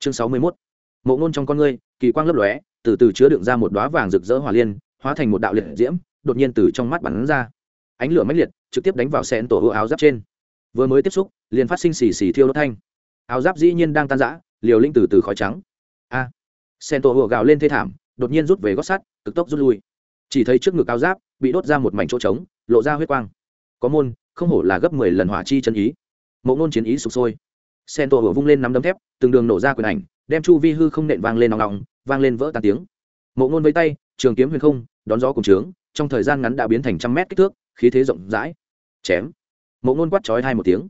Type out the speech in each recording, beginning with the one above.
chương sáu mươi mốt. Mộ ngôn trong con ngươi, kỳ quang lấp lóe, từ từ chứa đựng ra một đoá vàng rực rỡ hỏa liên, hóa thành một đạo liệt diễm, đột nhiên từ trong mắt bắn ra. Ánh lửa mãnh liệt, trực tiếp đánh vào sen tổ áo giáp trên. Vừa mới tiếp xúc, liền phát sinh xì xì thiêu đốt thanh. Áo giáp dĩ nhiên đang tan rã, liều linh từ từ khói trắng. A! Sen tổ gào lên thê thảm, đột nhiên rút về gót sắt, cực tốc rút lui. Chỉ thấy trước ngực áo giáp, bị đốt ra một mảnh chỗ trống, lộ ra huyết quang. Có môn, không hổ là gấp mười lần hỏa chi chân ý. Mộ ngôn chiến ý sụp sôi sen tổ hổ vung lên nắm đấm thép, từng đường nổ ra quyền ảnh, đem chu vi hư không nện vang lên nòng nòng vang lên vỡ tan tiếng. Mộ ngôn với tay, trường kiếm huyền không, đón gió cùng trướng, trong thời gian ngắn đã biến thành trăm mét kích thước, khí thế rộng rãi. Chém. Mộ ngôn quát chói hai một tiếng.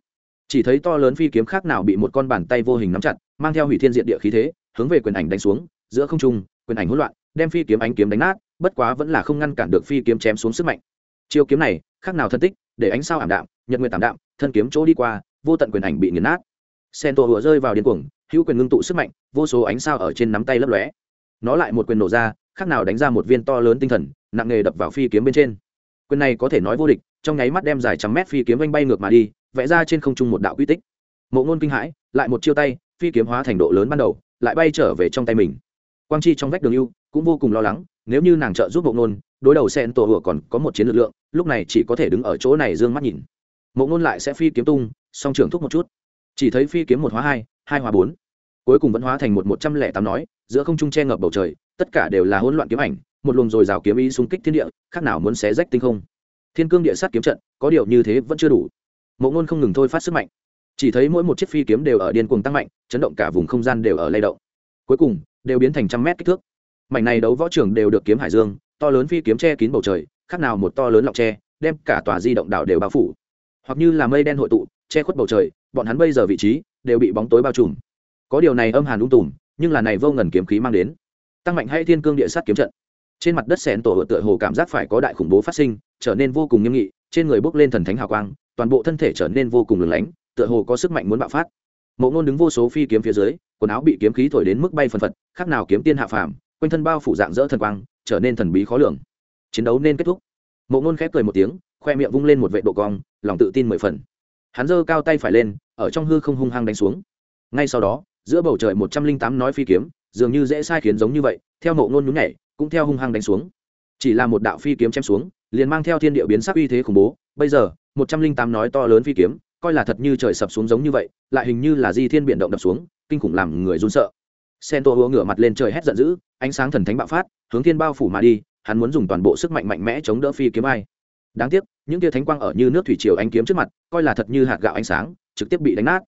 Chỉ thấy to lớn phi kiếm khác nào bị một con bàn tay vô hình nắm chặt, mang theo hủy thiên diện địa khí thế, hướng về quyền ảnh đánh xuống, giữa không trung, quyền ảnh hỗn loạn, đem phi kiếm ánh kiếm đánh nát, bất quá vẫn là không ngăn cản được phi kiếm chém xuống sức mạnh. Chiêu kiếm này, khác nào thân tích, để ánh sao ảm đạm, nhật nguyện tảm đạm, thân kiếm chỗ đi qua, vô tận quyền ảnh bị nghiền nát sen tổ hùa rơi vào điên cuồng, hữu quyền ngưng tụ sức mạnh, vô số ánh sao ở trên nắm tay lấp lóe. Nó lại một quyền nổ ra, khác nào đánh ra một viên to lớn tinh thần, nặng nề đập vào phi kiếm bên trên. Quyền này có thể nói vô địch, trong nháy mắt đem dài trăm mét phi kiếm oanh bay ngược mà đi, vẽ ra trên không trung một đạo quy tích. Mộ ngôn kinh hãi, lại một chiêu tay, phi kiếm hóa thành độ lớn ban đầu, lại bay trở về trong tay mình. Quang chi trong vách đường ưu, cũng vô cùng lo lắng, nếu như nàng trợ giúp mộ ngôn, đối đầu sen tổ hựa còn có một chiến lực lượng, lúc này chỉ có thể đứng ở chỗ này d ư ơ n g mắt nhìn. Mộ ngôn lại sẽ phi kiếm tung, song trưởng thúc một chút chỉ thấy phi kiếm một hóa hai hai hóa bốn. Cuối cùng vẫn hóa thành một một trăm lẻ tám nói, giữa không trung che ngập bầu trời, tất cả đều là hỗn loạn kiếm ảnh, một luồng dồi dào kiếm ý xung kích thiên địa, khác nào muốn xé rách tinh không. Thiên cương địa sát kiếm trận, có điều như thế vẫn chưa đủ. Mộ ngôn không ngừng thôi phát sức mạnh. Chỉ thấy mỗi một chiếc phi kiếm đều ở điên cuồng tăng mạnh, chấn động cả vùng không gian đều ở lay động. Cuối cùng, đều biến thành trăm mét kích thước. Mảnh này đấu võ trường đều được kiếm hải dương, to lớn phi kiếm che kín bầu trời, khác nào một to lớn lọc tre, đem cả tòa di động đảo đều bao phủ. Hoặc như là mây đen hội tụ, che khuất bầu trời bọn hắn bây giờ vị trí đều bị bóng tối bao trùm. Có điều này âm hàn ung tùm, nhưng là này vô ngần kiếm khí mang đến. Tăng mạnh hay thiên cương địa sát kiếm trận. Trên mặt đất xén tổ hội tựa hồ cảm giác phải có đại khủng bố phát sinh, trở nên vô cùng nghiêm nghị, trên người bốc lên thần thánh hào quang, toàn bộ thân thể trở nên vô cùng lừng lánh, tựa hồ có sức mạnh muốn bạo phát. Mộ ngôn đứng vô số phi kiếm phía dưới, quần áo bị kiếm khí thổi đến mức bay phần phật khác nào kiếm tiên hạ phàm, quanh thân bao phủ dạng dỡ thần quang, trở nên thần bí khó lường. Chiến đấu nên kết thúc. Mộ ngôn khép cười một tiếng, khoe miệng vung lên một vệ độ cong, lòng tự tin mười phần hắn giơ cao tay phải lên, ở trong hư không hung hăng đánh xuống. Ngay sau đó, giữa bầu trời một trăm linh tám nói phi kiếm, dường như dễ sai khiến giống như vậy, theo mộ ngôn nhún nhảy, cũng theo hung hăng đánh xuống. Chỉ là một đạo phi kiếm chém xuống, liền mang theo thiên địa biến sắc uy thế khủng bố. Bây giờ, một trăm linh tám nói to lớn phi kiếm, coi là thật như trời sập xuống giống như vậy, lại hình như là di thiên biển động đập xuống, kinh khủng làm người run sợ. Sen tô hứa ngửa mặt lên trời hét giận dữ, ánh sáng thần thánh bạo phát, hướng thiên bao phủ mà đi, hắn muốn dùng toàn bộ sức mạnh mạnh mẽ chống đỡ phi kiếm ai đáng tiếc, những tia thánh quang ở như nước thủy triều ánh kiếm trước mặt, coi là thật như hạt gạo ánh sáng, trực tiếp bị đánh nát.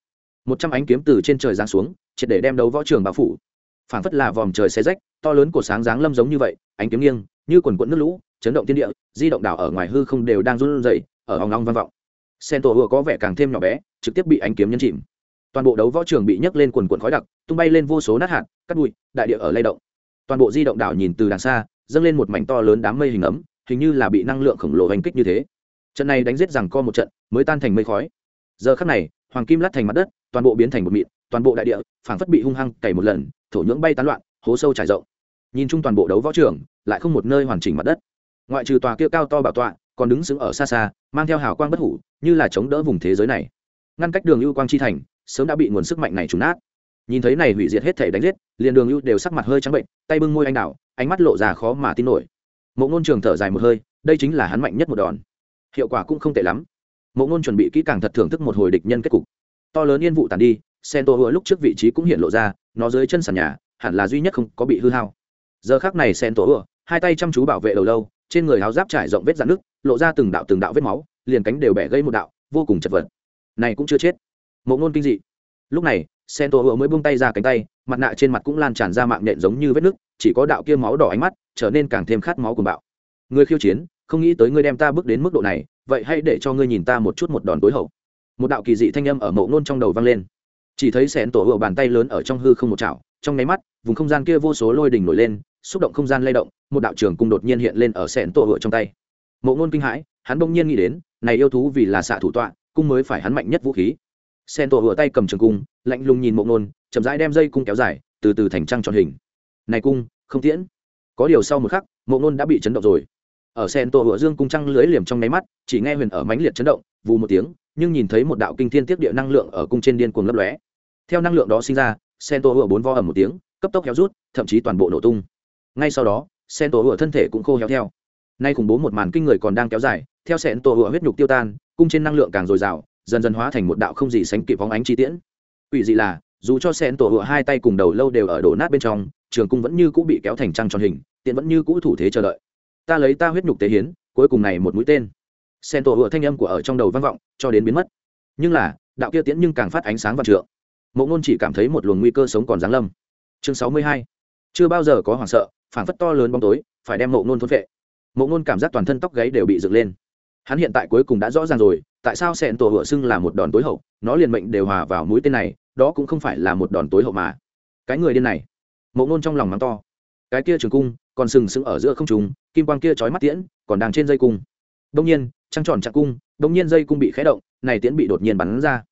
Một trăm ánh kiếm từ trên trời giáng xuống, triệt để đem đấu võ trường bao phủ. Phảng phất là vòm trời xe rách, to lớn của sáng dáng lâm giống như vậy, ánh kiếm nghiêng, như quần quận nước lũ, chấn động thiên địa, di động đảo ở ngoài hư không đều đang run rẩy, ở hòng long vang vọng. Sen tổ vừa có vẻ càng thêm nhỏ bé, trực tiếp bị ánh kiếm nhấn chìm. Toàn bộ đấu võ trường bị nhấc lên quần quần khói đặc, tung bay lên vô số nát hạt cắt bụi, đại địa ở lay động. Toàn bộ di động đảo nhìn từ đằng xa, dâng lên một mảnh to lớn đám mây hình ấm hình như là bị năng lượng khổng lồ hành kích như thế. Trận này đánh giết rằng co một trận mới tan thành mây khói. Giờ khắc này, hoàng kim lát thành mặt đất, toàn bộ biến thành một mịn, toàn bộ đại địa phảng phất bị hung hăng cày một lần, thổ nhưỡng bay tán loạn, hố sâu trải rộng. Nhìn chung toàn bộ đấu võ trường, lại không một nơi hoàn chỉnh mặt đất. Ngoại trừ tòa kia cao to bảo tọa, còn đứng sững ở xa xa, mang theo hào quang bất hủ, như là chống đỡ vùng thế giới này. Ngăn cách đường ưu quang chi thành, sớm đã bị nguồn sức mạnh này trúng nát. Nhìn thấy này hủy diệt hết thể đánh giết, liền đường ưu đều sắc mặt hơi trắng bệnh, tay bưng môi anh đảo, ánh mắt lộ ra khó mà tin nổi mộ ngôn trường thở dài một hơi, đây chính là hắn mạnh nhất một đòn. Hiệu quả cũng không tệ lắm. Mộ ngôn chuẩn bị kỹ càng thật thưởng thức một hồi địch nhân kết cục. To lớn yên vụ tàn đi sen tô hứa lúc trước vị trí cũng hiện lộ ra, nó dưới chân sàn nhà, hẳn là duy nhất không có bị hư hao. Giờ khác này sen tô hứa hai tay chăm chú bảo vệ đầu lâu, trên người áo giáp trải rộng vết dạn nước, lộ ra từng đạo từng đạo vết máu, liền cánh đều bẻ gây một đạo, vô cùng chật vật. Này cũng chưa chết. Mộ ngôn kinh dị. Lúc này sen Tô hựa mới buông tay ra cánh tay, mặt nạ trên mặt cũng lan tràn ra mạng nhện giống như vết nứt, chỉ có đạo kia máu đỏ ánh mắt, trở nên càng thêm khát máu của bạo. Người khiêu chiến, không nghĩ tới ngươi đem ta bước đến mức độ này, vậy hãy để cho ngươi nhìn ta một chút một đòn tối hậu. Một đạo kỳ dị thanh âm ở mộ ngôn trong đầu vang lên. Chỉ thấy sẹn tổ hựa bàn tay lớn ở trong hư không một chảo, trong nháy mắt, vùng không gian kia vô số lôi đỉnh nổi lên, xúc động không gian lay động, một đạo trường cung đột nhiên hiện lên ở sẹn tổ hựa trong tay. Mộ ngôn kinh hãi, hắn bỗng nhiên nghĩ đến, này yêu thú vì là xạ thủ tọa cung mới phải hắn mạnh nhất vũ khí sen tổ vừa tay cầm trường cung, lạnh lùng nhìn mộ ngôn, chậm rãi đem dây cung kéo dài, từ từ thành trăng tròn hình. Này cung, không tiễn. Có điều sau một khắc, mộ ngôn đã bị chấn động rồi. Ở sen tổ vừa dương cung trăng lưới liềm trong nháy mắt, chỉ nghe huyền ở mãnh liệt chấn động, vù một tiếng, nhưng nhìn thấy một đạo kinh thiên tiếp địa năng lượng ở cung trên điên cuồng lấp lóe. Theo năng lượng đó sinh ra, sen tổ vừa bốn vo ầm một tiếng, cấp tốc héo rút, thậm chí toàn bộ nổ tung. Ngay sau đó, sen tổ vừa thân thể cũng khô héo theo. Nay khủng bố một màn kinh người còn đang kéo dài, theo sen tổ vừa huyết nhục tiêu tan, cung trên năng lượng càng dồi dào dần dần hóa thành một đạo không gì sánh kịp bóng ánh chi tiễn. Ủy dị là, dù cho sen tổ hựa hai tay cùng đầu lâu đều ở đổ nát bên trong, trường cung vẫn như cũ bị kéo thành trăng tròn hình, tiện vẫn như cũ thủ thế chờ đợi. Ta lấy ta huyết nhục tế hiến, cuối cùng này một mũi tên. Sen tổ hựa thanh âm của ở trong đầu vang vọng, cho đến biến mất. Nhưng là, đạo kia tiễn nhưng càng phát ánh sáng và trượng. Mộ ngôn chỉ cảm thấy một luồng nguy cơ sống còn giáng lâm. Chương sáu mươi hai. Chưa bao giờ có hoảng sợ, phảng phất to lớn bóng tối, phải đem mộ ngôn thôn vệ mộ ngôn cảm giác toàn thân tóc gáy đều bị dựng lên. Hắn hiện tại cuối cùng đã rõ ràng rồi tại sao sẹn tổ hựa xưng là một đòn tối hậu? Nó liền mệnh đều hòa vào mũi tên này, đó cũng không phải là một đòn tối hậu mà. Cái người điên này. Mộ ngôn trong lòng mắng to. Cái kia trường cung, còn sừng sững ở giữa không trùng kim quang kia trói mắt tiễn, còn đang trên dây cung. Đông nhiên, trăng tròn chặt cung, đông nhiên dây cung bị khé động, này tiễn bị đột nhiên bắn ra.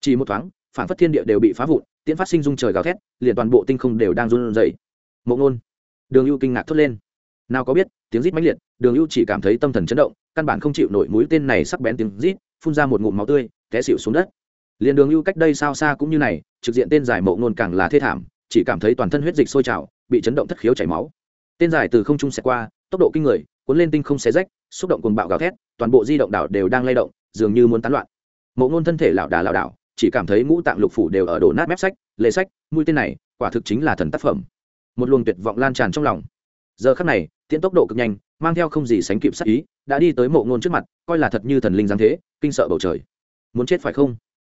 Chỉ một thoáng, phản phất thiên địa đều bị phá vụn, tiễn phát sinh dung trời gào thét, liền toàn bộ tinh không đều đang run rẩy. Mộ ngôn đường ưu kinh ngạc thốt lên. Nào có biết, tiếng rít mãnh liệt đường ưu chỉ cảm thấy tâm thần chấn động, căn bản không chịu nổi mũi tên này sắc bén tiếng rít, phun ra một ngụm máu tươi, té xịu xuống đất. Liền đường ưu cách đây sao xa cũng như này, trực diện tên giải mộ ngôn càng là thê thảm, chỉ cảm thấy toàn thân huyết dịch sôi trào, bị chấn động thất khiếu chảy máu. Tên giải từ không trung xẹt qua, tốc độ kinh người, cuốn lên tinh không xé rách, xúc động cùng bạo gào thét, toàn bộ di động đảo đều đang lay động, dường như muốn tán loạn. Mộ ngôn thân thể lảo đà lảo đảo, chỉ cảm thấy ngũ tạng lục phủ đều ở đổ nát mép sách lệ sách, mũi tên này quả thực chính là thần tác phẩm. Một luồng tuyệt vọng lan tràn trong lòng. Giờ khắc này, tiễn tốc độ cực nhanh mang theo không gì sánh kịp sắc ý, đã đi tới mộ ngôn trước mặt, coi là thật như thần linh giáng thế, kinh sợ bầu trời. Muốn chết phải không?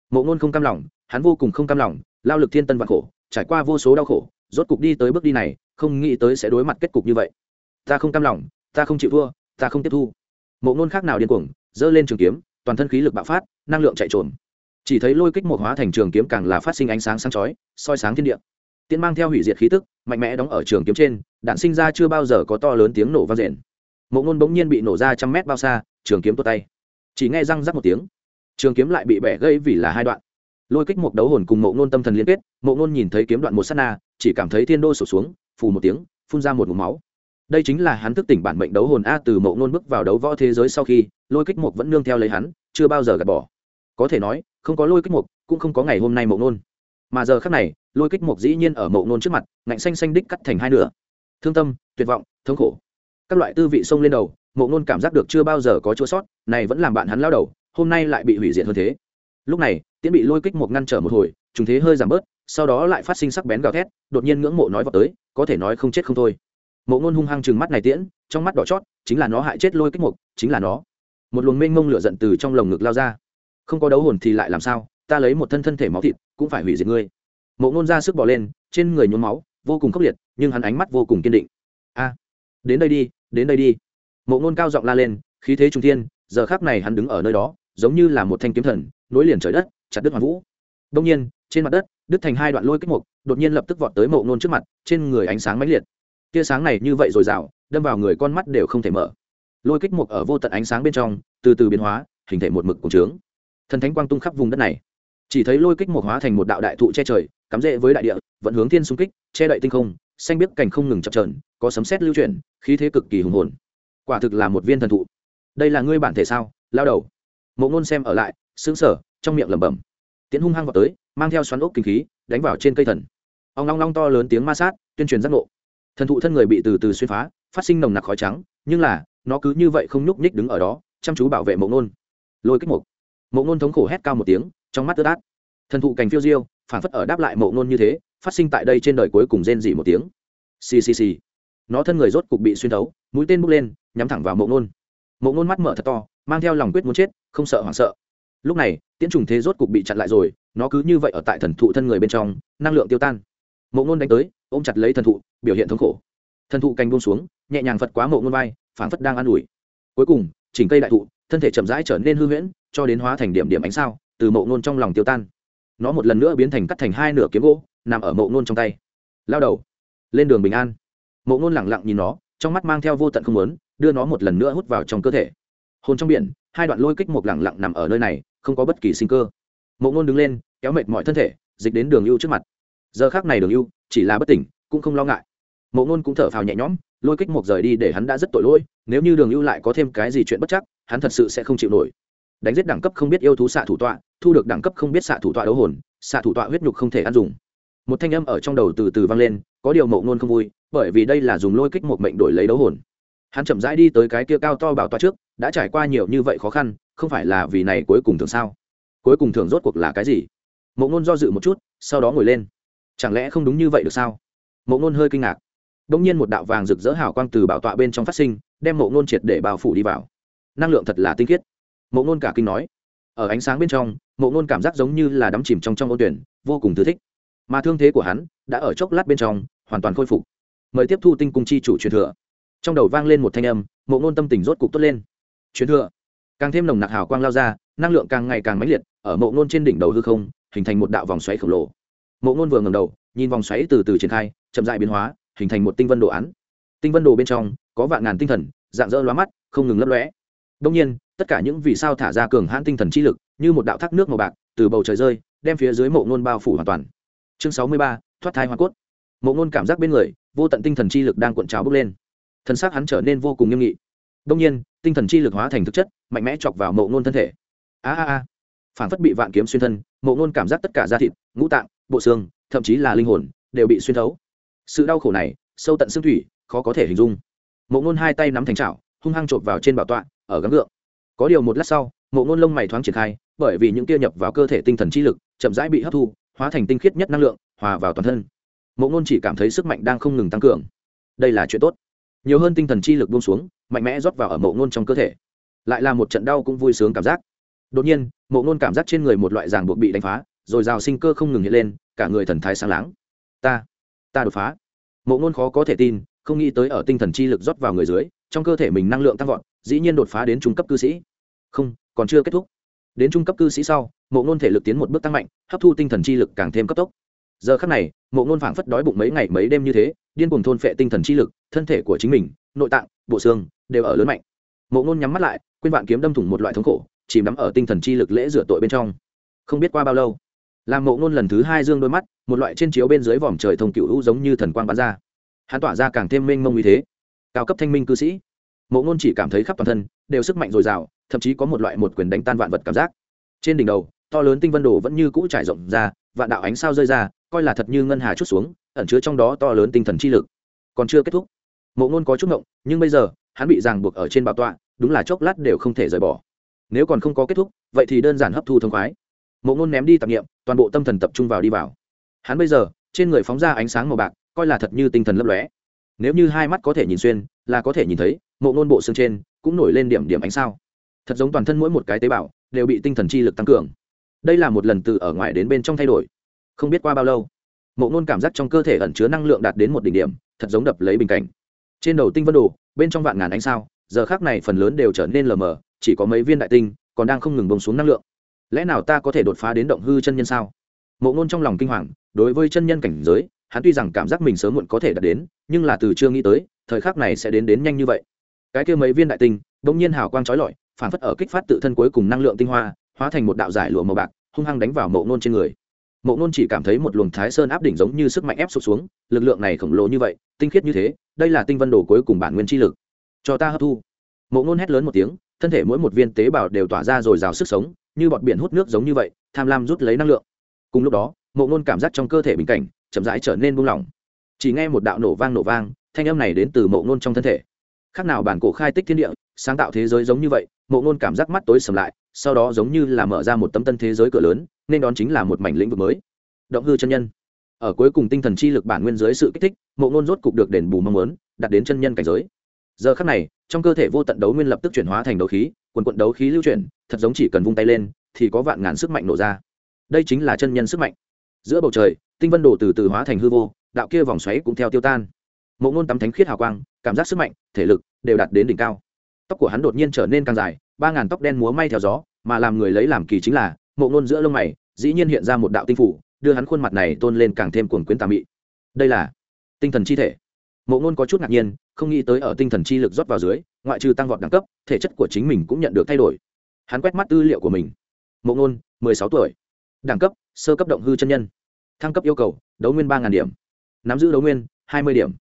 Mộ ngôn không cam lòng, hắn vô cùng không cam lòng, lao lực thiên tân vạn khổ, trải qua vô số đau khổ, rốt cục đi tới bước đi này, không nghĩ tới sẽ đối mặt kết cục như vậy. Ta không cam lòng, ta không chịu thua, ta không tiếp thu. Mộ ngôn khác nào điên cuồng, giơ lên trường kiếm, toàn thân khí lực bạo phát, năng lượng chạy trộm chỉ thấy lôi kích một hóa thành trường kiếm càng là phát sinh ánh sáng sáng chói, soi sáng thiên địa. Tiên mang theo hủy diệt khí tức, mạnh mẽ đóng ở trường kiếm trên, đạn sinh ra chưa bao giờ có to lớn tiếng nổ vang rền mộ ngôn bỗng nhiên bị nổ ra trăm mét bao xa, trường kiếm tuột tay. Chỉ nghe răng rắc một tiếng, trường kiếm lại bị bẻ gây vì là hai đoạn. Lôi kích một đấu hồn cùng mộ ngôn tâm thần liên kết, mộ ngôn nhìn thấy kiếm đoạn một s á t na, chỉ cảm thấy thiên đô sụp xuống, phù một tiếng, phun ra một mục máu. Đây chính là hắn thức tỉnh bản mệnh đấu hồn a từ mộ ngôn bước vào đấu võ thế giới sau khi, lôi kích một vẫn nương theo lấy hắn, chưa bao giờ gạt bỏ. Có thể nói, không có lôi kích một, cũng không có ngày hôm nay mộ ngôn. Mà giờ khác này, lôi kích một dĩ nhiên ở mộ ngôn trước mặt, ngạnh xanh xanh đích cắt thành hai nửa. Thương tâm, tuyệt vọng, thống khổ các loại tư vị xông lên đầu, mộ ngôn cảm giác được chưa bao giờ có chỗ sót, này vẫn làm bạn hắn lao đầu, hôm nay lại bị hủy diệt hơn thế. Lúc này, tiễn bị lôi kích một ngăn trở một hồi chúng thế hơi giảm bớt, sau đó lại phát sinh sắc bén gào thét, đột nhiên ngưỡng mộ nói vào tới, có thể nói không chết không thôi. Mộ ngôn hung hăng chừng mắt này tiễn, trong mắt đỏ chót, chính là nó hại chết lôi kích mục chính là nó. Một luồng mênh mông lửa giận từ trong lồng ngực lao ra. Không có đấu hồn thì lại làm sao, ta lấy một thân thân thể máu thịt, cũng phải hủy diệt ngươi. Mộ ngôn ra sức bỏ lên, trên người nhuốm máu, vô cùng khốc liệt, nhưng hắn ánh mắt vô cùng kiên định. A! Đến đây đi, đến đây đi. Mộ ngôn cao giọng la lên, khí thế trung thiên, giờ khác này hắn đứng ở nơi đó, giống như là một thanh kiếm thần, nối liền trời đất, chặt đứt hoàn vũ. Đông nhiên, trên mặt đất, đứt thành hai đoạn lôi kích mục, đột nhiên lập tức vọt tới mộ ngôn trước mặt, trên người ánh sáng mãnh liệt. Tia sáng này như vậy rồi rào đâm vào người con mắt đều không thể mở. Lôi kích mục ở vô tận ánh sáng bên trong, từ từ biến hóa, hình thể một mực cùng trướng. Thần thánh quang tung khắp vùng đất này. Chỉ thấy lôi kích mục hóa thành một đạo đại thụ che trời, cắm rễ với đại địa vẫn hướng thiên xung kích, che đậy tinh không, xanh biết cảnh không ngừng chập trờn có sấm sét lưu chuyển, khí thế cực kỳ hùng hồn. Quả thực là một viên thần thụ. Đây là ngươi bản thể sao? Lao đầu. Mộ ngôn xem ở lại xứng sở trong miệng lẩm bẩm. Tiến hung hăng vào tới, mang theo xoắn ốc kinh khí, đánh vào trên cây thần. Ông long long to lớn tiếng ma sát, tuyên truyền giác ngộ. Thần thụ thân người bị từ từ xuyên phá, phát sinh nồng nặc khói trắng, nhưng là, nó cứ như vậy không nhúc nhích đứng ở đó, chăm chú bảo vệ mộ ngôn lôi kích mục. Mộ ngôn thống khổ hét cao một tiếng, trong mắt ướt át. Thần thụ cành phiêu diêu phản phất ở đáp lại mộ ngôn như thế, phát sinh tại đây trên đời cuối cùng rên dỉ một tiếng. Xì xì xì nó thân người rốt cục bị xuyên thấu, mũi tên bốc lên, nhắm thẳng vào mộ ngôn. Mộ ngôn mắt mở thật to, mang theo lòng quyết muốn chết, không sợ hoảng sợ. Lúc này, tiễn trùng thế rốt cục bị chặn lại rồi, nó cứ như vậy ở tại thần thụ thân người bên trong, năng lượng tiêu tan. Mộ ngôn đánh tới, ôm chặt lấy thần thụ, biểu hiện thống khổ. Thần thụ cành buông xuống, nhẹ nhàng phật quá mộ ngôn vai, phảng phất đang an ủi. Cuối cùng, chỉnh cây đại thụ, thân thể chậm rãi trở nên hư huyễn, cho đến hóa thành điểm điểm ánh sao, từ mộ ngôn trong lòng tiêu tan. Nó một lần nữa biến thành cắt thành hai nửa kiếm gỗ, nằm ở mộ ngôn trong tay. Lao đầu, lên đường bình an mộ ngôn lẳng lặng nhìn nó, trong mắt mang theo vô tận không lớn đưa nó một lần nữa hút vào trong cơ thể. Hồn trong biển, hai đoạn lôi kích một lẳng lặng nằm ở nơi này, không có bất kỳ sinh cơ. Mộ ngôn đứng lên, kéo mệt mọi thân thể, dịch đến đường ưu trước mặt. Giờ khác này đường ưu, chỉ là bất tỉnh, cũng không lo ngại. Mộ ngôn cũng thở phào nhẹ nhõm, lôi kích một rời đi để hắn đã rất tội lỗi, nếu như đường ưu lại có thêm cái gì chuyện bất chắc, hắn thật sự sẽ không chịu nổi. Đánh giết đẳng cấp không biết yêu thú xạ thủ tọa, thu được đẳng cấp không biết xạ thủ tọa đấu hồn, xạ thủ tọa huyết nhục không thể ăn dùng. Một thanh âm ở trong đầu từ từ vang lên, có điều mộ ngôn không vui bởi vì đây là dùng lôi kích một mệnh đổi lấy đấu hồn. Hắn chậm rãi đi tới cái kia cao to bảo toa trước, đã trải qua nhiều như vậy khó khăn, không phải là vì này cuối cùng thường sao? Cuối cùng thường rốt cuộc là cái gì? Mộ ngôn do dự một chút, sau đó ngồi lên. Chẳng lẽ không đúng như vậy được sao? Mộ ngôn hơi kinh ngạc. Đ ỗ n g nhiên một đạo vàng rực rỡ hào quang từ bảo tọa bên trong phát sinh, đem mộ ngôn triệt để bao phủ đi vào. Năng lượng thật là tinh khiết. Mộ ngôn cả kinh nói. Ở ánh sáng bên trong, mộ ngôn cảm giác giống như là đắm chìm trong trong ô tuyển, vô cùng thư thích. Mà thương thế của hắn đã ở chốc lát bên trong hoàn toàn khôi phục mời tiếp thu tinh cung chi chủ truyền thừa. Trong đầu vang lên một thanh âm, mộ ngôn tâm tình rốt cục tốt lên. Truyền thừa. Càng thêm nồng nặc hào quang lao ra, năng lượng càng ngày càng mãnh liệt, ở mộ ngôn trên đỉnh đầu hư không, hình thành một đạo vòng xoáy khổng lồ. Mộ ngôn vừa ngầm đầu, nhìn vòng xoáy từ từ triển khai, chậm dại biến hóa, hình thành một tinh vân đồ án. Tinh vân đồ bên trong, có vạn ngàn tinh thần, dạng dỡ lóa mắt, không ngừng lấp lóe. Đông nhiên, tất cả những vì sao thả ra cường hãn tinh thần chi lực, như một đạo thác nước màu bạc, từ bầu trời rơi, đem phía dưới mộ ngôn bao phủ hoàn toàn. Chương sáu mươi ba, thoát thai hoa cốt. Mộ ngôn cảm giác bên người vô tận tinh thần chi lực đang cuộn trào bốc lên. Thân xác hắn trở nên vô cùng nghiêm nghị. Đông nhiên tinh thần chi lực hóa thành thực chất mạnh mẽ chọc vào mộ ngôn thân thể. A a a. Phản phất bị vạn kiếm xuyên thân mộ ngôn cảm giác tất cả da thịt ngũ tạng bộ xương thậm chí là linh hồn đều bị xuyên thấu. Sự đau khổ này sâu tận xương thủy khó có thể hình dung. Mộ ngôn hai tay nắm thành chảo, hung hăng chộp vào trên bảo tọa ở gắng gượng. Có điều một lát sau mộ ngôn lông mày thoáng triển khai bởi vì những kia nhập vào cơ thể tinh thần chi lực chậm rãi bị hấp thu hóa thành tinh khiết nhất năng lượng hòa vào toàn thân mộ ngôn chỉ cảm thấy sức mạnh đang không ngừng tăng cường. Đây là chuyện tốt. Nhiều hơn tinh thần chi lực buông xuống, mạnh mẽ rót vào ở mộ ngôn trong cơ thể. Lại là một trận đau cũng vui sướng cảm giác. Đột nhiên, mộ ngôn cảm giác trên người một loại ràng buộc bị đánh phá, rồi rào sinh cơ không ngừng hiện lên, cả người thần thái sáng láng. Ta ta đột phá. Mộ ngôn khó có thể tin, không nghĩ tới ở tinh thần chi lực rót vào người dưới, trong cơ thể mình năng lượng tăng vọt, dĩ nhiên đột phá đến trung cấp cư sĩ. Không, còn chưa kết thúc. Đến trung cấp cư sĩ sau, mộ ngôn thể lực tiến một bước tăng mạnh, hấp thu tinh thần chi lực càng thêm cấp tốc giờ khắc này, mộ ngôn phảng phất đói bụng mấy ngày mấy đêm như thế, điên cùng thôn phệ tinh thần chi lực, thân thể của chính mình, nội tạng, bộ xương đều ở lớn mạnh. Mộ ngôn nhắm mắt lại, quên vạn kiếm đâm thủng một loại thống khổ, chìm đắm ở tinh thần chi lực lễ rửa tội bên trong. Không biết qua bao lâu, làm mộ ngôn lần thứ hai dương đôi mắt, một loại trên chiếu bên dưới vòm trời thông cựu giống như thần quang bắn ra. Hắn tỏa ra càng thêm mênh mông như thế. Cao cấp thanh minh cư sĩ. Mộ ngôn chỉ cảm thấy khắp toàn thân đều sức mạnh dồi dào, thậm chí có một loại một quyền đánh tan vạn vật cảm giác. Trên đỉnh đầu, to lớn tinh vân đồ vẫn như cũ trải rộng ra vạn đạo ánh sao rơi ra, coi là thật như ngân hà chút xuống, ẩn chứa trong đó to lớn tinh thần chi lực. Còn chưa kết thúc, mộ ngôn có chút ngộng, nhưng bây giờ, hắn bị ràng buộc ở trên bảo tọa, đúng là chốc lát đều không thể rời bỏ. Nếu còn không có kết thúc, vậy thì đơn giản hấp thu thông khoái. Mộ ngôn ném đi tạp nghiệm toàn bộ tâm thần tập trung vào đi vào. Hắn bây giờ, trên người phóng ra ánh sáng màu bạc, coi là thật như tinh thần lấp lóe. Nếu như hai mắt có thể nhìn xuyên, là có thể nhìn thấy, mộ ngôn bộ xương trên cũng nổi lên điểm điểm ánh sao. Thật giống toàn thân mỗi một cái tế bào, đều bị tinh thần chi lực tăng cường đây là một lần từ ở ngoài đến bên trong thay đổi. Không biết qua bao lâu, mộ ngôn cảm giác trong cơ thể ẩn chứa năng lượng đạt đến một đỉnh điểm, thật giống đập lấy bình cảnh. Trên đầu tinh vân đồ, bên trong vạn ngàn ánh sao, giờ khác này phần lớn đều trở nên lờ mờ, chỉ có mấy viên đại tinh còn đang không ngừng bông xuống năng lượng. Lẽ nào ta có thể đột phá đến động hư chân nhân sao? Mộ ngôn trong lòng kinh hoàng, đối với chân nhân cảnh giới, hắn tuy rằng cảm giác mình sớm muộn có thể đạt đến, nhưng là từ chưa nghĩ tới, thời khắc này sẽ đến đến nhanh như vậy. Cái kia mấy viên đại tinh, bỗng nhiên hào quang trói lọi, phản phất ở kích phát tự thân cuối cùng năng lượng tinh hoa hóa thành một đạo giải lụa màu bạc, hung hăng đánh vào mộ nôn trên người. Mộ nôn chỉ cảm thấy một luồng thái sơn áp đỉnh giống như sức mạnh ép sụt xuống, lực lượng này khổng lồ như vậy, tinh khiết như thế, đây là tinh vân đồ cuối cùng bản nguyên chi lực. Cho ta hấp thu. Mộ nôn hét lớn một tiếng, thân thể mỗi một viên tế bào đều tỏa ra rồi rào sức sống, như bọt biển hút nước giống như vậy, tham lam rút lấy năng lượng. Cùng lúc đó, mộ nôn cảm giác trong cơ thể bình cảnh, chậm rãi trở nên buông lỏng. Chỉ nghe một đạo nổ vang nổ vang, thanh âm này đến từ mộ nôn trong thân thể. Khác nào bản cổ khai tích thiên địa, sáng tạo thế giới giống như vậy mộ ngôn cảm giác mắt tối sầm lại, sau đó giống như là mở ra một tấm tân thế giới cửa lớn, nên đón chính là một mảnh lĩnh vực mới. Động hư chân nhân. Ở cuối cùng tinh thần chi lực bản nguyên dưới sự kích thích, mộ ngôn rốt cục được đền bù mong muốn, đạt đến chân nhân cảnh giới. Giờ khắc này, trong cơ thể vô tận đấu nguyên lập tức chuyển hóa thành đấu khí, quần quận đấu khí lưu chuyển, thật giống chỉ cần vung tay lên, thì có vạn ngàn sức mạnh nổ ra. Đây chính là chân nhân sức mạnh. Giữa bầu trời, tinh vân đồ từ từ hóa thành hư vô, đạo kia vòng xoáy cũng theo tiêu tan. Mộ ngôn tắm thánh khiết hào quang, cảm giác sức mạnh, thể lực đều đạt đến đỉnh cao tóc của hắn đột nhiên trở nên càng dài, ba ngàn tóc đen múa may theo gió, mà làm người lấy làm kỳ chính là, mộ ngôn giữa lông mày, dĩ nhiên hiện ra một đạo tinh phủ, đưa hắn khuôn mặt này tôn lên càng thêm cuồng quyến tà mị. Đây là tinh thần chi thể. Mộ ngôn có chút ngạc nhiên, không nghĩ tới ở tinh thần chi lực rót vào dưới, ngoại trừ tăng vọt đẳng cấp, thể chất của chính mình cũng nhận được thay đổi. Hắn quét mắt tư liệu của mình. Mộ ngôn, mười sáu tuổi. Đẳng cấp, sơ cấp động hư chân nhân. Thăng cấp yêu cầu, đấu nguyên ba điểm. Nắm giữ đấu nguyên, hai mươi điểm.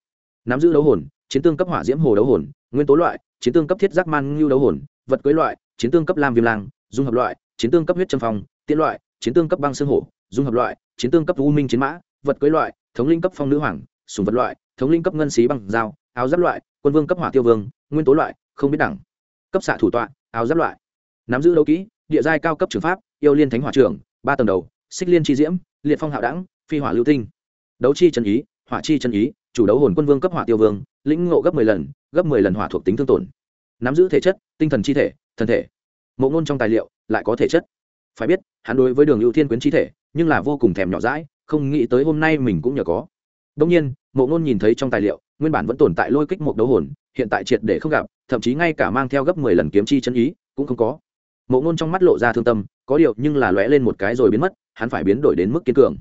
Nắm giữ đấu hồn, chiến tương cấp hỏa diễm hồ đấu hồn, nguyên tố loại chiến tương cấp thiết giác man ngưu đấu hồn, vật cưới loại, chiến tương cấp lam viêm lang, dung hợp loại, chiến tương cấp huyết trầm phong tiên loại, chiến tương cấp băng xương hổ, dung hợp loại, chiến tương cấp u minh chiến mã, vật cưới loại, thống linh cấp phong nữ hoàng sùng vật loại, thống linh cấp ngân xí bằng dao, áo giáp loại, quân vương cấp hỏa tiêu vương, nguyên tố loại, không biết đẳng. Cấp xạ thủ tọa, áo giáp loại. Nắm giữ đấu kỹ, địa giai cao cấp trường pháp, yêu liên thánh hỏa trưởng ba tầng đầu, xích liên chi diễm, liệt phong hạo đẳng, phi hỏa lưu tinh. Đấu chi chân ý, hỏa chi chân ý, chủ đấu hồn quân vương cấp hỏa tiêu vương lĩnh ngộ gấp mười lần, gấp mười lần hỏa thuộc tính thương tổn. Nắm giữ thể chất, tinh thần chi thể, thân thể. Mộ ngôn trong tài liệu lại có thể chất. Phải biết, hắn đối với đường ưu thiên quyến chi thể, nhưng là vô cùng thèm nhỏ rãi không nghĩ tới hôm nay mình cũng nhờ có. Đông nhiên, mộ ngôn nhìn thấy trong tài liệu, nguyên bản vẫn tồn tại lôi kích một đấu hồn, hiện tại triệt để không gặp, thậm chí ngay cả mang theo gấp mười lần kiếm chi chân ý, cũng không có. Mộ ngôn trong mắt lộ ra thương tâm, có điều nhưng là lóe lên một cái rồi biến mất, hắn phải biến đổi đến mức kiên cường.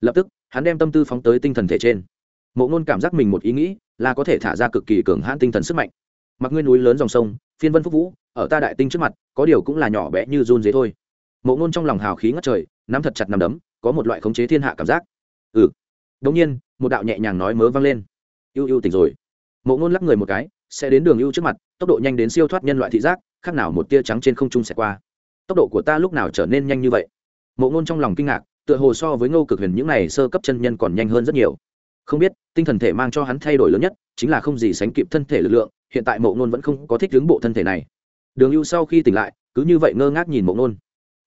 Lập tức, hắn đem tâm tư phóng tới tinh thần thể trên. Mộ ngôn cảm giác mình một ý nghĩ là có thể thả ra cực kỳ cường hãn tinh thần sức mạnh. Mặc ngươi núi lớn dòng sông, phiên vân phúc vũ, ở ta đại tinh trước mặt, có điều cũng là nhỏ bé như run dế thôi. Mộ ngôn trong lòng hào khí ngất trời, nắm thật chặt nằm đấm, có một loại khống chế thiên hạ cảm giác. Ừ. Đống nhiên, một đạo nhẹ nhàng nói mớ vang lên. Ưu ưu tỉnh rồi. Mộ ngôn lắc người một cái, sẽ đến đường ưu trước mặt, tốc độ nhanh đến siêu thoát nhân loại thị giác, khác nào một tia trắng trên không trung sẽ qua. Tốc độ của ta lúc nào trở nên nhanh như vậy? Mộ ngôn trong lòng kinh ngạc, tựa hồ so với ngô cực huyền những này sơ cấp chân nhân còn nhanh hơn rất nhiều không biết, tinh thần thể mang cho hắn thay đổi lớn nhất chính là không gì sánh kịp thân thể lực lượng, hiện tại mộ ngôn vẫn không có thích hướng bộ thân thể này. Đường ưu sau khi tỉnh lại, cứ như vậy ngơ ngác nhìn mộ ngôn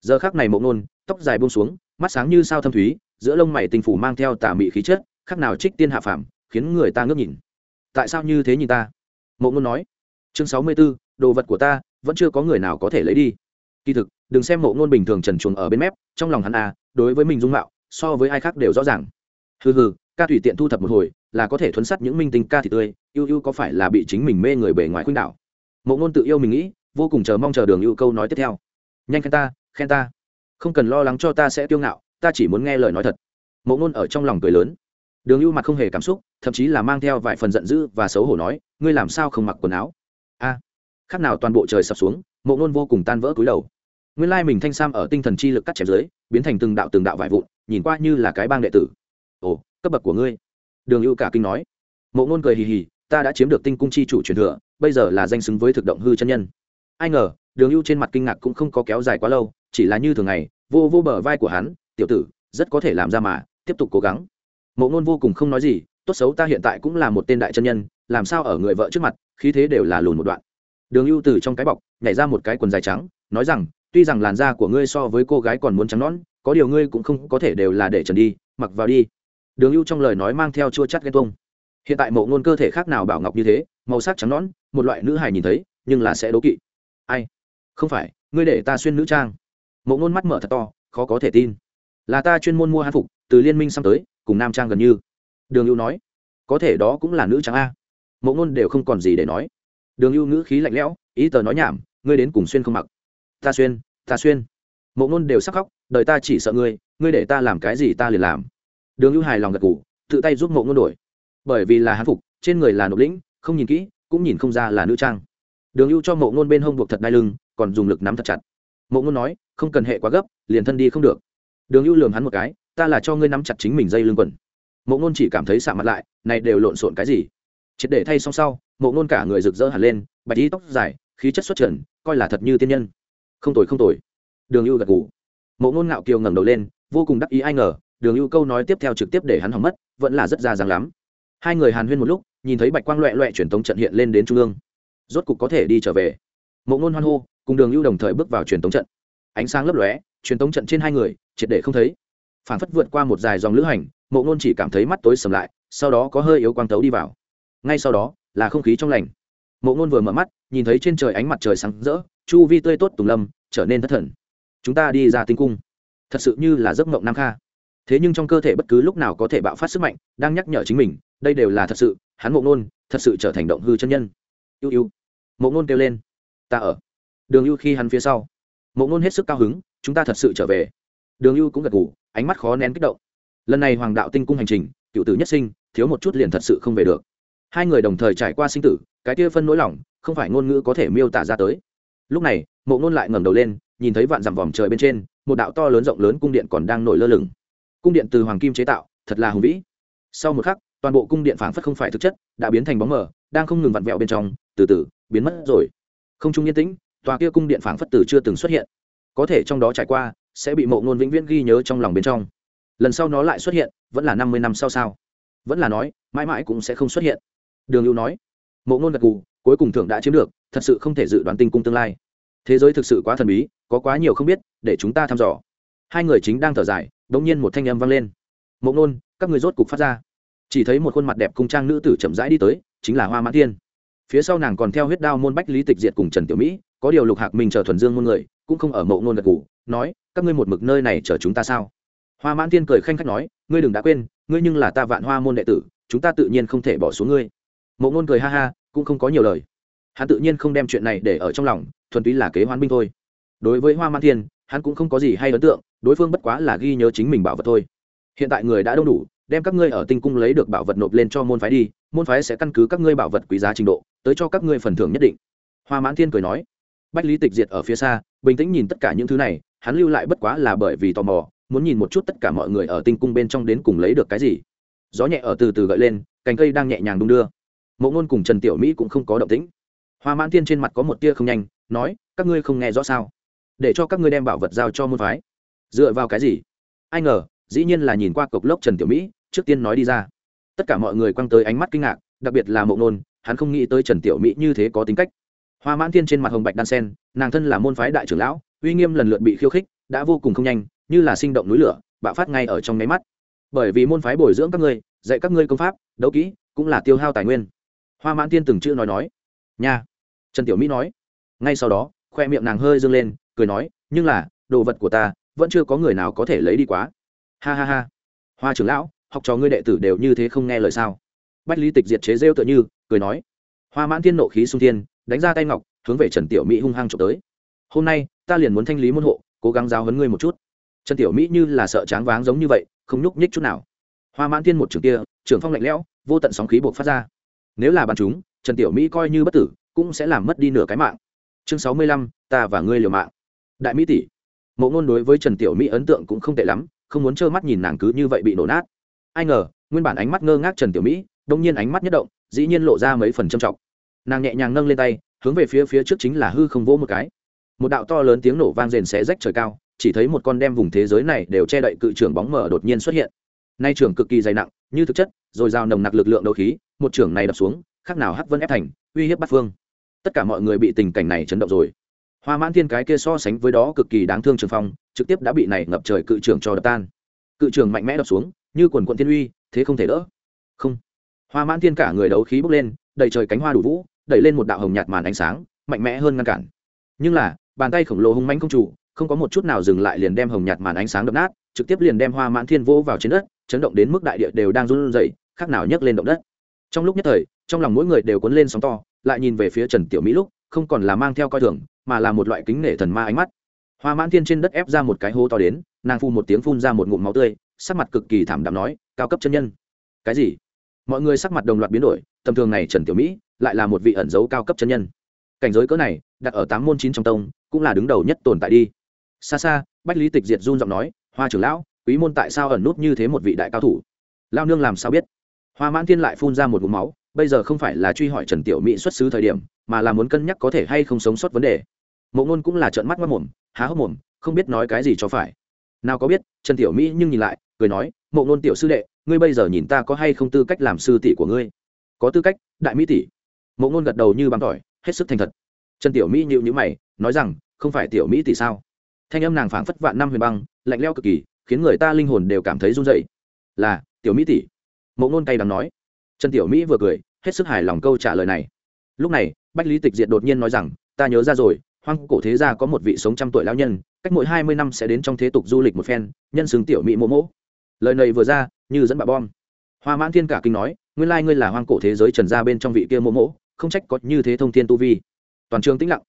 giờ khác này mộ ngôn tóc dài buông xuống, mắt sáng như sao thâm thúy, giữa lông mày tình phủ mang theo tà mị khí chất khác nào trích tiên hạ phàm, khiến người ta ngước nhìn. Tại sao như thế nhìn ta? Mộ ngôn nói. Chương sáu mươi b ố đồ vật của ta, vẫn chưa có người nào có thể lấy đi. Kỳ thực, đừng xem mộ ngôn bình thường trần chuồng ở bên mép, trong lòng hắn à đối với mình dung mạo, so với ai khác đều rõ ràng. Hừ hừ ca tùy tiện thu thập một hồi là có thể thuấn sắt những minh tinh ca thì tươi ưu ưu có phải là bị chính mình mê người bề ngoài khuynh đảo? Mộ ngôn tự yêu mình nghĩ vô cùng chờ mong chờ đường ưu câu nói tiếp theo. Nhanh khen ta khen ta. Không cần lo lắng cho ta sẽ tiêu ngạo ta chỉ muốn nghe lời nói thật. Mộ ngôn ở trong lòng cười lớn. Đường ưu mặt không hề cảm xúc thậm chí là mang theo vài phần giận dữ và xấu hổ nói ngươi làm sao không mặc quần áo? A. À, khác nào toàn bộ trời sập xuống mộ ngôn vô cùng tan vỡ cúi đầu. Nguyên lai mình thanh sam ở tinh thần chi lực cắt chém dưới biến thành từng đạo từng đạo vải vụn nhìn qua như là cái bang đệ tử. Ồ cấp bậc của ngươi. Đường ưu cả kinh nói. Mộ ngôn cười hì hì, ta đã chiếm được tinh cung chi chủ truyền thừa, bây giờ là danh xứng với thực động hư chân nhân. Ai ngờ, đường ưu trên mặt kinh ngạc cũng không có kéo dài quá lâu, chỉ là như thường ngày, vô vô bờ vai của hắn, tiểu tử, rất có thể làm ra mà, tiếp tục cố gắng. Mộ ngôn vô cùng không nói gì, tốt xấu ta hiện tại cũng là một tên đại chân nhân, làm sao ở người vợ trước mặt, khí thế đều là lùn một đoạn. Đường ưu từ trong cái bọc, nhảy ra một cái quần dài trắng, nói rằng, tuy rằng làn da của ngươi so với cô gái còn muốn trắng nõn, có điều ngươi cũng không có thể đều là để trần đi, mặc vào đi đường ưu trong lời nói mang theo chua chắt ghen tuông. Hiện tại mộ ngôn cơ thể khác nào bảo ngọc như thế, màu sắc trắng nõn, một loại nữ hài nhìn thấy, nhưng là sẽ đố kỵ. Ai? Không phải, ngươi để ta xuyên nữ trang. Mộ ngôn mắt mở thật to, khó có thể tin. Là ta chuyên môn mua hán phục, từ liên minh sang tới, cùng nam trang gần như. Đường ưu nói, có thể đó cũng là nữ trang a. Mộ ngôn đều không còn gì để nói. Đường ưu ngữ khí lạnh lẽo, ý tờ nói nhảm, ngươi đến cùng xuyên không mặc. Ta xuyên ta xuyên. Mộ ngôn đều sắc khóc, đời ta chỉ sợ ngươi ngươi để ta làm cái gì ta liền làm đường ưu hài lòng gật g ủ tự tay giúp mộ ngôn đổi. Bởi vì là hán phục trên người là nộp lĩnh không nhìn kỹ cũng nhìn không ra là nữ trang. Đường ưu cho mộ ngôn bên hông buộc thật đai lưng còn dùng lực nắm thật chặt. Mộ ngôn nói không cần hệ quá gấp liền thân đi không được. Đường ưu lường hắn một cái ta là cho ngươi nắm chặt chính mình dây lưng quần. Mộ ngôn chỉ cảm thấy xạ mặt lại này đều lộn xộn cái gì? Triệt để thay xong sau mộ ngôn cả người rực rỡ hẳn lên bạch y tóc dài khí chất xuất trần coi là thật như tiên nhân. Không tồi không tồi. Đường ưu gật gù, mộ ngôn ngạo kiều ngẩng đầu lên vô cùng đắc ý ai ngờ đường ưu câu nói tiếp theo trực tiếp để hắn hỏng mất, vẫn là rất ra dáng lắm. Hai người hàn huyên một lúc, nhìn thấy bạch quang loẹ loẹ truyền thống trận hiện lên đến trung ương. Rốt cục có thể đi trở về. Mộ ngôn hoan hô, cùng đường ưu đồng thời bước vào truyền thống trận. Ánh sáng lấp lóe, truyền thống trận trên hai người, triệt để không thấy. Phản phất vượt qua một dài dòng lữ hành, mộ ngôn chỉ cảm thấy mắt tối sầm lại, sau đó có hơi yếu quang tấu đi vào. Ngay sau đó, là không khí trong lành. Mộ ngôn vừa mở mắt, nhìn thấy trên trời ánh mặt trời sáng rỡ, chu vi tươi tốt tùng lâm, trở nên thất thần. Chúng ta đi ra tinh cung. Thật sự như là giấc mộng nam kha thế nhưng trong cơ thể bất cứ lúc nào có thể bạo phát sức mạnh, đang nhắc nhở chính mình, đây đều là thật sự, hắn mộ ngôn thật sự trở thành động hư chân nhân. Ưu ưu mộ ngôn kêu lên. Ta ở. Đường ưu khi hắn phía sau. Mộ ngôn hết sức cao hứng, chúng ta thật sự trở về. Đường ưu cũng gật ngủ ánh mắt khó nén kích động. Lần này hoàng đạo tinh cung hành trình, cựu tử nhất sinh, thiếu một chút liền thật sự không về được. Hai người đồng thời trải qua sinh tử, cái kia phân nỗi lòng, không phải ngôn ngữ có thể miêu tả ra tới. Lúc này, mộ ngôn lại ngẩng đầu lên, nhìn thấy vạn dặm vòm trời bên trên, một đạo to lớn rộng lớn cung điện còn đang nổi lơ lửng cung điện từ hoàng kim chế tạo, thật là hùng vĩ. Sau một khắc, toàn bộ cung điện phảng phất không phải thực chất, đã biến thành bóng mờ, đang không ngừng vặn vẹo bên trong, từ từ, biến mất rồi. Không trung yên tĩnh, tòa kia cung điện phảng phất từ chưa từng xuất hiện. Có thể trong đó trải qua, sẽ bị mộ ngôn vĩnh viễn ghi nhớ trong lòng bên trong. Lần sau nó lại xuất hiện, vẫn là năm mươi năm sau sao? Vẫn là nói, mãi mãi cũng sẽ không xuất hiện. Đường lưu nói. Mộ ngôn gật gù, cuối cùng thượng đã chiếm được, thật sự không thể dự đoán tinh cung tương lai. Thế giới thực sự quá thần bí, có quá nhiều không biết, để chúng ta thăm dò. Hai người chính đang thở dài đ ỗ n g nhiên một thanh âm vang lên. Mộ ngôn các người rốt cục phát ra. Chỉ thấy một khuôn mặt đẹp cung trang nữ tử chậm rãi đi tới, chính là hoa mã Thiên. phía sau nàng còn theo huyết đao môn bách lý tịch diệt cùng trần tiểu mỹ, có điều lục hạc minh chờ thuần dương môn người, cũng không ở mộ ngôn gật g ủ nói, các ngươi một mực nơi này chờ chúng ta sao? Hoa mãn Thiên cười khanh khách nói, ngươi đừng đã quên, ngươi nhưng là ta vạn hoa môn đệ tử, chúng ta tự nhiên không thể bỏ xuống ngươi. Mộ ngôn cười ha ha, cũng không có nhiều lời. Hắn tự nhiên không đem chuyện này để ở trong lòng, thuần túy là kế hoán binh thôi. Đối với hoa Mãn thiên, hắn cũng không có gì hay ấn tượng đối phương bất quá là ghi nhớ chính mình bảo vật thôi. Hiện tại người đã đông đủ, đem các ngươi ở tinh cung lấy được bảo vật nộp lên cho môn phái đi, môn phái sẽ căn cứ các ngươi bảo vật quý giá trình độ, tới cho các ngươi phần thưởng nhất định. Hoa mãn thiên cười nói. Bách lý tịch diệt ở phía xa, bình tĩnh nhìn tất cả những thứ này, hắn lưu lại bất quá là bởi vì tò mò, muốn nhìn một chút tất cả mọi người ở tinh cung bên trong đến cùng lấy được cái gì. Gió nhẹ ở từ từ gợi lên, cành cây đang nhẹ nhàng đung đưa. Mộ ngôn cùng trần tiểu mỹ cũng không có động tĩnh. Hoa mãn thiên trên mặt có một tia không nhanh, nói, các ngươi không nghe rõ sao? Để cho các ngươi đem bảo vật giao cho môn phái dựa vào cái gì? Ai ngờ, dĩ nhiên là nhìn qua cộc lốc trần tiểu mỹ, trước tiên nói đi ra. Tất cả mọi người quăng tới ánh mắt kinh ngạc, đặc biệt là mộ nôn, hắn không nghĩ tới trần tiểu mỹ như thế có tính cách. Hoa mãn thiên trên mặt hồng bạch đan sen, nàng thân là môn phái đại trưởng lão, uy nghiêm lần lượt bị khiêu khích, đã vô cùng không nhanh, như là sinh động núi lửa, bạo phát ngay ở trong nháy mắt. Bởi vì môn phái bồi dưỡng các ngươi, dạy các ngươi công pháp, đấu kỹ, cũng là tiêu hao tài nguyên. Hoa mãn thiên từng chữ nói nói. Nha. Trần tiểu mỹ nói. Ngay sau đó, khoe miệng nàng hơi dâng lên, cười nói, nhưng là, đồ vật của ta vẫn chưa có người nào có thể lấy đi quá. Ha ha ha. Hoa trưởng lão, học trò ngươi đệ tử đều như thế không nghe lời sao? Bách lý tịch diệt chế rêu tựa như, cười nói. Hoa mãn thiên nộ khí sung thiên, đánh ra tay ngọc, hướng về trần tiểu mỹ hung hăng trộm tới. Hôm nay, ta liền muốn thanh lý môn hộ, cố gắng giáo hấn ngươi một chút. Trần tiểu mỹ như là sợ tráng váng giống như vậy, không nhúc nhích chút nào. Hoa mãn thiên một trường kia trường phong lạnh lẽo, vô tận sóng khí buộc phát ra. Nếu là bắn chúng, trần tiểu mỹ coi như bất tử, cũng sẽ làm mất đi nửa cái mạng. Chương sáu mươi lăm, ta và ngươi liều mạng. Đại mỹ tỷ mộ ngôn đối với trần tiểu mỹ ấn tượng cũng không tệ lắm, không muốn trơ mắt nhìn nàng cứ như vậy bị nổ nát. Ai ngờ, nguyên bản ánh mắt ngơ ngác trần tiểu mỹ, đông nhiên ánh mắt nhất động, dĩ nhiên lộ ra mấy phần trầm trọng. Nàng nhẹ nhàng nâng lên tay, hướng về phía phía trước chính là hư không vỗ một cái. Một đạo to lớn tiếng nổ vang rền xé rách trời cao, chỉ thấy một con đem vùng thế giới này đều che đậy cự trưởng bóng mờ đột nhiên xuất hiện. Nay trưởng cực kỳ dày nặng, như thực chất, rồi giao nồng nặc lực lượng đấu khí, một trưởng này đập xuống, khác nào hắc vân ép thành, uy hiếp bắt phương. Tất cả mọi người bị tình cảnh này chấn động rồi hoa mãn thiên cái kia so sánh với đó cực kỳ đáng thương trường phong, trực tiếp đã bị này ngập trời cự trưởng cho đập tan. Cự trưởng mạnh mẽ đập xuống, như quần quận thiên uy, thế không thể đỡ. Không. Hoa mãn thiên cả người đấu khí bốc lên đầy trời cánh hoa đủ vũ, đẩy lên một đạo hồng nhạt màn ánh sáng, mạnh mẽ hơn ngăn cản. Nhưng là, bàn tay khổng lồ hung manh không chủ, không có một chút nào dừng lại liền đem hồng nhạt màn ánh sáng đập nát, trực tiếp liền đem hoa mãn thiên vỗ vào trên đất, chấn động đến mức đại địa đều đang run rẩy, khác nào nhấc lên động đất. Trong lúc nhất thời, trong lòng mỗi người đều cuốn lên sóng to, lại nhìn về phía trần tiểu mỹ lúc, không còn là mang theo coi thường mà là một loại kính nể thần ma ánh mắt. Hoa mãn thiên trên đất ép ra một cái hố to đến, nàng phun một tiếng phun ra một ngụm máu tươi, sắc mặt cực kỳ thảm đạm nói, cao cấp chân nhân. Cái gì? Mọi người sắc mặt đồng loạt biến đổi, tầm thường này trần tiểu mỹ lại là một vị ẩn dấu cao cấp chân nhân. Cảnh giới cỡ này, đặt ở tám môn chín trong tông, cũng là đứng đầu nhất tồn tại đi. Xa xa, bách lý tịch diệt run giọng nói, hoa trưởng lão, quý môn tại sao ẩn nút như thế một vị đại cao thủ? Lao nương làm sao biết? Hoa mãn thiên lại phun ra một ngụm máu, bây giờ không phải là truy hỏi trần tiểu mỹ xuất xứ thời điểm, mà là muốn cân nhắc có thể hay không sống sót vấn đề mộ ngôn cũng là trợn mắt mất mồm, há hốc mồm, không biết nói cái gì cho phải. Nào có biết, trần tiểu mỹ nhưng nhìn lại, cười nói, mộ ngôn tiểu sư đệ, ngươi bây giờ nhìn ta có hay không tư cách làm sư tỷ của ngươi? Có tư cách, đại mỹ tỷ. Mộ ngôn gật đầu như bằng tỏi, hết sức thành thật. Trần tiểu mỹ nhịu nhữ mày, nói rằng, không phải tiểu mỹ tỷ sao? Thanh âm nàng phảng phất vạn năm huyền băng, lạnh leo cực kỳ, khiến người ta linh hồn đều cảm thấy run dậy là, tiểu mỹ tỷ. Mộ ngôn cay đắng nói. Trần tiểu mỹ vừa cười, hết sức hài lòng câu trả lời này. Lúc này, bách lý tịch diệt đột nhiên nói rằng, ta nhớ ra rồi hoang cổ thế gia có một vị sống trăm tuổi lão nhân, cách mỗi hai mươi năm sẽ đến trong thế tục du lịch một phen, nhân xứng tiểu mỹ mộ mỗ lời này vừa ra, như dẫn bà bom. Hoa mãn thiên cả kinh nói, nguyên lai ngươi là hoang cổ thế giới trần gia bên trong vị kia mộ mỗ không trách có như thế thông thiên tu vi. Toàn trường tĩnh lặng.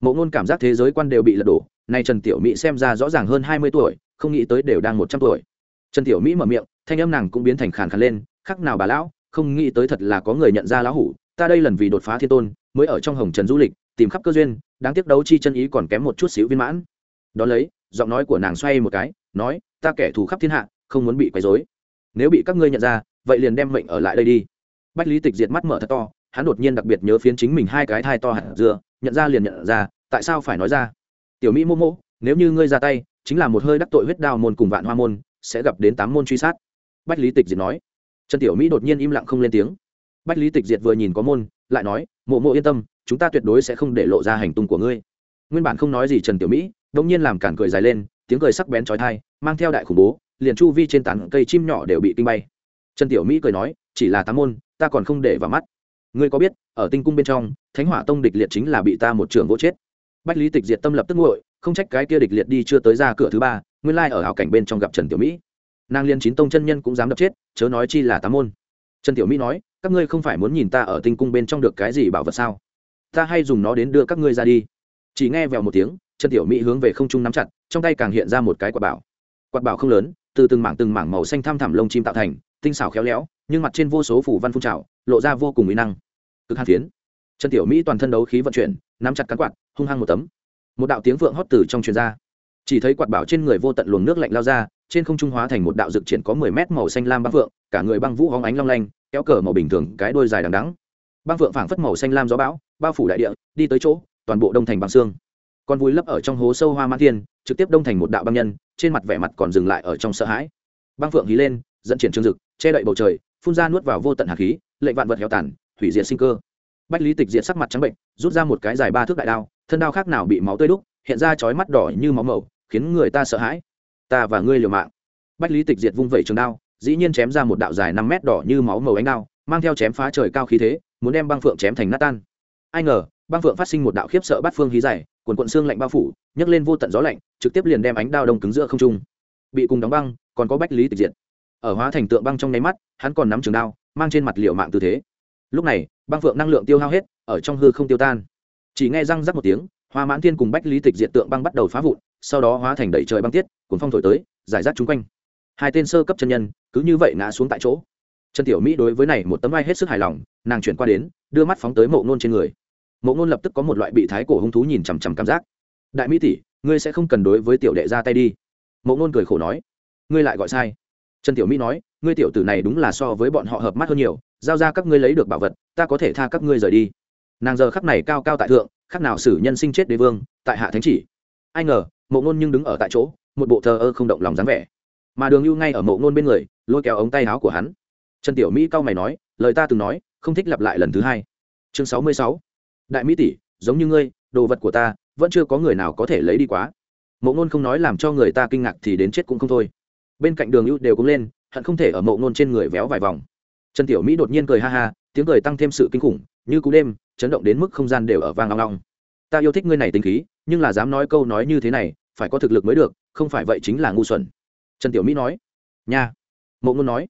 Mộ ngôn cảm giác thế giới quan đều bị lật đổ, nay trần tiểu mỹ xem ra rõ ràng hơn hai mươi tuổi, không nghĩ tới đều đang một trăm tuổi. Trần tiểu mỹ mở miệng, thanh âm nàng cũng biến thành khàn khàn lên khác nào bà lão, không nghĩ tới thật là có người nhận ra lão hủ, ta đây lần vì đột phá thiên tôn, mới ở trong hồng trần du lịch tìm khắp cơ duyên, đáng tiếc đấu chi chân ý còn kém một chút xíu viên mãn. Đón lấy, giọng nói của nàng xoay một cái, nói, ta kẻ thù khắp thiên hạ, không muốn bị quấy rối. Nếu bị các ngươi nhận ra, vậy liền đem mệnh ở lại đây đi. Bách lý tịch diệt mắt mở thật to, hắn đột nhiên đặc biệt nhớ phiến chính mình hai cái thai to hạt dưa, nhận ra liền nhận ra, tại sao phải nói ra? Tiểu mỹ mô mô nếu như ngươi ra tay, chính là một hơi đắc tội huyết đao môn cùng vạn hoa môn, sẽ gặp đến tám môn truy sát. Bách lý tịch diệt nói. Trần tiểu mỹ đột nhiên im lặng không lên tiếng. Bách lý tịch diệt vừa nhìn có môn, lại nói mộ mộ yên tâm chúng ta tuyệt đối sẽ không để lộ ra hành tung của ngươi. Nguyên bản không nói gì trần tiểu mỹ đông nhiên làm cản cười dài lên, tiếng cười sắc bén trói thai mang theo đại khủng bố, liền chu vi trên tán cây chim nhỏ đều bị kinh bay. Trần tiểu mỹ cười nói, chỉ là tám môn, ta còn không để vào mắt. Ngươi có biết, ở tinh cung bên trong, thánh hỏa tông địch liệt chính là bị ta một trường gỗ chết. Bách lý tịch diệt tâm lập tức nguội, không trách cái kia địch liệt đi chưa tới ra cửa thứ ba, nguyên lai ở hảo cảnh bên trong gặp trần tiểu mỹ. Nàng liên chín tông chân nhân cũng dám đập chết, chớ nói chi là tám môn. Trần tiểu mỹ nói, các ngươi không phải muốn nhìn ta ở tinh cung bên trong được cái gì bảo vật sao? Ta hay dùng nó đến đưa các ngươi ra đi. Chỉ nghe vèo một tiếng, trần tiểu mỹ hướng về không trung nắm chặt, trong tay càng hiện ra một cái quạt bảo. Quạt bảo không lớn, từ từng mảng từng mảng màu xanh thăm thẳm lông chim tạo thành, tinh xảo khéo léo, nhưng mặt trên vô số phủ văn phun trào, lộ ra vô cùng mỹ năng. Cực hàn phiến. Trần tiểu mỹ toàn thân đấu khí vận chuyển, nắm chặt cán quạt, hung hăng một tấm. Một đạo tiếng vượng hót từ trong truyền ra. Chỉ thấy quạt bảo trên người vô tận luồng nước lạnh lao ra, trên không trung hóa thành một đạo dực triển có mười mét màu xanh lam băng vượng, cả người băng vũ hóng ánh long lanh, kéo cờ màu bình thường, cái đôi dài đằng đắng băng vượng phảng phất màu xanh lam gió bão, bao phủ đại địa, đi tới chỗ, toàn bộ đông thành băng xương. Con vùi lấp ở trong hố sâu hoa mãn thiên, trực tiếp đông thành một đạo băng nhân, trên mặt vẻ mặt còn dừng lại ở trong sợ hãi. Băng phượng hí lên, dẫn triển trương dực, che đậy bầu trời, phun ra nuốt vào vô tận hạt khí lệnh vạn vật heo tàn, hủy diệt sinh cơ. Bách lý tịch diệt sắc mặt trắng bệnh, rút ra một cái dài ba thước đại đao, thân đao khác nào bị máu tươi đúc, hiện ra chói mắt đỏ như máu màu, khiến người ta sợ hãi. Ta và ngươi liều mạng. Bách lý tịch diệt vung vẩy trường đao, dĩ nhiên chém ra một đạo dài năm mét đỏ như máu màu ánh đao, mang theo chém phá trời cao khí thế muốn đem băng phượng chém thành nát tan. Ai ngờ, băng phượng phát sinh một đạo khiếp sợ bát phương hí dày quần quận xương lạnh bao phủ, nhấc lên vô tận gió lạnh, trực tiếp liền đem ánh đao đông cứng giữa không trung. Bị cùng đóng băng, còn có bách lý tịch diệt. Ở hóa thành tượng băng trong nháy mắt, hắn còn nắm trường đao, mang trên mặt liệu mạng tư thế. Lúc này, băng phượng năng lượng tiêu hao hết, ở trong hư không tiêu tan. Chỉ nghe răng rắc một tiếng, hoa mãn thiên cùng bách lý tịch diệt tượng băng bắt đầu phá vụn, sau đó hóa thành đầy trời băng tiết cuốn phong thổi tới, giải rác chung quanh. Hai tên sơ cấp chân nhân, cứ như vậy ngã xuống tại chỗ trần tiểu mỹ đối với này một tấm vai hết sức hài lòng, nàng chuyển qua đến, đưa mắt phóng tới mộ nôn trên người. Mộ nôn lập tức có một loại bị thái cổ hung thú nhìn chằm chằm cảm giác. Đại mỹ tỷ, ngươi sẽ không cần đối với tiểu đệ ra tay đi. Mộ nôn cười khổ nói. Ngươi lại gọi sai. Trần tiểu mỹ nói, ngươi tiểu tử này đúng là so với bọn họ hợp mắt hơn nhiều, giao ra các ngươi lấy được bảo vật, ta có thể tha các ngươi rời đi. Nàng giờ khắc này cao cao tại thượng, khắc nào xử nhân sinh chết đế vương, tại hạ thánh chỉ. Ai ngờ, mộ ngôn nhưng đứng ở tại chỗ, một bộ thờ ơ không động lòng dáng vẻ. Mà đường lưu ngay ở mộ ngôn bên người, lôi kéo ống tay áo của hắn trần tiểu mỹ cao mày nói, lời ta từng nói, không thích lặp lại lần thứ hai. Chương sáu mươi sáu. Đại mỹ tỷ, giống như ngươi, đồ vật của ta, vẫn chưa có người nào có thể lấy đi quá. Mộ ngôn không nói làm cho người ta kinh ngạc thì đến chết cũng không thôi. Bên cạnh đường ưu đều cũng lên, hận không thể ở mộ ngôn trên người véo vài vòng. Trần tiểu mỹ đột nhiên cười ha ha, tiếng cười tăng thêm sự kinh khủng, như cú đêm, chấn động đến mức không gian đều ở vang long long. Ta yêu thích ngươi này tính khí, nhưng là dám nói câu nói như thế này, phải có thực lực mới được, không phải vậy chính là ngu xuẩn. Trần tiểu mỹ nói, nha. Mộ ngôn nói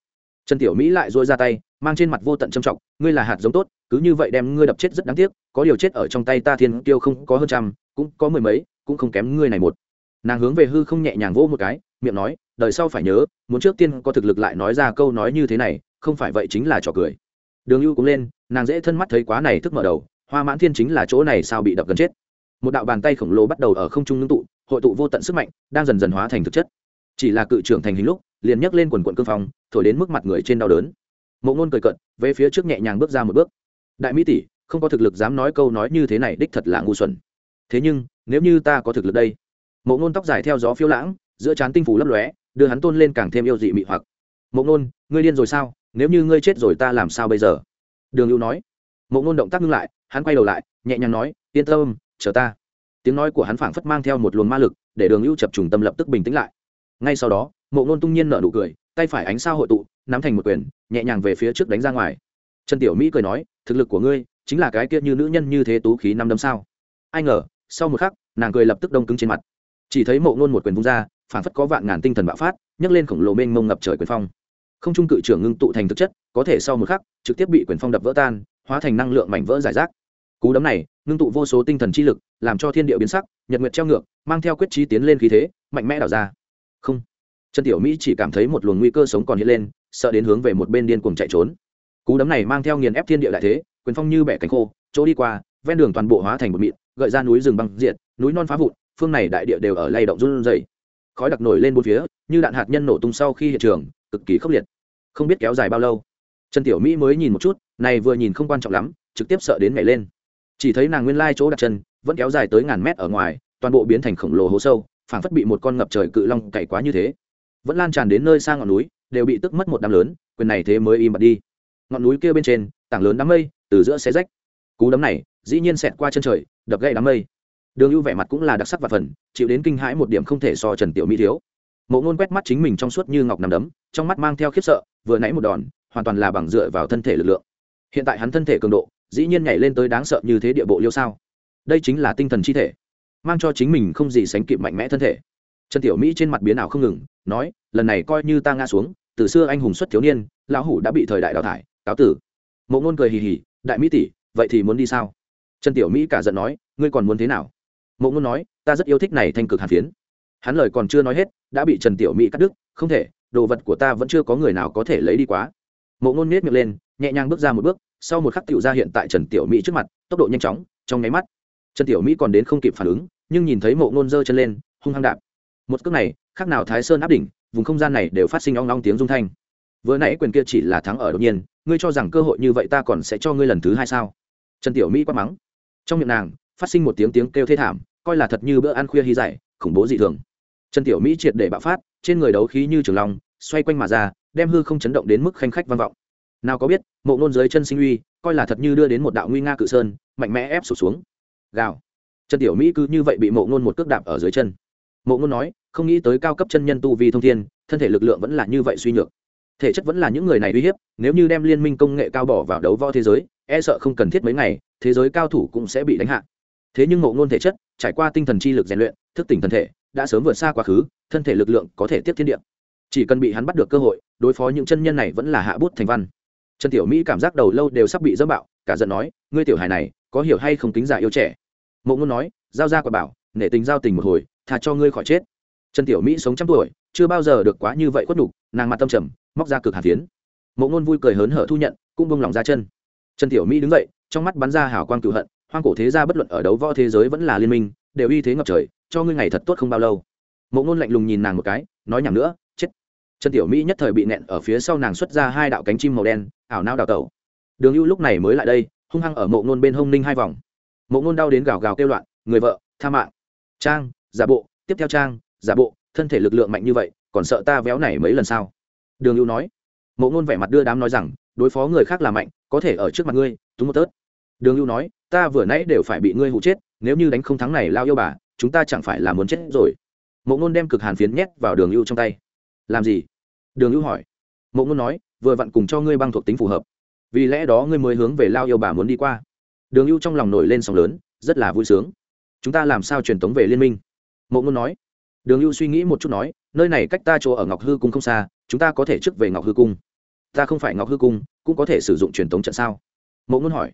trần tiểu mỹ lại dôi ra tay, mang trên mặt vô tận trầm trọng, ngươi là hạt giống tốt, cứ như vậy đem ngươi đập chết rất đáng tiếc, có điều chết ở trong tay ta thiên tiêu không có hơn trăm, cũng có mười mấy, cũng không kém ngươi này một. Nàng hướng về hư không nhẹ nhàng vỗ một cái, miệng nói, đời sau phải nhớ, muốn trước tiên có thực lực lại nói ra câu nói như thế này, không phải vậy chính là trò cười. Đường ưu cũng lên, nàng dễ thân mắt thấy quá này thức mở đầu, hoa mãn thiên chính là chỗ này sao bị đập gần chết? Một đạo bàn tay khổng lồ bắt đầu ở không trung ngưng tụ, hội tụ vô tận sức mạnh, đang dần dần hóa thành thực chất. Chỉ là cự trưởng thành hình lúc, liền nhấc lên quần quận cương phong thổi đến mức mặt người trên đau đớn. Mộ ngôn cười cận về phía trước nhẹ nhàng bước ra một bước. Đại mỹ tỷ, không có thực lực dám nói câu nói như thế này đích thật là ngu xuẩn. Thế nhưng, nếu như ta có thực lực đây? Mộ ngôn tóc dài theo gió phiêu lãng, giữa trán tinh phủ lấp lóe, đưa hắn tôn lên càng thêm yêu dị mị hoặc. Mộ ngôn, ngươi điên rồi sao? Nếu như ngươi chết rồi ta làm sao bây giờ? Đường hữu nói. Mộ ngôn động tác ngưng lại, hắn quay đầu lại, nhẹ nhàng nói, yên tâm, chờ ta. Tiếng nói của hắn phảng phất mang theo một luồng ma lực, để đường hữu chập trùng tâm lập tức bình tĩnh lại. Ngay sau đó, mộ ngôn tung nhiên nở nụ cười tay phải ánh sao hội tụ, nắm thành một quyền, nhẹ nhàng về phía trước đánh ra ngoài. Trần tiểu mỹ cười nói, thực lực của ngươi chính là cái kia như nữ nhân như thế tú khí năm đấm sao? Ai ngờ, sau một khắc, nàng cười lập tức đông cứng trên mặt. Chỉ thấy mộ ngôn một quyền vung ra, phản phất có vạn ngàn tinh thần bạo phát, nhấc lên khổng lồ mênh mông ngập trời quyền phong. Không trung cự trưởng ngưng tụ thành thực chất, có thể sau một khắc, trực tiếp bị quyền phong đập vỡ tan, hóa thành năng lượng mảnh vỡ giải rác. Cú đấm này, ngưng tụ vô số tinh thần chi lực, làm cho thiên địa biến sắc, nhật nguyệt treo ngược, mang theo quyết trí tiến lên khí thế, mạnh mẽ đảo ra. Không trần tiểu mỹ chỉ cảm thấy một luồng nguy cơ sống còn hiện lên sợ đến hướng về một bên điên cuồng chạy trốn. Cú đấm này mang theo nghiền ép thiên địa đại thế quyền phong như bẻ cánh khô chỗ đi qua ven đường toàn bộ hóa thành một mịn gợi ra núi rừng băng diệt, núi non phá vụn phương này đại địa đều ở lay động run rẩy. Khói đặc nổi lên bốn phía như đạn hạt nhân nổ tung sau khi hiện trường cực kỳ khốc liệt. Không biết kéo dài bao lâu trần tiểu mỹ mới nhìn một chút này vừa nhìn không quan trọng lắm trực tiếp sợ đến nhảy lên. Chỉ thấy nàng nguyên lai chỗ đặt chân vẫn kéo dài tới ngàn mét ở ngoài toàn bộ biến thành khổng lồ hố sâu phảng phất bị một con ngập trời cự long cày quá như thế vẫn lan tràn đến nơi xa ngọn núi, đều bị tức mất một đám lớn, quyền này thế mới im bặt đi. Ngọn núi kia bên trên, tảng lớn đám mây, từ giữa xe rách. Cú đấm này, dĩ nhiên xẹt qua chân trời, đập gậy đám mây. Đường ưu vẻ mặt cũng là đặc sắc và phần, chịu đến kinh hãi một điểm không thể so trần tiểu mỹ thiếu. Mộ ngôn quét mắt chính mình trong suốt như ngọc nằm đấm, trong mắt mang theo khiếp sợ, vừa nãy một đòn, hoàn toàn là bằng dựa vào thân thể lực lượng. Hiện tại hắn thân thể cường độ, dĩ nhiên nhảy lên tới đáng sợ như thế địa bộ liêu sao. Đây chính là tinh thần chi thể, mang cho chính mình không gì sánh kịp mạnh mẽ thân thể. Trần tiểu mỹ trên mặt biến ảo không ngừng nói, lần này coi như ta ngã xuống, từ xưa anh hùng xuất thiếu niên, lão hủ đã bị thời đại đào thải, cáo tử. Mộ ngôn cười hì hì, đại mỹ tỷ, vậy thì muốn đi sao? Trần tiểu mỹ cả giận nói, ngươi còn muốn thế nào? Mộ ngôn nói, ta rất yêu thích này thanh cực hàn phiến. Hắn lời còn chưa nói hết, đã bị trần tiểu mỹ cắt đứt, không thể, đồ vật của ta vẫn chưa có người nào có thể lấy đi quá. Mộ ngôn nết miệng lên, nhẹ nhàng bước ra một bước, sau một khắc Tiểu ra hiện tại trần tiểu mỹ trước mặt, tốc độ nhanh chóng, trong nháy mắt. Trần tiểu mỹ còn đến không kịp phản ứng, nhưng nhìn thấy mộ ngôn giơ chân lên, hung hăng đạp một cước này, khác nào thái sơn áp đỉnh, vùng không gian này đều phát sinh ong ong tiếng rung thanh. Vừa nãy quyền kia chỉ là thắng ở đột nhiên, ngươi cho rằng cơ hội như vậy ta còn sẽ cho ngươi lần thứ hai sao? Trần tiểu mỹ quát mắng. Trong miệng nàng, phát sinh một tiếng tiếng kêu thê thảm, coi là thật như bữa ăn khuya hy dại, khủng bố dị thường. Trần tiểu mỹ triệt để bạo phát, trên người đấu khí như trường long, xoay quanh mà ra, đem hư không chấn động đến mức khanh khách vang vọng. Nào có biết, mộ nôn dưới chân sinh uy, coi là thật như đưa đến một đạo nguy nga cự sơn, mạnh mẽ ép sụp xuống. Gào. Trần tiểu mỹ cứ như vậy bị mộ nôn một cước đạp ở dưới chân mộ ngôn nói, không nghĩ tới cao cấp chân nhân tu vi thông thiên, thân thể lực lượng vẫn là như vậy suy nhược. Thể chất vẫn là những người này uy hiếp, nếu như đem liên minh công nghệ cao bỏ vào đấu võ thế giới e sợ không cần thiết mấy ngày, thế giới cao thủ cũng sẽ bị đánh hạ. Thế nhưng mộ ngôn thể chất, trải qua tinh thần chi lực rèn luyện, thức tỉnh thân thể, đã sớm vượt xa quá khứ, thân thể lực lượng có thể tiếp thiên địa. Chỉ cần bị hắn bắt được cơ hội, đối phó những chân nhân này vẫn là hạ bút thành văn. Trần tiểu mỹ cảm giác đầu lâu đều sắp bị dẫm bạo, cả giận nói, ngươi tiểu hài này, có hiểu hay không tính giả yêu trẻ? Mộ ngôn nói, giao ra quả bảo, nể tình giao tình một hồi thà cho ngươi khỏi chết. Trần tiểu mỹ sống trăm tuổi, chưa bao giờ được quá như vậy khuất đủ. nàng mặt tâm trầm, móc ra cực hàn phiến. Mộ ngôn vui cười hớn hở thu nhận, cũng bông lòng ra chân. Trần tiểu mỹ đứng dậy, trong mắt bắn ra hào quang cựu hận, hoang cổ thế gia bất luận ở đấu võ thế giới vẫn là liên minh, đều uy thế ngập trời, cho ngươi ngày thật tốt không bao lâu. Mộ ngôn lạnh lùng nhìn nàng một cái, nói nhảm nữa, chết. Trần tiểu mỹ nhất thời bị nẹn ở phía sau nàng xuất ra hai đạo cánh chim màu đen, ảo nao đào tẩu. Đường ưu lúc này mới lại đây, hung hăng ở mộ ngôn bên hông ninh hai vòng. Mộ ngôn đau đến gào gào kêu loạn, người vợ, tha mạng. Trang giả bộ, tiếp theo trang, giả bộ, thân thể lực lượng mạnh như vậy, còn sợ ta véo này mấy lần sao? Đường ưu nói. Mộ ngôn vẻ mặt đưa đám nói rằng, đối phó người khác là mạnh, có thể ở trước mặt ngươi, túng một tớt. Đường ưu nói, ta vừa nãy đều phải bị ngươi hụ chết, nếu như đánh không thắng này lao yêu bà, chúng ta chẳng phải là muốn chết rồi. Mộ ngôn đem cực hàn phiến nhét vào đường ưu trong tay. Làm gì? Đường ưu hỏi. Mộ ngôn nói, vừa vặn cùng cho ngươi băng thuộc tính phù hợp. Vì lẽ đó ngươi mới hướng về lao yêu bà muốn đi qua. Đường ưu trong lòng nổi lên sóng lớn, rất là vui sướng. Chúng ta làm sao truyền tống về liên minh? Mộ ngôn nói. Đường lưu suy nghĩ một chút nói, nơi này cách ta chỗ ở ngọc hư cung không xa, chúng ta có thể trước về ngọc hư cung. Ta không phải ngọc hư cung, cũng có thể sử dụng truyền thống trận sao? Mộ ngôn hỏi.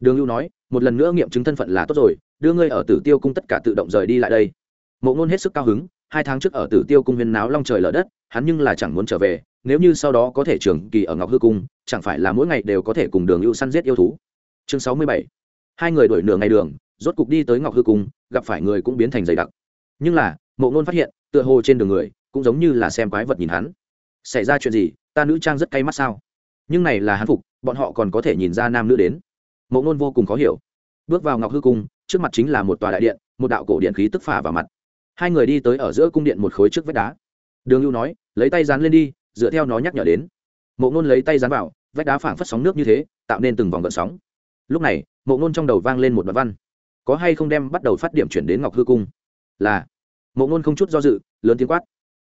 Đường lưu nói, một lần nữa nghiệm chứng thân phận là tốt rồi, đưa ngươi ở tử tiêu cung tất cả tự động rời đi lại đây. Mộ ngôn hết sức cao hứng, hai tháng trước ở tử tiêu cung huyên náo long trời lở đất, hắn nhưng là chẳng muốn trở về, nếu như sau đó có thể trường kỳ ở ngọc hư cung, chẳng phải là mỗi ngày đều có thể cùng đường lưu săn giết yêu thú. Chương sáu mươi bảy. Hai người đuổi nửa ngày đường, rốt cục đi tới ngọc hư cung, gặp phải người cũng biến thành dày đặc nhưng là, mộ ngôn phát hiện, tựa hồ trên đường người, cũng giống như là xem quái vật nhìn hắn. Xảy ra chuyện gì, ta nữ trang rất cay mắt sao? Nhưng này là hắn phục, bọn họ còn có thể nhìn ra nam nữ đến. Mộ ngôn vô cùng khó hiểu. Bước vào ngọc hư cung, trước mặt chính là một tòa đại điện, một đạo cổ điện khí tức phả vào mặt. Hai người đi tới ở giữa cung điện một khối trước vách đá. Đường lưu nói, lấy tay dán lên đi, dựa theo nó nhắc nhở đến. Mộ ngôn lấy tay dán vào, vách đá phảng phất sóng nước như thế, tạo nên từng vòng gợn sóng. Lúc này, mộ ngôn trong đầu vang lên một đoạn văn. Có hay không đem bắt đầu phát điểm chuyển đến ngọc hư cung? Là mộ ngôn không chút do dự, lớn tiếng quát.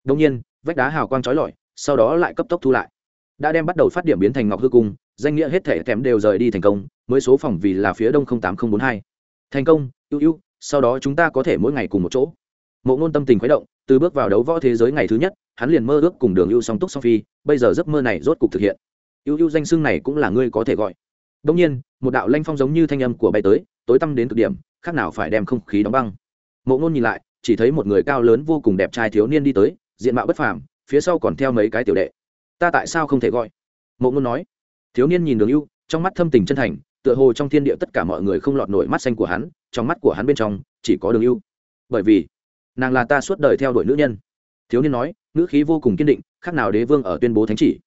Đông nhiên, vách đá hào quang trói lọi, sau đó lại cấp tốc thu lại. Đã đem bắt đầu phát điểm biến thành ngọc hư cung, danh nghĩa hết thể kém đều rời đi thành công, mới số phòng vì là phía đông tám nghìn bốn hai. Thành công, ưu ưu, sau đó chúng ta có thể mỗi ngày cùng một chỗ. Mộ ngôn tâm tình khuấy động, từ bước vào đấu võ thế giới ngày thứ nhất, hắn liền mơ ước cùng đường ưu song túc song phi, bây giờ giấc mơ này rốt cục thực hiện. Ưu ưu danh xưng này cũng là ngươi có thể gọi. Đông nhiên, một đạo lanh phong giống như thanh âm của bay tới, tối tăm đến cực điểm, khác nào phải đem không khí đóng băng. Mộ ngôn nhìn lại chỉ thấy một người cao lớn vô cùng đẹp trai thiếu niên đi tới, diện mạo bất phàm, phía sau còn theo mấy cái tiểu đệ. Ta tại sao không thể gọi? Mộ ngôn nói. Thiếu niên nhìn đường ưu, trong mắt thâm tình chân thành, tựa hồ trong thiên địa tất cả mọi người không lọt nổi mắt xanh của hắn, trong mắt của hắn bên trong, chỉ có đường ưu. Bởi vì, nàng là ta suốt đời theo đuổi nữ nhân. Thiếu niên nói, ngữ khí vô cùng kiên định, khác nào đế vương ở tuyên bố thánh chỉ.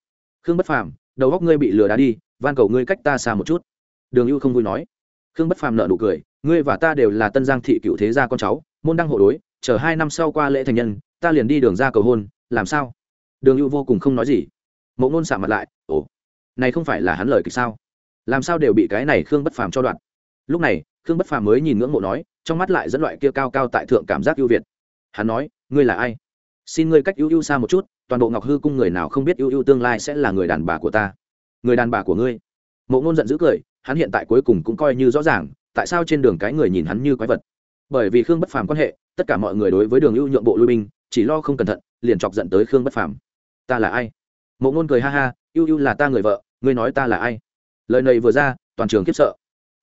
Khương bất phàm, đầu góc ngươi bị lừa đá đi, van cầu ngươi cách ta xa một chút. Đường ưu không vui nói. Khương bất phàm nợ nụ cười, ngươi và ta đều là tân giang thị cựu thế gia con cháu, môn đăng hộ đối chờ hai năm sau qua lễ thành nhân, ta liền đi đường ra cầu hôn, làm sao? Đường hữu vô cùng không nói gì. Mộ ngôn xả mặt lại, ồ, này không phải là hắn lời kịch sao? Làm sao đều bị cái này khương bất phàm cho đoạn lúc này, khương bất phàm mới nhìn ngưỡng mộ nói, trong mắt lại dẫn loại kia cao cao tại thượng cảm giác ưu việt. Hắn nói, ngươi là ai? Xin ngươi cách ưu ưu xa một chút, toàn bộ ngọc hư cung người nào không biết ưu ưu tương lai sẽ là người đàn bà của ta? Người đàn bà của ngươi? Mộ ngôn giận dữ cười, hắn hiện tại cuối cùng cũng coi như rõ ràng, tại sao trên đường cái người nhìn hắn như quái vật? Bởi vì khương bất phàm quan hệ, tất cả mọi người đối với đường ưu nhượng bộ lui binh, chỉ lo không cẩn thận, liền chọc giận tới khương bất phàm. Ta là ai? Mộ ngôn cười ha ha, ưu ưu là ta người vợ, ngươi nói ta là ai? Lời này vừa ra, toàn trường khiếp sợ.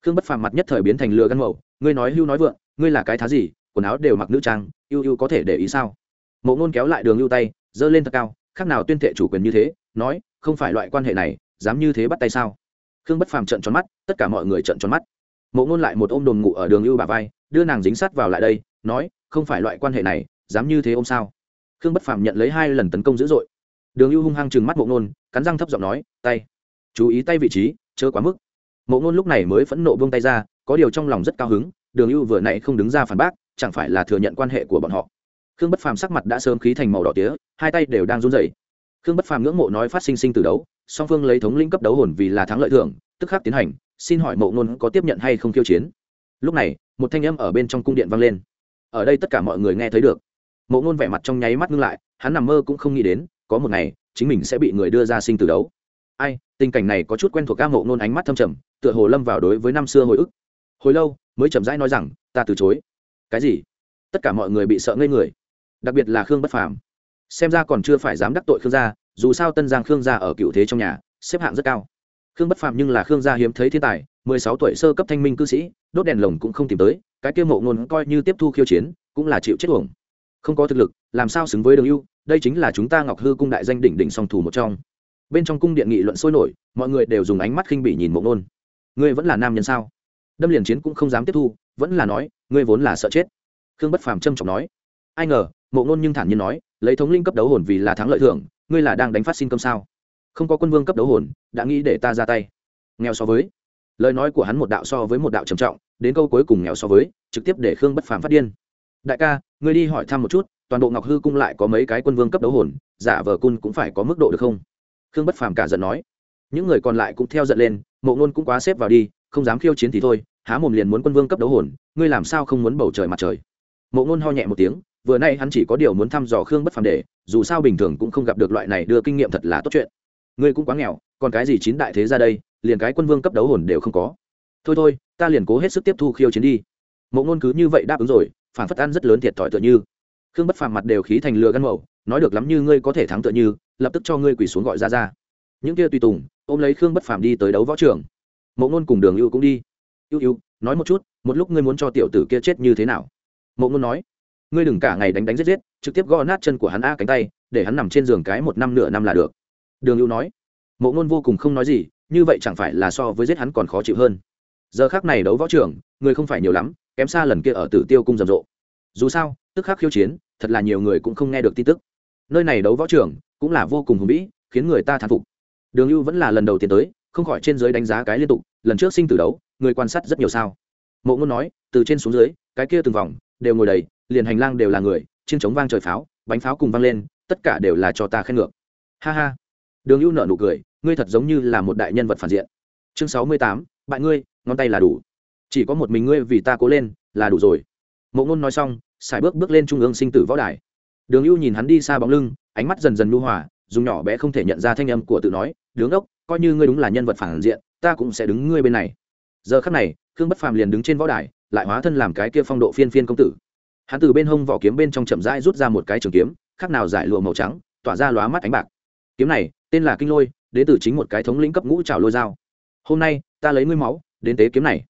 Khương bất phàm mặt nhất thời biến thành lừa gân mẫu ngươi nói hưu nói vượng, ngươi là cái thá gì, quần áo đều mặc nữ trang, ưu ưu có thể để ý sao? Mộ ngôn kéo lại đường ưu tay, giơ lên thật cao, khác nào tuyên thệ chủ quyền như thế, nói, không phải loại quan hệ này, dám như thế bắt tay sao? Khương bất phàm trận tròn mắt, tất cả mọi người trận tròn mắt mộ ngôn lại một ôm đồn ngủ ở đường ưu bà vai, đưa nàng dính sát vào lại đây, nói, không phải loại quan hệ này, dám như thế ôm sao? Khương bất phàm nhận lấy hai lần tấn công dữ dội. Đường ưu hung hăng chừng mắt mộ ngôn, cắn răng thấp giọng nói, tay, chú ý tay vị trí, chớ quá mức. Mộ ngôn lúc này mới phẫn nộ buông tay ra, có điều trong lòng rất cao hứng, đường ưu vừa nãy không đứng ra phản bác, chẳng phải là thừa nhận quan hệ của bọn họ. Khương bất phàm sắc mặt đã sớm khí thành màu đỏ tía, hai tay đều đang run rẩy. Khương bất phàm ngưỡng mộ nói phát sinh sinh từ đấu, song phương lấy thống lĩnh cấp đấu hồn vì là thắng lợi thưởng, tức khắc tiến hành xin hỏi mộ ngôn có tiếp nhận hay không khiêu chiến? Lúc này, một thanh âm ở bên trong cung điện vang lên. Ở đây tất cả mọi người nghe thấy được. Mộ ngôn vẻ mặt trong nháy mắt ngưng lại, hắn nằm mơ cũng không nghĩ đến, có một ngày, chính mình sẽ bị người đưa ra sinh từ đấu. Ai, tình cảnh này có chút quen thuộc các mộ ngôn ánh mắt thâm trầm, tựa hồ lâm vào đối với năm xưa hồi ức. Hồi lâu, mới chậm rãi nói rằng, ta từ chối. Cái gì? Tất cả mọi người bị sợ ngây người. Đặc biệt là khương bất phàm. Xem ra còn chưa phải dám đắc tội khương gia, dù sao tân giang khương gia ở cựu thế trong nhà, xếp hạng rất cao khương bất phàm nhưng là khương gia hiếm thấy thiên tài, mười sáu tuổi sơ cấp thanh minh cư sĩ, đốt đèn lồng cũng không tìm tới, cái kia mộ ngôn coi như tiếp thu khiêu chiến, cũng là chịu chết uổng. Không có thực lực, làm sao xứng với đường ưu, đây chính là chúng ta ngọc hư cung đại danh đỉnh đỉnh song thủ một trong. Bên trong cung điện nghị luận sôi nổi, mọi người đều dùng ánh mắt khinh bỉ nhìn mộ ngôn. Ngươi vẫn là nam nhân sao? Đâm liền chiến cũng không dám tiếp thu, vẫn là nói, ngươi vốn là sợ chết. Khương bất phàm trâm trọng nói. Ai ngờ, mộ ngôn nhưng thản nhiên nói, lấy thống linh cấp đấu hồn vì là thắng lợi thưởng, ngươi là đang đánh phát xin công sao? Không có quân vương cấp đấu hồn, đã nghĩ để ta ra tay. Nghèo so với. Lời nói của hắn một đạo so với một đạo trầm trọng, đến câu cuối cùng nghèo so với, trực tiếp để khương bất phàm phát điên. Đại ca, ngươi đi hỏi thăm một chút, toàn bộ ngọc hư cung lại có mấy cái quân vương cấp đấu hồn, giả vờ cun cũng phải có mức độ được không? Khương bất phàm cả giận nói. Những người còn lại cũng theo giận lên, mộ ngôn cũng quá xếp vào đi, không dám khiêu chiến thì thôi, há mồm liền muốn quân vương cấp đấu hồn, ngươi làm sao không muốn bầu trời mặt trời? Mộ ngôn ho nhẹ một tiếng, vừa nay hắn chỉ có điều muốn thăm dò khương bất phàm để, dù sao bình thường cũng không gặp được loại này đưa kinh nghiệm thật là tốt chuyện ngươi cũng quá nghèo, còn cái gì chín đại thế ra đây, liền cái quân vương cấp đấu hồn đều không có. Thôi thôi, ta liền cố hết sức tiếp thu khiêu chiến đi. Mộ ngôn cứ như vậy đáp ứng rồi, phản phất ăn rất lớn thiệt thòi tựa như. Khương bất phàm mặt đều khí thành lừa gân mậu nói được lắm như ngươi có thể thắng tựa như, lập tức cho ngươi quỳ xuống gọi ra ra. Những kia tùy tùng, ôm lấy khương bất phàm đi tới đấu võ trường. Mộ ngôn cùng đường ưu cũng đi. Ưu ưu, nói một chút, một lúc ngươi muốn cho tiểu tử kia chết như thế nào? Mộ ngôn nói, ngươi đừng cả ngày đánh đánh giết giết, trực tiếp gõ nát chân của hắn a cánh tay, để hắn nằm trên giường cái một năm nửa năm là được đường ưu nói, mộ ngôn vô cùng không nói gì, như vậy chẳng phải là so với giết hắn còn khó chịu hơn. Giờ khác này đấu võ trường người không phải nhiều lắm, kém xa lần kia ở tử tiêu cung rầm rộ. Dù sao, tức khắc khiêu chiến, thật là nhiều người cũng không nghe được tin tức. Nơi này đấu võ trường cũng là vô cùng hùng vĩ, khiến người ta thán phục. Đường ưu vẫn là lần đầu tiên tới, không khỏi trên giới đánh giá cái liên tục, lần trước sinh tử đấu, người quan sát rất nhiều sao. Mộ ngôn nói, từ trên xuống dưới, cái kia từng vòng, đều ngồi đầy, liền hành lang đều là người chiên trống vang trời pháo, bánh pháo cùng vang lên, tất cả đều là cho ta khen ngược. Ha ha đường ưu nợ nụ cười, ngươi thật giống như là một đại nhân vật phản diện. Chương sáu mươi tám, bạn ngươi, ngón tay là đủ. Chỉ có một mình ngươi vì ta cố lên, là đủ rồi. Mộ ngôn nói xong, xài bước bước lên trung ương sinh tử võ đài. Đường ưu nhìn hắn đi xa bóng lưng, ánh mắt dần dần nhu hòa, dùng nhỏ bé không thể nhận ra thanh âm của tự nói đứng ốc coi như ngươi đúng là nhân vật phản diện, ta cũng sẽ đứng ngươi bên này. Giờ khắc này, khương bất phàm liền đứng trên võ đài, lại hóa thân làm cái kia phong độ phiên phiên công tử. Hắn từ bên hông vỏ kiếm bên trong chậm rãi rút ra một cái trường kiếm khác nào giải lụa màu trắng, tỏa ra lóa mắt ánh bạc. Kiếm này tên là kinh lôi đến từ chính một cái thống lĩnh cấp ngũ trào lôi dao hôm nay, ta lấy ngươi máu, đến tế kiếm này.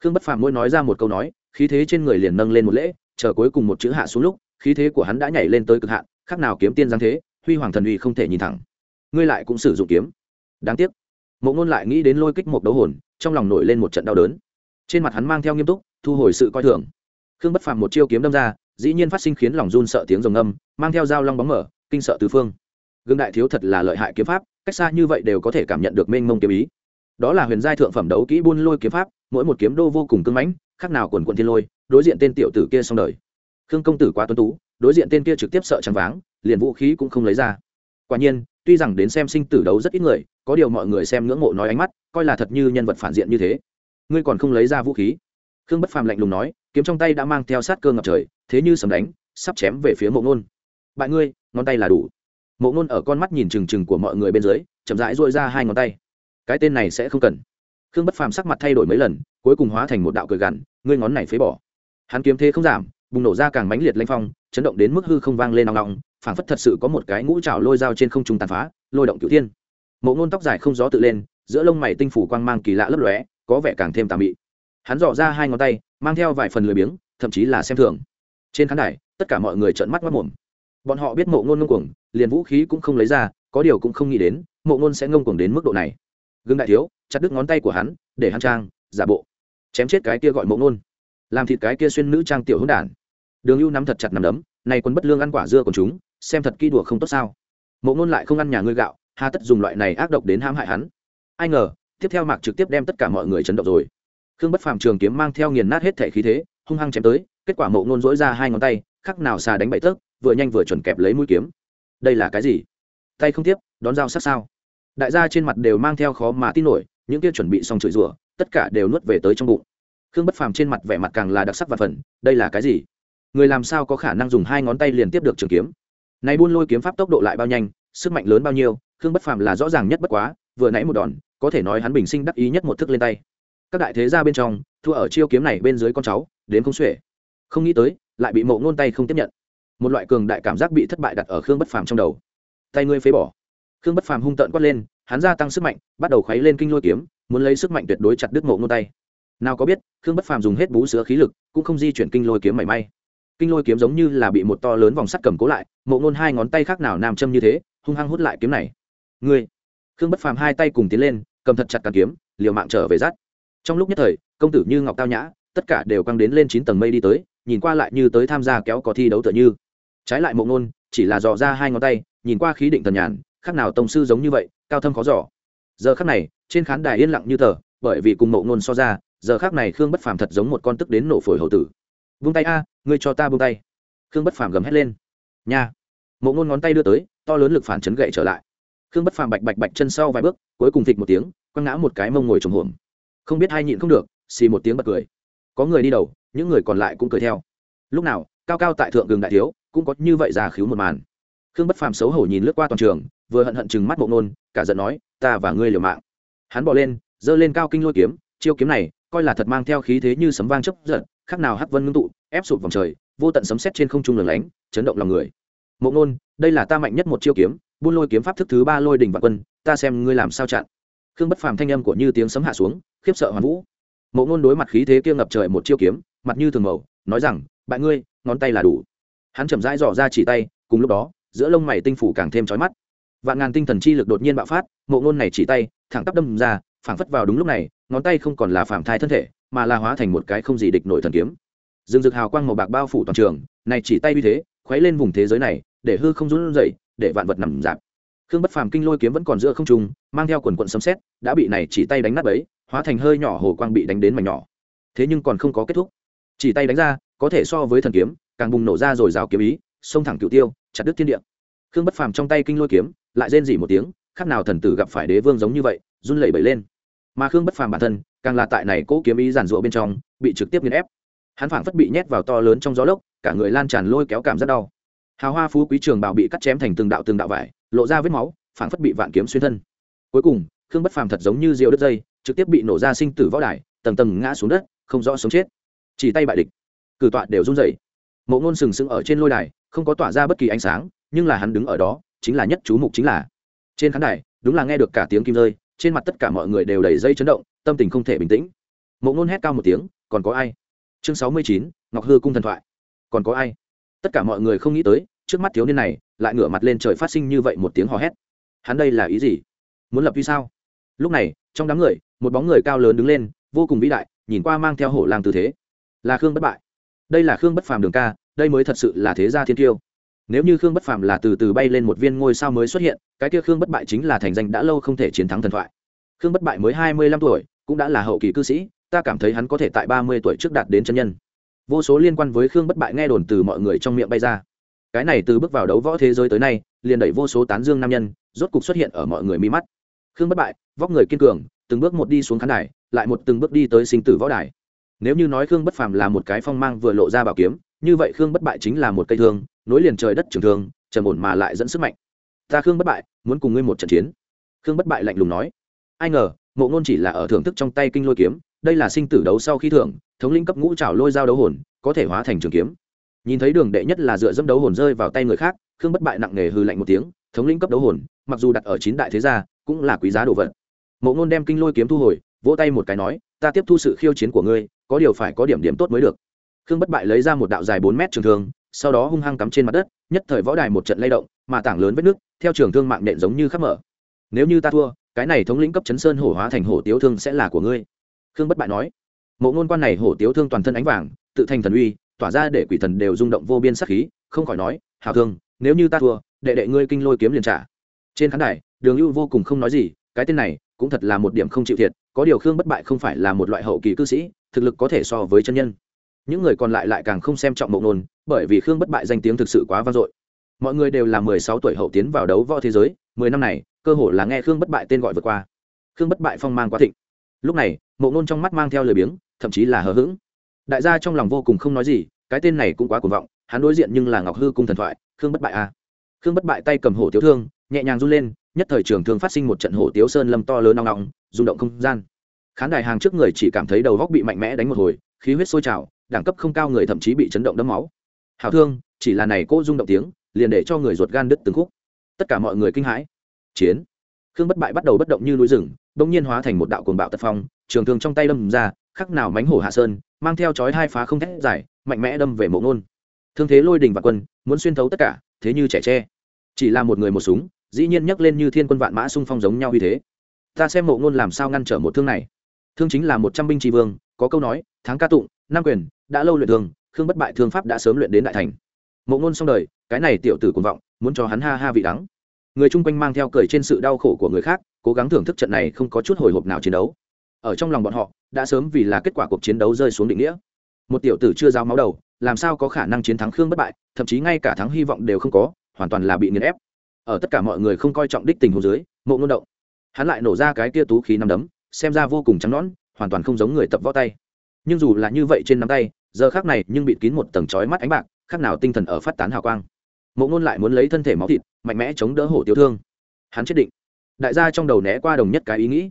Khương bất phàm mỗi nói ra một câu nói, khí thế trên người liền nâng lên một lễ, chờ cuối cùng một chữ hạ xuống lúc, khí thế của hắn đã nhảy lên tới cực hạn, khác nào kiếm tiên giáng thế, huy hoàng thần uy không thể nhìn thẳng. Ngươi lại cũng sử dụng kiếm. Đáng tiếc. Mộ ngôn lại nghĩ đến lôi kích một đấu hồn, trong lòng nổi lên một trận đau đớn. Trên mặt hắn mang theo nghiêm túc, thu hồi sự coi thường. Khương bất phàm một chiêu kiếm đâm ra, dĩ nhiên phát sinh khiến lòng run sợ tiếng rồng âm mang theo dao long bóng mở, kinh sợ tứ phương gương đại thiếu thật là lợi hại kiếm pháp, cách xa như vậy đều có thể cảm nhận được mênh mông kiếm ý. Đó là huyền giai thượng phẩm đấu kỹ buôn lôi kiếm pháp, mỗi một kiếm đô vô cùng cưng mãnh, khác nào quần quận thiên lôi, đối diện tên tiểu tử kia xong đời. Khương công tử quá tuân tú, đối diện tên kia trực tiếp sợ trắng váng, liền vũ khí cũng không lấy ra. Quả nhiên, tuy rằng đến xem sinh tử đấu rất ít người, có điều mọi người xem ngưỡng mộ nói ánh mắt, coi là thật như nhân vật phản diện như thế. Ngươi còn không lấy ra vũ khí? Khương bất phàm lạnh lùng nói, kiếm trong tay đã mang theo sát cơ ngập trời, thế như sầm đánh, sắp chém về phía mộ ngôn. Bại ngươi, ngón tay là đủ mộ ngôn ở con mắt nhìn trừng trừng của mọi người bên dưới, chậm rãi dội ra hai ngón tay. Cái tên này sẽ không cần. Khương bất phàm sắc mặt thay đổi mấy lần, cuối cùng hóa thành một đạo cười gằn, ngươi ngón này phế bỏ. Hắn kiếm thế không giảm, bùng nổ ra càng mãnh liệt lanh phong, chấn động đến mức hư không vang lên nòng nòng phảng phất thật sự có một cái ngũ trào lôi dao trên không trung tàn phá, lôi động cửu thiên. Mộ ngôn tóc dài không gió tự lên, giữa lông mày tinh phủ quang mang kỳ lạ lấp lóe, có vẻ càng thêm tà mị. Hắn dò ra hai ngón tay, mang theo vài phần lười biếng, thậm chí là xem thường. Trên khán đài, tất cả mọi người trợn mắt mất mồm bọn họ biết mộ ngôn ngông cuồng, liền vũ khí cũng không lấy ra, có điều cũng không nghĩ đến mộ ngôn sẽ ngông cuồng đến mức độ này. Gương đại thiếu, chặt đứt ngón tay của hắn, để hắn trang, giả bộ. Chém chết cái kia gọi mộ ngôn. Làm thịt cái kia xuyên nữ trang tiểu hữu đản. Đường ưu nắm thật chặt nằm đấm, này quân bất lương ăn quả dưa của chúng, xem thật kỹ đùa không tốt sao? Mộ ngôn lại không ăn nhà ngươi gạo, hà tất dùng loại này ác độc đến hãm hại hắn. Ai ngờ, tiếp theo mạc trực tiếp đem tất cả mọi người chấn động rồi. Khương bất phàm trường kiếm mang theo nghiền nát hết thể khí thế, hung hăng chém tới, kết quả mộ ngôn dỗi ra hai ngón tay, khắc nào xà đánh bậy tớp vừa nhanh vừa chuẩn kẹp lấy mũi kiếm. Đây là cái gì? Tay không tiếp, đón dao sát sao? Đại gia trên mặt đều mang theo khó mà tin nổi, những kia chuẩn bị xong chửi rủa, tất cả đều nuốt về tới trong bụng. Khương bất phàm trên mặt vẻ mặt càng là đặc sắc và phần, đây là cái gì? Người làm sao có khả năng dùng hai ngón tay liền tiếp được trường kiếm? Này buôn lôi kiếm pháp tốc độ lại bao nhanh, sức mạnh lớn bao nhiêu, khương bất phàm là rõ ràng nhất bất quá, vừa nãy một đòn, có thể nói hắn bình sinh đắc ý nhất một thức lên tay. Các đại thế gia bên trong, thua ở chiêu kiếm này bên dưới con cháu đến không xuể. Không nghĩ tới, lại bị mộ ngôn tay không tiếp nhận một loại cường đại cảm giác bị thất bại đặt ở khương bất phàm trong đầu. Tay ngươi phế bỏ. Khương bất phàm hung tợn quát lên, hắn gia tăng sức mạnh, bắt đầu khuấy lên kinh lôi kiếm, muốn lấy sức mạnh tuyệt đối chặt đứt mộ ngôn tay. Nào có biết, khương bất phàm dùng hết bú sữa khí lực, cũng không di chuyển kinh lôi kiếm mảy may. Kinh lôi kiếm giống như là bị một to lớn vòng sắt cầm cố lại mộ ngôn hai ngón tay khác nào nam châm như thế, hung hăng hút lại kiếm này. Ngươi! Khương bất phàm hai tay cùng tiến lên, cầm thật chặt càng kiếm, liều mạng trở về rát trong lúc nhất thời, công tử như ngọc tao nhã, tất cả đều căng đến lên chín tầng mây đi tới, nhìn qua lại như tới tham gia kéo có thi đấu tựa như trái lại mộ ngôn chỉ là dò ra hai ngón tay, nhìn qua khí định thần nhàn, khác nào tổng sư giống như vậy, cao thâm khó dò. Giờ khác này, trên khán đài yên lặng như tờ, bởi vì cùng mộ ngôn so ra, giờ khác này khương bất phàm thật giống một con tức đến nổ phổi hậu tử. Vung tay a, ngươi cho ta vung tay. Khương bất phàm gầm hét lên. Nha. Mộ ngôn ngón tay đưa tới, to lớn lực phản chấn gậy trở lại. Khương bất phàm bạch bạch bạch chân sau vài bước, cuối cùng thịt một tiếng, quăng ngã một cái mông ngồi trồng hổm. Không biết hai nhịn không được, xì một tiếng bật cười. Có người đi đầu, những người còn lại cũng cười theo. Lúc nào, cao cao tại thượng gừng đại thiếu cũng có như vậy già khiếu một màn. Khương bất phàm xấu hổ nhìn lướt qua toàn trường, vừa hận hận chừng mắt mộ nôn cả giận nói, ta và ngươi liều mạng. Hắn bỏ lên, giơ lên cao kinh lôi kiếm, chiêu kiếm này, coi là thật mang theo khí thế như sấm vang chấp giận khác nào hắc vân ngưng tụ, ép sụp vòng trời, vô tận sấm sét trên không trung lửng lánh, chấn động lòng người. Mộ nôn đây là ta mạnh nhất một chiêu kiếm, buôn lôi kiếm pháp thức thứ ba lôi đỉnh và quân, ta xem ngươi làm sao chặn. Khương bất phàm thanh âm của như tiếng sấm hạ xuống, khiếp sợ hoàn vũ. Mộ ngôn đối mặt khí thế kia ngập trời một chiêu kiếm, mặt như thường màu, nói rằng, bạn ngươi, ngón tay là đủ hắn chậm rãi dò ra chỉ tay, cùng lúc đó, giữa lông mày tinh phủ càng thêm trói mắt. Vạn ngàn tinh thần chi lực đột nhiên bạo phát, mộ ngôn này chỉ tay, thẳng tắp đâm ra, phảng phất vào đúng lúc này, ngón tay không còn là phạm thai thân thể, mà là hóa thành một cái không gì địch nổi thần kiếm. Dương dực hào quang màu bạc bao phủ toàn trường, này chỉ tay như thế, khuấy lên vùng thế giới này, để hư không run rẩy, để vạn vật nằm dạp. Khương bất phàm kinh lôi kiếm vẫn còn giữa không trung, mang theo quần quận sấm xét đã bị này chỉ tay đánh nát ấy hóa thành hơi nhỏ hồ quang bị đánh đến mảnh nhỏ. Thế nhưng còn không có kết thúc. Chỉ tay đánh ra, có thể so với thần kiếm càng bùng nổ ra rồi rào kiếm ý, xông thẳng cựu tiêu, chặt đứt thiên địa. Khương bất phàm trong tay kinh lôi kiếm, lại rên dỉ một tiếng, khác nào thần tử gặp phải đế vương giống như vậy, run lẩy bẩy lên. Mà khương bất phàm bản thân, càng là tại này cố kiếm ý giàn rụa bên trong, bị trực tiếp nghiền ép. Hắn phảng phất bị nhét vào to lớn trong gió lốc, cả người lan tràn lôi kéo cảm rất đau. Hào hoa phú quý trường bảo bị cắt chém thành từng đạo từng đạo vải, lộ ra vết máu, phảng phất bị vạn kiếm xuyên thân. Cuối cùng, khương bất phàm thật giống như rượu đất dây, trực tiếp bị nổ ra sinh tử võ đài, tầng tầng ngã xuống đất, không rõ sống chết. Chỉ tay bại địch. Cử tọa đều run rẩy mộ ngôn sừng sững ở trên lôi đài, không có tỏa ra bất kỳ ánh sáng, nhưng là hắn đứng ở đó, chính là nhất chú mục chính là. Trên khán đài, đúng là nghe được cả tiếng kim rơi, trên mặt tất cả mọi người đều đầy dây chấn động, tâm tình không thể bình tĩnh. Mộ ngôn hét cao một tiếng, còn có ai? Chương sáu mươi chín, ngọc hư cung thần thoại. Còn có ai? Tất cả mọi người không nghĩ tới, trước mắt thiếu niên này, lại ngửa mặt lên trời phát sinh như vậy một tiếng hò hét. Hắn đây là ý gì? Muốn lập vì sao? Lúc này, trong đám người, một bóng người cao lớn đứng lên, vô cùng vĩ đại, nhìn qua mang theo hổ lang tư thế. Là khương bất bại đây là khương bất phàm đường ca, đây mới thật sự là thế gia thiên tiêu. Nếu như khương bất phàm là từ từ bay lên một viên ngôi sao mới xuất hiện, cái kia khương bất bại chính là thành danh đã lâu không thể chiến thắng thần thoại. Khương bất bại mới hai mươi lăm tuổi, cũng đã là hậu kỳ cư sĩ, ta cảm thấy hắn có thể tại ba mươi tuổi trước đạt đến chân nhân. Vô số liên quan với khương bất bại nghe đồn từ mọi người trong miệng bay ra. Cái này từ bước vào đấu võ thế giới tới nay, liền đẩy vô số tán dương nam nhân, rốt cục xuất hiện ở mọi người mi mắt. Khương bất bại, vóc người kiên cường, từng bước một đi xuống khán đài, lại một từng bước đi tới sinh tử võ đài nếu như nói khương bất phàm là một cái phong mang vừa lộ ra bảo kiếm, như vậy khương bất bại chính là một cây thương, nối liền trời đất trường thương, trầm ổn mà lại dẫn sức mạnh. Ta khương bất bại, muốn cùng ngươi một trận chiến. Khương bất bại lạnh lùng nói. Ai ngờ, mộ ngôn chỉ là ở thưởng thức trong tay kinh lôi kiếm, đây là sinh tử đấu sau khi thưởng, thống linh cấp ngũ trào lôi dao đấu hồn, có thể hóa thành trường kiếm. Nhìn thấy đường đệ nhất là dựa dẫm đấu hồn rơi vào tay người khác, khương bất bại nặng nề hư lạnh một tiếng, thống linh cấp đấu hồn, mặc dù đặt ở chín đại thế gia, cũng là quý giá đồ vật. Mộ ngôn đem kinh lôi kiếm thu hồi, vỗ tay một cái nói, ta tiếp thu sự khiêu chiến của ngươi có điều phải có điểm điểm tốt mới được. Khương bất bại lấy ra một đạo dài bốn mét trường thương, sau đó hung hăng cắm trên mặt đất, nhất thời võ đài một trận lay động, mà tảng lớn vết nước, theo trường thương mạng nện giống như khắp mở. Nếu như ta thua, cái này thống lĩnh cấp chấn sơn hổ hóa thành hổ tiếu thương sẽ là của ngươi. Khương bất bại nói. Mộ ngôn quan này hổ tiếu thương toàn thân ánh vàng, tự thành thần uy, tỏa ra để quỷ thần đều rung động vô biên sắc khí, không khỏi nói hào thương, nếu như ta thua, đệ đệ ngươi kinh lôi kiếm liền trả. Trên khán đài, đường lưu vô cùng không nói gì, cái tên này cũng thật là một điểm không chịu thiệt có điều khương bất bại không phải là một loại hậu kỳ cư sĩ, thực lực có thể so với chân nhân. Những người còn lại lại càng không xem trọng mộng nôn, bởi vì khương bất bại danh tiếng thực sự quá vang dội. Mọi người đều là mười sáu tuổi hậu tiến vào đấu võ thế giới, mười năm này, cơ hồ là nghe khương bất bại tên gọi vượt qua. Khương bất bại phong mang quá thịnh. Lúc này, mộng nôn trong mắt mang theo lời biếng, thậm chí là hờ hững. Đại gia trong lòng vô cùng không nói gì, cái tên này cũng quá cuồng vọng, hắn đối diện nhưng là ngọc hư cung thần thoại, khương bất bại a. À. khương bất bại tay cầm hổ tiếu thương, nhẹ nhàng run lên nhất thời trường thương phát sinh một trận hổ tiếu sơn lâm to lớn nong nong rung động không gian. Khán đài hàng trước người chỉ cảm thấy đầu góc bị mạnh mẽ đánh một hồi, khí huyết sôi trào, đẳng cấp không cao người thậm chí bị chấn động đấm máu. Hảo thương, chỉ là này cô rung động tiếng, liền để cho người ruột gan đứt từng khúc. Tất cả mọi người kinh hãi. Chiến. Khương bất bại bắt đầu bất động như núi rừng bỗng nhiên hóa thành một đạo cuồng bạo tật phong, trường thương trong tay đâm ra, khắc nào mánh hổ hạ sơn, mang theo chói hai phá không thét dài, mạnh mẽ đâm về mộ ngôn. Thương thế lôi đình và quân, muốn xuyên thấu tất cả, thế như trẻ tre. Chỉ là một người một súng dĩ nhiên nhấc lên như thiên quân vạn mã xung phong giống nhau như thế. Ta xem mộ ngôn làm sao ngăn trở một thương này. Thương chính là một trăm binh tri vương, có câu nói, tháng ca tụng nam quyền, đã lâu luyện thương, khương bất bại thương pháp đã sớm luyện đến đại thành. Mộ ngôn xong đời, cái này tiểu tử cuồng vọng, muốn cho hắn ha ha vị đắng. Người chung quanh mang theo cười trên sự đau khổ của người khác, cố gắng thưởng thức trận này không có chút hồi hộp nào chiến đấu. Ở trong lòng bọn họ, đã sớm vì là kết quả cuộc chiến đấu rơi xuống định nghĩa. Một tiểu tử chưa giao máu đầu, làm sao có khả năng chiến thắng khương bất bại, thậm chí ngay cả thắng hy vọng đều không có, hoàn toàn là bị nghiền ép ở tất cả mọi người không coi trọng đích tình hồ dưới mộ ngôn động. Hắn lại nổ ra cái kia tú khí nắm đấm xem ra vô cùng trắng nón, hoàn toàn không giống người tập võ tay. Nhưng dù là như vậy trên nắm tay giờ khác này nhưng bịt kín một tầng trói mắt ánh bạc khác nào tinh thần ở phát tán hào quang. Mộ ngôn lại muốn lấy thân thể máu thịt mạnh mẽ chống đỡ hổ tiêu thương. Hắn chết định. Đại gia trong đầu né qua đồng nhất cái ý nghĩ.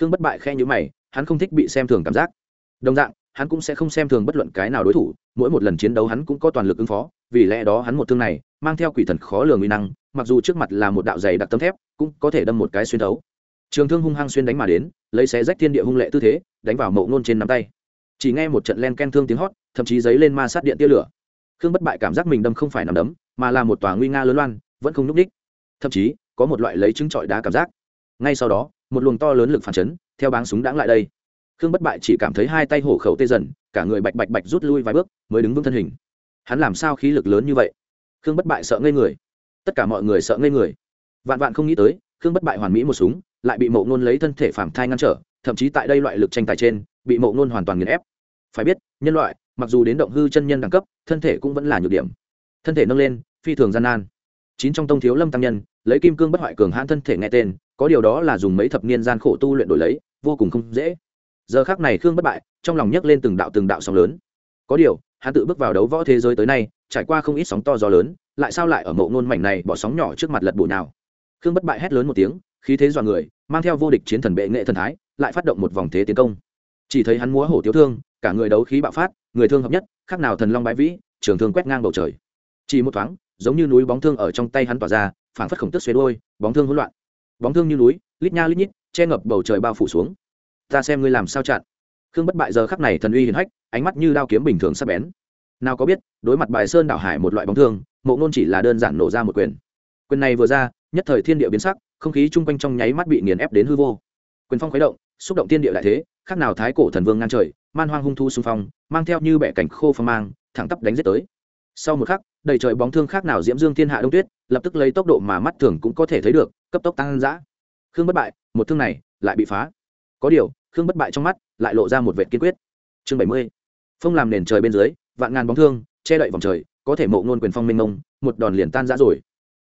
Khương bất bại khe nhữ mày hắn không thích bị xem thường cảm giác. Đồng dạng hắn cũng sẽ không xem thường bất luận cái nào đối thủ mỗi một lần chiến đấu hắn cũng có toàn lực ứng phó vì lẽ đó hắn một thương này mang theo quỷ thần khó lường uy năng mặc dù trước mặt là một đạo dày đặc tấm thép, cũng có thể đâm một cái xuyên thấu. Trường thương hung hăng xuyên đánh mà đến, lấy xé rách thiên địa hung lệ tư thế, đánh vào mậu ngôn trên nắm tay. Chỉ nghe một trận len ken thương tiếng hót, thậm chí giấy lên ma sát điện tia lửa. Khương bất bại cảm giác mình đâm không phải nằm đấm, mà là một tòa nguy nga lớn loan, vẫn không núp đích. Thậm chí, có một loại lấy trứng trọi đá cảm giác. Ngay sau đó, một luồng to lớn lực phản chấn, theo báng súng đãng lại đây. Khương bất bại chỉ cảm thấy hai tay hổ khẩu tê dần, cả người bạch bạch bạch rút lui vài bước, mới đứng vững thân hình. Hắn làm sao khí lực lớn như vậy? Khương bất bại sợ ngây người tất cả mọi người sợ ngây người. Vạn vạn không nghĩ tới, khương bất bại hoàn mỹ một súng, lại bị mộ ngôn lấy thân thể phản thai ngăn trở, thậm chí tại đây loại lực tranh tài trên, bị mộ ngôn hoàn toàn nghiền ép. Phải biết, nhân loại, mặc dù đến động hư chân nhân đẳng cấp, thân thể cũng vẫn là nhược điểm. Thân thể nâng lên, phi thường gian nan. Chín trong tông thiếu lâm tăng nhân, lấy kim cương bất hoại cường hãn thân thể nghe tên, có điều đó là dùng mấy thập niên gian khổ tu luyện đổi lấy, vô cùng không dễ. Giờ khác này khương bất bại, trong lòng nhấc lên từng đạo từng đạo sóng lớn. Có điều, hắn tự bước vào đấu võ thế giới tới nay trải qua không ít sóng to gió lớn, lại sao lại ở mộ ngôn mảnh này bỏ sóng nhỏ trước mặt lật bổ nào khương bất bại hét lớn một tiếng, khí thế dọa người, mang theo vô địch chiến thần bệ nghệ thần thái, lại phát động một vòng thế tiến công. Chỉ thấy hắn múa hổ tiếu thương, cả người đấu khí bạo phát, người thương hợp nhất, khác nào thần long bãi vĩ, trường thương quét ngang bầu trời. Chỉ một thoáng, giống như núi bóng thương ở trong tay hắn tỏa ra, phảng phất khổng tức xuế đôi bóng thương hỗn loạn. Bóng thương như núi, lít nha lít nhít, che ngập bầu trời bao phủ xuống. Ta xem ngươi làm sao chặn. Khương bất bại giờ khắc này thần uy hiển hách, ánh mắt như đao kiếm bình thường sắp bén nào có biết, đối mặt bài sơn đảo hải một loại bóng thương, mộ ngôn chỉ là đơn giản nổ ra một quyền. Quyền này vừa ra, nhất thời thiên địa biến sắc, không khí chung quanh trong nháy mắt bị nghiền ép đến hư vô. Quyền phong khuấy động, xúc động thiên địa lại thế, khác nào thái cổ thần vương ngang trời, man hoang hung thu xung phong, mang theo như bẻ cảnh khô phong mang, thẳng tắp đánh giết tới. Sau một khắc, đầy trời bóng thương khác nào diễm dương thiên hạ đông tuyết, lập tức lấy tốc độ mà mắt thường cũng có thể thấy được, cấp tốc tăng giã khương bất bại, một thương này lại bị phá. Có điều, khương bất bại trong mắt lại lộ ra một vệ kiên quyết. Chương bảy mươi, phong làm nền trời bên dưới vạn ngàn bóng thương, che đậy vòng trời, có thể mộ ngôn quyền phong minh mông, một đòn liền tan rã rồi.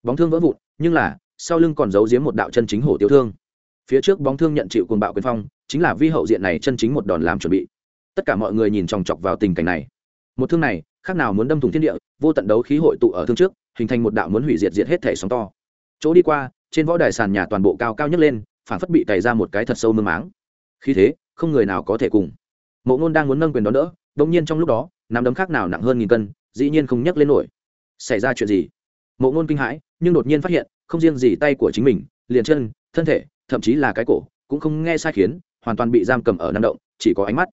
Bóng thương vỡ vụn, nhưng là, sau lưng còn giấu giếm một đạo chân chính hổ tiêu thương. Phía trước bóng thương nhận chịu cuồng bạo quyền phong, chính là vi hậu diện này chân chính một đòn làm chuẩn bị. Tất cả mọi người nhìn chòng chọc vào tình cảnh này. Một thương này, khác nào muốn đâm thủng thiên địa, vô tận đấu khí hội tụ ở thương trước, hình thành một đạo muốn hủy diệt diệt hết thể sóng to. Chỗ đi qua, trên võ đài sàn nhà toàn bộ cao cao nhất lên phản phất bị cày ra một cái thật sâu mương máng. Khi thế, không người nào có thể cùng. Mộ ngôn đang muốn nâng quyền đón đỡ đông nhiên trong lúc đó, nắm đấm khác nào nặng hơn nghìn cân, dĩ nhiên không nhấc lên nổi. Xảy ra chuyện gì? Mộ ngôn kinh hãi, nhưng đột nhiên phát hiện, không riêng gì tay của chính mình, liền chân, thân thể, thậm chí là cái cổ, cũng không nghe sai khiến, hoàn toàn bị giam cầm ở năng động, chỉ có ánh mắt.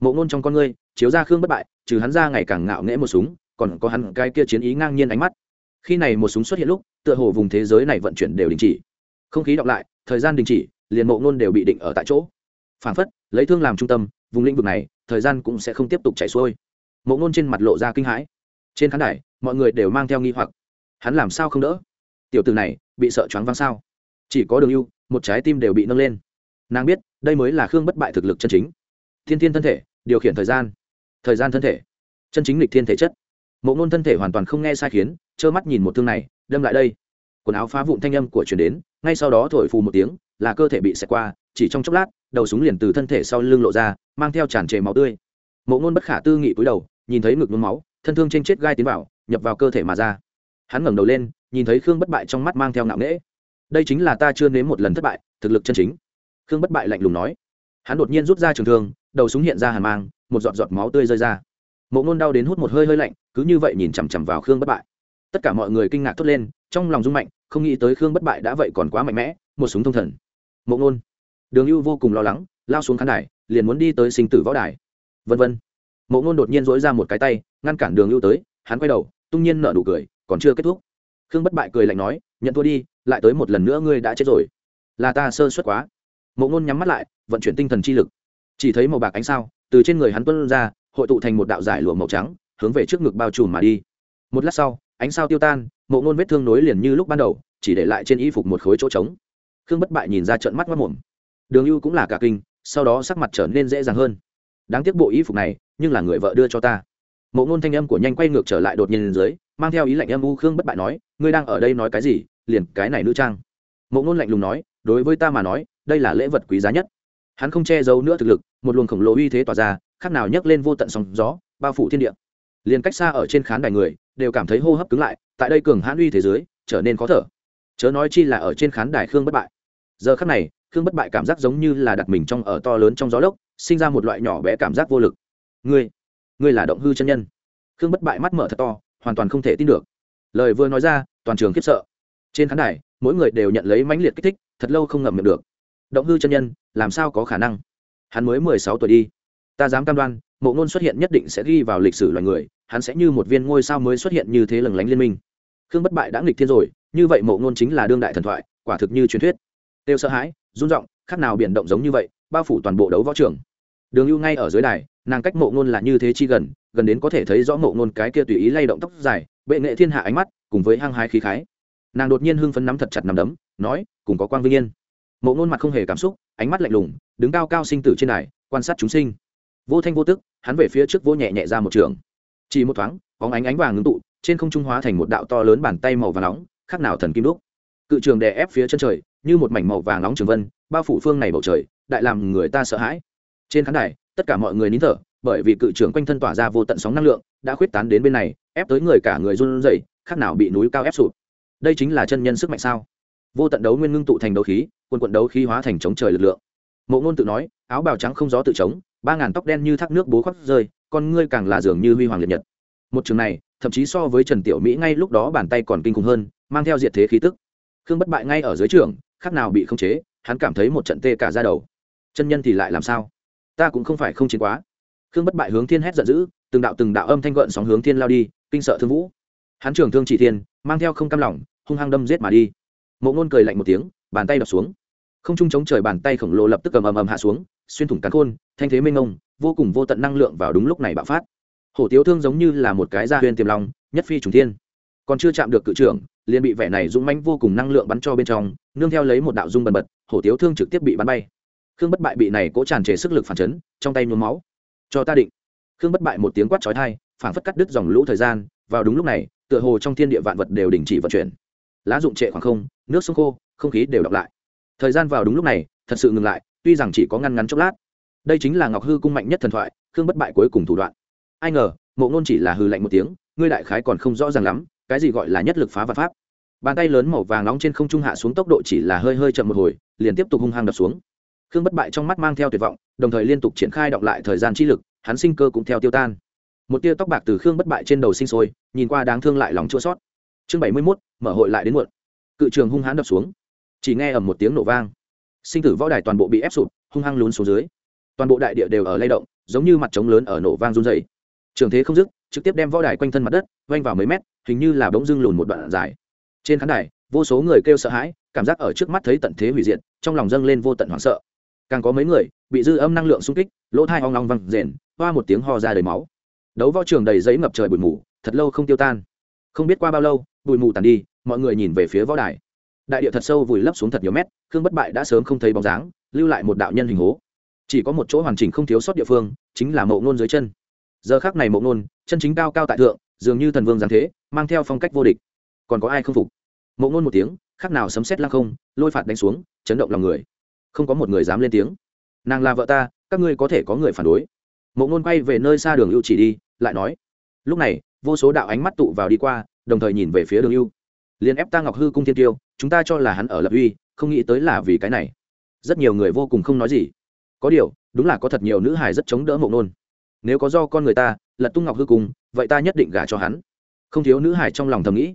Mộ ngôn trong con ngươi, chiếu ra khương bất bại, trừ hắn ra ngày càng ngạo nghễ một súng, còn có hắn cái kia chiến ý ngang nhiên ánh mắt. Khi này một súng xuất hiện lúc, tựa hồ vùng thế giới này vận chuyển đều đình chỉ. Không khí đọc lại, thời gian đình chỉ, liền mộ ngôn đều bị định ở tại chỗ. Phản phất, lấy thương làm trung tâm, vùng lĩnh vực này thời gian cũng sẽ không tiếp tục chảy xuôi. Mộ ngôn trên mặt lộ ra kinh hãi. Trên khán đài, mọi người đều mang theo nghi hoặc. Hắn làm sao không đỡ? Tiểu từ này, bị sợ choáng văng sao? Chỉ có đường ưu, một trái tim đều bị nâng lên. Nàng biết, đây mới là khương bất bại thực lực chân chính. Thiên thiên thân thể, điều khiển thời gian. Thời gian thân thể. Chân chính lịch thiên thể chất. Mộ ngôn thân thể hoàn toàn không nghe sai khiến, trơ mắt nhìn một thương này, đâm lại đây. Quần áo phá vụn thanh âm của chuyển đến, ngay sau đó thổi phù một tiếng, là cơ thể bị xẹt qua, chỉ trong chốc lát đầu súng liền từ thân thể sau lưng lộ ra, mang theo tràn trề máu tươi. Mộ ngôn bất khả tư nghị cúi đầu, nhìn thấy ngực nhuốm máu, thân thương trên chết gai tiến vào, nhập vào cơ thể mà ra. Hắn ngẩng đầu lên, nhìn thấy khương bất bại trong mắt mang theo ngạo nghễ. Đây chính là ta chưa nếm một lần thất bại, thực lực chân chính. Khương bất bại lạnh lùng nói. Hắn đột nhiên rút ra trường thương, đầu súng hiện ra hàn mang, một giọt giọt máu tươi rơi ra. Mộ ngôn đau đến hút một hơi hơi lạnh, cứ như vậy nhìn chằm chằm vào khương bất bại. Tất cả mọi người kinh ngạc thốt lên, trong lòng rung mạnh, không nghĩ tới khương bất bại đã vậy còn quá mạnh mẽ, một súng thông thần. Mộ ngôn đường ưu vô cùng lo lắng, lao xuống khán đài, liền muốn đi tới sinh tử võ đài. Vân vân. Mộ ngôn đột nhiên dỗi ra một cái tay, ngăn cản đường ưu tới, hắn quay đầu, tung nhiên nợ nụ cười, còn chưa kết thúc. Khương bất bại cười lạnh nói, nhận thua đi, lại tới một lần nữa ngươi đã chết rồi. Là ta sơ suất quá. Mộ ngôn nhắm mắt lại, vận chuyển tinh thần chi lực. Chỉ thấy màu bạc ánh sao, từ trên người hắn tuân ra, hội tụ thành một đạo giải lụa màu trắng, hướng về trước ngực bao trùm mà đi. Một lát sau, ánh sao tiêu tan, mộ ngôn vết thương nối liền như lúc ban đầu, chỉ để lại trên y phục một khối chỗ trống. Khương bất bại nhìn ra trận mắt mất mồm đường ưu cũng là cả kinh, sau đó sắc mặt trở nên dễ dàng hơn. Đáng tiếc bộ y phục này, nhưng là người vợ đưa cho ta. Mộ ngôn thanh âm của nhanh quay ngược trở lại đột nhiên lên dưới, mang theo ý lệnh âm u khương bất bại nói, ngươi đang ở đây nói cái gì? Liền cái này nữ trang. Mộ ngôn lạnh lùng nói, đối với ta mà nói, đây là lễ vật quý giá nhất. Hắn không che giấu nữa thực lực, một luồng khổng lồ uy thế tỏa ra, khác nào nhấc lên vô tận sóng gió, bao phủ thiên địa. Liền cách xa ở trên khán đài người, đều cảm thấy hô hấp cứng lại, tại đây cường hãn uy thế giới trở nên khó thở. Chớ nói chi là ở trên khán đài khương bất bại. Giờ khắc này khương bất bại cảm giác giống như là đặt mình trong ở to lớn trong gió lốc, sinh ra một loại nhỏ bé cảm giác vô lực. Ngươi ngươi là động hư chân nhân. Khương bất bại mắt mở thật to, hoàn toàn không thể tin được. Lời vừa nói ra, toàn trường khiếp sợ. Trên khán đài, mỗi người đều nhận lấy mãnh liệt kích thích, thật lâu không ngậm miệng được. Động hư chân nhân, làm sao có khả năng? Hắn mới mười sáu tuổi đi. Ta dám cam đoan, mộ ngôn xuất hiện nhất định sẽ ghi vào lịch sử loài người, hắn sẽ như một viên ngôi sao mới xuất hiện như thế lừng lánh liên minh. Khương bất bại đã nghịch thiên rồi, như vậy mộ ngôn chính là đương đại thần thoại, quả thực như truyền thuyết. Têu sợ hãi run r i n g khác nào biển động giống như vậy, bao phủ toàn bộ đấu võ trường. Đường lưu ngay ở dưới đài, nàng cách mộ ngôn là như thế chi gần gần đến có thể thấy rõ mộ ngôn cái kia tùy ý lay động tóc dài, bệ nghệ thiên hạ ánh mắt, cùng với hăng hái khí khái. Nàng đột nhiên hưng phấn nắm thật chặt nằm đấm, nói, cùng có quang vinh yên. Mộ ngôn mặt không hề cảm xúc, ánh mắt lạnh lùng, đứng cao cao sinh tử trên đài, quan sát chúng sinh. Vô thanh vô tức, hắn về phía trước vô nhẹ nhẹ ra một trường. Chỉ một thoáng, bóng ánh ánh vàng ngưng tụ, trên không trung hóa thành một đạo to lớn bàn tay màu vàng nóng, khác nào thần kim đúc. Cự trường đè ép phía chân trời như một mảnh màu vàng nóng trường vân, bao phủ phương này bầu trời, đại làm người ta sợ hãi. Trên khán đài, tất cả mọi người nín thở, bởi vì cự trường quanh thân tỏa ra vô tận sóng năng lượng, đã khuyết tán đến bên này, ép tới người cả người run rẩy, khác nào bị núi cao ép sụt đây chính là chân nhân sức mạnh sao? Vô tận đấu nguyên ngưng tụ thành đấu khí quân quận đấu khí hóa thành chống trời lực lượng. Mộ ngôn tự nói, áo bào trắng không gió tự chống, ba ngàn tóc đen như thác nước bố khoác rơi, con ngươi càng là dường như huy hoàng liệt nhật. Một trường này, thậm chí so với trần tiểu mỹ ngay lúc đó bàn tay còn kinh khủng hơn, mang theo diệt thế khí tức. Khương bất bại ngay ở dưới trường khác nào bị khống chế, hắn cảm thấy một trận tê cả ra đầu. Chân nhân thì lại làm sao? Ta cũng không phải không chiến quá. Khương bất bại hướng thiên hét giận dữ, từng đạo từng đạo âm thanh gợn sóng hướng thiên lao đi, kinh sợ thương vũ. Hắn trường thương chỉ thiên, mang theo không cam lỏng hung hăng đâm giết mà đi. Mộ ngôn cười lạnh một tiếng, bàn tay đập xuống. Không trung chống trời bàn tay khổng lồ lập tức cầm ầm ầm hạ xuống, xuyên thủng cắn khôn, thanh thế mênh mông, vô cùng vô tận năng lượng vào đúng lúc này bạo phát. Hổ tiếu thương giống như là một cái gia huyền tiềm long, nhất phi trùng thiên còn chưa chạm được cự trưởng, liền bị vẻ này dũng mãnh vô cùng năng lượng bắn cho bên trong, nương theo lấy một đạo dung bần bật, hổ tiếu thương trực tiếp bị bắn bay. Khương bất bại bị này cố tràn trề sức lực phản chấn, trong tay nhuốm máu. Cho ta định. Khương bất bại một tiếng quát trói thai phản phất cắt đứt dòng lũ thời gian, vào đúng lúc này, tựa hồ trong thiên địa vạn vật đều đình chỉ vận chuyển. Lá dụng trệ khoảng không, nước sông khô, không khí đều đọc lại. Thời gian vào đúng lúc này, thật sự ngừng lại, tuy rằng chỉ có ngăn ngắn chốc lát. Đây chính là ngọc hư cung mạnh nhất thần thoại, khương bất bại cuối cùng thủ đoạn. Ai ngờ, mộ ngôn chỉ là hư lạnh một tiếng, ngươi đại khái còn không rõ ràng lắm cái gì gọi là nhất lực phá vật pháp. Bàn tay lớn màu vàng nóng trên không trung hạ xuống tốc độ chỉ là hơi hơi chậm một hồi, liền tiếp tục hung hăng đập xuống. Khương bất bại trong mắt mang theo tuyệt vọng, đồng thời liên tục triển khai động lại thời gian chi lực, hắn sinh cơ cũng theo tiêu tan. Một tia tóc bạc từ khương bất bại trên đầu sinh sôi, nhìn qua đáng thương lại lòng chua sót chương bảy mươi mốt, mở hội lại đến muộn. Cự trường hung hãn đập xuống. Chỉ nghe ầm một tiếng nổ vang. Sinh tử võ đài toàn bộ bị ép sụp, hung hăng lún xuống dưới. Toàn bộ đại địa đều ở lay động, giống như mặt trống lớn ở nổ vang run dày trường thế không dứt, trực tiếp đem võ đài quanh thân mặt đất vanh vào mấy mét hình như là bỗng dưng lùn một đoạn dài. Trên khán đài, vô số người kêu sợ hãi, cảm giác ở trước mắt thấy tận thế hủy diệt, trong lòng dâng lên vô tận hoảng sợ. Càng có mấy người, bị dư âm năng lượng xung kích, lỗ thai hoang long văng rền, hoa một tiếng ho ra đầy máu. Đấu võ trường đầy giấy ngập trời bụi mù, thật lâu không tiêu tan. Không biết qua bao lâu, bụi mù tàn đi, mọi người nhìn về phía võ đài. Đại địa thật sâu vùi lấp xuống thật nhiều mét, khương bất bại đã sớm không thấy bóng dáng, lưu lại một đạo nhân hình hố. Chỉ có một chỗ hoàn chỉnh không thiếu sót địa phương, chính là mộ ngôn dưới chân. Giờ khác này mộ ngôn, chân chính cao cao tại thượng, dường như thần vương giáng thế mang theo phong cách vô địch. Còn có ai không phục? Mộ ngôn một tiếng khác nào sấm xét lăng không, lôi phạt đánh xuống, chấn động lòng người. Không có một người dám lên tiếng. Nàng là vợ ta, các ngươi có thể có người phản đối. Mộ ngôn quay về nơi xa đường ưu chỉ đi, lại nói, lúc này, vô số đạo ánh mắt tụ vào đi qua, đồng thời nhìn về phía đường ưu. Liền ép ta ngọc hư cung thiên tiêu, chúng ta cho là hắn ở lập uy, không nghĩ tới là vì cái này. Rất nhiều người vô cùng không nói gì. Có điều, đúng là có thật nhiều nữ hài rất chống đỡ mộ nôn nếu có do con người ta, lật tung ngọc hư cung, vậy ta nhất định gả cho hắn không thiếu nữ hài trong lòng thầm nghĩ.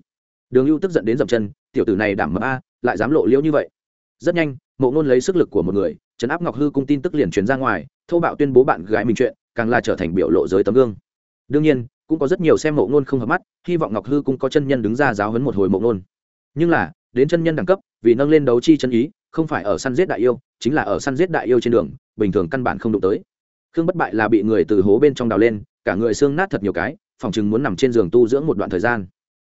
Đường ưu tức giận đến dậm chân, tiểu tử này đảm mập a, lại dám lộ liễu như vậy. Rất nhanh, mộ nôn lấy sức lực của một người, trấn áp ngọc hư cung tin tức liền truyền ra ngoài, thô bạo tuyên bố bạn gái mình chuyện, càng là trở thành biểu lộ giới tấm gương. Đương nhiên, cũng có rất nhiều xem mộ nôn không hợp mắt, hy vọng ngọc hư cung có chân nhân đứng ra giáo hấn một hồi mộ nôn. Nhưng là, đến chân nhân đẳng cấp, vì nâng lên đấu chi chân ý, không phải ở săn giết đại yêu, chính là ở săn giết đại yêu trên đường, bình thường căn bản không đụng tới. Khương bất bại là bị người từ hố bên trong đào lên, cả người xương nát thật nhiều cái phòng chừng muốn nằm trên giường tu dưỡng một đoạn thời gian.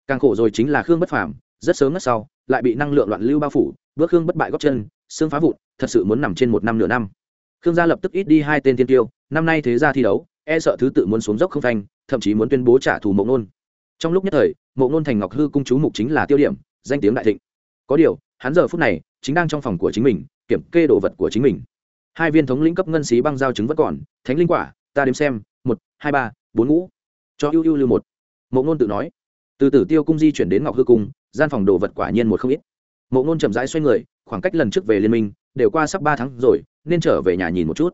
Càng khổ rồi chính là khương bất phàm, rất sớm ngất sau, lại bị năng lượng loạn lưu bao phủ, bước khương bất bại góp chân, xương phá vụn, thật sự muốn nằm trên một năm nửa năm. Khương gia lập tức ít đi hai tên tiên tiêu, năm nay thế gia thi đấu e sợ thứ tự muốn xuống dốc không phanh, thậm chí muốn tuyên bố trả thù mộ ngôn trong lúc nhất thời, mộ ngôn thành ngọc hư cung chú mục chính là tiêu điểm, danh tiếng đại thịnh. Có điều, hắn giờ phút này chính đang trong phòng của chính mình, kiểm kê đồ vật của chính mình. Hai viên thống lĩnh cấp ngân xí băng giao chứng vẫn còn, thánh linh quả, ta đếm xem, một, hai, ba, bốn ngũ cho ưu ưu lưu một. Mộ ngôn tự nói. Từ tử tiêu cung di chuyển đến ngọc hư cung, gian phòng đồ vật quả nhiên một không ít. Mộ ngôn chậm rãi xoay người, khoảng cách lần trước về liên minh, đều qua sắp ba tháng rồi, nên trở về nhà nhìn một chút.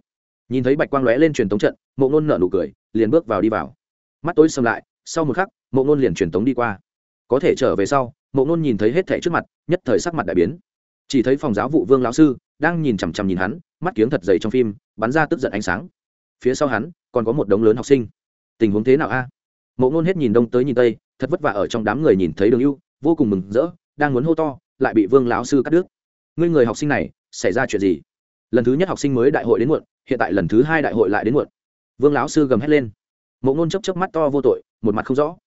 Nhìn thấy bạch quang lóe lên truyền tống trận, mộ ngôn nở nụ cười, liền bước vào đi vào. Mắt tối xâm lại, sau một khắc, mộ ngôn liền truyền tống đi qua. Có thể trở về sau, mộ ngôn nhìn thấy hết thẻ trước mặt, nhất thời sắc mặt đại biến. Chỉ thấy phòng giáo vụ vương lão sư đang nhìn chằm chằm nhìn hắn, mắt kiếng thật dày trong phim, bắn ra tức giận ánh sáng. Phía sau hắn, còn có một đống lớn học sinh tình huống thế nào a? À? mộ ngôn hết nhìn đông tới nhìn tây, thật vất vả ở trong đám người nhìn thấy đường ưu, vô cùng mừng rỡ, đang muốn hô to, lại bị vương lão sư cắt đứt. Ngươi người học sinh này, xảy ra chuyện gì? Lần thứ nhất học sinh mới đại hội đến muộn, hiện tại lần thứ hai đại hội lại đến muộn. Vương lão sư gầm hét lên. Mộ ngôn chấp chấp mắt to vô tội, một mặt không rõ.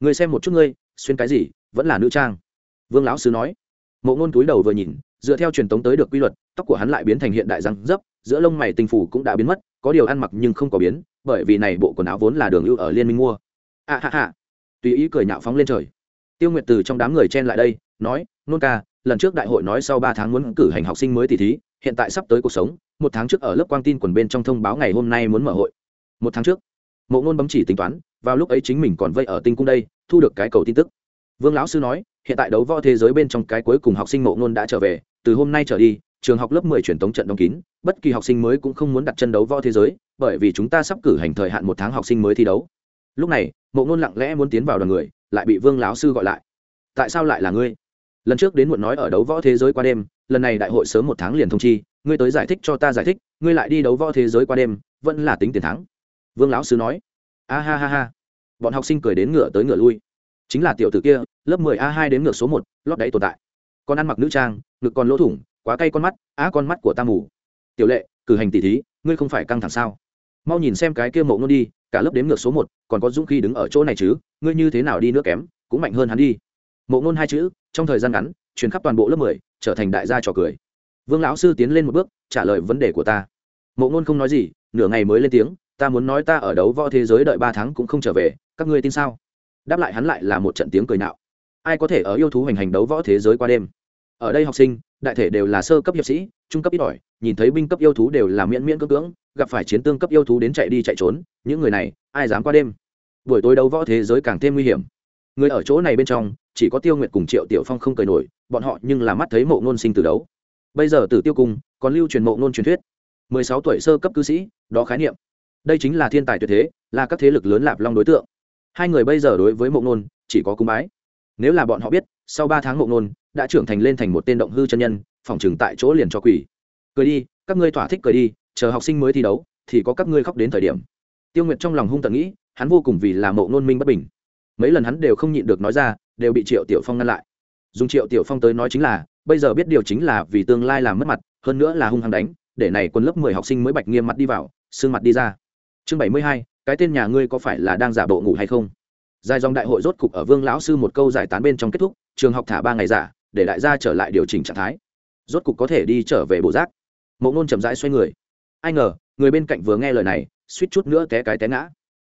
Ngươi xem một chút ngươi, xuyên cái gì, vẫn là nữ trang. Vương lão sư nói. Mộ ngôn túi đầu vừa nhìn, dựa theo truyền thống tới được quy luật, tóc của hắn lại biến thành hiện đại răng dấp, giữa lông mày tình phủ cũng đã biến mất, có điều ăn mặc nhưng không có biến bởi vì này bộ quần áo vốn là đường ưu ở liên minh mua. A ha ha. Tùy ý cười nhạo phóng lên trời. Tiêu nguyệt từ trong đám người chen lại đây, nói, nôn ca, lần trước đại hội nói sau ba tháng muốn cử hành học sinh mới tỷ thí, hiện tại sắp tới cuộc sống, một tháng trước ở lớp quang tin quần bên trong thông báo ngày hôm nay muốn mở hội. Một tháng trước, mộ ngôn bấm chỉ tính toán, vào lúc ấy chính mình còn vây ở tinh cung đây, thu được cái cầu tin tức. Vương lão sư nói, hiện tại đấu võ thế giới bên trong cái cuối cùng học sinh mộ ngôn đã trở về, từ hôm nay trở đi trường học lớp mười truyền tống trận đóng kín, bất kỳ học sinh mới cũng không muốn đặt chân đấu võ thế giới, bởi vì chúng ta sắp cử hành thời hạn một tháng học sinh mới thi đấu. Lúc này, mộ ngôn lặng lẽ muốn tiến vào đoàn người, lại bị vương lão sư gọi lại. Tại sao lại là ngươi? Lần trước đến muộn nói ở đấu võ thế giới qua đêm, lần này đại hội sớm một tháng liền thông chi, ngươi tới giải thích cho ta giải thích, ngươi lại đi đấu võ thế giới qua đêm, vẫn là tính tiền thắng. Vương lão sư nói. A ha ha ha. Bọn học sinh cười đến ngựa tới ngựa lui. Chính là tiểu tử kia, lớp mười A2 đến ngược số một, lót đáy tồn tại. Con ăn mặc nữ trang, ngực còn lỗ thủng quá cay con mắt, á con mắt của ta mù. Tiểu lệ, cử hành tỷ thí, ngươi không phải căng thẳng sao? Mau nhìn xem cái kia mộ ngôn đi, cả lớp đếm ngược số một, còn có dũng khi đứng ở chỗ này chứ, ngươi như thế nào đi nữa kém, cũng mạnh hơn hắn đi. Mộ ngôn hai chữ, trong thời gian ngắn chuyến khắp toàn bộ lớp mười, trở thành đại gia trò cười. Vương lão sư tiến lên một bước, trả lời vấn đề của ta. Mộ ngôn không nói gì, nửa ngày mới lên tiếng, ta muốn nói ta ở đấu võ thế giới đợi ba tháng cũng không trở về, các ngươi tin sao? Đáp lại hắn lại là một trận tiếng cười nạo. Ai có thể ở yêu thú hành hành đấu võ thế giới qua đêm? Ở đây học sinh đại thể đều là sơ cấp hiệp sĩ, trung cấp ít ỏi, nhìn thấy binh cấp yêu thú đều là miễn miễn cưỡng cưỡng, gặp phải chiến tương cấp yêu thú đến chạy đi chạy trốn, những người này, ai dám qua đêm? Buổi tối đấu võ thế giới càng thêm nguy hiểm. Người ở chỗ này bên trong, chỉ có tiêu nguyệt cùng triệu tiểu phong không cười nổi, bọn họ nhưng là mắt thấy mộ ngôn sinh từ đấu. Bây giờ tử tiêu cung còn lưu truyền mộ ngôn truyền thuyết. Mười sáu tuổi sơ cấp cư sĩ, đó khái niệm. Đây chính là thiên tài tuyệt thế, là các thế lực lớn lạp long đối tượng. Hai người bây giờ đối với mộ ngôn, chỉ có cung bái. Nếu là bọn họ biết, sau ba tháng mộ ngôn đã trưởng thành lên thành một tên động hư chân nhân phòng chừng tại chỗ liền cho quỷ. Cười đi, các ngươi thỏa thích cười đi, chờ học sinh mới thi đấu, thì có các ngươi khóc đến thời điểm. Tiêu nguyệt trong lòng hung tận nghĩ, hắn vô cùng vì là mộ ngôn minh bất bình. Mấy lần hắn đều không nhịn được nói ra, đều bị triệu tiểu phong ngăn lại. Dùng triệu tiểu phong tới nói chính là, bây giờ biết điều chính là vì tương lai làm mất mặt, hơn nữa là hung hăng đánh, để này quân lớp mười học sinh mới bạch nghiêm mặt đi vào xương mặt đi ra. Chương bảy mươi hai, cái tên nhà ngươi có phải là đang giả bộ ngủ hay không? Dài dòng đại hội rốt cục ở vương lão sư một câu giải tán bên trong kết thúc, trường học thả ba ngày giả để đại gia trở lại điều chỉnh trạng thái. Rốt cục có thể đi trở về bộ rác mộ ngôn chậm rãi xoay người. Ai ngờ, người bên cạnh vừa nghe lời này, suýt chút nữa té cái té ngã.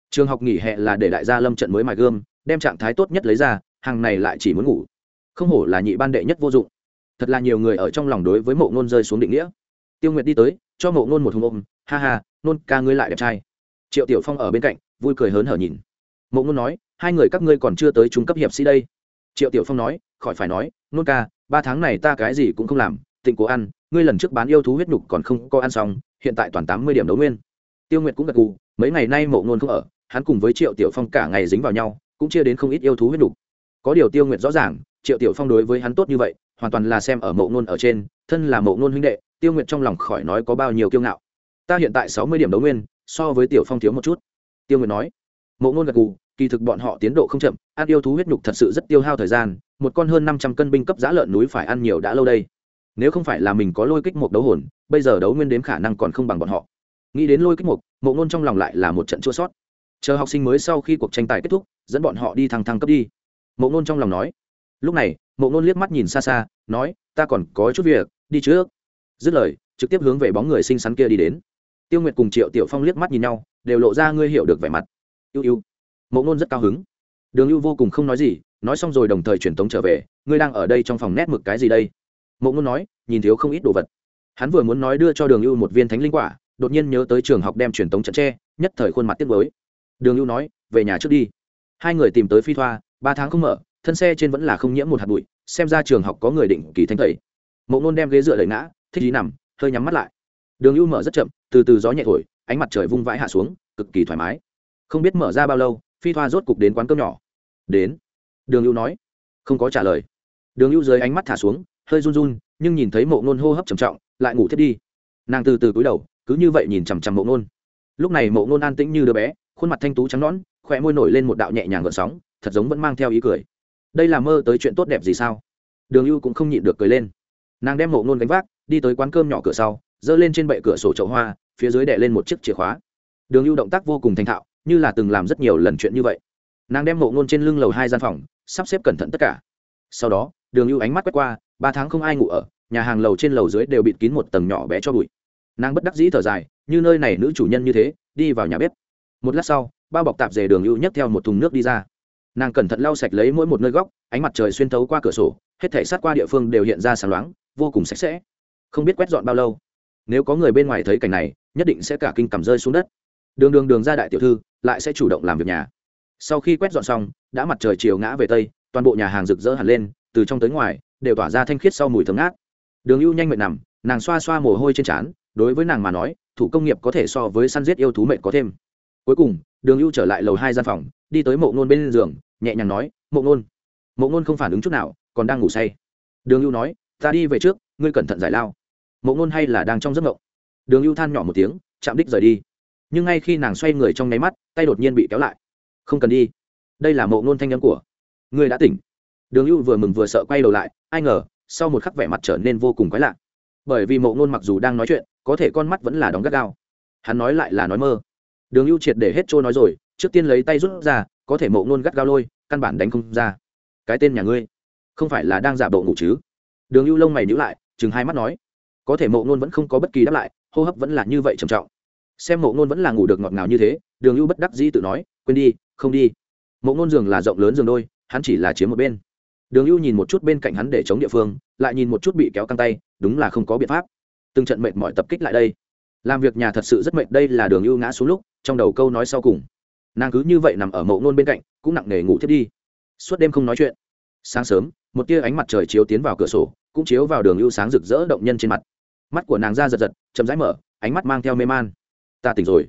Trường học nghỉ hè là để đại gia lâm trận mới mài gươm, đem trạng thái tốt nhất lấy ra, hàng này lại chỉ muốn ngủ. Không hổ là nhị ban đệ nhất vô dụng. Thật là nhiều người ở trong lòng đối với mộ ngôn rơi xuống định nghĩa. Tiêu nguyệt đi tới, cho mộ ngôn một hùng ôm, ha ha, nôn ca ngươi lại đẹp trai. Triệu tiểu phong ở bên cạnh, vui cười hớn hở nhìn. Mộ ngôn nói, hai người các ngươi còn chưa tới trung cấp hiệp sĩ đây. Triệu tiểu phong nói khỏi phải nói, nôn ca, ba tháng này ta cái gì cũng không làm, tịnh cố ăn, ngươi lần trước bán yêu thú huyết nhục còn không có ăn xong, hiện tại toàn tám mươi điểm đấu nguyên. Tiêu nguyệt cũng gật gù, mấy ngày nay mộ ngôn không ở, hắn cùng với triệu tiểu phong cả ngày dính vào nhau, cũng chia đến không ít yêu thú huyết nhục. Có điều tiêu nguyệt rõ ràng, triệu tiểu phong đối với hắn tốt như vậy, hoàn toàn là xem ở mộ ngôn ở trên, thân là mộ ngôn huynh đệ, tiêu nguyệt trong lòng khỏi nói có bao nhiêu kiêu ngạo. Ta hiện tại sáu mươi điểm đấu nguyên, so với tiểu phong thiếu một chút. Tiêu nguyệt nói. Mộ ngôn gật gù kỳ thực bọn họ tiến độ không chậm, ăn yêu thú huyết nhục thật sự rất tiêu hao thời gian, một con hơn năm trăm cân binh cấp giá lợn núi phải ăn nhiều đã lâu đây. Nếu không phải là mình có lôi kích một đấu hồn, bây giờ đấu nguyên đếm khả năng còn không bằng bọn họ. Nghĩ đến lôi kích một mộ ngôn trong lòng lại là một trận chua sót. Chờ học sinh mới sau khi cuộc tranh tài kết thúc, dẫn bọn họ đi thăng thăng cấp đi. Mộ ngôn trong lòng nói. Lúc này, mộ ngôn liếc mắt nhìn xa xa, nói, ta còn có chút việc, đi trước. Dứt lời, trực tiếp hướng về bóng người xinh xắn kia đi đến. Tiêu nguyệt cùng triệu tiểu phong liếc mắt nhìn nhau, đều lộ ra ngươi hiểu được vẻ mặt. Ưu ưu mộ ngôn rất cao hứng. Đường lưu vô cùng không nói gì, nói xong rồi đồng thời truyền tống trở về, ngươi đang ở đây trong phòng nét mực cái gì đây? Mộ ngôn nói, nhìn thiếu không ít đồ vật. Hắn vừa muốn nói đưa cho đường lưu một viên thánh linh quả, đột nhiên nhớ tới trường học đem truyền tống trận tre nhất thời khuôn mặt tiếc với đường lưu nói, về nhà trước đi. Hai người tìm tới phi thoa, ba tháng không mở, thân xe trên vẫn là không nhiễm một hạt bụi, xem ra trường học có người định kỳ thanh tẩy. Mộ ngôn đem ghế dựa đẩy ngã, thích ý nằm, hơi nhắm mắt lại. Đường lưu mở rất chậm, từ từ gió nhẹ thổi, ánh mặt trời vung vãi hạ xuống, cực kỳ thoải mái. Không biết mở ra bao lâu phi thoa rốt cục đến quán cơm nhỏ. Đến. Đường ưu nói. Không có trả lời. Đường ưu dưới ánh mắt thả xuống, hơi run run, nhưng nhìn thấy mộ ngôn hô hấp trầm trọng, lại ngủ thiết đi. Nàng từ từ cúi đầu, cứ như vậy nhìn chằm chằm mộ ngôn. Lúc này mộ ngôn an tĩnh như đứa bé, khuôn mặt thanh tú trắng nón khỏe môi nổi lên một đạo nhẹ nhàng gợn sóng, thật giống vẫn mang theo ý cười. Đây là mơ tới chuyện tốt đẹp gì sao? Đường ưu cũng không nhịn được cười lên. Nàng đem mộ ngôn gánh vác, đi tới quán cơm nhỏ cửa sau, giơ lên trên bệ cửa sổ chậu hoa, phía dưới đè lên một chiếc chìa khóa. Đường ưu động tác vô cùng thành thạo như là từng làm rất nhiều lần chuyện như vậy. Nàng đem mộ ngôn trên lưng lầu hai gian phòng, sắp xếp cẩn thận tất cả. Sau đó, đường ưu ánh mắt quét qua, ba tháng không ai ngủ ở, nhà hàng lầu trên lầu dưới đều bịt kín một tầng nhỏ bé cho bụi. Nàng bất đắc dĩ thở dài, như nơi này nữ chủ nhân như thế, đi vào nhà bếp. Một lát sau, bao bọc tạp dề đường ưu nhấc theo một thùng nước đi ra. Nàng cẩn thận lau sạch lấy mỗi một nơi góc, ánh mặt trời xuyên thấu qua cửa sổ, hết thể sát qua địa phương đều hiện ra sáng loáng, vô cùng sạch sẽ. Không biết quét dọn bao lâu, nếu có người bên ngoài thấy cảnh này, nhất định sẽ cả kinh cảm rơi xuống đất. Đường đường đường ra đại tiểu thư lại sẽ chủ động làm việc nhà. Sau khi quét dọn xong, đã mặt trời chiều ngã về tây, toàn bộ nhà hàng rực rỡ hẳn lên, từ trong tới ngoài, đều tỏa ra thanh khiết sau mùi thơm ngát. Đường ưu nhanh mệt nằm, nàng xoa xoa mồ hôi trên trán, đối với nàng mà nói, thủ công nghiệp có thể so với săn giết yêu thú mệt có thêm. Cuối cùng, đường ưu trở lại lầu hai gian phòng, đi tới mộ ngôn bên giường, nhẹ nhàng nói, mộ ngôn mộ ngôn không phản ứng chút nào, còn đang ngủ say. Đường ưu nói, ta đi về trước, ngươi cẩn thận giải lao. Mộ ngôn hay là đang trong giấc mộng? Đường ưu than nhỏ một tiếng, chạm đích rời đi nhưng ngay khi nàng xoay người trong nháy mắt, tay đột nhiên bị kéo lại. Không cần đi. Đây là mộ ngôn thanh nhắn của ngươi đã tỉnh. Đường ưu vừa mừng vừa sợ quay đầu lại, ai ngờ, sau một khắc vẻ mặt trở nên vô cùng quái lạ. Bởi vì mộ ngôn mặc dù đang nói chuyện, có thể con mắt vẫn là đóng gắt gao. Hắn nói lại là nói mơ. Đường ưu triệt để hết trôi nói rồi, trước tiên lấy tay rút ra, có thể mộ ngôn gắt gao lôi, căn bản đánh không ra. Cái tên nhà ngươi, không phải là đang giả bộ ngủ chứ? Đường ưu lông mày nhữ lại, chừng hai mắt nói. Có thể mộ ngôn vẫn không có bất kỳ đáp lại, hô hấp vẫn là như vậy trầm trọng xem mộ ngôn vẫn là ngủ được ngọt ngào như thế, đường ưu bất đắc dĩ tự nói, quên đi, không đi. Mộ ngôn giường là rộng lớn giường đôi, hắn chỉ là chiếm một bên. Đường ưu nhìn một chút bên cạnh hắn để chống địa phương, lại nhìn một chút bị kéo căng tay, đúng là không có biện pháp. Từng trận mệt mỏi tập kích lại đây. Làm việc nhà thật sự rất mệt, đây là đường ưu ngã xuống lúc, trong đầu câu nói sau cùng. Nàng cứ như vậy nằm ở mộ nôn bên cạnh, cũng nặng nề ngủ thiết đi. Suốt đêm không nói chuyện. Sáng sớm, một tia ánh mặt trời chiếu tiến vào cửa sổ, cũng chiếu vào đường ưu sáng rực rỡ động nhân trên mặt. Mắt của nàng ra giật giật, chậm rãi mở, ánh mắt mang theo mê man ta tỉnh rồi.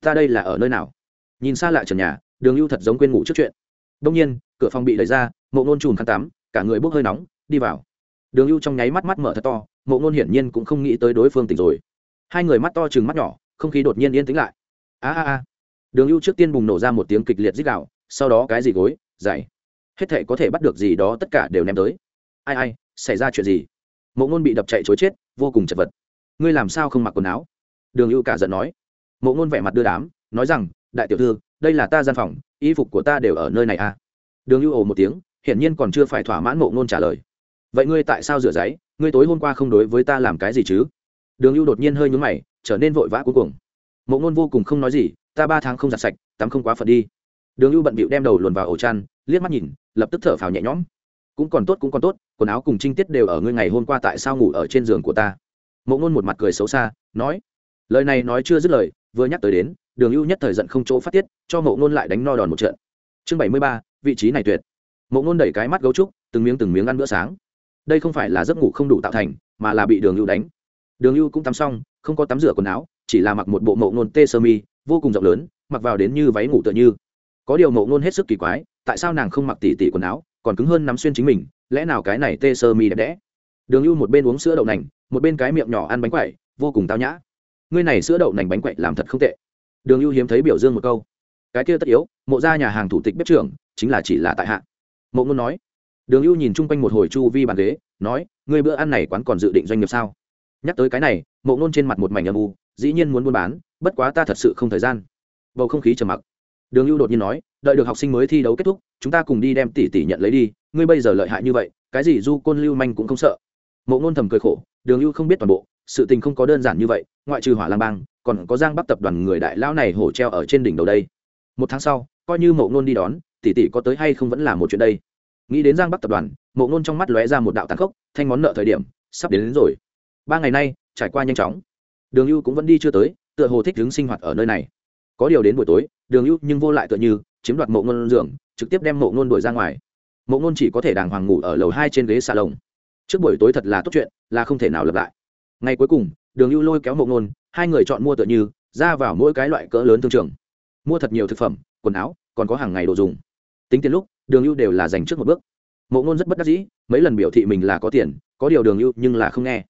Ta đây là ở nơi nào? Nhìn xa lại trần nhà, đường lưu thật giống quên ngủ trước chuyện. Đông nhiên, cửa phòng bị đẩy ra, mộ nôn chùm khăn tắm, cả người bốc hơi nóng, đi vào. Đường lưu trong nháy mắt mắt mở thật to, mộ nôn hiển nhiên cũng không nghĩ tới đối phương tỉnh rồi. Hai người mắt to chừng mắt nhỏ, không khí đột nhiên yên tĩnh lại. A a a. Đường lưu trước tiên bùng nổ ra một tiếng kịch liệt dích đạo sau đó cái gì gối dày hết thể có thể bắt được gì đó tất cả đều ném tới. Ai ai, xảy ra chuyện gì? Mộ ngôn bị đập chạy chối chết, vô cùng chật vật. Ngươi làm sao không mặc quần áo? Đường lưu cả giận nói mộ ngôn vẻ mặt đưa đám, nói rằng, đại tiểu thư, đây là ta gian phòng, y phục của ta đều ở nơi này à? Đường ưu ồ một tiếng, hiển nhiên còn chưa phải thỏa mãn mộ ngôn trả lời. Vậy ngươi tại sao rửa giấy? Ngươi tối hôm qua không đối với ta làm cái gì chứ? Đường ưu đột nhiên hơi nhúng mày, trở nên vội vã cuối cùng. Mộ ngôn vô cùng không nói gì, ta ba tháng không giặt sạch, tắm không quá phật đi. Đường ưu bận bịu đem đầu luồn vào ổ chăn, liếc mắt nhìn, lập tức thở phào nhẹ nhõm. Cũng còn tốt, cũng còn tốt, quần áo cùng trinh tiết đều ở ngươi ngày hôm qua tại sao ngủ ở trên giường của ta? Mộ ngôn một mặt cười xấu xa, nói, lời này nói chưa dứt lời vừa nhắc tới đến, đường ưu nhất thời giận không chỗ phát tiết, cho mộ ngôn lại đánh no đòn một trận. Chương bảy mươi ba, vị trí này tuyệt. Mộ ngôn đẩy cái mắt gấu trúc, từng miếng từng miếng ăn bữa sáng. Đây không phải là giấc ngủ không đủ tạo thành, mà là bị đường ưu đánh. Đường ưu cũng tắm xong, không có tắm rửa quần áo, chỉ là mặc một bộ mộ ngôn tê sơ mi, vô cùng rộng lớn, mặc vào đến như váy ngủ tựa như. Có điều mộ ngôn hết sức kỳ quái, tại sao nàng không mặc tỉ tỉ quần áo, còn cứng hơn nắm xuyên chính mình, lẽ nào cái này tê sơ mi đẹp đẽ? Đường ưu một bên uống sữa đậu nành, một bên cái miệng nhỏ ăn bánh quậy vô cùng tao nhã ngươi này sữa đậu nành bánh quậy làm thật không tệ. Đường ưu hiếm thấy biểu dương một câu. Cái kia tất yếu, mộ ra nhà hàng thủ tịch bếp trưởng, chính là chỉ là tại hạ. Mộ ngôn nói. Đường ưu nhìn chung quanh một hồi chu vi bàn ghế, nói, ngươi bữa ăn này quán còn dự định doanh nghiệp sao? Nhắc tới cái này, mộ ngôn trên mặt một mảnh âm u, dĩ nhiên muốn buôn bán, bất quá ta thật sự không thời gian. Bầu không khí trầm mặc. Đường ưu đột nhiên nói, đợi được học sinh mới thi đấu kết thúc, chúng ta cùng đi đem tỷ tỷ nhận lấy đi, ngươi bây giờ lợi hại như vậy, cái gì du côn lưu manh cũng không sợ. Mộ ngôn thầm cười khổ, đường ưu không biết toàn bộ sự tình không có đơn giản như vậy ngoại trừ hỏa lang bang còn có giang bắc tập đoàn người đại lão này hổ treo ở trên đỉnh đầu đây. Một tháng sau coi như mộ ngôn đi đón tỷ tỷ có tới hay không vẫn là một chuyện đây. Nghĩ đến giang bắc tập đoàn mộ ngôn trong mắt lóe ra một đạo tàn khốc thanh món nợ thời điểm sắp đến, đến rồi. Ba ngày nay trải qua nhanh chóng. Đường ưu cũng vẫn đi chưa tới tựa hồ thích đứng sinh hoạt ở nơi này. Có điều đến buổi tối đường ưu nhưng vô lại tựa như chiếm đoạt mộ ngôn giường trực tiếp đem mộ ngôn đuổi ra ngoài. Mộ ngôn chỉ có thể đàng hoàng ngủ ở lầu hai trên ghế xà lồng trước buổi tối thật là tốt chuyện là không thể nào lập lại ngày cuối cùng đường lưu lôi kéo mộ Nôn, hai người chọn mua tựa như ra vào mỗi cái loại cỡ lớn thương trường. Mua thật nhiều thực phẩm quần áo còn có hàng ngày đồ dùng. Tính tiền lúc đường lưu đều là dành trước một bước. Mộ Nôn rất bất đắc dĩ mấy lần biểu thị mình là có tiền có điều đường lưu nhưng là không nghe.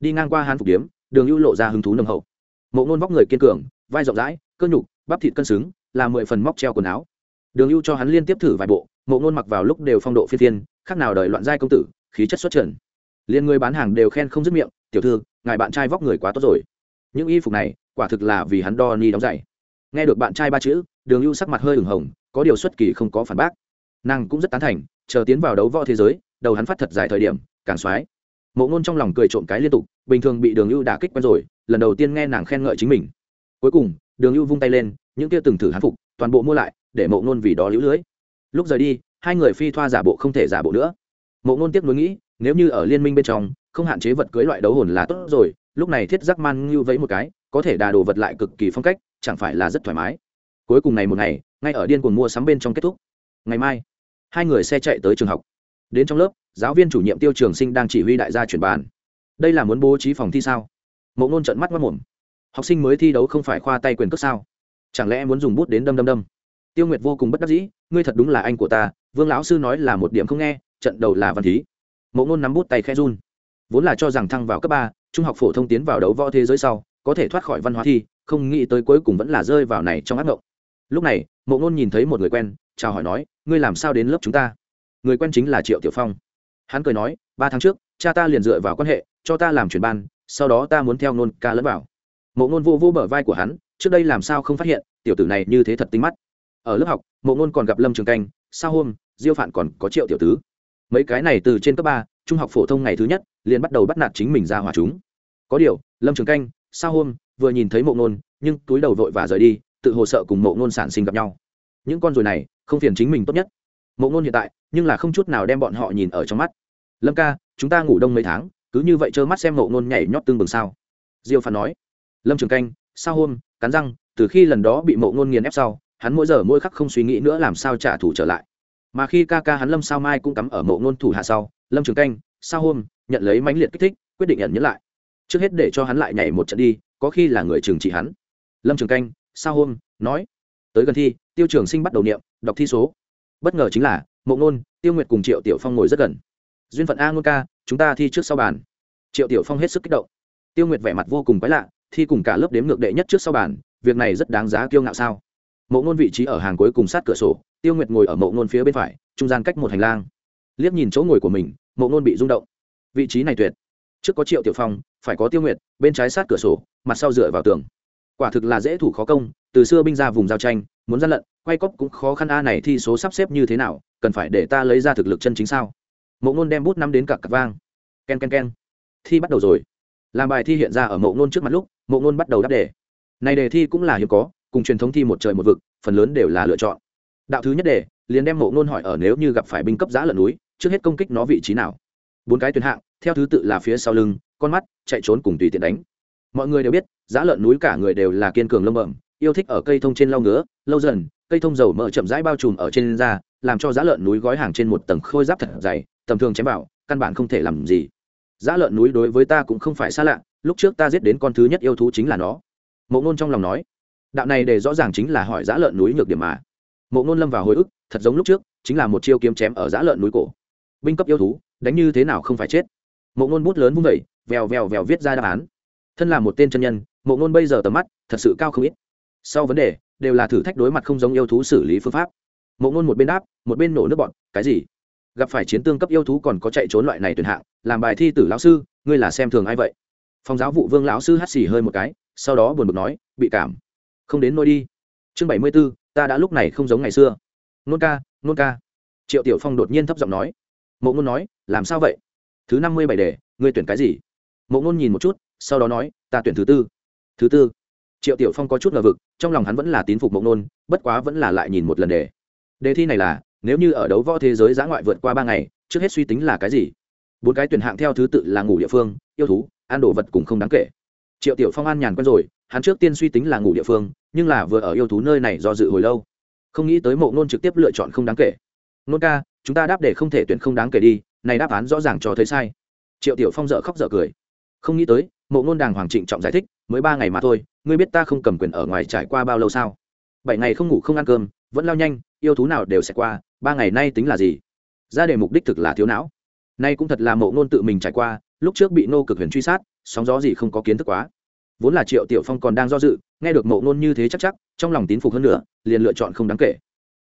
Đi ngang qua hán phục điếm đường lưu lộ ra hứng thú nồng hậu. Mộ ngôn vóc người kiên cường vai rộng rãi cơ nhục bắp thịt cân xứng là mười phần móc treo quần áo. Đường lưu cho hắn liên tiếp thử vài bộ mộ ngôn mặc vào lúc đều phong độ phi thiên khác nào đời loạn giai công tử khí chất xuất trần. Liên người bán hàng đều khen không dứt miệng tiểu thư ngài bạn trai vóc người quá tốt rồi. Những y phục này, quả thực là vì hắn đo ni đóng giày. Nghe được bạn trai ba chữ, đường ưu sắc mặt hơi ửng hồng, có điều xuất kỳ không có phản bác. Nàng cũng rất tán thành, chờ tiến vào đấu võ thế giới, đầu hắn phát thật dài thời điểm, càng soái mộ ngôn trong lòng cười trộm cái liên tục, bình thường bị đường ưu đả kích quen rồi, lần đầu tiên nghe nàng khen ngợi chính mình. Cuối cùng, đường ưu vung tay lên, những kia từng thử hắn phục, toàn bộ mua lại, để mộ ngôn vì đó lũ lưới. Lúc rời đi, hai người phi thoa giả bộ không thể giả bộ nữa. Mộ ngôn tiếp nối nghĩ, nếu như ở liên minh bên trong không hạn chế vật cưới loại đấu hồn là tốt rồi, lúc này thiết giác man ngưu vẫy một cái, có thể đà đồ vật lại cực kỳ phong cách, chẳng phải là rất thoải mái. Cuối cùng này một ngày, ngay ở điên cuồng mua sắm bên trong kết thúc. Ngày mai, hai người xe chạy tới trường học. Đến trong lớp, giáo viên chủ nhiệm tiêu trường sinh đang chỉ huy đại gia chuyển bàn. Đây là muốn bố trí phòng thi sao? Mộ ngôn trận mắt mất mồm học sinh mới thi đấu không phải khoa tay quyền cước sao? Chẳng lẽ muốn dùng bút đến đâm đâm đâm? Tiêu nguyệt vô cùng bất đắc dĩ, ngươi thật đúng là anh của ta, vương lão sư nói là một điểm không nghe, trận đầu là văn thí. Mộ ngôn nắm bút tay khẽ run vốn là cho rằng thăng vào cấp ba, trung học phổ thông tiến vào đấu võ thế giới sau, có thể thoát khỏi văn hóa thi, không nghĩ tới cuối cùng vẫn là rơi vào này trong ác mộng lúc này, mộ ngôn nhìn thấy một người quen, chào hỏi nói, ngươi làm sao đến lớp chúng ta? Người quen chính là triệu tiểu phong. Hắn cười nói, ba tháng trước, cha ta liền dựa vào quan hệ, cho ta làm chuyển ban, sau đó ta muốn theo nôn ca lẫn vào. Mộ ngôn vô vô bờ vai của hắn, trước đây làm sao không phát hiện, tiểu tử này như thế thật tinh mắt. Ở lớp học, mộ ngôn còn gặp lâm trường canh, sao hôm, diêu phản còn có triệu tiểu tứ? Mấy cái này từ trên cấp ba trung học phổ thông ngày thứ nhất, liền bắt đầu bắt nạt chính mình ra hòa chúng. Có điều, lâm trường canh sao hôm vừa nhìn thấy mộ ngôn, nhưng túi đầu vội và rời đi, tự hồ sợ cùng mộ ngôn sản sinh gặp nhau. Những con ruồi này, không phiền chính mình tốt nhất. Mộ ngôn hiện tại, nhưng là không chút nào đem bọn họ nhìn ở trong mắt. Lâm ca, chúng ta ngủ đông mấy tháng, cứ như vậy trơ mắt xem mộ ngôn nhảy nhót tương bừng sao? Diêu phản nói. Lâm trường canh sao hôm cắn răng, từ khi lần đó bị mộ ngôn nghiền ép sau, hắn mỗi giờ mỗi khắc không suy nghĩ nữa làm sao trả thù trở lại. Mà khi ca ca hắn lâm sao mai cũng cắm ở mộ ngôn thủ hạ sau lâm trường canh sao hôm, nhận lấy mãnh liệt kích thích, quyết định nhận nhẫn lại. Trước hết để cho hắn lại nhảy một trận đi, có khi là người trừng trị hắn. Lâm trường canh sao hôm, nói, tới gần thi, tiêu trường sinh bắt đầu niệm, đọc thi số. Bất ngờ chính là, mộ ngôn, tiêu nguyệt cùng triệu tiểu phong ngồi rất gần. Duyên phận a ngôn ca, chúng ta thi trước sau bàn. Triệu tiểu phong hết sức kích động. Tiêu nguyệt vẻ mặt vô cùng quái lạ, thi cùng cả lớp đếm ngược đệ nhất trước sau bàn, việc này rất đáng giá kiêu ngạo sao? Mộ ngôn vị trí ở hàng cuối cùng sát cửa sổ, tiêu nguyệt ngồi ở mộ ngôn phía bên phải, trung gian cách một hành lang liếc nhìn chỗ ngồi của mình, mộ ngôn bị rung động. Vị trí này tuyệt. Trước có triệu tiểu phong, phải có tiêu nguyệt, bên trái sát cửa sổ, mặt sau dựa vào tường. Quả thực là dễ thủ khó công, từ xưa binh ra vùng giao tranh, muốn gian lận, quay cốc cũng khó khăn a, này thi số sắp xếp như thế nào, cần phải để ta lấy ra thực lực chân chính sao? Mộ ngôn đem bút năm đến cặp cặp vang. K e n k e n k e n thi bắt đầu rồi. Làm bài thi hiện ra ở mộ ngôn trước mặt lúc, mộ ngôn bắt đầu đáp đề. Này đề thi cũng là hiếm có, cùng truyền thống thi một trời một vực, phần lớn đều là lựa chọn. Đạo thứ nhất đề, liền đem mộ ngôn hỏi ở nếu như gặp phải binh cấp giã lợn núi trước hết công kích nó vị trí nào. Bốn cái tuyến hạng, theo thứ tự là phía sau lưng, con mắt, chạy trốn cùng tùy tiện đánh. Mọi người đều biết giá lợn núi cả người đều là kiên cường lâm bẩm, yêu thích ở cây thông trên lau ngứa, lâu dần, cây thông dầu mỡ chậm rãi bao trùm ở trên da, làm cho giá lợn núi gói hàng trên một tầng khôi giáp thật dày, tầm thường chém vào, căn bản không thể làm gì. Giá lợn núi đối với ta cũng không phải xa lạ, lúc trước ta giết đến con thứ nhất yêu thú chính là nó. Mộ ngôn trong lòng nói, đạo này để rõ ràng chính là hỏi giá lợn núi nhược điểm mà. Mộ ngôn lâm vào hồi ức, thật giống lúc trước, chính là một chiêu kiếm chém ở giá lợn núi cổ binh cấp yêu thú, đánh như thế nào không phải chết. Mộ ngôn bút lớn vung vẩy vèo vèo vèo viết ra đáp án. Thân là một tên chân nhân, mộ ngôn bây giờ tầm mắt thật sự cao không ít. Sau vấn đề, đều là thử thách đối mặt không giống yêu thú xử lý phương pháp. Mộ ngôn một bên đáp, một bên nổ nước bọn, cái gì? Gặp phải chiến tương cấp yêu thú còn có chạy trốn loại này tuyển hạng, làm bài thi tử lão sư, ngươi là xem thường ai vậy? Phòng giáo vụ vương lão sư hắt xì hơi một cái, sau đó buồn bực nói, bị cảm. Không đến nôi đi. Chương bảy mươi b ố ta đã lúc này không giống ngày xưa. Nôn ca nôn ca. Triệu tiểu phong đột nhiên thấp giọng nói mộ ngôn nói, làm sao vậy? Thứ năm mươi bảy đề, ngươi tuyển cái gì? Mộ ngôn nhìn một chút, sau đó nói, ta tuyển thứ tư. Thứ tư? Triệu tiểu phong có chút ngờ vực, trong lòng hắn vẫn là tín phục mộ ngôn, bất quá vẫn là lại nhìn một lần đề. Đề thi này là, nếu như ở đấu võ thế giới giã ngoại vượt qua ba ngày, trước hết suy tính là cái gì? Bốn cái tuyển hạng theo thứ tự là ngủ địa phương, yêu thú, ăn đồ vật cùng không đáng kể. Triệu tiểu phong an nhàn quen rồi, hắn trước tiên suy tính là ngủ địa phương, nhưng là vừa ở yêu thú nơi này do dự hồi lâu. Không nghĩ tới mộ ngôn trực tiếp lựa chọn không đáng kể. Nôn ca chúng ta đáp để không thể tuyển không đáng kể đi, này đáp án rõ ràng cho thấy sai. Triệu tiểu phong dợ khóc dợ cười. Không nghĩ tới, mộ ngôn đàng hoàng trịnh trọng giải thích, mới ba ngày mà thôi, ngươi biết ta không cầm quyền ở ngoài trải qua bao lâu sao? Bảy ngày không ngủ không ăn cơm, vẫn lao nhanh, yêu thú nào đều sẽ qua, ba ngày nay tính là gì? Ra đề mục đích thực là thiếu não. Nay cũng thật là mộ ngôn tự mình trải qua, lúc trước bị nô cực huyền truy sát, sóng gió gì không có kiến thức quá. Vốn là triệu tiểu phong còn đang do dự, nghe được mộ ngôn như thế chắc chắc, trong lòng tín phục hơn nữa, liền lựa chọn không đáng kể.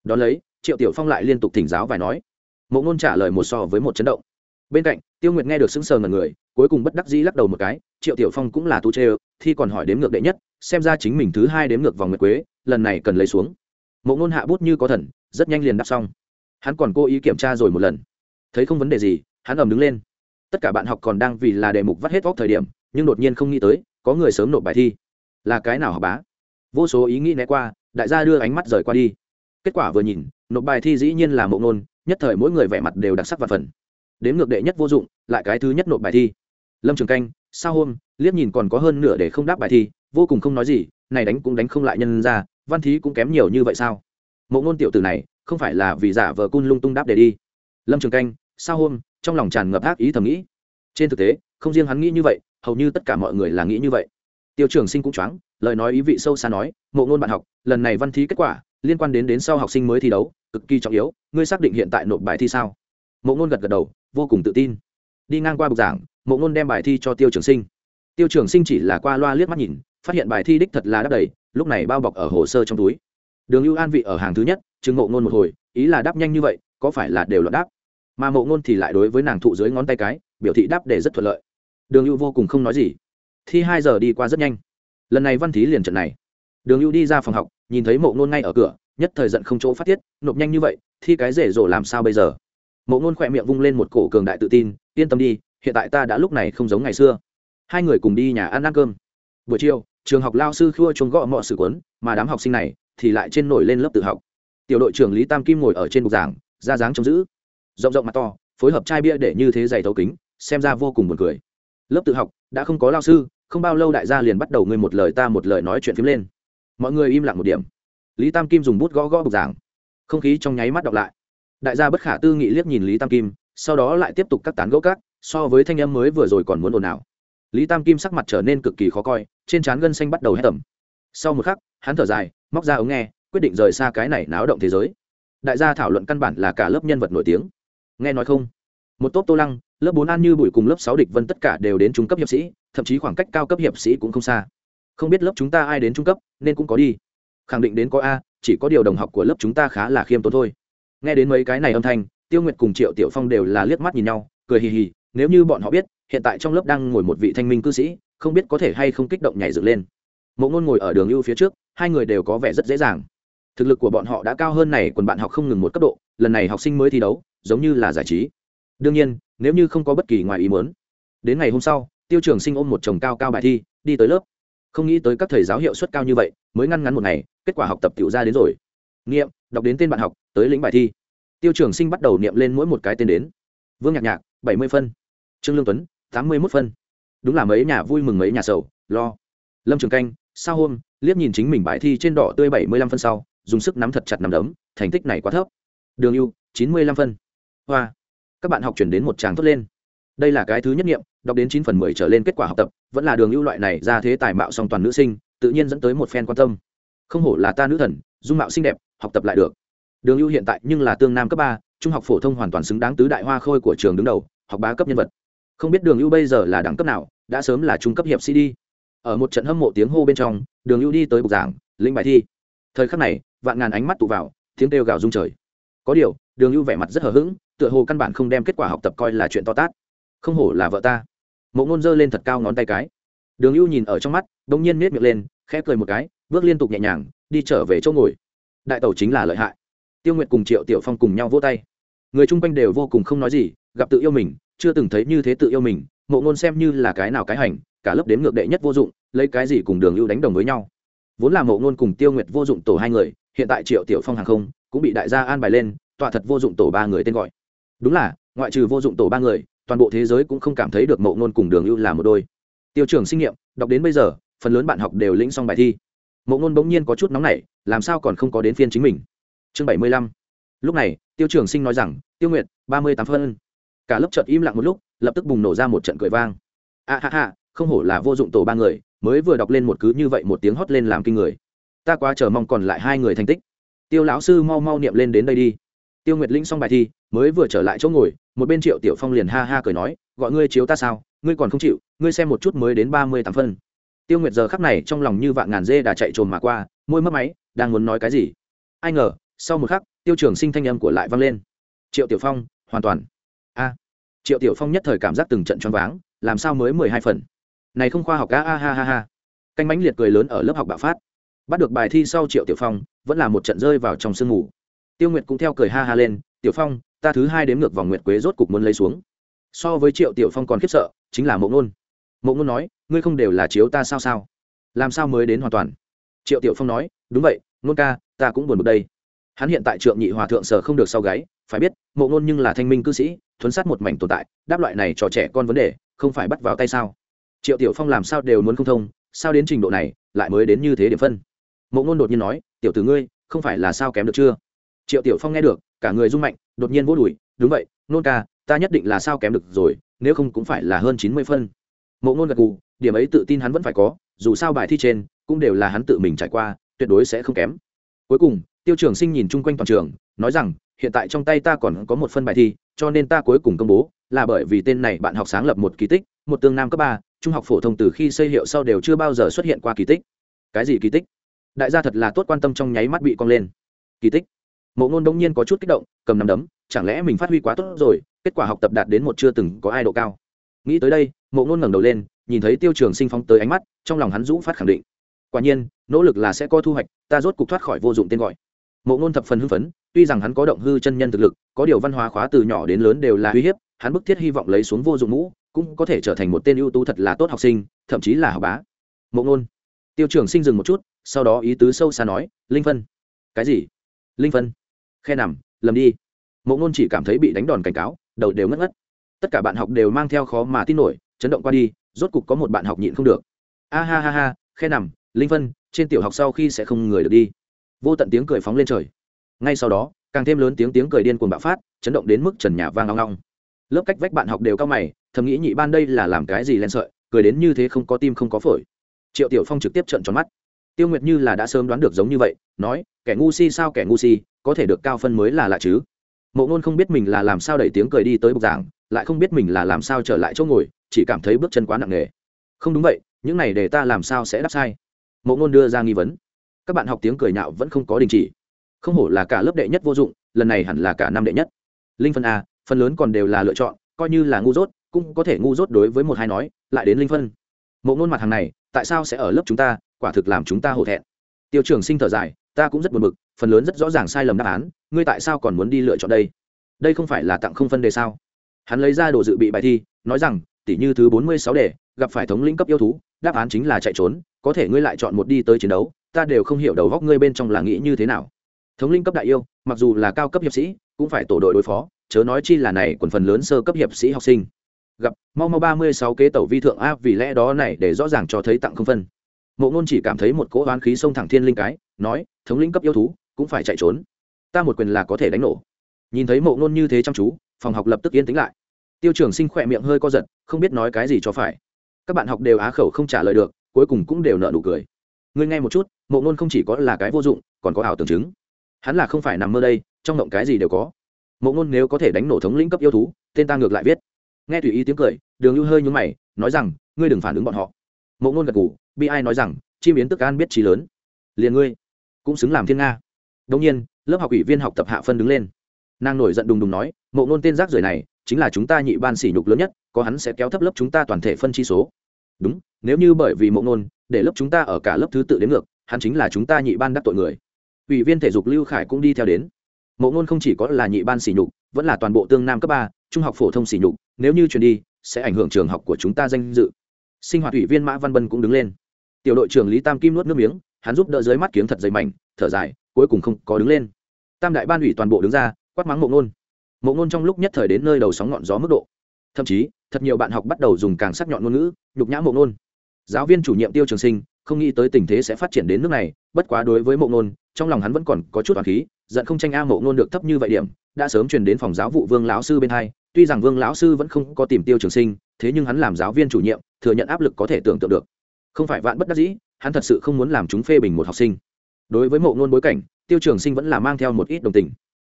Đón lấy, triệu tiểu phong lại liên tục thỉnh giáo và nói mộ ngôn trả lời một so với một chấn động. Bên cạnh, tiêu nguyệt nghe được sững sờ ngần người, cuối cùng bất đắc dĩ lắc đầu một cái, triệu tiểu phong cũng là tu chê thi còn hỏi đếm ngược đệ nhất, xem ra chính mình thứ hai đếm ngược vòng nguyệt quế, lần này cần lấy xuống. Mộ ngôn hạ bút như có thần, rất nhanh liền đáp xong. Hắn còn cố ý kiểm tra rồi một lần. Thấy không vấn đề gì, hắn ầm đứng lên. Tất cả bạn học còn đang vì là đề mục vắt hết vóc thời điểm, nhưng đột nhiên không nghĩ tới, có người sớm nộp bài thi. Là cái nào học bá? Vô số ý nghĩ né qua, đại gia đưa ánh mắt rời qua đi. Kết quả vừa nhìn nộp bài thi dĩ nhiên là mộ ngôn, nhất thời mỗi người vẻ mặt đều đặc sắc và phần. Đếm ngược đệ nhất vô dụng, lại cái thứ nhất nộp bài thi. Lâm trường canh, sao hôm, liếc nhìn còn có hơn nửa để không đáp bài thi, vô cùng không nói gì, này đánh cũng đánh không lại nhân ra, văn thí cũng kém nhiều như vậy sao? Mộ ngôn tiểu tử này, không phải là vì giả vờ cun lung tung đáp để đi. Lâm trường canh, sao hôm, trong lòng tràn ngập ác ý thầm nghĩ. Trên thực tế, không riêng hắn nghĩ như vậy, hầu như tất cả mọi người là nghĩ như vậy. Tiêu trường sinh cũng choáng, lời nói ý vị sâu xa nói, mộ ngôn bạn học, lần này văn thí kết quả liên quan đến đến sau học sinh mới thi đấu cực kỳ trọng yếu, ngươi xác định hiện tại nộp bài thi sao? Mộ ngôn gật gật đầu, vô cùng tự tin. Đi ngang qua bục giảng, mộ ngôn đem bài thi cho tiêu trường sinh. Tiêu trường sinh chỉ là qua loa liếc mắt nhìn, phát hiện bài thi đích thật là đáp đầy, lúc này bao bọc ở hồ sơ trong túi. Đường ưu an vị ở hàng thứ nhất, chừng mộ ngôn một hồi, ý là đáp nhanh như vậy, có phải là đều luận đáp? Mà mộ ngôn thì lại đối với nàng thụ dưới ngón tay cái, biểu thị đáp để rất thuận lợi. Đường ưu vô cùng không nói gì. Thi hai giờ đi qua rất nhanh. Lần này văn thí liền trận này. Đường ưu đi ra phòng học, nhìn thấy mộ ngôn ngay ở cửa nhất thời giận không chỗ phát tiết, nộp nhanh như vậy, thi cái rể rổ làm sao bây giờ? Mộ ngôn khỏe miệng vung lên một cổ cường đại tự tin, yên tâm đi, hiện tại ta đã lúc này không giống ngày xưa. Hai người cùng đi nhà ăn ăn cơm. Buổi chiều, trường học lao sư khua chuông gõ mọi sự quấn mà đám học sinh này thì lại trên nổi lên lớp tự học. Tiểu đội trưởng lý tam kim ngồi ở trên bục giảng, ra dáng trông giữ. Rộng rộng mặt to, phối hợp chai bia để như thế dày thấu kính, xem ra vô cùng buồn cười. Lớp tự học, đã không có lao sư, không bao lâu đại gia liền bắt đầu ngươi một lời ta một lời nói chuyện phím lên. Mọi người im lặng một điểm lý tam kim dùng bút gõ gõ bục giảng. Không khí trong nháy mắt đọc lại. Đại gia bất khả tư nghị liếc nhìn lý tam kim, sau đó lại tiếp tục cắt tán gỗ cắt. so với thanh âm mới vừa rồi còn muốn ồn ào. Lý tam kim sắc mặt trở nên cực kỳ khó coi, trên trán gân xanh bắt đầu hét tầm sau một khắc, hắn thở dài, móc ra ống nghe, quyết định rời xa cái này náo động thế giới. Đại gia thảo luận căn bản là cả lớp nhân vật nổi tiếng. Nghe nói không? Một tốp tô lăng, lớp bốn an như bụi cùng lớp sáu địch vân tất cả đều đến trung cấp hiệp sĩ, thậm chí khoảng cách cao cấp hiệp sĩ cũng không xa. Không biết lớp chúng ta ai đến trung cấp, nên cũng có đi khẳng định đến có a, chỉ có điều đồng học của lớp chúng ta khá là khiêm tốn thôi. Nghe đến mấy cái này âm thanh, tiêu nguyệt cùng triệu tiểu phong đều là liếc mắt nhìn nhau, cười hì hì, nếu như bọn họ biết, hiện tại trong lớp đang ngồi một vị thanh minh cư sĩ, không biết có thể hay không kích động nhảy dựng lên. Mộ ngôn ngồi ở đường ưu phía trước, hai người đều có vẻ rất dễ dàng. Thực lực của bọn họ đã cao hơn này, quần bạn học không ngừng một cấp độ, lần này học sinh mới thi đấu, giống như là giải trí. Đương nhiên, nếu như không có bất kỳ ngoài ý muốn, đến ngày hôm sau, tiêu trường sinh ôm một chồng cao cao bài thi, đi tới lớp không nghĩ tới các thầy giáo hiệu suất cao như vậy mới ngăn ngắn một ngày kết quả học tập tiểu ra đến rồi. Nghiệm, đọc đến tên bạn học tới lĩnh bài thi. Tiêu trường sinh bắt đầu niệm lên mỗi một cái tên đến. Vương nhạc nhạc bảy mươi phân. Trương lương tuấn tám mươi mốt phân. Đúng là mấy nhà vui mừng mấy nhà sầu lo. Lâm trường canh sao hôm liếc nhìn chính mình bài thi trên đỏ tươi bảy mươi lăm phân sau dùng sức nắm thật chặt nắm đấm thành tích này quá thấp. Đường ưu chín mươi lăm phân. Hoa. Các bạn học chuyển đến một tràng thốt lên đây là cái thứ nhất nghiệm, đọc đến chín phần mười trở lên kết quả học tập, vẫn là đường ưu loại này ra thế tài mạo song toàn nữ sinh, tự nhiên dẫn tới một phen quan tâm. Không hổ là ta nữ thần, dung mạo xinh đẹp, học tập lại được. Đường ưu hiện tại nhưng là tương nam cấp ba, trung học phổ thông hoàn toàn xứng đáng tứ đại hoa khôi của trường đứng đầu, học bá cấp nhân vật. Không biết đường ưu bây giờ là đẳng cấp nào, đã sớm là trung cấp hiệp sĩ đi. Ở một trận hâm mộ tiếng hô bên trong, đường ưu đi tới bục giảng, lĩnh bài thi. Thời khắc này, vạn ngàn ánh mắt tụ vào, tiếng kêu gào rung trời. Có điều, đường ưu vẻ mặt rất hờ hững, tựa hồ căn bản không đem kết quả học tập coi là chuyện to tát không hổ là vợ ta. Mộ ngôn giơ lên thật cao ngón tay cái. Đường ưu nhìn ở trong mắt đ ỗ n g nhiên nết miệng lên, khẽ cười một cái, bước liên tục nhẹ nhàng, đi trở về chỗ ngồi. Đại tẩu chính là lợi hại. Tiêu nguyệt cùng triệu tiểu phong cùng nhau vỗ tay. Người chung quanh đều vô cùng không nói gì, gặp tự yêu mình, chưa từng thấy như thế tự yêu mình, mộ ngôn xem như là cái nào cái hành, cả lớp đếm ngược đệ nhất vô dụng, lấy cái gì cùng đường ưu đánh đồng với nhau. Vốn là mộ ngôn cùng tiêu nguyệt vô dụng tổ hai người, hiện tại triệu tiểu phong hàng không, cũng bị đại gia an bài lên, tọa thật vô dụng tổ ba người tên gọi. Đúng là, ngoại trừ vô dụng tổ ba người toàn bộ thế giới cũng không cảm thấy được mộ ngôn cùng đường ưu là một đôi. Tiêu trưởng sinh nghiệm, đọc đến bây giờ, phần lớn bạn học đều lĩnh xong bài thi. Mộ ngôn bỗng nhiên có chút nóng nảy, làm sao còn không có đến phiên chính mình? Chương bảy mươi lăm. Lúc này, tiêu trưởng sinh nói rằng, tiêu nguyện ba mươi tám phân. Cả lớp chợt im lặng một lúc, lập tức bùng nổ ra một trận cười vang. A, ha ha, không hổ là vô dụng tổ ba người, mới vừa đọc lên một cứ như vậy một tiếng hót lên làm kinh người. Ta quá chờ mong còn lại hai người thành tích. Tiêu lão sư mau mau niệm lên đến đây đi. Tiêu nguyệt linh xong bài thi, mới vừa trở lại chỗ ngồi một bên triệu tiểu phong liền ha ha cười nói, gọi ngươi chiếu ta sao? Ngươi còn không chịu, ngươi xem một chút mới đến ba mươi tám phân. Tiêu nguyệt giờ khắc này trong lòng như vạn ngàn dê đã chạy trồn mà qua, môi mất máy, đang muốn nói cái gì? Ai ngờ, sau một khắc, tiêu trường sinh thanh âm của lại vang lên. Triệu tiểu phong, hoàn toàn. A. Triệu tiểu phong nhất thời cảm giác từng trận choáng váng, làm sao mới mười hai phần? Này không khoa học cá a, ha ha ha. Canh bánh liệt cười lớn ở lớp học bạo phát. Bắt được bài thi sau triệu tiểu phong, vẫn là một trận rơi vào trong sương mù. Tiêu nguyệt cũng theo cười ha ha lên tiểu phong, ta thứ hai đếm ngược vòng nguyệt quế rốt cục muốn lấy xuống. So với triệu tiểu phong còn khiếp sợ, chính là mộ ngôn. Mộ ngôn nói, ngươi không đều là chiếu ta sao sao? Làm sao mới đến hoàn toàn? Triệu tiểu phong nói, đúng vậy, ngôn ca, ta cũng buồn một đây. Hắn hiện tại trượng nhị hòa thượng sở không được sau gáy, phải biết, mộ ngôn nhưng là thanh minh cư sĩ, thuấn sát một mảnh tồn tại, đáp loại này cho trẻ con vấn đề, không phải bắt vào tay sao? Triệu tiểu phong làm sao đều muốn không thông, sao đến trình độ này, lại mới đến như thế điểm phân? Mộ ngôn đột nhiên nói, tiểu tử ngươi, không phải là sao kém được chưa? Triệu tiểu phong nghe được, cả người rung mạnh, đột nhiên vô đùi, đúng vậy, nôn ca, ta nhất định là sao kém được rồi, nếu không cũng phải là hơn chín mươi phân. Mộ ngôn gật gù, điểm ấy tự tin hắn vẫn phải có, dù sao bài thi trên cũng đều là hắn tự mình trải qua, tuyệt đối sẽ không kém. Cuối cùng, tiêu trường sinh nhìn chung quanh toàn trường, nói rằng, hiện tại trong tay ta còn có một phân bài thi, cho nên ta cuối cùng công bố là bởi vì tên này bạn học sáng lập một kỳ tích, một tương nam cấp ba, trung học phổ thông từ khi xây hiệu sau đều chưa bao giờ xuất hiện qua kỳ tích. Cái gì kỳ tích? Đại gia thật là tốt quan tâm trong nháy mắt bị cong lên. Kỳ tích? Mộ ngôn đông nhiên có chút kích động, cầm nắm đấm, chẳng lẽ mình phát huy quá tốt rồi, kết quả học tập đạt đến một chưa từng có ai độ cao. Nghĩ tới đây, mộ ngôn ngẩng đầu lên, nhìn thấy tiêu trường sinh phóng tới ánh mắt, trong lòng hắn rũ phát khẳng định. Quả nhiên, nỗ lực là sẽ có thu hoạch, ta rốt cục thoát khỏi vô dụng tên gọi. Mộ ngôn thập phần hưng phấn, tuy rằng hắn có động hư chân nhân thực lực, có điều văn hóa khóa từ nhỏ đến lớn đều là uy hiếp, hắn bức thiết hy vọng lấy xuống vô dụng mũ, cũng có thể trở thành một tên ưu tú thật là tốt học sinh, thậm chí là học bá. Mộ ngôn. Tiêu trường sinh dừng một chút, sau đó ý tứ sâu xa nói, linh phân. Cái gì? Linh phân khe nằm, lầm đi. Mộ ngôn chỉ cảm thấy bị đánh đòn cảnh cáo, đầu đều ngất ngất. Tất cả bạn học đều mang theo khó mà tin nổi, chấn động qua đi, rốt cục có một bạn học nhịn không được. A ha ha ha, khe nằm, linh vân, trên tiểu học sau khi sẽ không người được đi. Vô tận tiếng cười phóng lên trời. Ngay sau đó, càng thêm lớn tiếng tiếng cười điên cuồng bạo phát, chấn động đến mức trần nhà vang ngong ngong lớp cách vách bạn học đều cao mày, thầm nghĩ nhị ban đây là làm cái gì len sợi, cười đến như thế không có tim không có phổi. Triệu tiểu phong trực tiếp trợn tròn mắt. Tiêu nguyệt như là đã sớm đoán được giống như vậy, nói, kẻ ngu si sao kẻ ngu si có thể được cao phân mới là lạ chứ? Mộ ngôn không biết mình là làm sao đẩy tiếng cười đi tới bục giảng, lại không biết mình là làm sao trở lại chỗ ngồi, chỉ cảm thấy bước chân quá nặng nề. Không đúng vậy, những này để ta làm sao sẽ đáp sai? Mộ ngôn đưa ra nghi vấn. Các bạn học tiếng cười nhạo vẫn không có đình chỉ. Không hổ là cả lớp đệ nhất vô dụng, lần này hẳn là cả năm đệ nhất. Linh phân a, phần lớn còn đều là lựa chọn, coi như là ngu dốt, cũng có thể ngu dốt đối với một hai nói, lại đến linh phân. Mộ ngôn mặt hàng này, tại sao sẽ ở lớp chúng ta, quả thực làm chúng ta hổ thẹn. Tiêu trường sinh thở dài, ta cũng rất buồn bực phần lớn rất rõ ràng sai lầm đáp án, ngươi tại sao còn muốn đi lựa chọn đây? Đây không phải là tặng không phân đề sao? Hắn lấy ra đồ dự bị bài thi, nói rằng tỷ như thứ bốn mươi sáu đề, gặp phải thống lĩnh cấp yêu thú, đáp án chính là chạy trốn, có thể ngươi lại chọn một đi tới chiến đấu, ta đều không hiểu đầu góc ngươi bên trong là nghĩ như thế nào. Thống lĩnh cấp đại yêu, mặc dù là cao cấp hiệp sĩ, cũng phải tổ đội đối phó, chớ nói chi là này còn phần lớn sơ cấp hiệp sĩ học sinh. Gặp, mau mau ba mươi sáu kế tẩu vi thượng áp vì lẽ đó này để rõ ràng cho thấy tặng không phân. Mộ ngôn chỉ cảm thấy một cỗ oán khí xông thẳng thiên linh cái, nói, thống lĩnh cấp yêu thú cũng phải chạy trốn. Ta một quyền là có thể đánh nổ. Nhìn thấy mộ ngôn như thế chăm chú, phòng học lập tức yên tĩnh lại. Tiêu trường sinh khỏe miệng hơi co giật, không biết nói cái gì cho phải. Các bạn học đều á khẩu không trả lời được, cuối cùng cũng đều nợ nụ cười. Ngươi nghe một chút, mộ ngôn không chỉ có là cái vô dụng, còn có ảo tưởng chứng. Hắn là không phải nằm mơ đây, trong động cái gì đều có. Mộ ngôn nếu có thể đánh nổ thống lĩnh cấp yêu thú, tên ta ngược lại viết. Nghe tùy ý tiếng cười, đường lưu hơi nhúng mày, nói rằng, ngươi đừng phản ứng bọn họ. Mộ ngôn gật ngủ bi ai nói rằng chi biến tức an biết trí lớn. Liền ngươi, cũng xứng làm thiên nga đông nhiên, lớp học ủy viên học tập hạ phân đứng lên. Nàng nổi giận đùng đùng nói, mộ ngôn tên rác rưởi này, chính là chúng ta nhị ban sỉ nhục lớn nhất, có hắn sẽ kéo thấp lớp chúng ta toàn thể phân chi số. Đúng, nếu như bởi vì mộ ngôn, để lớp chúng ta ở cả lớp thứ tự đến ngược, hắn chính là chúng ta nhị ban đắc tội người. Ủy viên thể dục lưu khải cũng đi theo đến. Mộ ngôn không chỉ có là nhị ban sỉ nhục, vẫn là toàn bộ tương nam cấp ba, trung học phổ thông sỉ nhục, nếu như truyền đi, sẽ ảnh hưởng trường học của chúng ta danh dự. Sinh hoạt ủy viên mã văn bân cũng đứng lên. Tiểu đội trưởng lý tam kim nuốt nước miếng hắn giúp đỡ dưới mắt kiếm thật dày mảnh, thở dài, cuối cùng không có đứng lên. Tam đại ban ủy toàn bộ đứng ra, quát mắng mộ ngôn. Mộ ngôn trong lúc nhất thời đến nơi đầu sóng ngọn gió mức độ. Thậm chí, thật nhiều bạn học bắt đầu dùng càng sắc nhọn ngôn ngữ, nhục nhã mộ ngôn. Giáo viên chủ nhiệm tiêu trường sinh, không nghĩ tới tình thế sẽ phát triển đến nước này, bất quá đối với mộ ngôn, trong lòng hắn vẫn còn có chút toàn khí, giận không tranh a mộ ngôn được thấp như vậy điểm, đã sớm truyền đến phòng giáo vụ vương lão sư bên hai, tuy rằng vương lão sư vẫn không có tìm tiêu trường sinh, thế nhưng hắn làm giáo viên chủ nhiệm, thừa nhận áp lực có thể tưởng tượng được. Không phải vạn bất đắc dĩ hắn thật sự không muốn làm chúng phê bình một học sinh. Đối với mộ ngôn bối cảnh, tiêu trường sinh vẫn là mang theo một ít đồng tình.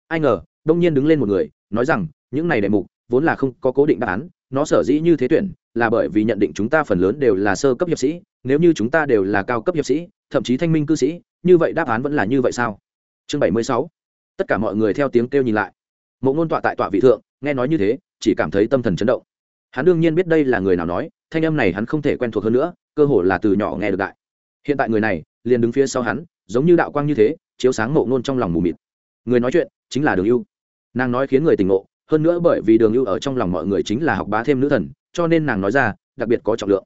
Ai ngờ, đông nhiên đứng lên một người, nói rằng, những này đề mục, vốn là không có cố định đáp án, nó sở dĩ như thế tuyển, là bởi vì nhận định chúng ta phần lớn đều là sơ cấp hiệp sĩ, nếu như chúng ta đều là cao cấp hiệp sĩ, thậm chí thanh minh cư sĩ, như vậy đáp án vẫn là như vậy sao? Chương bảy mươi sáu. Tất cả mọi người theo tiếng kêu nhìn lại. Mộ ngôn tọa tại tọa vị thượng, nghe nói như thế, chỉ cảm thấy tâm thần chấn động. Hắn đương nhiên biết đây là người nào nói, thanh âm này hắn không thể quen thuộc hơn nữa, cơ hồ là từ nhỏ nghe được đại hiện tại người này, liền đứng phía sau hắn, giống như đạo quang như thế, chiếu sáng mộ ngôn trong lòng mù mịt. Người nói chuyện, chính là đường ưu. Nàng nói khiến người tỉnh ngộ, hơn nữa bởi vì đường ưu ở trong lòng mọi người chính là học bá thêm nữ thần, cho nên nàng nói ra, đặc biệt có trọng lượng.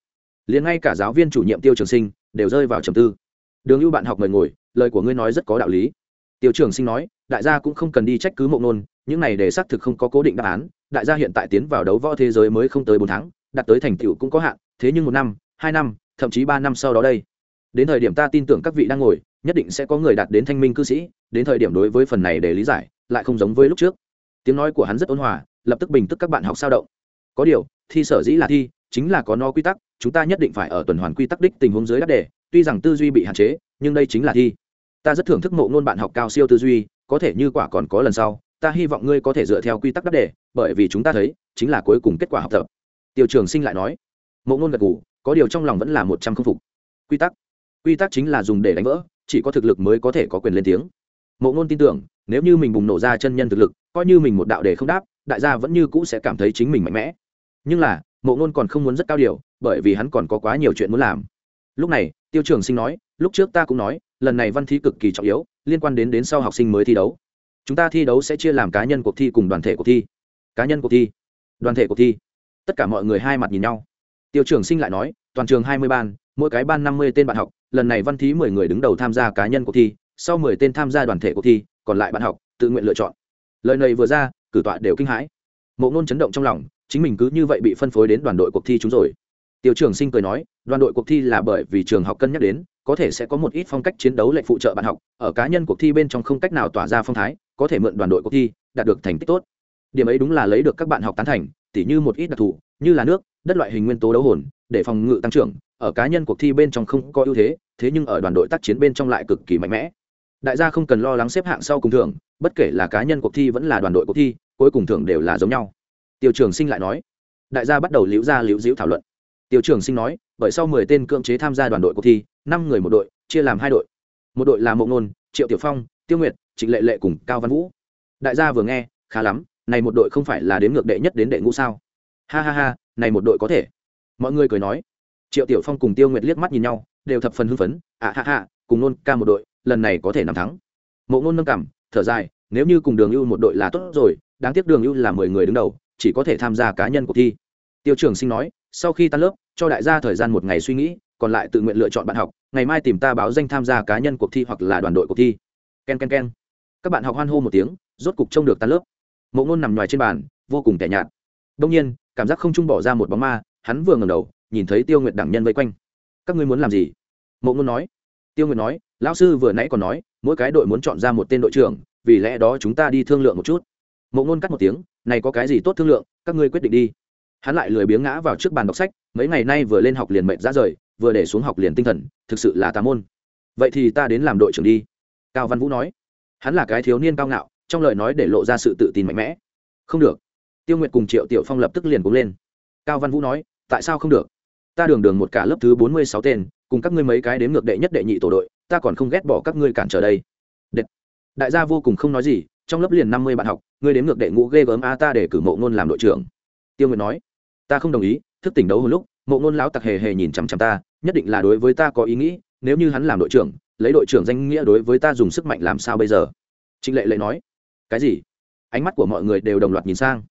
Liền ngay cả giáo viên chủ nhiệm tiêu trường sinh, đều rơi vào trầm tư. Đường ưu bạn học mời ngồi, lời của ngươi nói rất có đạo lý. Tiêu trường sinh nói, đại gia cũng không cần đi trách cứ mộng nôn những này để xác thực không có cố định đáp án, đại gia hiện tại tiến vào đấu võ thế giới mới không tới bốn tháng, đạt tới thành tựu cũng có hạn, thế nhưng một năm, hai năm, thậm chí ba năm sau đó đây đến thời điểm ta tin tưởng các vị đang ngồi, nhất định sẽ có người đạt đến thanh minh cư sĩ, đến thời điểm đối với phần này để lý giải, lại không giống với lúc trước. Tiếng nói của hắn rất ôn hòa, lập tức bình tức các bạn học sao động. Có điều, thi sở dĩ là thi, chính là có no quy tắc, chúng ta nhất định phải ở tuần hoàn quy tắc đích tình huống dưới đắc đề, tuy rằng tư duy bị hạn chế, nhưng đây chính là thi. Ta rất thưởng thức mộ ngôn bạn học cao siêu tư duy, có thể như quả còn có lần sau, ta hy vọng ngươi có thể dựa theo quy tắc đắc đề, bởi vì chúng ta thấy, chính là cuối cùng kết quả học tập. Tiêu trường sinh lại nói, mộ ngôn gật ngủ có điều trong lòng vẫn là một trăm không phục. Quy tắc quy tắc chính là dùng để đánh vỡ, chỉ có thực lực mới có thể có quyền lên tiếng. Mộ ngôn tin tưởng, nếu như mình bùng nổ ra chân nhân thực lực, coi như mình một đạo để không đáp, đại gia vẫn như cũ sẽ cảm thấy chính mình mạnh mẽ. Nhưng là, mộ ngôn còn không muốn rất cao điều, bởi vì hắn còn có quá nhiều chuyện muốn làm. Lúc này, tiêu trường sinh nói, lúc trước ta cũng nói, lần này văn thi cực kỳ trọng yếu, liên quan đến đến sau học sinh mới thi đấu. Chúng ta thi đấu sẽ chia làm cá nhân cuộc thi cùng đoàn thể cuộc thi. Cá nhân cuộc thi? Đoàn thể cuộc thi. Tất cả mọi người hai mặt nhìn nhau. Tiêu trường sinh lại nói, toàn trường hai mươi ban, mỗi cái ban năm mươi tên bạn học lần này văn thí mười người đứng đầu tham gia cá nhân cuộc thi, sau mười tên tham gia đoàn thể cuộc thi, còn lại bạn học, tự nguyện lựa chọn. Lời này vừa ra, cử tọa đều kinh hãi. Mộ nôn chấn động trong lòng, chính mình cứ như vậy bị phân phối đến đoàn đội cuộc thi chúng rồi. Tiêu trường sinh cười nói, đoàn đội cuộc thi là bởi vì trường học cân nhắc đến, có thể sẽ có một ít phong cách chiến đấu lệnh phụ trợ bạn học, ở cá nhân cuộc thi bên trong không cách nào tỏa ra phong thái, có thể mượn đoàn đội cuộc thi, đạt được thành tích tốt. Điểm ấy đúng là lấy được các bạn học tán thành, tỉ như một ít đặc thù, như là nước, đất loại hình nguyên tố đấu hồn, để phòng ngự tăng trưởng ở cá nhân cuộc thi bên trong không có ưu thế thế nhưng ở đoàn đội tác chiến bên trong lại cực kỳ mạnh mẽ. Đại gia không cần lo lắng xếp hạng sau cùng thưởng, bất kể là cá nhân cuộc thi vẫn là đoàn đội cuộc thi, cuối cùng thưởng đều là giống nhau. Tiêu trường sinh lại nói. Đại gia bắt đầu liễu ra liễu diễu thảo luận. Tiêu trường sinh nói, bởi sau mười tên cưỡng chế tham gia đoàn đội cuộc thi, năm người một đội, chia làm hai đội. Một đội là mộng nôn triệu tiểu phong, tiêu nguyệt, trịnh lệ lệ cùng cao văn vũ. Đại gia vừa nghe, khá lắm, này một đội không phải là đến ngược đệ nhất đến đệ ngũ sao? Ha ha ha, này một đội có thể. Mọi người cười nói triệu tiểu phong cùng tiêu nguyệt liếc mắt nhìn nhau, đều thập phần hưng phấn ạ ha ha, cùng nôn ca một đội, lần này có thể nằm thắng. Mộ ngôn nâng cảm thở dài, nếu như cùng đường ưu một đội là tốt rồi, đáng tiếc đường ưu là mười người đứng đầu, chỉ có thể tham gia cá nhân cuộc thi. Tiêu trường sinh nói, sau khi tan lớp, cho đại gia thời gian một ngày suy nghĩ, còn lại tự nguyện lựa chọn bạn học, ngày mai tìm ta báo danh tham gia cá nhân cuộc thi hoặc là đoàn đội cuộc thi. K e n k e n k e n các bạn học hoan hô một tiếng, rốt cục trông được tan lớp. Mộ ngôn nằm ngoài trên bàn, vô cùng tẻ nhạt. Đông nhiên, cảm giác không trung bỏ ra một bóng ma, hắn vừa ngầm đầu nhìn thấy tiêu nguyệt đẳng nhân vây quanh. Các ngươi muốn làm gì? Mộ ngôn nói. Tiêu nguyệt nói, lão sư vừa nãy còn nói, mỗi cái đội muốn chọn ra một tên đội trưởng, vì lẽ đó chúng ta đi thương lượng một chút. Mộ ngôn cắt một tiếng, này có cái gì tốt thương lượng, các ngươi quyết định đi. Hắn lại lười biếng ngã vào trước bàn đọc sách, mấy ngày nay vừa lên học liền mệt ra rời, vừa để xuống học liền tinh thần, thực sự là tà môn. Vậy thì ta đến làm đội trưởng đi. Cao văn vũ nói. Hắn là cái thiếu niên cao ngạo, trong lời nói để lộ ra sự tự tin mạnh mẽ. Không được. Tiêu nguyệt cùng triệu tiểu phong lập tức liền cúng lên. Cao văn vũ nói, tại sao không được? Ta đường đường một cả lớp thứ bốn mươi sáu tên, cùng các ngươi mấy cái đến ngược đệ nhất đệ nhị tổ đội, ta còn không ghét bỏ các ngươi cản trở đây. Đệ. đại gia vô cùng không nói gì, trong lớp liền năm mươi bạn học, ngươi đến ngược đệ ngũ ghê gớm a ta để cử mộ ngôn làm đội trưởng. Tiêu nguyệt nói, ta không đồng ý, thức tỉnh đấu hồi lúc, mộ ngôn lão tặc hề hề nhìn chằm chằm ta, nhất định là đối với ta có ý nghĩ, nếu như hắn làm đội trưởng, lấy đội trưởng danh nghĩa đối với ta dùng sức mạnh làm sao bây giờ? Trịnh lệ lệ nói, cái gì? Ánh mắt của mọi người đều đồng loạt nhìn sang.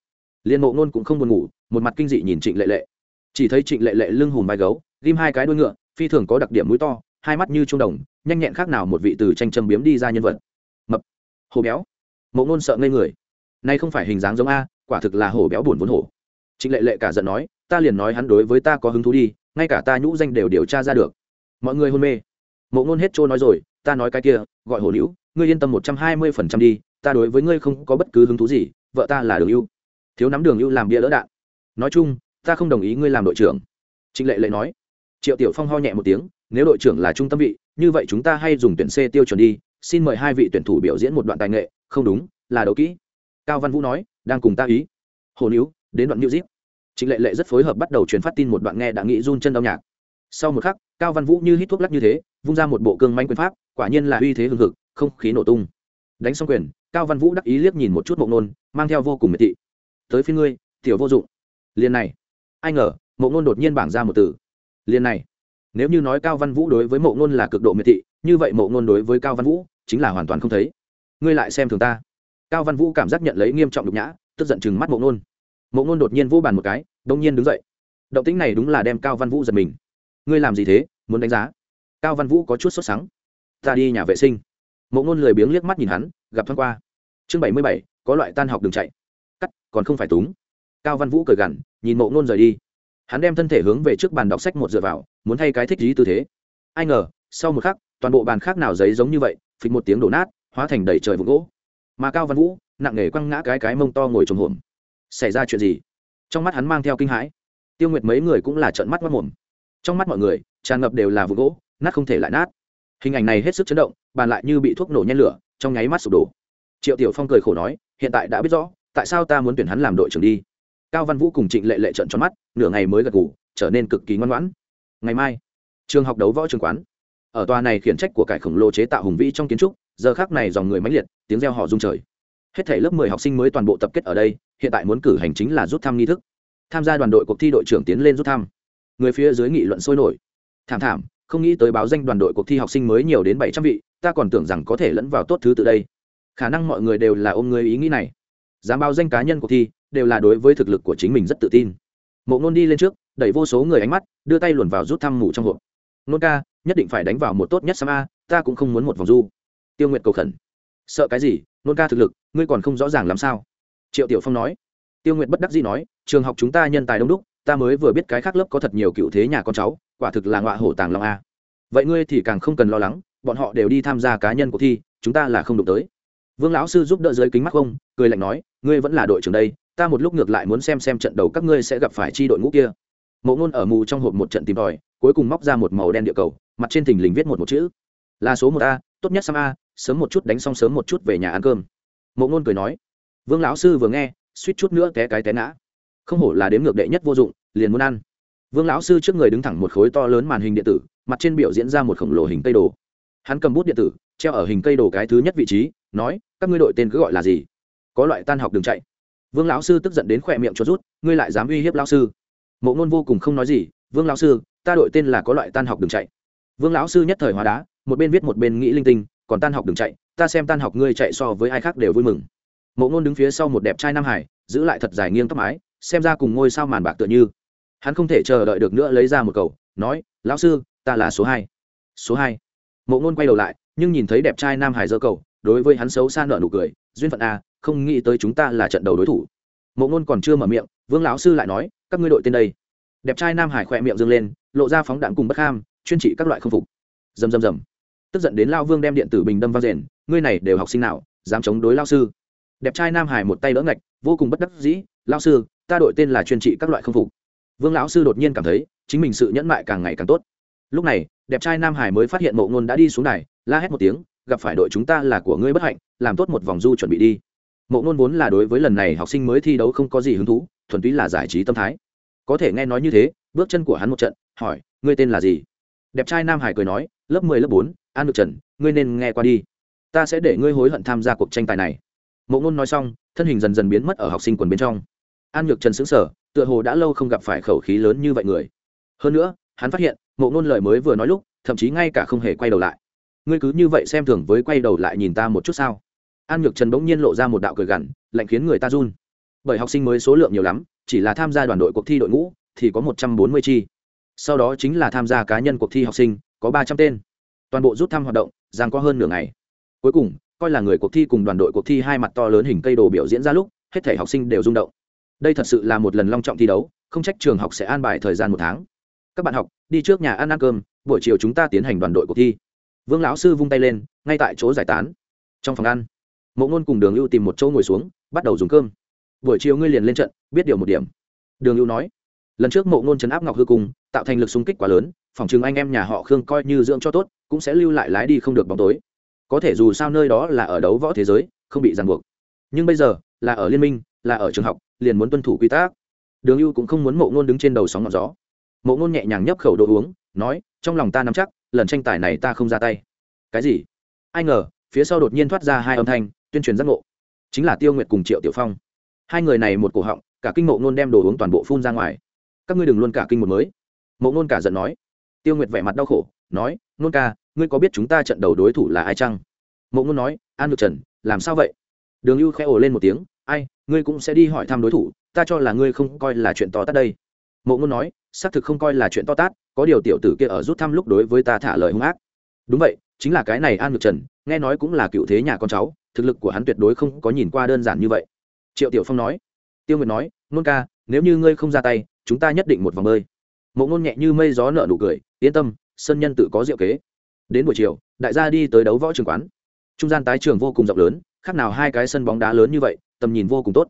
Liên mộ ngôn cũng không buồn ngủ, một mặt kinh dị nhìn trịnh lệ lệ chỉ thấy trịnh lệ lệ lưng hùm vai gấu, ghim hai cái đuôi ngựa, phi thường có đặc điểm mũi to, hai mắt như trung đồng, nhanh nhẹn khác nào một vị từ tranh châm biếm đi ra nhân vật. Mập. Hồ béo. Mộ ngôn sợ ngây người. Nay không phải hình dáng giống a, quả thực là hổ béo buồn vốn hổ. Trịnh lệ lệ cả giận nói, ta liền nói hắn đối với ta có hứng thú đi, ngay cả ta nhũ danh đều điều tra ra được. Mọi người hôn mê. Mộ ngôn hết trôi nói rồi, ta nói cái kia, gọi hồ nữ ngươi yên tâm một trăm hai mươi phần trăm đi, ta đối với ngươi không có bất cứ hứng thú gì, vợ ta là đường ưu. Thiếu nắm đường ưu làm bia lỡ đạn. Nói chung ta không đồng ý ngươi làm đội trưởng. Trịnh lệ lệ nói. Triệu tiểu phong ho nhẹ một tiếng, nếu đội trưởng là trung tâm vị, như vậy chúng ta hay dùng tuyển c tiêu chuẩn đi, xin mời hai vị tuyển thủ biểu diễn một đoạn tài nghệ, không đúng, là đấu kỹ. Cao văn vũ nói, đang cùng ta ý. Hồ níu, đến đoạn new zip trịnh lệ lệ rất phối hợp bắt đầu truyền phát tin một đoạn nghe đã nghĩ run chân âm nhạc. Sau một khắc, cao văn vũ như hít thuốc lắc như thế, vung ra một bộ cương manh quyền pháp, quả nhiên là uy thế hưng hực, không khí nổ tung. Đánh xong quyền, cao văn vũ đắc ý liếc nhìn một chút mộng nôn, mang theo vô cùng miệt thị. Tới phía ngươi, tiểu vô dụng. Liền này ai ngờ, mộ ngôn đột nhiên bảng ra một từ. Liền này, nếu như nói cao văn vũ đối với mộ ngôn là cực độ miệt thị, như vậy mộ ngôn đối với cao văn vũ chính là hoàn toàn không thấy. Ngươi lại xem thường ta. Cao văn vũ cảm giác nhận lấy nghiêm trọng nhục nhã, tức giận chừng mắt mộ ngôn. Mộ ngôn đột nhiên vô bàn một cái, đông nhiên đứng dậy. Động tĩnh này đúng là đem cao văn vũ giật mình. Ngươi làm gì thế? Muốn đánh giá? Cao văn vũ có chút sốt sắng. Ta đi nhà vệ sinh. Mộ ngôn lười biếng liếc mắt nhìn hắn, gặp thoáng qua. Chương bảy mươi bảy, có loại tan học đường chạy. Cắt, còn không phải túng. Cao văn vũ cười gằn nhìn mộ ngôn rời đi. Hắn đem thân thể hướng về trước bàn đọc sách một dựa vào, muốn thay cái thích lý tư thế. Ai ngờ, sau một khắc, toàn bộ bàn khác nào giấy giống như vậy, phịch một tiếng đổ nát, hóa thành đầy trời vụ gỗ. Mà cao văn vũ, nặng nề quăng ngã cái cái mông to ngồi trồng hổm. Xảy ra chuyện gì? Trong mắt hắn mang theo kinh hãi. Tiêu nguyệt mấy người cũng là trợn mắt mất mồm. Trong mắt mọi người, tràn ngập đều là vụ gỗ, nát không thể lại nát. Hình ảnh này hết sức chấn động, bàn lại như bị thuốc nổ nhen lửa, trong nháy mắt sụp đổ. Triệu tiểu phong cười khổ nói, hiện tại đã biết rõ, tại sao ta muốn tuyển hắn làm đội trưởng đi? Cao văn vũ cùng trịnh lệ lệ trận tròn mắt, nửa ngày mới gật ngủ trở nên cực kỳ ngoan ngoãn. Ngày mai, trường học đấu võ trường quán. Ở tòa này khiển trách của cải khổng lồ chế tạo hùng vĩ trong kiến trúc, giờ khác này dòng người mãnh liệt, tiếng reo họ rung trời. Hết thể lớp mười học sinh mới toàn bộ tập kết ở đây, hiện tại muốn cử hành chính là rút thăm nghi thức. Tham gia đoàn đội cuộc thi đội trưởng tiến lên rút thăm. Người phía dưới nghị luận sôi nổi. Thảm thảm, không nghĩ tới báo danh đoàn đội cuộc thi học sinh mới nhiều đến bảy trăm vị, ta còn tưởng rằng có thể lẫn vào tốt thứ từ đây. Khả năng mọi người đều là ôm người ý nghĩ này. Dám báo danh cá nhân cuộc thi đều là đối với thực lực của chính mình rất tự tin. Mộ ngôn đi lên trước, đẩy vô số người ánh mắt, đưa tay luồn vào rút thăm ngủ trong hộp. Nôn ca, nhất định phải đánh vào một tốt nhất sam a, ta cũng không muốn một vòng du. Tiêu nguyệt cầu khẩn. Sợ cái gì? Nôn ca thực lực, ngươi còn không rõ ràng làm sao? Triệu tiểu phong nói. Tiêu nguyệt bất đắc dĩ nói, trường học chúng ta nhân tài đông đúc, ta mới vừa biết cái khác lớp có thật nhiều cựu thế nhà con cháu, quả thực là ngọa hổ tàng long a. Vậy ngươi thì càng không cần lo lắng, bọn họ đều đi tham gia cá nhân cuộc thi, chúng ta là không đụng tới. Vương lão sư giúp đỡ dưới kính mắt không, cười lạnh nói, ngươi vẫn là đội trưởng đây ta một lúc ngược lại muốn xem xem trận đầu các ngươi sẽ gặp phải chi đội ngũ kia. Mộ ngôn ở mù trong hộp một trận tìm tòi, cuối cùng móc ra một màu đen địa cầu, mặt trên thình lình viết một một chữ. Là số một a, tốt nhất sang a, sớm một chút đánh xong sớm một chút về nhà ăn cơm. Mộ ngôn cười nói, vương lão sư vừa nghe, suýt chút nữa té cái té ngã. Không hổ là đếm ngược đệ nhất vô dụng, liền muốn ăn. Vương lão sư trước người đứng thẳng một khối to lớn màn hình điện tử, mặt trên biểu diễn ra một khổng lồ hình cây đồ. Hắn cầm bút điện tử, treo ở hình cây đồ cái thứ nhất vị trí, nói, các ngươi đội tên cứ gọi là gì? Có loại tan học đường chạy vương lão sư tức giận đến khỏe miệng cho rút, ngươi lại dám uy hiếp lão sư. Mộ ngôn vô cùng không nói gì, vương lão sư, ta đội tên là có loại tan học đừng chạy. Vương lão sư nhất thời hóa đá, một bên viết một bên nghĩ linh tinh, còn tan học đừng chạy, ta xem tan học ngươi chạy so với ai khác đều vui mừng. Mộ ngôn đứng phía sau một đẹp trai nam hải, giữ lại thật dài nghiêng tóc mái, xem ra cùng ngôi sao màn bạc tựa như. Hắn không thể chờ đợi được nữa lấy ra một cầu, nói, lão sư, ta là số hai. Số hai? Mộ ngôn quay đầu lại, nhưng nhìn thấy đẹp trai nam hải dơ cầu, đối với hắn xấu xa nợ nụ cười, duyên phận a không nghĩ tới chúng ta là trận đầu đối thủ. Mộ ngôn còn chưa mở miệng, vương lão sư lại nói, các ngươi đội tên đây. Đẹp trai nam hải khỏe miệng dâng lên, lộ ra phóng đạn cùng bất ham, chuyên trị các loại không phục. Dầm dầm dầm tức giận đến lao vương đem điện tử bình đâm vang rền, ngươi này đều học sinh nào, dám chống đối lao sư? Đẹp trai nam hải một tay đỡ ngạch, vô cùng bất đắc dĩ lao sư, ta đội tên là chuyên trị các loại không phục. Vương lão sư đột nhiên cảm thấy, chính mình sự nhẫn mại càng ngày càng tốt. Lúc này, đẹp trai nam hải mới phát hiện mộ ngôn đã đi xuống này la hét một tiếng, gặp phải đội chúng ta là của ngươi bất hạnh, làm tốt một vòng du chuẩn bị đi mộ ngôn vốn là đối với lần này học sinh mới thi đấu không có gì hứng thú, thuần túy là giải trí tâm thái. Có thể nghe nói như thế, bước chân của hắn một trận, hỏi, ngươi tên là gì? Đẹp trai nam hải cười nói, lớp mười, lớp bốn, an được trần, ngươi nên nghe qua đi. Ta sẽ để ngươi hối hận tham gia cuộc tranh tài này. Mộ ngôn nói xong, thân hình dần dần biến mất ở học sinh quần bên trong. An nhược trần xứng sở tựa hồ đã lâu không gặp phải khẩu khí lớn như vậy người. Hơn nữa, hắn phát hiện, mộ ngôn lời mới vừa nói lúc, thậm chí ngay cả không hề quay đầu lại. Ngươi cứ như vậy xem thường với quay đầu lại nhìn ta một chút sao? An nhược trần bỗng nhiên lộ ra một đạo cười gằn, lạnh khiến người ta run. Bởi học sinh mới số lượng nhiều lắm, chỉ là tham gia đoàn đội cuộc thi đội ngũ thì có một trăm bốn mươi chi. Sau đó chính là tham gia cá nhân cuộc thi học sinh, có ba trăm tên. Toàn bộ rút thăm hoạt động giang có hơn nửa ngày. Cuối cùng, coi là người cuộc thi cùng đoàn đội cuộc thi hai mặt to lớn hình cây đồ biểu diễn ra lúc, hết thể học sinh đều rung động. Đây thật sự là một lần long trọng thi đấu, không trách trường học sẽ an bài thời gian một tháng. Các bạn học, đi trước nhà ăn ăn cơm, buổi chiều chúng ta tiến hành đoàn đội cuộc thi. Vương lão sư vung tay lên, ngay tại chỗ giải tán. Trong phòng ăn mộ ngôn cùng đường ưu tìm một chỗ ngồi xuống, bắt đầu dùng cơm. Buổi chiều ngươi liền lên trận, biết điều một điểm. Đường ưu nói, lần trước mộ ngôn chấn áp ngọc hư cung, tạo thành lực xung kích quá lớn, phòng chừng anh em nhà họ khương coi như dưỡng cho tốt, cũng sẽ lưu lại lái đi không được bóng tối. Có thể dù sao nơi đó là ở đấu võ thế giới, không bị ràng buộc. Nhưng bây giờ, là ở liên minh, là ở trường học, liền muốn tuân thủ quy tắc. Đường ưu cũng không muốn mộ ngôn đứng trên đầu sóng ngọn gió. Mộ ngôn nhẹ nhàng nhấp khẩu đồ uống, nói, trong lòng ta nắm chắc, lần tranh tài này ta không ra tay. Cái gì? Ai ngờ, phía sau đột nhiên thoát ra hai âm thanh tuyên truyền giác ngộ. Chính là tiêu nguyệt cùng triệu tiểu phong. Hai người này một cổ họng, cả kinh mộ ngôn đem đồ uống toàn bộ phun ra ngoài. Các ngươi đừng luôn cả kinh một mới. Mộ ngôn cả giận nói. Tiêu nguyệt vẻ mặt đau khổ, nói nôn ca, ngươi có biết chúng ta trận đầu đối thủ là ai chăng? Mộ ngôn nói, an ngược trần, làm sao vậy? Đường lưu khẽ ồ lên một tiếng, ai, ngươi cũng sẽ đi hỏi thăm đối thủ, ta cho là ngươi không coi là chuyện to tát đây. Mộ ngôn nói, xác thực không coi là chuyện to tát, có điều tiểu tử kia ở rút thăm lúc đối với ta thả lời hung ác. Đúng vậy, chính là cái này an ngược trần, nghe nói cũng là cựu thế nhà con cháu thực lực của hắn tuyệt đối không có nhìn qua đơn giản như vậy. Triệu tiểu phong nói. Tiêu nguyệt nói, nôn ca, nếu như ngươi không ra tay, chúng ta nhất định một vòng bơi. Mộ ngôn nhẹ như mây gió nợ nụ cười, yên tâm sân nhân tự có diệu kế. Đến buổi chiều, đại gia đi tới đấu võ trường quán. Trung gian tái trường vô cùng rộng lớn, khác nào hai cái sân bóng đá lớn như vậy, tầm nhìn vô cùng tốt.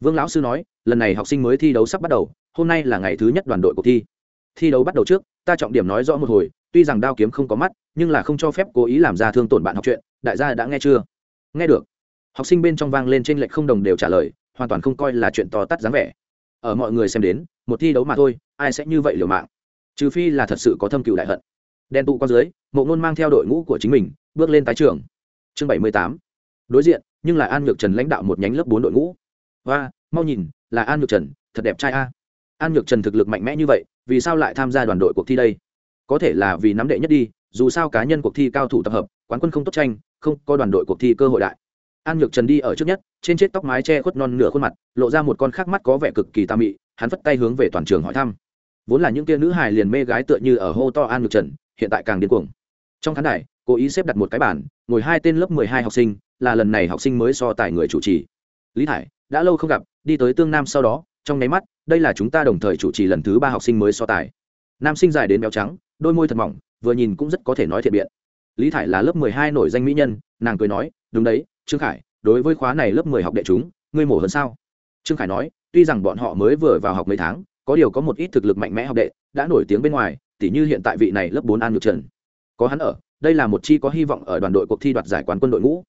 Vương lão sư nói, lần này học sinh mới thi đấu sắp bắt đầu, hôm nay là ngày thứ nhất đoàn đội cuộc thi. Thi đấu bắt đầu trước, ta trọng điểm nói rõ một hồi, tuy rằng đao kiếm không có mắt, nhưng là không cho phép cố ý làm ra thương tổn bạn học chuyện, đại gia đã nghe chưa? Nghe được. Học sinh bên trong vang lên trên lệch không đồng đều trả lời, hoàn toàn không coi là chuyện to tắt dáng vẻ. Ở mọi người xem đến, một thi đấu mà thôi, ai sẽ như vậy liều mạng? Trừ phi là thật sự có thâm cựu đại hận. Đen tụ qua dưới, mộ ngôn mang theo đội ngũ của chính mình, bước lên tái trường chương bảy mươi tám. Đối diện, nhưng là an nhược trần lãnh đạo một nhánh lớp bốn đội ngũ. Và mau nhìn, là an nhược trần, thật đẹp trai a. An nhược trần thực lực mạnh mẽ như vậy, vì sao lại tham gia đoàn đội cuộc thi đây? Có thể là vì nắm đệ nhất đi, dù sao cá nhân cuộc thi cao thủ tập hợp quán quân không tốt tranh, không có đoàn đội cuộc thi cơ hội đại. An nhược trần đi ở trước nhất, trên chiếc tóc mái che khuất non nửa khuôn mặt, lộ ra một con khác mắt có vẻ cực kỳ tà mị, hắn vất tay hướng về toàn trường hỏi thăm. Vốn là những kia nữ hài liền mê gái tựa như ở hô to an nhược trần, hiện tại càng điên cuồng. Trong khán đài, cố ý xếp đặt một cái bản ngồi hai tên lớp mười hai học sinh, là lần này học sinh mới so tài người chủ trì. Lý thải, đã lâu không gặp, đi tới tương nam sau đó, trong nháy mắt, đây là chúng ta đồng thời chủ trì lần thứ ba học sinh mới so tài. Nam sinh dài đến béo trắng, đôi môi thật mỏng, vừa nhìn cũng rất có thể nói thiện biện lý thải là lớp mười hai nổi danh mỹ nhân, nàng cười nói, đúng đấy, trương khải, đối với khóa này lớp mười học đệ chúng, ngươi mổ hơn sao? Trương khải nói, tuy rằng bọn họ mới vừa vào học mấy tháng, có điều có một ít thực lực mạnh mẽ học đệ, đã nổi tiếng bên ngoài, tỉ như hiện tại vị này lớp bốn an nhược trần. Có hắn ở, đây là một chi có hy vọng ở đoàn đội cuộc thi đoạt giải quán quân đội ngũ.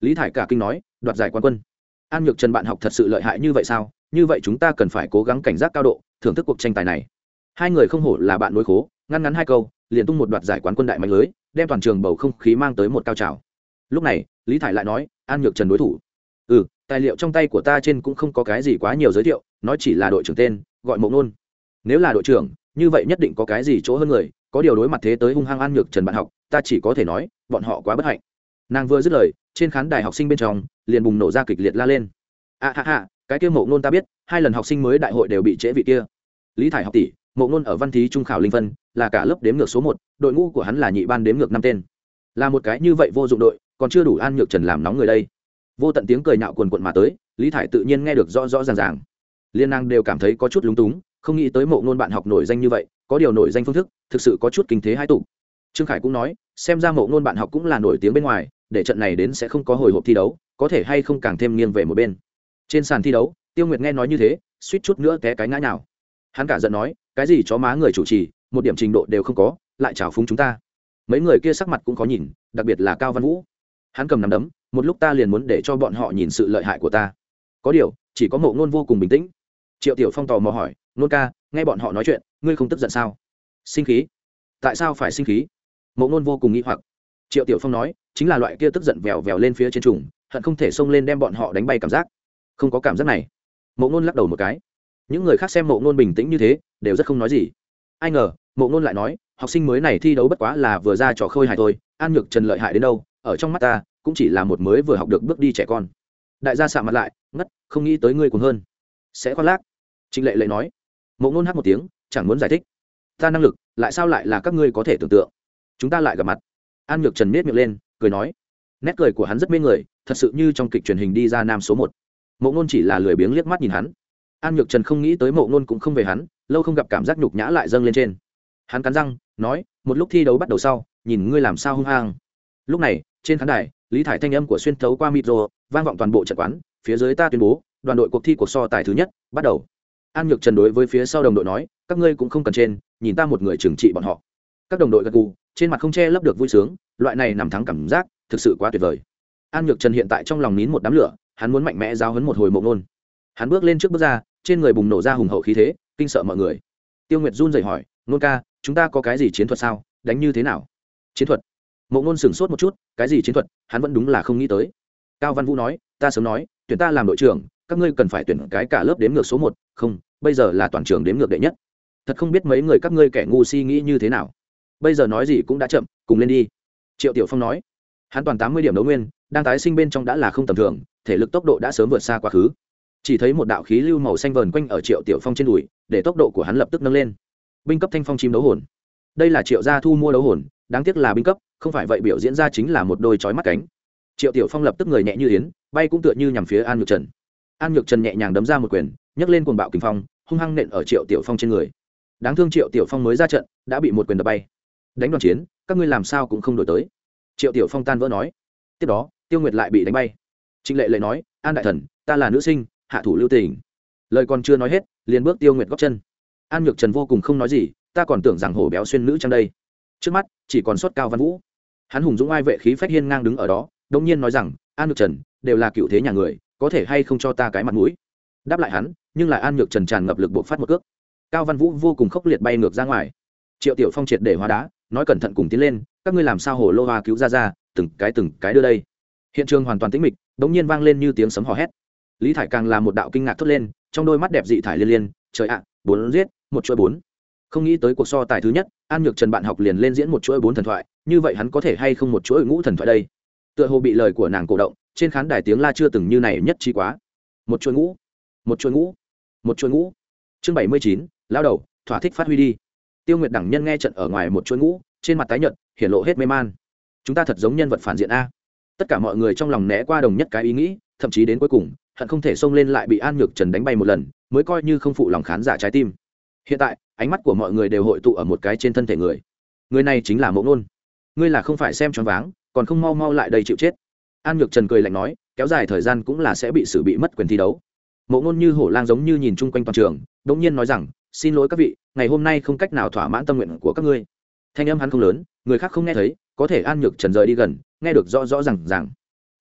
Lý thải cả kinh nói, đoạt giải quán quân? An nhược trần bạn học thật sự lợi hại như vậy sao? Như vậy chúng ta cần phải cố gắng cảnh giác cao độ, thưởng thức cuộc tranh tài này. Hai người không hổ là bạn nối khố, ngăn ngắn hai câu, liền tung một đoạt giải quán quân đại mạnh lưới đem toàn trường bầu không khí mang tới một cao trào. Lúc này lý thải lại nói an nhược trần đối thủ. Ừ tài liệu trong tay của ta trên cũng không có cái gì quá nhiều giới thiệu nói chỉ là đội trưởng tên gọi mộng nôn. Nếu là đội trưởng như vậy nhất định có cái gì chỗ hơn người có điều đối mặt thế tới hung hăng an nhược trần bạn học ta chỉ có thể nói bọn họ quá bất hạnh. Nàng vừa dứt lời trên khán đài học sinh bên trong liền bùng nổ ra kịch liệt la lên. A à, ha ha cái kia mộ nôn ta biết hai lần học sinh mới đại hội đều bị trễ vị kia. Lý thải học tỷ mộ nôn ở văn thí trung khảo linh vân là cả lớp đếm ngược số một, đội ngũ của hắn là nhị ban đếm ngược năm tên. Là một cái như vậy vô dụng đội, còn chưa đủ an nhược trần làm nóng người đây. Vô tận tiếng cười nhạo quần quận mà tới, lý thải tự nhiên nghe được rõ rõ ràng ràng. Liên năng đều cảm thấy có chút lúng túng, không nghĩ tới mộ ngôn bạn học nổi danh như vậy, có điều nổi danh phương thức, thực sự có chút kinh thế hai tụ. Trương khải cũng nói, xem ra mộ ngôn bạn học cũng là nổi tiếng bên ngoài, để trận này đến sẽ không có hồi hộp thi đấu, có thể hay không càng thêm nghiêng về một bên. Trên sàn thi đấu, tiêu nguyệt nghe nói như thế, suýt chút nữa té cái ngã nào hắn cả giận nói cái gì chó má người chủ trì, một điểm trình độ đều không có, lại trào phúng chúng ta. Mấy người kia sắc mặt cũng khó nhìn, đặc biệt là cao văn vũ. Hắn cầm nắm đấm, một lúc ta liền muốn để cho bọn họ nhìn sự lợi hại của ta. Có điều, chỉ có mộ ngôn vô cùng bình tĩnh. Triệu tiểu phong tò mò hỏi, nôn ca, nghe bọn họ nói chuyện, ngươi không tức giận sao? Sinh khí. Tại sao phải sinh khí? Mộ ngôn vô cùng nghĩ hoặc. Triệu tiểu phong nói, chính là loại kia tức giận vèo vèo lên phía trên trùng, hận không thể xông lên đem bọn họ đánh bay cảm giác. Không có cảm giác này. Mộ ngôn lắc đầu một cái những người khác xem mộ ngôn bình tĩnh như thế, đều rất không nói gì. Ai ngờ, mộ ngôn lại nói, học sinh mới này thi đấu bất quá là vừa ra trò khơi hài thôi, an nhược trần lợi hại đến đâu, ở trong mắt ta, cũng chỉ là một mới vừa học được bước đi trẻ con. Đại gia sạ mặt lại, ngất, không nghĩ tới ngươi còn hơn. Sẽ khoác lác. Trịnh lệ lệ nói. Mộ ngôn hát một tiếng, chẳng muốn giải thích. Ta năng lực, lại sao lại là các ngươi có thể tưởng tượng? Chúng ta lại gặp mặt. An nhược trần miết miệng lên, cười nói. Nét cười của hắn rất mê người, thật sự như trong kịch truyền hình đi ra nam số một. Mộ ngôn chỉ là lười biếng liếc mắt nhìn hắn an nhược trần không nghĩ tới mộ ngôn cũng không về hắn, lâu không gặp cảm giác nhục nhã lại dâng lên trên. Hắn cắn răng, nói, một lúc thi đấu bắt đầu sau, nhìn ngươi làm sao hung hăng. Lúc này, trên khán đài, lý thải thanh âm của xuyên thấu qua micro, vang vọng toàn bộ trận quán, phía dưới ta tuyên bố, đoàn đội cuộc thi cuộc so tài thứ nhất, bắt đầu. An nhược trần đối với phía sau đồng đội nói, các ngươi cũng không cần trên, nhìn ta một người trừng trị bọn họ. Các đồng đội gật gù, trên mặt không che lấp được vui sướng, loại này nằm thắng cảm giác, thực sự quá tuyệt vời. An nhược trần hiện tại trong lòng nín một đám lửa, hắn muốn mạnh mẽ giao hấn một hồi mộng nôn hắn bước lên trước bước ra trên người bùng nổ ra hùng hậu khí thế, kinh sợ mọi người. Tiêu nguyệt run rẩy hỏi, nôn ca, chúng ta có cái gì chiến thuật sao? Đánh như thế nào? Chiến thuật? Mộ ngôn sửng sốt một chút, cái gì chiến thuật? Hắn vẫn đúng là không nghĩ tới. Cao văn vũ nói, ta sớm nói, tuyển ta làm đội trưởng, các ngươi cần phải tuyển cái cả lớp đếm ngược số một, không, bây giờ là toàn trường đếm ngược đệ nhất. Thật không biết mấy người các ngươi kẻ ngu si nghĩ như thế nào. Bây giờ nói gì cũng đã chậm, cùng lên đi. Triệu tiểu phong nói, hắn toàn tám mươi điểm đấu nguyên, đang tái sinh bên trong đã là không tầm thường, thể lực tốc độ đã sớm vượt xa quá khứ chỉ thấy một đạo khí lưu màu xanh vờn quanh ở triệu tiểu phong trên đùi, để tốc độ của hắn lập tức nâng lên. Binh cấp thanh phong chim đấu hồn. Đây là triệu gia thu mua đấu hồn, đáng tiếc là binh cấp, không phải vậy biểu diễn ra chính là một đôi chói mắt cánh. Triệu tiểu phong lập tức người nhẹ như yến, bay cũng tựa như nhằm phía an nhược trần. An nhược trần nhẹ nhàng đấm ra một quyền, nhấc lên cuồng bạo kinh phong, hung hăng nện ở triệu tiểu phong trên người. Đáng thương triệu tiểu phong mới ra trận, đã bị một quyền đập bay. Đánh đoàn chiến, các ngươi làm sao cũng không đổi tới. Triệu tiểu phong tan vỡ nói. Tiếp đó, tiêu nguyệt lại bị đánh bay. Trịnh lệ lệ nói, an đại thần, ta là nữ sinh hạ thủ lưu tình. Lời còn chưa nói hết, liền bước tiêu nguyệt góc chân. An nhược trần vô cùng không nói gì, ta còn tưởng rằng hổ béo xuyên nữ trong đây. Trước mắt, chỉ còn sót cao văn vũ. Hắn hùng dũng ai vệ khí phách hiên ngang đứng ở đó đông nhiên nói rằng, an nhược trần, đều là cựu thế nhà người, có thể hay không cho ta cái mặt mũi? Đáp lại hắn, nhưng lại an nhược trần tràn ngập lực buộc phát một cước. Cao văn vũ vô cùng khốc liệt bay ngược ra ngoài. Triệu tiểu phong triệt để hóa đá, nói cẩn thận cùng tiến lên, các ngươi làm sao hồ lô hoa cứu ra ra, từng cái từng cái đưa đây? Hiện trường hoàn toàn tĩnh mịch đ ỗ n g nhiên vang lên như tiếng sấm hò hét lý thải càng là một đạo kinh ngạc thốt lên, trong đôi mắt đẹp dị thải liên liên, trời ạ, bốn giết, một chuỗi bốn. Không nghĩ tới cuộc so tài thứ nhất, an nhược trần bạn học liền lên diễn một chuỗi bốn thần thoại, như vậy hắn có thể hay không một chuỗi ngũ thần thoại đây? Tựa hồ bị lời của nàng cổ động, trên khán đài tiếng la chưa từng như này nhất trí quá. Một chuỗi ngũ, một chuỗi ngũ, một chuỗi ngũ. Chương bảy mươi chín, lao đầu, thỏa thích phát huy đi. Tiêu nguyệt đẳng nhân nghe trận ở ngoài một chuỗi ngũ, trên mặt tái nhợt hiện lộ hết mê man. Chúng ta thật giống nhân vật phản diện a. Tất cả mọi người trong lòng né qua đồng nhất cái ý nghĩ thậm chí đến cuối cùng, hận không thể xông lên lại bị an nhược trần đánh bay một lần, mới coi như không phụ lòng khán giả trái tim. Hiện tại, ánh mắt của mọi người đều hội tụ ở một cái trên thân thể người. Người này chính là mộ Nôn. ngươi là không phải xem choáng váng, còn không mau mau lại đây chịu chết. An nhược trần cười lạnh nói, kéo dài thời gian cũng là sẽ bị xử bị mất quyền thi đấu. Mộ ngôn như hổ lang giống như nhìn chung quanh toàn trường đ ỗ n g nhiên nói rằng, xin lỗi các vị, ngày hôm nay không cách nào thỏa mãn tâm nguyện của các ngươi. Thanh âm hắn không lớn, người khác không nghe thấy, có thể an nhược trần rời đi gần, nghe được rõ rõ r à n g rằng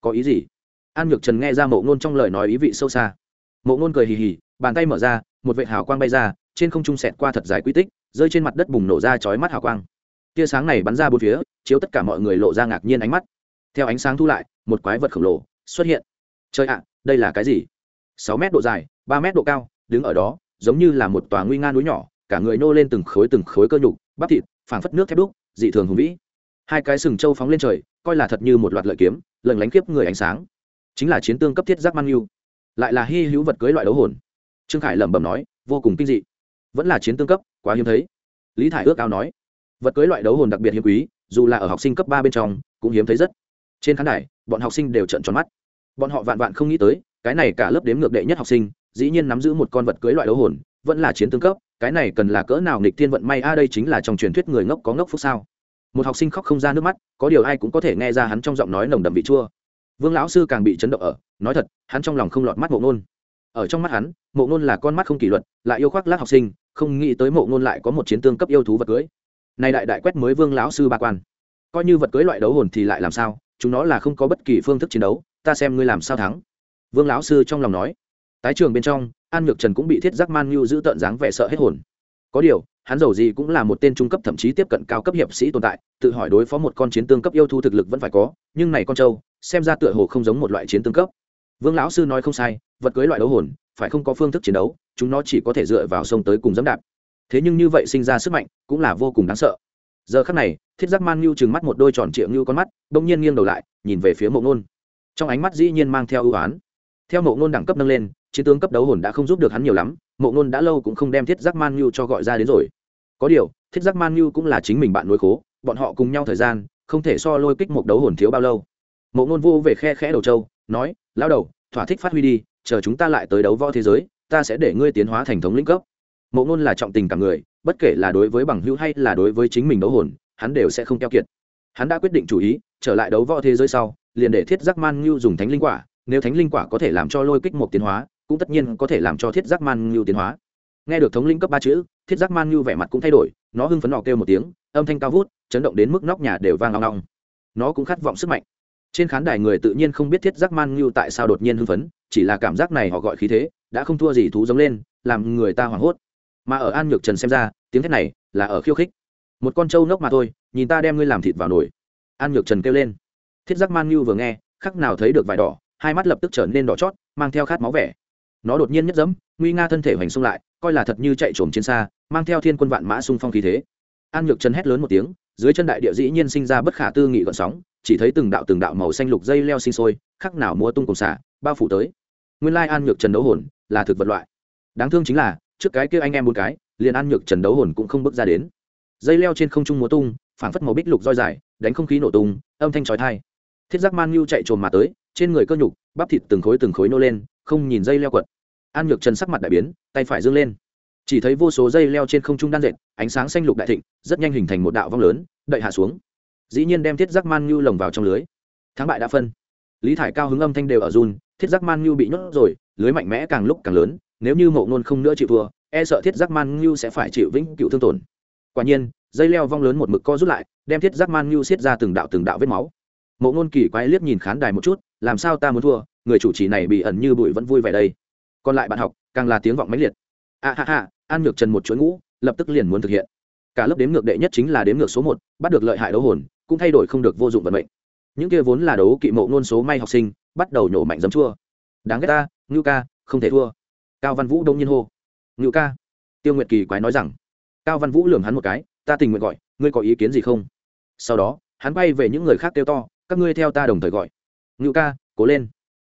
có ý gì? An nhược trần nghe ra mộ ngôn trong lời nói ý vị sâu xa. Mộ ngôn cười hì hì, bàn tay mở ra, một vệ hào quang bay ra, trên không trung sẹt qua thật dài quy tích, rơi trên mặt đất bùng nổ ra chói mắt hào quang. Tia sáng này bắn ra bốn phía, chiếu tất cả mọi người lộ ra ngạc nhiên ánh mắt. Theo ánh sáng thu lại, một quái vật khổng lồ xuất hiện. Chơi ạ, đây là cái gì? Sáu mét độ dài, ba mét độ cao, đứng ở đó, giống như là một tòa nguy nga núi nhỏ, cả người nô lên từng khối từng khối cơ nhục, bắp thịt, phảng phất nước thép đúc, dị thường hùng vĩ. Hai cái sừng trâu phóng lên trời, coi là thật như một loạt lợi kiếm lần lánh kiếp người ánh sáng chính là chiến tương cấp thiết giác man yêu. Lại là hy hữu vật cưới loại đấu hồn. Trương khải lẩm bẩm nói, vô cùng kinh dị. Vẫn là chiến tương cấp, quá hiếm thấy. Lý thải ước ao nói, vật cưới loại đấu hồn đặc biệt hiếm quý, dù là ở học sinh cấp ba bên trong, cũng hiếm thấy rất. Trên khán đài, bọn học sinh đều trợn tròn mắt. Bọn họ vạn vạn không nghĩ tới, cái này cả lớp đếm ngược đệ nhất học sinh, dĩ nhiên nắm giữ một con vật cưới loại đấu hồn, vẫn là chiến tướng cấp, cái này cần là cỡ nào nghịch thiên vận may a, đây chính là trong truyền thuyết người ngốc có ngốc phúc sao? Một học sinh khóc không ra nước mắt, có điều ai cũng có thể nghe ra hắn trong giọng nói nồng đậm vị chua vương lão sư càng bị chấn động ở, nói thật, hắn trong lòng không lọt mắt mộ ngôn ở trong mắt hắn, mộ ngôn là con mắt không kỷ luật, lại yêu khoác lác học sinh, không nghĩ tới mộ ngôn lại có một chiến tương cấp yêu thú vật cưới. Nay đại đại quét mới vương lão sư ba quan. Coi như vật cưới loại đấu hồn thì lại làm sao, chúng nó là không có bất kỳ phương thức chiến đấu, ta xem ngươi làm sao thắng. Vương lão sư trong lòng nói. Tái trường bên trong, an nhược trần cũng bị thiết giác man như giữ tợn dáng vẻ sợ hết hồn. Có điều hắn giàu gì cũng là một tên trung cấp thậm chí tiếp cận cao cấp hiệp sĩ tồn tại, tự hỏi đối phó một con chiến tương cấp yêu thu thực lực vẫn phải có, nhưng này con trâu, xem ra tựa hồ không giống một loại chiến tương cấp. Vương lão sư nói không sai, vật cưới loại đấu hồn, phải không có phương thức chiến đấu, chúng nó chỉ có thể dựa vào sông tới cùng dẫm đạp. Thế nhưng như vậy sinh ra sức mạnh, cũng là vô cùng đáng sợ. Giờ khắc này, thiết giác man nhu trừng mắt một đôi tròn triệu như con mắt, bỗng nhiên nghiêng đầu lại, nhìn về phía mộ ngôn. Trong ánh mắt dĩ nhiên mang theo ưu á n theo mộ ngôn đẳng cấp nâng lên chiến tướng cấp đấu hồn đã không giúp được hắn nhiều lắm, mộ ngôn đã lâu cũng không đem thiết giác man nhu cho gọi ra đến rồi. Có điều, thiết giác man nhu cũng là chính mình bạn nối khố, bọn họ cùng nhau thời gian, không thể so lôi kích một đấu hồn thiếu bao lâu. Mộ ngôn vô về khe khẽ đầu châu nói lao đầu, thỏa thích phát huy đi, chờ chúng ta lại tới đấu võ thế giới, ta sẽ để ngươi tiến hóa thành thống lĩnh cấp. Mộ ngôn là trọng tình cả người, bất kể là đối với bằng hữu hay là đối với chính mình đấu hồn, hắn đều sẽ không keo kiệt. Hắn đã quyết định chủ ý, trở lại đấu võ thế giới sau, liền để thiết giác man ngưu dùng thánh linh quả, nếu thánh linh quả có thể làm cho lôi kích một tiến hóa cũng tất nhiên có thể làm cho thiết giác man ngưu tiến hóa. Nghe được thống linh cấp ba chữ, thiết giác man ngưu vẻ mặt cũng thay đổi, nó hưng phấn nọ kêu một tiếng, âm thanh cao vút, chấn động đến mức nóc nhà đều vang long long nó cũng khát vọng sức mạnh. Trên khán đài người tự nhiên không biết thiết giác man ngưu tại sao đột nhiên hưng phấn, chỉ là cảm giác này họ gọi khí thế, đã không thua gì thú giống lên, làm người ta hoảng hốt. Mà ở an nhược trần xem ra, tiếng thét này là ở khiêu khích. Một con trâu nốc mà thôi, nhìn ta đem ngươi làm thịt vào nồi. An nhược trần kêu lên. Thiết giác man ngưu vừa nghe, khắc nào thấy được vải đỏ, hai mắt lập tức trở nên đỏ chót, mang theo khát máu vẻ nó đột nhiên nhất dẫm, nguy nga thân thể hoành xung lại, coi là thật như chạy trồm trên xa, mang theo thiên quân vạn mã xung phong khí thế. An nhược trần hét lớn một tiếng, dưới chân đại địa dĩ nhiên sinh ra bất khả tư nghị gọn sóng, chỉ thấy từng đạo từng đạo màu xanh lục dây leo sinh sôi, khắc nào múa tung cùng xả bao phủ tới. Nguyên lai an nhược trần đấu hồn, là thực vật loại. Đáng thương chính là, trước cái kia anh em một cái, liền an nhược trần đấu hồn cũng không bước ra đến. Dây leo trên không trung múa tung, phảng phất màu bích lục roi dài, đánh không khí nổ tung, âm thanh trói thai thiết giác man nhu chạy trồm mà tới, trên người cơ nhục, bắp thịt từng khối từng khối nô lên không nhìn dây leo quật. An nhược trần sắc mặt đại biến, tay phải dâng lên. Chỉ thấy vô số dây leo trên không trung đan dệt, ánh sáng xanh lục đại thịnh, rất nhanh hình thành một đạo vong lớn, đậy hạ xuống. Dĩ nhiên đem thiết giác man nhu lồng vào trong lưới. Thắng bại đã phân. Lý thải cao hứng âm thanh đều ở run, thiết giác man nhu bị nhốt rồi, lưới mạnh mẽ càng lúc càng lớn, nếu như mộ ngôn không nữa chịu thua e sợ thiết giác man nhu sẽ phải chịu vĩnh cựu thương tổn. Quả nhiên, dây leo vong lớn một mực co rút lại, đem thiết giác man nhu xiết ra từng đạo từng đạo vết máu. Mộ ngôn kỳ quái liếc nhìn khán đài một chút, làm sao ta muốn thua người chủ trì này bị ẩn như bụi vẫn vui vẻ đây. Còn lại bạn học, càng là tiếng vọng mãnh liệt. A ha ha, an ngược trần một chuỗi ngũ, lập tức liền muốn thực hiện. Cả lớp đếm ngược đệ nhất chính là đếm ngược số một, bắt được lợi hại đấu hồn, cũng thay đổi không được vô dụng vận mệnh. Những kia vốn là đấu kỵ mộ ngôn số may học sinh, bắt đầu nhổ mạnh giấm chua. Đáng ghét ta, ngưu ca, không thể thua. Cao văn vũ đông nhiên hô. Ngưu ca. Tiêu nguyệt kỳ quái nói rằng. Cao văn vũ lường hắn một cái, ta tình nguyện gọi, ngươi có ý kiến gì không? Sau đó, hắn bay về những người khác kêu to, các ngươi theo ta đồng thời gọi. Ngưu ca, cố lên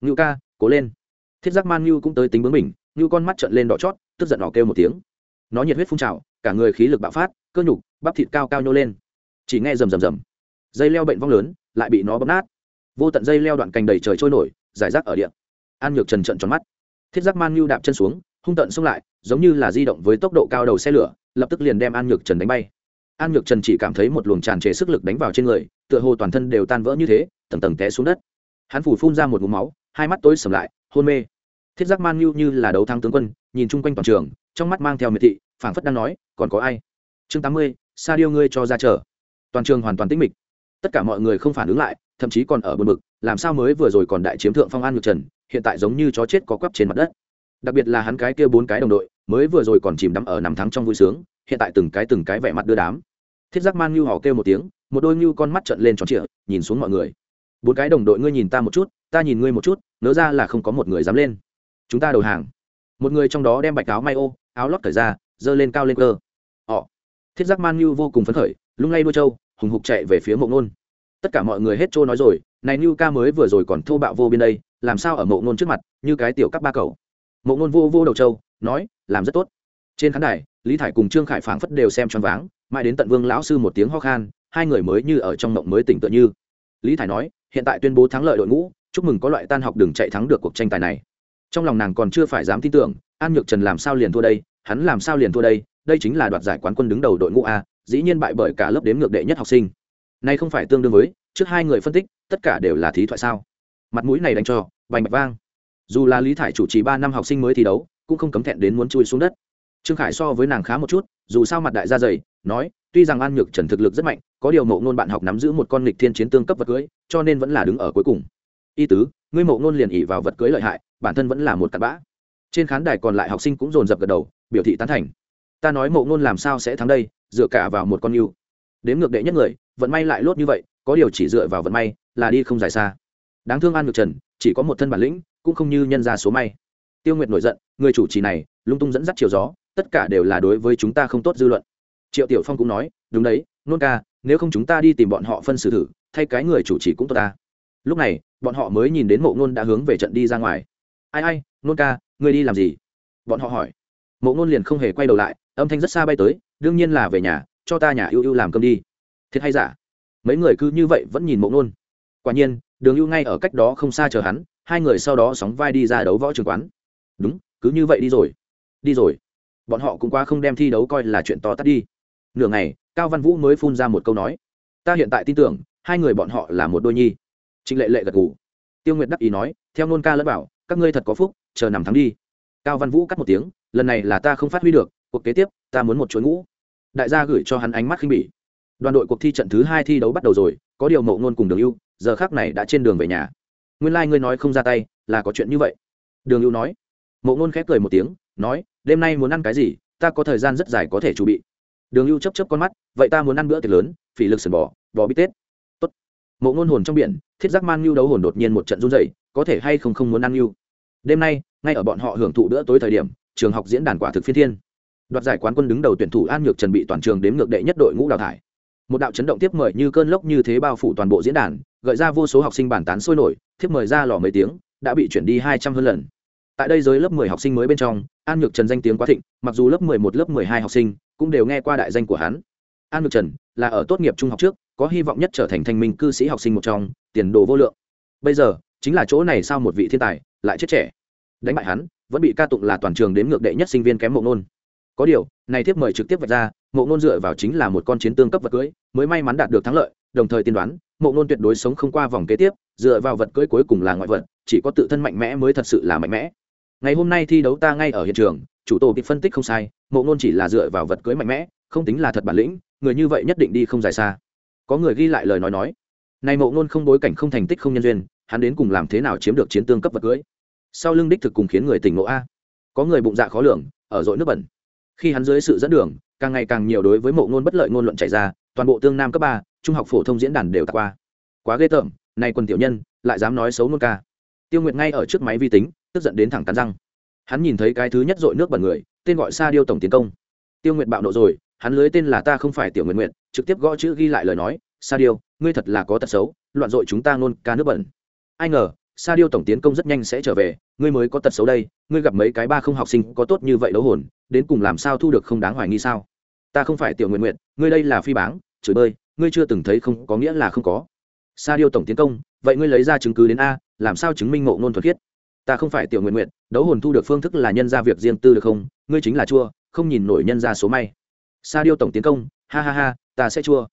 ngưu ca, cố lên. Thiết giác man ngưu cũng tới tính bướng mình, ngưu con mắt trợn lên đỏ chót, tức giận đỏ kêu một tiếng. Nó nhiệt huyết phun trào, cả người khí lực bạo phát, cơ nhục, bắp thịt cao cao nhô lên. Chỉ nghe rầm rầm rầm. Dây leo bệnh vong lớn, lại bị nó bóp nát. Vô tận dây leo đoạn cành đầy trời trôi nổi, giải rác ở điện an nhược trần trận tròn mắt. Thiết giác man Ngưu đạp chân xuống, hung tận xông lại, giống như là di động với tốc độ cao đầu xe lửa, lập tức liền đem an nhược trần đánh bay. An nhược trần chỉ cảm thấy một luồng tràn trề sức lực đánh vào trên người, tựa hồ toàn thân đều tan vỡ như thế, tầng tầng té xuống đất. Hắn phủ phun ra một ngụm máu hai mắt tối sầm lại, hôn mê. Thiết giác man nhu như là đấu thắng tướng quân, nhìn chung quanh toàn trường, trong mắt mang theo miệt thị, phảng phất đang nói, còn có ai? Chương tám mươi, sa điêu ngươi cho ra chờ. Toàn trường hoàn toàn tĩnh mịch. Tất cả mọi người không phản ứng lại, thậm chí còn ở bờ mực làm sao mới vừa rồi còn đại chiếm thượng phong an ngược trần, hiện tại giống như chó chết có quắp trên mặt đất. Đặc biệt là hắn cái kia bốn cái đồng đội, mới vừa rồi còn chìm đắm ở nằm thắng trong vui sướng, hiện tại từng cái từng cái vẻ mặt đưa đám. Thiết giác man ngưu họ kêu một tiếng, một đôi ngưu con mắt trận lên tròn trịa, nhìn xuống mọi người bốn cái đồng đội ngươi nhìn ta một chút, ta nhìn ngươi một chút nỡ ra là không có một người dám lên. Chúng ta đầu hàng. Một người trong đó đem bạch áo may ô, áo lót thời ra, giơ lên cao lên cơ. Họ. Thiết giác man như vô cùng phấn khởi, lung lay đua trâu, hùng hục chạy về phía mộ ngôn. Tất cả mọi người hết trôi nói rồi, này như ca mới vừa rồi còn thô bạo vô biên đây, làm sao ở mộ ngôn trước mặt, như cái tiểu các ba cầu mộ ngôn vô vô đầu trâu, nói, làm rất tốt. Trên khán đài, lý thải cùng trương khải phảng phất đều xem choáng váng, mãi đến tận vương lão sư một tiếng ho khan, hai người mới như ở trong mộng mới tỉnh tựa như. Lý thải nói hiện tại tuyên bố thắng lợi đội ngũ, chúc mừng có loại tan học đừng chạy thắng được cuộc tranh tài này. Trong lòng nàng còn chưa phải dám tin tưởng, an nhược trần làm sao liền thua đây, hắn làm sao liền thua đây đây chính là đoạt giải quán quân đứng đầu đội ngũ a, dĩ nhiên bại bởi cả lớp đếm ngược đệ nhất học sinh. Nay không phải tương đương với, trước hai người phân tích, tất cả đều là thí thoại sao? Mặt mũi này đánh cho, bành bạch vang. Dù là lý thải chủ trì ba năm học sinh mới thi đấu, cũng không cấm thẹn đến muốn chui xuống đất. Trương khải so với nàng khá một chút, dù sao mặt đại gia dày, nói, tuy rằng an nhược trần thực lực rất mạnh có điều mộ ngôn bạn học nắm giữ một con lịch thiên chiến tương cấp vật cưới, cho nên vẫn là đứng ở cuối cùng. Y tứ, ngươi mộ ngôn liền ỉ vào vật cưới lợi hại, bản thân vẫn là một cặn bã. Trên khán đài còn lại học sinh cũng dồn dập gật đầu, biểu thị tán thành. Ta nói mộ ngôn làm sao sẽ thắng đây, dựa cả vào một con yêu. Đếm ngược đệ nhất người, vận may lại lốt như vậy, có điều chỉ dựa vào vận may, là đi không dài xa. Đáng thương an ngược trần, chỉ có một thân bản lĩnh, cũng không như nhân ra số may. Tiêu nguyệt nổi giận, người chủ trì này, lung tung dẫn dắt chiều gió, tất cả đều là đối với chúng ta không tốt dư luận triệu tiểu phong cũng nói, đúng đấy, nôn ca, nếu không chúng ta đi tìm bọn họ phân xử thử, thay cái người chủ trì cũng tốt ta. Lúc này, bọn họ mới nhìn đến mộ nôn đã hướng về trận đi ra ngoài. Ai ai, nôn ca, ngươi đi làm gì? Bọn họ hỏi. Mộ nôn liền không hề quay đầu lại, âm thanh rất xa bay tới, đương nhiên là về nhà, cho ta nhà ưu ưu làm cơm đi. Thiệt hay giả? Mấy người cứ như vậy vẫn nhìn mộ nôn. Quả nhiên, đường ưu ngay ở cách đó không xa chờ hắn, hai người sau đó sóng vai đi ra đấu võ trường quán. Đúng, cứ như vậy đi rồi. Đi rồi. Bọn họ cũng quá không đem thi đấu coi là chuyện to tắt đi nửa ngày, cao văn vũ mới phun ra một câu nói, ta hiện tại tin tưởng, hai người bọn họ là một đôi nhi. Trịnh lệ lệ gật ngủ tiêu nguyệt đắc ý nói, theo nôn ca lẫn bảo, các ngươi thật có phúc, chờ nằm thắng đi. Cao văn vũ cắt một tiếng, lần này là ta không phát huy được, cuộc kế tiếp, ta muốn một chuỗi ngũ. Đại gia gửi cho hắn ánh mắt khinh bỉ. Đoàn đội cuộc thi trận thứ hai thi đấu bắt đầu rồi, có điều mậu ngôn cùng đường ưu, giờ khác này đã trên đường về nhà. Nguyên lai、like、ngươi nói không ra tay, là có chuyện như vậy. Đường ưu nói. Mậu ngôn khép cười một tiếng, nói, đêm nay muốn ăn cái gì, ta có thời gian rất dài có thể chuẩn bị đường ưu chấp chấp con mắt, vậy ta muốn ăn bữa tiệc lớn, phỉ lực sườn bò bò bít tết. Tốt. Mộ ngôn hồn trong biển, thiết giác man ngưu đấu hồn đột nhiên một trận run dày có thể hay không không muốn ăn ngưu đêm nay, ngay ở bọn họ hưởng thụ bữa tối thời điểm, trường học diễn đàn quả thực phiên thiên. Đoạt giải quán quân đứng đầu tuyển thủ an nhược trần bị toàn trường đếm ngược đệ nhất đội ngũ đào thải. Một đạo chấn động tiếp mời như cơn lốc như thế bao phủ toàn bộ diễn đàn, gợi ra vô số học sinh bàn tán sôi nổi thiếp mời ra lò mấy tiếng, đã bị chuyển đi hai trăm hơn lần. Tại đây giới lớp mười học sinh mới bên trong, an nhược trần danh tiếng quá thịnh, mặc dù lớp mười một, lớp mười hai học sinh cũng đều nghe qua đại danh của hắn. An Mực trần là ở tốt nghiệp trung học trước, có hy vọng nhất trở thành thành minh cư sĩ học sinh một trong, tiền đồ vô lượng. Bây giờ, chính là chỗ này sao một vị thiên tài lại chết trẻ. Đánh bại hắn, vẫn bị ca tụng là toàn trường đến ngược đệ nhất sinh viên kém mộ nôn. Có điều, này thiếp mời trực tiếp vạch ra, mộ nôn dựa vào chính là một con chiến tương cấp vật cưới, mới may mắn đạt được thắng lợi, đồng thời tiên đoán, mộ nôn tuyệt đối sống không qua vòng kế tiếp, dựa vào vật cưới cuối cùng là ngoại vật, chỉ có tự thân mạnh mẽ mới thật sự là mạnh mẽ ngày hôm nay thi đấu ta ngay ở hiện trường, chủ tổ kịp phân tích không sai, mộ nôn chỉ là dựa vào vật cưới mạnh mẽ, không tính là thật bản lĩnh, người như vậy nhất định đi không dài xa. Có người ghi lại lời nói nói, này mộ nôn không bối cảnh không thành tích không nhân duyên, hắn đến cùng làm thế nào chiếm được chiến tương cấp vật cưới? Sau lưng đích thực cùng khiến người tỉnh ngộ a. Có người bụng dạ khó lường, ở dội nước bẩn. Khi hắn dưới sự dẫn đường, càng ngày càng nhiều đối với mộ ngôn bất lợi ngôn luận chạy ra, toàn bộ tương nam cấp ba, trung học phổ thông diễn đàn đều tạc qua. Quá ghê tởm, này quần tiểu nhân, lại dám nói xấu nôn ca. Tiêu nguyệt ngay ở trước máy vi tính tức giận đến thẳng cắn răng. Hắn nhìn thấy cái thứ nhất dội nước bẩn người, tên gọi sa điêu tổng tiến công. Tiêu nguyệt bạo nộ rồi, hắn lưới tên là ta không phải tiểu nguyện nguyện trực tiếp gõ chữ ghi lại lời nói, sa điêu, ngươi thật là có tật xấu, loạn dội chúng ta nôn ca nước bẩn. Ai ngờ, sa điêu tổng tiến công rất nhanh sẽ trở về, ngươi mới có tật xấu đây, ngươi gặp mấy cái ba không học sinh có tốt như vậy đấu hồn, đến cùng làm sao thu được không đáng hoài nghi sao? Ta không phải tiểu nguyện nguyện ngươi đây là phi báng, chửi bơi, ngươi chưa từng thấy không, có nghĩa là không có. Sa điêu tổng tiến công, vậy ngươi lấy ra chứng cứ đến a, làm sao chứng minh ngộ ngôn thuật khiết? Ta không phải tiểu nguyện nguyện, đấu hồn thu được phương thức là nhân ra việc riêng tư được không? Ngươi chính là chua, không nhìn nổi nhân ra số may. Sa điêu tổng tiến công, ha ha ha, ta sẽ chua.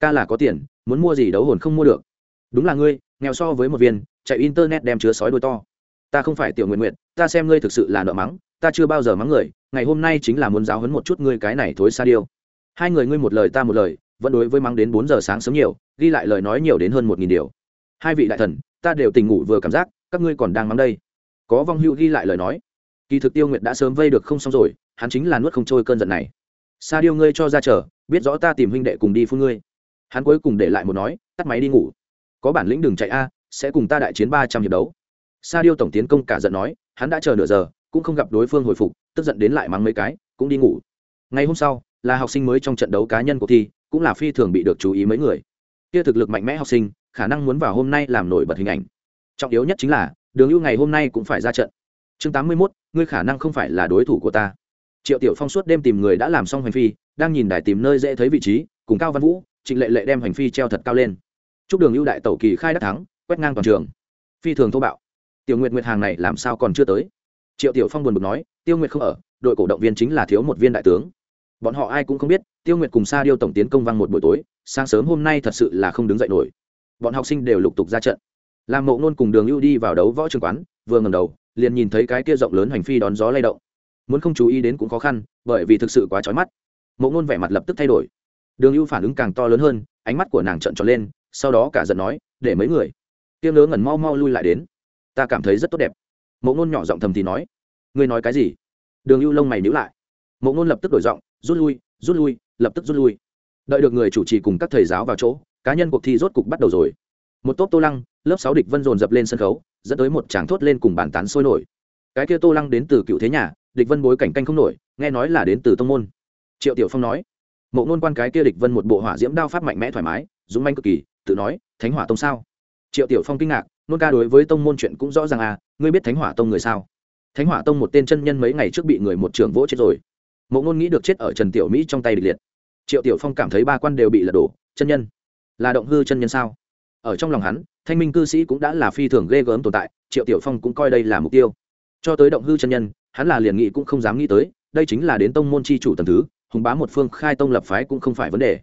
Ca là có tiền, muốn mua gì đấu hồn không mua được. Đúng là ngươi, nghèo so với một viên, chạy internet đem chứa sói đôi to. Ta không phải tiểu nguyện nguyện, ta xem ngươi thực sự là nợ mắng, ta chưa bao giờ mắng người, ngày hôm nay chính là muốn giáo hấn một chút ngươi cái này thối sa điêu. Hai người ngươi một lời ta một lời, vẫn đối với mắng đến bốn giờ sáng sớm nhiều, ghi lại lời nói nhiều đến hơn một nghìn điều. Hai vị đại thần, ta đều tình ngủ vừa cảm giác, các ngươi còn đang mắng đây có vong hữu ghi lại lời nói. Kỳ thực tiêu nguyệt đã sớm vây được không xong rồi, hắn chính là nuốt không trôi cơn giận này. Sa điêu ngươi cho ra chờ, biết rõ ta tìm huynh đệ cùng đi phun ngươi. Hắn cuối cùng để lại một nói, tắt máy đi ngủ. Có bản lĩnh đừng chạy a, sẽ cùng ta đại chiến ba trăm hiệp đấu. Sa điêu tổng tiến công cả giận nói, hắn đã chờ nửa giờ, cũng không gặp đối phương hồi phục, tức giận đến lại mắng mấy cái, cũng đi ngủ. Ngày hôm sau, là học sinh mới trong trận đấu cá nhân cuộc thi, cũng là phi thường bị được chú ý mấy người. Kia thực lực mạnh mẽ học sinh, khả năng muốn vào hôm nay làm nổi bật hình ảnh. Trọng yếu nhất chính là đường ưu ngày hôm nay cũng phải ra trận. Chương tám mươi mốt, ngươi khả năng không phải là đối thủ của ta. Triệu tiểu phong suốt đêm tìm người đã làm xong hành phi, đang nhìn đài tìm nơi dễ thấy vị trí, cùng cao văn vũ, trịnh lệ lệ đem hành phi treo thật cao lên. Chúc đường ưu đại tẩu kỳ khai đắc thắng, quét ngang toàn trường. Phi thường thô bạo. Tiểu nguyệt nguyệt hàng này làm sao còn chưa tới? Triệu tiểu phong buồn bực nói, tiêu nguyệt không ở, đội cổ động viên chính là thiếu một viên đại tướng. Bọn họ ai cũng không biết, tiêu nguyệt cùng sa điêu tổng tiến công văng một buổi tối, sáng sớm hôm nay thật sự là không đứng dậy nổi. Bọn học sinh đều lục tục ra trận làm mộ nôn cùng đường ưu đi vào đấu võ trường quán, vừa ngầm đầu, liền nhìn thấy cái kia rộng lớn hành phi đón gió lay động. Muốn không chú ý đến cũng khó khăn, bởi vì thực sự quá trói mắt. Mộ nôn vẻ mặt lập tức thay đổi. Đường ưu phản ứng càng to lớn hơn, ánh mắt của nàng trợn tròn lên, sau đó cả giận nói, để mấy người. Tiêu ngớ ngẩn mau mau lui lại đến. Ta cảm thấy rất tốt đẹp. Mộ nôn nhỏ giọng thầm thì nói. Ngươi nói cái gì? Đường ưu lông mày nhữ lại. Mộ nôn lập tức đổi giọng, rút lui rút lui, lập tức rút lui. Đợi được người chủ trì cùng các thầy giáo vào chỗ, cá nhân cuộc thi rốt cục bắt đầu rồi. Một tốp tô lăng lớp sáu địch vân dồn dập lên sân khấu, dẫn tới một tràng thốt lên cùng bàn tán sôi nổi. Cái kia tô lăng đến từ cựu thế nhà, địch vân bối cảnh canh không nổi, nghe nói là đến từ tông môn. Triệu tiểu phong nói, mộ ngôn quan cái kia địch vân một bộ hỏa diễm đao pháp mạnh mẽ thoải mái, dũng manh cực kỳ, tự nói, thánh hỏa tông sao? Triệu tiểu phong kinh ngạc, nôn ca đối với tông môn chuyện cũng rõ ràng à ngươi biết thánh hỏa tông người sao? Thánh hỏa tông một tên chân nhân mấy ngày trước bị người một trường vỗ chết rồi. Mộ ngôn nghĩ được chết ở trần tiểu mỹ trong tay địch liệt. Triệu tiểu phong cảm thấy ba quan đều bị lật đổ, chân nhân? Là động hư chân nhân sao? Ở trong lòng hắn, thanh minh cư sĩ cũng đã là phi thường ghê gớm tồn tại, triệu tiểu phong cũng coi đây là mục tiêu. Cho tới động hư chân nhân, hắn là liền nghị cũng không dám nghĩ tới, đây chính là đến tông môn c h i chủ tầm thứ, hùng bá một phương khai tông lập phái cũng không phải vấn đề.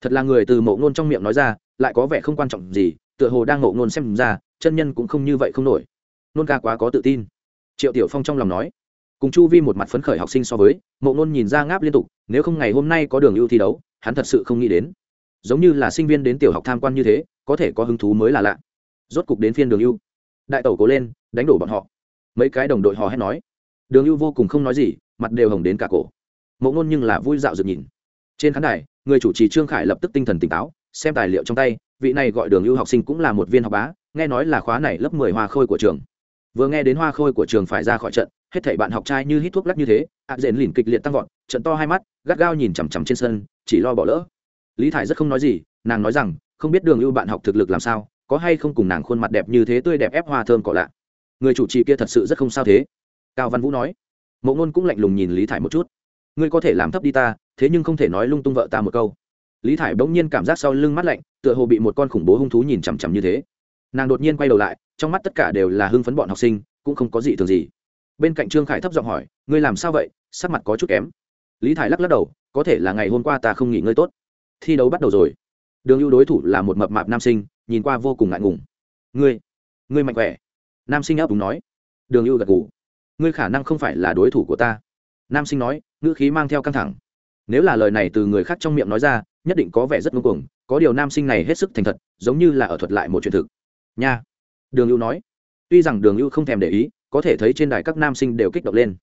Thật là người từ mộ ngôn trong miệng nói ra, lại có vẻ không quan trọng gì, tựa hồ đang mộ ngôn xem ra, chân nhân cũng không như vậy không nổi. Nôn ca quá có tự tin. Triệu tiểu phong trong lòng nói. Cùng chu vi một mặt phấn khởi học sinh so với, mộ ngôn nhìn ra ngáp liên tục, nếu không ngày hôm nay có đường ưu thi đấu, hắn thật sự không nghĩ đến. Giống như là sinh viên đến tiểu học tham quan như thế có thể có hứng thú mới là lạ. Rốt cục đến phiên đường ưu. Đại tẩu cố lên, đánh đổ bọn họ. Mấy cái đồng đội họ hét nói. Đường ưu vô cùng không nói gì, mặt đều hồng đến cả cổ. Mộ ngôn nhưng là vui dạo dựng nhìn. Trên khán đài, người chủ trì trương khải lập tức tinh thần tỉnh táo, xem tài liệu trong tay, vị này gọi đường ưu học sinh cũng là một viên học bá, nghe nói là khóa này lớp mười hoa khôi của trường. Vừa nghe đến hoa khôi của trường phải ra khỏi trận, hết thảy bạn học trai như hít thuốc lắc như thế, ạ dện lìn kịch liệt tăng vọt, trận to hai mắt, gắt gao nhìn chằm chằm trên sân, chỉ lo bỏ lỡ. Lý thải rất không nói gì, nàng nói rằng không biết đường ưu bạn học thực lực làm sao, có hay không cùng nàng khuôn mặt đẹp như thế tươi đẹp ép hoa thơm cỏ lạ. Người chủ trì kia thật sự rất không sao thế. Cao văn vũ nói. Mộ ngôn cũng lạnh lùng nhìn lý thải một chút. Ngươi có thể làm thấp đi ta, thế nhưng không thể nói lung tung vợ ta một câu. Lý thải bỗng nhiên cảm giác sau lưng mắt lạnh, tựa hồ bị một con khủng bố hung thú nhìn chằm chằm như thế. Nàng đột nhiên quay đầu lại, trong mắt tất cả đều là hưng phấn bọn học sinh, cũng không có gì thường gì. Bên cạnh trương khải thấp giọng hỏi, ngươi làm sao vậy? Sắc mặt có chút kém. Lý thải lắc lắc đầu, có thể là ngày hôm qua ta không nghỉ ngơi tốt. Thi đấu bắt đầu rồi đường ưu đối thủ là một mập mạp nam sinh, nhìn qua vô cùng ngại ngùng. Ngươi ngươi mạnh khỏe? Nam sinh ấp đúng nói. Đường ưu gật ngủ ngươi khả năng không phải là đối thủ của ta. Nam sinh nói, ngữ khí mang theo căng thẳng. Nếu là lời này từ người khác trong miệng nói ra, nhất định có vẻ rất ngưng cuồng, có điều nam sinh này hết sức thành thật, giống như là ở thuật lại một chuyện thực. Nha. Đường ưu nói. Tuy rằng đường ưu không thèm để ý, có thể thấy trên đài các nam sinh đều kích động lên.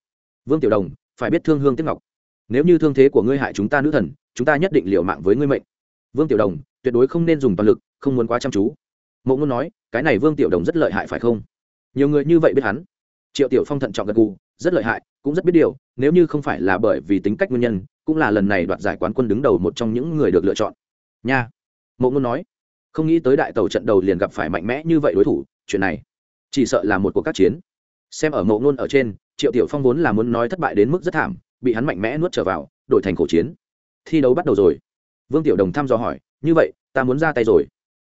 Vương tiểu đồng, phải biết thương hương tiếp ngọc. Nếu như thương thế của ngươi hại chúng ta nữ thần, chúng ta nhất định liệu mạng với ngươi mệnh. Vương tiểu đồng tuyệt đối không nên dùng toàn lực, không muốn quá chăm chú. Mộ ngôn nói, cái này vương tiểu đồng rất lợi hại phải không? Nhiều người như vậy biết hắn. Triệu tiểu phong thận trọng gật gù, rất lợi hại, cũng rất biết điều, nếu như không phải là bởi vì tính cách nguyên nhân, cũng là lần này đoạt giải quán quân đứng đầu một trong những người được lựa chọn. Nha. Mộ ngôn nói, không nghĩ tới đại tàu trận đầu liền gặp phải mạnh mẽ như vậy đối thủ, chuyện này chỉ sợ là một cuộc các chiến. Xem ở mộ ngôn ở trên, triệu tiểu phong vốn là muốn nói thất bại đến mức rất thảm, bị hắn mạnh mẽ nuốt trở vào, đổi thành khổ chiến. Thi đấu bắt đầu rồi. Vương tiểu đồng thăm dò hỏi như vậy, ta muốn ra tay rồi.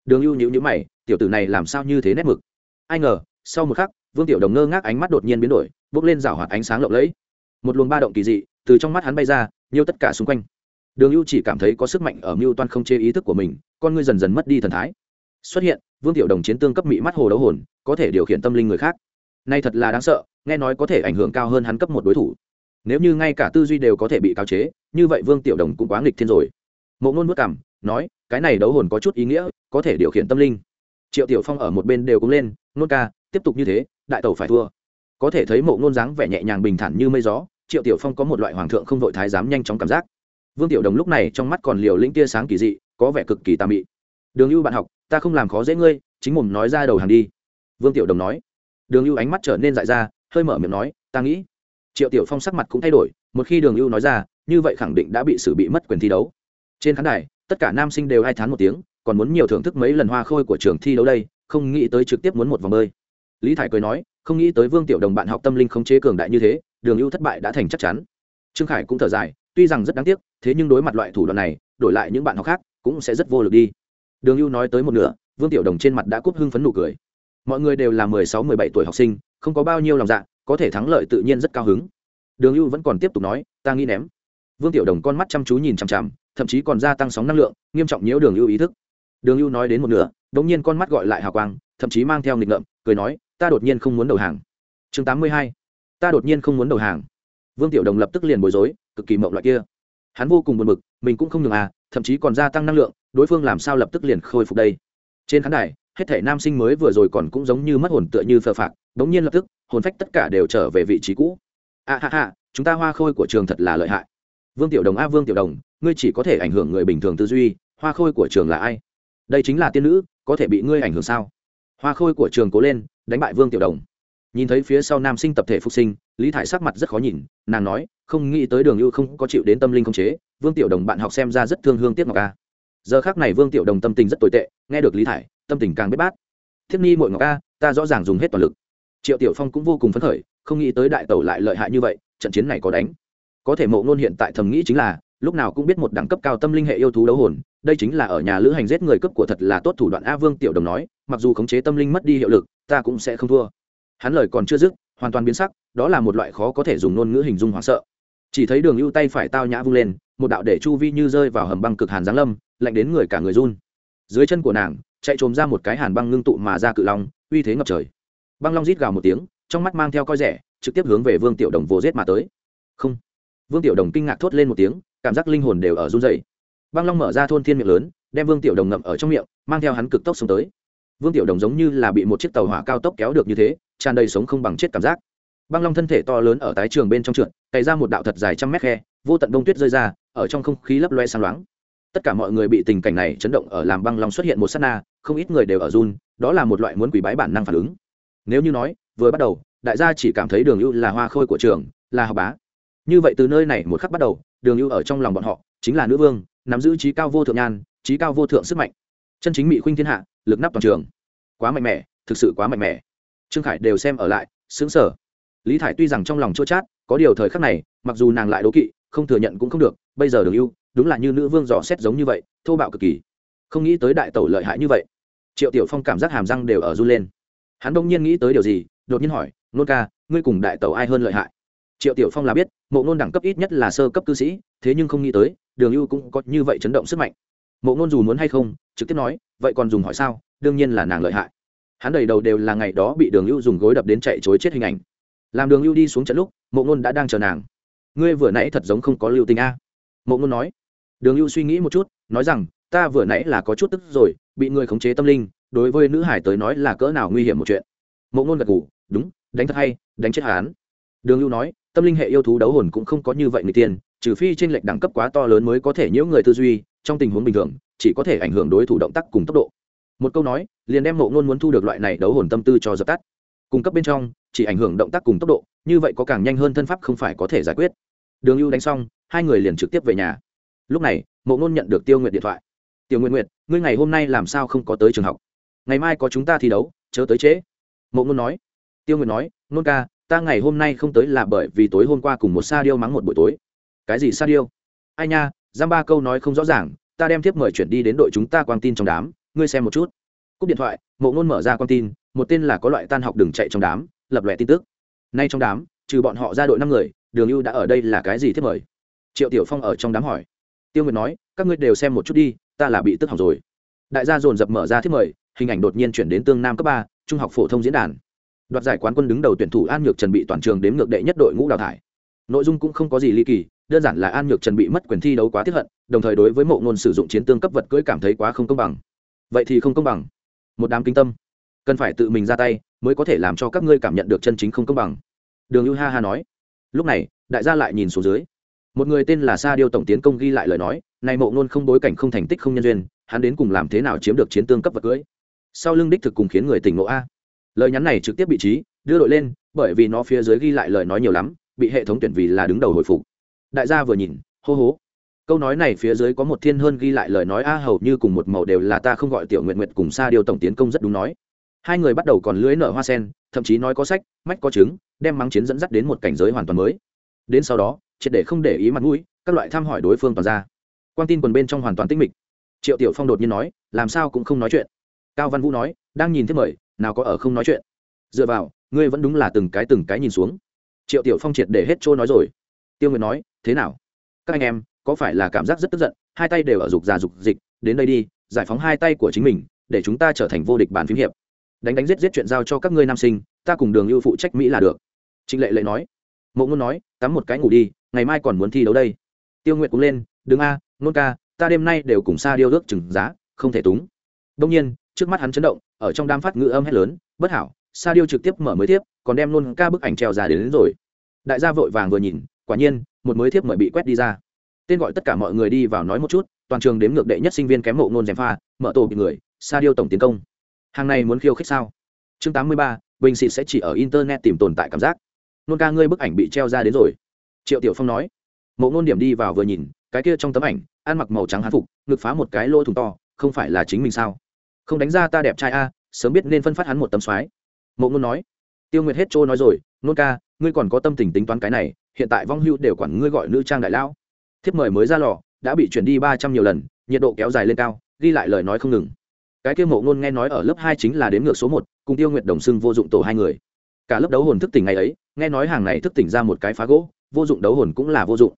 Đường ưu nhữ nhữ mày, tiểu tử này làm sao như thế nét mực? Ai ngờ, sau một khắc, vương tiểu đồng ngơ ngác ánh mắt đột nhiên biến đổi bốc lên rảo hoạt ánh sáng lộng lẫy. Một luồng ba động kỳ dị, từ trong mắt hắn bay ra, nhiêu tất cả xung quanh. Đường ưu chỉ cảm thấy có sức mạnh ở mưu toan không chê ý thức của mình, con ngươi dần dần mất đi thần thái. Xuất hiện, vương tiểu đồng chiến tương cấp mị mắt hồ đấu hồn, có thể điều khiển tâm linh người khác. Nay thật là đáng sợ, nghe nói có thể ảnh hưởng cao hơn hắn cấp một đối thủ. Nếu như ngay cả tư duy đều có thể bị cáo chế, như vậy vương tiểu đồng cũng quá nghịch thiên rồi. Mộ ngôn vất cảm, nói cái này đấu hồn có chút ý nghĩa, có thể điều khiển tâm linh. Triệu tiểu phong ở một bên đều cũng lên, nôn ca, tiếp tục như thế, đại tẩu phải thua. Có thể thấy mộ ngôn dáng vẻ nhẹ nhàng bình thản như mây gió, triệu tiểu phong có một loại hoàng thượng không vội thái dám nhanh chóng cảm giác. Vương tiểu đồng lúc này trong mắt còn liều lĩnh tia sáng kỳ dị, có vẻ cực kỳ tà mị. Đường ưu bạn học, ta không làm khó dễ ngươi, chính mồm nói ra đầu hàng đi. Vương tiểu đồng nói. Đường ưu ánh mắt trở nên dại ra, hơi mở miệng nói, ta nghĩ. Triệu tiểu phong sắc mặt cũng thay đổi, một khi đường ưu nói ra, như vậy khẳng định đã bị xử bị mất quyền thi đấu. Trên khán đài tất cả nam sinh đều ai thán một tiếng, còn muốn nhiều thưởng thức mấy lần hoa khôi của trường thi đấu đây, không nghĩ tới trực tiếp muốn một vòng bơi. Lý thải cười nói, không nghĩ tới vương tiểu đồng bạn học tâm linh không chế cường đại như thế, đường ưu thất bại đã thành chắc chắn. Trương khải cũng thở dài, tuy rằng rất đáng tiếc, thế nhưng đối mặt loại thủ đoạn này, đổi lại những bạn học khác cũng sẽ rất vô lực đi. Đường ưu nói tới một nửa, vương tiểu đồng trên mặt đã cúp hưng phấn nụ cười. Mọi người đều là mười sáu, mười bảy tuổi học sinh, không có bao nhiêu lòng dạ có thể thắng lợi tự nhiên rất cao hứng. Đường ưu vẫn còn tiếp tục nói, ta nghĩ ném. Vương tiểu đồng con mắt chăm chú nhìn chằm chằm thậm chí còn gia tăng sóng năng lượng nghiêm trọng nhiễu đường ưu ý thức. Đường ưu nói đến một nửa đ ỗ n g nhiên con mắt gọi lại hào quang thậm chí mang theo nghịch ngợm cười nói ta đột nhiên không muốn đầu hàng. Chương tám mươi hai. Ta đột nhiên không muốn đầu hàng. Vương tiểu đồng lập tức liền bối rối cực kỳ mộng loại kia. Hắn vô cùng buồn bực mình cũng không ngừng à thậm chí còn gia tăng năng lượng đối phương làm sao lập tức liền khôi phục đây? Trên khán đài hết thể nam sinh mới vừa rồi còn cũng giống như mất hồn tựa như phờ phạc đ ỗ n g nhiên lập tức hồn phách tất cả đều trở về vị trí cũ. A à, ha ha chúng ta hoa khôi của trường thật là lợi hại. Vương tiểu đồng a vương tiểu đồng ngươi chỉ có thể ảnh hưởng người bình thường tư duy, hoa khôi của trường là ai? Đây chính là tiên nữ, có thể bị ngươi ảnh hưởng sao? Hoa khôi của trường cố lên, đánh bại vương tiểu đồng. Nhìn thấy phía sau nam sinh tập thể phục sinh, lý thải sắc mặt rất khó nhìn, nàng nói, không nghĩ tới đường ưu không có chịu đến tâm linh không chế, vương tiểu đồng bạn học xem ra rất thương hương tiếc ngọc a. Giờ khác này vương tiểu đồng tâm tình rất tồi tệ, nghe được lý thải, tâm tình càng bết bát. Thiết nghi mội ngọc a, ta rõ ràng dùng hết toàn lực. Triệu tiểu phong cũng vô cùng phấn khởi, không nghĩ tới đại tẩu lại lợi hại như vậy, trận chiến này có đánh. Có thể mộ ngôn hiện tại thầm nghĩ chính là lúc nào cũng biết một đẳng cấp cao tâm linh hệ yêu thú đấu hồn, đây chính là ở nhà lữ hành giết người cấp của thật là tốt thủ đoạn a vương tiểu đồng nói, mặc dù khống chế tâm linh mất đi hiệu lực, ta cũng sẽ không thua. Hắn lời còn chưa dứt, hoàn toàn biến sắc, đó là một loại khó có thể dùng ngôn ngữ hình dung hoảng sợ. Chỉ thấy đường ưu tay phải tao nhã vung lên, một đạo để chu vi như rơi vào hầm băng cực hàn giáng lâm, lạnh đến người cả người run. Dưới chân của nàng, chạy trồm ra một cái hàn băng ngưng tụ mà ra cự long, uy thế ngập trời. Băng long rít gào một tiếng, trong mắt mang theo coi rẻ, trực tiếp hướng về vương tiểu đồng vô giết mà tới. Không. Vương tiểu đồng kinh ngạc thốt lên một tiếng cảm giác linh hồn đều ở run dày băng long mở ra thôn thiên miệng lớn, đem vương tiểu đồng ngậm ở trong miệng, mang theo hắn cực tốc xuống tới. Vương tiểu đồng giống như là bị một chiếc tàu hỏa cao tốc kéo được như thế, tràn đầy sống không bằng chết cảm giác. Băng long thân thể to lớn ở tái trường bên trong trượt, cày ra một đạo thật dài trăm mét khe, vô tận đông tuyết rơi ra, ở trong không khí lấp loe sáng loáng. Tất cả mọi người bị tình cảnh này chấn động ở làm băng long xuất hiện một s á t na, không ít người đều ở run, đó là một loại muốn quỷ bái bản năng phản ứng. Nếu như nói, vừa bắt đầu, đại gia chỉ cảm thấy đường ưu là hoa khôi của trường, là học bá. Như vậy từ nơi này một khắc bắt đầu đường ưu ở trong lòng bọn họ, chính là nữ vương, nắm giữ trí cao vô thượng nhan, trí cao vô thượng sức mạnh. Chân chính mỹ khuynh thiên hạ, lực nắp toàn trường. Quá mạnh mẽ, thực sự quá mạnh mẽ. Trương khải đều xem ở lại xứng sở lý thải tuy rằng trong lòng chua chát, có điều thời khắc này, mặc dù nàng lại đố kỵ, không thừa nhận cũng không được, bây giờ đường ưu, đúng là như nữ vương dò xét giống như vậy, thô bạo cực kỳ. Không nghĩ tới đại tẩu lợi hại như vậy. Triệu tiểu phong cảm giác hàm răng đều ở run lên. Hắn đông nhiên nghĩ tới điều gì, đột nhiên hỏi, nôn ca, ngươi cùng đại tẩu ai hơn lợi hại? Triệu tiểu phong là biết mộ ngôn đẳng cấp ít nhất là sơ cấp cư sĩ, thế nhưng không nghĩ tới, đường ưu cũng có như vậy chấn động sức mạnh. Mộ ngôn dù muốn hay không, trực tiếp nói, vậy còn dùng hỏi sao? Đương nhiên là nàng lợi hại. Hắn đầy đầu đều là ngày đó bị đường ưu dùng gối đập đến chạy chối chết hình ảnh. Làm đường ưu đi xuống trận lúc, mộ ngôn đã đang chờ nàng. Ngươi vừa nãy thật giống không có lưu tình a. Mộ ngôn nói. Đường ưu suy nghĩ một chút, nói rằng, ta vừa nãy là có chút tức rồi, bị người khống chế tâm linh, đối với nữ hải tới nói là cỡ nào nguy hiểm một chuyện. Mộ ngôn gật ngủ đúng, đánh thật hay, đánh chết hắn. Đường ưu nói tâm linh hệ yêu thú đấu hồn cũng không có như vậy người tiên, trừ phi trên lệch đẳng cấp quá to lớn mới có thể nhiễu người tư duy, trong tình huống bình thường, chỉ có thể ảnh hưởng đối thủ động tác cùng tốc độ. Một câu nói, liền đem mộ ngôn muốn thu được loại này đấu hồn tâm tư cho dập tắt. Cung cấp bên trong, chỉ ảnh hưởng động tác cùng tốc độ, như vậy có càng nhanh hơn thân pháp không phải có thể giải quyết. Đường ưu đánh xong, hai người liền trực tiếp về nhà. Lúc này mộ ngôn nhận được tiêu nguyện điện thoại. Tiểu nguyện nguyện ngươi ngày hôm nay làm sao không có tới trường học? Ngày mai có chúng ta thi đấu, chớ tới trễ. Mộ ngôn nói. Tiêu nguyện nói nôn ca ta ngày hôm nay không tới là bởi vì tối hôm qua cùng một sa điêu mắng một buổi tối. Cái gì sa điêu? Ai nha giam ba câu nói không rõ ràng, ta đem tiếp mời chuyển đi đến đội chúng ta quang tin trong đám, ngươi xem một chút. Cúp điện thoại, mộ ngôn mở ra quang tin, một tên là có loại tan học đừng chạy trong đám, lập lòe tin tức. Nay trong đám, trừ bọn họ ra đội năm người, đường ưu đã ở đây là cái gì thiết mời? Triệu tiểu phong ở trong đám hỏi. Tiêu nguyệt nói, các ngươi đều xem một chút đi, ta là bị tức học rồi. Đại gia dồn dập mở ra thiết mời, hình ảnh đột nhiên chuyển đến tương nam cấp ba, trung học phổ thông diễn đàn đoạt giải quán quân đứng đầu tuyển thủ an nhược trần bị toàn trường đếm ngược đệ nhất đội ngũ đào thải. Nội dung cũng không có gì ly kỳ, đơn giản là an nhược trần bị mất quyền thi đấu quá tiếp hận, đồng thời đối với mộ ngôn sử dụng chiến tương cấp vật cưỡi cảm thấy quá không công bằng. Vậy thì không công bằng. Một đám kinh tâm. Cần phải tự mình ra tay mới có thể làm cho các ngươi cảm nhận được chân chính không công bằng. Đường ưu ha ha nói. Lúc này, đại gia lại nhìn xuống dưới. Một người tên là sa điêu tổng tiến công ghi lại lời nói, này mộ ngôn không bối cảnh không thành tích không nhân duyên, hắn đến cùng làm thế nào chiếm được chiến tương cấp vật cưỡi? Sau lưng đích thực cùng khiến người tỉnh ngộ a lời nhắn này trực tiếp bị trí, đưa đội lên, bởi vì nó phía dưới ghi lại lời nói nhiều lắm, bị hệ thống tuyển vì là đứng đầu hồi phục. Đại gia vừa nhìn, hô hố. Câu nói này phía dưới có một thiên hơn ghi lại lời nói, a, hầu như cùng một màu đều là ta không gọi tiểu nguyện nguyện cùng xa điều tổng tiến công rất đúng nói. Hai người bắt đầu còn lưới nở hoa sen, thậm chí nói có sách, mách có chứng, đem mắng chiến dẫn dắt đến một cảnh giới hoàn toàn mới. Đến sau đó, triệt để không để ý mặt mũi, các loại thăm hỏi đối phương toàn ra. Quan tin quần bên trong hoàn toàn tĩnh mịch. Triệu tiểu phong đột nhiên nói, làm sao cũng không nói chuyện. Cao văn vũ nói, đang nhìn thế mời nào có ở không nói chuyện. Dựa vào, ngươi vẫn đúng là từng cái từng cái nhìn xuống. Triệu tiểu phong triệt để hết trôi nói rồi. Tiêu nguyệt nói, thế nào? Các anh em, có phải là cảm giác rất tức giận, hai tay đều ở dục già dục dịch, đến đây đi, giải phóng hai tay của chính mình, để chúng ta trở thành vô địch bàn phím hiệp. Đánh đánh giết giết chuyện giao cho các ngươi nam sinh, ta cùng đường ưu phụ trách mỹ là được. Trịnh lệ lệ nói. Mộ ngôn nói, tắm một cái ngủ đi, ngày mai còn muốn thi đấu đây. Tiêu nguyệt cũng lên đứng a nôn ca, ta đêm nay đều cùng xa điêu ước chừng giá, không thể túng. Đông nhiên, trước mắt hắn chấn động ở trong đám phát ngữ âm hét lớn bất hảo sa điêu trực tiếp mở mới tiếp còn đem luôn ca bức ảnh treo ra đến, đến rồi. Đại gia vội vàng vừa nhìn quả nhiên một mới thiếp mời bị quét đi ra. Tên gọi tất cả mọi người đi vào nói một chút toàn trường đếm ngược đệ nhất sinh viên kém mộ ngôn dèm pha mở tổ bị người sa điêu tổng tiến công. Hàng này muốn khiêu khích sao? Chương tám mươi ba bình xịt sẽ chỉ ở internet tìm tồn tại cảm giác. Nôn ca ngươi bức ảnh bị treo ra đến rồi. Triệu tiểu phong nói. Mộ ngôn điểm đi vào vừa nhìn cái kia trong tấm ảnh ăn mặc màu trắng hán phục ngực phá một cái lỗ thùng to không phải là chính mình sao? Không đánh ra ta đẹp trai a, sớm biết nên phân phát hắn một tấm xoái mộ ngôn nói. Tiêu nguyệt hết trôi nói rồi, nôn ca, ngươi còn có tâm tình tính toán cái này, hiện tại vong hưu đều quản ngươi gọi nữ trang đại lão. Thiếp mời mới ra lò, đã bị chuyển đi ba trăm nhiều lần, nhiệt độ kéo dài lên cao, ghi lại lời nói không ngừng. Cái kia mộ ngôn nghe nói ở lớp hai chính là đến ngược số một, cùng tiêu nguyệt đồng xưng vô dụng tổ hai người. Cả lớp đấu hồn thức tỉnh ngày ấy, nghe nói hàng này thức tỉnh ra một cái phá gỗ, vô dụng đấu hồn cũng là vô dụng.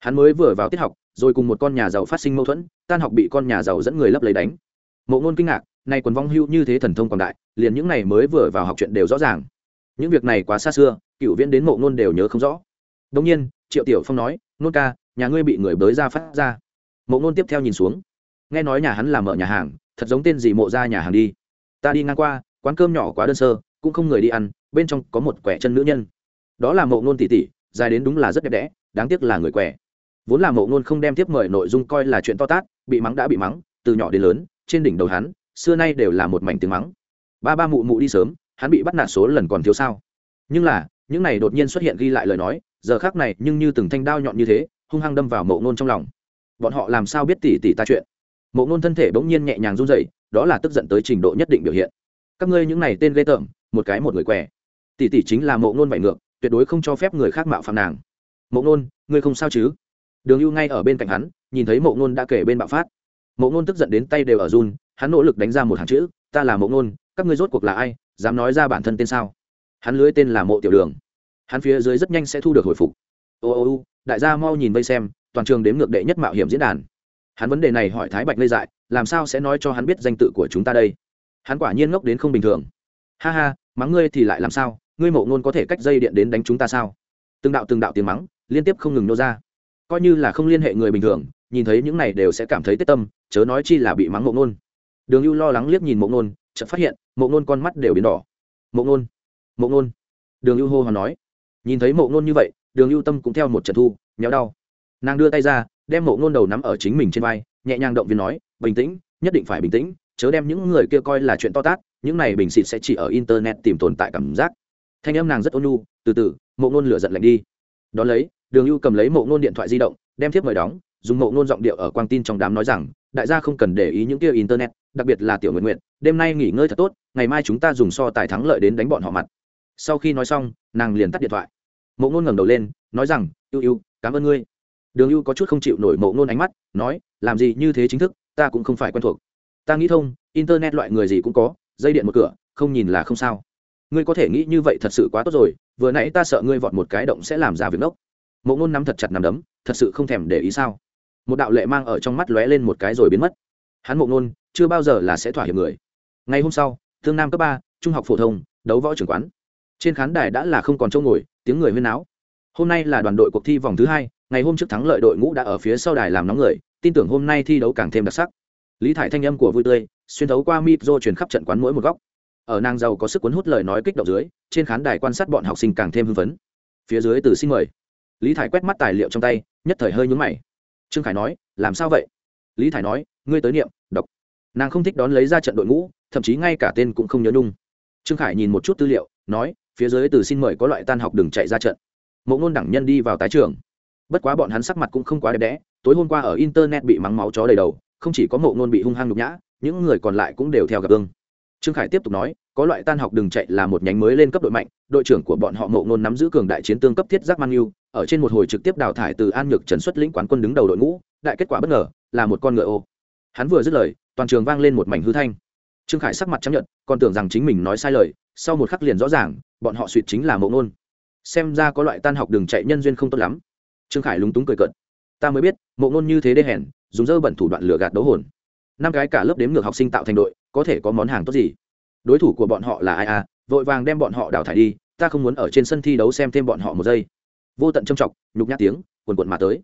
Hắn mới vừa vào tiết học, rồi cùng một con nhà giàu phát sinh mâu thuẫn, tan học bị con nhà giàu dẫn người lấp lấy đánh. Mộ ngôn kinh ngạc nay quần vong hưu như thế thần thông quảng đại, liền những này mới vừa vào học chuyện đều rõ ràng. Những việc này quá xa xưa, cựu viễn đến mộ ngôn đều nhớ không rõ. Đông nhiên, triệu tiểu phong nói, nôn ca, nhà ngươi bị người bới ra phát ra. Mộ ngôn tiếp theo nhìn xuống. Nghe nói nhà hắn làm mở nhà hàng, thật giống tên gì mộ ra nhà hàng đi. Ta đi ngang qua, quán cơm nhỏ quá đơn sơ, cũng không người đi ăn, bên trong có một quẻ chân nữ nhân. Đó là mộ ngôn tỷ tỷ, dài đến đúng là rất đẹp đẽ, đáng tiếc là người quẻ. Vốn là mộ ngôn không đem tiếp mời nội dung coi là chuyện to tát, bị mắng đã bị mắng, từ nhỏ đến lớn, trên đỉnh đầu hắn xưa nay đều là một mảnh tiếng mắng. Ba ba mụ mụ đi sớm, hắn bị bắt nạt số lần còn thiếu sao? Nhưng là, những này đột nhiên xuất hiện ghi lại lời nói, giờ khác này nhưng như từng thanh đao nhọn như thế, hung hăng đâm vào mộ ngôn trong lòng. Bọn họ làm sao biết tỉ tỉ ta chuyện? Mộ ngôn thân thể bỗng nhiên nhẹ nhàng run dậy đó là tức giận tới trình độ nhất định biểu hiện. Các ngươi những này tên ghê tởm, một cái một người què. Tỉ tỉ chính là mộ ngôn vải ngược, tuyệt đối không cho phép người khác mạo phạm nàng. Mộ ngôn, ngươi không sao chứ? Đường ưu ngay ở bên cạnh hắn, nhìn thấy mộ ngôn đã kể bên bạo phát. Mộ ngôn tức giận đến tay đều ở run hắn nỗ lực đánh ra một hàng chữ, ta là mộ ngôn, các ngươi rốt cuộc là ai, dám nói ra bản thân tên sao? Hắn lưới tên là mộ tiểu đường. Hắn phía dưới rất nhanh sẽ thu được hồi phục. Ô ô ô, đại gia mau nhìn vây xem, toàn trường đếm ngược đệ nhất mạo hiểm diễn đàn. Hắn vấn đề này hỏi thái bạch lê dại, làm sao sẽ nói cho hắn biết danh tự của chúng ta đây? Hắn quả nhiên ngốc đến không bình thường. Ha ha, mắng ngươi thì lại làm sao? Ngươi mộ ngôn có thể cách dây điện đến đánh chúng ta sao? Từng đạo từng đạo tiếng mắng liên tiếp không ngừng nô ra. Coi như là không liên hệ người bình thường, nhìn thấy những này đều sẽ cảm thấy tết tâm, chớ nói chi là bị mắng mộ ngôn đường ưu lo lắng liếc nhìn mộ ngôn, chợt phát hiện, mộ ngôn con mắt đều biến đỏ. Mộ ngôn mộ ngôn. Đường ưu hô hoán nói. Nhìn thấy mộ ngôn như vậy, đường ưu tâm cũng theo một trận thu nhéo đau. Nàng đưa tay ra, đem mộ ngôn đầu nắm ở chính mình trên vai, nhẹ nhàng động viên nói, bình tĩnh, nhất định phải bình tĩnh, chớ đem những người kia coi là chuyện to tát, những này bình xịt sẽ chỉ ở internet tìm tồn tại cảm giác. Thanh âm nàng rất ôn nhu, từ từ, mộ ngôn lửa giận lạnh đi. Đón lấy, đường ưu cầm lấy mộ ngôn điện thoại di động, đem thiếp mời đóng dùng mộ ngôn giọng điệu ở quang tin trong đám nói rằng, đại gia không cần để ý những kia internet, đặc biệt là tiểu nguyện nguyện đêm nay nghỉ ngơi thật tốt, ngày mai chúng ta dùng so tài thắng lợi đến đánh bọn họ mặt. Sau khi nói xong, nàng liền tắt điện thoại. Mộ ngôn ngẩng đầu lên, nói rằng, ưu ưu, cảm ơn ngươi. Đường ưu có chút không chịu nổi mộ ngôn ánh mắt, nói, làm gì như thế chính thức, ta cũng không phải quen thuộc. Ta nghĩ thông, internet loại người gì cũng có, dây điện một cửa, không nhìn là không sao. Ngươi có thể nghĩ như vậy thật sự quá tốt rồi, vừa nãy ta sợ ngươi vọt một cái động sẽ làm ra việc ngốc. Mộ ngôn nắm thật chặt nằm đấm, thật sự không thèm để ý sao? Một đạo lệ mang ở trong mắt lóe lên một cái rồi biến mất. Hắn mộ ngôn, chưa bao giờ là sẽ thỏa hiệp người. Ngày hôm sau, thương nam cấp ba, trung học phổ thông, đấu võ trưởng quán. Trên khán đài đã là không còn chỗ ngồi, tiếng người huyên náo. Hôm nay là đoàn đội cuộc thi vòng thứ hai, ngày hôm trước thắng lợi đội ngũ đã ở phía sau đài làm nóng người, tin tưởng hôm nay thi đấu càng thêm đặc sắc. Lý thải thanh âm của vui tươi, xuyên thấu qua micro truyền khắp trận quán mỗi một góc. Ở nàng giàu có sức cuốn hút lời nói kích động dưới, trên khán đài quan sát bọn học sinh càng thêm hưng phấn. Phía dưới từ xin mời. Lý thải quét mắt tài liệu trong tay, nhất thời hơi nhúng mày trương khải nói, làm sao vậy? Lý thải nói, ngươi tới niệm, đọc. Nàng không thích đón lấy ra trận đội ngũ, thậm chí ngay cả tên cũng không nhớ nhung. Trương khải nhìn một chút tư liệu, nói, phía dưới từ xin mời có loại tan học đừng chạy ra trận. Mộ ngôn đẳng nhân đi vào tái trường. Bất quá bọn hắn sắc mặt cũng không quá đẹp đẽ, tối hôm qua ở internet bị mắng máu chó đầy đầu, không chỉ có mộ ngôn bị hung hăng nhục nhã, những người còn lại cũng đều theo gặp ương trương khải tiếp tục nói, có loại tan học đừng chạy là một nhánh mới lên cấp đội mạnh, đội trưởng của bọn họ mộ ngôn nắm giữ cường đại chiến tương cấp thiết giác mang yêu ở trên một hồi trực tiếp đào thải từ an nhược trần xuất lĩnh quán quân đứng đầu đội ngũ, đại kết quả bất ngờ là một con ngựa ô. Hắn vừa dứt lời, toàn trường vang lên một mảnh hư thanh. Trương khải sắc mặt chấp nhận còn tưởng rằng chính mình nói sai lời, sau một khắc liền rõ ràng, bọn họ suy chính là mộ ngôn xem ra có loại tan học đường chạy nhân duyên không tốt lắm. Trương khải lúng túng cười cợt. Ta mới biết mộ ngôn như thế đê hèn, dùng dơ bẩn thủ đoạn lừa gạt đấu hồn. Năm cái cả lớp đếm ngược học sinh tạo thành đội, có thể có món hàng tốt gì? Đối thủ của bọn họ là ai à? Vội vàng đem bọn họ đào thải đi, ta không muốn ở trên sân thi đấu xem thêm bọn họ một giây vô tận trầm trọng, nhục nhã tiếng quần quần mà tới.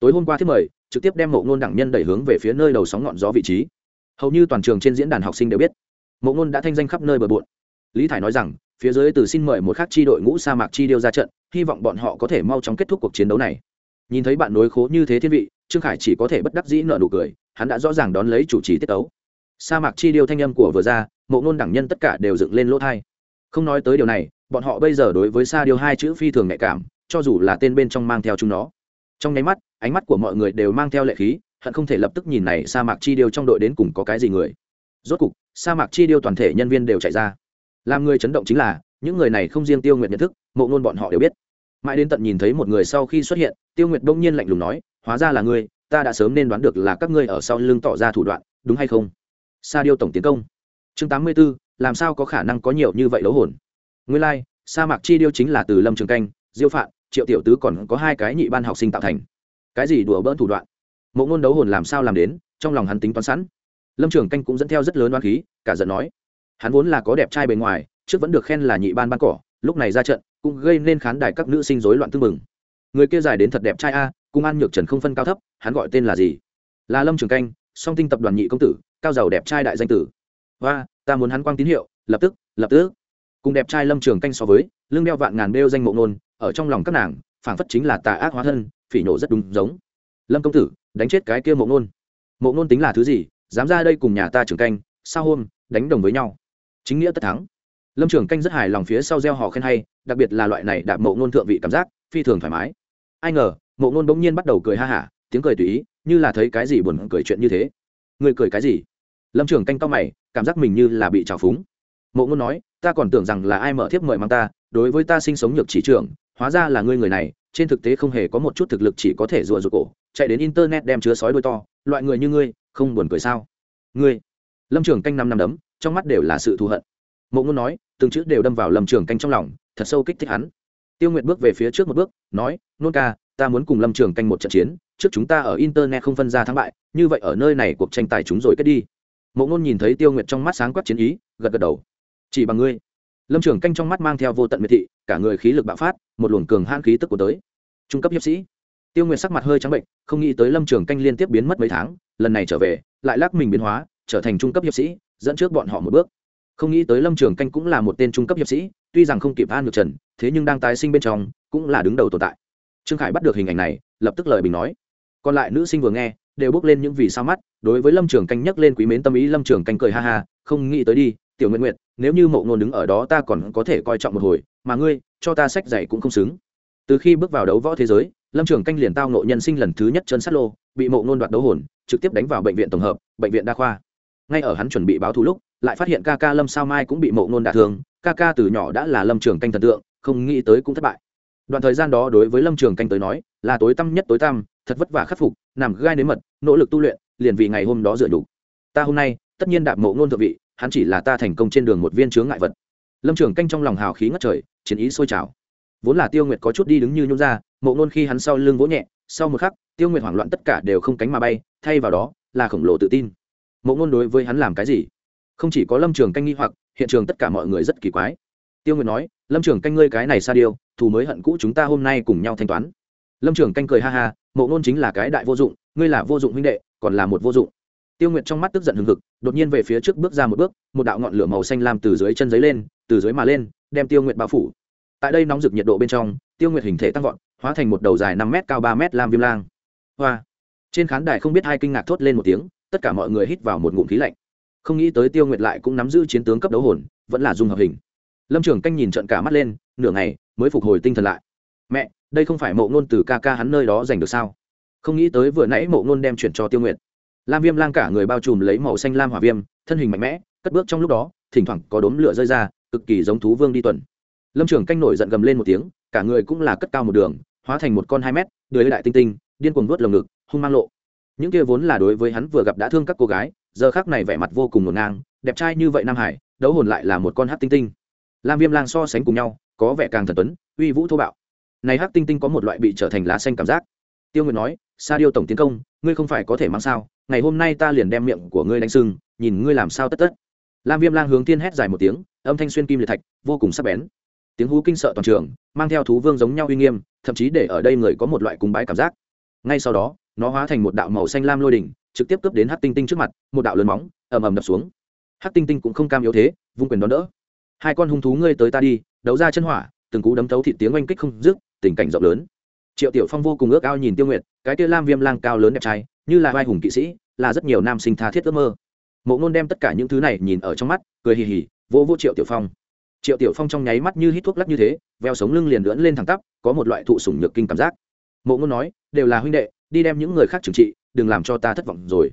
Tối hôm qua thứ mời, trực tiếp đem mộ ngôn đẳng nhân đẩy hướng về phía nơi đầu sóng ngọn gió vị trí. Hầu như toàn trường trên diễn đàn học sinh đều biết, mộ ngôn đã thanh danh khắp nơi bờ bộn. Lý thải nói rằng, phía dưới từ xin mời một khắc chi đội ngũ sa mạc chi điêu ra trận, hy vọng bọn họ có thể mau chóng kết thúc cuộc chiến đấu này. Nhìn thấy bạn nối khố như thế thiên vị, trương khải chỉ có thể bất đắc dĩ nợ nụ cười, hắn đã rõ ràng đón lấy chủ trì tiết tấu. Sa mạc chi điêu thanh âm của vừa ra, mộ ngôn đẳng nhân tất cả đều dựng lên lỗ thai không nói tới điều này, bọn họ bây giờ đối với sa điêu hai chữ phi thường nhạy cảm cho dù là tên bên trong mang theo chúng nó. Trong nháy mắt ánh mắt của mọi người đều mang theo lệ khí hận không thể lập tức nhìn này sa mạc chi điêu trong đội đến cùng có cái gì người. Rốt cục sa mạc chi điêu toàn thể nhân viên đều chạy ra. Làm người chấn động chính là những người này không riêng tiêu nguyện nhận thức mộ ngôn bọn họ đều biết. Mãi đến tận nhìn thấy một người sau khi xuất hiện tiêu nguyệt đông nhiên lạnh lùng nói hóa ra là ngươi ta đã sớm nên đoán được là các ngươi ở sau lưng tỏ ra thủ đoạn đúng hay không? Sa điêu tổng tiến công. Chương tám mươi b ố làm sao có khả năng có nhiều như vậy đấu hồn? Nguyên lai、like, sa mạc chi điêu chính là từ lâm trường canh diêu phạn triệu tiểu tứ còn có hai cái nhị ban học sinh tạo thành. Cái gì đùa bỡn thủ đoạn? Mộ ngôn đấu hồn làm sao làm đến, trong lòng hắn tính toán sẵn. Lâm trường canh cũng dẫn theo rất lớn đoán khí, cả giận nói, hắn vốn là có đẹp trai bề ngoài, trước vẫn được khen là nhị ban ban cỏ, lúc này ra trận, cũng gây nên khán đài các nữ sinh rối loạn tư mừng người kia dài đến thật đẹp trai a, cung an nhược trần không phân cao thấp, hắn gọi tên là gì? Là lâm trường canh, song tinh tập đoàn nhị công tử, cao giàu đẹp trai đại danh tử. Và ta muốn hắn quang tín hiệu, lập tức lập tức. Cùng đẹp trai lâm trường canh so với, lưng đeo vạn ngàn đeo danh mộ ngôn ở trong lòng các nàng, phảng phất chính là tà ác hóa thân, phỉ nổ rất đúng giống. Lâm công tử, đánh chết cái kia mộ nôn mộ nôn tính là thứ gì? Dám ra đây cùng nhà ta trưởng canh, sao hôm, đánh đồng với nhau? Chính nghĩa tất thắng. Lâm trưởng canh rất hài lòng phía sau gieo họ khen hay, đặc biệt là loại này đạp mộ ngôn thượng vị cảm giác, phi thường thoải mái. Ai ngờ, mộ ngôn bỗng nhiên bắt đầu cười ha hả, tiếng cười tùy ý, như là thấy cái gì buồn cười chuyện như thế. Người cười cái gì? Lâm trưởng canh to mày, cảm giác mình như là bị trào phúng. Mộ ngôn nói, ta còn tưởng rằng là ai mở thiếp mời mang ta, đối với ta sinh sống nhược chỉ trưởng hóa ra là ngươi người này, trên thực tế không hề có một chút thực lực chỉ có thể rùa rụt cổ, chạy đến internet đem chứa sói đôi to, loại người như ngươi, không buồn cười sao? Ngươi, lâm trường canh năm năm đấm, trong mắt đều là sự thù hận. Mộ ngôn nói, từng chữ đều đâm vào lâm trường canh trong lòng, thật sâu kích thích hắn. Tiêu nguyện bước về phía trước một bước, nói, nôn ca, ta muốn cùng lâm trường canh một trận chiến, trước chúng ta ở internet không phân ra thắng bại, như vậy ở nơi này cuộc tranh tài chúng rồi kết đi. Mộ ngôn nhìn thấy tiêu nguyện trong mắt sáng quắc chiến ý, gật gật đầu. Chỉ bằng ngươi. Lâm trường canh trong mắt mang theo vô tận miệt thị cả người khí lực bạo phát, một luồng cường hãn khí tức của tới. Trung cấp hiệp sĩ. Tiêu nguyệt sắc mặt hơi trắng bệnh, không nghĩ tới lâm trường canh liên tiếp biến mất mấy tháng, lần này trở về, lại lắc mình biến hóa, trở thành trung cấp hiệp sĩ, dẫn trước bọn họ một bước. Không nghĩ tới lâm trường canh cũng là một tên trung cấp hiệp sĩ, tuy rằng không kịp an ngược trần, thế nhưng đang tái sinh bên trong, cũng là đứng đầu tồn tại. Trương khải bắt được hình ảnh này, lập tức lời bình nói. Còn lại nữ sinh vừa nghe, đều bước lên những vì sao mắt, đối với lâm trường canh nhắc lên quý mến tâm ý, lâm trường canh cười ha ha, không nghĩ tới đi, tiểu nguyện nguyện nếu như mậu ngôn đứng ở đó ta còn có thể coi trọng một hồi mà ngươi, cho ta sách dạy cũng không xứng. Từ khi bước vào đấu võ thế giới, lâm trường canh liền tao nộ nhân sinh lần thứ nhất chân sát lô, bị mộ ngôn đoạt đấu hồn, trực tiếp đánh vào bệnh viện tổng hợp, bệnh viện đa khoa. Ngay ở hắn chuẩn bị báo thù lúc, lại phát hiện ca ca lâm sao mai cũng bị mộ ngôn đả thương, ca ca từ nhỏ đã là lâm trường canh thần tượng, không nghĩ tới cũng thất bại. Đoạn thời gian đó đối với lâm trường canh tới nói, là tối tăm nhất tối tăm, thật vất vả khắc phục, nằm gai nếm mật, nỗ lực tu luyện, liền vì ngày hôm đó dựa đủ ta hôm nay, tất nhiên đạp mộ ngôn thượng vị, hắn chỉ là ta thành công trên đường một viên chướng ngại vật. Lâm trường canh trong lòng hào khí ngất trời chiến ý sôi trào. Vốn là tiêu nguyệt có chút đi đứng như nhún ra, mộ ngôn khi hắn sau lưng vỗ nhẹ, sau một khắc, tiêu nguyệt hoảng loạn tất cả đều không cánh mà bay, thay vào đó là khổng lồ tự tin. Mộ ngôn đối với hắn làm cái gì? Không chỉ có lâm trường canh nghi hoặc, hiện trường tất cả mọi người rất kỳ quái. Tiêu nguyệt nói, lâm trường canh ngươi cái này xa điêu, thù mới hận cũ chúng ta hôm nay cùng nhau thanh toán. Lâm trường canh cười ha ha, mộ ngôn chính là cái đại vô dụng, ngươi là vô dụng huynh đệ, còn là một vô dụng. Tiêu nguyệt trong mắt tức giận hừng hực, đột nhiên về phía trước bước ra một bước, một đạo ngọn lửa màu xanh lam từ dưới chân giấy lên, từ dưới mà lên đem tiêu nguyệt bao phủ. Tại đây nóng rực nhiệt độ bên trong, tiêu nguyệt hình thể tăng vọt, hóa thành một đầu dài năm m cao ba m lam viêm lang. Hoa! Trên khán đài không biết hai kinh ngạc thốt lên một tiếng, tất cả mọi người hít vào một ngụm khí lạnh. Không nghĩ tới tiêu nguyệt lại cũng nắm giữ chiến tướng cấp đấu hồn, vẫn là dung hợp hình. Lâm trường canh nhìn trận cả mắt lên, nửa ngày, mới phục hồi tinh thần lại. Mẹ, đây không phải mộ ngôn từ ca ca hắn nơi đó giành được sao? Không nghĩ tới vừa nãy mộ ngôn đem chuyển cho tiêu nguyệt. Lam viêm lang cả người bao trùm lấy màu xanh lam hỏa viêm, thân hình mạnh mẽ, cất bước trong lúc đó, thỉnh thoảng có đốm lửa rơi ra cực kỳ giống thú vương đi tuần. Lâm trường canh nổi giận gầm lên một tiếng, cả người cũng là cất cao một đường, hóa thành một con hai mét đười đại tinh tinh, điên cuồng vớt lồng ngực, hung mang lộ. Những kia vốn là đối với hắn vừa gặp đã thương các cô gái, giờ khác này vẻ mặt vô cùng ngổn ngang, đẹp trai như vậy nam hải, đấu hồn lại là một con hát tinh tinh. Lam viêm lang so sánh cùng nhau, có vẻ càng thần tuấn, uy vũ thô bạo. Này hát tinh tinh có một loại bị trở thành lá xanh cảm giác. Tiêu nguyệt nói, sa điêu tổng tiến công, ngươi không phải có thể mang sao, ngày hôm nay ta liền đem miệng của ngươi đánh sưng, nhìn ngươi làm sao tất tất. Lam viêm lang hướng tiên hét dài một tiếng âm thanh xuyên kim liệt thạch, vô cùng sắc bén. Tiếng hú kinh sợ toàn trường, mang theo thú vương giống nhau uy nghiêm, thậm chí để ở đây người có một loại cúng bái cảm giác. Ngay sau đó, nó hóa thành một đạo màu xanh lam lôi đỉnh, trực tiếp cướp đến hát tinh tinh trước mặt, một đạo lớn móng, ầm ầm đập xuống. Hát tinh tinh cũng không cam yếu thế, vung quyền đón đỡ. Hai con hung thú ngươi tới ta đi, đấu ra chân hỏa, từng cú đấm tấu thị tiếng oanh kích không dứt, tình cảnh rộng lớn. Triệu tiểu phong vô cùng ước ao nhìn tiêu nguyệt, cái tia lam viêm lang cao lớn đẹp trai, như là vai hùng kỵ sĩ, là rất nhiều nam sinh tha thiết ước mơ. Mộ ngôn đem tất cả những thứ này nhìn ở trong mắt, cười hì hì vô vô triệu tiểu phong triệu tiểu phong trong nháy mắt như hít thuốc lắc như thế veo sống lưng liền lưỡn lên thẳng tắp có một loại thụ sủng nhược kinh cảm giác mộ ngôn nói đều là huynh đệ đi đem những người khác trừng trị đừng làm cho ta thất vọng rồi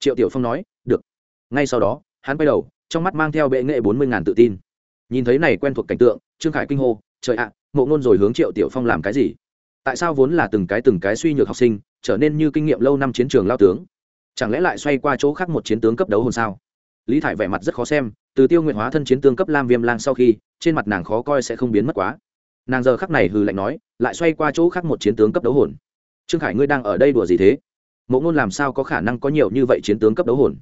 triệu tiểu phong nói được ngay sau đó hắn quay đầu trong mắt mang theo bệ nghệ bốn mươi ngàn tự tin nhìn thấy này quen thuộc cảnh tượng trương khải kinh hô trời ạ mộ ngôn rồi hướng triệu tiểu phong làm cái gì tại sao vốn là từng cái từng cái suy nhược học sinh trở nên như kinh nghiệm lâu năm chiến trường lao tướng chẳng lẽ lại xoay qua chỗ khác một chiến tướng cấp đấu hồn sao lý thải vẻ mặt rất khó xem từ tiêu nguyện hóa thân chiến tướng cấp lam viêm lang sau khi, trên mặt nàng khó coi sẽ không biến mất quá. Nàng giờ khắc này hừ lạnh nói, lại xoay qua chỗ khác một chiến tướng cấp đấu hồn. Trương khải ngươi đang ở đây đùa gì thế? Mộ ngôn làm sao có khả năng có nhiều như vậy chiến tướng cấp đấu hồn?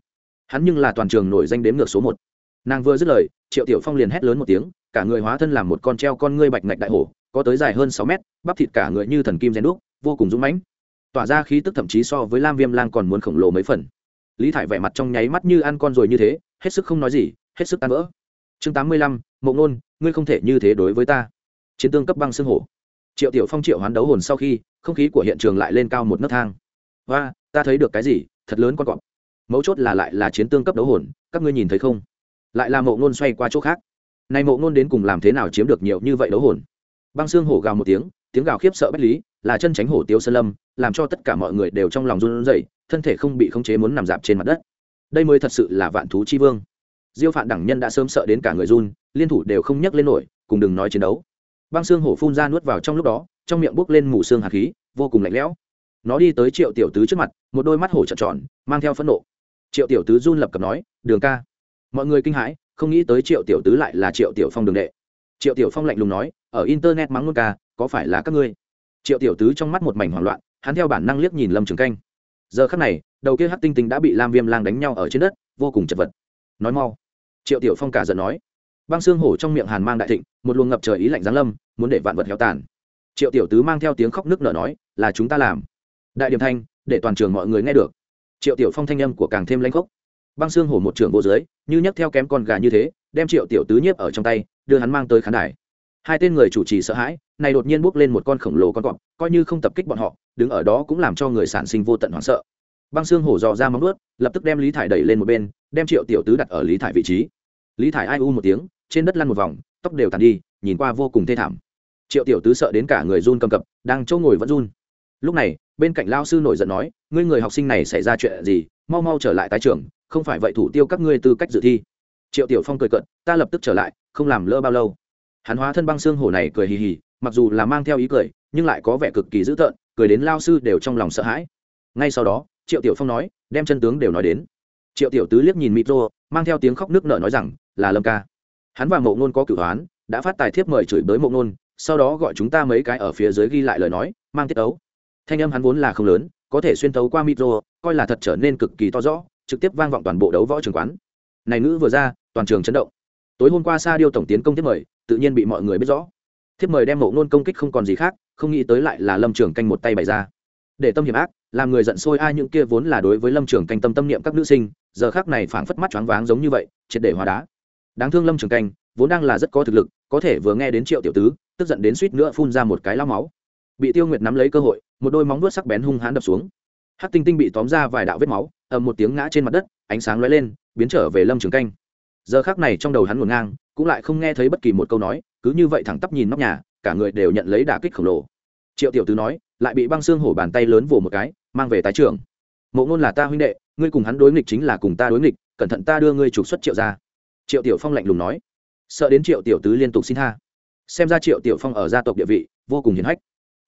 Hắn nhưng là toàn trường nổi danh đếm ngược số một. Nàng vừa dứt lời, triệu tiểu phong liền hét lớn một tiếng, cả người hóa thân làm một con treo con ngươi bạch ngạch đại hổ, có tới dài hơn sáu mét, bắp thịt cả người như thần kim rèn đúc, vô cùng dũng mãnh. Tỏa ra khí tức thậm chí so với lam viêm lang còn muốn khổng lồ mấy phần lý thải vẻ mặt trong nháy mắt như ăn con rồi như thế, hết sức không nói gì, hết sức tan vỡ. Chương tám mươi lăm, mộ ngôn, ngươi không thể như thế đối với ta. Chiến tương cấp băng xương hổ. Triệu tiểu phong triệu hoán đấu hồn sau khi, không khí của hiện trường lại lên cao một nấc thang. Và ta thấy được cái gì? Thật lớn con cọp. Mấu chốt là lại là chiến tương cấp đấu hồn, các ngươi nhìn thấy không? Lại là mộ ngôn xoay qua chỗ khác. Nay mộ ngôn đến cùng làm thế nào chiếm được nhiều như vậy đấu hồn? Băng xương hổ gào một tiếng tiếng gào khiếp sợ bách lý, là chân tránh hổ tiêu sơn lâm, làm cho tất cả mọi người đều trong lòng run rẩy thân thể không bị khống chế muốn nằm dạp trên mặt đất. Đây mới thật sự là vạn thú chi vương. Diêu phạn đẳng nhân đã sớm sợ đến cả người run, liên thủ đều không nhấc lên nổi, cùng đừng nói chiến đấu. Băng xương hổ phun ra nuốt vào trong lúc đó, trong miệng bốc lên mù xương hạt khí, vô cùng lạnh lẽo. Nó đi tới triệu tiểu tứ trước mặt, một đôi mắt hổ trợn tròn, mang theo phẫn nộ. Triệu tiểu tứ run lập cập nói, đường ca. Mọi người kinh hãi, không nghĩ tới triệu tiểu tứ lại là triệu tiểu phong đường đệ. Triệu tiểu phong lạnh lùng nói, ở internet mắng luôn ca, có phải là các ngươi? Triệu tiểu tứ trong mắt một mảnh hoảng loạn, hắn theo bản năng liếc nhìn lâm trường canh giờ khắc này, đầu kia hát tinh tinh đã bị lam viêm lang đánh nhau ở trên đất, vô cùng chật vật. Nói mau. Triệu tiểu phong cả giận nói. Băng xương hổ trong miệng hàn mang đại thịnh, một luồng ngập trời ý lạnh giáng lâm, muốn để vạn vật héo tàn. Triệu tiểu tứ mang theo tiếng khóc nước nở nói, là chúng ta làm. Đại điểm thanh, để toàn trường mọi người nghe được. Triệu tiểu phong thanh âm của càng thêm lãnh khốc. Băng xương hổ một trường vô dưới, như nhấc theo kém con gà như thế, đem triệu tiểu tứ nhiếp ở trong tay, đưa hắn mang tới khán đài hai tên người chủ trì sợ hãi, này đột nhiên bước lên một con khổng lồ con cọp, coi như không tập kích bọn họ, đứng ở đó cũng làm cho người sản sinh vô tận hoảng sợ. Băng xương hổ dò ra móng ướt lập tức đem lý thải đẩy lên một bên, đem triệu tiểu tứ đặt ở lý thải vị trí. Lý thải ai u một tiếng, trên đất lăn một vòng, tóc đều tàn đi, nhìn qua vô cùng thê thảm. Triệu tiểu tứ sợ đến cả người run cầm cập, đang chỗ ngồi vẫn run. Lúc này, bên cạnh lao sư nổi giận nói, ngươi người học sinh này xảy ra chuyện gì? Mau mau trở lại tái trường không phải vậy thủ tiêu các ngươi tư cách dự thi. Triệu tiểu phong cười cận ta lập tức trở lại, không làm lỡ bao lâu hắn hóa thân băng xương hổ này cười hì hì, mặc dù là mang theo ý cười, nhưng lại có vẻ cực kỳ dữ tợn, cười đến lao sư đều trong lòng sợ hãi. Ngay sau đó, triệu tiểu phong nói, đem chân tướng đều nói đến. Triệu tiểu tứ liếc nhìn micro, mang theo tiếng khóc nước nở nói rằng, là lâm ca. Hắn và mộ ngôn có cửu hoán, đã phát tài thiếp mời chửi bới mộ ngôn, sau đó gọi chúng ta mấy cái ở phía dưới ghi lại lời nói, mang tiết ấu thanh âm hắn vốn là không lớn, có thể xuyên tấu qua micro, coi là thật trở nên cực kỳ to rõ, trực tiếp vang vọng toàn bộ đấu võ trường quán. Này ngữ vừa ra, toàn trường chấn động. Tối hôm qua sa điêu tổng tiến công tiếp mời tự nhiên bị mọi người biết rõ. Thiếp mời đem mộ ngôn công kích không còn gì khác, không nghĩ tới lại là lâm trường canh một tay bày ra. Để tâm hiểm ác, làm người giận sôi ai những kia vốn là đối với lâm trường canh tâm tâm niệm các nữ sinh, giờ khác này phảng phất mắt choáng váng giống như vậy, triệt để hóa đá. Đáng thương lâm trường canh, vốn đang là rất có thực lực, có thể vừa nghe đến triệu tiểu tứ, tức giận đến suýt nữa phun ra một cái lao máu. Bị tiêu nguyệt nắm lấy cơ hội, một đôi móng vuốt sắc bén hung hãn đập xuống. Hát tinh tinh bị tóm ra vài đạo vết máu, ầm một tiếng ngã trên mặt đất, ánh sáng lóe lên, biến trở về lâm trường canh. Giờ khác này trong đầu hắn ngổn ngang cũng lại không nghe thấy bất kỳ một câu nói, cứ như vậy thẳng tắp nhìn nóc nhà, cả người đều nhận lấy đả kích khổng lồ. Triệu tiểu tứ nói, lại bị băng xương hổ bàn tay lớn vồ một cái, mang về tái trường mộ ngôn là ta huynh đệ, ngươi cùng hắn đối nghịch chính là cùng ta đối nghịch, cẩn thận ta đưa ngươi trục xuất triệu ra triệu tiểu phong lạnh lùng nói. Sợ đến triệu tiểu tứ liên tục xin tha. Xem ra triệu tiểu phong ở gia tộc địa vị, vô cùng hiền hách.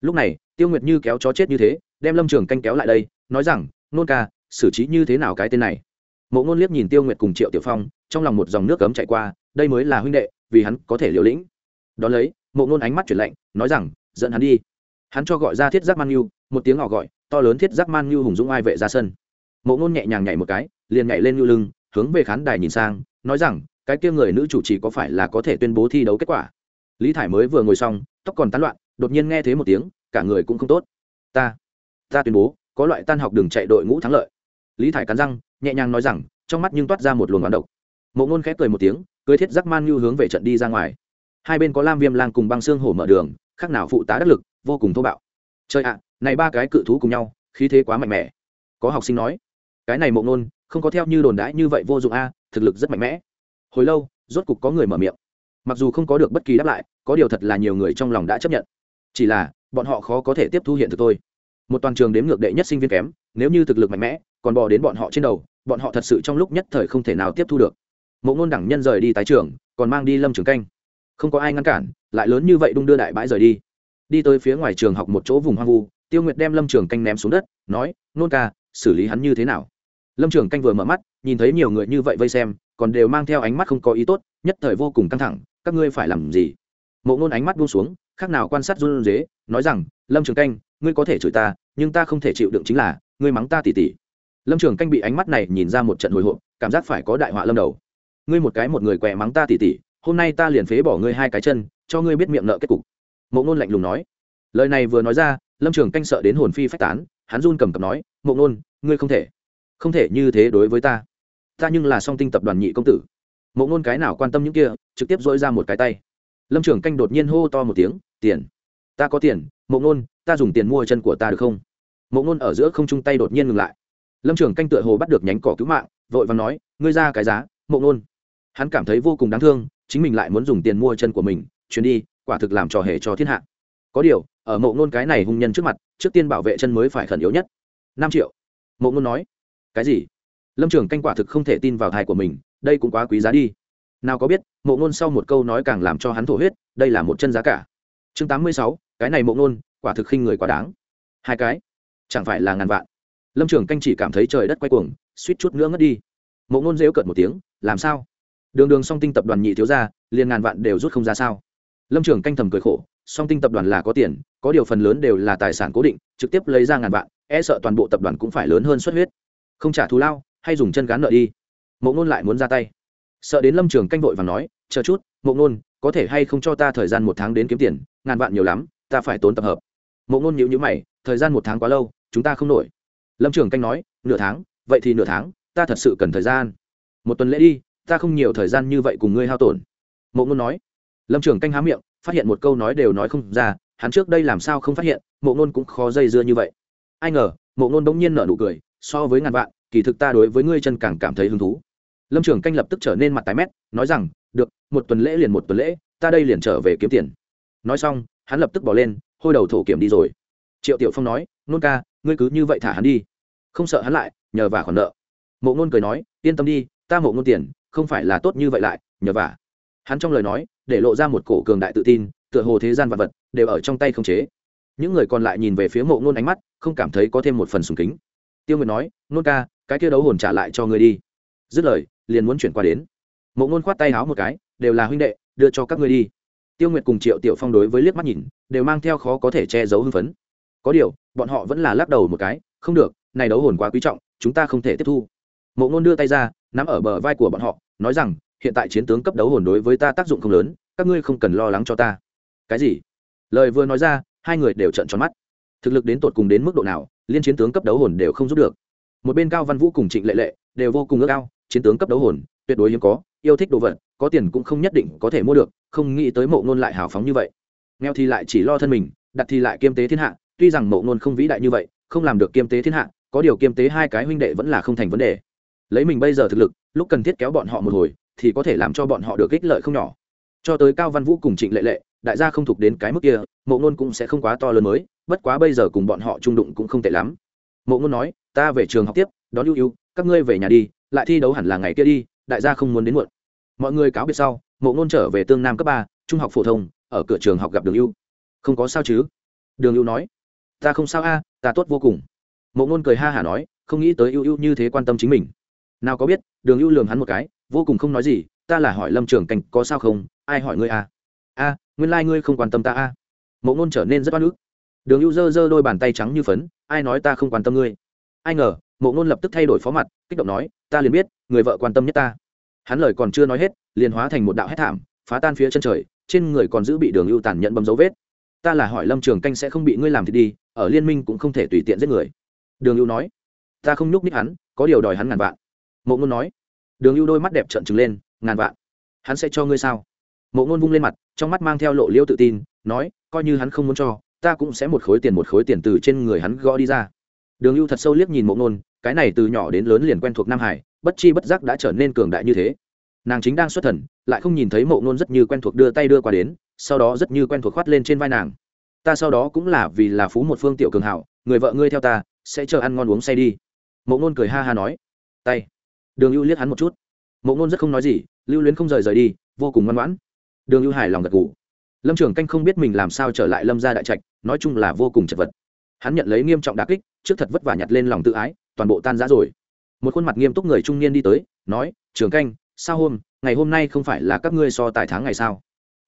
Lúc này, tiêu nguyệt như kéo chó chết như thế, đem lâm trường canh kéo lại đây, nói rằng, nôn ca, xử trí như thế nào cái tên này? Mộ ngôn liếc nhìn tiêu nguyệt cùng triệu tiểu phong, trong lòng một dòng nước cấm chạy qua đây mới là huynh đệ, vì hắn có thể liều lĩnh. Đón lấy, mộ ngôn ánh mắt chuyển lạnh, nói rằng, dẫn hắn đi. Hắn cho gọi ra thiết giác man nhu, một tiếng họ gọi, to lớn thiết giác man nhu hùng dũng ai vệ ra sân. Mộ ngôn nhẹ nhàng nhảy một cái, liền nhảy lên nhu lưng, hướng về khán đài nhìn sang, nói rằng, cái kia người nữ chủ trì có phải là có thể tuyên bố thi đấu kết quả? Lý thải mới vừa ngồi xong, tóc còn tán loạn, đột nhiên nghe thấy một tiếng, cả người cũng không tốt. Ta ta tuyên bố, có loại tan học đường chạy đội ngũ thắng lợi. Lý thải cắn răng, nhẹ nhàng nói rằng, trong mắt nhưng toát ra một luồng đoán độc. Mộ ngôn khép cười một tiếng cưới thiết giác man như hướng về trận đi ra ngoài. Hai bên có lam viêm lang cùng băng xương hổ mở đường, khác nào phụ tá đắc lực, vô cùng thô bạo. Chơi ạ, này ba cái cự thú cùng nhau, khí thế quá mạnh mẽ. Có học sinh nói, cái này mộ ngôn không có theo như đồn đãi như vậy vô dụng a, thực lực rất mạnh mẽ. Hồi lâu, rốt cục có người mở miệng. Mặc dù không có được bất kỳ đáp lại, có điều thật là nhiều người trong lòng đã chấp nhận. Chỉ là, bọn họ khó có thể tiếp thu hiện thực thôi. Một toàn trường đếm ngược đệ nhất sinh viên kém, nếu như thực lực mạnh mẽ, còn bò đến bọn họ trên đầu, bọn họ thật sự trong lúc nhất thời không thể nào tiếp thu được mộ ngôn đẳng nhân rời đi tái trường, còn mang đi lâm trường canh. Không có ai ngăn cản, lại lớn như vậy đung đưa đại bãi rời đi. Đi tới phía ngoài trường học một chỗ vùng hoang vu, tiêu nguyệt đem lâm trường canh ném xuống đất, nói, nôn ca, xử lý hắn như thế nào? Lâm trường canh vừa mở mắt, nhìn thấy nhiều người như vậy vây xem, còn đều mang theo ánh mắt không có ý tốt, nhất thời vô cùng căng thẳng, các ngươi phải làm gì? Mộ ngôn ánh mắt buông xuống, khác nào quan sát run dế nói rằng, lâm trường canh, ngươi có thể chửi ta, nhưng ta không thể chịu đựng chính là, ngươi mắng ta tỉ tỉ. Lâm trường canh bị ánh mắt này nhìn ra một trận hồi hộp, cảm giác phải có đại họa lâm đầu ngươi một cái một người què mắng ta tỉ tỉ, hôm nay ta liền phế bỏ ngươi hai cái chân, cho ngươi biết miệng nợ kết cục. Mộ ngôn lạnh lùng nói. Lời này vừa nói ra, lâm trường canh sợ đến hồn phi phách tán, hắn run cầm cập nói, mộ ngôn ngươi không thể không thể như thế đối với ta. Ta nhưng là song tinh tập đoàn nhị công tử. Mộ ngôn cái nào quan tâm những kia, trực tiếp dỗi ra một cái tay. Lâm trường canh đột nhiên hô to một tiếng, tiền, ta có tiền, mộ ngôn ta dùng tiền mua chân của ta được không? Mộ ngôn ở giữa không chung tay đột nhiên ngừng lại. Lâm trường canh tựa hồ bắt được nhánh cỏ cứu mạng, vội và nói, ngươi ra cái giá, mộ ngôn hắn cảm thấy vô cùng đáng thương, chính mình lại muốn dùng tiền mua chân của mình, chuyến đi, quả thực làm trò hề cho thiên hạ. Có điều, ở mộ ngôn cái này hung nhân trước mặt, trước tiên bảo vệ chân mới phải khẩn yếu nhất. Năm triệu. Mộ ngôn nói. Cái gì? Lâm trường canh quả thực không thể tin vào thai của mình, đây cũng quá quý giá đi. Nào có biết, mộ ngôn sau một câu nói càng làm cho hắn thổ huyết, đây là một chân giá cả. Chương tám mươi sáu, cái này mộ ngôn, quả thực khinh người quá đáng. Hai cái. Chẳng phải là ngàn vạn. Lâm trường canh chỉ cảm thấy trời đất quay cuồng, suýt chút nữa ngất đi. Mộ ngôn rêu cợt một tiếng, làm sao? Đường đường song tinh tập đoàn nhị thiếu ra liền ngàn vạn đều rút không ra sao? Lâm trường canh thầm cười khổ, song tinh tập đoàn là có tiền, có điều phần lớn đều là tài sản cố định, trực tiếp lấy ra ngàn vạn e sợ toàn bộ tập đoàn cũng phải lớn hơn suất huyết. Không trả thù lao, hay dùng chân gán nợ đi. Mộ ngôn lại muốn ra tay. Sợ đến lâm trường canh vội và nói, chờ chút, mộ ngôn có thể hay không cho ta thời gian một tháng đến kiếm tiền, ngàn vạn nhiều lắm, ta phải tốn tập hợp. Mộ ngôn nhịu nhữ mày, thời gian một tháng quá lâu, chúng ta không nổi. Lâm trường canh nói, nửa tháng, vậy thì nửa tháng, ta thật sự cần thời gian. Một tuần lễ đi ta không nhiều thời gian như vậy cùng ngươi hao tổn. Mộ ngôn nói. Lâm trường canh há miệng, phát hiện một câu nói đều nói không ra, hắn trước đây làm sao không phát hiện, mộ ngôn cũng khó dây dưa như vậy. Ai ngờ, mộ ngôn bỗng nhiên nở nụ cười, so với ngàn vạn, kỳ thực ta đối với ngươi chân càng cảm thấy hứng thú. Lâm trường canh lập tức trở nên mặt tái mét, nói rằng, được, một tuần lễ liền một tuần lễ, ta đây liền trở về kiếm tiền. Nói xong, hắn lập tức bỏ lên, hôi đầu thổ kiểm đi rồi. Triệu tiểu phong nói nôn ca, ngươi cứ như vậy thả hắn đi. Không sợ hắn lại, nhờ vả khoản nợ. Mộ ngôn cười nói, yên tâm đi, ta mộ ngôn tiền không phải là tốt như vậy lại, nhờ vả. Hắn trong lời nói, để lộ ra một cổ cường đại tự tin, tựa hồ thế gian vật vật, đều ở trong tay không chế. Những người còn lại nhìn về phía mộ ngôn ánh mắt, không cảm thấy có thêm một phần sùng kính. Tiêu nguyệt nói, nôn ca, cái kia đấu hồn trả lại cho ngươi đi. Dứt lời, liền muốn chuyển qua đến. Mộ ngôn khoát tay háo một cái, đều là huynh đệ, đưa cho các ngươi đi. Tiêu nguyệt cùng triệu tiểu phong đối với liếc mắt nhìn, đều mang theo khó có thể che giấu hưng phấn. Có điều, bọn họ vẫn là lắc đầu một cái, không được, này đấu hồn quá quý trọng, chúng ta không thể tiếp thu. Mộ ngôn đưa tay ra, nắm ở bờ vai của bọn họ nói rằng, hiện tại chiến tướng cấp đấu hồn đối với ta tác dụng không lớn, các ngươi không cần lo lắng cho ta. Cái gì? Lời vừa nói ra, hai người đều trợn tròn mắt. Thực lực đến tột cùng đến mức độ nào, liên chiến tướng cấp đấu hồn đều không giúp được. Một bên cao văn vũ cùng trịnh lệ lệ đều vô cùng ước ao, chiến tướng cấp đấu hồn, tuyệt đối hiếm có, yêu thích đồ vật, có tiền cũng không nhất định có thể mua được, không nghĩ tới mộ ngôn lại hào phóng như vậy. Nghèo thì lại chỉ lo thân mình, đặt thì lại kiêm tế thiên hạ, tuy rằng mộ ngôn không vĩ đại như vậy, không làm được kiêm tế thiên hạ, có điều kiêm tế hai cái huynh đệ vẫn là không thành vấn đề. Lấy mình bây giờ thực lực lúc cần thiết kéo bọn họ một hồi, thì có thể làm cho bọn họ được ích lợi không nhỏ. Cho tới cao văn vũ cùng trịnh lệ lệ, đại gia không thuộc đến cái mức kia, mộ ngôn cũng sẽ không quá to lớn mới, bất quá bây giờ cùng bọn họ trung đụng cũng không tệ lắm. Mộ ngôn nói, ta về trường học tiếp, đón ưu ưu, các ngươi về nhà đi, lại thi đấu hẳn là ngày kia đi, đại gia không muốn đến muộn. Mọi người cáo biệt sau, mộ ngôn trở về tương nam cấp ba, trung học phổ thông, ở cửa trường học gặp đường ưu. Không có sao chứ? Đường ưu nói. Ta không sao a, ta tốt vô cùng. Mộ ngôn cười ha hả nói, không nghĩ tới ưu ưu như thế quan tâm chính mình nào có biết, đường ưu lường hắn một cái, vô cùng không nói gì, ta là hỏi lâm trường cảnh có sao không? Ai hỏi ngươi a a, nguyên lai、like、ngươi không quan tâm ta a. Mộ ngôn trở nên rất oan ức. Đường ưu giơ giơ đôi bàn tay trắng như phấn, ai nói ta không quan tâm ngươi? Ai ngờ, mộ ngôn lập tức thay đổi phó mặt, kích động nói, ta liền biết, người vợ quan tâm nhất ta. Hắn lời còn chưa nói hết, liền hóa thành một đạo hét thảm, phá tan phía chân trời, trên người còn giữ bị đường ưu tàn nhận bấm dấu vết. Ta là hỏi lâm trường canh sẽ không bị ngươi làm thì đi, ở liên minh cũng không thể tùy tiện giết người. Đường ưu nói, ta không nhúc ních hắn, có điều đòi hắn ngàn vạn mộ ngôn nói. Đường ưu đôi mắt đẹp trợn trừng lên, ngàn vạn. Hắn sẽ cho ngươi sao? Mộ ngôn vung lên mặt, trong mắt mang theo lộ liêu tự tin, nói, coi như hắn không muốn cho, ta cũng sẽ một khối tiền một khối tiền từ trên người hắn gõ đi ra. Đường ưu thật sâu liếc nhìn mộ ngôn, cái này từ nhỏ đến lớn liền quen thuộc nam hải, bất chi bất giác đã trở nên cường đại như thế. Nàng chính đang xuất thần, lại không nhìn thấy mộ ngôn rất như quen thuộc đưa tay đưa qua đến, sau đó rất như quen thuộc khoát lên trên vai nàng. Ta sau đó cũng là vì là phú một phương tiểu cường hảo, người vợ ngươi theo ta, sẽ chờ ăn ngon uống say đi. Mộ ngôn cười ha ha nói. Tay đường ưu liếc hắn một chút. Mộ ngôn rất không nói gì, lưu luyến không rời rời đi, vô cùng ngoan ngoãn. Đường ưu hài lòng gật ngủ lâm trường canh không biết mình làm sao trở lại lâm gia đại trạch, nói chung là vô cùng chật vật. Hắn nhận lấy nghiêm trọng đà kích, trước thật vất vả nhặt lên lòng tự ái, toàn bộ tan rã rồi. Một khuôn mặt nghiêm túc người trung niên đi tới, nói, trường canh, sao hôm, ngày hôm nay không phải là các ngươi so tài tháng ngày sao?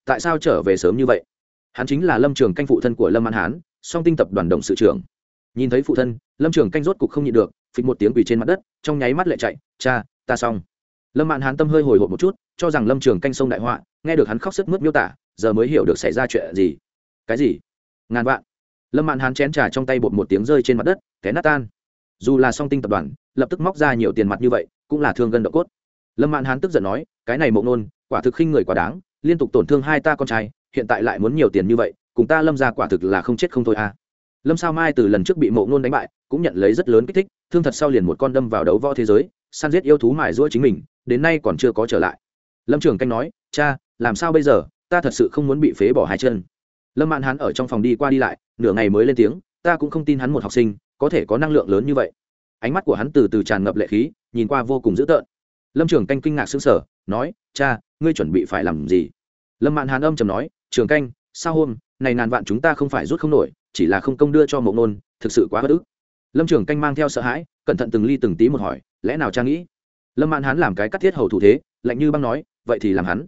Tại sao trở về sớm như vậy? Hắn chính là lâm trường canh phụ thân của lâm an hán, song tinh tập đoàn đồng sự trưởng. Nhìn thấy phụ thân, lâm trường canh rốt cục không nhịn được phịch một tiếng quỳ trên mặt đất, trong nháy mắt lệ chạy, cha, ta xong. Lâm mạn hán tâm hơi hồi hộp một chút, cho rằng lâm trường canh sông đại họa, nghe được hắn khóc sức mướt miêu tả, giờ mới hiểu được xảy ra chuyện gì. Cái gì? Ngàn vạn. Lâm mạn hán chén trà trong tay bột một tiếng rơi trên mặt đất té nát tan. Dù là song tinh tập đoàn, lập tức móc ra nhiều tiền mặt như vậy, cũng là thương gân độ cốt. Lâm mạn hán tức giận nói, cái này mộng nôn quả thực khinh người quá đáng, liên tục tổn thương hai ta con trai, hiện tại lại muốn nhiều tiền như vậy, cùng ta lâm ra quả thực là không chết không thôi à lâm sao mai từ lần trước bị mộ nôn đánh bại, cũng nhận lấy rất lớn kích thích thương thật sau liền một con đâm vào đấu võ thế giới, săn giết yêu thú mài giũa chính mình, đến nay còn chưa có trở lại. Lâm trường canh nói, cha, làm sao bây giờ? Ta thật sự không muốn bị phế bỏ hai chân. Lâm mạn hắn ở trong phòng đi qua đi lại, nửa ngày mới lên tiếng, ta cũng không tin hắn một học sinh, có thể có năng lượng lớn như vậy. Ánh mắt của hắn từ từ tràn ngập lệ khí, nhìn qua vô cùng dữ tợn. Lâm trường canh kinh ngạc xứng sở nói, cha, ngươi chuẩn bị phải làm gì? Lâm mạn hàn âm trầm nói, trường canh, sao hôm này ngàn vạn chúng ta không phải rút không nổi, chỉ là không công đưa cho mộng nôn, thực sự quá bất ức lâm trường canh mang theo sợ hãi, cẩn thận từng ly từng tí một hỏi, lẽ nào cha nghĩ? Lâm mạn hán làm cái cắt thiết hầu thủ thế, lạnh như băng nói, vậy thì làm hắn.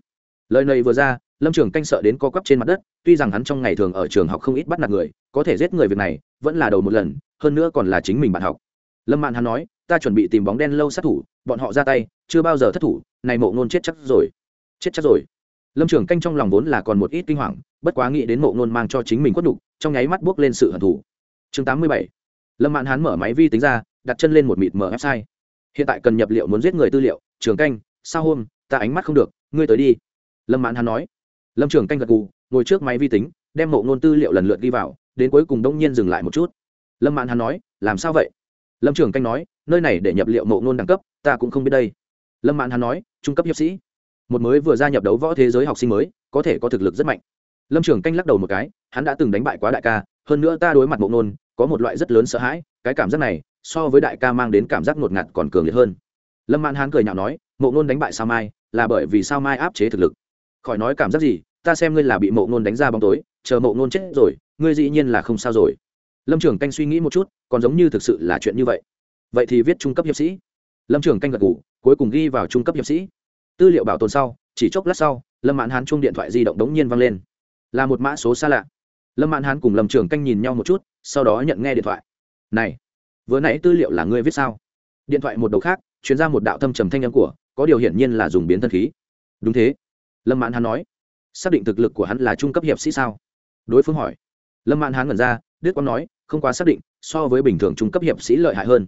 Lời này vừa ra, lâm trường canh sợ đến co quắp trên mặt đất, tuy rằng hắn trong ngày thường ở trường học không ít bắt nạt người, có thể giết người việc này, vẫn là đầu một lần, hơn nữa còn là chính mình bạn học. Lâm mạn hắn nói, ta chuẩn bị tìm bóng đen lâu sát thủ, bọn họ ra tay, chưa bao giờ thất thủ, này mộ ngôn chết chắc rồi. Chết chắc rồi. Lâm trường canh trong lòng vốn là còn một ít kinh hoàng, bất quá nghĩ đến mộ ngôn mang cho chính mình quất đục trong nháy mắt buốc lên sự hận thù. Chương tám mươi bảy lâm mạn hán mở máy vi tính ra, đặt chân lên một mịt mở website. Hiện tại cần nhập liệu muốn giết người tư liệu, trường canh sao hôm, ta ánh mắt không được, ngươi tới đi. Lâm mạn hán nói. Lâm trường canh gật gù, ngồi trước máy vi tính, đem mộ ngôn tư liệu lần lượt đi vào, đến cuối cùng đông nhiên dừng lại một chút. Lâm mạn hán nói, làm sao vậy? Lâm trường canh nói, nơi này để nhập liệu mộ ngôn đẳng cấp, ta cũng không biết đây. Lâm mạn hán nói, trung cấp hiệp sĩ. Một mới vừa gia nhập đấu võ thế giới học sinh mới, có thể có thực lực rất mạnh. Lâm trường canh lắc đầu một cái, hắn đã từng đánh bại quá đại ca, hơn nữa ta đối mặt mộ ngôn có một loại rất lớn sợ hãi, cái cảm giác này so với đại ca mang đến cảm giác ngột ngạt còn cường liệt hơn. Lâm mãn hán cười nhạo nói, mộ ngôn đánh bại sao mai là bởi vì sao mai áp chế thực lực. Khỏi nói cảm giác gì, ta xem ngươi là bị mộ ngôn đánh ra bóng tối, chờ mộ ngôn chết rồi, ngươi dĩ nhiên là không sao rồi. Lâm trường canh suy nghĩ một chút, còn giống như thực sự là chuyện như vậy. Vậy thì viết trung cấp hiệp sĩ. Lâm trường canh gật ngủ cuối cùng ghi vào trung cấp hiệp sĩ. Tư liệu bảo tồn sau, chỉ chốc lát sau, lâm mãn hán chung điện thoại di động đống nhiên vang lên. Là một mã số xa lạ. Lâm mãn hán cùng lâm trường canh nhìn nhau một chút sau đó nhận nghe điện thoại. Này, vừa nãy tư liệu là ngươi viết sao? Điện thoại một đầu khác chuyến ra một đạo thâm trầm thanh âm của, có điều hiển nhiên là dùng biến thân khí. Đúng thế. Lâm mãn hán nói, xác định thực lực của hắn là trung cấp hiệp sĩ sao? Đối phương hỏi. Lâm mãn hán ngẩn ra, đức quang nói, không quá xác định, so với bình thường trung cấp hiệp sĩ lợi hại hơn.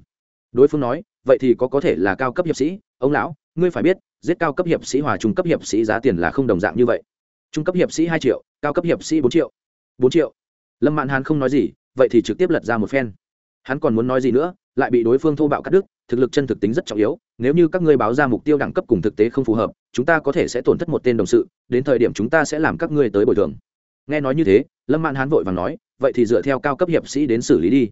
Đối phương nói, vậy thì có có thể là cao cấp hiệp sĩ? Ông lão, ngươi phải biết, giết cao cấp hiệp sĩ hòa trung cấp hiệp sĩ giá tiền là không đồng dạng như vậy. Trung cấp hiệp sĩ hai triệu, cao cấp hiệp sĩ bốn triệu. Bốn triệu. Lâm mạn hán không nói gì vậy thì trực tiếp lật ra một phen. Hắn còn muốn nói gì nữa, lại bị đối phương thô bạo cắt đứt, thực lực chân thực tính rất trọng yếu, nếu như các ngươi báo ra mục tiêu đẳng cấp cùng thực tế không phù hợp, chúng ta có thể sẽ tổn thất một tên đồng sự, đến thời điểm chúng ta sẽ làm các ngươi tới bồi thường. Nghe nói như thế, lâm mạn hán vội và nói, vậy thì dựa theo cao cấp hiệp sĩ đến xử lý đi.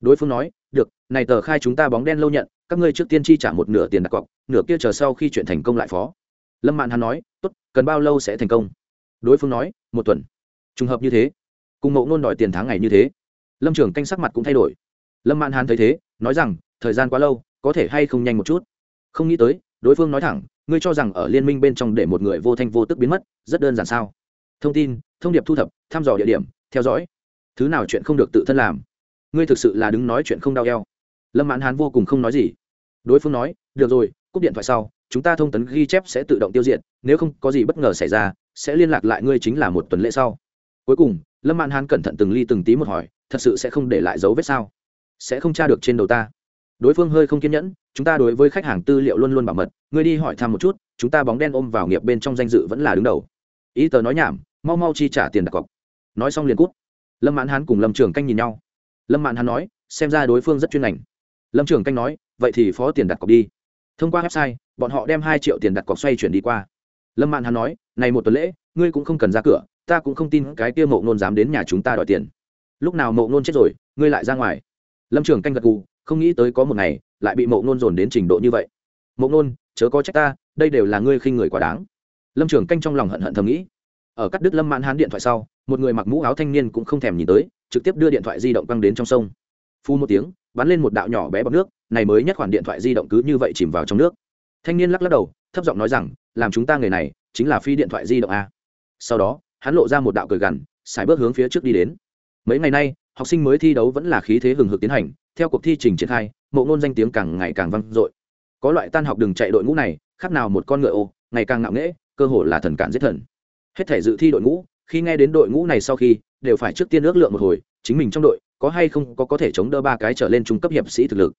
Đối phương nói, được, này tờ khai chúng ta bóng đen lâu nhận, các ngươi trước tiên chi trả một nửa tiền đặt cọc, nửa kia chờ sau khi chuyện thành công lại phó. Lâm mạn hán nói, tốt, cần bao lâu sẽ thành công? Đối phương nói, một tuần. Trùng hợp như thế, cùng mộ ngôn đòi tiền tháng ngày như thế lâm trường canh sắc mặt cũng thay đổi. Lâm mạn hán thấy thế, nói rằng, thời gian quá lâu, có thể hay không nhanh một chút? Không nghĩ tới, đối phương nói thẳng, ngươi cho rằng ở liên minh bên trong để một người vô thanh vô tức biến mất, rất đơn giản sao? Thông tin, thông điệp thu thập, thăm dò địa điểm, theo dõi. Thứ nào chuyện không được tự thân làm? Ngươi thực sự là đứng nói chuyện không đau eo. Lâm mãn hán vô cùng không nói gì. Đối phương nói, được rồi, cúp điện thoại sau, chúng ta thông tấn ghi chép sẽ tự động tiêu diệt, nếu không có gì bất ngờ xảy ra, sẽ liên lạc lại ngươi chính là một tuần lễ sau. Cuối cùng, lâm mãn hán cẩn thận từng ly từng tí một hỏi thật sự sẽ không để lại dấu vết sao? Sẽ không tra được trên đầu ta. Đối phương hơi không kiên nhẫn, chúng ta đối với khách hàng tư liệu luôn luôn bảo mật, ngươi đi hỏi thăm một chút, chúng ta bóng đen ôm vào nghiệp bên trong danh dự vẫn là đứng đầu. Ý tờ nói nhảm, mau mau chi trả tiền đặt cọc. Nói xong liền cút. Lâm mãn hán cùng lâm trường canh nhìn nhau. Lâm mãn hán nói, xem ra đối phương rất chuyên ngành. Lâm trường canh nói, vậy thì phó tiền đặt cọc đi. Thông qua website, bọn họ đem hai triệu tiền đặt cọc xoay chuyển đi qua. Lâm mạn hắn nói, này một tuần lễ, ngươi cũng không cần ra cửa, ta cũng không tin cái kia mộ nôn dám đến nhà chúng ta đòi tiền lúc nào mộ nôn chết rồi, ngươi lại ra ngoài. Lâm trường canh gật gù, không nghĩ tới có một ngày, lại bị mộ nôn dồn đến trình độ như vậy. Mộ nôn chớ có trách ta, đây đều là ngươi khinh người quá đáng. Lâm trường canh trong lòng hận hận thầm nghĩ. Ở cắt đứt lâm mãn hán điện thoại sau, một người mặc mũ áo thanh niên cũng không thèm nhìn tới, trực tiếp đưa điện thoại di động băng đến trong sông. Phu một tiếng, bắn lên một đạo nhỏ bé bọc nước, này mới nhất khoản điện thoại di động cứ như vậy chìm vào trong nước. Thanh niên lắc lắc đầu, thấp giọng nói rằng, làm chúng ta người này, chính là phi điện thoại di động a. Sau đó, hắn lộ ra một đạo cười gằn xài bước hướng phía trước đi đến mấy ngày nay, học sinh mới thi đấu vẫn là khí thế hừng hực tiến hành, theo cuộc thi trình triển khai, mộ ngôn danh tiếng càng ngày càng vang dội. Có loại tan học đừng chạy đội ngũ này, khác nào một con ngựa ô, ngày càng ngạo nghễ, cơ hội là thần cản giết thần. Hết thể dự thi đội ngũ, khi nghe đến đội ngũ này sau khi, đều phải trước tiên ước lượng một hồi, chính mình trong đội, có hay không có có thể chống đỡ ba cái trở lên trung cấp hiệp sĩ thực lực.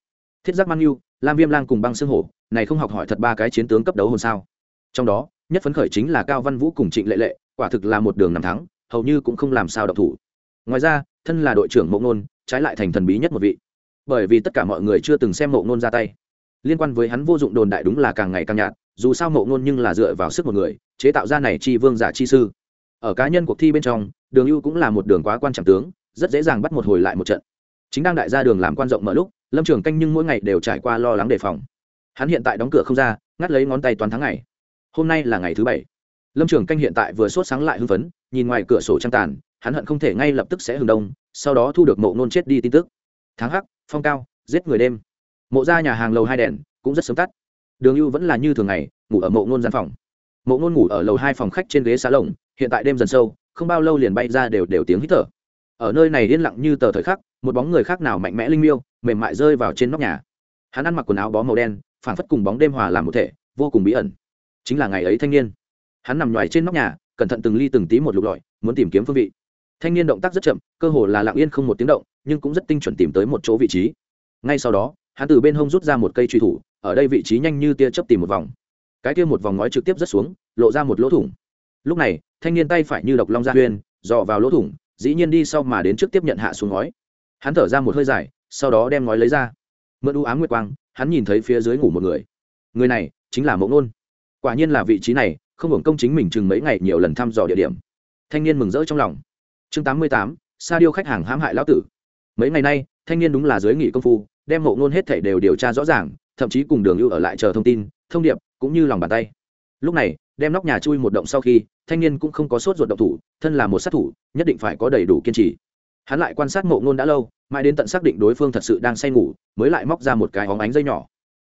Thiết giác mang yêu lam viêm lang cùng băng xương hổ, này không học hỏi thật ba cái chiến tướng cấp đấu hồn sao? Trong đó, nhất phấn khởi chính là cao văn vũ cùng trịnh lệ lệ, quả thực là một đường nằm thắng, hầu như cũng không làm sao độc thủ ngoài ra, thân là đội trưởng mộ nôn trái lại thành thần bí nhất một vị. Bởi vì tất cả mọi người chưa từng xem mộ nôn ra tay. Liên quan với hắn vô dụng đồn đại đúng là càng ngày càng nhạt, dù sao mộ nôn nhưng là dựa vào sức một người, chế tạo ra này chi vương giả chi sư. Ở cá nhân cuộc thi bên trong, đường ưu cũng là một đường quá quan trọng tướng, rất dễ dàng bắt một hồi lại một trận. Chính đang đại gia đường làm quan rộng mở lúc, lâm trường canh nhưng mỗi ngày đều trải qua lo lắng đề phòng. Hắn hiện tại đóng cửa không ra, ngắt lấy ngón tay toàn tháng ngày. Hôm nay là ngày thứ bảy. Lâm trường canh hiện tại vừa sốt sáng lại hưng phấn, nhìn ngoài cửa sổ trăng tàn hắn hận không thể ngay lập tức sẽ hừng đông, sau đó thu được mộ nôn chết đi tin tức. Tháng hắc, phong cao, giết người đêm. Mộ ra nhà hàng lầu hai đèn, cũng rất sớm tắt. Đường ưu vẫn là như thường ngày, ngủ ở mộ nôn gian phòng. Mộ nôn ngủ ở lầu hai phòng khách trên ghế xá lồng, hiện tại đêm dần sâu, không bao lâu liền bay ra đều đều tiếng hít thở. Ở nơi này yên lặng như tờ thời khắc, một bóng người khác nào mạnh mẽ linh miêu, mềm mại rơi vào trên nóc nhà. Hắn ăn mặc quần áo bó màu đen phản phất cùng bóng đêm hòa làm một thể, vô cùng bí ẩn. Chính là ngày ấy thanh niên. Hắn nằm nhoài trên nóc nhà, cẩn thận từng ly từng tí một lục lọi, muốn tìm kiếm phương vị thanh niên động tác rất chậm, cơ hồ là lặng yên không một tiếng động, nhưng cũng rất tinh chuẩn tìm tới một chỗ vị trí. Ngay sau đó, hắn từ bên hông rút ra một cây truy thủ, ở đây vị trí nhanh như tia chớp tìm một vòng. Cái kia một vòng ngói trực tiếp rớt xuống, lộ ra một lỗ thủng. Lúc này, thanh niên tay phải như độc long gia huyên dò vào lỗ thủng, dĩ nhiên đi sau mà đến trước tiếp nhận hạ xuống ngói. Hắn thở ra một hơi dài, sau đó đem ngói lấy ra. Mượn u ám nguyệt quang, hắn nhìn thấy phía dưới ngủ một người. Người này chính là mẫu nôn quả nhiên là vị trí này, không hưởng công chính mình chừng mấy ngày nhiều lần thăm dò địa điểm. Thanh niên mừng rỡ trong lòng chương tám mươi tám, sa điêu khách hàng hãm hại lão tử. Mấy ngày nay, thanh niên đúng là dưới nghỉ công phu, đem mộ nôn hết thảy đều điều tra rõ ràng, thậm chí cùng đường ưu ở lại chờ thông tin, thông điệp cũng như lòng bàn tay. Lúc này, đem nóc nhà chui một động sau khi, thanh niên cũng không có sốt ruột động thủ, thân là một sát thủ, nhất định phải có đầy đủ kiên trì. Hắn lại quan sát mộ ngôn đã lâu, mãi đến tận xác định đối phương thật sự đang say ngủ, mới lại móc ra một cái hóng ánh dây nhỏ.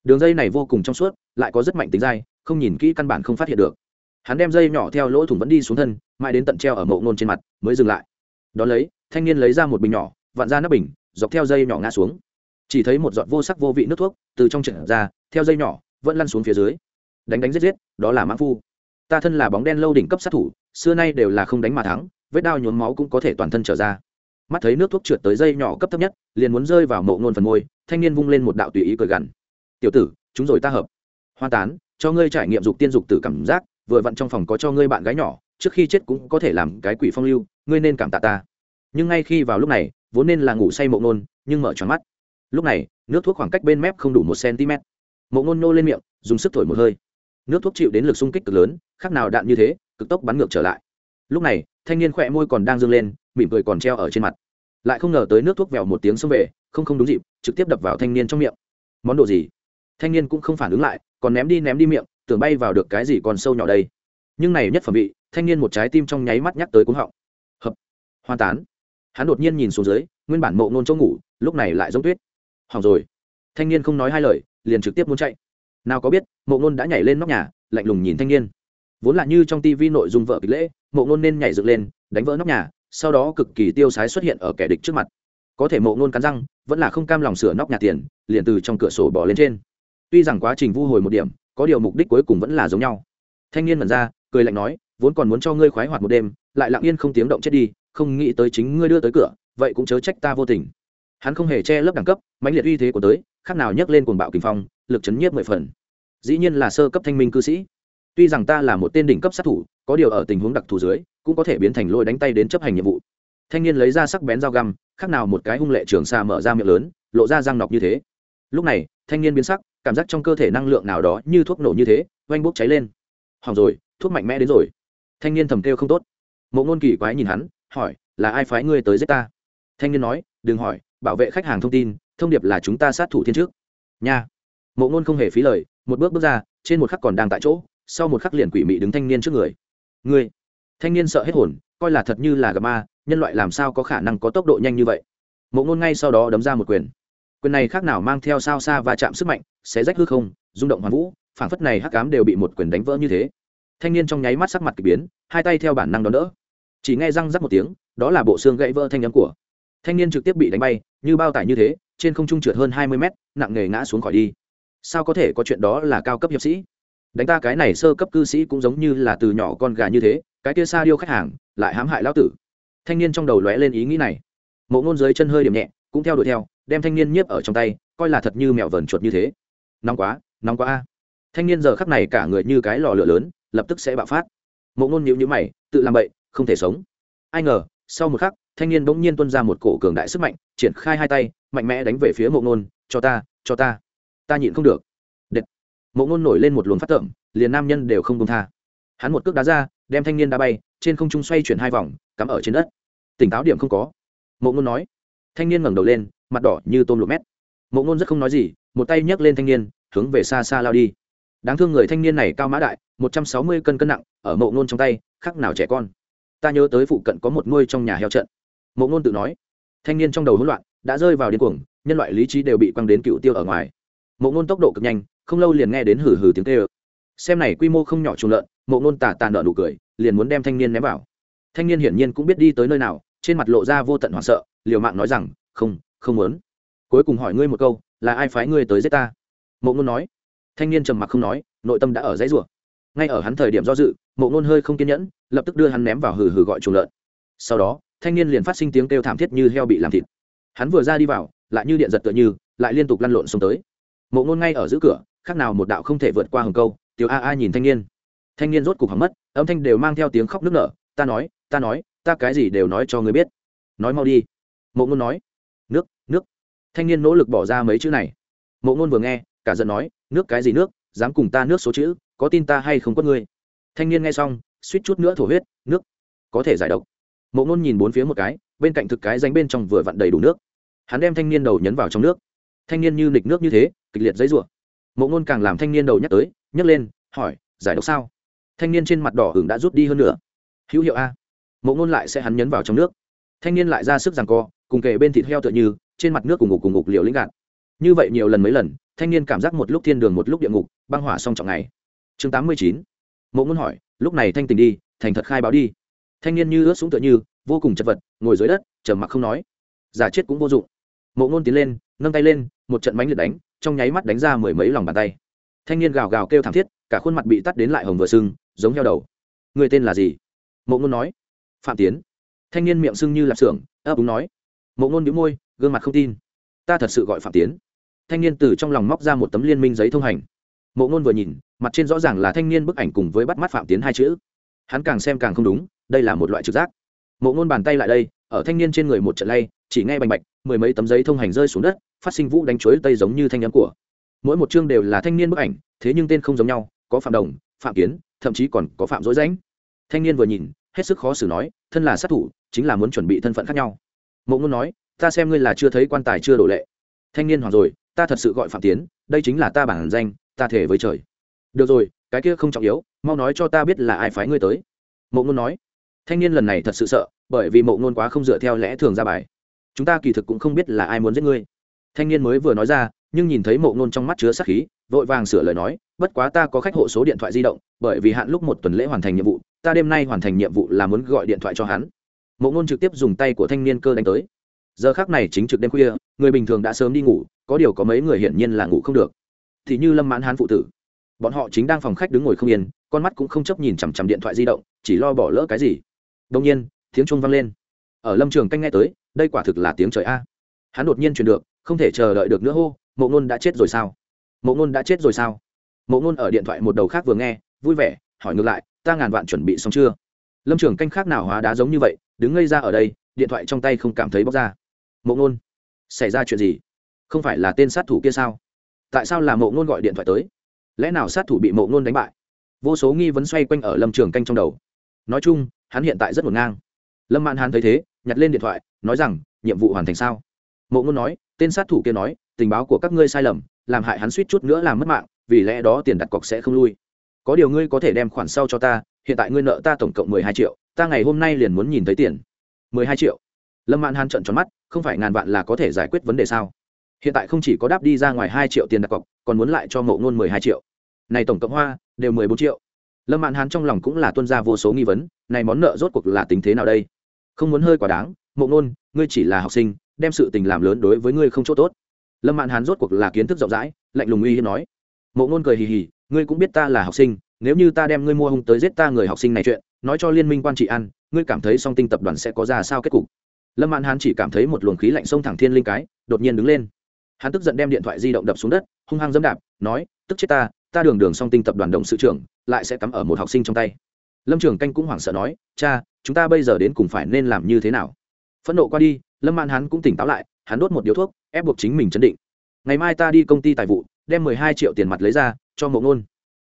Đường dây này vô cùng trong suốt, lại có rất mạnh tính dai, không nhìn kỹ căn bản không phát hiện được. Hắn đem dây nhỏ theo lỗ thủng vẫn đi xuống thân, mãi đến tận treo ở mộ nôn trên mặt, mới dừng lại đ ó lấy, thanh niên lấy ra một bình nhỏ, vặn ra nắp bình, dọc theo dây nhỏ ngã xuống. Chỉ thấy một giọt vô sắc vô vị nước thuốc từ trong trận ra, theo dây nhỏ, vẫn lăn xuống phía dưới. Đánh đánh giết giết, đó là mãn phu. Ta thân là bóng đen lâu đỉnh cấp sát thủ, xưa nay đều là không đánh mà thắng, vết đao nhuốm máu cũng có thể toàn thân trở ra. Mắt thấy nước thuốc trượt tới dây nhỏ cấp thấp nhất, liền muốn rơi vào mộ ngôn phần môi, thanh niên vung lên một đạo tùy ý cười gằn. Tiểu tử, chúng rồi ta hợp. Hoa tán, cho ngươi trải nghiệm dục tiên dục tử cảm giác, vừa vặn trong phòng có cho ngươi bạn gái nhỏ, trước khi chết cũng có thể làm cái quỷ phong lưu ngươi nên cảm tạ ta. Nhưng ngay khi vào lúc này, vốn nên là ngủ say mộ ngôn, nhưng mở tròn mắt. Lúc này, nước thuốc khoảng cách bên mép không đủ một cm mộ ngôn nô lên miệng, dùng sức thổi một hơi. Nước thuốc chịu đến lực xung kích cực lớn, khác nào đạn như thế, cực tốc bắn ngược trở lại. Lúc này, thanh niên khỏe môi còn đang dâng lên, mỉm cười còn treo ở trên mặt. Lại không ngờ tới nước thuốc vèo một tiếng xông về, không không đúng dịp, trực tiếp đập vào thanh niên trong miệng. Món đồ gì? Thanh niên cũng không phản ứng lại, còn ném đi ném đi miệng, tưởng bay vào được cái gì còn sâu nhỏ đây. Nhưng này nhất phẩm vị, thanh niên một trái tim trong nháy mắt nhắc tới cuống họng hoa tán. Hắn đột nhiên nhìn xuống dưới, nguyên bản mộ nôn chỗ ngủ, lúc này lại giống tuyết. Hỏng rồi. Thanh niên không nói hai lời, liền trực tiếp muốn chạy. Nào có biết, mộ nôn đã nhảy lên nóc nhà, lạnh lùng nhìn thanh niên. Vốn là như trong tivi nội dung vợ kịch lễ, mộ nôn nên nhảy dựng lên, đánh vỡ nóc nhà, sau đó cực kỳ tiêu sái xuất hiện ở kẻ địch trước mặt. Có thể mộ nôn cắn răng, vẫn là không cam lòng sửa nóc nhà tiền, liền từ trong cửa sổ bỏ lên trên. Tuy rằng quá trình vu hồi một điểm, có điều mục đích cuối cùng vẫn là giống nhau. Thanh niên mẩn ra, cười lạnh nói, vốn còn muốn cho ngươi khoái hoạt một đêm, lại lặng yên không tiếng động chết đi không nghĩ tới chính ngươi đưa tới cửa, vậy cũng chớ trách ta vô tình. Hắn không hề che lấp đẳng cấp, mãnh liệt uy thế của tới, khác nào nhấc lên cuồng bạo kinh phong, lực chấn nhiếp mười phần. Dĩ nhiên là sơ cấp thanh minh cư sĩ. Tuy rằng ta là một tên đỉnh cấp sát thủ, có điều ở tình huống đặc thù dưới, cũng có thể biến thành lôi đánh tay đến chấp hành nhiệm vụ. Thanh niên lấy ra sắc bén dao găm, khác nào một cái hung lệ trường xa mở ra miệng lớn, lộ ra răng nọc như thế. Lúc này, thanh niên biến sắc, cảm giác trong cơ thể năng lượng nào đó như thuốc nổ như thế, oanh bốc cháy lên. Hỏng rồi, thuốc mạnh mẽ đến rồi. Thanh niên thầm kêu không tốt. Mộ ngôn kỳ quái nhìn hắn hỏi, là ai phái ngươi tới giết ta? Thanh niên nói, đừng hỏi, bảo vệ khách hàng thông tin, thông điệp là chúng ta sát thủ thiên trước. Nha. Mộ ngôn không hề phí lời, một bước bước ra, trên một khắc còn đang tại chỗ, sau một khắc liền quỷ mị đứng thanh niên trước người. Ngươi? Thanh niên sợ hết hồn, coi là thật như là gà ma, nhân loại làm sao có khả năng có tốc độ nhanh như vậy? Mộ ngôn ngay sau đó đấm ra một quyền. Quyền này khác nào mang theo sao xa và chạm sức mạnh, sẽ rách hư không, rung động hoàn vũ, phảng phất này hắc cám đều bị một quyền đánh vỡ như thế. Thanh niên trong nháy mắt sắc mặt k ỳ biến, hai tay theo bản năng đón đỡ chỉ nghe răng rắc một tiếng, đó là bộ xương gãy vỡ thanh nhắm của. Thanh niên trực tiếp bị đánh bay, như bao tải như thế, trên không trung trượt hơn hai mươi mét, nặng nề ngã xuống khỏi đi. Sao có thể có chuyện đó là cao cấp hiệp sĩ? Đánh ta cái này sơ cấp cư sĩ cũng giống như là từ nhỏ con gà như thế, cái kia xa điêu khách hàng, lại hãm hại lão tử. Thanh niên trong đầu lóe lên ý nghĩ này. Mộ ngôn dưới chân hơi điểm nhẹ, cũng theo đuổi theo, đem thanh niên nhiếp ở trong tay, coi là thật như mèo vờn chuột như thế. Nóng quá nóng quá a. Thanh niên giờ khắc này cả người như cái lò lửa lớn, lập tức sẽ bạo phát. Mộ ngôn nhịu nhữ mày, tự làm bậy không thể sống. Ai ngờ, sau một khắc, thanh niên bỗng nhiên tuân ra một cổ cường đại sức mạnh, triển khai hai tay, mạnh mẽ đánh về phía mộ ngôn, cho ta cho ta. Ta nhịn không được. Đệt. mộ ngôn nổi lên một luồng phát tởm, liền nam nhân đều không công tha. Hắn một cước đá ra, đem thanh niên đá bay, trên không trung xoay chuyển hai vòng, cắm ở trên đất. Tỉnh táo điểm không có. Mộ ngôn nói. Thanh niên ngẩng đầu lên, mặt đỏ như tôm lục mét. Mộ ngôn rất không nói gì, một tay nhấc lên thanh niên, hướng về xa xa lao đi. Đáng thương người thanh niên này cao mã đại, một trăm sáu mươi cân cân nặng, ở mộ ngôn trong tay, khác nào trẻ con ta nhớ tới phụ cận có một ngôi trong nhà heo trận. Mộ ngôn tự nói, thanh niên trong đầu hỗn loạn, đã rơi vào điên cuồng, nhân loại lý trí đều bị quăng đến cựu tiêu ở ngoài. Mộ ngôn tốc độ cực nhanh, không lâu liền nghe đến hử hử tiếng tê ơ xem này quy mô không nhỏ trùng lợn, mộ ngôn tà tàn nợ nụ cười, liền muốn đem thanh niên ném vào. Thanh niên hiển nhiên cũng biết đi tới nơi nào, trên mặt lộ ra vô tận hoảng sợ, liều mạng nói rằng, không không muốn. Cuối cùng hỏi ngươi một câu, là ai phái ngươi tới giết ta? Mộ ngôn nói. Thanh niên trầm mặc không nói, nội tâm đã ở dãy rủa ngay ở hắn thời điểm do dự, mộ ngôn hơi không kiên nhẫn, lập tức đưa hắn ném vào hừ hừ gọi chuồng lợn. Sau đó, thanh niên liền phát sinh tiếng kêu thảm thiết như heo bị làm thịt. Hắn vừa ra đi vào, lại như điện giật tựa như, lại liên tục lăn lộn xuống tới. Mộ ngôn ngay ở giữa cửa, khác nào một đạo không thể vượt qua hầm câu, tiểu a a nhìn thanh niên. Thanh niên rốt cục hỏng mất, âm thanh đều mang theo tiếng khóc nức nở, ta nói ta nói, ta cái gì đều nói cho người biết. Nói mau đi. Mộ ngôn nói, nước nước. Thanh niên nỗ lực bỏ ra mấy chữ này. Mộ ngôn vừa nghe, cả giận nói, nước cái gì nước? Dám cùng ta nước số chữ có tin ta hay không có ngươi? Thanh niên nghe xong, suýt chút nữa thổ huyết, nước, có thể giải độc. Mộ ngôn nhìn bốn phía một cái, bên cạnh thực cái danh bên trong vừa vặn đầy đủ nước. Hắn đem thanh niên đầu nhấn vào trong nước. Thanh niên như nịch nước như thế, kịch liệt giấy rủa. Mộ ngôn càng làm thanh niên đầu nhắc tới, nhấc lên, hỏi, giải độc sao? Thanh niên trên mặt đỏ hưởng đã rút đi hơn nữa hữu hiệu a. Mộ ngôn lại sẽ hắn nhấn vào trong nước. Thanh niên lại ra sức rằng co, cùng kề bên thịt heo tựa như, trên mặt nước cùng ngục cùng ngục liều lĩnh gạt. Như vậy nhiều lần mấy lần, thanh niên cảm giác một lúc thiên đường một lúc địa ngục, băng hỏa song trọng ngày chương tám mươi chín. Mộ ngôn hỏi, lúc này thanh tình đi, thành thật khai báo đi. Thanh niên như ướt súng tựa như, vô cùng chật vật, ngồi dưới đất, trầm mặc không nói. Giả chết cũng vô dụng. Mộ ngôn tiến lên, nâng tay lên, một trận mánh liệt đánh, trong nháy mắt đánh ra mười mấy lòng bàn tay. Thanh niên gào gào kêu thảm thiết, cả khuôn mặt bị tắt đến lại hồng vừa sưng, giống heo đầu. Người tên là gì? Mộ ngôn nói. Phạm tiến. Thanh niên miệng sưng như lạp xưởng, ấp úng nói. Mộ ngôn đĩu môi, gương mặt không tin. Ta thật sự gọi phạm tiến. Thanh niên từ trong lòng móc ra một tấm liên minh giấy thông hành mộ ngôn vừa nhìn, mặt trên rõ ràng là thanh niên bức ảnh cùng với bắt mắt phạm tiến hai chữ. Hắn càng xem càng không đúng, đây là một loại trực giác. Mộ ngôn bàn tay lại đây, ở thanh niên trên người một trận lay, chỉ nghe bành bạch, mười mấy tấm giấy thông hành rơi xuống đất, phát sinh vũ đánh chuối tây giống như thanh nhắm của. Mỗi một chương đều là thanh niên bức ảnh, thế nhưng tên không giống nhau, có phạm đồng, phạm kiến, thậm chí còn có phạm dối rãnh thanh niên vừa nhìn, hết sức khó xử nói, thân là sát thủ, chính là muốn chuẩn bị thân phận khác nhau. Mộ ngôn nói, ta xem ngươi là chưa thấy quan tài chưa đổ lệ. Thanh niên hoàng rồi, ta thật sự gọi phạm tiến, đây chính là ta bản danh ta thể với trời. Được rồi, cái kia không trọng yếu, mau nói cho ta biết là ai phái ngươi tới. Mộ ngôn nói. Thanh niên lần này thật sự sợ, bởi vì mộ ngôn quá không dựa theo lẽ thường ra bài. Chúng ta kỳ thực cũng không biết là ai muốn giết ngươi. Thanh niên mới vừa nói ra, nhưng nhìn thấy mộ ngôn trong mắt chứa sắc khí, vội vàng sửa lời nói, bất quá ta có khách hộ số điện thoại di động, bởi vì hạn lúc một tuần lễ hoàn thành nhiệm vụ, ta đêm nay hoàn thành nhiệm vụ là muốn gọi điện thoại cho hắn. Mộ ngôn trực tiếp dùng tay của thanh niên cơ đánh tới. Giờ khác này chính trực đêm khuya, người bình thường đã sớm đi ngủ, có điều có mấy người hiển nhiên là ngủ không được thì như lâm mãn hán phụ tử. Bọn họ chính đang phòng khách đứng ngồi không yên, con mắt cũng không chấp nhìn chằm chằm điện thoại di động, chỉ lo bỏ lỡ cái gì. Đông nhiên, tiếng chuông vang lên. Ở lâm trường canh nghe tới, đây quả thực là tiếng trời a. Hắn đột nhiên truyền được, không thể chờ đợi được nữa hô, mộ ngôn đã chết rồi sao? Mộ ngôn đã chết rồi sao? Mộ ngôn ở điện thoại một đầu khác vừa nghe, vui vẻ, hỏi ngược lại, ta ngàn vạn chuẩn bị xong chưa? Lâm trường canh khác nào hóa đá giống như vậy, đứng ngây ra ở đây, điện thoại trong tay không cảm thấy bóc ra. Mộ ngôn xảy ra chuyện gì? Không phải là tên sát thủ kia sao? Tại sao là mộ ngôn gọi điện thoại tới? Lẽ nào sát thủ bị mộ ngôn đánh bại? Vô số nghi vấn xoay quanh ở lâm trường canh trong đầu. Nói chung, hắn hiện tại rất ngổn ngang. Lâm mạn hán thấy thế, nhặt lên điện thoại, nói rằng, nhiệm vụ hoàn thành sao? Mộ ngôn nói, tên sát thủ kia nói, tình báo của các ngươi sai lầm, làm hại hắn suýt chút nữa làm mất mạng, vì lẽ đó tiền đặt cọc sẽ không lui. Có điều ngươi có thể đem khoản sau cho ta, hiện tại ngươi nợ ta tổng cộng mười hai triệu, ta ngày hôm nay liền muốn nhìn thấy tiền. Mười hai triệu? Lâm mạn hán trận tròn mắt, không phải ngàn vạn là có thể giải quyết vấn đề sao? Hiện tại không chỉ có đáp đi ra ngoài hai triệu tiền đặt cọc, còn muốn lại cho mộ ngôn mười hai triệu. Này tổng cộng hoa, đều mười bốn triệu. Lâm mạn hán trong lòng cũng là tuân ra vô số nghi vấn, này món nợ rốt cuộc là tính thế nào đây? Không muốn hơi quá đáng mộ ngôn, ngươi chỉ là học sinh, đem sự tình làm lớn đối với ngươi không chỗ tốt. Lâm mạn hán rốt cuộc là kiến thức rộng rãi, lạnh lùng uy hiếp nói. Mộ ngôn cười hì hì, ngươi cũng biết ta là học sinh, nếu như ta đem ngươi mua hung tới giết ta người học sinh này chuyện, nói cho liên minh quan trị ăn, ngươi cảm thấy song tinh tập đoàn sẽ có ra sao kết cục? Lâm mạn hán chỉ cảm thấy một luồng khí lạnh sông thẳng thiên linh cái, đột nhiên đứng lên hắn tức giận đem điện thoại di động đập xuống đất, hung hăng dẫm đạp, nói, tức chết ta ta đường đường song tinh tập đoàn đồng sự trưởng, lại sẽ cắm ở một học sinh trong tay. Lâm trường canh cũng hoảng sợ nói, cha, chúng ta bây giờ đến cùng phải nên làm như thế nào? Phẫn nộ qua đi, lâm man hắn cũng tỉnh táo lại, hắn đốt một điếu thuốc, ép buộc chính mình chấn định. Ngày mai ta đi công ty tài vụ, đem mười hai triệu tiền mặt lấy ra, cho mộng nôn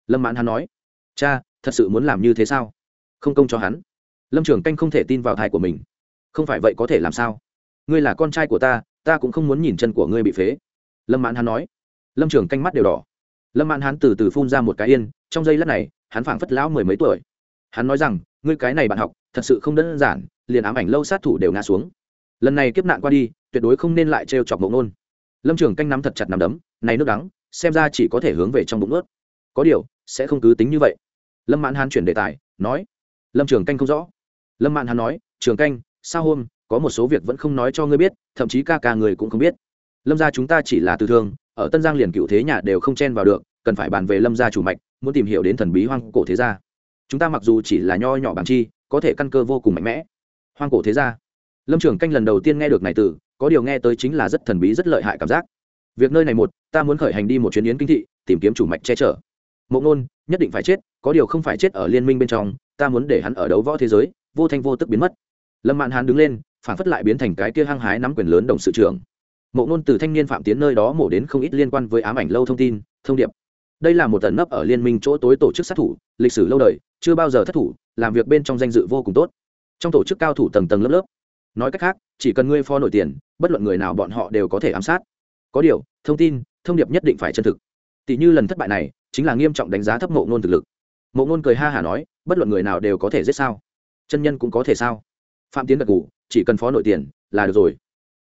lâm mãn hắn nói, cha, thật sự muốn làm như thế sao? Không công cho hắn. Lâm trường canh không thể tin vào thai của mình. Không phải vậy có thể làm sao? Ngươi là con trai của ta ta cũng không muốn nhìn chân của ngươi bị phế. Lâm mãn hắn nói. Lâm trường canh mắt đều đỏ. Lâm mãn hắn từ từ phun ra một cái yên, trong giây lát này, hắn phảng phất lão mười mấy tuổi. Hắn nói rằng, ngươi cái này bạn học, thật sự không đơn giản, liền ám ảnh lâu sát thủ đều ngã xuống. Lần này kiếp nạn qua đi, tuyệt đối không nên lại trêu chọc mộng nôn lâm trường canh nắm thật chặt nằm đấm, này nước đắng, xem ra chỉ có thể hướng về trong bụng ướt. Có điều, sẽ không cứ tính như vậy. Lâm mãn hán chuyển đề tài, nói. Lâm trường canh không rõ. Lâm mãn hán nói, trường canh, sao hôm có một số việc vẫn không nói cho ngươi biết, thậm chí ca ca người cũng không biết. Lâm gia chúng ta chỉ là từ thương, ở tân giang liền cựu thế nhà đều không chen vào được, cần phải bàn về lâm gia chủ mạch, muốn tìm hiểu đến thần bí hoang cổ thế gia. Chúng ta mặc dù chỉ là nho nhỏ bằng chi, có thể căn cơ vô cùng mạnh mẽ. Hoang cổ thế gia. Lâm trường canh lần đầu tiên nghe được này từ, có điều nghe tới chính là rất thần bí, rất lợi hại cảm giác. Việc nơi này một, ta muốn khởi hành đi một chuyến yến kinh thị, tìm kiếm chủ mạch che chở. Mộ ngôn nhất định phải chết, có điều không phải chết ở liên minh bên trong, ta muốn để hắn ở đấu võ thế giới, vô thanh vô tức biến mất. Lâm mạn hán đứng lên phản phất lại biến thành cái kia hăng hái nắm quyền lớn đồng sự trưởng. Mộ ngôn từ thanh niên phạm tiến nơi đó mổ đến không ít liên quan với ám ảnh lâu thông tin, thông điệp. Đây là một tần nấp ở liên minh chỗ tối tổ chức sát thủ, lịch sử lâu đời, chưa bao giờ thất thủ, làm việc bên trong danh dự vô cùng tốt. Trong tổ chức cao thủ tầng tầng lớp lớp. Nói cách khác, chỉ cần ngươi pho nổi tiền, bất luận người nào bọn họ đều có thể ám sát. Có điều, thông tin, thông điệp nhất định phải chân thực. Tỷ như lần thất bại này, chính là nghiêm trọng đánh giá thấp mộ ngôn thực lực. Mộ ngôn cười ha hả nói, bất luận người nào đều có thể giết sao? Chân nhân cũng có thể sao? Phạm tiến gật ngủ chỉ cần phó nội tiền là được rồi.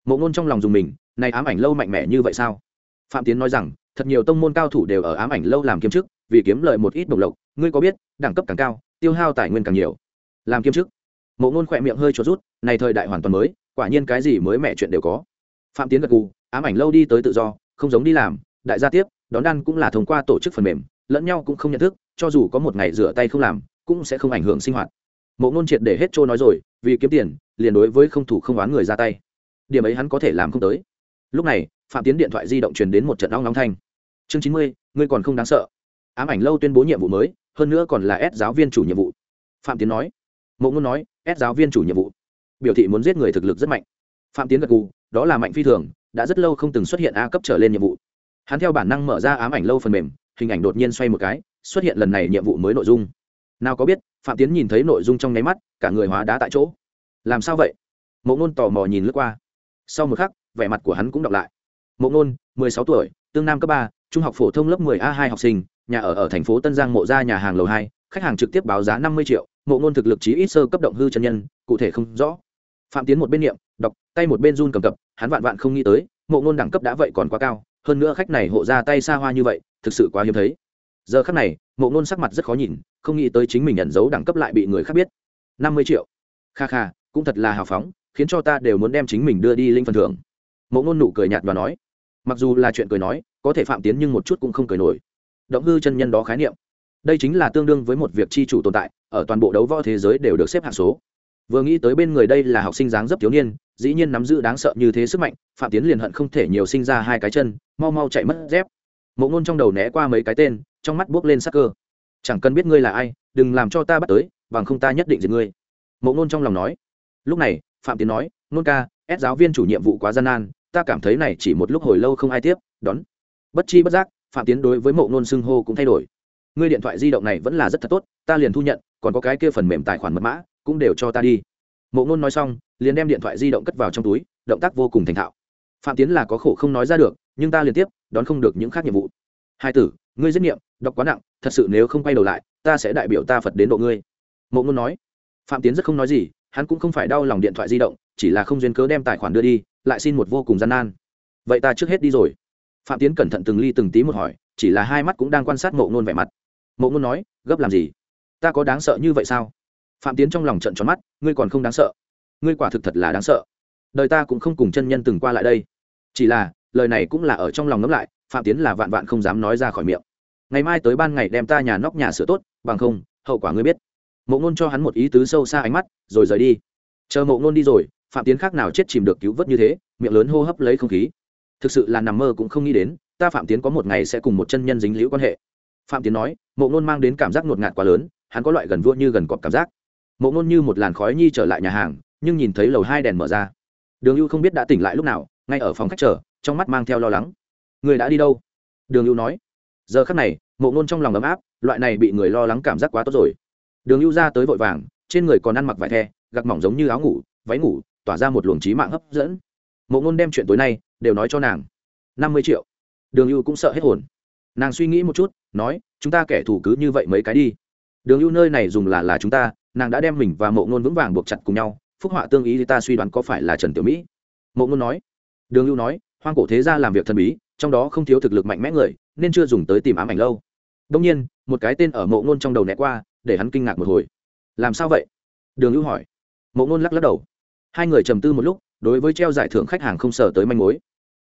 Mộ ngôn trong lòng dùng mình nay ám ảnh lâu mạnh mẽ như vậy sao? Phạm tiến nói rằng, thật nhiều tông môn cao thủ đều ở ám ảnh lâu làm kiếm chức, vì kiếm lợi một ít đồng lộc, ngươi có biết, đẳng cấp càng cao, tiêu hao tài nguyên càng nhiều. Làm kiếm chức. Mộ ngôn khỏe miệng hơi trốn rút, này thời đại hoàn toàn mới, quả nhiên cái gì mới mẹ chuyện đều có. Phạm tiến gật gù, ám ảnh lâu đi tới tự do, không giống đi làm, đại gia tiếp, đón đan cũng là thông qua tổ chức phần mềm, lẫn nhau cũng không nhận thức, cho dù có một ngày rửa tay không làm, cũng sẽ không ảnh hưởng sinh hoạt. Mộ ngôn triệt để hết trôi nói rồi, vì kiếm tiền liền đối với không thủ không oán người ra tay. Điểm ấy hắn có thể làm không tới. Lúc này, phạm tiến điện thoại di động truyền đến một trận ong nóng thanh. Chương chín mươi, ngươi còn không đáng sợ. Ám ảnh lâu tuyên bố nhiệm vụ mới, hơn nữa còn là S giáo viên chủ nhiệm vụ. Phạm tiến nói. Mộ ngôn nói, S giáo viên chủ nhiệm vụ. Biểu thị muốn giết người thực lực rất mạnh. Phạm tiến gật gù, đó là mạnh phi thường, đã rất lâu không từng xuất hiện a cấp trở lên nhiệm vụ. Hắn theo bản năng mở ra ám ảnh lâu phần mềm, hình ảnh đột nhiên xoay một cái, xuất hiện lần này nhiệm vụ mới nội dung. Nào có biết, phạm tiến nhìn thấy nội dung trong nháy mắt, cả người hóa đá tại chỗ làm sao vậy? Mộ ngôn tò mò nhìn lướt qua. Sau một khắc, vẻ mặt của hắn cũng đọc lại. Mộ ngôn mười sáu tuổi, tương nam cấp ba, trung học phổ thông lớp mười a hai học sinh, nhà ở ở thành phố tân giang mộ ra nhà hàng lầu hai, khách hàng trực tiếp báo giá năm mươi triệu. Mộ ngôn thực lực chí ít sơ cấp động hư chân nhân, cụ thể không rõ. Phạm tiến một bên niệm, đọc, tay một bên run cầm cập, hắn vạn vạn không nghĩ tới, mộ ngôn đẳng cấp đã vậy còn quá cao, hơn nữa khách này hộ ra tay xa hoa như vậy, thực sự quá hiếm thấy. Giờ khắc này, mộ ngôn sắc mặt rất khó nhìn, không nghĩ tới chính mình nhận dấu đẳng cấp lại bị người khác biết. Năm mươi triệu. Kha kha cũng thật là hào phóng, khiến cho ta đều muốn đem chính mình đưa đi linh phần thưởng. Mộ ngôn nụ cười nhạt và nói, mặc dù là chuyện cười nói, có thể phạm tiến nhưng một chút cũng không cười nổi. Động hư chân nhân đó khái niệm. Đây chính là tương đương với một việc chi chủ tồn tại, ở toàn bộ đấu võ thế giới đều được xếp hạng số. Vừa nghĩ tới bên người đây là học sinh dáng dấp thiếu niên, dĩ nhiên nắm giữ đáng sợ như thế sức mạnh, phạm tiến liền hận không thể nhiều sinh ra hai cái chân, mau mau chạy mất dép. Mộ ngôn trong đầu né qua mấy cái tên, trong mắt buốc lên sắc cơ. Chẳng cần biết ngươi là ai, đừng làm cho ta bắt tới, bằng không ta nhất định giết ngươi. Mộ ngôn trong lòng nói lúc này, phạm tiến nói, nôn ca, ép giáo viên chủ nhiệm vụ quá gian nan, ta cảm thấy này chỉ một lúc hồi lâu không ai tiếp, đón. Bất chi bất giác, phạm tiến đối với mộ nôn xưng hô cũng thay đổi. Ngươi điện thoại di động này vẫn là rất thật tốt, ta liền thu nhận, còn có cái kia phần mềm tài khoản mật mã, cũng đều cho ta đi. Mộ nôn nói xong, liền đem điện thoại di động cất vào trong túi, động tác vô cùng thành thạo. Phạm tiến là có khổ không nói ra được, nhưng ta liên tiếp, đón không được những khác nhiệm vụ. Hai tử, ngươi giết nghiệm đọc quá nặng, thật sự nếu không quay đầu lại, ta sẽ đại biểu ta phật đến độ ngươi. Mộ ngôn nói. Phạm tiến rất không nói gì hắn cũng không phải đau lòng điện thoại di động, chỉ là không duyên cớ đem tài khoản đưa đi, lại xin một vô cùng gian nan. Vậy ta trước hết đi rồi. Phạm tiến cẩn thận từng ly từng tí một hỏi, chỉ là hai mắt cũng đang quan sát mộ ngôn vẻ mặt. Mộ ngôn nói, gấp làm gì? Ta có đáng sợ như vậy sao? Phạm tiến trong lòng trận tròn mắt, ngươi còn không đáng sợ. Ngươi quả thực thật là đáng sợ. Đời ta cũng không cùng chân nhân từng qua lại đây. Chỉ là, lời này cũng là ở trong lòng ngẫm lại, phạm tiến là vạn vạn không dám nói ra khỏi miệng. Ngày mai tới ban ngày đem ta nhà nóc nhà sửa tốt, bằng không, hậu quả ngươi biết mộ ngôn cho hắn một ý tứ sâu xa ánh mắt, rồi rời đi. Chờ mộ ngôn đi rồi, phạm tiến khác nào chết chìm được cứu vớt như thế, miệng lớn hô hấp lấy không khí. Thực sự là nằm mơ cũng không nghĩ đến, ta phạm tiến có một ngày sẽ cùng một chân nhân dính liễu quan hệ. Phạm tiến nói, mộ ngôn mang đến cảm giác ngột ngạt quá lớn, hắn có loại gần vua như gần cọp cảm giác. Mộ ngôn như một làn khói nhi trở lại nhà hàng, nhưng nhìn thấy lầu hai đèn mở ra. Đường ưu không biết đã tỉnh lại lúc nào, ngay ở phòng khách chờ, trong mắt mang theo lo lắng. Người đã đi đâu? Đường ưu nói. Giờ khắc này, mộ ngôn trong lòng ấm áp, loại này bị người lo lắng cảm giác quá tốt rồi đường lưu ra tới vội vàng, trên người còn ăn mặc vải the gặc mỏng giống như áo ngủ, váy ngủ, tỏa ra một luồng trí mạng hấp dẫn. Mộ ngôn đem chuyện tối nay đều nói cho nàng. Năm mươi triệu. Đường lưu cũng sợ hết hồn. Nàng suy nghĩ một chút, nói, chúng ta kẻ thù cứ như vậy mấy cái đi. Đường lưu nơi này dùng là là chúng ta, nàng đã đem mình và mộ ngôn vững vàng buộc chặt cùng nhau, phúc họa tương ý thì ta suy đoán có phải là trần tiểu mỹ? Mộ ngôn nói. Đường lưu nói, hoang cổ thế gia làm việc thần bí, trong đó không thiếu thực lực mạnh mẽ người, nên chưa dùng tới tìm ám ảnh lâu. Đông nhiên, một cái tên ở mộ ngôn trong đầu né qua để hắn kinh ngạc một hồi. Làm sao vậy? Đường ưu hỏi. Mộ ngôn lắc lắc đầu. Hai người trầm tư một lúc, đối với treo giải thưởng khách hàng không sờ tới manh mối.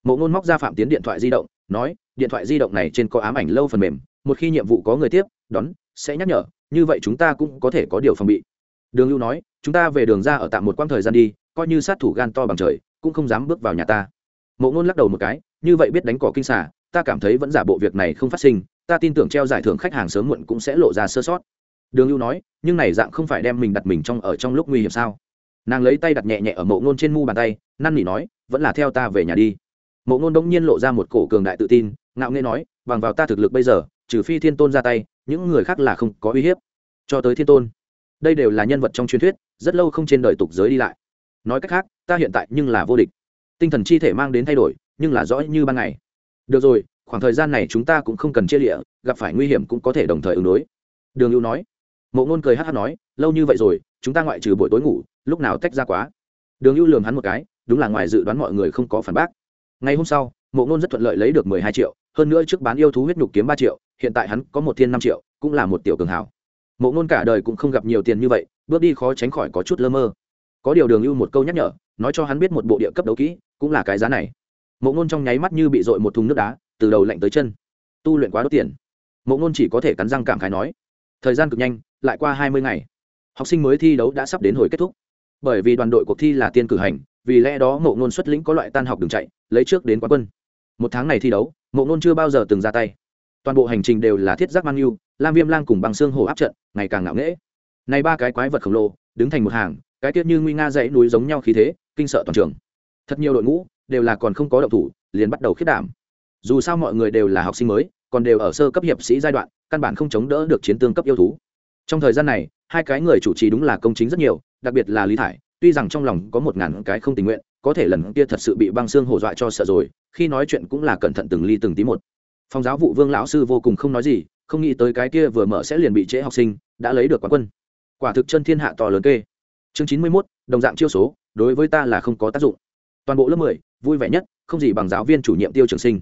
Mộ ngôn móc ra phạm tiến điện thoại di động, nói, điện thoại di động này trên có ám ảnh lâu phần mềm, một khi nhiệm vụ có người tiếp, đón, sẽ nhắc nhở, như vậy chúng ta cũng có thể có điều phòng bị. Đường lưu nói, chúng ta về đường ra ở tạm một quãng thời gian đi, coi như sát thủ gan to bằng trời, cũng không dám bước vào nhà ta. Mộ ngôn lắc đầu một cái, như vậy biết đánh cỏ kinh xả ta cảm thấy vẫn giả bộ việc này không phát sinh, ta tin tưởng treo giải thưởng khách hàng sớm muộn cũng sẽ lộ ra sơ sót đường lưu nói, nhưng này dạng không phải đem mình đặt mình trong ở trong lúc nguy hiểm sao? Nàng lấy tay đặt nhẹ nhẹ ở mộ ngôn trên mu bàn tay, năn nỉ nói, vẫn là theo ta về nhà đi. Mộ ngôn đống nhiên lộ ra một cổ cường đại tự tin, ngạo nghê nói, bằng vào ta thực lực bây giờ, trừ phi thiên tôn ra tay, những người khác là không có uy hiếp. Cho tới thiên tôn, đây đều là nhân vật trong truyền thuyết, rất lâu không trên đời tục giới đi lại. Nói cách khác, ta hiện tại nhưng là vô địch. Tinh thần chi thể mang đến thay đổi, nhưng là rõ như ban ngày. Được rồi, khoảng thời gian này chúng ta cũng không cần chia lịa, gặp phải nguy hiểm cũng có thể đồng thời ứng đối. Đường hữu nói mộ ngôn cười hát hát nói, lâu như vậy rồi, chúng ta ngoại trừ buổi tối ngủ, lúc nào tách ra quá? Đường ưu lường hắn một cái, đúng là ngoài dự đoán mọi người không có phản bác. Ngày hôm sau, mộ ngôn rất thuận lợi lấy được mười hai triệu, hơn nữa trước bán yêu thú huyết nhục kiếm ba triệu, hiện tại hắn có một thiên năm triệu, cũng là một tiểu cường hảo mộ ngôn cả đời cũng không gặp nhiều tiền như vậy, bước đi khó tránh khỏi có chút lơ mơ. Có điều đường ưu một câu nhắc nhở, nói cho hắn biết một bộ địa cấp đấu kỹ, cũng là cái giá này. Mộ ngôn trong nháy mắt như bị dội một thùng nước đá, từ đầu lạnh tới chân. Tu luyện quá đốt tiền. Mộ ngôn chỉ có thể cắn răng cảm khái nói, thời gian cực nhanh lại qua hai mươi ngày. Học sinh mới thi đấu đã sắp đến hồi kết thúc. Bởi vì đoàn đội cuộc thi là tiên cử hành, vì lẽ đó mộ ngôn xuất lĩnh có loại tan học đường chạy, lấy trước đến quán quân. Một tháng này thi đấu mộ ngôn chưa bao giờ từng ra tay. Toàn bộ hành trình đều là thiết giác mang yêu, lam viêm lang cùng bằng xương hồ áp trận, ngày càng ngạo nghễ. Này ba cái quái vật khổng lồ, đứng thành một hàng, cái tiết như nguy nga dãy núi giống nhau khí thế, kinh sợ toàn trường. Thật nhiều đội ngũ, đều là còn không có động thủ, liền bắt đầu khiết đảm. Dù sao mọi người đều là học sinh mới, còn đều ở sơ cấp hiệp sĩ giai đoạn, căn bản không chống đỡ được chiến tương cấp yêu thú trong thời gian này, hai cái người chủ trì đúng là công chính rất nhiều, đặc biệt là lý thải, tuy rằng trong lòng có một ngàn cái không tình nguyện, có thể lần kia thật sự bị băng xương hổ dọa cho sợ rồi, khi nói chuyện cũng là cẩn thận từng ly từng tí một. Phòng giáo vụ vương lão sư vô cùng không nói gì, không nghĩ tới cái kia vừa mở sẽ liền bị trễ học sinh, đã lấy được quán quân. Quả thực chân thiên hạ to lớn kê. Chương chín mươi mốt, đồng dạng chiêu số, đối với ta là không có tác dụng. Toàn bộ lớp mười, vui vẻ nhất, không gì bằng giáo viên chủ nhiệm tiêu trường sinh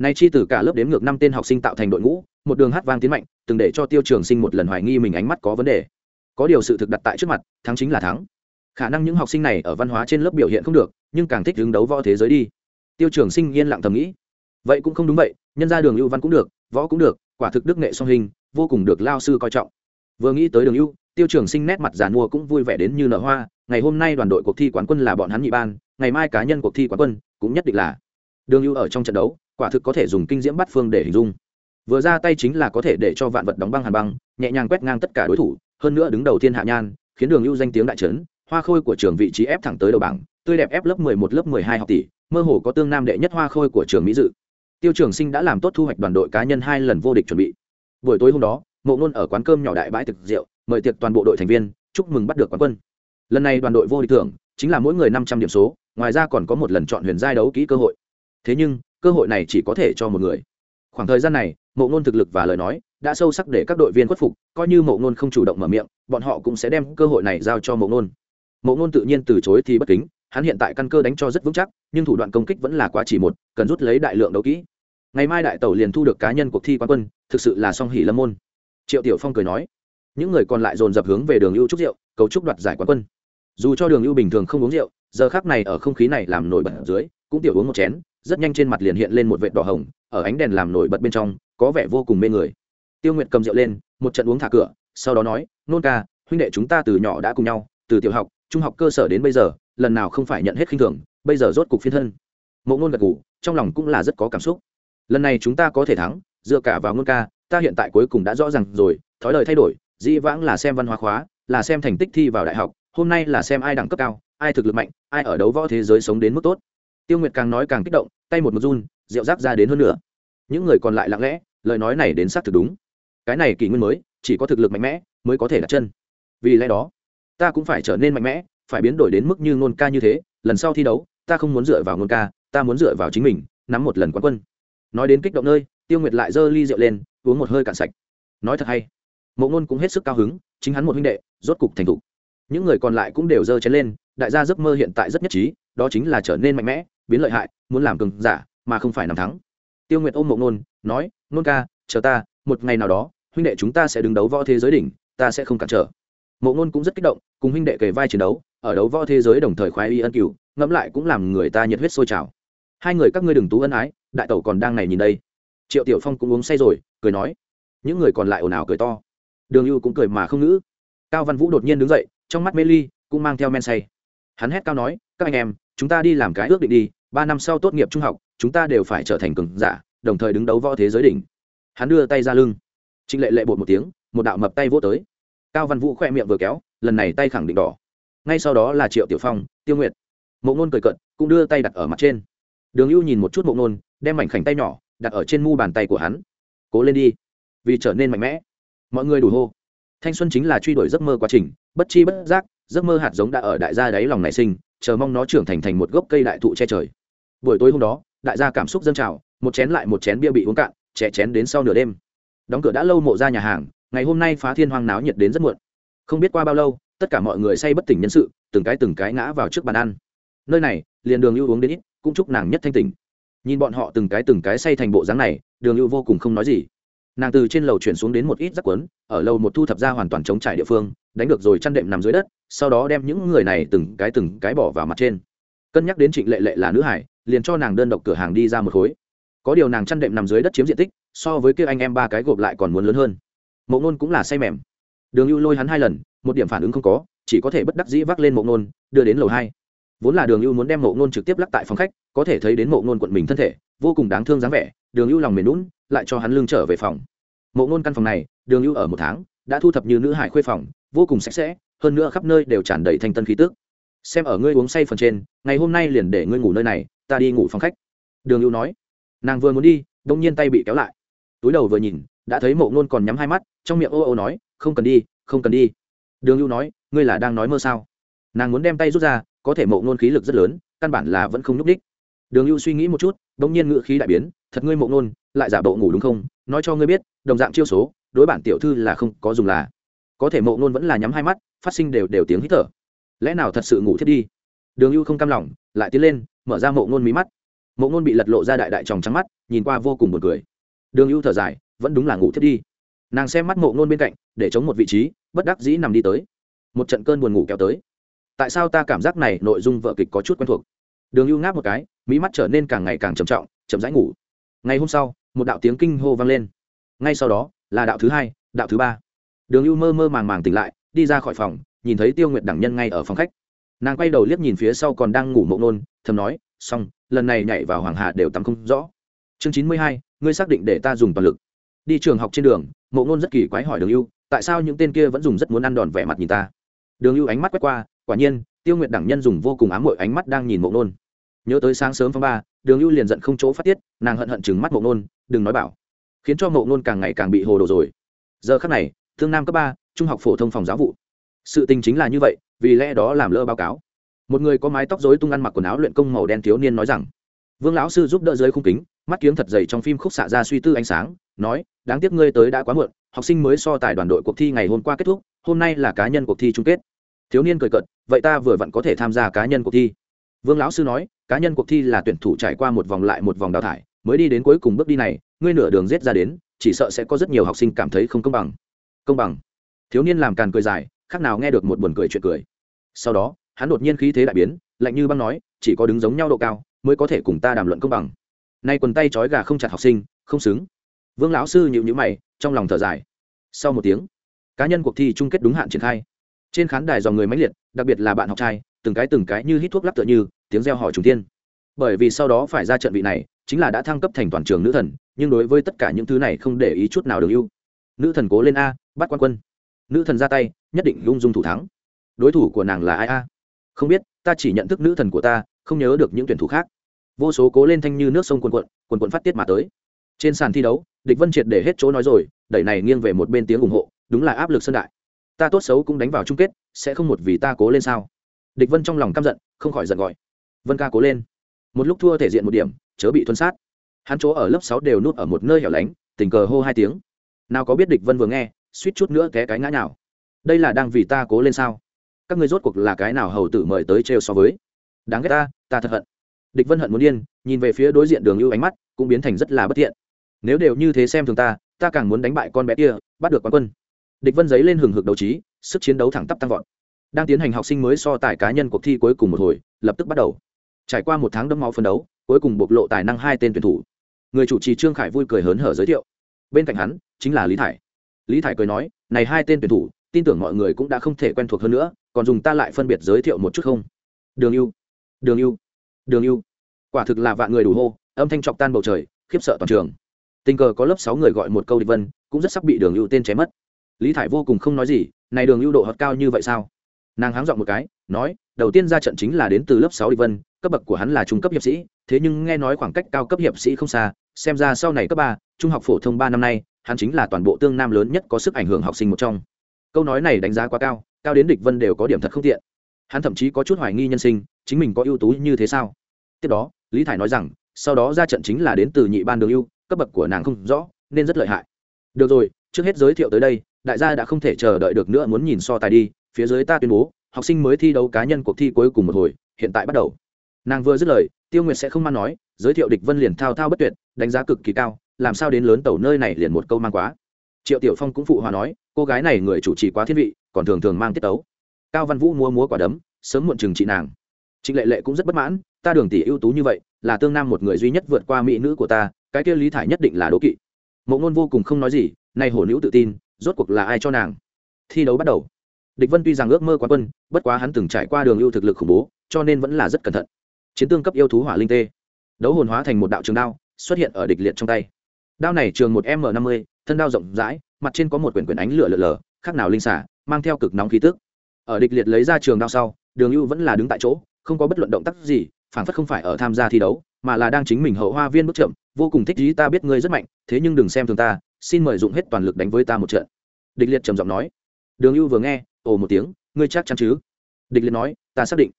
nay chi từ cả lớp đếm ngược năm tên học sinh tạo thành đội ngũ, một đường hát vang tiến mạnh, từng để cho tiêu trường sinh một lần hoài nghi mình ánh mắt có vấn đề. Có điều sự thực đặt tại trước mặt, thắng chính là thắng. Khả năng những học sinh này ở văn hóa trên lớp biểu hiện không được, nhưng càng thích hứng đấu võ thế giới đi. Tiêu trường sinh yên lặng thầm nghĩ. Vậy cũng không đúng vậy, nhân ra đường ưu văn cũng được, võ cũng được, quả thực đức nghệ song hình, vô cùng được lao sư coi trọng. Vừa nghĩ tới đường ưu, tiêu trường sinh nét mặt giàn mua cũng vui vẻ đến như nở hoa, ngày hôm nay đoàn đội cuộc thi quán quân là bọn hắn nhị ban, ngày mai cá nhân cuộc thi quán quân cũng nhất định là đường ưu ở trong trận đấu, quả thực có thể dùng kinh diễm bắt phương để hình dung. Vừa ra tay chính là có thể để cho vạn vật đóng băng hàn băng, nhẹ nhàng quét ngang tất cả đối thủ, hơn nữa đứng đầu thiên hạ nhan, khiến đường ưu danh tiếng đại trấn, hoa khôi của trường vị trí ép thẳng tới đầu bảng, tươi đẹp ép lớp 11 lớp 12 học tỷ, mơ hồ có tương nam đệ nhất hoa khôi của trường mỹ dự. Tiêu trường sinh đã làm tốt thu hoạch đoàn đội cá nhân hai lần vô địch chuẩn bị. Buổi tối hôm đó, mộ ngôn ở quán cơm nhỏ đại bãi thực rượu, mời tiệc toàn bộ đội thành viên, chúc mừng bắt được quán quân. Lần này đoàn đội vô địch thưởng chính là mỗi người năm trăm điểm số, ngoài ra còn có một lần chọn huyền giai đấu kỹ cơ hội thế nhưng, cơ hội này chỉ có thể cho một người. Khoảng thời gian này, mộ ngôn thực lực và lời nói đã sâu sắc để các đội viên khuất phục, coi như mộ ngôn không chủ động mở miệng, bọn họ cũng sẽ đem cơ hội này giao cho mộ ngôn. Mộ ngôn tự nhiên từ chối thì bất kính, hắn hiện tại căn cơ đánh cho rất vững chắc, nhưng thủ đoạn công kích vẫn là quá chỉ một, cần rút lấy đại lượng đấu kỹ. Ngày mai đại tẩu liền thu được cá nhân cuộc thi quán quân, thực sự là song hỷ lâm môn. Triệu tiểu phong cười nói, những người còn lại dồn dập hướng về đường ưu trúc rượu, cầu trúc đoạt giải quán quân. Dù cho đường ưu bình thường không uống rượu, giờ khác này ở không khí này làm nổi bật ở dưới, cũng tiểu uống một chén rất nhanh trên mặt liền hiện lên một vệt đỏ hồng ở ánh đèn làm nổi bật bên trong có vẻ vô cùng mê người. Tiêu nguyệt cầm rượu lên một trận uống thả cửa sau đó nói nôn ca huynh đệ chúng ta từ nhỏ đã cùng nhau từ tiểu học trung học cơ sở đến bây giờ lần nào không phải nhận hết khinh thường bây giờ rốt cục phiên thân. Mộ ngôn gật gù, trong lòng cũng là rất có cảm xúc. Lần này chúng ta có thể thắng dựa cả vào ngôn ca ta hiện tại cuối cùng đã rõ ràng rồi thói lời thay đổi dĩ vãng là xem văn hóa khóa là xem thành tích thi vào đại học hôm nay là xem ai đẳng cấp cao ai thực lực mạnh ai ở đấu võ thế giới sống đến mức tốt tiêu nguyệt càng nói càng kích động, tay một một run, rượu rác ra đến hơn nữa những người còn lại lặng lẽ, lời nói này đến xác thực đúng. Cái này kỷ nguyên mới, chỉ có thực lực mạnh mẽ mới có thể đặt chân. Vì lẽ đó, ta cũng phải trở nên mạnh mẽ, phải biến đổi đến mức như ngôn ca như thế, lần sau thi đấu, ta không muốn dựa vào ngôn ca, ta muốn dựa vào chính mình, nắm một lần quán quân. Nói đến kích động nơi, tiêu nguyệt lại giơ ly rượu lên, uống một hơi cạn sạch. Nói thật hay, mộ ngôn cũng hết sức cao hứng, chính hắn một huynh đệ, rốt cục thành thục. Những người còn lại cũng đều giơ chén lên, đại gia giấc mơ hiện tại rất nhất trí, đó chính là trở nên mạnh mẽ biến lợi hại muốn làm cường giả mà không phải nằm thắng. Tiêu nguyệt ôm mộ Nôn, nói Nôn ca chờ ta một ngày nào đó huynh đệ chúng ta sẽ đứng đấu võ thế giới đỉnh ta sẽ không cản trở. Mộ Nôn cũng rất kích động cùng huynh đệ kề vai chiến đấu ở đấu võ thế giới đồng thời khoái y ân cửu ngẫm lại cũng làm người ta nhiệt huyết sôi trào. Hai người các ngươi đừng tú ân ái đại tẩu còn đang này nhìn đây. Triệu tiểu phong cũng uống say rồi cười nói những người còn lại ồn ào cười to. Đường ưu cũng cười mà không ngữ. Cao văn vũ đột nhiên đứng dậy trong mắt mê ly cũng mang theo men say. Hắn hét cao nói các anh em chúng ta đi làm cái ước định đi ba năm sau tốt nghiệp trung học, chúng ta đều phải trở thành cường giả, đồng thời đứng đấu võ thế giới đỉnh. Hắn đưa tay ra lưng. Trịnh lệ lệ bột một tiếng, một đạo mập tay vỗ tới. Cao văn vũ khoe miệng vừa kéo, lần này tay khẳng định đỏ. Ngay sau đó là triệu tiểu phong, tiêu nguyệt. Mộ ngôn cười cận cũng đưa tay đặt ở mặt trên. Đường ưu nhìn một chút mộ ngôn đem mảnh khảnh tay nhỏ đặt ở trên mu bàn tay của hắn. Cố lên đi, vì trở nên mạnh mẽ. Mọi người đủ hô. Thanh xuân chính là truy đuổi giấc mơ quá trình, bất chi bất giác, giấc mơ hạt giống đã ở đại gia đáy lòng nảy sinh, chờ mong nó trưởng thành thành một gốc cây đại thụ che trời buổi tối hôm đó, đại gia cảm xúc dâng trào, một chén lại một chén bia bị uống cạn trẻ chén đến sau nửa đêm. Đóng cửa đã lâu mộ ra nhà hàng, ngày hôm nay phá thiên hoang náo nhiệt đến rất muộn. Không biết qua bao lâu, tất cả mọi người say bất tỉnh nhân sự, từng cái từng cái ngã vào trước bàn ăn. Nơi này, liền đường ưu uống đến ít, cũng chúc nàng nhất thanh tỉnh. Nhìn bọn họ từng cái từng cái say thành bộ dáng này, đường ưu vô cùng không nói gì. Nàng từ trên lầu chuyển xuống đến một ít rắc quấn ở lầu một thu thập ra hoàn toàn chống trải địa phương, đánh được rồi chăn đệm nằm dưới đất, sau đó đem những người này từng cái từng cái bỏ vào mặt trên cân nhắc đến trịnh lệ lệ là nữ hải, liền cho nàng đơn độc cửa hàng đi ra một khối. Có điều nàng chăn đệm nằm dưới đất chiếm diện tích, so với kia anh em ba cái gộp lại còn muốn lớn hơn. Mộ nôn cũng là say mềm. Đường ưu lôi hắn hai lần, một điểm phản ứng không có, chỉ có thể bất đắc dĩ vác lên mộ nôn, đưa đến lầu hai. Vốn là đường ưu muốn đem mộ nôn trực tiếp lắc tại phòng khách, có thể thấy đến mộ nôn quận mình thân thể, vô cùng đáng thương dáng vẻ, đường ưu lòng mềm lún lại cho hắn lưng trở về phòng. Mộ nôn căn phòng này, đường ưu ở một tháng, đã thu thập như nữ hải khuê phòng, vô cùng sạch sẽ, hơn nữa khắp nơi đều tràn đầy thanh tân khí tước xem ở ngươi uống say phần trên, ngày hôm nay liền để ngươi ngủ nơi này, ta đi ngủ phòng khách. Đường ưu nói. Nàng vừa muốn đi đông nhiên tay bị kéo lại. Túi đầu vừa nhìn, đã thấy mộ nôn còn nhắm hai mắt, trong miệng ô ô nói, không cần đi, không cần đi. Đường ưu nói, ngươi là đang nói mơ sao? Nàng muốn đem tay rút ra, có thể mộ nôn khí lực rất lớn, căn bản là vẫn không n ú c đích đường ưu suy nghĩ một chút đông nhiên ngự khí đại biến, thật ngươi mộ nôn lại giả bộ ngủ đúng không? Nói cho ngươi biết, đồng dạng chiêu số, đối bản tiểu thư là không có dùng là. Có thể mộ nôn vẫn là nhắm hai mắt, phát sinh đều đều tiếng hít thở lẽ nào thật sự ngủ thiết đi? Đường ưu không cam lòng, lại tiến lên, mở ra mộ ngôn mí mắt. Mộ ngôn bị lật lộ ra đại đại tròng trắng mắt, nhìn qua vô cùng b u ồ n cười. Đường ưu thở dài, vẫn đúng là ngủ thiết đi. Nàng xem mắt mộ ngôn bên cạnh, để chống một vị trí, bất đắc dĩ nằm đi tới. Một trận cơn buồn ngủ kéo tới. Tại sao ta cảm giác này nội dung vợ kịch có chút quen thuộc? Đường ưu ngáp một cái mỹ mắt trở nên càng ngày càng trầm trọng, chậm rãi ngủ. Ngày hôm sau, một đạo tiếng kinh hô vang lên. Ngay sau đó, là đạo thứ hai, đạo thứ ba. Đường ưu mơ mơ màng màng tỉnh lại, đi ra khỏi phòng nhìn thấy tiêu nguyệt đẳng nhân ngay ở phòng khách. Nàng quay đầu liếc nhìn phía sau còn đang ngủ mộ nôn, thầm nói, xong, lần này nhảy vào hoàng hà đều tắm không rõ. Chương chín mươi hai, ngươi xác định để ta dùng toàn lực. Đi trường học trên đường mộ nôn rất kỳ quái hỏi đường ưu, tại sao những tên kia vẫn dùng rất muốn ăn đòn vẻ mặt nhìn ta? Đường ưu ánh mắt quét qua, quả nhiên, tiêu nguyệt đẳng nhân dùng vô cùng ám mội ánh mắt đang nhìn mộ nôn. Nhớ tới sáng sớm phong ba, đường ưu liền giận không chỗ phát tiết, nàng hận hận chừng mắt mộ nôn, đừng nói bảo. Khiến cho mộ nôn càng ngày càng bị hồ đồ rồi. Giờ khắc này, thương nam cấp ba, trung học phổ thông phòng giáo vụ sự tình chính là như vậy, vì lẽ đó làm lỡ báo cáo. Một người có mái tóc dối tung ăn mặc quần áo luyện công màu đen thiếu niên nói rằng, vương lão sư giúp đỡ dưới khung kính, mắt kiếng thật dày trong phim khúc xạ ra suy tư ánh sáng, nói, đáng tiếc ngươi tới đã quá muộn, học sinh mới so tài đoàn đội cuộc thi ngày hôm qua kết thúc, hôm nay là cá nhân cuộc thi chung kết. Thiếu niên cười cận vậy ta vừa vặn có thể tham gia cá nhân cuộc thi. Vương lão sư nói, cá nhân cuộc thi là tuyển thủ trải qua một vòng lại một vòng đào thải, mới đi đến cuối cùng bước đi này, ngươi nửa đường rết ra đến, chỉ sợ sẽ có rất nhiều học sinh cảm thấy không công bằng. Công bằng. Thiếu niên làm càn cười dài khác nào nghe được một buồn cười chuyện cười. Sau đó, hắn đột nhiên khí thế đại biến, lạnh như băng nói, chỉ có đứng giống nhau độ cao mới có thể cùng ta đàm luận công bằng. Nay quần tay trói gà không chặt học sinh, không xứng. Vương lão sư nhịu nhữ mày, trong lòng thở dài. Sau một tiếng, cá nhân cuộc thi chung kết đúng hạn triển khai. Trên khán đài dòng người máy liệt, đặc biệt là bạn học trai, từng cái từng cái như hít thuốc lắc tựa như, tiếng reo hỏi trùng tiên bởi vì sau đó phải ra trận vị này, chính là đã thăng cấp thành toàn trường nữ thần, nhưng đối với tất cả những thứ này không để ý chút nào được ưu. Nữ thần cố lên a, bắt quan quân nữ thần ra tay, nhất định lung dung thủ thắng. Đối thủ của nàng là ai a? Không biết, ta chỉ nhận thức nữ thần của ta, không nhớ được những tuyển thủ khác. Vô số cố lên thanh như nước sông quần quận quần quận phát tiết mà tới. Trên sàn thi đấu, địch vân triệt để hết chỗ nói rồi, đẩy này nghiêng về một bên tiếng ủng hộ, đúng là áp lực sân đại. Ta tốt xấu cũng đánh vào chung kết, sẽ không một vì ta cố lên sao? Địch vân trong lòng căm giận, không khỏi giận gọi. Vân ca cố lên. Một lúc thua thể diện một điểm, chớ bị thuân sát. Hắn chỗ ở lớp sáu đều nuốt ở một nơi hẻo lánh, tình cờ hô hai tiếng. Nào có biết địch vân vừa nghe suýt chút nữa té cái ngã nào. Đây là đang vì ta cố lên sao? Các người rốt cuộc là cái nào hầu tử mời tới trêu so với? Đáng ghét ta ta thật hận. Địch vân hận muốn điên, nhìn về phía đối diện đường ưu ánh mắt cũng biến thành rất là bất thiện. Nếu đều như thế xem thường ta ta càng muốn đánh bại con bé kia, bắt được quán quân. Địch vân giấy lên hừng hực đấu trí, sức chiến đấu thẳng tắp tăng vọt. Đang tiến hành học sinh mới so tài cá nhân cuộc thi cuối cùng một hồi, lập tức bắt đầu. Trải qua một tháng đấm máu phân đấu, cuối cùng bộc lộ tài năng hai tên tuyển thủ. Người chủ trì trương khải vui cười hớn hở giới thiệu. Bên cạnh hắn chính là lý thải lý thải cười nói, này hai tên tuyển thủ, tin tưởng mọi người cũng đã không thể quen thuộc hơn nữa, còn dùng ta lại phân biệt giới thiệu một chút không? Đường ưu đường ưu đường ưu. Quả thực là vạn người đủ hô, âm thanh chọc tan bầu trời, khiếp sợ toàn trường. Tình cờ có lớp sáu người gọi một câu địch vân, cũng rất sắp bị đường ưu tên chém mất. Lý thải vô cùng không nói gì, này đường ưu độ hợp cao như vậy sao? Nàng háng dọn một cái, nói, đầu tiên ra trận chính là đến từ lớp sáu địch vân, cấp bậc của hắn là trung cấp hiệp sĩ, thế nhưng nghe nói khoảng cách cao cấp hiệp sĩ không xa, xem ra sau này cấp ba, trung học phổ thông ba năm nay hắn chính là toàn bộ tương nam lớn nhất có sức ảnh hưởng học sinh một trong. Câu nói này đánh giá quá cao cao đến địch vân đều có điểm thật không tiện. Hắn thậm chí có chút hoài nghi nhân sinh, chính mình có ưu tú như thế sao? Tiếp đó, lý thải nói rằng, sau đó ra trận chính là đến từ nhị ban đường ưu, cấp bậc của nàng không rõ, nên rất lợi hại. Được rồi, trước hết giới thiệu tới đây, đại gia đã không thể chờ đợi được nữa muốn nhìn so tài đi, phía dưới ta tuyên bố, học sinh mới thi đấu cá nhân cuộc thi cuối cùng một hồi, hiện tại bắt đầu. Nàng vừa dứt lời, tiêu nguyệt sẽ không man nói, giới thiệu địch vân liền thao thao bất tuyệt, đánh giá cực kỳ cao làm sao đến lớn tàu nơi này liền một câu mang quá. Triệu tiểu phong cũng phụ hòa nói, cô gái này người chủ trì quá thiên vị, còn thường thường mang tiết tấu. Cao văn vũ mua múa quả đấm, sớm muộn chừng trị nàng. Trịnh lệ lệ cũng rất bất mãn, ta đường tỷ ưu tú như vậy, là tương nam một người duy nhất vượt qua mỹ nữ của ta, cái kia lý thải nhất định là đố kỵ. Mộ ngôn vô cùng không nói gì, nay hổ nữ tự tin, rốt cuộc là ai cho nàng? Thi đấu bắt đầu. Địch vân tuy rằng ước mơ quá quân, bất quá hắn từng trải qua đường ưu thực lực khủng bố, cho nên vẫn là rất cẩn thận. Chiến tương cấp yêu thú hỏa linh tê. Đấu hồn hóa thành một đạo trường đao, xuất hiện ở địch liệt trong tay đao này trường một m năm mươi, thân đao rộng rãi, mặt trên có một quyển quyển ánh lửa lở lở khác nào linh xả mang theo cực nóng khí tức. Ở địch liệt lấy ra trường đao sau, đường ưu vẫn là đứng tại chỗ, không có bất luận động tác gì phản phất không phải ở tham gia thi đấu, mà là đang chính mình hậu hoa viên bước chậm, vô cùng thích ý ta biết ngươi rất mạnh, thế nhưng đừng xem thường ta, xin mời dụng hết toàn lực đánh với ta một trận. Địch liệt trầm giọng nói. Đường ưu vừa nghe, ồ một tiếng, ngươi chắc chắn chứ? Địch liệt nói, ta xác định.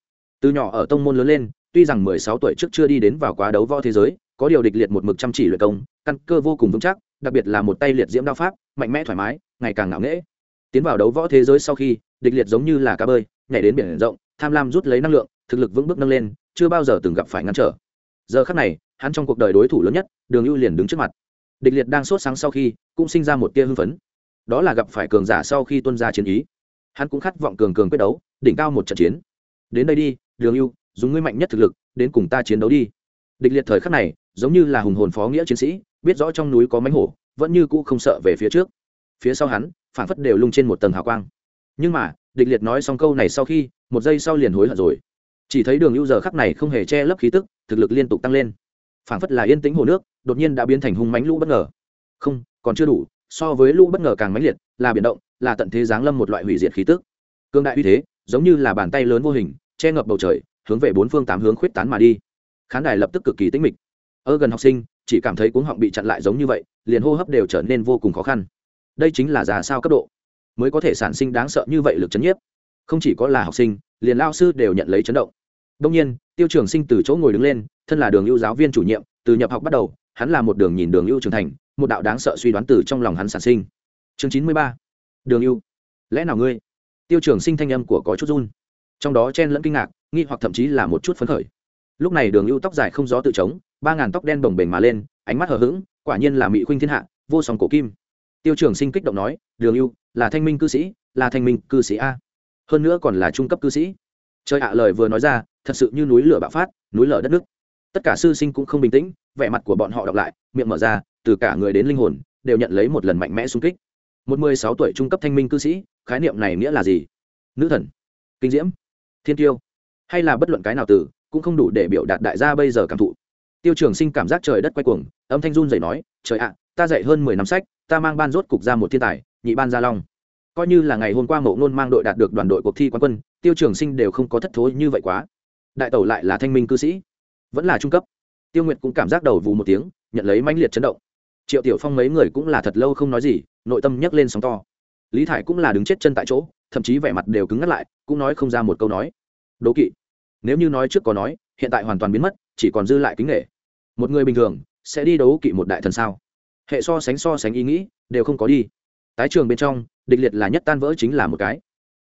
Từ nhỏ ở tông môn lớn lên, tuy rằng mười sáu tuổi trước chưa đi đến vào quá đấu võ thế giới có điều địch liệt một mực chăm chỉ luyện công, căn cơ vô cùng vững chắc, đặc biệt là một tay liệt diễm đao pháp, mạnh mẽ thoải mái, ngày càng ngạo nghễ. Tiến vào đấu võ thế giới sau khi, địch liệt giống như là cá bơi, nhảy đến biển rộng, tham lam rút lấy năng lượng, thực lực vững bước nâng lên, chưa bao giờ từng gặp phải ngăn trở. Giờ khắc này, hắn trong cuộc đời đối thủ lớn nhất, đường ưu liền đứng trước mặt. Địch liệt đang sốt sáng sau khi, cũng sinh ra một tia hưng phấn. Đó là gặp phải cường giả sau khi tuân ra chiến ý. Hắn cũng khát vọng cường cường quyết đấu, đỉnh cao một trận chiến. Đến đây đi, đường ưu, dùng ngươi mạnh nhất thực lực, đến cùng ta chiến đấu đi. Địch liệt thời khắc này giống như là hùng hồn phó nghĩa chiến sĩ, biết rõ trong núi có mánh hổ, vẫn như cũ không sợ về phía trước. Phía sau hắn phản phất đều lung trên một tầng hào quang. Nhưng mà, địch liệt nói xong câu này sau khi, một giây sau liền hối hận rồi. Chỉ thấy đường ưu giờ khắc này không hề che lấp khí tức, thực lực liên tục tăng lên. Phản phất là yên tĩnh hồ nước, đột nhiên đã biến thành hung mánh lũ bất ngờ. Không, còn chưa đủ, so với lũ bất ngờ càng mãnh liệt, là biển động, là tận thế giáng lâm một loại hủy diệt khí tức. Cương đại uy thế, giống như là bàn tay lớn vô hình, che ngập bầu trời, hướng về bốn phương tám hướng khuyết tán mà đi. Khán đài lập tức cực kỳ tĩnh mịch ở gần học sinh, chỉ cảm thấy cuống họng bị chặn lại giống như vậy, liền hô hấp đều trở nên vô cùng khó khăn. Đây chính là già sao cấp độ. Mới có thể sản sinh đáng sợ như vậy lực chấn nhiếp. Không chỉ có là học sinh, liền lao sư đều nhận lấy chấn động. Đông nhiên, tiêu trường sinh từ chỗ ngồi đứng lên, thân là đường ưu giáo viên chủ nhiệm, từ nhập học bắt đầu, hắn là một đường nhìn đường ưu trưởng thành, một đạo đáng sợ suy đoán từ trong lòng hắn sản sinh. Chương chín mươi ba. Đường ưu. Lẽ nào ngươi? Tiêu trường sinh thanh âm của có chút run. Trong đó chen lẫn kinh ngạc, nghi hoặc thậm chí là một chút phấn khởi. Lúc này đường ưu tóc dài không gió tự trống ba ngàn tóc đen bồng bềnh mà lên, ánh mắt hờ hững, quả nhiên là mỹ khuynh thiên hạ, vô song cổ kim. Tiêu trường sinh kích động nói, đường ưu, là thanh minh cư sĩ, là thanh minh cư sĩ a. Hơn nữa còn là trung cấp cư sĩ. Trời ạ, lời vừa nói ra, thật sự như núi lửa bạo phát, núi lở đất nước tất cả sư sinh cũng không bình tĩnh, vẻ mặt của bọn họ đọc lại, miệng mở ra, từ cả người đến linh hồn, đều nhận lấy một lần mạnh mẽ xung kích. Một mười sáu tuổi trung cấp thanh minh cư sĩ, khái niệm này nghĩa là gì? Nữ thần, kinh diễm, thiên tiêu, hay là bất luận cái nào từ, cũng không đủ để biểu đạt đại gia bây giờ cảm thụ tiêu trường sinh cảm giác trời đất quay cuồng, âm thanh run dậy nói, trời ạ, ta dạy hơn mười năm sách, ta mang ban rốt cục ra một thiên tài, nhị ban gia long. Coi như là ngày hôm qua mộ ngôn mang đội đạt được đoàn đội cuộc thi quán quân, tiêu trường sinh đều không có thất thối như vậy quá. Đại tẩu lại là thanh minh cư sĩ, vẫn là trung cấp. Tiêu nguyệt cũng cảm giác đầu vù một tiếng, nhận lấy mãnh liệt chấn động. Triệu tiểu phong mấy người cũng là thật lâu không nói gì, nội tâm nhấc lên sóng to. Lý thải cũng là đứng chết chân tại chỗ, thậm chí vẻ mặt đều cứng ngắt lại, cũng nói không ra một câu nói. Đố kỵ, nếu như nói trước có nói, hiện tại hoàn toàn biến mất chỉ còn dư lại kính nghệ một người bình thường sẽ đi đấu kỵ một đại thần sao? Hệ so sánh so sánh ý nghĩ đều không có đi. Tái trường bên trong, địch liệt là nhất tan vỡ chính là một cái.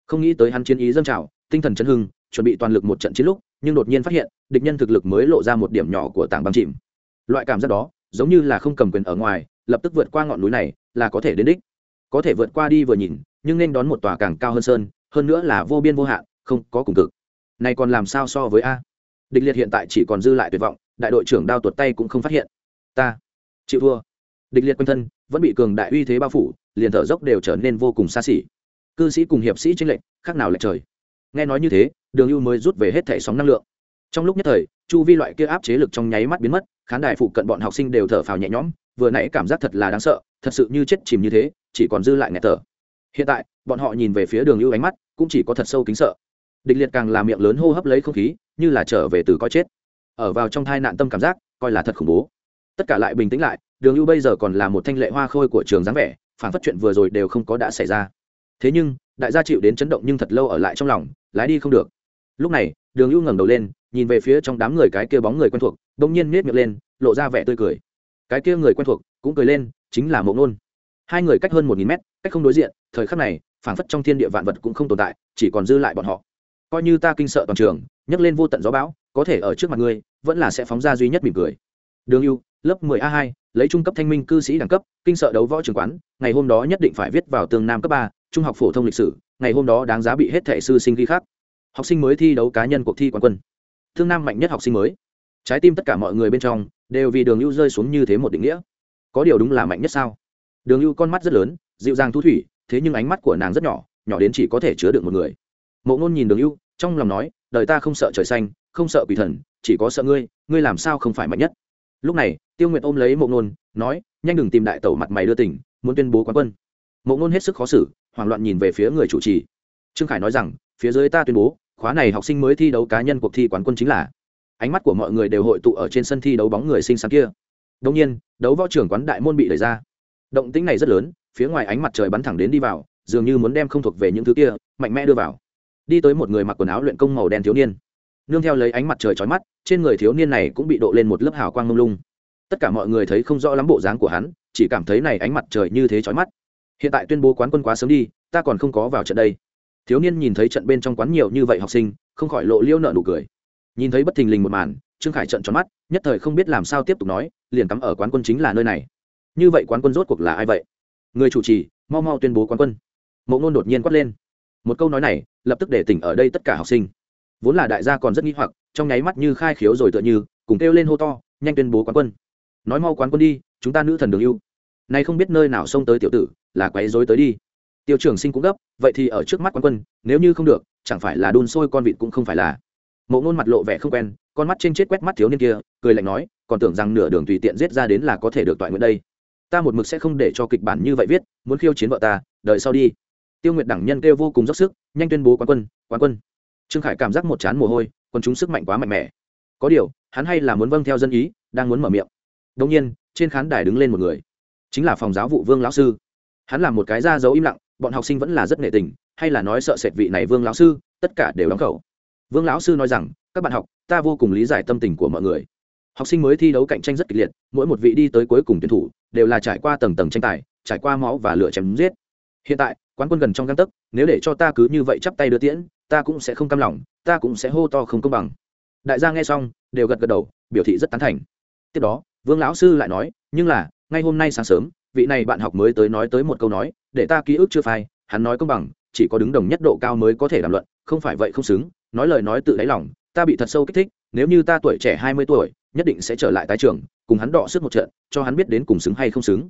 Không nghĩ tới hắn chiến ý dâng trào, tinh thần chấn hưng, chuẩn bị toàn lực một trận chiến lúc, nhưng đột nhiên phát hiện, địch nhân thực lực mới lộ ra một điểm nhỏ của tảng băng chìm. Loại cảm giác đó, giống như là không cầm quyền ở ngoài, lập tức vượt qua ngọn núi này, là có thể đến đích. Có thể vượt qua đi vừa nhìn, nhưng nên đón một tòa càng cao hơn sơn, hơn nữa là vô biên vô hạn, không có cùng cực. Này còn làm sao so với a? Địch liệt hiện tại chỉ còn dư lại tuyệt vọng, đại đội trưởng đao tuột tay cũng không phát hiện. Ta, chịu thua. Địch liệt quanh thân, vẫn bị cường đại uy thế bao phủ, liền thở dốc đều trở nên vô cùng xa xỉ. Cư sĩ cùng hiệp sĩ tranh lệnh khác nào lệch trời. Nghe nói như thế, đường ưu mới rút về hết thẻ sóng năng lượng. Trong lúc nhất thời, chu vi loại kia áp chế lực trong nháy mắt biến mất, khán đài phụ cận bọn học sinh đều thở phào nhẹ nhõm, vừa nãy cảm giác thật là đáng sợ, thật sự như chết chìm như thế, chỉ còn dư lại nghẹt thở. Hiện tại, bọn họ nhìn về phía đường ưu ánh mắt, cũng chỉ có thật sâu kính sợ địch liệt càng làm miệng lớn hô hấp lấy không khí, như là trở về từ coi chết. Ở vào trong thai nạn tâm cảm giác, coi là thật khủng bố. Tất cả lại bình tĩnh lại, đường ưu bây giờ còn là một thanh lệ hoa khôi của trường dáng vẻ, phản phát chuyện vừa rồi đều không có đã xảy ra. Thế nhưng, đại gia chịu đến chấn động nhưng thật lâu ở lại trong lòng, lái đi không được. Lúc này, đường ưu ngẩng đầu lên, nhìn về phía trong đám người cái kia bóng người quen thuộc đ ỗ n g nhiên nết miệng lên, lộ ra vẻ tươi cười. Cái kia người quen thuộc, cũng cười lên, chính là mộ nôn. Hai người cách hơn một nghìn mét, cách không đối diện, thời khắc này phảng phất trong thiên địa vạn vật cũng không tồn tại, chỉ còn dư lại bọn họ coi như ta kinh sợ toàn trường, nhấc lên vô tận gió bão, có thể ở trước mặt ngươi, vẫn là sẽ phóng ra duy nhất mỉm cười. Đường ưu, lớp 10 a 2 lấy trung cấp thanh minh cư sĩ đẳng cấp, kinh sợ đấu võ trường quán, ngày hôm đó nhất định phải viết vào tường nam cấp ba, trung học phổ thông lịch sử, ngày hôm đó đáng giá bị hết thẻ sư sinh ghi khác học sinh mới thi đấu cá nhân cuộc thi quán quân. Thương nam mạnh nhất học sinh mới. Trái tim tất cả mọi người bên trong, đều vì đường ưu rơi xuống như thế một định nghĩa. Có điều đúng là mạnh nhất sao? Đường ưu con mắt rất lớn, dịu dàng thu thủy, thế nhưng ánh mắt của nàng rất nhỏ nhỏ đến chỉ có thể chứa được một người mộ ngôn nhìn đường ưu, trong lòng nói, đời ta không sợ trời xanh, không sợ quỷ thần, chỉ có sợ ngươi ngươi làm sao không phải mạnh nhất? Lúc này, tiêu nguyệt ôm lấy mộ ngôn, nói, nhanh đừng tìm đại tẩu mặt mày đưa tỉnh muốn tuyên bố quán quân. Mộ ngôn hết sức khó xử, hoảng loạn nhìn về phía người chủ trì. Trương khải nói rằng, phía dưới ta tuyên bố, khóa này học sinh mới thi đấu cá nhân cuộc thi quán quân chính là. Ánh mắt của mọi người đều hội tụ ở trên sân thi đấu bóng người sinh sáng kia. Đông nhiên, đấu võ trưởng quán đại môn bị đẩy ra. Động tĩnh này rất lớn, phía ngoài ánh mặt trời bắn thẳng đến đi vào, dường như muốn đem không thuộc về những thứ kia, mạnh mẽ đưa vào đi tới một người mặc quần áo luyện công màu đen thiếu niên. Nương theo lấy ánh mặt trời chói mắt, trên người thiếu niên này cũng bị độ lên một lớp hào quang mông lung. Tất cả mọi người thấy không rõ lắm bộ dáng của hắn, chỉ cảm thấy này ánh mặt trời như thế chói mắt. Hiện tại tuyên bố quán quân quá sớm đi, ta còn không có vào trận đây. Thiếu niên nhìn thấy trận bên trong quán nhiều như vậy học sinh, không khỏi lộ liêu nợ nụ cười. Nhìn thấy bất thình lình một màn, trương khải trận tròn mắt, nhất thời không biết làm sao tiếp tục nói, liền cắm ở quán quân chính là nơi này. Như vậy quán quân rốt cuộc là ai vậy? Người chủ trì, mau mau tuyên bố quán quân. Mộ ngôn đột nhiên quát lên. Một câu nói này lập tức để tỉnh ở đây tất cả học sinh. Vốn là đại gia còn rất nghi hoặc, trong nháy mắt như khai khiếu rồi tựa như, cùng kêu lên hô to, nhanh tuyên bố quán quân. Nói mau quán quân đi, chúng ta nữ thần đường yêu nay không biết nơi nào xông tới tiểu tử, là quấy rối tới đi. Tiêu trường sinh cũng gấp, vậy thì ở trước mắt quán quân, nếu như không được, chẳng phải là đun sôi con vịt cũng không phải là. Mộ ngôn mặt lộ vẻ không quen, con mắt trên chết quét mắt thiếu niên kia, cười lạnh nói, còn tưởng rằng nửa đường tùy tiện giết ra đến là có thể được toại nguyện đây. Ta một mực sẽ không để cho kịch bản như vậy viết, muốn khiêu chiến vợ ta, đợi sau đi tiêu nguyệt đẳng nhân kêu vô cùng dốc sức, nhanh tuyên bố quán quân quán quân. Trương khải cảm giác một chán mồ hôi còn chúng sức mạnh quá mạnh mẽ. Có điều, hắn hay là muốn vâng theo dân ý, đang muốn mở miệng. Đông nhiên, trên khán đài đứng lên một người. Chính là phòng giáo vụ vương lão sư. Hắn làm một cái ra dấu im lặng, bọn học sinh vẫn là rất nệ tình, hay là nói sợ sệt vị này vương lão sư, tất cả đều đóng khẩu. Vương lão sư nói rằng, các bạn học, ta vô cùng lý giải tâm tình của mọi người. Học sinh mới thi đấu cạnh tranh rất kịch liệt, mỗi một vị đi tới cuối cùng tuyển thủ, đều là trải qua tầng tầng tranh tài, trải qua máu và lửa chém giết hiện tại, quán quân gần trong găng tấc, nếu để cho ta cứ như vậy chắp tay đưa tiễn, ta cũng sẽ không cam lòng, ta cũng sẽ hô to không công bằng. Đại gia nghe xong, đều gật gật đầu, biểu thị rất tán thành. Tiếp đó, vương lão sư lại nói, nhưng là, ngay hôm nay sáng sớm, vị này bạn học mới tới nói tới một câu nói, để ta ký ức chưa phai, hắn nói công bằng, chỉ có đứng đồng nhất độ cao mới có thể đàm luận, không phải vậy không xứng, nói lời nói tự đáy lòng, ta bị thật sâu kích thích, nếu như ta tuổi trẻ hai mươi tuổi, nhất định sẽ trở lại tái trường, cùng hắn đọ sức một trận, cho hắn biết đến cùng xứng hay không xứng.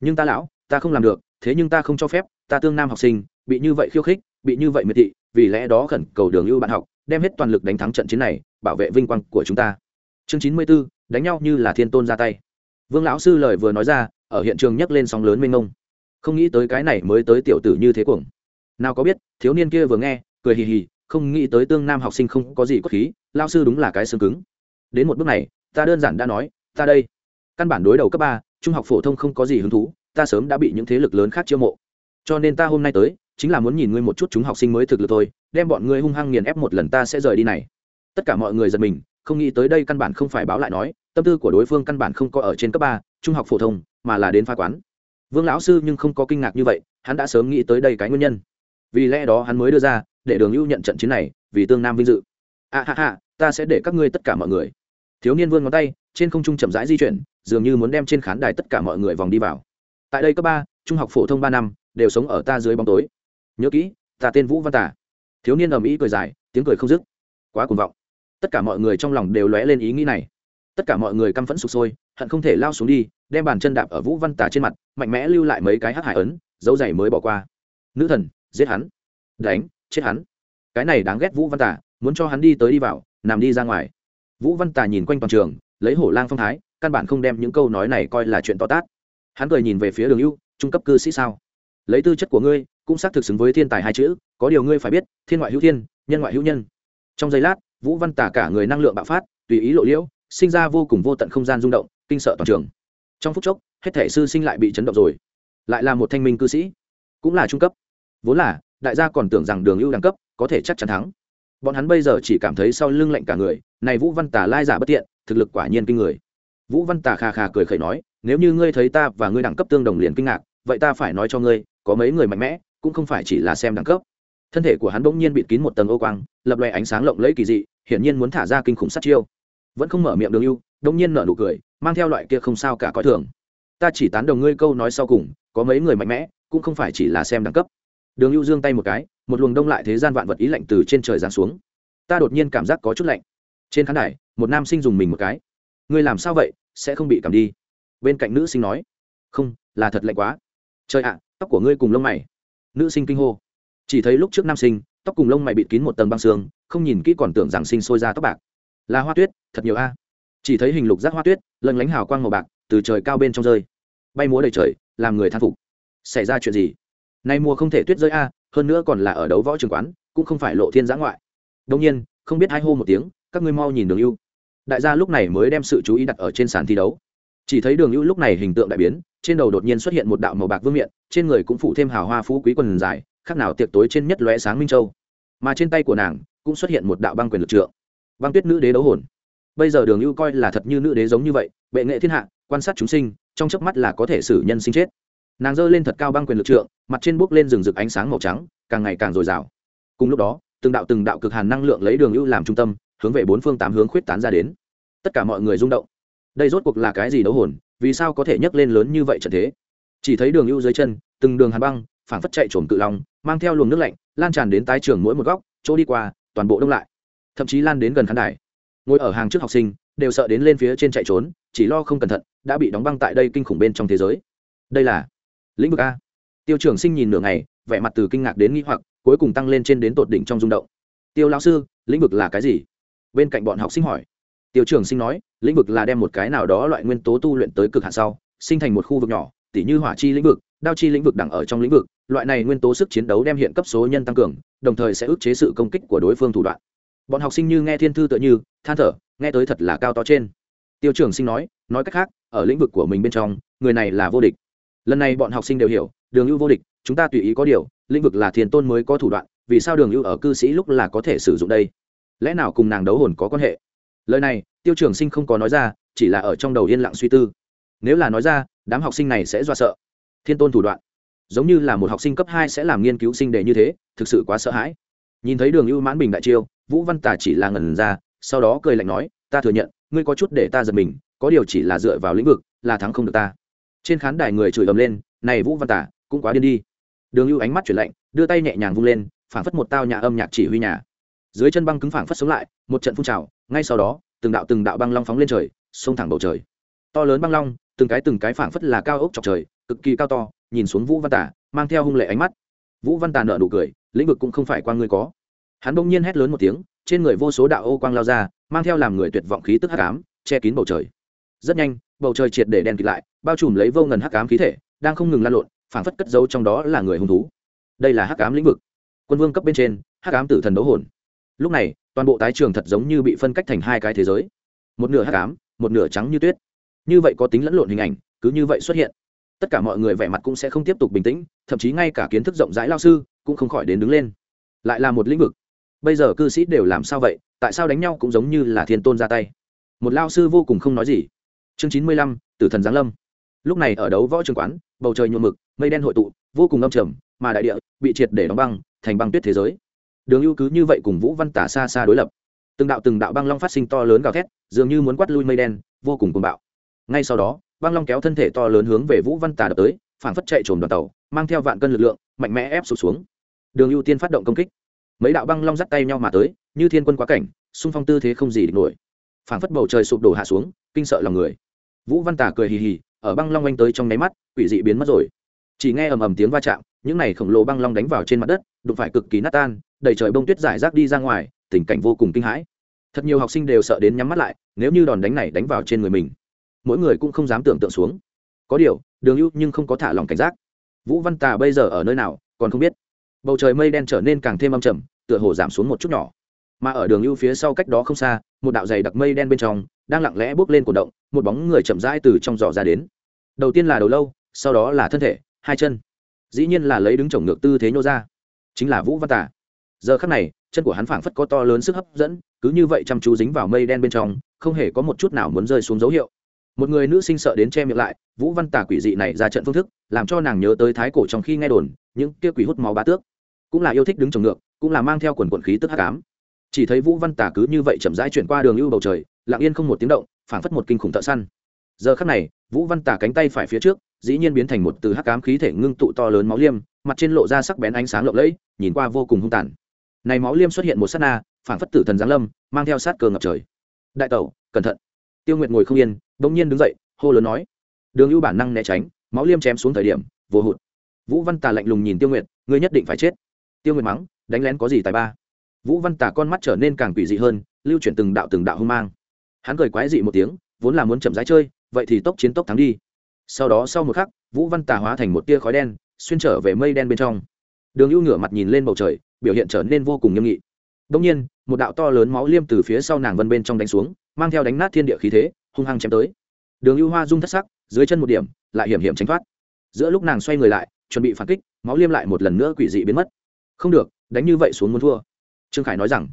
Nhưng ta lão, ta không làm được thế nhưng ta không cho phép ta tương nam học sinh bị như vậy khiêu khích bị như vậy miệt thị vì lẽ đó khẩn cầu đường ưu bạn học đem hết toàn lực đánh thắng trận chiến này bảo vệ vinh quang của chúng ta. Chương chín mươi 94, đánh nhau như là thiên tôn ra tay. Vương lão sư lời vừa nói ra ở hiện trường nhấc lên sóng lớn mênh mông. Không nghĩ tới cái này mới tới tiểu tử như thế cuồng. Nào có biết thiếu niên kia vừa nghe cười hì hì không nghĩ tới tương nam học sinh không có gì cốt khí lao sư đúng là cái xương cứng. Đến một bước này ta đơn giản đã nói ta đây. Căn bản đối đầu cấp ba trung học phổ thông không có gì hứng thú ta sớm đã bị những thế lực lớn khác chiêu mộ. Cho nên ta hôm nay tới, chính là muốn nhìn ngươi một chút chúng học sinh mới thực lực thôi, đem bọn ngươi hung hăng nghiền ép một lần ta sẽ rời đi này. Tất cả mọi người giật mình, không nghĩ tới đây căn bản không phải báo lại nói, tâm tư của đối phương căn bản không có ở trên cấp ba, trung học phổ thông, mà là đến phá quán. Vương lão sư nhưng không có kinh ngạc như vậy, hắn đã sớm nghĩ tới đây cái nguyên nhân. Vì lẽ đó hắn mới đưa ra, để đường hữu nhận trận chiến này, vì tương nam vinh dự. A ha ha, ta sẽ để các ngươi tất cả mọi người. Thiếu niên vươn ngón tay, trên không trung chậm rãi di chuyển, dường như muốn đem trên khán đài tất cả mọi người vòng đi vào tại đây cấp ba, trung học phổ thông ba năm, đều sống ở ta dưới bóng tối. Nhớ kỹ, ta tên vũ văn tả thiếu niên ầm ĩ cười dài, tiếng cười không dứt. Quá cuồng vọng. Tất cả mọi người trong lòng đều lóe lên ý nghĩ này. Tất cả mọi người căm phẫn sụp sôi, hận không thể lao xuống đi, đem bàn chân đạp ở vũ văn tả trên mặt, mạnh mẽ lưu lại mấy cái hắc hải ấn, dấu giày mới bỏ qua. Nữ thần, giết hắn. Đánh, chết hắn. Cái này đáng ghét vũ văn tả muốn cho hắn đi tới đi vào, nằm đi ra ngoài. Vũ văn tả nhìn quanh toàn trường, lấy hổ lang phong thái, căn bản không đem những câu nói này coi là chuyện to tát hắn cười nhìn về phía đường ưu, trung cấp cư sĩ sao? Lấy tư chất của ngươi, cũng xác thực xứng với thiên tài hai chữ, có điều ngươi phải biết, thiên ngoại hữu thiên, nhân ngoại hữu nhân. Trong giây lát, vũ văn tả cả người năng lượng bạo phát, tùy ý lộ liễu, sinh ra vô cùng vô tận không gian rung động, kinh sợ toàn trường. Trong phút chốc, hết thể sư sinh lại bị chấn động rồi. Lại là một thanh minh cư sĩ, cũng là trung cấp. Vốn là, đại gia còn tưởng rằng đường ưu đẳng cấp có thể chắc chắn thắng. Bọn hắn bây giờ chỉ cảm thấy sau lưng lạnh cả người, này vũ văn tả lai giả bất tiện, thực lực quả nhiên kinh người vũ văn tả khà khà cười khẩy nói, nếu như ngươi thấy ta và ngươi đẳng cấp tương đồng liền kinh ngạc, vậy ta phải nói cho ngươi, có mấy người mạnh mẽ, cũng không phải chỉ là xem đẳng cấp. Thân thể của hắn bỗng nhiên bịt kín một tầng ô quang, lập loè ánh sáng lộng lẫy kỳ dị, hiển nhiên muốn thả ra kinh khủng sát chiêu. Vẫn không mở miệng đường ưu, đông nhiên nở nụ cười, mang theo loại kia không sao cả coi thường. Ta chỉ tán đồng ngươi câu nói sau cùng, có mấy người mạnh mẽ, cũng không phải chỉ là xem đẳng cấp. Đường ưu giương tay một cái, một luồng đông lại thế gian vạn vật ý lạnh từ trên trời giáng xuống. Ta đột nhiên cảm giác có chút lạnh. Trên khán đài, một nam sinh dùng mình một cái ngươi làm sao vậy, sẽ không bị cảm đi. Bên cạnh nữ sinh nói, không, là thật lạnh quá. Trời ạ, tóc của ngươi cùng lông mày. Nữ sinh kinh hô. Chỉ thấy lúc trước nam sinh, tóc cùng lông mày bịt kín một tầng băng xương, không nhìn kỹ còn tưởng rằng sinh sôi ra tóc bạc. Là hoa tuyết, thật nhiều a. Chỉ thấy hình lục giác hoa tuyết lần lánh hào quang màu bạc, từ trời cao bên trong rơi. Bay múa đầy trời, làm người thán phục. Xảy ra chuyện gì? Nay mùa không thể tuyết rơi a, hơn nữa còn là ở đấu võ trường quán, cũng không phải lộ thiên giã ngoại. Đông nhiên, không biết hai hô một tiếng, các ngươi mau nhìn đường ưu đại gia lúc này mới đem sự chú ý đặt ở trên sàn thi đấu. Chỉ thấy đường hữu lúc này hình tượng đại biến, trên đầu đột nhiên xuất hiện một đạo màu bạc vương miện, trên người cũng phụ thêm hào hoa phú quý quần dài, khác nào tiệc tối trên nhất lóe sáng minh châu. Mà trên tay của nàng cũng xuất hiện một đạo băng quyền lực trượng. Băng tuyết nữ đế đấu hồn. Bây giờ đường hữu coi là thật như nữ đế giống như vậy, bệ nghệ thiên hạ, quan sát chúng sinh, trong chớp mắt là có thể xử nhân sinh chết. Nàng giơ lên thật cao băng quyền lực trượng, mặt trên bốc lên rừng rực ánh sáng màu trắng, càng ngày càng dồi dào. Cùng lúc đó, từng đạo từng đạo cực hàn năng lượng lấy đường ưu làm trung tâm, hướng về bốn phương tám hướng khuyết tán ra đến tất cả mọi người rung động. Đây rốt cuộc là cái gì đấu hồn, vì sao có thể nhấc lên lớn như vậy trận thế? Chỉ thấy đường ưu dưới chân, từng đường hàn băng, phảng phất chạy trồm cự long, mang theo luồng nước lạnh, lan tràn đến tái trường mỗi một góc, chỗ đi qua, toàn bộ đông lại. Thậm chí lan đến gần khán đài. Ngồi ở hàng trước học sinh, đều sợ đến lên phía trên chạy trốn, chỉ lo không cẩn thận, đã bị đóng băng tại đây kinh khủng bên trong thế giới. Đây là lĩnh vực a. Tiêu trưởng sinh nhìn nửa ngày, vẻ mặt từ kinh ngạc đến nghi hoặc, cuối cùng tăng lên trên đến tột đỉnh trong rung động. Tiêu lão sư, lĩnh vực là cái gì? Bên cạnh bọn học sinh hỏi tiêu trưởng sinh nói, lĩnh vực là đem một cái nào đó loại nguyên tố tu luyện tới cực hạn sau, sinh thành một khu vực nhỏ, tỉ như hỏa chi lĩnh vực, đao chi lĩnh vực đẳng ở trong lĩnh vực, loại này nguyên tố sức chiến đấu đem hiện cấp số nhân tăng cường, đồng thời sẽ ức chế sự công kích của đối phương thủ đoạn. Bọn học sinh như nghe thiên thư tựa như, than thở, nghe tới thật là cao to trên. Tiêu trưởng sinh nói nói cách khác, ở lĩnh vực của mình bên trong, người này là vô địch. Lần này bọn học sinh đều hiểu, đường ưu vô địch, chúng ta tùy ý có điều, lĩnh vực là thiên tôn mới có thủ đoạn, vì sao đường ưu ở cư sĩ lúc là có thể sử dụng đây? Lẽ nào cùng nàng đấu hồn có quan hệ? Lời này, tiêu trường sinh không có nói ra, chỉ là ở trong đầu yên lặng suy tư. Nếu là nói ra, đám học sinh này sẽ do sợ. Thiên tôn thủ đoạn. Giống như là một học sinh cấp hai sẽ làm nghiên cứu sinh đề như thế, thực sự quá sợ hãi. Nhìn thấy đường ưu mãn bình đại chiêu, vũ văn tả chỉ là ngẩn ra, sau đó cười lạnh nói, ta thừa nhận, ngươi có chút để ta giật mình, có điều chỉ là dựa vào lĩnh vực, là thắng không được ta. Trên khán đài người chửi ầm lên, này vũ văn tả cũng quá điên đi. Đường ưu ánh mắt chuyển lạnh, đưa tay nhẹ nhàng vung lên, phảng phất một tao nhà âm nhạc chỉ huy nhà. Dưới chân băng cứng phảng phất sống lại, một trận phun trào ngay sau đó, từng đạo từng đạo băng long phóng lên trời, xông thẳng bầu trời. To lớn băng long, từng cái từng cái phảng phất là cao ốc chọc trời, cực kỳ cao to, nhìn xuống vũ văn tả, mang theo hung lệ ánh mắt. Vũ văn tả nợ nụ cười, lĩnh vực cũng không phải qua ngươi có. Hắn bỗng nhiên hét lớn một tiếng, trên người vô số đạo ô quang lao ra, mang theo làm người tuyệt vọng khí tức hắc ám, che kín bầu trời. Rất nhanh, bầu trời triệt để đen kịt lại, bao trùm lấy vô ngần hắc ám khí thể, đang không ngừng lan lộn, phảng phất cất giấu trong đó là người hung thú. Đây là hắc ám lĩnh vực. Quân vương cấp bên trên, hắc ám tử thần đấu hồn. Lúc này toàn bộ tái trường thật giống như bị phân cách thành hai cái thế giới. Một nửa hắc ám, một nửa trắng như tuyết. Như vậy có tính lẫn lộn hình ảnh, cứ như vậy xuất hiện. Tất cả mọi người vẻ mặt cũng sẽ không tiếp tục bình tĩnh, thậm chí ngay cả kiến thức rộng rãi lao sư cũng không khỏi đến đứng lên. Lại là một lĩnh vực. Bây giờ cư sĩ đều làm sao vậy? Tại sao đánh nhau cũng giống như là thiên tôn ra tay? Một lao sư vô cùng không nói gì. Chương chín mươi lăm, tử thần giáng lâm. Lúc này ở đấu võ trường quán, bầu trời nhuộm mực, mây đen hội tụ, vô cùng âm trầm, mà đại địa bị triệt để đóng băng, thành băng tuyết thế giới đường ưu cứ như vậy cùng vũ văn tả xa xa đối lập. Từng đạo từng đạo băng long phát sinh to lớn gào thét, dường như muốn quát lui mây đen, vô cùng cuồng bạo. Ngay sau đó, băng long kéo thân thể to lớn hướng về vũ văn tả đập tới, phảng phất chạy trồm đoàn tàu, mang theo vạn cân lực lượng, mạnh mẽ ép sụt xuống. Đường ưu tiên phát động công kích. Mấy đạo băng long dắt tay nhau mà tới, như thiên quân quá cảnh, xung phong tư thế không gì địch nổi. Phảng phất bầu trời sụp đổ hạ xuống, kinh sợ lòng người. Vũ văn tả cười hì hì, ở băng long oanh tới trong nháy mắt, quỷ dị biến mất rồi. Chỉ nghe ầm ầm tiếng va chạm, những này khổng lồ băng long đánh vào trên mặt đất, đụng phải cực kỳ nát tan đầy trời bông tuyết giải rác đi ra ngoài, tình cảnh vô cùng kinh hãi. Thật nhiều học sinh đều sợ đến nhắm mắt lại, nếu như đòn đánh này đánh vào trên người mình, mỗi người cũng không dám tưởng tượng xuống. Có điều, đường ưu nhưng không có thả lòng cảnh giác. Vũ văn tà bây giờ ở nơi nào, còn không biết. Bầu trời mây đen trở nên càng thêm âm trầm, tựa hồ giảm xuống một chút nhỏ. Mà ở đường ưu phía sau cách đó không xa, một đạo dày đặc mây đen bên trong, đang lặng lẽ bước lên cổ động, một bóng người chậm rãi từ trong giỏ ra đến. Đầu tiên là đầu lâu, sau đó là thân thể, hai chân. Dĩ nhiên là lấy đứng chồng ngược tư thế nhô ra. Chính là vũ văn Tà giờ khắc này, chân của hắn phảng phất có to lớn sức hấp dẫn, cứ như vậy chăm chú dính vào mây đen bên trong, không hề có một chút nào muốn rơi xuống dấu hiệu. Một người nữ sinh sợ đến che miệng lại, vũ văn tả quỷ dị này ra trận phương thức, làm cho nàng nhớ tới thái cổ trong khi nghe đồn, những kia quỷ hút máu bá tước. Cũng là yêu thích đứng trồng ngược, cũng là mang theo quần quần khí tức hắc ám. Chỉ thấy vũ văn tả cứ như vậy chậm rãi chuyển qua đường ưu bầu trời, lặng yên không một tiếng động, phảng phất một kinh khủng thợ săn. Giờ khắc này, vũ văn tả cánh tay phải phía trước, dĩ nhiên biến thành một từ hắc ám khí thể ngưng tụ to lớn máu liêm, mặt trên lộ ra sắc bén ánh sáng lộng lẫy, nhìn qua vô cùng hung tàn này máu liêm xuất hiện một sát na phản phất tử thần giáng lâm, mang theo sát cơ ngập trời. Đại tẩu, cẩn thận. Tiêu nguyệt ngồi không yên, bỗng nhiên đứng dậy, hô lớn nói. Đường ưu bản năng né tránh, máu liêm chém xuống thời điểm, vô hụt. Vũ văn tà lạnh lùng nhìn tiêu nguyệt, ngươi nhất định phải chết. Tiêu nguyệt mắng, đánh lén có gì tài ba? Vũ văn tà con mắt trở nên càng quỷ dị hơn, lưu chuyển từng đạo từng đạo hung mang. Hắn cười quái dị một tiếng, vốn là muốn chậm rãi chơi, vậy thì tốc chiến tốc thắng đi. Sau đó sau một khắc, vũ văn tà hóa thành một tia khói đen, xuyên trở về mây đen bên trong đường ưu ngửa mặt nhìn lên bầu trời, biểu hiện trở nên vô cùng nghiêm nghị. Đông nhiên, một đạo to lớn máu liêm từ phía sau nàng vân bên trong đánh xuống, mang theo đánh nát thiên địa khí thế, hung hăng chém tới. Đường ưu hoa rung thất sắc, dưới chân một điểm, lại hiểm hiểm tránh thoát. Giữa lúc nàng xoay người lại, chuẩn bị phản kích, máu liêm lại một lần nữa quỷ dị biến mất. Không được, đánh như vậy xuống muốn thua. Trương khải nói rằng,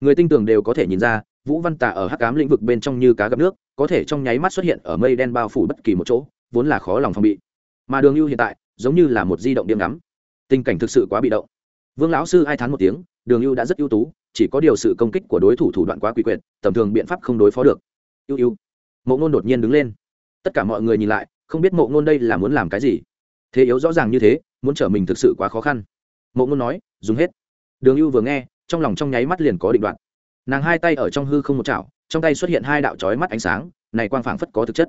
người tinh tường đều có thể nhìn ra, vũ văn tà ở hắc cám lĩnh vực bên trong như cá gặp nước, có thể trong nháy mắt xuất hiện ở mây đen bao phủ bất kỳ một chỗ, vốn là khó lòng phòng bị. Mà đường ưu hiện tại, giống như là một di động điểm ngắm tình cảnh thực sự quá bị động. Vương lão sư ai thán một tiếng, đường ưu đã rất ưu tú, chỉ có điều sự công kích của đối thủ thủ đoạn quá quy quyệt, tầm thường biện pháp không đối phó được. Ưu ưu. Mộ ngôn đột nhiên đứng lên. Tất cả mọi người nhìn lại, không biết mộ ngôn đây là muốn làm cái gì. Thế yếu rõ ràng như thế, muốn trở mình thực sự quá khó khăn. Mộ ngôn nói, dùng hết. Đường ưu vừa nghe, trong lòng trong nháy mắt liền có định đoạn nàng hai tay ở trong hư không một chảo, trong tay xuất hiện hai đạo trói mắt ánh sáng, này quang phảng phất có thực chất.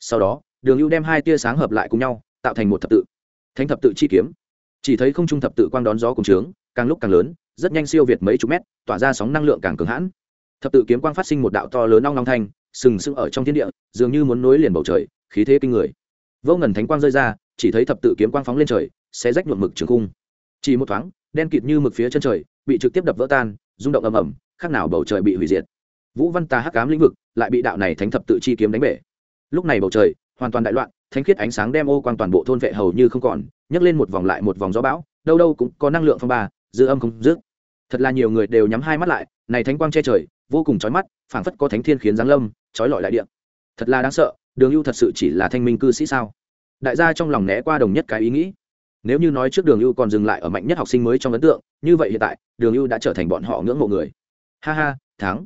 Sau đó, đường ưu đem hai tia sáng hợp lại cùng nhau, tạo thành một thập tự. Thánh thập tự chi kiếm chỉ thấy không trung thập tự quang đón gió cùng trướng, càng lúc càng lớn, rất nhanh siêu việt mấy chục mét, tỏa ra sóng năng lượng càng cường hãn. Thập tự kiếm quang phát sinh một đạo to lớn long long thanh, sừng sững ở trong thiên địa, dường như muốn nối liền bầu trời, khí thế kinh người. Vô ngần thánh quang rơi ra, chỉ thấy thập tự kiếm quang phóng lên trời sẽ rách nhuộm mực trường cung. Chỉ một thoáng, đen kịt như mực phía chân trời, bị trực tiếp đập vỡ tan, rung động ầm ầm, khác nào bầu trời bị hủy diệt. Vũ văn tà hắc cám lĩnh vực, lại bị đạo này thánh thập tự chi kiếm đánh bể. Lúc này bầu trời hoàn toàn đại loạn, thánh khiết ánh sáng đem ô quang toàn bộ thôn vệ hầu như không còn nhấc lên một vòng lại một vòng gió bão, đâu đâu cũng có năng lượng phong ba, dư âm không dứt. Thật là nhiều người đều nhắm hai mắt lại, này thánh quang che trời, vô cùng chói mắt, phảng phất có thánh thiên khiến giáng lâm, chói lọi đại địa. Thật là đáng sợ, đường ưu thật sự chỉ là thanh minh cư sĩ sao? Đại gia trong lòng né qua đồng nhất cái ý nghĩ. Nếu như nói trước đường ưu còn dừng lại ở mạnh nhất học sinh mới trong ấn tượng, như vậy hiện tại, đường ưu đã trở thành bọn họ ngưỡng mộ người. Ha ha, thắng.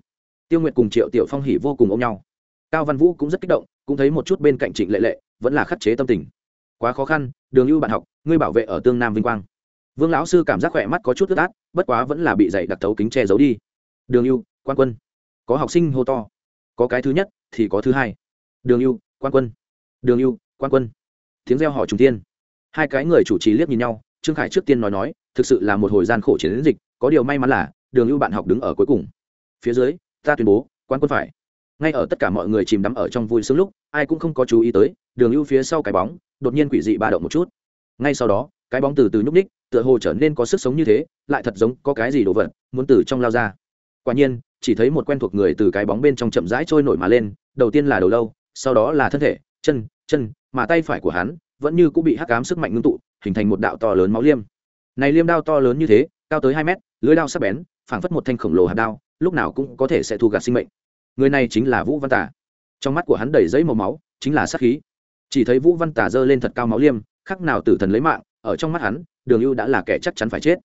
Tiêu nguyệt cùng triệu tiểu phong hỉ vô cùng ôm nhau. Cao văn vũ cũng rất kích động, cũng thấy một chút bên cạnh trịnh lệ lệ, vẫn là khắc chế tâm tình quá khó khăn, đường ưu bạn học, ngươi bảo vệ ở tương nam vinh quang. Vương lão sư cảm giác khỏe mắt có chút ướt át, bất quá vẫn là bị dạy đặc thấu kính che giấu đi. Đường ưu, quan quân. Có học sinh hô to. Có cái thứ nhất thì có thứ hai. Đường ưu, quan quân. Đường ưu, quan quân. Tiếng reo họ trùng tiên. Hai cái người chủ trì liếc nhìn nhau, trương khải trước tiên nói nói, thực sự là một hồi gian khổ chiến dịch, có điều may mắn là, đường ưu bạn học đứng ở cuối cùng. Phía dưới, ta tuyên bố, quan quân phải. Ngay ở tất cả mọi người chìm đắm ở trong vui sướng lúc, ai cũng không có chú ý tới đường ưu phía sau cái bóng, đột nhiên quỷ dị ba động một chút. Ngay sau đó, cái bóng từ từ nhúc ních tựa hồ trở nên có sức sống như thế, lại thật giống có cái gì đồ vật, muốn từ trong lao ra. Quả nhiên, chỉ thấy một quen thuộc người từ cái bóng bên trong chậm rãi trôi nổi mà lên, đầu tiên là đầu lâu, sau đó là thân thể, chân chân, mà tay phải của hắn vẫn như cũng bị hắc cám sức mạnh ngưng tụ, hình thành một đạo to lớn máu liêm. Này liêm đao to lớn như thế, cao tới hai mét, lưới đao sắc bén, phảng phất một thanh khổng lồ hạt đao, lúc nào cũng có thể sẽ thu gạt sinh mệnh. Người này chính là vũ văn tả trong mắt của hắn đầy giấy màu máu, chính là sát khí chỉ thấy vũ văn tả giơ lên thật cao máu liêm, khắc nào tử thần lấy mạng, ở trong mắt hắn, đường ưu đã là kẻ chắc chắn phải chết.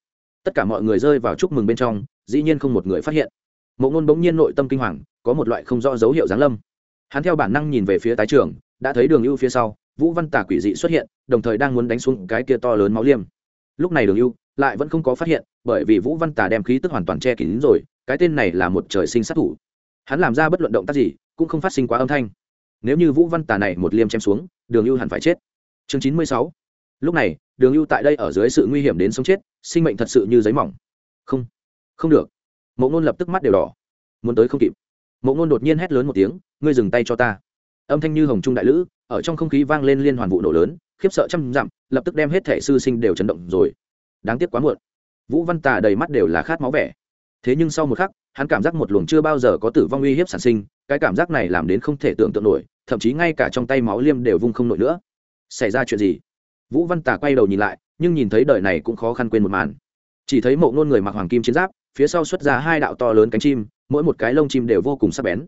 Tất cả mọi người rơi vào chúc mừng bên trong, dĩ nhiên không một người phát hiện. Mộ ngôn bỗng nhiên nội tâm kinh hoàng, có một loại không rõ dấu hiệu giáng lâm. Hắn theo bản năng nhìn về phía tái trường, đã thấy đường ưu phía sau, vũ văn tả quỷ dị xuất hiện, đồng thời đang muốn đánh xuống cái kia to lớn máu liêm. Lúc này đường ưu lại vẫn không có phát hiện, bởi vì vũ văn tả đem khí tức hoàn toàn che kín rồi, cái tên này là một trời sinh sát thủ. Hắn làm ra bất luận động tác gì, cũng không phát sinh quá âm thanh nếu như vũ văn tà này một liêm chém xuống, đường ưu hẳn phải chết. Chương chín mươi sáu. Lúc này, đường ưu tại đây ở dưới sự nguy hiểm đến sống chết, sinh mệnh thật sự như giấy mỏng. Không không được. Mộ ngôn lập tức mắt đều đỏ. Muốn tới không kịp. Mộ ngôn đột nhiên hét lớn một tiếng, ngươi dừng tay cho ta. Âm thanh như hồng trung đại lữ, ở trong không khí vang lên liên hoàn vụ nổ lớn, khiếp sợ trăm dặm, lập tức đem hết thẻ sư sinh đều chấn động rồi. Đáng tiếc quá muộn. Vũ văn tà đầy mắt đều là khát máu vẻ. Thế nhưng sau một khắc hắn cảm giác một luồng chưa bao giờ có tử vong uy hiếp sản sinh, cái cảm giác này làm đến không thể tưởng tượng nổi, thậm chí ngay cả trong tay máu liêm đều vung không nổi nữa. Xảy ra chuyện gì? Vũ văn tà quay đầu nhìn lại, nhưng nhìn thấy đời này cũng khó khăn quên một màn. Chỉ thấy mộ ngôn người mặc hoàng kim chiến giáp, phía sau xuất ra hai đạo to lớn cánh chim, mỗi một cái lông chim đều vô cùng sắc bén.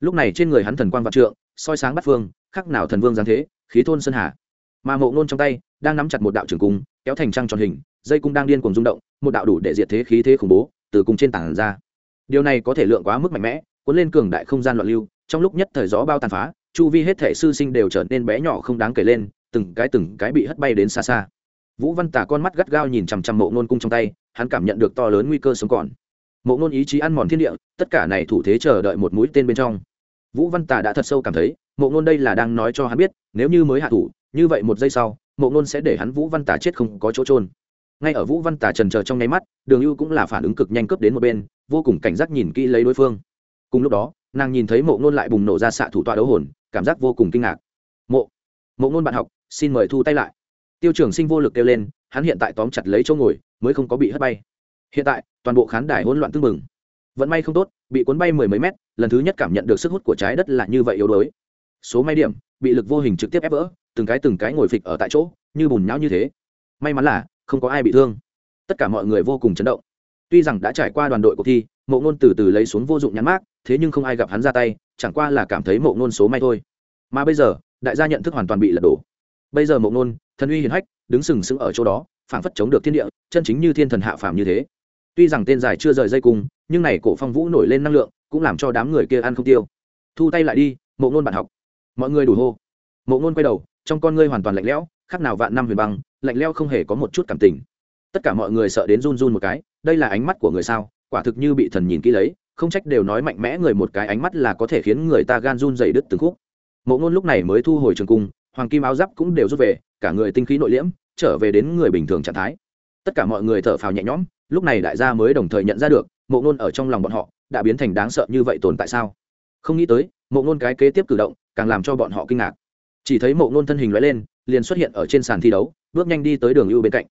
Lúc này trên người hắn thần quang vạn trượng, soi sáng bắt phương, khắc nào thần vương giáng thế, khí thôn sơn hà. Mà mộ ngôn trong tay, đang nắm chặt một đạo trường cung, kéo thành trăng tròn hình, dây cung đang điên cuồng rung động, một đạo đủ để diệt thế khí thế khủng bố, từ cung trên tảng ra điều này có thể lượng quá mức mạnh mẽ, cuốn lên cường đại không gian loạn lưu, trong lúc nhất thời gió bao tàn phá, chu vi hết thể sư sinh đều trở nên bé nhỏ không đáng kể lên, từng cái từng cái bị hất bay đến xa xa. Vũ văn tả con mắt gắt gao nhìn chằm chằm mộ nôn cung trong tay, hắn cảm nhận được to lớn nguy cơ sống còn. Mộ nôn ý chí ăn mòn thiên địa, tất cả này thủ thế chờ đợi một mũi tên bên trong. Vũ văn tả đã thật sâu cảm thấy, mộ nôn đây là đang nói cho hắn biết, nếu như mới hạ thủ, như vậy một giây sau, mộ nôn sẽ để hắn vũ văn tả chết không có chỗ trôn ngay ở vũ văn tả trần chờ trong nháy mắt, đường ưu cũng là phản ứng cực nhanh cướp đến một bên, vô cùng cảnh giác nhìn kỹ lấy đối phương. Cùng lúc đó, nàng nhìn thấy mộ nôn lại bùng nổ ra xạ thủ tọa đấu hồn, cảm giác vô cùng kinh ngạc. Mộ mộ nôn bạn học, xin mời thu tay lại. Tiêu trưởng sinh vô lực kêu lên, hắn hiện tại tóm chặt lấy chỗ ngồi, mới không có bị hất bay. Hiện tại, toàn bộ khán đài hỗn loạn tưng bừng. Vận may không tốt, bị cuốn bay mười mấy mét, lần thứ nhất cảm nhận được sức hút của trái đất là như vậy yếu đuối. Số may điểm, bị lực vô hình trực tiếp ép vỡ, từng cái từng cái ngồi phịch ở tại chỗ, như bùn nhão như thế. May mắn là không có ai bị thương. Tất cả mọi người vô cùng chấn động. Tuy rằng đã trải qua đoàn đội cuộc thi, mộ ngôn từ từ lấy xuống vô dụng nhắn mát thế nhưng không ai gặp hắn ra tay, chẳng qua là cảm thấy mộ ngôn số may thôi. Mà bây giờ, đại gia nhận thức hoàn toàn bị lật đổ. Bây giờ mộ ngôn, thần uy hiền hách, đứng sừng sững ở chỗ đó, phảng phất chống được thiên địa, chân chính như thiên thần hạ phàm như thế. Tuy rằng tên dài chưa rời dây cung, nhưng này cổ phong vũ nổi lên năng lượng, cũng làm cho đám người kia ăn không tiêu. Thu tay lại đi, mộ ngôn bạn học. Mọi người đủ hô. Mộ ngôn quay đầu, trong con ngươi hoàn toàn lạnh lẽo khác nào vạn năm huyền băng, lạnh lẽo không hề có một chút cảm tình. Tất cả mọi người sợ đến run run một cái, đây là ánh mắt của người sao? Quả thực như bị thần nhìn kỹ lấy, không trách đều nói mạnh mẽ người một cái ánh mắt là có thể khiến người ta gan run dày đứt từng khúc. Mộ ngôn lúc này mới thu hồi trường cung, hoàng kim áo giáp cũng đều rút về, cả người tinh khí nội liễm, trở về đến người bình thường trạng thái. Tất cả mọi người thở phào nhẹ nhõm, lúc này đại gia mới đồng thời nhận ra được, mộ ngôn ở trong lòng bọn họ, đã biến thành đáng sợ như vậy tồn tại sao? Không nghĩ tới, mộ ngôn cái kế tiếp cử động, càng làm cho bọn họ kinh ngạc. Chỉ thấy mộ ngôn thân hình loại lên liền xuất hiện ở trên sàn thi đấu, bước nhanh đi tới đường ưu bên cạnh.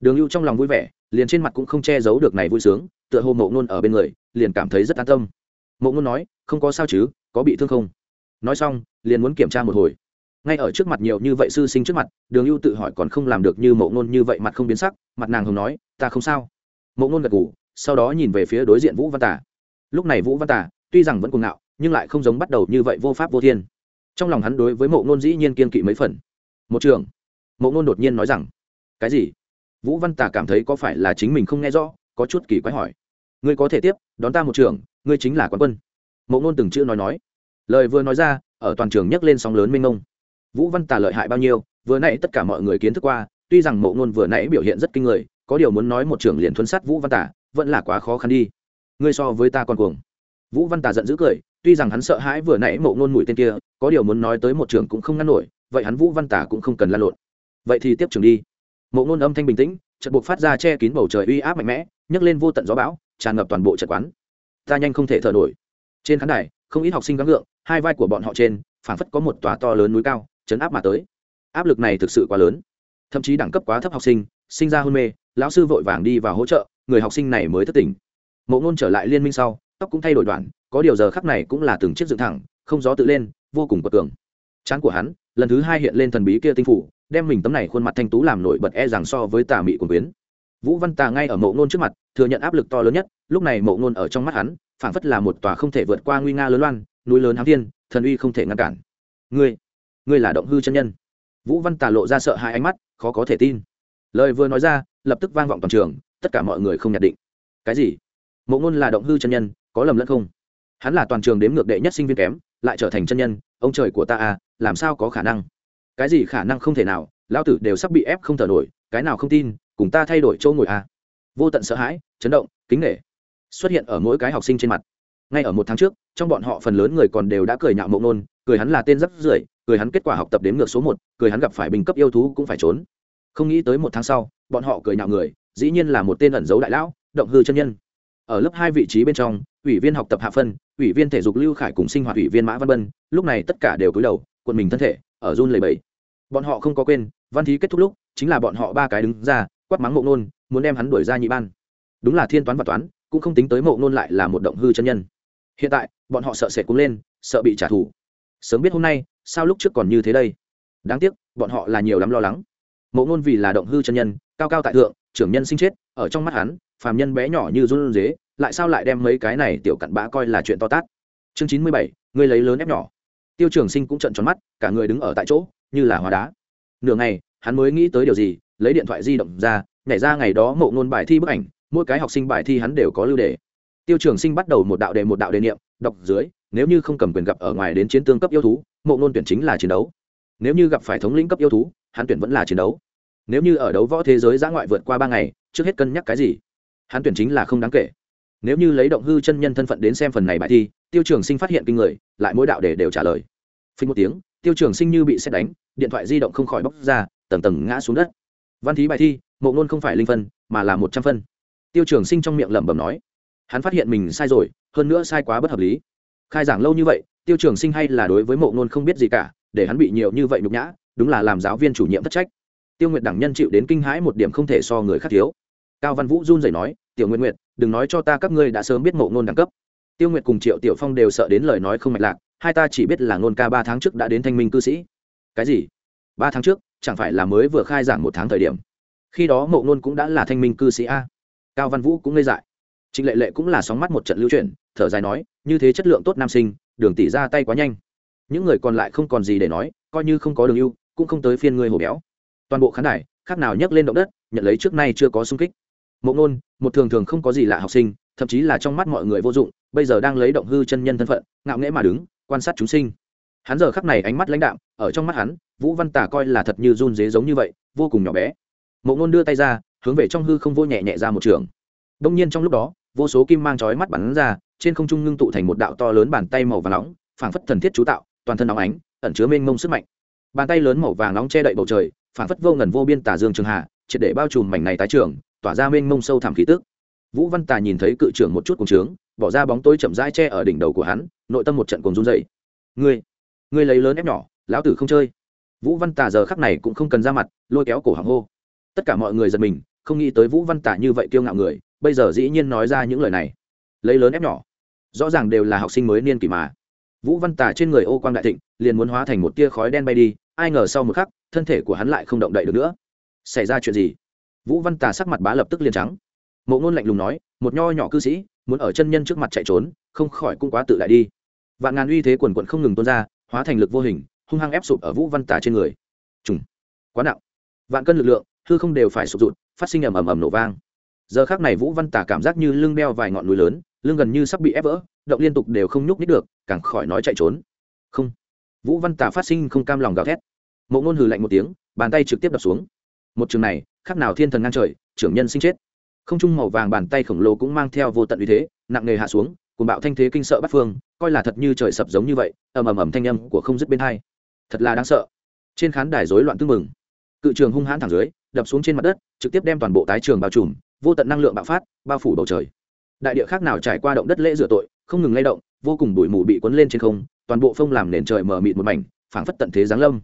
Đường ưu trong lòng vui vẻ, liền trên mặt cũng không che giấu được này vui sướng, tựa hồ mộ ngôn ở bên người, liền cảm thấy rất an tâm. Mộ ngôn nói, không có sao chứ, có bị thương không? Nói xong, liền muốn kiểm tra một hồi. Ngay ở trước mặt nhiều như vậy sư sinh trước mặt, đường ưu tự hỏi còn không làm được như mộ ngôn như vậy mặt không biến sắc, mặt nàng hồng nói, ta không sao. Mộ ngôn gật ngủ sau đó nhìn về phía đối diện vũ văn tả lúc này vũ văn tả tuy rằng vẫn cuồng ngạo, nhưng lại không giống bắt đầu như vậy vô pháp vô thiên. Trong lòng hắn đối với mộ ngôn dĩ nhiên kiên kỵ mấy phần một trường. Mộ ngôn đột nhiên nói rằng, cái gì? Vũ văn tả cảm thấy có phải là chính mình không nghe rõ, có chút kỳ quái hỏi, ngươi có thể tiếp, đón ta một trường, ngươi chính là quán quân. Mộ ngôn từng chữ nói nói. Lời vừa nói ra, ở toàn trường nhấc lên sóng lớn mênh mông. Vũ văn tả lợi hại bao nhiêu, vừa nãy tất cả mọi người kiến thức qua, tuy rằng mộ ngôn vừa nãy biểu hiện rất kinh người, có điều muốn nói một trưởng liền thuấn sát vũ văn tả vẫn là quá khó khăn đi. Ngươi so với ta còn cuồng. Vũ văn tả giận dữ cười, tuy rằng hắn sợ hãi vừa nãy mộ ngôn mũi tên kia, có điều muốn nói tới một trưởng cũng không ngăn nổi vậy hắn vũ văn tả cũng không cần lan lộn. Vậy thì tiếp trường đi. Mộ ngôn âm thanh bình tĩnh trận buộc phát ra che kín bầu trời uy áp mạnh mẽ, nhấc lên vô tận gió bão, tràn ngập toàn bộ trận quán. Ta nhanh không thể thở nổi. Trên khán đài, không ít học sinh gắng gượng, hai vai của bọn họ trên, phảng phất có một tòa to lớn núi cao, chấn áp mà tới. Áp lực này thực sự quá lớn. Thậm chí đẳng cấp quá thấp học sinh sinh ra hôn mê, lão sư vội vàng đi và hỗ trợ, người học sinh này mới thất tỉnh. Mộ ngôn trở lại liên minh sau, tóc cũng thay đổi đoạn, có điều giờ khắc này cũng là từng chiếc dựng thẳng, không gió tự lên, vô cùng bật cường. Chán của hắn lần thứ hai hiện lên thần bí kia tinh phủ, đem mình tấm này khuôn mặt thanh tú làm nổi bật e rằng so với tà mị của quyến. Vũ văn tà ngay ở mộ ngôn trước mặt, thừa nhận áp lực to lớn nhất, lúc này mộ ngôn ở trong mắt hắn, phảng phất là một tòa không thể vượt qua nguy nga lớn loan, núi lớn hám thiên, thần uy không thể ngăn cản. Ngươi ngươi là động hư chân nhân. Vũ văn tà lộ ra sợ hai ánh mắt, khó có thể tin. Lời vừa nói ra, lập tức vang vọng toàn trường, tất cả mọi người không nhận định. Cái gì? Mộ ngôn là động hư chân nhân, có lầm lẫn không? Hắn là toàn trường đếm ngược đệ nhất sinh viên kém, lại trở thành chân nhân, ông trời của ta à làm sao có khả năng? Cái gì khả năng không thể nào lao tử đều sắp bị ép không thở nổi, cái nào không tin, cùng ta thay đổi chỗ ngồi à. Vô tận sợ hãi, chấn động, kính nghệ xuất hiện ở mỗi cái học sinh trên mặt. Ngay ở một tháng trước, trong bọn họ phần lớn người còn đều đã cười nhạo mộng nôn, cười hắn là tên rắp rưởi, cười hắn kết quả học tập đến ngược số một, cười hắn gặp phải bình cấp yêu thú cũng phải trốn. Không nghĩ tới một tháng sau, bọn họ cười nhạo người, dĩ nhiên là một tên ẩn giấu đại lão, động hư chân nhân. Ở lớp hai vị trí bên trong, ủy viên học tập hạ phân, ủy viên thể dục lưu khải cùng sinh hoạt ủy viên mã văn bân, lúc này tất cả đều cúi đầu quần mình thân thể, ở run lầy bẫy bọn họ không có quên, văn thí kết thúc lúc, chính là bọn họ ba cái đứng ra, quát mắng mộ nôn, muốn đem hắn đuổi ra nhị ban. Đúng là thiên toán và toán, cũng không tính tới mộ nôn lại là một động hư chân nhân. Hiện tại, bọn họ sợ sệt cũng lên, sợ bị trả thù. Sớm biết hôm nay, sao lúc trước còn như thế đây? Đáng tiếc, bọn họ là nhiều lắm lo lắng. Mộ nôn vì là động hư chân nhân, cao cao tại thượng, trưởng nhân sinh chết, ở trong mắt hắn, phàm nhân bé nhỏ như run dế lại sao lại đem mấy cái này tiểu cặn bã coi là chuyện to tát? Chương chín mươi bảy, ngươi lấy lớn ép nhỏ tiêu trường sinh cũng trận tròn mắt, cả người đứng ở tại chỗ, như là hóa đá. Nửa ngày, hắn mới nghĩ tới điều gì, lấy điện thoại di động ra, nhảy ra ngày đó mộ ngôn bài thi bức ảnh, mỗi cái học sinh bài thi hắn đều có lưu đề. Tiêu trường sinh bắt đầu một đạo đề một đạo đề niệm, đọc dưới, nếu như không cầm quyền gặp ở ngoài đến chiến tương cấp yêu thú, mộ ngôn tuyển chính là chiến đấu. Nếu như gặp phải thống lĩnh cấp yêu thú, hắn tuyển vẫn là chiến đấu. Nếu như ở đấu võ thế giới giã ngoại vượt qua ba ngày, trước hết cân nhắc cái gì? Hắn tuyển chính là không đáng kể nếu như lấy động hư chân nhân thân phận đến xem phần này bài thi, tiêu trường sinh phát hiện kinh người, lại mỗi đạo để đều trả lời. Phình một tiếng, tiêu trường sinh như bị xét đánh, điện thoại di động không khỏi bóc ra, tầng tầng ngã xuống đất. Văn thí bài thi, mộ ngôn không phải linh phân, mà là một trăm phân. Tiêu trường sinh trong miệng lẩm bẩm nói, hắn phát hiện mình sai rồi, hơn nữa sai quá bất hợp lý. Khai giảng lâu như vậy, tiêu trường sinh hay là đối với mộ ngôn không biết gì cả, để hắn bị nhiều như vậy nhục nhã, đúng là làm giáo viên chủ nhiệm thất trách. Tiêu nguyệt đẳng nhân chịu đến kinh hãi một điểm không thể so người khác thiếu. Cao văn vũ run rẩy nói tiểu nguyện nguyện đừng nói cho ta các ngươi đã sớm biết mộ ngôn đẳng cấp. Tiêu nguyệt cùng triệu tiểu phong đều sợ đến lời nói không mạch lạc, hai ta chỉ biết là ngôn ca ba tháng trước đã đến thanh minh cư sĩ. Cái gì? Ba tháng trước? Chẳng phải là mới vừa khai giảng một tháng thời điểm? Khi đó mộ ngôn cũng đã là thanh minh cư sĩ a. Cao văn vũ cũng ngây dại. Trịnh lệ lệ cũng là sóng mắt một trận lưu chuyển, thở dài nói, như thế chất lượng tốt nam sinh, đường tỷ ra tay quá nhanh. Những người còn lại không còn gì để nói, coi như không có đường ưu, cũng không tới phiên ngươi hổ béo. Toàn bộ khán đài, khác nào nhấc lên động đất, nhận lấy trước nay chưa có sung kích mộ ngôn, một thường thường không có gì lạ học sinh, thậm chí là trong mắt mọi người vô dụng, bây giờ đang lấy động hư chân nhân thân phận, ngạo nghễ mà đứng, quan sát chúng sinh. Hắn giờ khắc này ánh mắt lãnh đạm, ở trong mắt hắn, vũ văn tả coi là thật như run dế giống như vậy, vô cùng nhỏ bé. Mộ ngôn đưa tay ra, hướng về trong hư không vô nhẹ nhẹ ra một trường. Đông nhiên trong lúc đó, vô số kim mang chói mắt bắn ra, trên không trung ngưng tụ thành một đạo to lớn bàn tay màu vàng nóng, phảng phất thần thiết chú tạo, toàn thân nóng ánh, ẩn chứa mênh mông sức mạnh. Bàn tay lớn màu vàng nóng che đậy bầu trời, phảng phất vô ngần vô biên tả dương trường hạ, triệt để bao trùm mảnh này tái trường tỏa ra mênh mông sâu thẳm khí tức. Vũ văn tà nhìn thấy cự trưởng một chút cùng trướng, bỏ ra bóng tối chậm rãi che ở đỉnh đầu của hắn, nội tâm một trận cùng run dậy ngươi ngươi lấy lớn ép nhỏ, lão tử không chơi. Vũ văn tà giờ khắc này cũng không cần ra mặt, lôi kéo cổ hàng hô. Tất cả mọi người giật mình, không nghĩ tới vũ văn tà như vậy kiêu ngạo người, bây giờ dĩ nhiên nói ra những lời này. Lấy lớn ép nhỏ. Rõ ràng đều là học sinh mới niên kỷ mà. Vũ văn tà trên người ô quang đại thịnh, liền muốn hóa thành một tia khói đen bay đi, ai ngờ sau một khắc, thân thể của hắn lại không động đậy được nữa. Xảy ra chuyện gì? Vũ văn tà sắc mặt bá lập tức liền trắng. Mộ ngôn lạnh lùng nói, một nho nhỏ cư sĩ, muốn ở chân nhân trước mặt chạy trốn, không khỏi cũng quá tự lại đi. Vạn ngàn uy thế quần quận không ngừng tuôn ra, hóa thành lực vô hình, hung hăng ép sụp ở vũ văn tà trên người. Trùng. Quá nặng. Vạn cân lực lượng, hư không đều phải sụp rụt, phát sinh ầm ầm ầm nổ vang. Giờ khác này vũ văn tà cảm giác như lưng đeo vài ngọn núi lớn, lưng gần như sắp bị ép vỡ, động liên tục đều không nhúc nít được, càng khỏi nói chạy trốn. Không. Vũ văn tà phát sinh không cam lòng gào thét. Mộ ngôn hừ lạnh một tiếng, bàn tay trực tiếp đập xuống. Một trường này khác nào thiên thần ngang trời, trưởng nhân sinh chết. Không trung màu vàng bàn tay khổng lồ cũng mang theo vô tận uy thế, nặng nề hạ xuống cùng bạo thanh thế kinh sợ bắt phương, coi là thật như trời sập giống như vậy, ầm ầm ầm thanh âm của không dứt bên hai. Thật là đáng sợ. Trên khán đài rối loạn tưng mừng cự trường hung hãn thẳng dưới, đập xuống trên mặt đất, trực tiếp đem toàn bộ tái trường bao trùm, vô tận năng lượng bạo phát, bao phủ bầu trời. Đại địa khác nào trải qua động đất lễ rửa tội, không ngừng lay động, vô cùng bụi mù bị cuốn lên trên không, toàn bộ phông làm nền trời mở mịt một mảnh, phảng phất tận thế giáng lâm.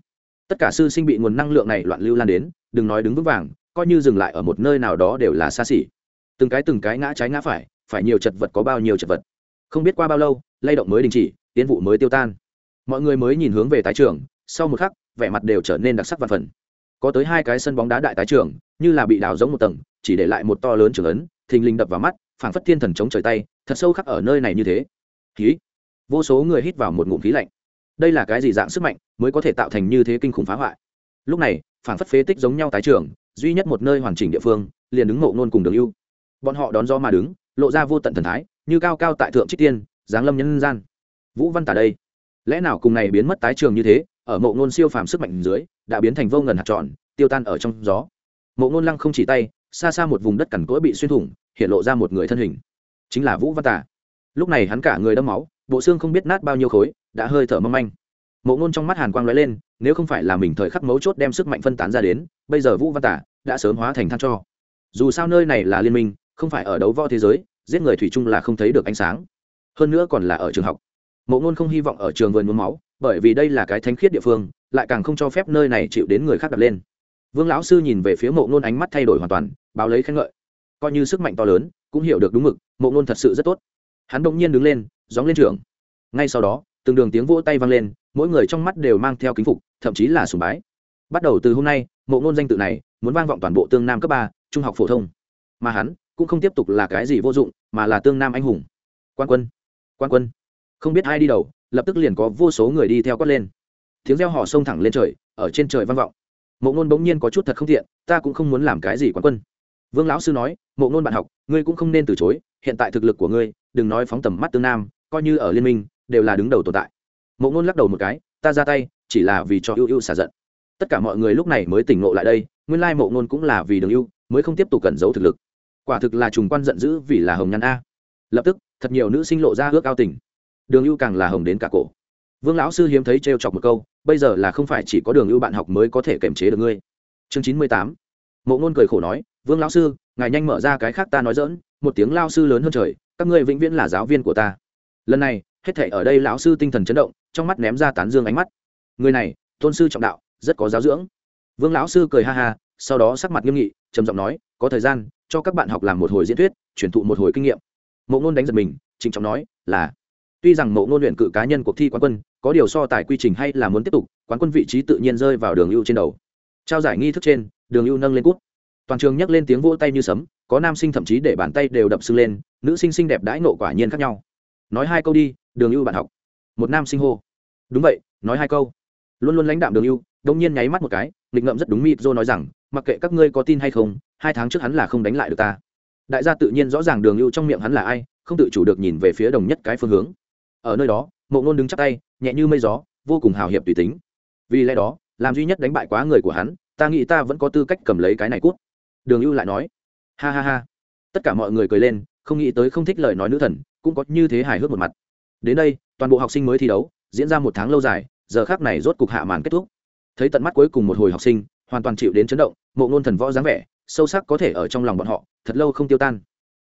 Tất cả sư sinh bị nguồn năng lượng này loạn lưu lan đến, đừng nói đứng vững vàng coi như dừng lại ở một nơi nào đó đều là xa xỉ. Từng cái từng cái ngã trái ngã phải phải nhiều chật vật có bao nhiêu chật vật. Không biết qua bao lâu, lay động mới đình chỉ, tiến vụ mới tiêu tan. Mọi người mới nhìn hướng về tái trường, sau một khắc, vẻ mặt đều trở nên đặc sắc và phần. Có tới hai cái sân bóng đá đại tái trường, như là bị đào giống một tầng, chỉ để lại một to lớn trường ấn, thình lình đập vào mắt, phảng phất thiên thần chống trời tay, thật sâu khắc ở nơi này như thế. Khí. Vô số người hít vào một ngụm khí lạnh. Đây là cái gì dạng sức mạnh mới có thể tạo thành như thế kinh khủng phá hoại? Lúc này, phảng phất phế tích giống nhau tái trường duy nhất một nơi hoàn chỉnh địa phương, liền đứng ngộ nôn cùng đường ưu. Bọn họ đón do mà đứng, lộ ra vô tận thần thái, như cao cao tại thượng trích tiên, giáng lâm nhân gian. Vũ văn tả đây. Lẽ nào cùng này biến mất tái trường như thế, ở mộ ngôn siêu phàm sức mạnh dưới, đã biến thành vô ngần hạt tròn, tiêu tan ở trong gió. Mộ ngôn lăng không chỉ tay, xa xa một vùng đất cằn cỗi bị xuyên thủng, hiện lộ ra một người thân hình. Chính là vũ văn tả. Lúc này hắn cả người đâm máu, bộ xương không biết nát bao nhiêu khối, đã hơi thở mâm anh mộ ngôn trong mắt hàn quang lóe lên, nếu không phải là mình thời khắc mấu chốt đem sức mạnh phân tán ra đến, bây giờ vũ văn tả đã sớm hóa thành than cho. Dù sao nơi này là liên minh, không phải ở đấu võ thế giới, giết người thủy chung là không thấy được ánh sáng. Hơn nữa còn là ở trường học. Mộ ngôn không hy vọng ở trường vườn muốn máu, bởi vì đây là cái thánh khiết địa phương, lại càng không cho phép nơi này chịu đến người khác đặt lên. Vương lão sư nhìn về phía mộ ngôn ánh mắt thay đổi hoàn toàn, báo lấy khen ngợi. Coi như sức mạnh to lớn, cũng hiểu được đúng mực, mộ ngôn thật sự rất tốt. Hắn đột nhiên đứng lên, gióng lên trường ngay sau đó, từng đường tiếng vỗ tay vang lên mỗi người trong mắt đều mang theo kính phục, thậm chí là sùng bái. Bắt đầu từ hôm nay, mộ ngôn danh tự này muốn vang vọng toàn bộ tương nam cấp ba, trung học phổ thông. Mà hắn cũng không tiếp tục là cái gì vô dụng, mà là tương nam anh hùng. Quan quân quan quân. Không biết ai đi đầu, lập tức liền có vô số người đi theo quát lên. Tiếng reo hò sông thẳng lên trời, ở trên trời vang vọng. Mộ ngôn bỗng nhiên có chút thật không thiện ta cũng không muốn làm cái gì quan quân. Vương lão sư nói, mộ ngôn bạn học, ngươi cũng không nên từ chối, hiện tại thực lực của ngươi, đừng nói phóng tầm mắt tương nam, coi như ở liên minh, đều là đứng đầu tồn tại mộ ngôn lắc đầu một cái, ta ra tay, chỉ là vì cho ưu ưu xả giận. Tất cả mọi người lúc này mới tỉnh ngộ lại đây, nguyên lai mộ ngôn cũng là vì đường ưu, mới không tiếp tục cẩn giấu thực lực. Quả thực là trùng quan giận dữ vì là hồng nhăn a. Lập tức, thật nhiều nữ sinh lộ ra ước ao tình. Đường ưu càng là hồng đến cả cổ. Vương lão sư hiếm thấy trêu chọc một câu, bây giờ là không phải chỉ có đường ưu bạn học mới có thể kiềm chế được ngươi. Chương chín mươi tám. Mộ ngôn cười khổ nói, vương lão sư, ngài nhanh mở ra cái khác ta nói dỡn một tiếng lao sư lớn hơn trời, các ngươi vĩnh viễn là giáo viên của ta. Lần này hết thể ở đây lão sư tinh thần chấn động, trong mắt ném ra tán dương ánh mắt. Người này, tôn sư trọng đạo, rất có giáo dưỡng. Vương lão sư cười ha ha, sau đó sắc mặt nghiêm nghị, trầm giọng nói, có thời gian, cho các bạn học làm một hồi diễn thuyết, truyền thụ một hồi kinh nghiệm. Mộ ngôn đánh giật mình, trịnh trọng nói, là. Tuy rằng mộ ngôn luyện cự cá nhân cuộc thi quán quân, có điều so tài quy trình hay là muốn tiếp tục, quán quân vị trí tự nhiên rơi vào đường ưu trên đầu. Trao giải nghi thức trên, đường ưu nâng lên cút. Toàn trường nhấc lên tiếng vỗ tay như sấm, có nam sinh thậm chí để bàn tay đều đập sưng lên, nữ sinh xinh đẹp đãi nộ quả nhiên khác nhau nói hai câu đi, đường ưu bạn học. Một nam sinh hô. Đúng vậy, nói hai câu. Luôn luôn lãnh đạm đường ưu, đông nhiên nháy mắt một cái, nghịch ngậm rất đúng mịt dô nói rằng, mặc kệ các ngươi có tin hay không, hai tháng trước hắn là không đánh lại được ta. Đại gia tự nhiên rõ ràng đường ưu trong miệng hắn là ai, không tự chủ được nhìn về phía đồng nhất cái phương hướng. Ở nơi đó, mộ ngôn đứng chắc tay, nhẹ như mây gió, vô cùng hào hiệp tùy tính. Vì lẽ đó, làm duy nhất đánh bại quá người của hắn, ta nghĩ ta vẫn có tư cách cầm lấy cái này cút. Đường ưu lại nói. Ha ha ha. Tất cả mọi người cười lên, không nghĩ tới không thích lời nói nữ thần cũng có như thế hài hước một mặt. Đến đây, toàn bộ học sinh mới thi đấu, diễn ra một tháng lâu dài, giờ khác này rốt cục hạ màn kết thúc. Thấy tận mắt cuối cùng một hồi học sinh, hoàn toàn chịu đến chấn động, mộ ngôn thần võ dáng vẻ, sâu sắc có thể ở trong lòng bọn họ, thật lâu không tiêu tan.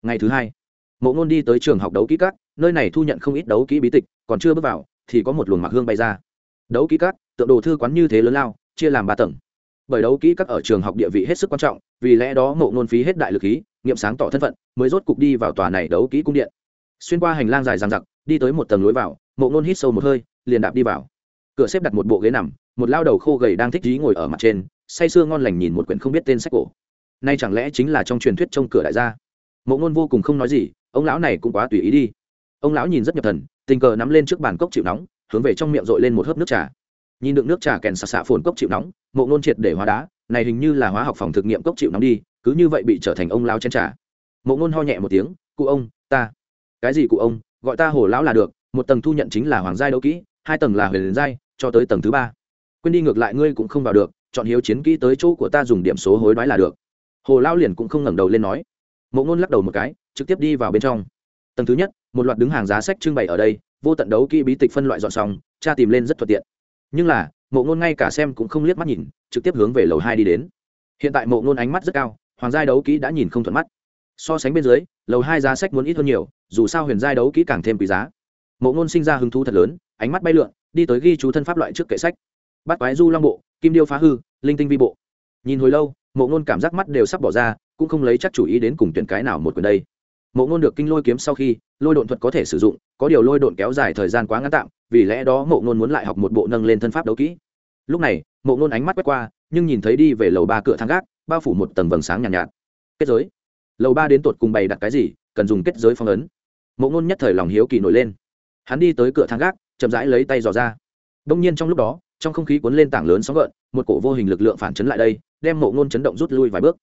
Ngày thứ hai, mộ ngôn đi tới trường học đấu kỹ cát, nơi này thu nhận không ít đấu kỹ bí tịch, còn chưa bước vào, thì có một luồng mạc hương bay ra. Đấu kỹ cát, tượng đồ thư quán như thế lớn lao, chia làm ba tầng. Bởi đấu kỹ các ở trường học địa vị hết sức quan trọng, vì lẽ đó mộ ngôn phí hết đại lực khí, nghiệm sáng tỏ thân phận, mới rốt cục đi vào tòa này đấu kỹ cung điện xuyên qua hành lang dài dằng dặc, đi tới một tầng lối vào, mộ ngôn hít sâu một hơi, liền đạp đi vào. Cửa xếp đặt một bộ ghế nằm, một lao đầu khô gầy đang thích trí ngồi ở mặt trên, say sưa ngon lành nhìn một quyển không biết tên sách cổ. Nay chẳng lẽ chính là trong truyền thuyết trong cửa đại gia? Mộ ngôn vô cùng không nói gì, ông lão này cũng quá tùy ý đi. Ông lão nhìn rất nhập thần, tình cờ nắm lên trước bàn cốc chịu nóng, hướng về trong miệng dội lên một hớp nước trà. Nhìn đựng nước trà kèn xà xạ phồn cốc chịu nóng, mộ ngôn triệt để hóa đá, này hình như là hóa học phòng thực nghiệm cốc chịu nóng đi, cứ như vậy bị trở thành ông lão chen trà. Mộ ngôn ho nhẹ một tiếng, cụ ông, ta cái gì cụ ông, gọi ta hồ lão là được, một tầng thu nhận chính là hoàng giai đấu kỹ, hai tầng là huyền giai, cho tới tầng thứ ba. Quên đi ngược lại ngươi cũng không vào được, chọn hiếu chiến kỹ tới chỗ của ta dùng điểm số hối đoái là được. Hồ lão liền cũng không ngẩng đầu lên nói. Mộ ngôn lắc đầu một cái, trực tiếp đi vào bên trong. Tầng thứ nhất, một loạt đứng hàng giá sách trưng bày ở đây, vô tận đấu kỹ bí tịch phân loại dọn xong cha tìm lên rất thuận tiện. Nhưng là, mộ ngôn ngay cả xem cũng không liếc mắt nhìn, trực tiếp hướng về lầu hai đi đến. Hiện tại mộ ngôn ánh mắt rất cao, hoàng giai đấu kỹ đã nhìn không thuận mắt so sánh bên dưới lầu hai giá sách muốn ít hơn nhiều dù sao huyền giai đấu kỹ càng thêm quý giá. Mộ ngôn sinh ra hứng thú thật lớn ánh mắt bay lượn đi tới ghi chú thân pháp loại trước kệ sách. Bắt quái du long bộ kim điêu phá hư linh tinh vi bộ. Nhìn hồi lâu mộ ngôn cảm giác mắt đều sắp bỏ ra cũng không lấy chắc chủ ý đến cùng tuyển cái nào một quyền đây. Mộ ngôn được kinh lôi kiếm sau khi lôi độn thuật có thể sử dụng có điều lôi độn kéo dài thời gian quá ngắn tạm vì lẽ đó mộ ngôn muốn lại học một bộ nâng lên thân pháp đấu kỹ. Lúc này mộ ngôn ánh mắt quét qua nhưng nhìn thấy đi về lầu ba cửa thang gác bao phủ một tầng vầng sáng nhàn nhạt, nhạt. Kết giới lầu ba đến tột cùng bày đặt cái gì cần dùng kết giới phong ấn. Mộ ngôn nhất thời lòng hiếu kỳ nổi lên. Hắn đi tới cửa thang gác chậm rãi lấy tay dò ra. Đông nhiên trong lúc đó trong không khí cuốn lên tảng lớn sóng gợn một cổ vô hình lực lượng phản chấn lại đây đem mộ ngôn chấn động rút lui vài bước.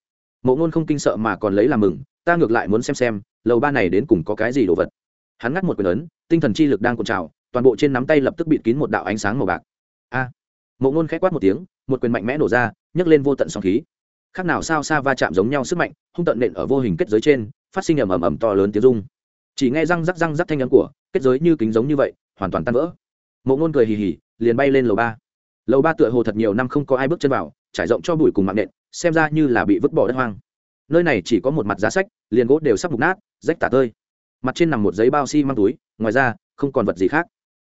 Mộ ngôn không kinh sợ mà còn lấy làm mừng ta ngược lại muốn xem xem lầu ba này đến cùng có cái gì đồ vật. Hắn ngắt một quyền ấn tinh thần chi lực đang cuộn trào toàn bộ trên nắm tay lập tức bịt kín một đạo ánh sáng màu bạc. A! À, mộ ngôn k h é quát một tiếng một quyền mạnh mẽ nổ ra nhấc lên vô tận sóng khí khác nào sao xa va chạm giống nhau sức mạnh, hung tận nện ở vô hình kết giới trên, phát sinh ầm ầm ầm to lớn tiếng rung. Chỉ nghe răng rắc răng rắc thanh âm của, kết giới như kính giống như vậy, hoàn toàn tan vỡ. Mộ ngôn cười hì hì, liền bay lên lầu ba. Lầu ba tựa hồ thật nhiều năm không có ai bước chân vào, trải rộng cho bụi cùng mạng nện, xem ra như là bị vứt bỏ đất hoang. Nơi này chỉ có một mặt giá sách, liền gỗ đều sắp mục nát, rách tả tơi. Mặt trên nằm một giấy bao xi、si、măng túi, ngoài ra, không còn vật gì khác.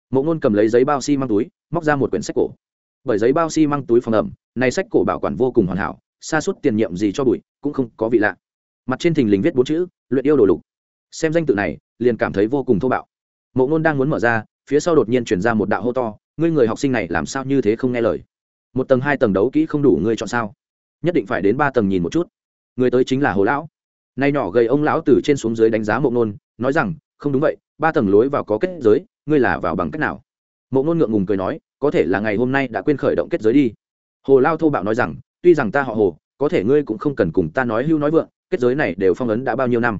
Mộ ngôn cầm lấy giấy bao xi、si、măng túi, móc ra một quyển sách cổ. Bởi giấy bao xi、si、măng túi phòng ẩm, này sách cổ bảo quản vô cùng hoàn hảo xa suốt tiền nhiệm gì cho bụi, cũng không có vị lạ. Mặt trên thình lình viết bốn chữ, luyện yêu đồ lục. Xem danh tự này, liền cảm thấy vô cùng thô bạo. Mộ ngôn đang muốn mở ra, phía sau đột nhiên chuyển ra một đạo hô to, ngươi người học sinh này làm sao như thế không nghe lời? Một tầng hai tầng đấu kỹ không đủ, ngươi chọn sao? Nhất định phải đến ba tầng nhìn một chút. Người tới chính là hồ lão. Nay nhỏ gầy ông lão từ trên xuống dưới đánh giá mộ ngôn nói rằng, không đúng vậy, ba tầng lối vào có kết giới, ngươi là vào bằng cách nào? Mộ ngôn ngượng ngùng cười nói, có thể là ngày hôm nay đã quên khởi động kết giới đi. Hồ lao thô bạo nói rằng tuy rằng ta họ hồ, có thể ngươi cũng không cần cùng ta nói hưu nói vượng, kết giới này đều phong ấn đã bao nhiêu năm.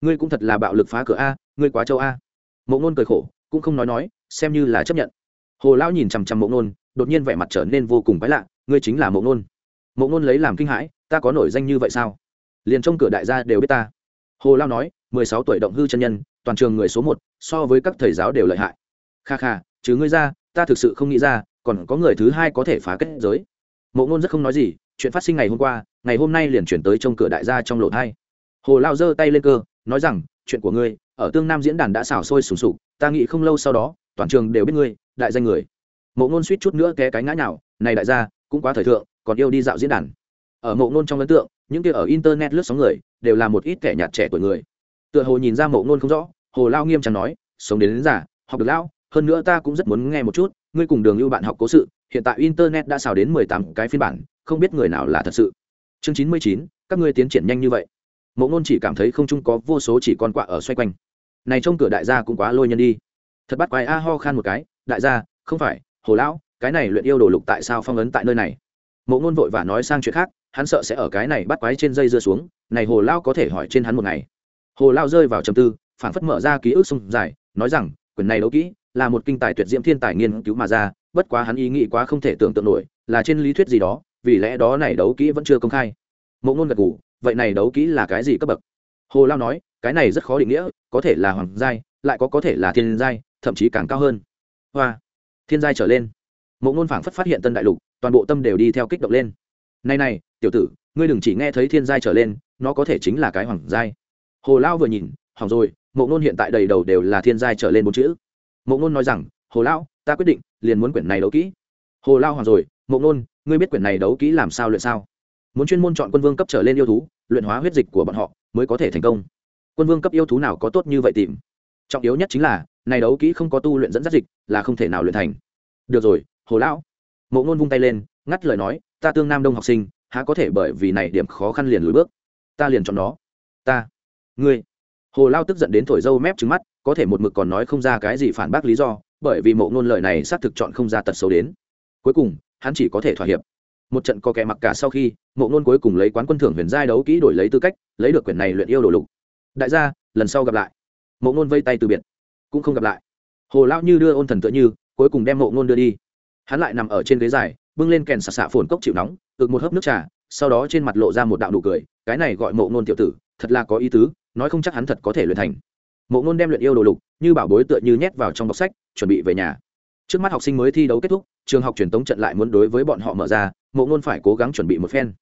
Ngươi cũng thật là bạo lực phá cửa a, ngươi quá châu a. Mộ ngôn cười khổ, cũng không nói nói, xem như là chấp nhận. Hồ lão nhìn chằm chằm mộ nôn, đột nhiên vẻ mặt trở nên vô cùng quái lạ, ngươi chính là mộ nôn. Mộ nôn lấy làm kinh hãi, ta có nổi danh như vậy sao? Liền trong cửa đại gia đều biết ta. Hồ lao nói, mười sáu tuổi động hư chân nhân, toàn trường người số một, so với các thầy giáo đều lợi hại. Kha kha chứ ngươi ra, ta thực sự không nghĩ ra, còn có người thứ hai có thể phá kết giới. Mộ ngôn rất không nói gì chuyện phát sinh ngày hôm qua ngày hôm nay liền chuyển tới trong cửa đại gia trong lộ thai. Hồ lao giơ tay lên cơ nói rằng chuyện của ngươi ở tương nam diễn đàn đã xào sôi sùng sục ta nghĩ không lâu sau đó toàn trường đều biết ngươi đại danh người. Mộ ngôn suýt chút nữa té cái ngã nào này đại gia cũng quá thời thượng còn yêu đi dạo diễn đàn. Ở mộ ngôn trong ấn tượng những kia ở internet lướt sóng người đều là một ít kẻ nhạt trẻ tuổi người. Tựa hồ nhìn ra mộ ngôn không rõ hồ lao nghiêm trọng nói sống đến, đến giả học được lao hơn nữa ta cũng rất muốn nghe một chút ngươi cùng đường lưu bạn học cố sự hiện tại internet đã xào đến mười tám cái phiên bản không biết người nào là thật sự. Chương chín mươi chín, các ngươi tiến triển nhanh như vậy. Mộ ngôn chỉ cảm thấy không chung có vô số chỉ con quạ ở xoay quanh. Này trong cửa đại gia cũng quá lôi nhân đi. Thật bắt quái a ho khan một cái, đại gia, không phải, hồ lão, cái này luyện yêu đồ lục tại sao phong ấn tại nơi này? Mộ ngôn vội và nói sang chuyện khác, hắn sợ sẽ ở cái này bắt quái trên dây dưa xuống, này hồ lao có thể hỏi trên hắn một ngày. Hồ lao rơi vào trầm tư phản phất mở ra ký ức sông dài, nói rằng, quyển này đấu kỹ là một kinh tài tuyệt diễm thiên tài nghiên cứu mà ra, bất quá hắn ý nghĩ quá không thể tưởng tượng nổi, là trên lý thuyết gì đó vì lẽ đó này đấu kỹ vẫn chưa công khai. Mộ ngôn gật ngủ vậy này đấu kỹ là cái gì cấp bậc? Hồ lao nói, cái này rất khó định nghĩa, có thể là hoàng giai, lại có có thể là thiên giai, thậm chí càng cao hơn. Hoa, thiên giai trở lên. Mộ ngôn phảng phất phát hiện tân đại lục, toàn bộ tâm đều đi theo kích động lên. Này này, tiểu tử, ngươi đừng chỉ nghe thấy thiên giai trở lên, nó có thể chính là cái hoàng giai. Hồ lao vừa nhìn, hỏng rồi, mộ ngôn hiện tại đầy đầu đều là thiên giai trở lên bốn chữ. Mộ ngôn nói rằng, hồ lao, ta quyết định liền muốn quyển này đấu kỹ. Hồ lao hoàng rồi, mộ ngôn ngươi biết quyển này đấu kỹ làm sao luyện sao? Muốn chuyên môn chọn quân vương cấp trở lên yêu thú, luyện hóa huyết dịch của bọn họ, mới có thể thành công. Quân vương cấp yêu thú nào có tốt như vậy tìm? Trọng yếu nhất chính là, này đấu kỹ không có tu luyện dẫn dắt dịch, là không thể nào luyện thành. Được rồi, hồ lão. Mộ ngôn vung tay lên, ngắt lời nói, ta tương nam đông học sinh, há có thể bởi vì này điểm khó khăn liền lùi bước? Ta liền chọn nó. Ta, ngươi. Hồ lao tức giận đến thổi dâu mép trứng mắt, có thể một mực còn nói không ra cái gì phản bác lý do, bởi vì mộ ngôn lời này xác thực chọn không ra tật xấu đến. Cuối cùng hắn chỉ có thể thỏa hiệp. Một trận có kẻ mặc cả sau khi, mộ ngôn cuối cùng lấy quán quân thưởng huyền giai đấu kỹ đổi lấy tư cách, lấy được quyển này luyện yêu đồ lục. Đại gia, lần sau gặp lại. Mộ ngôn vây tay từ biệt. Cũng không gặp lại. Hồ lao như đưa ôn thần tựa như, cuối cùng đem mộ ngôn đưa đi. Hắn lại nằm ở trên ghế dài, bưng lên kèn sạc xạ phồn cốc chịu nóng, ực một hớp nước trà, sau đó trên mặt lộ ra một đạo nụ cười, cái này gọi mộ ngôn tiểu tử, thật là có ý tứ, nói không chắc hắn thật có thể luyện thành. Mộ ngôn đem luyện yêu đồ lục, như bảo bối tựa như nhét vào trong bọc sách, chuẩn bị về nhà trước mắt học sinh mới thi đấu kết thúc, trường học truyền tống trận lại muốn đối với bọn họ mở ra, mộ ngôn phải cố gắng chuẩn bị một phen.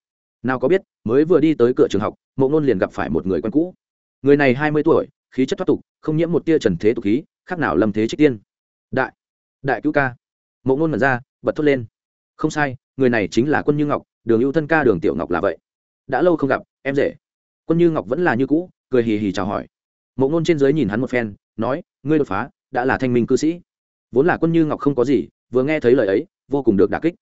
Nào có biết, mới vừa đi tới cửa trường học, mộ ngôn liền gặp phải một người quen cũ. Người này hai mươi tuổi, khí chất thoát tục, không nhiễm một tia trần thế tục khí, khác nào lâm thế trích tiên. Đại đại cứu ca. Mộ ngôn mật ra, bật thốt lên. Không sai, người này chính là quân như ngọc, đường ưu thân ca đường tiểu ngọc là vậy. Đã lâu không gặp, em rể. Quân như ngọc vẫn là như cũ, cười hì hì chào hỏi. Mộ ngôn trên dưới nhìn hắn một phen, nói, ngươi đột phá, đã là thanh minh cư sĩ vốn là quân như ngọc không có gì, vừa nghe thấy lời ấy, vô cùng được đà kích.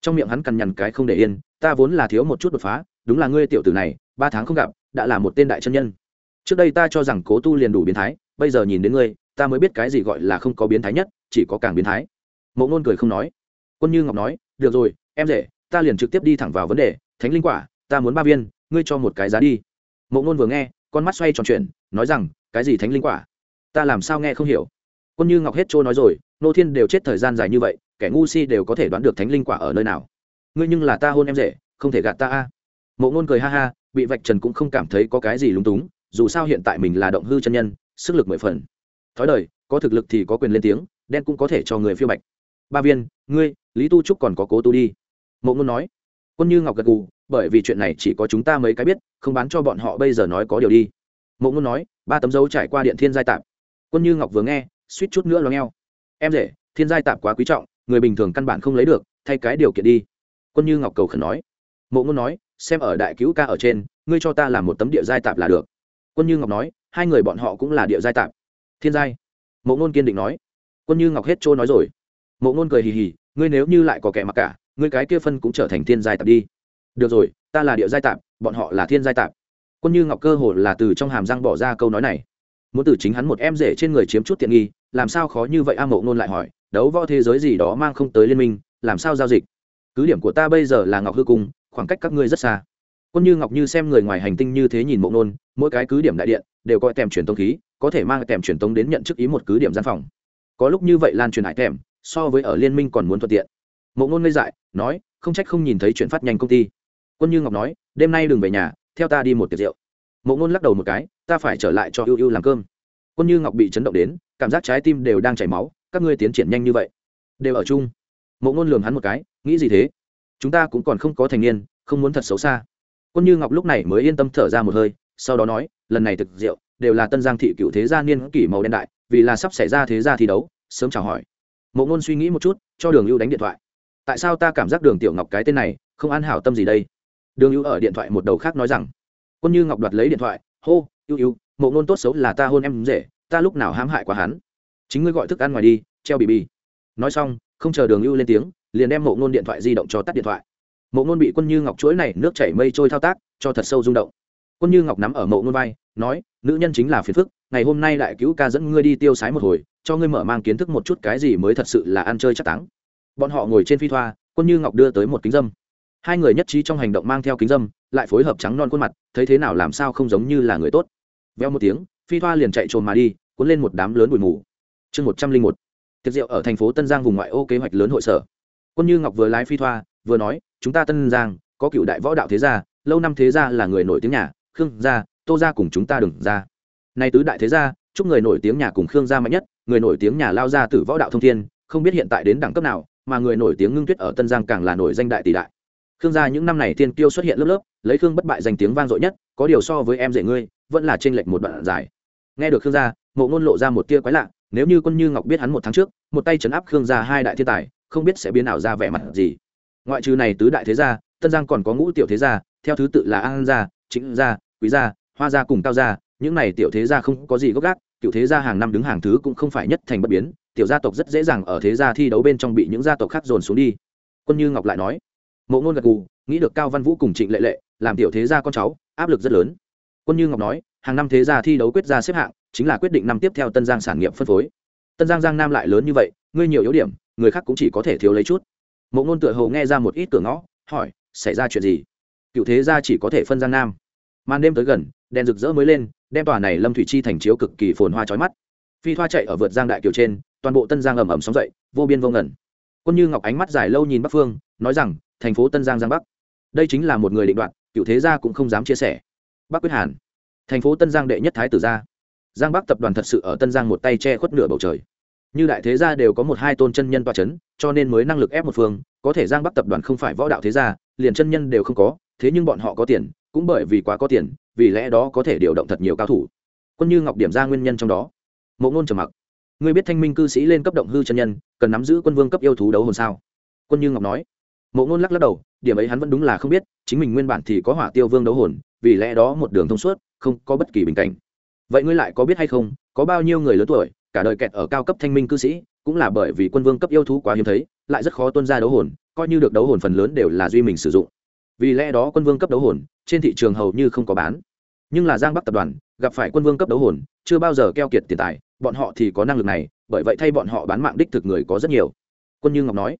Trong miệng hắn cằn nhằn cái không để yên, ta vốn là thiếu một chút đột phá, đúng là ngươi tiểu tử này, ba tháng không gặp, đã là một tên đại chân nhân. Trước đây ta cho rằng cố tu liền đủ biến thái, bây giờ nhìn đến ngươi, ta mới biết cái gì gọi là không có biến thái nhất, chỉ có càng biến thái. Mộ ngôn cười không nói. Quân như ngọc nói, được rồi, em rể, ta liền trực tiếp đi thẳng vào vấn đề, thánh linh quả, ta muốn ba viên, ngươi cho một cái giá đi. Mộ ngôn vừa nghe, con mắt xoay tròn chuyển, nói rằng, cái gì thánh linh quả? Ta làm sao nghe không hiểu? Quân như ngọc hết trôi nói rồi nô thiên đều chết thời gian dài như vậy, kẻ ngu si đều có thể đoán được thánh linh quả ở nơi nào. Ngươi nhưng là ta hôn em rể, không thể gạt ta a. Mộ ngôn cười ha ha, bị vạch trần cũng không cảm thấy có cái gì lúng túng, dù sao hiện tại mình là động hư chân nhân, sức lực mười phần. Thói đời, có thực lực thì có quyền lên tiếng, đen cũng có thể cho người phiêu bạch. Ba viên, ngươi, lý tu trúc còn có cố tu đi. Mộ ngôn nói. Quân như ngọc gật gù, bởi vì chuyện này chỉ có chúng ta mấy cái biết, không bán cho bọn họ bây giờ nói có điều đi. Mộ ngôn nói, ba tấm dấu trải qua điện thiên giai tạp. Quân như ngọc vừa nghe, suýt chút nữa lo ngheo em rể, thiên giai tạp quá quý trọng, người bình thường căn bản không lấy được, thay cái điều kiện đi. Quân như ngọc cầu khẩn nói. Mộ ngôn nói, xem ở đại cứu ca ở trên, ngươi cho ta làm một tấm địa giai tạp là được. Quân như ngọc nói, hai người bọn họ cũng là địa giai tạp. Thiên giai? Mộ ngôn kiên định nói. Quân như ngọc hết trôi nói rồi. Mộ ngôn cười hì hì, ngươi nếu như lại có kẻ mặc cả, ngươi cái kia phân cũng trở thành thiên giai tạp đi. Được rồi, ta là địa giai tạp, bọn họ là thiên giai tạp. Quân như ngọc cơ hồ là từ trong hàm răng bỏ ra câu nói này muốn từ chính hắn một em rể trên người chiếm chút tiện nghi làm sao khó như vậy a mộ ngôn lại hỏi đấu võ thế giới gì đó mang không tới liên minh làm sao giao dịch? Cứ điểm của ta bây giờ là ngọc hư cung khoảng cách các ngươi rất xa. Quân như ngọc như xem người ngoài hành tinh như thế nhìn mộ ngôn mỗi cái cứ điểm đại điện đều coi tèm truyền tông khí có thể mang tèm truyền tông đến nhận chức ý một cứ điểm gian phòng. Có lúc như vậy lan truyền hải tèm, so với ở liên minh còn muốn thuận tiện. Mộ ngôn ngây dại nói không trách không nhìn thấy chuyện phát nhanh công ty. Quân như ngọc nói đêm nay đừng về nhà theo ta đi một tiệc rượu. Mộ ngôn lắc đầu một cái ta phải trở lại cho ưu ưu làm cơm. Quân như ngọc bị chấn động đến, cảm giác trái tim đều đang chảy máu, các ngươi tiến triển nhanh như vậy. Đều ở chung. Mộ ngôn lường hắn một cái, nghĩ gì thế? Chúng ta cũng còn không có thành niên, không muốn thật xấu xa. Quân như ngọc lúc này mới yên tâm thở ra một hơi, sau đó nói, lần này thực rượu, đều là tân giang thị cựu thế gia niên kỷ màu đen đại, vì là sắp xảy ra thế gia thi đấu, sớm chào hỏi. Mộ ngôn suy nghĩ một chút, cho đường ưu đánh điện thoại. Tại sao ta cảm giác đường tiểu ngọc cái tên này, không an hảo tâm gì đây? Đường ưu ở điện thoại một đầu khác nói rằng. Quân như ngọc đoạt lấy điện thoại, hô ưu ưu mộ ngôn tốt xấu là ta hôn em rể ta lúc nào hãm hại quá hắn. Chính ngươi gọi thức ăn ngoài đi, treo bì bì. Nói xong, không chờ đường ưu lên tiếng, liền đem mộ ngôn điện thoại di động cho tắt điện thoại. Mộ ngôn bị quân như ngọc chuỗi này nước chảy mây trôi thao tác, cho thật sâu rung động. Quân như ngọc nắm ở mộ ngôn vai, nói, nữ nhân chính là phiền phức, ngày hôm nay đại cứu ca dẫn ngươi đi tiêu sái một hồi, cho ngươi mở mang kiến thức một chút cái gì mới thật sự là ăn chơi chắc táng. Bọn họ ngồi trên phi thoa, quân như ngọc đưa tới một kính dâm. Hai người nhất trí trong hành động mang theo kính dâm, lại phối hợp trắng non khuôn mặt, thấy thế nào làm sao không giống như là người tốt? Veo một tiếng, phi thoa liền chạy trồn mà đi, cuốn lên một đám lớn bụi mù. Chương một trăm linh một, tiệc rượu ở thành phố tân giang vùng ngoại ô kế hoạch lớn hội sở. Quân như ngọc vừa lái phi thoa, vừa nói, chúng ta tân giang, có cựu đại võ đạo thế gia, lâu năm thế gia là người nổi tiếng nhà, khương gia, tô gia cùng chúng ta đừng ra nay tứ đại thế gia, chúc người nổi tiếng nhà cùng khương gia mạnh nhất, người nổi tiếng nhà lao ra tử võ đạo thông thiên, không biết hiện tại đến đẳng cấp nào, mà người nổi tiếng ngưng tuyết ở tân giang càng là nổi danh đại tỷ đại khương gia những năm này tiên tiêu xuất hiện lớp lớp, lấy khương bất bại danh tiếng vang dội nhất, có điều so với em dạy ngươi, vẫn là trên lệch một đoạn dài. Nghe được khương gia mộ ngôn lộ ra một tia quái lạ, nếu như quân như ngọc biết hắn một tháng trước, một tay chấn áp khương gia hai đại thiên tài, không biết sẽ biến ảo ra vẻ mặt gì. Ngoại trừ này tứ đại thế gia, tân giang còn có ngũ tiểu thế gia, theo thứ tự là an gia chính gia, quý gia, hoa gia cùng cao gia, những này tiểu thế gia không có gì gốc gác, cựu thế gia hàng năm đứng hàng thứ cũng không phải nhất thành bất biến, tiểu gia tộc rất dễ dàng ở thế gia thi đấu bên trong bị những gia tộc khác dồn xuống đi. Quân như ngọc lại nói mộ ngôn gật gù, nghĩ được cao văn vũ cùng trịnh lệ lệ, làm tiểu thế gia con cháu, áp lực rất lớn. Quân như ngọc nói, hàng năm thế gia thi đấu quyết ra xếp hạng, chính là quyết định năm tiếp theo tân giang sản nghiệp phân phối. Tân giang giang nam lại lớn như vậy, ngươi nhiều yếu điểm, người khác cũng chỉ có thể thiếu lấy chút. Mộ ngôn tựa hồ nghe ra một ít cửa ngõ, hỏi, xảy ra chuyện gì? Cựu thế gia chỉ có thể phân giang nam. Màn đêm tới gần, đèn rực rỡ mới lên, đem tòa này lâm thủy chi thành chiếu cực kỳ phồn hoa trói mắt. Phi thoa chạy ở vượt giang đại kiều trên, toàn bộ tân giang ầm ầm sóng dậy, vô biên vô ngẩn quân như ngọc ánh mắt dài lâu nhìn bắc phương, nói rằng thành phố tân giang giang bắc. Đây chính là một người định đoạt, cựu thế gia cũng không dám chia sẻ. Bắc quyết hàn, thành phố tân giang đệ nhất thái tử gia. Giang bắc tập đoàn thật sự ở tân giang một tay che khuất nửa bầu trời. Như đại thế gia đều có một hai tôn chân nhân toa c h ấ n cho nên mới năng lực ép một phương, có thể giang bắc tập đoàn không phải võ đạo thế gia, liền chân nhân đều không có, thế nhưng bọn họ có tiền, cũng bởi vì quá có tiền, vì lẽ đó có thể điều động thật nhiều cao thủ. Quân như ngọc điểm ra nguyên nhân trong đó. Mộ ngôn trầm mặc. Người biết thanh minh cư sĩ lên cấp động hư chân nhân, cần nắm giữ quân vương cấp yêu thú đấu hồn sao? Quân như ngọc nói mộ ngôn lắc lắc đầu, điểm ấy hắn vẫn đúng là không biết, chính mình nguyên bản thì có hỏa tiêu vương đấu hồn, vì lẽ đó một đường thông suốt, không có bất kỳ bình cảnh. Vậy ngươi lại có biết hay không, có bao nhiêu người lớn tuổi, cả đời kẹt ở cao cấp thanh minh cư sĩ, cũng là bởi vì quân vương cấp yêu thú quá hiếm thấy, lại rất khó tuân ra đấu hồn, coi như được đấu hồn phần lớn đều là duy mình sử dụng. Vì lẽ đó quân vương cấp đấu hồn, trên thị trường hầu như không có bán. Nhưng là giang bắc tập đoàn, gặp phải quân vương cấp đấu hồn, chưa bao giờ keo kiệt tiền tài, bọn họ thì có năng lực này, bởi vậy thay bọn họ bán mạng đích thực người có rất nhiều. Quân như ngọc nói.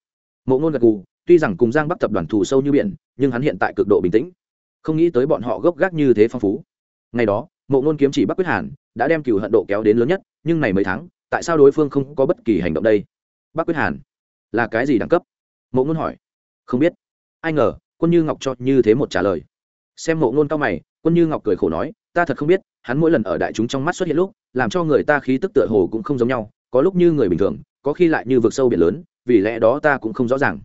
Mộ ngôn gật gù tuy rằng cùng giang bắc tập đoàn thù sâu như biển, nhưng hắn hiện tại cực độ bình tĩnh. Không nghĩ tới bọn họ gốc gác như thế phong phú. Ngày đó, mộ ngôn kiếm chỉ bắc quyết hàn đã đem cựu hận độ kéo đến lớn nhất, nhưng này mấy tháng, tại sao đối phương không có bất kỳ hành động đây? Bắc quyết hàn là cái gì đẳng cấp? Mộ ngôn hỏi. Không biết. Ai ngờ, quân như ngọc cho như thế một trả lời. Xem mộ ngôn cao mày, quân như ngọc cười khổ nói, ta thật không biết, hắn mỗi lần ở đại chúng trong mắt xuất hiện lúc, làm cho người ta khí tức tựa hồ cũng không giống nhau, có lúc như người bình thường, có khi lại như vực sâu biển lớn, vì lẽ đó ta cũng không rõ ràng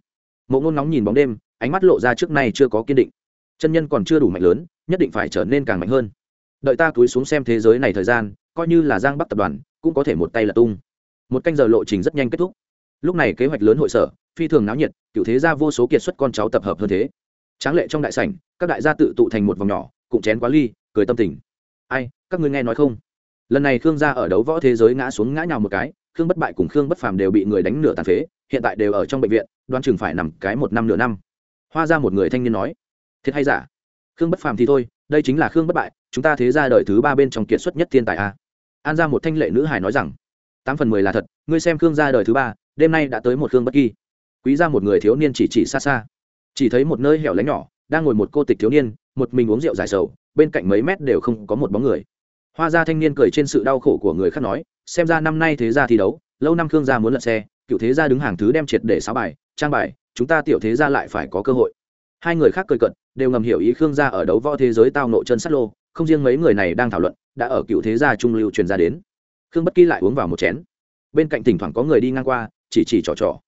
mộ ngôn nóng nhìn bóng đêm, ánh mắt lộ ra trước nay chưa có kiên định. Chân nhân còn chưa đủ mạnh lớn, nhất định phải trở nên càng mạnh hơn. Đợi ta túi xuống xem thế giới này thời gian, coi như là giang bắc tập đoàn, cũng có thể một tay là tung. Một canh giờ lộ trình rất nhanh kết thúc. Lúc này kế hoạch lớn hội sở, phi thường náo nhiệt, cựu thế ra vô số kiệt xuất con cháu tập hợp hơn thế. Tráng lệ trong đại sảnh, các đại gia tự tụ thành một vòng nhỏ cụm chén quá ly, cười tâm tình. Ai, các ngươi nghe nói không? Lần này khương gia ở đấu võ thế giới ngã xuống ngã nhào một cái khương bất bại cùng khương bất phàm đều bị người đánh nửa tàn phế, hiện tại đều ở trong bệnh viện đoan chừng phải nằm cái một năm nửa năm. Hoa ra một người thanh niên nói, thiệt hay giả? Khương bất phàm thì thôi, đây chính là khương bất bại, chúng ta thế ra đời thứ ba bên trong kiệt xuất nhất thiên tài a. An ra một thanh lệ nữ hải nói rằng, tám phần mười là thật, ngươi xem khương ra đời thứ ba, đêm nay đã tới một khương bất kỳ. Quý ra một người thiếu niên chỉ chỉ xa xa, chỉ thấy một nơi hẻo lánh nhỏ, đang ngồi một cô tịch thiếu niên, một mình uống rượu dài sầu, bên cạnh mấy mét đều không có một bóng người hoa gia thanh niên cười trên sự đau khổ của người khác nói, xem ra năm nay thế gia thi đấu, lâu năm khương gia muốn lật xe, cựu thế gia đứng hàng thứ đem triệt để sáu bài, trang bài, chúng ta tiểu thế gia lại phải có cơ hội. Hai người khác cười cận đều ngầm hiểu ý khương gia ở đấu võ thế giới tao nộ chân sắt lô, không riêng mấy người này đang thảo luận, đã ở cựu thế gia trung lưu truyền ra đến. Khương bất kỳ lại uống vào một chén. Bên cạnh thỉnh thoảng có người đi ngang qua, chỉ chỉ trò trò.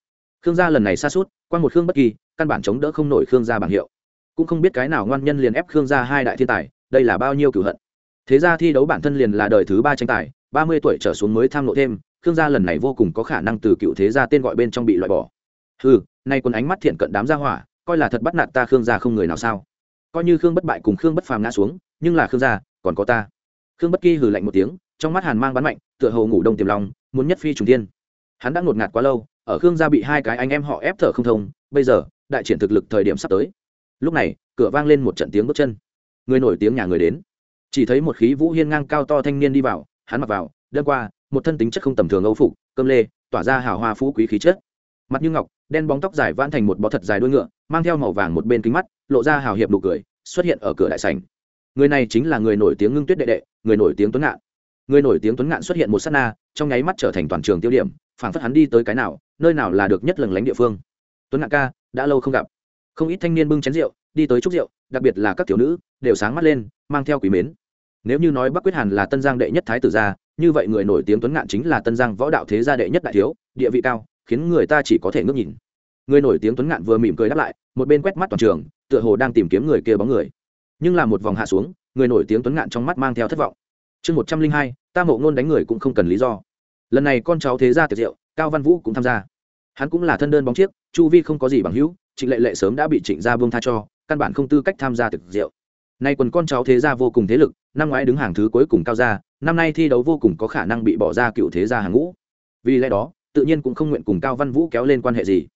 Khương gia lần này xa suốt, quan một khương bất kỳ, căn bản chống đỡ không nổi khương gia bằng hiệu. Cũng không biết cái nào ngoan nhân liền ép khương gia hai đại thiên tài, đây là bao nhiêu cửu hận thế ra thi đấu bản thân liền là đời thứ ba tranh tài, ba mươi tuổi trở xuống mới tham lộ thêm, khương gia lần này vô cùng có khả năng từ cựu thế gia tên gọi bên trong bị loại bỏ. Ừ nay quân ánh mắt thiện cận đám gia hỏa, coi là thật bắt nạt ta khương gia không người nào sao? Coi như khương bất bại cùng khương bất phàm ngã xuống, nhưng là khương gia, còn có ta. Khương bất kỳ hừ lạnh một tiếng, trong mắt hàn mang bắn mạnh, tựa hồ ngủ đông tiềm lòng muốn nhất phi trùng tiên hắn đã ngột ngạt quá lâu, ở khương gia bị hai cái anh em họ ép thở không thông, bây giờ, đại triển thực lực thời điểm sắp tới. Lúc này, cửa vang lên một trận tiếng bước chân. Người nổi tiếng nhà người đến chỉ thấy một khí vũ hiên ngang cao to thanh niên đi vào, hắn mặc vào đơn qua, một thân tính chất không tầm thường âu phục, cơm lê, tỏa ra hào hoa phú quý khí chất. Mặt như ngọc, đen bóng tóc dài vãn thành một bó thật dài đuôi ngựa, mang theo màu vàng một bên kính mắt, lộ ra hào hiệp nụ cười, xuất hiện ở cửa đại sảnh. Người này chính là người nổi tiếng ngưng tuyết đệ đệ, người nổi tiếng tuấn ngạn. Người nổi tiếng tuấn ngạn xuất hiện một s á t na, trong nháy mắt trở thành toàn trường tiêu điểm phản phất hắn đi tới cái nào, nơi nào là được nhất lần lánh địa phương. Tuấn ngạn ca, đã lâu không gặp. Không ít thanh niên bưng chén rượu, đi tới chúc rượu, đặc biệt là các tiểu nữ, đều sáng mắt lên, mang theo quý mến nếu như nói bắc quyết hàn là tân giang đệ nhất thái tử gia, như vậy người nổi tiếng tuấn ngạn chính là tân giang võ đạo thế gia đệ nhất đại thiếu, địa vị cao, khiến người ta chỉ có thể ngước nhìn. Người nổi tiếng tuấn ngạn vừa mỉm cười đáp lại, một bên quét mắt toàn trường, tựa hồ đang tìm kiếm người kia bóng người. Nhưng là một vòng hạ xuống, người nổi tiếng tuấn ngạn trong mắt mang theo thất vọng. Chương một trăm linh hai, ta mộ ngôn đánh người cũng không cần lý do. Lần này con cháu thế gia tiệc rượu, cao văn vũ cũng tham gia. Hắn cũng là thân đơn bóng chiếc, chu vi không có gì bằng hữu, trịnh lệ lệ sớm đã bị trịnh gia vương tha cho, căn bản không tư cách tham gia tiệc rượu nay quần con cháu thế gia vô cùng thế lực, năm ngoái đứng hàng thứ cuối cùng cao gia, năm nay thi đấu vô cùng có khả năng bị bỏ ra cựu thế gia hàng ngũ. Vì lẽ đó, tự nhiên cũng không nguyện cùng cao văn vũ kéo lên quan hệ gì.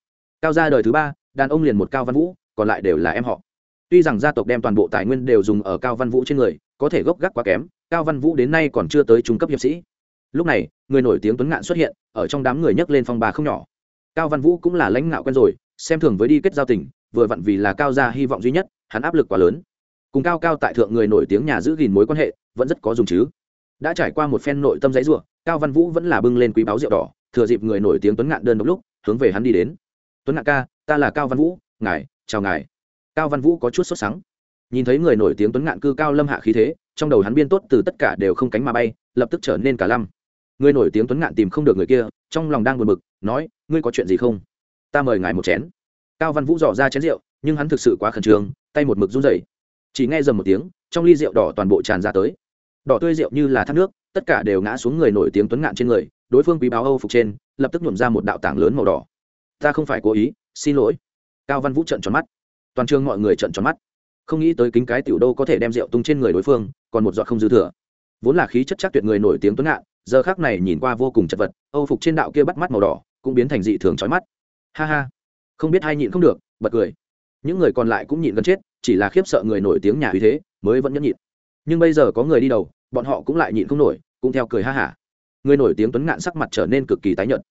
Cao gia đời thứ ba, đàn ông liền một cao văn vũ, còn lại đều là em họ. Tuy rằng gia tộc đem toàn bộ tài nguyên đều dùng ở cao văn vũ trên người, có thể gốc gác quá kém, cao văn vũ đến nay còn chưa tới trung cấp hiệp sĩ. Lúc này, người nổi tiếng tuấn ngạn xuất hiện, ở trong đám người nhấc lên phong bà không nhỏ. Cao văn vũ cũng là lãnh ngạo quen rồi, xem thường với đi kết giao tình, vừa vặn vì là cao gia hy vọng duy nhất, hắn áp lực quá lớn cùng cao cao tại thượng người nổi tiếng nhà giữ gìn mối quan hệ, vẫn rất có dùng chứ. Đã trải qua một phen nội tâm giấy ruộng cao văn vũ vẫn là bưng lên quý báo rượu đỏ, thừa dịp người nổi tiếng tuấn ngạn đơn độc lúc, hướng về hắn đi đến. Tuấn ngạn ca, ta là cao văn vũ, ngài, chào ngài. Cao văn vũ có chút sốt sắng. Nhìn thấy người nổi tiếng tuấn ngạn cư cao lâm hạ khí thế, trong đầu hắn biên tốt từ tất cả đều không cánh mà bay, lập tức trở nên cả lâm người nổi tiếng tuấn ngạn tìm không được người kia, trong lòng đang buồn bực, nói, ngươi có chuyện gì không? Ta mời ngài một chén. Cao văn vũ dò ra chén rượu, nhưng hắn thực sự quá khẩn trương, tay một mực run rẩy chỉ nghe dầm một tiếng, trong ly rượu đỏ toàn bộ tràn ra tới. Đỏ tươi rượu như là thác nước, tất cả đều ngã xuống người nổi tiếng tuấn ngạn trên người, đối phương quý báo âu phục trên, lập tức nhuộm ra một đạo tảng lớn màu đỏ. Ta không phải cố ý, xin lỗi. Cao văn vũ trận tròn mắt. Toàn trường mọi người trận tròn mắt. Không nghĩ tới kính cái tiểu đô có thể đem rượu tung trên người đối phương, còn một giọt không dư thừa. Vốn là khí chất chắc tuyệt người nổi tiếng tuấn ngạn, giờ khác này nhìn qua vô cùng chật vật, âu phục trên đạo kia bắt mắt màu đỏ, cũng biến thành dị thường trói mắt. Ha ha. Không biết hay nhịn không được, bật cười. Những người còn lại cũng nhịn gần chết chỉ là khiếp sợ người nổi tiếng nhà uy thế, mới vẫn nhẫn nhịn. Nhưng bây giờ có người đi đầu, bọn họ cũng lại nhịn không nổi, cũng theo cười ha hả. Người nổi tiếng tuấn ngạn sắc mặt trở nên cực kỳ tái nhợt.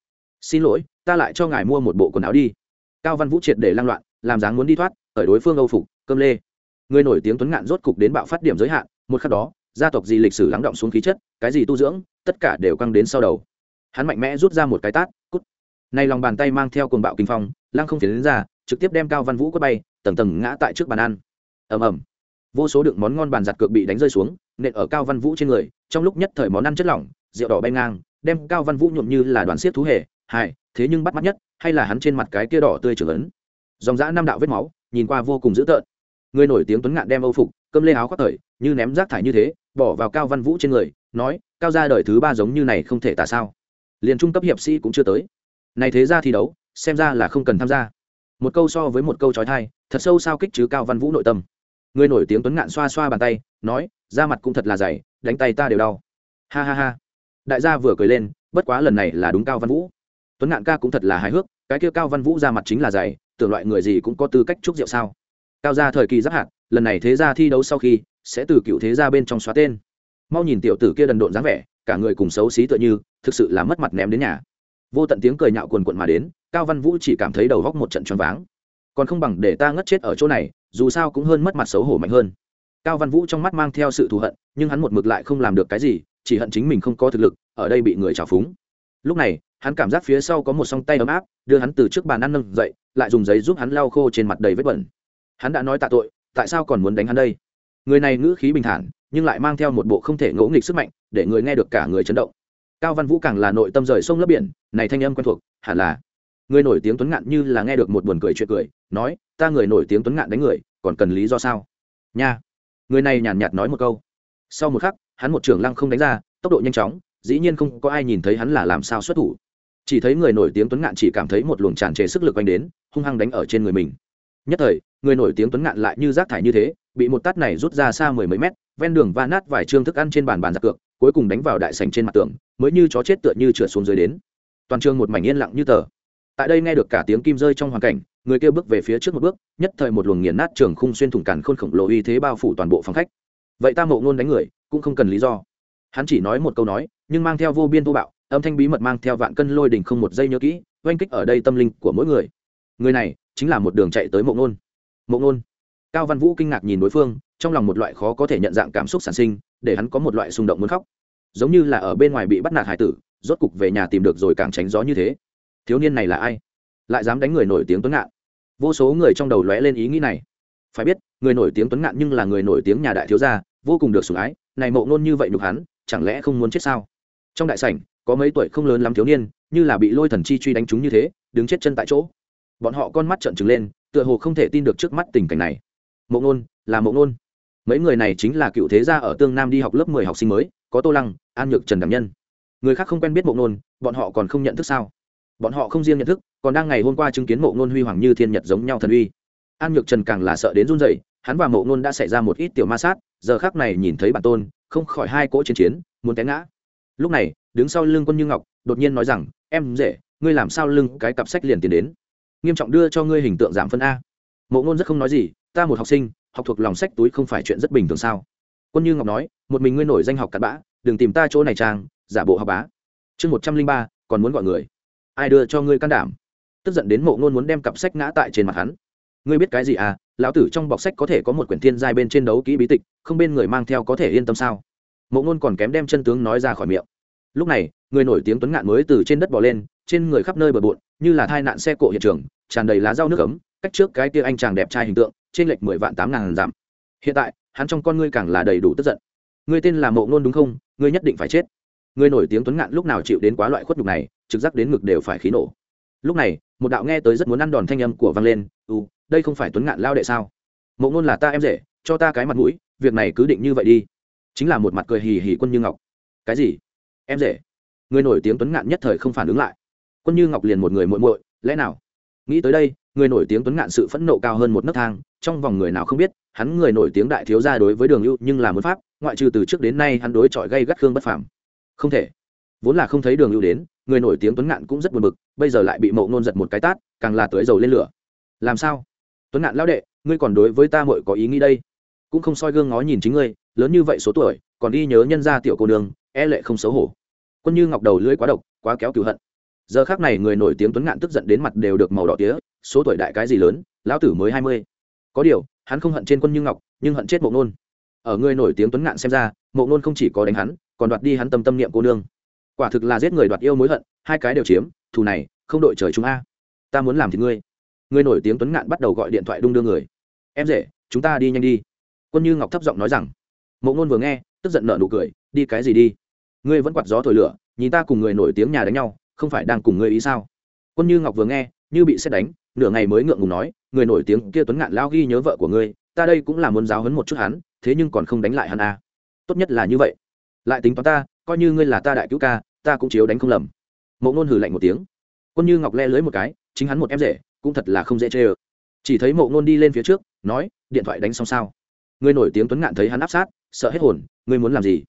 Xin lỗi, ta lại cho ngài mua một bộ quần áo đi. Cao văn vũ triệt để lang loạn, làm dáng muốn đi thoát ở đối phương âu phục, cơm lê. Người nổi tiếng tuấn ngạn rốt cục đến bạo phát điểm giới hạn, một khắc đó, gia tộc gì lịch sử lắng động xuống khí chất, cái gì tu dưỡng, tất cả đều căng đến sau đầu. Hắn mạnh mẽ rút ra một cái tát, cút. Này lòng bàn tay mang theo cuồng bạo kinh phong lang không phiến đến ra trực tiếp đem cao văn vũ quất bay, tầng tầng ngã tại trước bàn ăn. Ầm ầm. Vô số đựng món ngon bàn giặt cược bị đánh rơi xuống, nện ở cao văn vũ trên người, trong lúc nhất thời món ăn chất lỏng, rượu đỏ bay ngang, đem cao văn vũ nhuộm như là đoàn xiết thú hề, hài, thế nhưng bắt mắt nhất, hay là hắn trên mặt cái kia đỏ tươi trưởng ấn. Dòng dã năm đạo vết máu, nhìn qua vô cùng dữ tợn. Người nổi tiếng tuấn ngạn đem âu phục, cơm lê áo khoác thời như ném rác thải như thế, bỏ vào cao văn vũ trên người, nói, cao ra đời thứ ba giống như này không thể tả sao. Liền trung cấp hiệp sĩ cũng chưa tới. Này thế ra thi đấu, xem ra là không cần tham gia một câu so với một câu trói thai, thật sâu sao kích chứ cao văn vũ nội tâm. Người nổi tiếng tuấn ngạn xoa xoa bàn tay, nói, da mặt cũng thật là dày, đánh tay ta đều đau. Ha ha ha. Đại gia vừa cười lên, bất quá lần này là đúng cao văn vũ. Tuấn ngạn ca cũng thật là hài hước, cái kia cao văn vũ ra mặt chính là dày, tưởng loại người gì cũng có tư cách chúc rượu sao? Cao gia thời kỳ giáp hạt, lần này thế gia thi đấu sau khi, sẽ từ cựu thế gia bên trong xóa tên. Mau nhìn tiểu tử kia đần độn dáng vẻ, cả người cùng xấu xí tựa như, thực sự là mất mặt ném đến nhà vô tận tiếng cười nhạo cuồn cuộn mà đến, cao văn vũ chỉ cảm thấy đầu góc một trận choáng váng. Còn không bằng để ta ngất chết ở chỗ này, dù sao cũng hơn mất mặt xấu hổ mạnh hơn. Cao văn vũ trong mắt mang theo sự thù hận, nhưng hắn một mực lại không làm được cái gì, chỉ hận chính mình không có thực lực, ở đây bị người trào phúng. Lúc này, hắn cảm giác phía sau có một song tay ấm áp, đưa hắn từ trước bàn ăn nâng dậy, lại dùng giấy giúp hắn lau khô trên mặt đầy vết bẩn. Hắn đã nói tạ tội, tại sao còn muốn đánh hắn đây? Người này ngữ khí bình thản, nhưng lại mang theo một bộ không thể ngỗ nghịch sức mạnh, để người nghe được cả người chấn động cao văn vũ càng là nội tâm rời sông lấp biển, này thanh âm quen thuộc, hẳn là, người nổi tiếng tuấn ngạn như là nghe được một buồn cười chuyện cười, nói, ta người nổi tiếng tuấn ngạn đánh người, còn cần lý do sao? Nha, người này nhàn nhạt nói một câu. Sau một khắc, hắn một trưởng lăng không đánh ra, tốc độ nhanh chóng, dĩ nhiên không có ai nhìn thấy hắn là làm sao xuất thủ. Chỉ thấy người nổi tiếng tuấn ngạn chỉ cảm thấy một luồng tràn trề sức lực oanh đến, hung hăng đánh ở trên người mình. Nhất thời, người nổi tiếng tuấn ngạn lại như rác thải như thế, bị một tát này rút ra xa mười mấy mét, ven đường va nát vài trương thức ăn trên bàn bàn giặc cược cuối cùng đánh vào đại sành trên mặt tường, mới như chó chết tựa như trượt xuống dưới đến. Toàn trường một mảnh yên lặng như tờ. Tại đây nghe được cả tiếng kim rơi trong hoàn cảnh, người kia bước về phía trước một bước, nhất thời một luồng nghiền nát trường khung xuyên thủng cản khôn khổng lồ uy thế bao phủ toàn bộ phòng khách. Vậy ta mộ ngôn đánh người, cũng không cần lý do. Hắn chỉ nói một câu nói, nhưng mang theo vô biên vô bạo, âm thanh bí mật mang theo vạn cân lôi đình không một giây nhớ kỹ, oanh kích ở đây tâm linh của mỗi người. Người này, chính là một đường chạy tới mộ ngôn. Mộ ngôn. Cao văn vũ kinh ngạc nhìn đối phương, trong lòng một loại khó có thể nhận dạng cảm xúc sản sinh để hắn có một loại xung động muốn khóc. Giống như là ở bên ngoài bị bắt nạt hải tử, rốt cục về nhà tìm được rồi càng tránh gió như thế. Thiếu niên này là ai? Lại dám đánh người nổi tiếng tuấn ngạn. Vô số người trong đầu lóe lên ý nghĩ này. Phải biết, người nổi tiếng tuấn ngạn nhưng là người nổi tiếng nhà đại thiếu gia, vô cùng được sủng ái, này mộ ngôn như vậy nhục hắn, chẳng lẽ không muốn chết sao? Trong đại sảnh, có mấy tuổi không lớn lắm thiếu niên, như là bị lôi thần chi truy đánh trúng như thế, đứng chết chân tại chỗ. Bọn họ con mắt trợn trừng lên, tựa hồ không thể tin được trước mắt tình cảnh này. Mộ ngôn, là mộ ngôn mấy người này chính là cựu thế gia ở tương nam đi học lớp mười học sinh mới, có tô lăng, an nhược trần đảm nhân. Người khác không quen biết mộ ngôn bọn họ còn không nhận thức sao? Bọn họ không riêng nhận thức, còn đang ngày hôm qua chứng kiến mộ ngôn huy hoàng như thiên nhật giống nhau thần uy. An nhược trần càng là sợ đến run rẩy, hắn và mộ ngôn đã xảy ra một ít tiểu ma sát, giờ khác này nhìn thấy bản tôn, không khỏi hai cỗ chiến chiến, muốn té ngã. Lúc này, đứng sau lưng quân như ngọc, đột nhiên nói rằng, em dễ ngươi làm sao lưng cái cặp sách liền tiền đến? Nghiêm trọng đưa cho ngươi hình tượng giảm phân a. Mộ ngôn rất không nói gì, ta một học sinh học thuộc lòng sách túi không phải chuyện rất bình thường sao? Quân như ngọc nói, một mình ngươi nổi danh học cặn bã, đừng tìm ta chỗ này trang, giả bộ học bá. Chương một trăm linh ba, còn muốn gọi người. Ai đưa cho ngươi can đảm? Tức giận đến mộ ngôn muốn đem cặp sách ngã tại trên mặt hắn. Ngươi biết cái gì à? Lão tử trong bọc sách có thể có một quyển thiên giai bên trên đấu kỹ bí tịch, không bên người mang theo có thể yên tâm sao? Mộ ngôn còn kém đem chân tướng nói ra khỏi miệng. Lúc này, người nổi tiếng tuấn ngạn mới từ trên đất bỏ lên, trên người khắp nơi bờ bộn, như là thai nạn xe cộ hiện trường, tràn đầy lá rau nước ấm, cách trước cái tia anh chàng đẹp trai hình tượng trên lệch mười vạn tám ngàn giảm. Hiện tại, hắn trong con ngươi càng là đầy đủ tức giận. Ngươi tên là mộ ngôn đúng không? Ngươi nhất định phải chết. Ngươi nổi tiếng tuấn ngạn lúc nào chịu đến quá loại khuất nhục này, trực giác đến ngực đều phải khí nổ. Lúc này, một đạo nghe tới rất muốn ăn đòn thanh âm của vang lên, u, đây không phải tuấn ngạn lao đệ sao? Mộ ngôn là ta em rể, cho ta cái mặt mũi, việc này cứ định như vậy đi. Chính là một mặt cười hì hì quân như ngọc. Cái gì? Em rể? Người nổi tiếng tuấn ngạn nhất thời không phản ứng lại. Quân như ngọc liền một người muội muội, lẽ nào? Nghĩ tới đây người nổi tiếng tuấn ngạn sự phẫn nộ cao hơn một nấc thang, trong vòng người nào không biết, hắn người nổi tiếng đại thiếu gia đối với đường ưu nhưng là muốn pháp, ngoại trừ từ trước đến nay hắn đối chọi gây gắt khương bất phàm. Không thể. Vốn là không thấy đường ưu đến, người nổi tiếng tuấn ngạn cũng rất buồn bực, bây giờ lại bị mộ nôn giật một cái tát, càng là tưới dầu lên lửa. Làm sao? Tuấn ngạn lao đệ, ngươi còn đối với ta mội có ý nghĩ đây? Cũng không soi gương ngó nhìn chính ngươi, lớn như vậy số tuổi, còn đi nhớ nhân gia tiểu cô nương e lệ không xấu hổ. Quân như ngọc đầu lưỡi quá độc, quá kéo cửu hận giờ khác này người nổi tiếng tuấn ngạn tức giận đến mặt đều được màu đỏ tía, số tuổi đại cái gì lớn, lão tử mới hai mươi. Có điều, hắn không hận trên quân như ngọc, nhưng hận chết mộ nôn. Ở người nổi tiếng tuấn ngạn xem ra, mộ nôn không chỉ có đánh hắn, còn đoạt đi hắn tâm tâm niệm cô nương. Quả thực là giết người đoạt yêu mối hận, hai cái đều chiếm, thù này, không đội trời chúng a. Ta muốn làm thì ngươi. Người nổi tiếng tuấn ngạn bắt đầu gọi điện thoại đung đưa người. Em rể, chúng ta đi nhanh đi. Quân như ngọc thấp giọng nói rằng. Mộ ngôn vừa nghe, tức giận nợ nụ cười, đi cái gì đi. Ngươi vẫn quạt gió thổi lửa, nhìn ta cùng người nổi tiếng nhà đánh nhau không phải đang cùng ngươi ý sao? Quân như ngọc vừa nghe, như bị xét đánh, nửa ngày mới ngượng ngùng nói, người nổi tiếng kia tuấn ngạn lao ghi nhớ vợ của ngươi, ta đây cũng là muốn giáo hấn một chút hắn, thế nhưng còn không đánh lại hắn à. tốt nhất là như vậy. Lại tính toán ta, coi như ngươi là ta đại cứu ca, ta cũng chiếu đánh không lầm. Mộ ngôn hử lạnh một tiếng. Quân như ngọc le lưới một cái, chính hắn một em rể, cũng thật là không dễ chê chỉ thấy mộ ngôn đi lên phía trước, nói, điện thoại đánh xong sao? Người nổi tiếng tuấn ngạn thấy hắn áp sát, sợ hết hồn, ngươi muốn làm gì?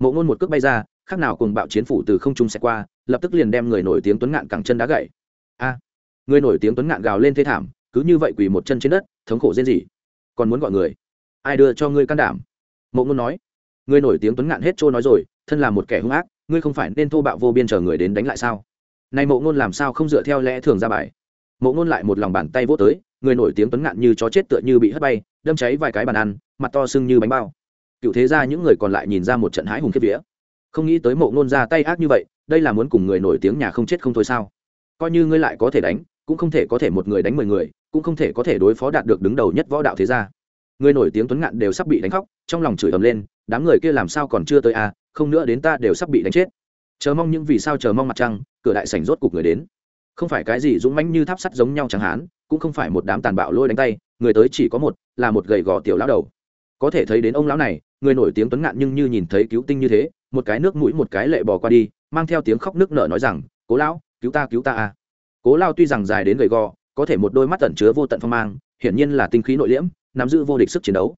Mộ ngôn một cước bay ra, khác nào cùng bạo chiến phủ từ không trung xe qua lập tức liền đem người nổi tiếng tuấn ngạn cẳng chân đá gậy. A, người nổi tiếng tuấn ngạn gào lên thê thảm, cứ như vậy quỳ một chân trên đất, thống khổ rên gì còn muốn gọi người? Ai đưa cho ngươi can đảm? Mộ ngôn nói. Người nổi tiếng tuấn ngạn hết trôi nói rồi, thân là một kẻ hung ác, ngươi không phải nên thô bạo vô biên chờ người đến đánh lại sao? Nay mộ ngôn làm sao không dựa theo lẽ thường ra bài? Mộ ngôn lại một lòng bàn tay vỗ tới, người nổi tiếng tuấn ngạn như chó chết tựa như bị hất bay, đâm cháy vài cái bàn ăn, mặt to sưng như bánh bao. Cựu thế ra những người còn lại nhìn ra một trận hãi hùng kiếp vía. Không nghĩ tới mộ ngôn ra tay ác như vậy đây là muốn cùng người nổi tiếng nhà không chết không thôi sao? Coi như ngươi lại có thể đánh, cũng không thể có thể một người đánh mười người, cũng không thể có thể đối phó đạt được đứng đầu nhất võ đạo thế gia. Người nổi tiếng tuấn ngạn đều sắp bị đánh khóc, trong lòng chửi ầm lên, đám người kia làm sao còn chưa tới à không nữa đến ta đều sắp bị đánh chết. Chờ mong những vì sao chờ mong mặt trăng, cửa đại sảnh rốt cục người đến. Không phải cái gì dũng mãnh như tháp sắt giống nhau chẳng hán, cũng không phải một đám tàn bạo lôi đánh tay, người tới chỉ có một, là một gầy gò tiểu lão đầu. Có thể thấy đến ông lão này, người nổi tiếng tuấn ngạn nhưng như nhìn thấy cứu tinh như thế, một cái nước mũi một cái lệ bò qua đi mang theo tiếng khóc nước nở nói rằng, cố lão, cứu ta cứu ta a! cố lao tuy rằng dài đến gầy gò, có thể một đôi mắt tẩn chứa vô tận phong mang, hiển nhiên là tinh khí nội liễm, nắm giữ vô địch sức chiến đấu.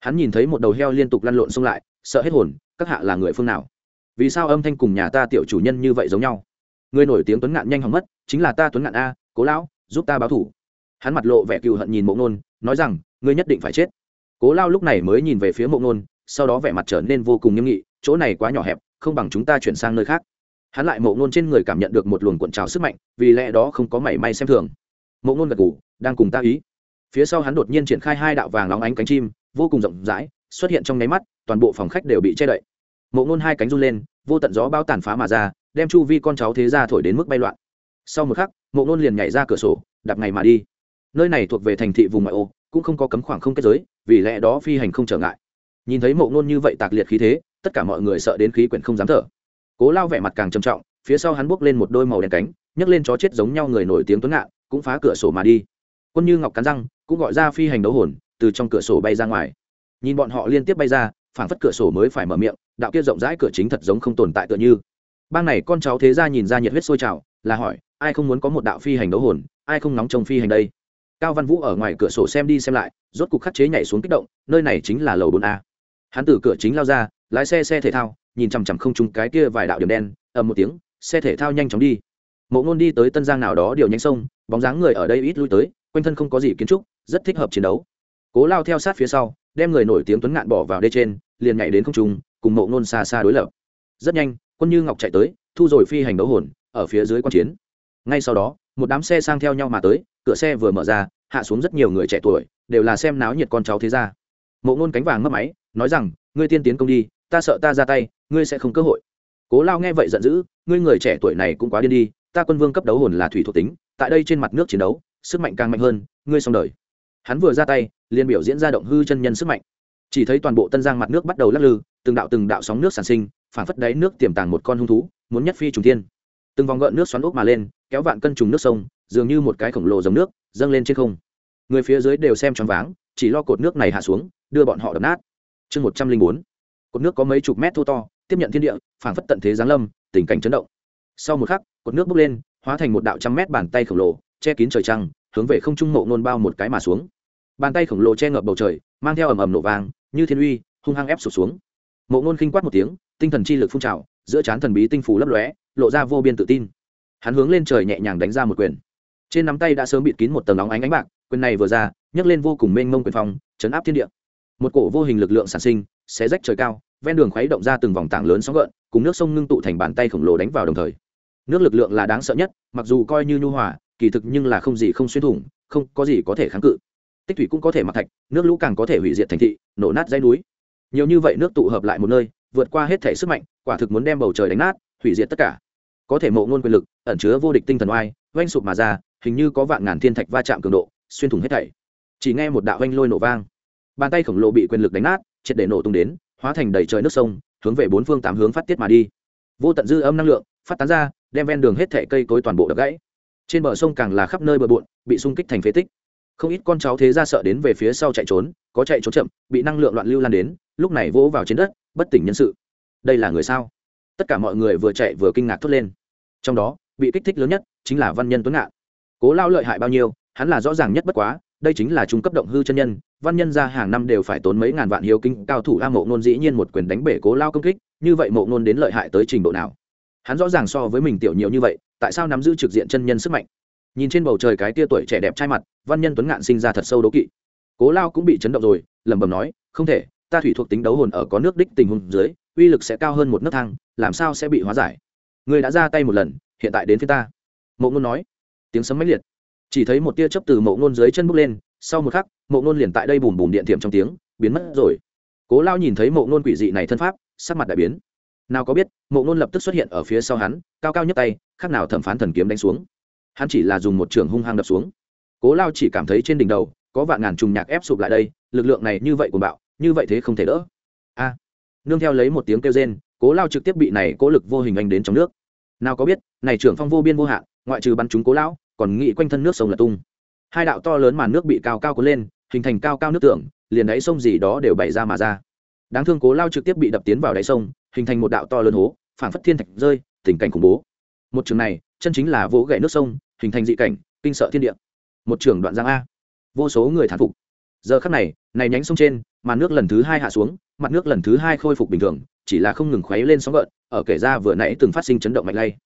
Hắn nhìn thấy một đầu heo liên tục lăn lộn xông lại, sợ hết hồn, các hạ là người phương nào? Vì sao âm thanh cùng nhà ta tiểu chủ nhân như vậy giống nhau? Người nổi tiếng tuấn ngạn nhanh hỏng mất, chính là ta tuấn ngạn a, cố lão, giúp ta báo thủ. Hắn mặt lộ vẻ cựu hận nhìn mộ nôn nói rằng, ngươi nhất định phải chết. Cố lao lúc này mới nhìn về phía mộ nôn sau đó vẻ mặt trở nên vô cùng nghiêm nghị, chỗ này quá nhỏ hẹp, không bằng chúng ta chuyển sang nơi khác hắn lại mộ nôn trên người cảm nhận được một luồng cuộn trào sức mạnh, vì lẽ đó không có mảy may xem thường. Mộ nôn gật ngủ đang cùng ta ý. Phía sau hắn đột nhiên triển khai hai đạo vàng lóng ánh cánh chim, vô cùng rộng rãi, xuất hiện trong nháy mắt, toàn bộ phòng khách đều bị che đậy. Mộ nôn hai cánh run lên, vô tận gió bao tàn phá mà ra, đem chu vi con cháu thế ra thổi đến mức bay loạn. Sau một khắc, mộ nôn liền nhảy ra cửa sổ, đạp ngày mà đi. Nơi này thuộc về thành thị vùng ngoại ô, cũng không có cấm khoảng không kết giới, vì lẽ đó phi hành không trở ngại. Nhìn thấy mộ nôn như vậy tạc liệt khí thế, tất cả mọi người sợ đến khí quyển không dám thở cố lao vẻ mặt càng trầm trọng, phía sau hắn buốc lên một đôi màu đen cánh, nhấc lên chó chết giống nhau người nổi tiếng tuấn ngạn cũng phá cửa sổ mà đi. Quân như ngọc cắn răng, cũng gọi ra phi hành đấu hồn, từ trong cửa sổ bay ra ngoài. Nhìn bọn họ liên tiếp bay ra, phảng phất cửa sổ mới phải mở miệng, đạo kia rộng rãi cửa chính thật giống không tồn tại tựa như. Bang này con cháu thế ra nhìn ra nhiệt huyết sôi trào, là hỏi, ai không muốn có một đạo phi hành đấu hồn, ai không nóng trong phi hành đây? Cao văn vũ ở ngoài cửa sổ xem đi xem lại, rốt cục khắc chế nhảy xuống kích động, nơi này chính là lầu bốn a. Hắn từ cửa chính lao ra, lái xe xe thể thao nhìn chằm chằm không trúng cái kia vài đạo điểm đen, ầm một tiếng, xe thể thao nhanh chóng đi. Mộ ngôn đi tới tân giang nào đó điều nhanh sông, bóng dáng người ở đây ít lui tới, quanh thân không có gì kiến trúc, rất thích hợp chiến đấu. Cố lao theo sát phía sau, đem người nổi tiếng tuấn ngạn bỏ vào đê trên, liền nhảy đến không trung, cùng mộ ngôn xa xa đối lập. Rất nhanh, quân như ngọc chạy tới, thu rồi phi hành đấu hồn, ở phía dưới quan chiến. Ngay sau đó, một đám xe sang theo nhau mà tới, cửa xe vừa mở ra, hạ xuống rất nhiều người trẻ tuổi, đều là xem náo nhiệt con cháu thế ra mộ ngôn cánh vàng mất máy, nói rằng, ngươi tiên tiến công đi, ta sợ ta ra tay ngươi sẽ không cơ hội. Cố lao nghe vậy giận dữ, ngươi người trẻ tuổi này cũng quá điên đi, ta quân vương cấp đấu hồn là thủy thuộc tính, tại đây trên mặt nước chiến đấu, sức mạnh càng mạnh hơn, ngươi xong đời. Hắn vừa ra tay, liền biểu diễn ra động hư chân nhân sức mạnh. Chỉ thấy toàn bộ tân giang mặt nước bắt đầu lắc lư, từng đạo từng đạo sóng nước sản sinh phản phất đáy nước tiềm tàng một con hung thú, muốn nhất phi trùng thiên. Từng vòng gợn nước xoắn ốc mà lên, kéo vạn cân trùng nước sông, dường như một cái khổng lồ dòng nước, dâng lên trên không. Người phía dưới đều xem choáng váng, chỉ lo cột nước này hạ xuống, đưa bọn họ đập nát. Chương một trăm linh bốn, cột nước có mấy chục mét thô to tiếp nhận thiên địa, phảng phất tận thế giáng lâm, tình cảnh chấn động. Sau một khắc, cột nước bốc lên, hóa thành một đạo trăm mét bàn tay khổng lồ, che kín trời trăng, hướng về không trung mộ nôn bao một cái mà xuống. Bàn tay khổng lồ che ngập bầu trời, mang theo ầm ầm nổ vàng như thiên uy, hung hăng ép sụt xuống. Mộ nôn khinh quát một tiếng, tinh thần chi lực phun trào, giữa trán thần bí tinh phủ lấp lóe, lộ ra vô biên tự tin. Hắn hướng lên trời nhẹ nhàng đánh ra một quyền. Trên nắm tay đã sớm bịt kín một tầng nóng ánh ánh bạc, quyền này vừa ra, nhấc lên vô cùng mênh mông quyền phong, chấn áp thiên địa. Một cổ vô hình lực lượng sản sinh, xé rách trời cao ven đường khuấy động ra từng vòng tảng lớn sóng gợn, cùng nước sông ngưng tụ thành bàn tay khổng lồ đánh vào đồng thời. Nước lực lượng là đáng sợ nhất, mặc dù coi như nhu hòa, kỳ thực nhưng là không gì không xuyên thủng, không có gì có thể kháng cự. Tích thủy cũng có thể mặc thạch, nước lũ càng có thể hủy diệt thành thị, nổ nát dãy núi. Nhiều như vậy nước tụ hợp lại một nơi, vượt qua hết thể sức mạnh, quả thực muốn đem bầu trời đánh nát, hủy diệt tất cả. Có thể mộ ngôn quyền lực, ẩn chứa vô địch tinh thần oai, oanh sụp mà ra, hình như có vạn ngàn thiên thạch va chạm cường độ, xuyên thủng hết thảy. Chỉ nghe một đạo oanh lôi nổ vang. Bàn tay khổng lồ bị quyền lực đánh nát, triệt để nổ tung đến hóa thành đầy trời nước sông, hướng về bốn phương tám hướng phát tiết mà đi. Vô tận dư âm năng lượng phát tán ra, đem ven đường hết thảy cây cối toàn bộ đập gãy. Trên bờ sông càng là khắp nơi bờ bộn, bị xung kích thành phế tích. Không ít con cháu thế ra sợ đến về phía sau chạy trốn, có chạy trốn chậm, bị năng lượng loạn lưu lan đến, lúc này vỗ vào trên đất, bất tỉnh nhân sự. Đây là người sao? Tất cả mọi người vừa chạy vừa kinh ngạc thốt lên. Trong đó, bị kích thích lớn nhất chính là văn nhân tuấn ngạn. Cố lao lợi hại bao nhiêu, hắn là rõ ràng nhất bất quá đây chính là trung cấp động hư chân nhân, văn nhân ra hàng năm đều phải tốn mấy ngàn vạn hiếu kinh cao thủ a mộ nôn dĩ nhiên một quyền đánh bể cố lao công kích, như vậy mộ nôn đến lợi hại tới trình độ nào? Hắn rõ ràng so với mình tiểu nhiều như vậy, tại sao nắm giữ trực diện chân nhân sức mạnh? Nhìn trên bầu trời cái tia tuổi trẻ đẹp trai mặt, văn nhân tuấn ngạn sinh ra thật sâu đố kỵ. Cố lao cũng bị chấn động rồi, lẩm bẩm nói, không thể, ta thủy thuộc tính đấu hồn ở có nước đích tình huống dưới, uy lực sẽ cao hơn một nấc thang, làm sao sẽ bị hóa giải? Người đã ra tay một lần, hiện tại đến phía ta. Mộ ngôn nói. Tiếng sấm mãnh liệt chỉ thấy một tia chớp từ mộ ngôn dưới chân bước lên, sau một khắc, mộ ngôn liền tại đây bùm bùm điện thiểm trong tiếng, biến mất rồi. Cố lao nhìn thấy mộ ngôn quỷ dị này thân pháp, sắc mặt đại biến. Nào có biết, mộ ngôn lập tức xuất hiện ở phía sau hắn, cao cao nhấc tay, khác nào thẩm phán thần kiếm đánh xuống. Hắn chỉ là dùng một trường hung hăng đập xuống. Cố lao chỉ cảm thấy trên đỉnh đầu, có vạn ngàn trùng nhạc ép sụp lại đây, lực lượng này như vậy của bạo, như vậy thế không thể đỡ. A! Nương theo lấy một tiếng kêu rên, cố lao trực tiếp bị này cố lực vô hình anh đến trong nước. Nào có biết, này trưởng phong vô biên vô hạn, ngoại trừ bắn chúng cố lão còn nghĩ quanh thân nước sông là tung. Hai đạo to lớn màn nước bị cao cao cuốn lên, hình thành cao cao nước tượng liền đáy sông gì đó đều bày ra mà ra. Đáng thương cố lao trực tiếp bị đập tiến vào đáy sông, hình thành một đạo to lớn hố phản phất thiên thạch rơi, tình cảnh khủng bố. Một trường này, chân chính là vỗ gậy nước sông, hình thành dị cảnh, kinh sợ thiên địa. Một trường đoạn giang a. Vô số người thán phục. Giờ khắc này này nhánh sông trên, màn nước lần thứ hai hạ xuống, mặt nước lần thứ hai khôi phục bình thường, chỉ là không ngừng khuấy lên sóng gợn, ở kể ra vừa nãy từng phát sinh chấn động mạnh lay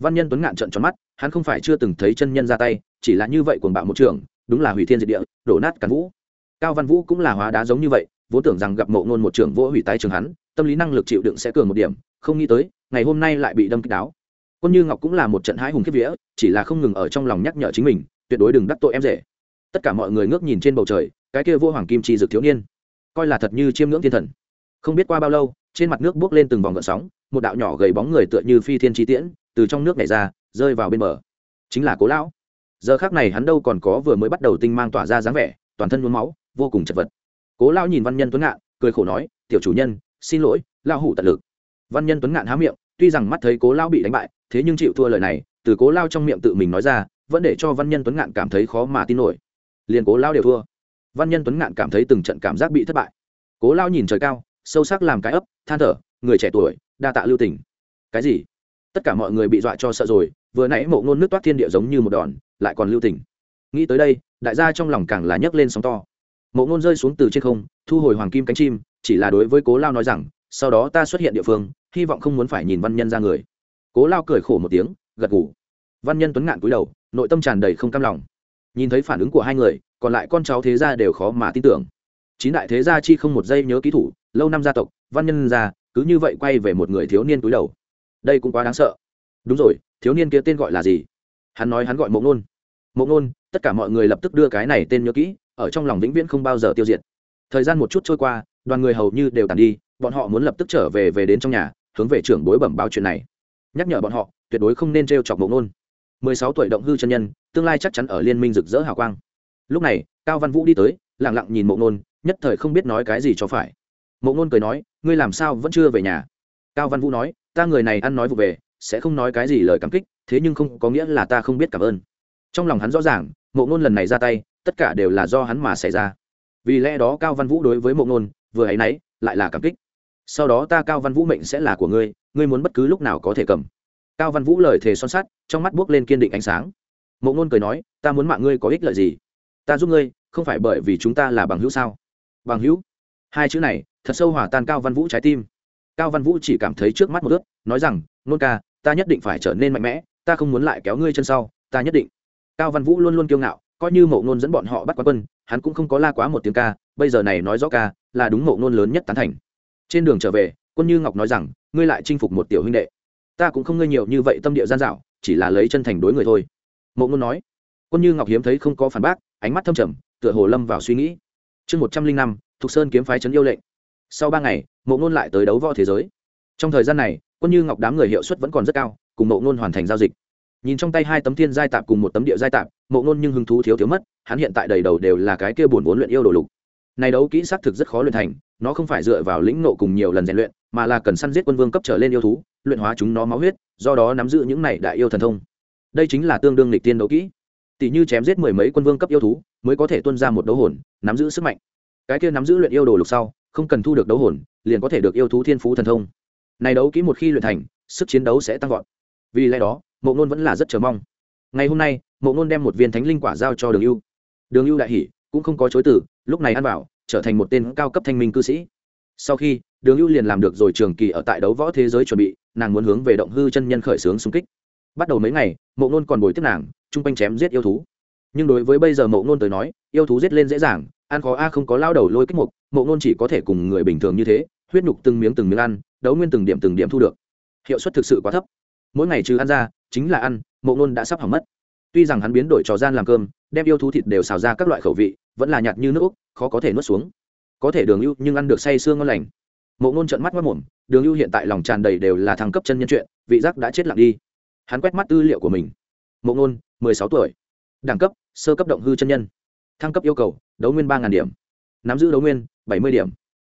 văn nhân tuấn ngạn trận tròn mắt, hắn không phải chưa từng thấy chân nhân ra tay, chỉ là như vậy cuồng bạo một trường, đúng là hủy thiên diệt địa, đổ nát cắn vũ. Cao văn vũ cũng là hóa đá giống như vậy, vốn tưởng rằng gặp mộ ngôn một trường vỗ hủy tái trường hắn, tâm lý năng lực chịu đựng sẽ cường một điểm, không nghĩ tới, ngày hôm nay lại bị đâm kích đáo. Quân như ngọc cũng là một trận hãi hùng kiếp vía, chỉ là không ngừng ở trong lòng nhắc nhở chính mình, tuyệt đối đừng đắc tội em rể. Tất cả mọi người ngước nhìn trên bầu trời, cái kia vô hoàng kim chi dược thiếu niên, coi là thật như chiêm ngưỡng thiên thần. Không biết qua bao lâu, trên mặt nước bước lên từng vòng gợn sóng, một đạo nhỏ gầy bóng người tựa như phi thiên chi tiễn từ trong nước nhảy ra, rơi vào bên bờ. Chính là cố lão. Giờ khác này hắn đâu còn có vừa mới bắt đầu tinh mang tỏa ra dáng vẻ, toàn thân nhuốm máu, vô cùng chật vật. Cố lão nhìn văn nhân tuấn ngạn, cười khổ nói, tiểu chủ nhân, xin lỗi, lão hủ tận lực. Văn nhân tuấn ngạn há miệng, tuy rằng mắt thấy cố lão bị đánh bại, thế nhưng chịu thua lời này, từ cố lao trong miệng tự mình nói ra, vẫn để cho văn nhân tuấn ngạn cảm thấy khó mà tin nổi. Liền cố lao đều thua. Văn nhân tuấn ngạn cảm thấy từng trận cảm giác bị thất bại. Cố lao nhìn trời cao, sâu sắc làm cái ấp, than thở, người trẻ tuổi, đa tạ lưu tình. Cái gì? Tất cả mọi người bị dọa cho sợ rồi, vừa nãy mộ ngôn nước toát thiên địa giống như một đòn, lại còn lưu tình. Nghĩ tới đây, đại gia trong lòng càng là nhấc lên sóng to. Mộ ngôn rơi xuống từ trên không, thu hồi hoàng kim cánh chim, chỉ là đối với cố lao nói rằng, sau đó ta xuất hiện địa phương, hy vọng không muốn phải nhìn văn nhân ra người. Cố lao cười khổ một tiếng, gật ngủ văn nhân tuấn ngạn cúi đầu, nội tâm tràn đầy không cam lòng. Nhìn thấy phản ứng của hai người, còn lại con cháu thế gia đều khó mà tin tưởng. Chín đại thế gia chi không một giây nhớ ký thủ, lâu năm gia tộc, văn nhân gia cứ như vậy quay về một người thiếu niên cúi đầu đây cũng quá đáng sợ. Đúng rồi, thiếu niên kia tên gọi là gì? Hắn nói hắn gọi mộ ngôn mộ ngôn tất cả mọi người lập tức đưa cái này tên nhớ kỹ, ở trong lòng vĩnh viễn không bao giờ tiêu diệt. Thời gian một chút trôi qua, đoàn người hầu như đều tàn đi, bọn họ muốn lập tức trở về về đến trong nhà, hướng về trưởng bối bẩm báo chuyện này. Nhắc nhở bọn họ, tuyệt đối không nên t r e o chọc mộ ngôn mười sáu tuổi động hư chân nhân, tương lai chắc chắn ở liên minh rực rỡ hào quang. Lúc này, cao văn vũ đi tới lẳng lặng nhìn mộ ngôn nhất thời không biết nói cái gì cho phải. Mộ ngôn cười nói, ngươi làm sao vẫn chưa về nhà? Cao văn vũ nói ta người này ăn nói vụ về, sẽ không nói cái gì lời cảm kích, thế nhưng không có nghĩa là ta không biết cảm ơn. Trong lòng hắn rõ ràng, mộ ngôn lần này ra tay, tất cả đều là do hắn mà xảy ra. Vì lẽ đó cao văn vũ đối với mộ ngôn, vừa ấ y n ấ y lại là cảm kích. Sau đó ta cao văn vũ mệnh sẽ là của ngươi ngươi muốn bất cứ lúc nào có thể cầm. Cao văn vũ lời thề son sắt, trong mắt buốc lên kiên định ánh sáng. Mộ ngôn cười nói, ta muốn mạng ngươi có ích lợi gì? Ta giúp ngươi, không phải bởi vì chúng ta là bằng hữu sao? Bằng hữu? Hai chữ này, thật sâu hòa tan cao văn vũ trái tim cao văn vũ chỉ cảm thấy trước mắt một ướt nói rằng, nôn ca, ta nhất định phải trở nên mạnh mẽ, ta không muốn lại kéo ngươi chân sau, ta nhất định. Cao văn vũ luôn luôn kiêu ngạo, coi như mộ ngôn dẫn bọn họ bắt quá quân, hắn cũng không có la quá một tiếng ca, bây giờ này nói rõ ca, là đúng mộ ngôn lớn nhất tán thành. Trên đường trở về, quân như ngọc nói rằng, ngươi lại chinh phục một tiểu huynh đệ. Ta cũng không ngơi nhiều như vậy tâm địa gian dạo chỉ là lấy chân thành đối người thôi. Mộ ngôn nói. Quân như ngọc hiếm thấy không có phản bác, ánh mắt thâm trầm, tựa hồ lâm vào suy nghĩ. Chương một trăm linh năm, thục sơn kiếm phái trấn yêu lệnh. Sau ba ngày mộ ngôn lại tới đấu võ thế giới. Trong thời gian này, quân như ngọc đám người hiệu suất vẫn còn rất cao, cùng mộ ngôn hoàn thành giao dịch. Nhìn trong tay hai tấm thiên giai tạp cùng một tấm địa giai tạp, mộ ngôn nhưng hứng thú thiếu thiếu mất, hắn hiện tại đầy đầu đều là cái kia buồn vốn luyện yêu đồ lục. Này đấu kỹ xác thực rất khó luyện thành, nó không phải dựa vào lĩnh nộ cùng nhiều lần rèn luyện, mà là cần săn giết quân vương cấp trở lên yêu thú, luyện hóa chúng nó máu huyết, do đó nắm giữ những này đại yêu thần thông. Đây chính là tương đương lịch tiên đấu kỹ. Tỷ như chém giết mười mấy quân vương cấp yêu thú, mới có thể tuân ra một đấu hồn, nắm giữ sức mạnh. Cái kia nắm giữ luyện yêu đồ lục sau, không cần thu được đấu hồn liền có thể được yêu thú thiên phú thần thông. Này đấu kỹ một khi luyện thành, sức chiến đấu sẽ tăng vọt. Vì lẽ đó, mộ ngôn vẫn là rất chờ mong. Ngày hôm nay, mộ ngôn đem một viên thánh linh quả giao cho đường ưu. Đường ưu đại hỷ cũng không có chối từ, lúc này ăn bảo trở thành một tên cao cấp thanh minh cư sĩ. Sau khi, đường ưu liền làm được rồi trường kỳ ở tại đấu võ thế giới chuẩn bị, nàng muốn hướng về động hư chân nhân khởi xướng xung kích. Bắt đầu mấy ngày, mộ ngôn còn bồi tiếp nàng, chung quanh chém giết yêu thú. Nhưng đối với bây giờ mộ ngôn tới nói, yêu thú giết lên dễ dàng ăn khó a không có lao đầu lôi kích mục, mộ ngôn chỉ có thể cùng người bình thường như thế, huyết nhục từng miếng từng miếng ăn, đấu nguyên từng điểm từng điểm thu được. Hiệu suất thực sự quá thấp. Mỗi ngày trừ ăn ra, chính là ăn, mộ ngôn đã sắp hỏng mất. Tuy rằng hắn biến đổi trò gian làm cơm, đem yêu thú thịt đều xào ra các loại khẩu vị, vẫn là nhạt như nước úc, khó có thể nuốt xuống. Có thể đường ưu nhưng ăn được say sương ngon lành. Mộ ngôn trợn mắt mất mồm, đường ưu hiện tại lòng tràn đầy đều là thăng cấp chân nhân chuyện, vị giác đã chết lặng đi. Hắn quét mắt tư liệu của mình. Mộ ngôn, mười sáu tuổi. Đẳng cấp, sơ cấp động hư chân nhân. Thăng cấp yêu cầu đấu nguyên ba ngàn điểm, nắm giữ đấu nguyên bảy mươi điểm,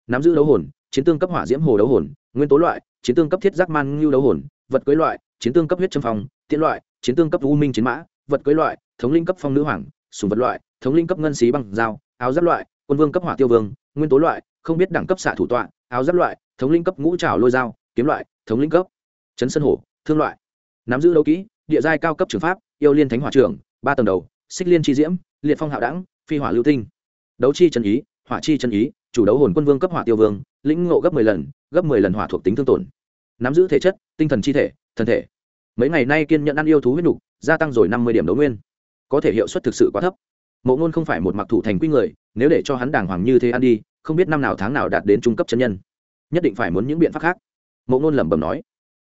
nắm giữ đấu hồn, chiến tương cấp hỏa diễm hồ đấu hồn, nguyên tố loại, chiến tương cấp thiết giác man ngưu đấu hồn, vật cưới loại, chiến tương cấp huyết châm phong, tiễn loại, chiến tương cấp u minh chiến mã, vật cưới loại, thống linh cấp phong nữ hoàng, sùng vật loại, thống linh cấp ngân xí bằng dao, áo giáp loại, quân vương cấp hỏa tiêu vương, nguyên tố loại, không biết đẳng cấp xạ thủ tọa, áo giáp loại, thống linh cấp ngũ trào lôi dao, kiếm loại, thống linh cấp chấn sân hổ, thương loại. Nắm giữ đấu kỹ, địa giai cao cấp trường pháp, yêu liên thánh hỏa trưởng, ba tầng đầu, xích liên chi diễm, liệt phong hạo đẳng, phi hỏa lưu tinh đấu chi chân ý, hỏa chi chân ý, chủ đấu hồn quân vương cấp hỏa tiêu vương, lĩnh ngộ gấp mười lần, gấp mười lần hỏa thuộc tính thương tổn. Nắm giữ thể chất, tinh thần chi thể thân thể. Mấy ngày nay kiên nhận ăn yêu thú huyết nục gia tăng rồi năm mươi điểm đấu nguyên. Có thể hiệu suất thực sự quá thấp. Mộ ngôn không phải một mặc thủ thành quy người, nếu để cho hắn đàng hoàng như thế ăn đi, không biết năm nào tháng nào đạt đến trung cấp chân nhân. Nhất định phải muốn những biện pháp khác. Mộ ngôn lẩm bẩm nói.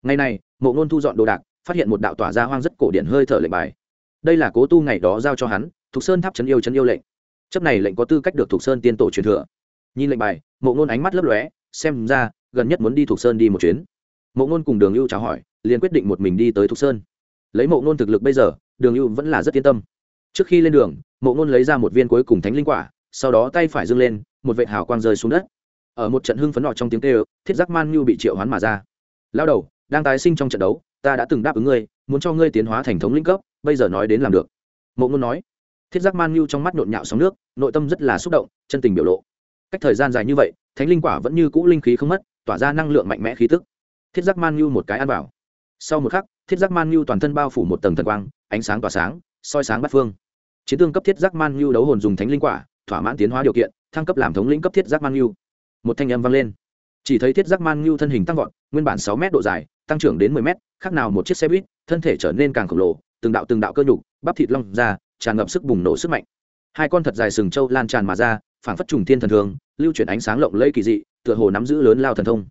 Ngày này, mộ ngôn thu dọn đồ đạc, phát hiện một đạo tỏa ra hoang rất cổ điển hơi thở lệnh bài. Đây là cố tu ngày đó giao cho hắn thục sơn tháp trấn yêu trấn yêu lệnh chấp này lệnh có tư cách được thuộc sơn tiên tổ truyền thừa. Nhìn lệnh bài, mộ ngôn ánh mắt lấp lóe, xem ra, gần nhất muốn đi thuộc sơn đi một chuyến. Mộ ngôn cùng đường lưu chào hỏi, liền quyết định một mình đi tới thuộc sơn. Lấy mộ ngôn thực lực bây giờ, đường lưu vẫn là rất yên tâm. Trước khi lên đường, mộ ngôn lấy ra một viên cuối cùng thánh linh quả, sau đó tay phải dâng lên, một vệ hào quang rơi xuống đất. Ở một trận hưng phấn nọ trong tiếng kêu, thiết giác man nhu bị triệu hoán mà ra. Lao đầu, đang tái sinh trong trận đấu, ta đã từng đáp ứng ngươi, muốn cho ngươi tiến hóa thành thống lĩnh cấp, bây giờ nói đến làm được. Mộ ngôn nói thiết giác man nhu trong mắt nhộn nhạo sóng nước, nội tâm rất là xúc động, chân tình biểu lộ. Cách thời gian dài như vậy, thánh linh quả vẫn như cũ linh khí không mất, tỏa ra năng lượng mạnh mẽ khí tức. Thiết giác man nhu một cái ăn vào. Sau một khắc, thiết giác man nhu toàn thân bao phủ một tầng thần quang, ánh sáng tỏa sáng, soi sáng bắt phương. Chiến tương cấp thiết giác man nhu đấu hồn dùng thánh linh quả, thỏa mãn tiến hóa điều kiện, thăng cấp làm thống lĩnh cấp thiết giác man nhu. Một thanh âm vang lên. Chỉ thấy thiết giác man nhu thân hình tăng vọt, nguyên bản sáu m độ dài, tăng trưởng đến mười m khác nào một chiếc xe buýt, thân thể trở nên càng khổng lồ, từng đạo từng đạo cơ nhục, bắp thịt long ra tràn ngập sức bùng nổ sức mạnh. Hai con thật dài sừng trâu lan tràn mà ra, phảng phất trùng thiên thần thường, lưu chuyển ánh sáng lộng lẫy kỳ dị, tựa hồ nắm giữ lớn lao thần thông.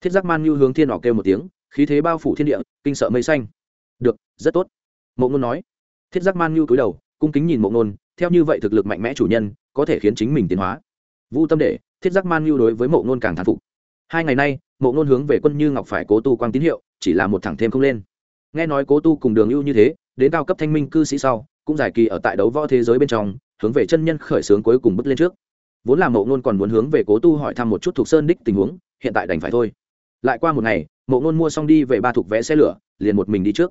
Thiết giác man như hướng thiên nọ kêu một tiếng, khí thế bao phủ thiên địa, kinh sợ mây xanh. Được, rất tốt. Mộ ngôn nói. Thiết giác man như cúi đầu, cung kính nhìn mộ ngôn, theo như vậy thực lực mạnh mẽ chủ nhân, có thể khiến chính mình tiến hóa. Vu tâm để thiết giác man như đối với mộ ngôn càng thán phục. Hai ngày nay, mộ ngôn hướng về quân như ngọc phải cố tu quang tín hiệu, chỉ là một thẳng thêm không lên. Nghe nói cố tu cùng đường ưu như thế, đến cao cấp thanh minh cư sĩ sau cũng giải kỳ ở tại đấu võ thế giới bên trong, hướng về chân nhân khởi xướng cuối cùng bước lên trước. Vốn là mộ ngôn còn muốn hướng về cố tu hỏi thăm một chút thuộc sơn đích tình huống, hiện tại đành phải thôi. Lại qua một ngày, mộ ngôn mua xong đi về ba thuộc vé xe lửa, liền một mình đi trước.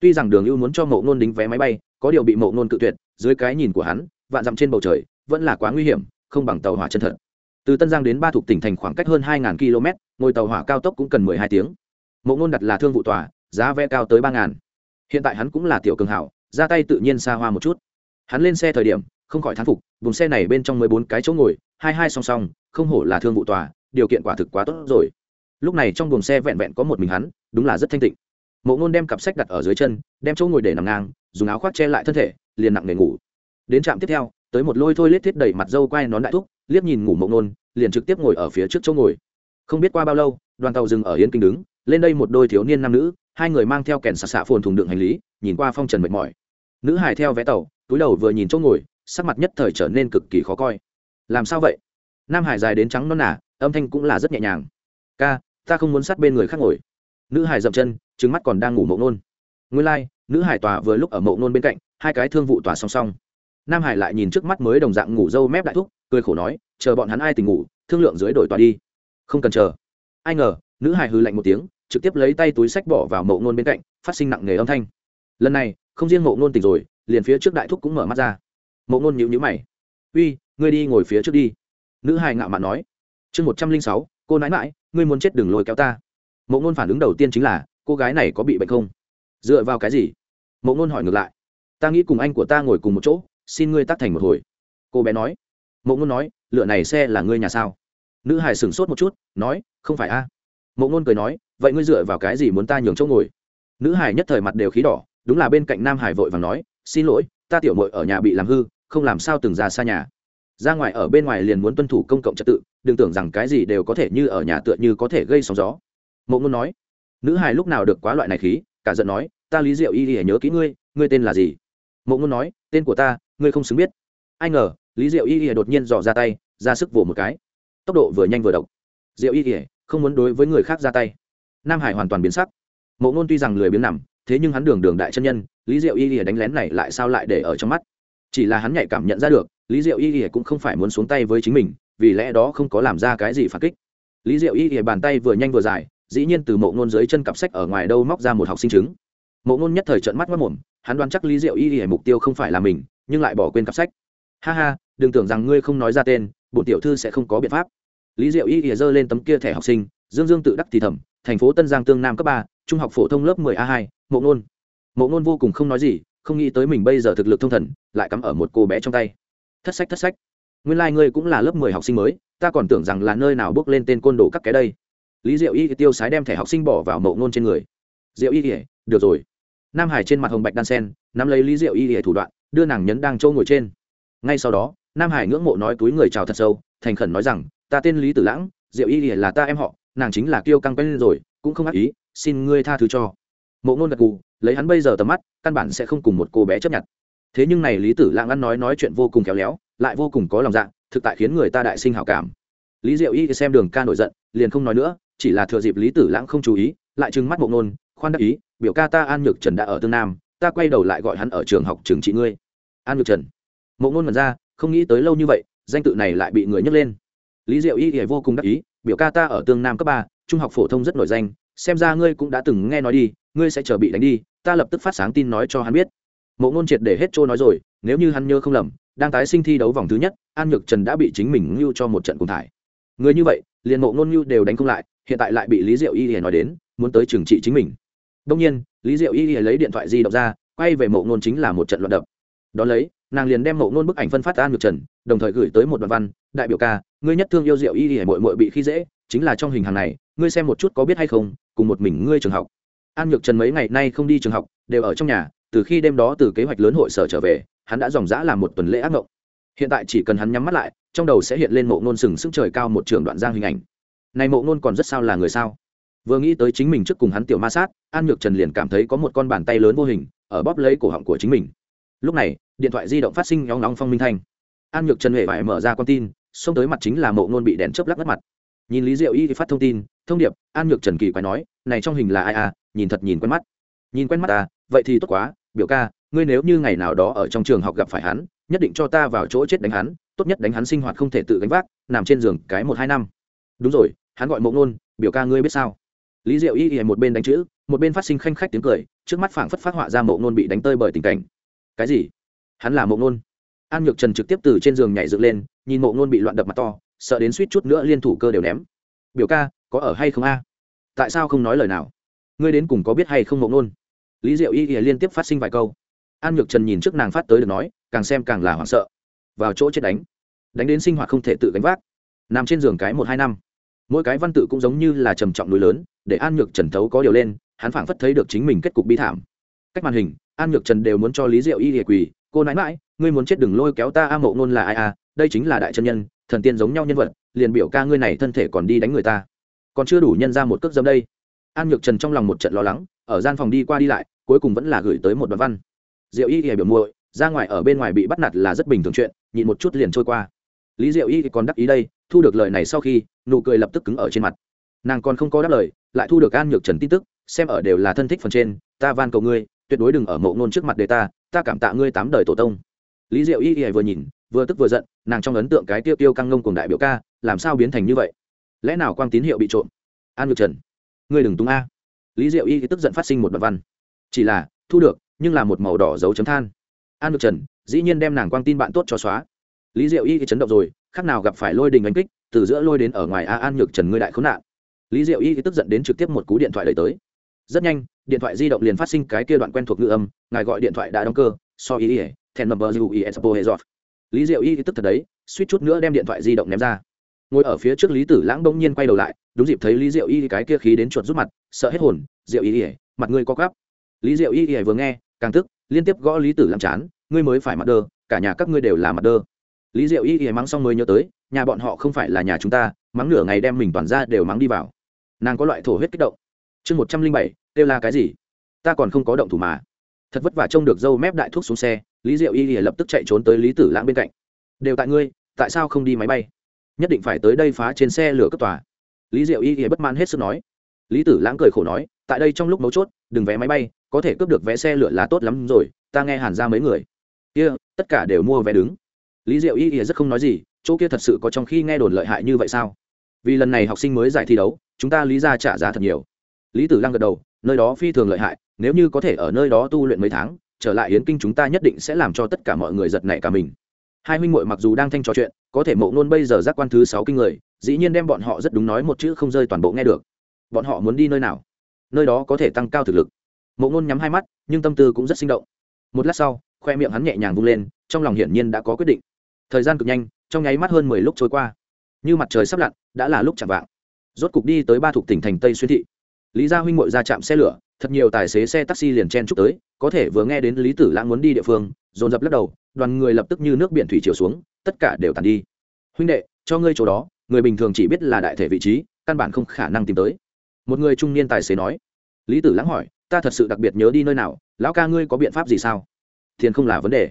Tuy rằng đường ưu muốn cho mộ ngôn đính vé máy bay, có điều bị mộ ngôn cự tuyệt, dưới cái nhìn của hắn, vạn dặm trên bầu trời, vẫn là quá nguy hiểm, không bằng tàu hỏa chân thật. Từ tân giang đến ba thuộc tỉnh thành khoảng cách hơn hai km ngồi tàu hỏa cao tốc cũng cần mười hai tiếng. Mộ ngôn đặt là thương vụ tòa, giá vé cao tới ba hiện tại hắn cũng là tiểu cường hảo ra tay tự nhiên xa hoa một chút. Hắn lên xe thời điểm, không khỏi thán phục, vùng xe này bên trong mười bốn cái chỗ ngồi, hai hai song song, không hổ là thương vụ tòa, điều kiện quả thực quá tốt rồi. Lúc này trong buồng xe vẹn vẹn có một mình hắn, đúng là rất thanh tịnh. Mộ ngôn đem cặp sách đặt ở dưới chân, đem chỗ ngồi để nằm ngang, dùng áo khoác che lại thân thể, liền nặng nề ngủ. Đến trạm tiếp theo, tới một lôi thôi lết thiết đẩy mặt dâu quai nón đại thúc, liếc nhìn ngủ mộ ngôn, liền trực tiếp ngồi ở phía trước chỗ ngồi. Không biết qua bao lâu, đoàn tàu dừng ở yên kinh đứng, lên đây một đôi thiếu niên nam nữ hai người mang theo kèn xà xạ phồn thùng đựng hành lý nhìn qua phong trần mệt mỏi. Nữ hải theo vé tàu túi đầu vừa nhìn chỗ ngồi sắc mặt nhất thời trở nên cực kỳ khó coi. Làm sao vậy? Nam hải dài đến trắng non nả âm thanh cũng là rất nhẹ nhàng. Ca ta không muốn sát bên người khác ngồi. Nữ hải dậm chân trứng mắt còn đang ngủ mộng nôn. Nguyên lai、like, nữ hải tòa vừa lúc ở mộng nôn bên cạnh hai cái thương vụ tòa song song. Nam hải lại nhìn trước mắt mới đồng dạng ngủ dâu mép đại thúc cười khổ nói chờ bọn hắn ai tình ngủ thương lượng dưới đổi tòa đi. Không cần chờ. Ai ngờ nữ hải hư lạnh một tiếng trực tiếp lấy tay túi sách bỏ vào mộ ngôn bên cạnh, phát sinh nặng nề âm thanh. Lần này, không riêng mộ ngôn tỉnh rồi, liền phía trước đại thúc cũng mở mắt ra. Mộ ngôn nhịu nhữ mày. Uy, ngươi đi ngồi phía trước đi. Nữ hài ngạo mạn nói. Chương một trăm linh sáu, cô nãi mãi, ngươi muốn chết đừng lôi kéo ta. Mộ ngôn phản ứng đầu tiên chính là, cô gái này có bị bệnh không? Dựa vào cái gì? Mộ ngôn hỏi ngược lại. Ta nghĩ cùng anh của ta ngồi cùng một chỗ, xin ngươi tắt thành một hồi. Cô bé nói. Mộ ngôn nói, lựa này xe là ngươi nhà sao? Nữ hải sửng sốt một chút, nói, không phải a. À. mộ ngôn cười nói vậy ngươi dựa vào cái gì muốn ta nhường chỗ ngồi? Nữ hải nhất thời mặt đều khí đỏ, đúng là bên cạnh nam hải vội và nói, xin lỗi, ta tiểu mội ở nhà bị làm hư, không làm sao từng ra xa nhà. Ra ngoài ở bên ngoài liền muốn tuân thủ công cộng trật tự, đừng tưởng rằng cái gì đều có thể như ở nhà tựa như có thể gây sóng gió. Mộ ngôn nói, nữ hải lúc nào được quá loại này khí, cả giận nói, ta lý diệu y y nhớ kỹ ngươi ngươi tên là gì? Mộ ngôn nói, tên của ta, ngươi không xứng biết. Ai ngờ, lý diệu y y đột nhiên dò ra tay, ra sức vỗ một cái. Tốc độ vừa nhanh vừa độc. Diệu y y không muốn đối với người khác ra tay nam hải hoàn toàn biến sắc. Mộ ngôn tuy rằng lười biếng nằm, thế nhưng hắn đường đường đại chân nhân, lý diệu y lìa đánh lén này lại sao lại để ở trong mắt? Chỉ là hắn nhạy cảm nhận ra được, lý diệu y lìa cũng không phải muốn xuống tay với chính mình, vì lẽ đó không có làm ra cái gì phản kích. Lý diệu y lìa bàn tay vừa nhanh vừa dài, dĩ nhiên từ mộ ngôn dưới chân cặp sách ở ngoài đâu móc ra một học sinh chứng. Mộ ngôn nhất thời trận mắt mất mồm, hắn đoán chắc lý diệu y lìa mục tiêu không phải là mình, nhưng lại bỏ quên cặp sách. Ha ha, đừng tưởng rằng ngươi không nói ra tên bộ tiểu thư sẽ không có biện pháp. Lý diệu y ỉa giơ lên tấm kia thẻ học sinh dương dương tự đắc thì thầm thành phố tân giang tương nam cấp ba trung học phổ thông lớp 10 A2, mộ ngôn. Mộ ngôn vô cùng không nói gì không nghĩ tới mình bây giờ thực lực thông thần lại cắm ở một cô bé trong tay. Thất sách thất sách. Nguyên lai、like、ngươi cũng là lớp mười học sinh mới ta còn tưởng rằng là nơi nào bước lên tên côn đồ các cái đây. Lý diệu y tiêu sái đem thẻ học sinh bỏ vào mộ ngôn trên người. Diệu y ỉa được rồi. Nam hải trên mặt hồng bạch đan sen nắm lấy lý diệu y ỉa thủ đoạn đưa nàng nhấn đang trâu ngồi trên. Ngay sau đó nam hải ngưỡng mộ nói túi người chào thật sâu thành khẩn nói rằng ta tên lý tử lãng diệu y là ta em họ nàng chính là kiêu căng quen rồi, cũng không ác ý, xin ngươi tha thứ cho. Mộ ngôn gật gù, lấy hắn bây giờ tầm mắt, căn bản sẽ không cùng một cô bé chấp nhận. Thế nhưng này lý tử lãng ăn nói nói chuyện vô cùng khéo léo, lại vô cùng có lòng dạ thực tại khiến người ta đại sinh hảo cảm. Lý diệu y xem đường ca nổi giận, liền không nói nữa, chỉ là thừa dịp lý tử lãng không chú ý, lại trừng mắt mộ ngôn, khoan đắc ý, biểu ca ta an nhược trần đã ở tương nam, ta quay đầu lại gọi hắn ở trường học trường trị ngươi. An nhược trần. Mộ ngôn mật ra, không nghĩ tới lâu như vậy, danh tự này lại bị người nhấc lên. Lý diệu y thì vô cùng đắc ý biểu ca ta ở tương nam cấp ba, trung học phổ thông rất nổi danh, xem ra ngươi cũng đã từng nghe nói đi, ngươi sẽ chờ bị đánh đi, ta lập tức phát sáng tin nói cho hắn biết. Mộ ngôn triệt để hết trôi nói rồi, nếu như hắn nhớ không lầm, đang tái sinh thi đấu vòng thứ nhất, an nhược trần đã bị chính mình ngưu cho một trận cùng thải. Người như vậy, liền mộ ngôn ngưu đều đánh không lại, hiện tại lại bị lý diệu y hề nói đến, muốn tới trừng trị chính mình. Đông nhiên, lý diệu y hề lấy điện thoại di động ra, quay về mộ ngôn chính là một trận loạn đập. Đ ó lấy, nàng liền đem mộ ngôn bức ảnh phân phát an nhược trần, đồng thời gửi tới một đoạn văn đại biểu ca, ngươi nhất thương yêu diệu y y mội mội bị khi dễ, chính là trong hình hàng này, ngươi xem một chút có biết hay không, cùng một mình ngươi trường học. An nhược trần mấy ngày nay không đi trường học, đều ở trong nhà, từ khi đêm đó từ kế hoạch lớn hội sở trở về, hắn đã dòng dã làm một tuần lễ ác mộng. Hiện tại chỉ cần hắn nhắm mắt lại, trong đầu sẽ hiện lên mộ ngôn sừng sững trời cao một trường đoạn giang hình ảnh. Này mộ ngôn còn rất sao là người sao? Vừa nghĩ tới chính mình trước cùng hắn tiểu ma sát, an nhược trần liền cảm thấy có một con bàn tay lớn vô hình, ở bóp lấy cổ họng của chính mình. Lúc này, điện thoại di động phát sinh nhóng nóng phong minh thanh an nhược trần huệ phải mở ra con tin, xông tới mặt chính là mộ ngôn bị đèn chớp lắc mất mặt. Nhìn lý diệu y thì phát thông tin, thông điệp, an nhược trần kỳ quái nói, này trong hình là ai à? Nhìn thật nhìn quen mắt. Nhìn quen mắt à? Vậy thì tốt quá, biểu ca, ngươi nếu như ngày nào đó ở trong trường học gặp phải hắn, nhất định cho ta vào chỗ chết đánh hắn, tốt nhất đánh hắn sinh hoạt không thể tự gánh vác, nằm trên giường cái một hai năm. Đúng rồi, hắn gọi mộ ngôn, biểu ca ngươi biết sao? Lý diệu y y một bên đánh chữ, một bên phát sinh khanh khách tiếng cười, trước mắt phảng phất phát họa ra mộ ngôn bị đánh tơi bởi tình cảnh. Cái gì? Hắn là mộ ngôn? An nhược trần trực tiếp từ trên giường nhảy dựng lên, nhìn mộ ngôn bị loạn đập mặt to, sợ đến suýt chút nữa liên thủ cơ đều ném. Biểu ca, có ở hay không a? Tại sao không nói lời nào? Ngươi đến cùng có biết hay không mộ ngôn? Lý diệu y ỉa liên tiếp phát sinh vài câu. An nhược trần nhìn trước nàng phát tới được nói, càng xem càng là hoảng sợ. Vào chỗ chết đánh. Đánh đến sinh hoạt không thể tự gánh vác. Nằm trên giường cái một hai năm. Mỗi cái văn tự cũng giống như là trầm trọng núi lớn, để an nhược trần thấu có điều lên, hắn phảng phất thấy được chính mình kết cục bi thảm. Cách màn hình, an nhược trần đều muốn cho lý diệu y ỉa quỳ, cô nãi mãi ngươi muốn chết đừng lôi kéo ta, a mộ ngôn là ai à? Đây chính là đại chân nhân, thần tiên giống nhau nhân vật, liền biểu ca ngươi này thân thể còn đi đánh người ta. Còn chưa đủ nhân ra một cước dâm đây. An nhược trần trong lòng một trận lo lắng, ở gian phòng đi qua đi lại, cuối cùng vẫn là gửi tới một đoạn văn. Diệu y thì biểu muội, ra ngoài ở bên ngoài bị bắt nạt là rất bình thường chuyện, nhịn một chút liền trôi qua. Lý diệu y còn đắc ý đây, thu được lời này sau khi, nụ cười lập tức cứng ở trên mặt. Nàng còn không có đáp lời, lại thu được an nhược trần tin tức, xem ở đều là thân thích phần trên, ta van cầu ngươi, tuyệt đối đừng ở mộ ngôn trước mặt đề ta ta cảm tạ ngươi tám đời tổ tông lý diệu y y vừa nhìn, vừa tức vừa giận, nàng trong ấn tượng cái tiêu tiêu căng ngông cùng đại biểu ca, làm sao biến thành như vậy? Lẽ nào quang tín hiệu bị trộm? An ngược trần, ngươi đừng tung a. Lý diệu y tức giận phát sinh một đoạn văn. Chỉ là, thu được, nhưng là một màu đỏ dấu chấm than. An ngược trần, dĩ nhiên đem nàng quang tin bạn tốt cho xóa. Lý diệu y chấn động rồi, khác nào gặp phải lôi đình đánh kích, từ giữa lôi đến ở ngoài a an nhược trần ngươi đại khốn nạn. Lý diệu y tức giận đến trực tiếp một cú điện thoại đẩy tới. Rất nhanh, điện thoại di động liền phát sinh cái kia đoạn quen thuộc ngữ âm, ngài gọi điện thoại đã đóng cơ, so ý ỉa thèn mầm bờ dù ý expo hệ giọt lý diệu y tức thật đấy, suýt chút nữa đem điện thoại di động ném ra. Ngồi ở phía trước lý tử lãng bỗng nhiên quay đầu lại, đúng dịp thấy lý diệu y cái kia khí đến chuột rút mặt, sợ hết hồn, diệu y ỉa mặt ngươi có gắp. Lý diệu y ỉa vừa nghe, càng tức, liên tiếp gõ lý tử lãng chán, ngươi mới phải mặt đơ, cả nhà các ngươi đều là mặt đơ. Lý diệu y ỉa mắng xong mới nhớ tới, nhà bọn họ không phải là nhà chúng ta, mắng nửa ngày đem mình toàn ra đều mắng đi vào. Nàng có loại thổ huyết kích động. Chương một trăm linh bảy, kêu là cái gì? Ta còn không có động thủ mà. Thật vất vả trông được dâu mép đại thuốc xuống xe lý diệu y lập tức chạy trốn tới lý tử lãng bên cạnh. Đều tại ngươi, tại sao không đi máy bay? Nhất định phải tới đây phá trên xe lửa cấp tòa. Lý diệu y y bất mãn hết sức nói. Lý tử lãng cười khổ nói, tại đây trong lúc mấu chốt, đừng vé máy bay, có thể cướp được vé xe lửa là tốt lắm rồi, ta nghe hàn ra mấy người. Kia, tất cả đều mua vé đứng. Lý diệu y y rất không nói gì, chỗ kia thật sự có trong khi nghe đồn lợi hại như vậy sao? Vì lần này học sinh mới giải thi đấu, chúng ta lý ra trả giá thật nhiều. Lý tử lăng gật đầu, nơi đó phi thường lợi hại, nếu như có thể ở nơi đó tu luyện mấy tháng trở lại yến kinh chúng ta nhất định sẽ làm cho tất cả mọi người giật nảy cả mình. Hai huynh muội mặc dù đang thanh trò chuyện, có thể mộ nôn bây giờ giác quan thứ sáu kinh người, dĩ nhiên đem bọn họ rất đúng nói một chữ không rơi toàn bộ nghe được. Bọn họ muốn đi nơi nào? Nơi đó có thể tăng cao thực lực. Mộ nôn nhắm hai mắt, nhưng tâm tư cũng rất sinh động. Một lát sau, khoe miệng hắn nhẹ nhàng vung lên, trong lòng hiển nhiên đã có quyết định. Thời gian cực nhanh, trong nháy mắt hơn mười lúc trôi qua. Như mặt trời sắp lặn, đã là lúc chạm vạng. Rốt cục đi tới ba thuộc tỉnh thành tây xuyên thị. Lý gia huynh ngội ra chạm xe lửa thật nhiều tài xế xe taxi liền chen chúc tới, có thể vừa nghe đến lý tử lãng muốn đi địa phương, dồn dập lắc đầu, đoàn người lập tức như nước biển thủy chiều xuống, tất cả đều tàn đi. Huynh đệ, cho ngươi chỗ đó, người bình thường chỉ biết là đại thể vị trí, căn bản không khả năng tìm tới. Một người trung niên tài xế nói. Lý tử lãng hỏi, ta thật sự đặc biệt nhớ đi nơi nào, lão ca ngươi có biện pháp gì sao? Tiền không là vấn đề.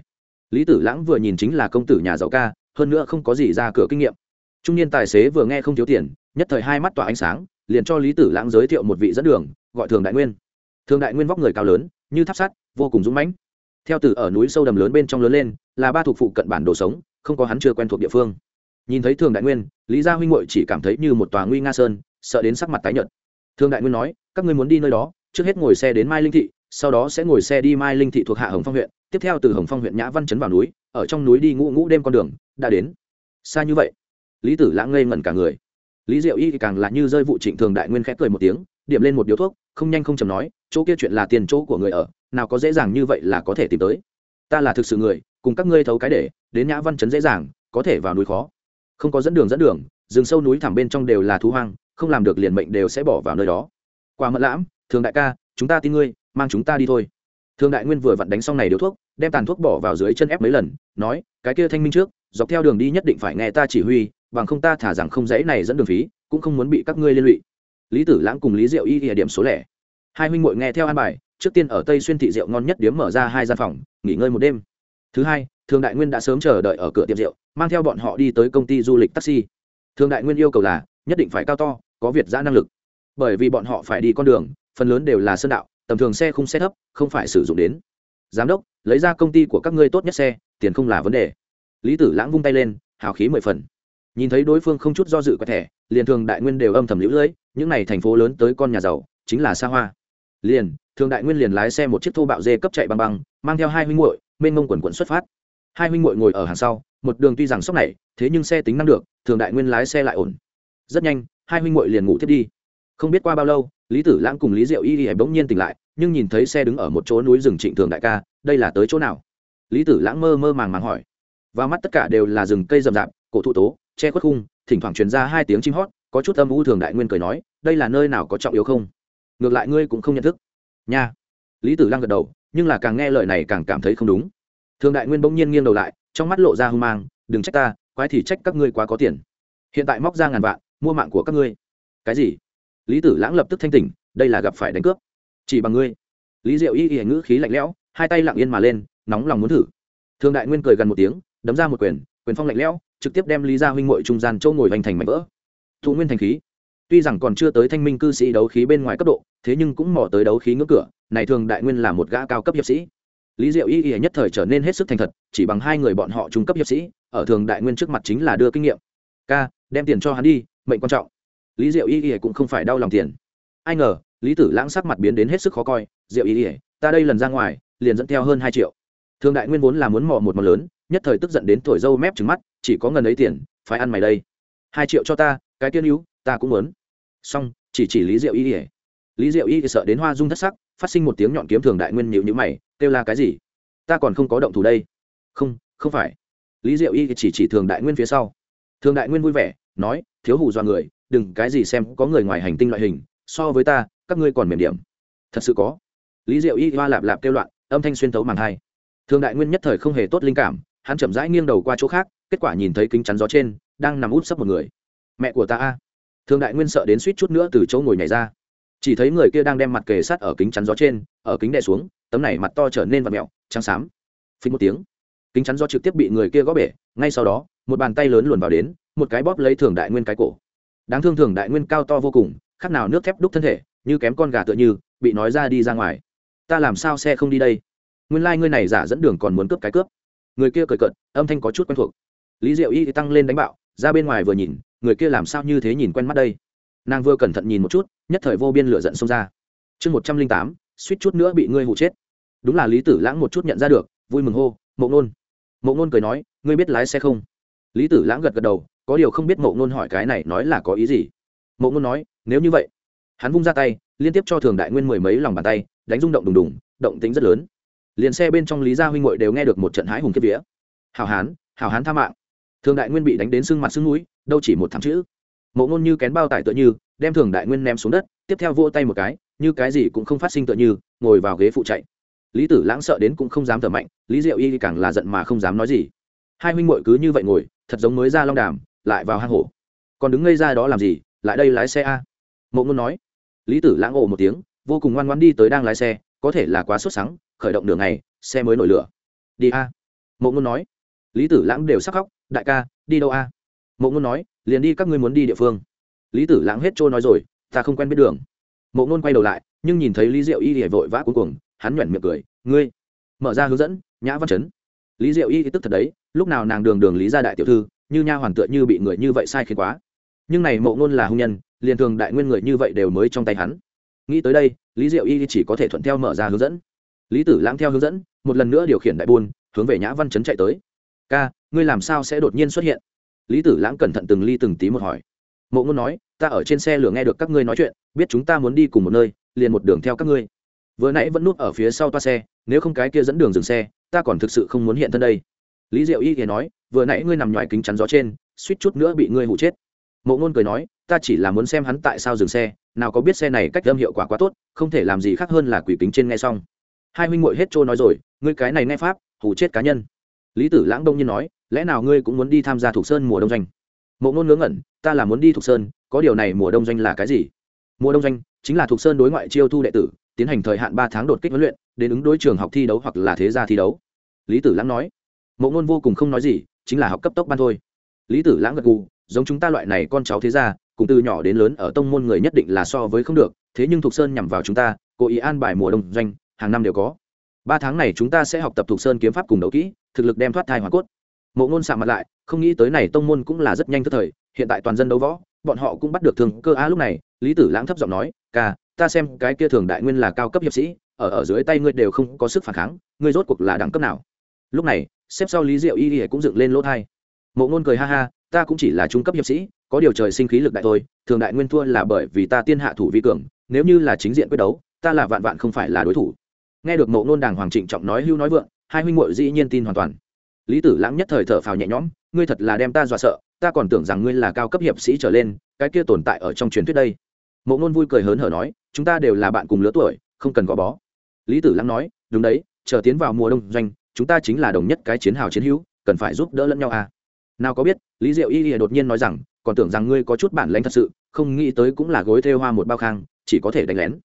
Lý tử lãng vừa nhìn chính là công tử nhà giàu ca, hơn nữa không có gì ra cửa kinh nghiệm. Trung niên tài xế vừa nghe không thiếu tiền, nhất thời hai mắt tỏa ánh sáng, liền cho lý tử lãng giới thiệu một vị dẫn đường, gọi thường đại nguyên thường đại nguyên vóc người cao lớn, như tháp sắt, vô cùng dũng mãnh. Theo từ ở núi sâu đầm lớn bên trong lớn lên, là ba thuộc phụ cận bản đồ sống, không có hắn chưa quen thuộc địa phương. Nhìn thấy thường đại nguyên, lý gia huynh hội chỉ cảm thấy như một tòa nguy nga sơn, sợ đến sắc mặt tái nhợt. Thường đại nguyên nói, các ngươi muốn đi nơi đó, trước hết ngồi xe đến mai linh thị, sau đó sẽ ngồi xe đi mai linh thị thuộc hạ hồng phong huyện. Tiếp theo từ hồng phong huyện nhã văn chấn vào núi, ở trong núi đi ngũ ngũ đêm con đường, đã đến. Xa như vậy, lý tử lãng ngây ngẩn cả người. Lý diệu y thì càng là như rơi vụ trịnh thường đại nguyên khẽ cười một tiếng điểm lên một điếu thuốc, không nhanh không chầm nói, chỗ kia chuyện là tiền chỗ của người ở, nào có dễ dàng như vậy là có thể tìm tới. Ta là thực sự người, cùng các ngươi thấu cái để, đến nhã văn chấn dễ dàng, có thể vào núi khó. Không có dẫn đường dẫn đường, rừng sâu núi thẳm bên trong đều là thú hoang, không làm được liền mệnh đều sẽ bỏ vào nơi đó. Qua mật lãm, thường đại ca, chúng ta tin ngươi, mang chúng ta đi thôi. Thường đại nguyên vừa vặn đánh xong này điếu thuốc, đem tàn thuốc bỏ vào dưới chân ép mấy lần, nói, cái kia thanh minh trước, dọc theo đường đi nhất định phải nghe ta chỉ huy, bằng không ta thả rằng không dễ này dẫn đường phí, cũng không muốn bị các ngươi liên lụy lý tử lãng cùng lý diệu y ghi điểm số lẻ. Hai huynh muội nghe theo an bài, trước tiên ở tây xuyên thị rượu ngon nhất điếm mở ra hai gian phòng, nghỉ ngơi một đêm. Thứ hai, thường đại nguyên đã sớm chờ đợi ở cửa tiệm rượu, mang theo bọn họ đi tới công ty du lịch taxi. Thường đại nguyên yêu cầu là, nhất định phải cao to, có việt giã năng lực. Bởi vì bọn họ phải đi con đường, phần lớn đều là sơn đạo, tầm thường xe không xe thấp, không phải sử dụng đến. Giám đốc, lấy ra công ty của các ngươi tốt nhất xe, tiền không là vấn đề. Lý tử lãng vung tay lên, hào khí mười phần nhìn thấy đối phương không chút do dự quẹt thẻ, liền thường đại nguyên đều âm thầm lũ lưỡi những n à y thành phố lớn tới con nhà giàu, chính là xa hoa. Liền, thường đại nguyên liền lái xe một chiếc thô bạo dê cấp chạy băng băng, mang theo hai huynh muội, mênh mông quần quận xuất phát. Hai huynh muội ngồi ở hàng sau, một đường tuy rằng sốc này, thế nhưng xe tính năng được, thường đại nguyên lái xe lại ổn. Rất nhanh, hai huynh muội liền ngủ thiết đi. Không biết qua bao lâu, lý tử lãng cùng lý diệu y y bỗng nhiên tỉnh lại, nhưng nhìn thấy xe đứng ở một chỗ núi rừng trịnh thường đại ca, đây là tới chỗ nào? Lý tử lãng mơ mơ màng màng hỏi. Và mắt tất cả đều là rừng cây rậm rạp, cổ thụ tố che khuất khung, thỉnh thoảng truyền ra hai tiếng chim hót, có chút âm u thường đại nguyên cười nói, đây là nơi nào có trọng yếu không? Ngược lại ngươi cũng không nhận thức. Nha. Lý tử lăng gật đầu, nhưng là càng nghe lời này càng cảm thấy không đúng. Thường đại nguyên bỗng nhiên nghiêng đầu lại, trong mắt lộ ra hung mang, đừng trách ta, quái thì trách các ngươi quá có tiền. Hiện tại móc ra ngàn vạn, mua mạng của các ngươi. Cái gì? Lý tử lãng lập tức thanh tỉnh, đây là gặp phải đánh cướp. Chỉ bằng ngươi. Lý diệu y y ngữ khí lạnh lẽo, hai tay lặng yên mà lên, nóng lòng muốn thử. Thường đại nguyên cười gần một tiếng, đấm ra một quyền quyền phong lạnh lẽo trực tiếp đem lý gia huynh muội trung gian châu ngồi hoành thành mảnh vỡ. Thụ nguyên thành khí. Tuy rằng còn chưa tới thanh minh cư sĩ đấu khí bên ngoài cấp độ, thế nhưng cũng mò tới đấu khí ngưỡng cửa, này thường đại nguyên là một gã cao cấp hiệp sĩ. Lý diệu y y nhất thời trở nên hết sức thành thật, chỉ bằng hai người bọn họ trung cấp hiệp sĩ, ở thường đại nguyên trước mặt chính là đưa kinh nghiệm. Ca, đem tiền cho hắn đi, mệnh quan trọng. Lý diệu y y cũng không phải đau lòng tiền. Ai ngờ, lý tử lãng sắc mặt biến đến hết sức khó coi, diệu y y, ta đây lần ra ngoài, liền dẫn theo hơn hai triệu. Thường đại nguyên vốn là muốn mò một mò lớn, nhất thời tức giận đến thổi dâu mép trứng mắt chỉ có ngần ấy tiền, phải ăn mày đây. Hai triệu cho ta, cái tiên hữu, ta cũng muốn. Xong, chỉ chỉ lý diệu y ỉa lý diệu y sợ đến hoa dung thất sắc, phát sinh một tiếng nhọn kiếm thường đại nguyên nhịu nhữ mày, kêu là cái gì? Ta còn không có động thủ đây. Không không phải. Lý diệu y chỉ chỉ thường đại nguyên phía sau. Thường đại nguyên vui vẻ, nói, thiếu hủ do người, đừng cái gì xem có người ngoài hành tinh loại hình, so với ta, các ngươi còn mềm điểm. Thật sự có. Lý diệu y hoa lạp lạp kêu loạn, âm thanh xuyên tấu màng hai. Thường đại nguyên nhất thời không hề tốt linh cảm, hắn chậm rãi nghiêng đầu qua chỗ khác kết quả nhìn thấy kính chắn gió trên, đang nằm út sấp một người. Mẹ của ta a. Thường đại nguyên sợ đến suýt chút nữa từ chỗ ngồi nhảy ra. Chỉ thấy người kia đang đem mặt kề sát ở kính chắn gió trên, ở kính đè xuống, tấm này mặt to trở nên vặt mẹo trắng xám. Phí một tiếng, kính chắn gió trực tiếp bị người kia gõ bể, ngay sau đó, một bàn tay lớn luồn vào đến, một cái bóp lấy thường đại nguyên cái cổ. Đáng thương thường đại nguyên cao to vô cùng khác nào nước thép đúc thân thể, như kém con gà tựa như, bị nói ra đi ra ngoài. Ta làm sao xe không đi đây? Nguyên lai、like、ngươi này giả dẫn đường còn muốn cướp cái cướp. Người kia cười cận âm thanh có chút quen thuộc lý diệu y tăng lên đánh bạo ra bên ngoài vừa nhìn người kia làm sao như thế nhìn quen mắt đây nàng vừa cẩn thận nhìn một chút nhất thời vô biên lửa giận xông ra chương một trăm linh tám suýt chút nữa bị ngươi hụ chết đúng là lý tử lãng một chút nhận ra được vui mừng hô mộ nôn mộ nôn cười nói ngươi biết lái xe không lý tử lãng gật gật đầu có điều không biết mộ nôn hỏi cái này nói là có ý gì mộ nôn nói nếu như vậy hắn vung ra tay liên tiếp cho thường đại nguyên mười mấy lòng bàn tay đánh rung động đùng đùng động tính rất lớn liền xe bên trong lý gia huynh hội đều nghe được một trận hái hùng kiếp vía hào hán hào hán tha mạng thường đại nguyên bị đánh đến sưng mặt sưng núi đâu chỉ một thằng chữ. Mộ ngôn như kén bao tải tựa như, đem thường đại nguyên ném xuống đất, tiếp theo vô tay một cái, như cái gì cũng không phát sinh tựa như, ngồi vào ghế phụ chạy. Lý tử lãng sợ đến cũng không dám thở mạnh, lý diệu y càng là giận mà không dám nói gì. Hai huynh muội cứ như vậy ngồi, thật giống mới ra long đàm, lại vào hang hổ. Còn đứng ngây ra đó làm gì, lại đây lái xe a? Mộ ngôn nói. Lý tử lãng ồ một tiếng, vô cùng ngoan ngoan đi tới đang lái xe, có thể là quá sốt sắng, khởi động đường này xe mới nổi lửa. Đi a. Mộ ngôn nói. Lý tử lãng đều sắc khóc đại ca, đi đâu a? Mộ ngôn nói, liền đi các ngươi muốn đi địa phương. Lý tử lãng hết trôi nói rồi, ta không quen biết đường. Mộ ngôn quay đầu lại, nhưng nhìn thấy lý diệu y thì vội vã cuối cùng hắn nhoẻn miệng cười, ngươi, mở ra hướng dẫn, nhã văn chấn. Lý diệu y tức thật đấy, lúc nào nàng đường đường lý gia đại tiểu thư, như nha hoàn tựa như bị người như vậy sai khiến quá. Nhưng này mộ ngôn là hung nhân, liền thường đại nguyên người như vậy đều mới trong tay hắn. Nghĩ tới đây, lý diệu y chỉ có thể thuận theo mở ra hướng dẫn. Lý tử lãng theo hướng dẫn, một lần nữa điều khiển đại buôn, hướng về nhã văn chấn chạy tới. Ca ngươi làm sao sẽ đột nhiên xuất hiện? Lý tử lãng cẩn thận từng ly từng tí một hỏi. Mộ ngôn nói, ta ở trên xe lửa nghe được các ngươi nói chuyện, biết chúng ta muốn đi cùng một nơi, liền một đường theo các ngươi. Vừa nãy vẫn núp ở phía sau toa xe, nếu không cái kia dẫn đường dừng xe, ta còn thực sự không muốn hiện thân đây. Lý diệu y thì nói, vừa nãy ngươi nằm ngoài kính chắn gió trên, suýt chút nữa bị ngươi hụ chết. Mộ ngôn cười nói, ta chỉ là muốn xem hắn tại sao dừng xe, nào có biết xe này cách âm hiệu quả quá tốt, không thể làm gì khác hơn là quỷ kính trên nghe xong. Hai huynh muội hết trôi nói rồi, ngươi cái này nghe pháp hù chết cá nhân. Lý tử lãng đông nhiên nói lẽ nào ngươi cũng muốn đi tham gia thuộc sơn mùa đông doanh? Mộ ngôn ngớ ngẩn, ta là muốn đi thuộc sơn, có điều này mùa đông doanh là cái gì? Mùa đông doanh chính là thuộc sơn đối ngoại chiêu thu đệ tử, tiến hành thời hạn ba tháng đột kích huấn luyện, đến ứng đối trường học thi đấu hoặc là thế gia thi đấu. Lý tử lãng nói. Mộ ngôn vô cùng không nói gì, chính là học cấp tốc ban thôi. Lý tử lãng gật gù, giống chúng ta loại này con cháu thế gia, cùng từ nhỏ đến lớn ở tông môn người nhất định là so với không được, thế nhưng thục sơn nhằm vào chúng ta, cố ý an bài mùa đông doanh, hàng năm đều có. Ba tháng này chúng ta sẽ học tập thục sơn kiếm pháp cùng đấu kỹ, thực lực đem thoát thai hoa cốt mộ ngôn sạm mặt lại, không nghĩ tới này tông môn cũng là rất nhanh tức thời, hiện tại toàn dân đấu võ, bọn họ cũng bắt được thường cơ a lúc này, lý tử lãng thấp giọng nói, ca, ta xem cái kia thường đại nguyên là cao cấp hiệp sĩ, ở ở dưới tay ngươi đều không có sức phản kháng, ngươi rốt cuộc là đẳng cấp nào? Lúc này, xếp sau lý diệu y y cũng dựng lên lỗ thai. Mộ ngôn cười ha ha, ta cũng chỉ là trung cấp hiệp sĩ, có điều trời sinh khí lực đại thôi, thường đại nguyên thua là bởi vì ta tiên hạ thủ vi cường, nếu như là chính diện quyết đấu, ta là vạn vạn không phải là đối thủ. Nghe được mộ ngôn đàng hoàng trịnh trọng nói hưu nói vượng, hai huynh muội dĩ nhiên tin hoàn toàn lý tử lãng nhất thời thở phào nhẹ nhõm, ngươi thật là đem ta dọa sợ, ta còn tưởng rằng ngươi là cao cấp hiệp sĩ trở lên, cái kia tồn tại ở trong truyền thuyết đây. Mộ ngôn vui cười hớn hở nói, chúng ta đều là bạn cùng lứa tuổi, không cần gò bó. Lý tử lãng nói, đúng đấy, chờ tiến vào mùa đông doanh, chúng ta chính là đồng nhất cái chiến hào chiến hữu, cần phải giúp đỡ lẫn nhau à. Nào có biết, lý diệu y đột nhiên nói rằng, còn tưởng rằng ngươi có chút bản lãnh thật sự, không nghĩ tới cũng là gối thêu hoa một bao khang, chỉ có thể đánh lén.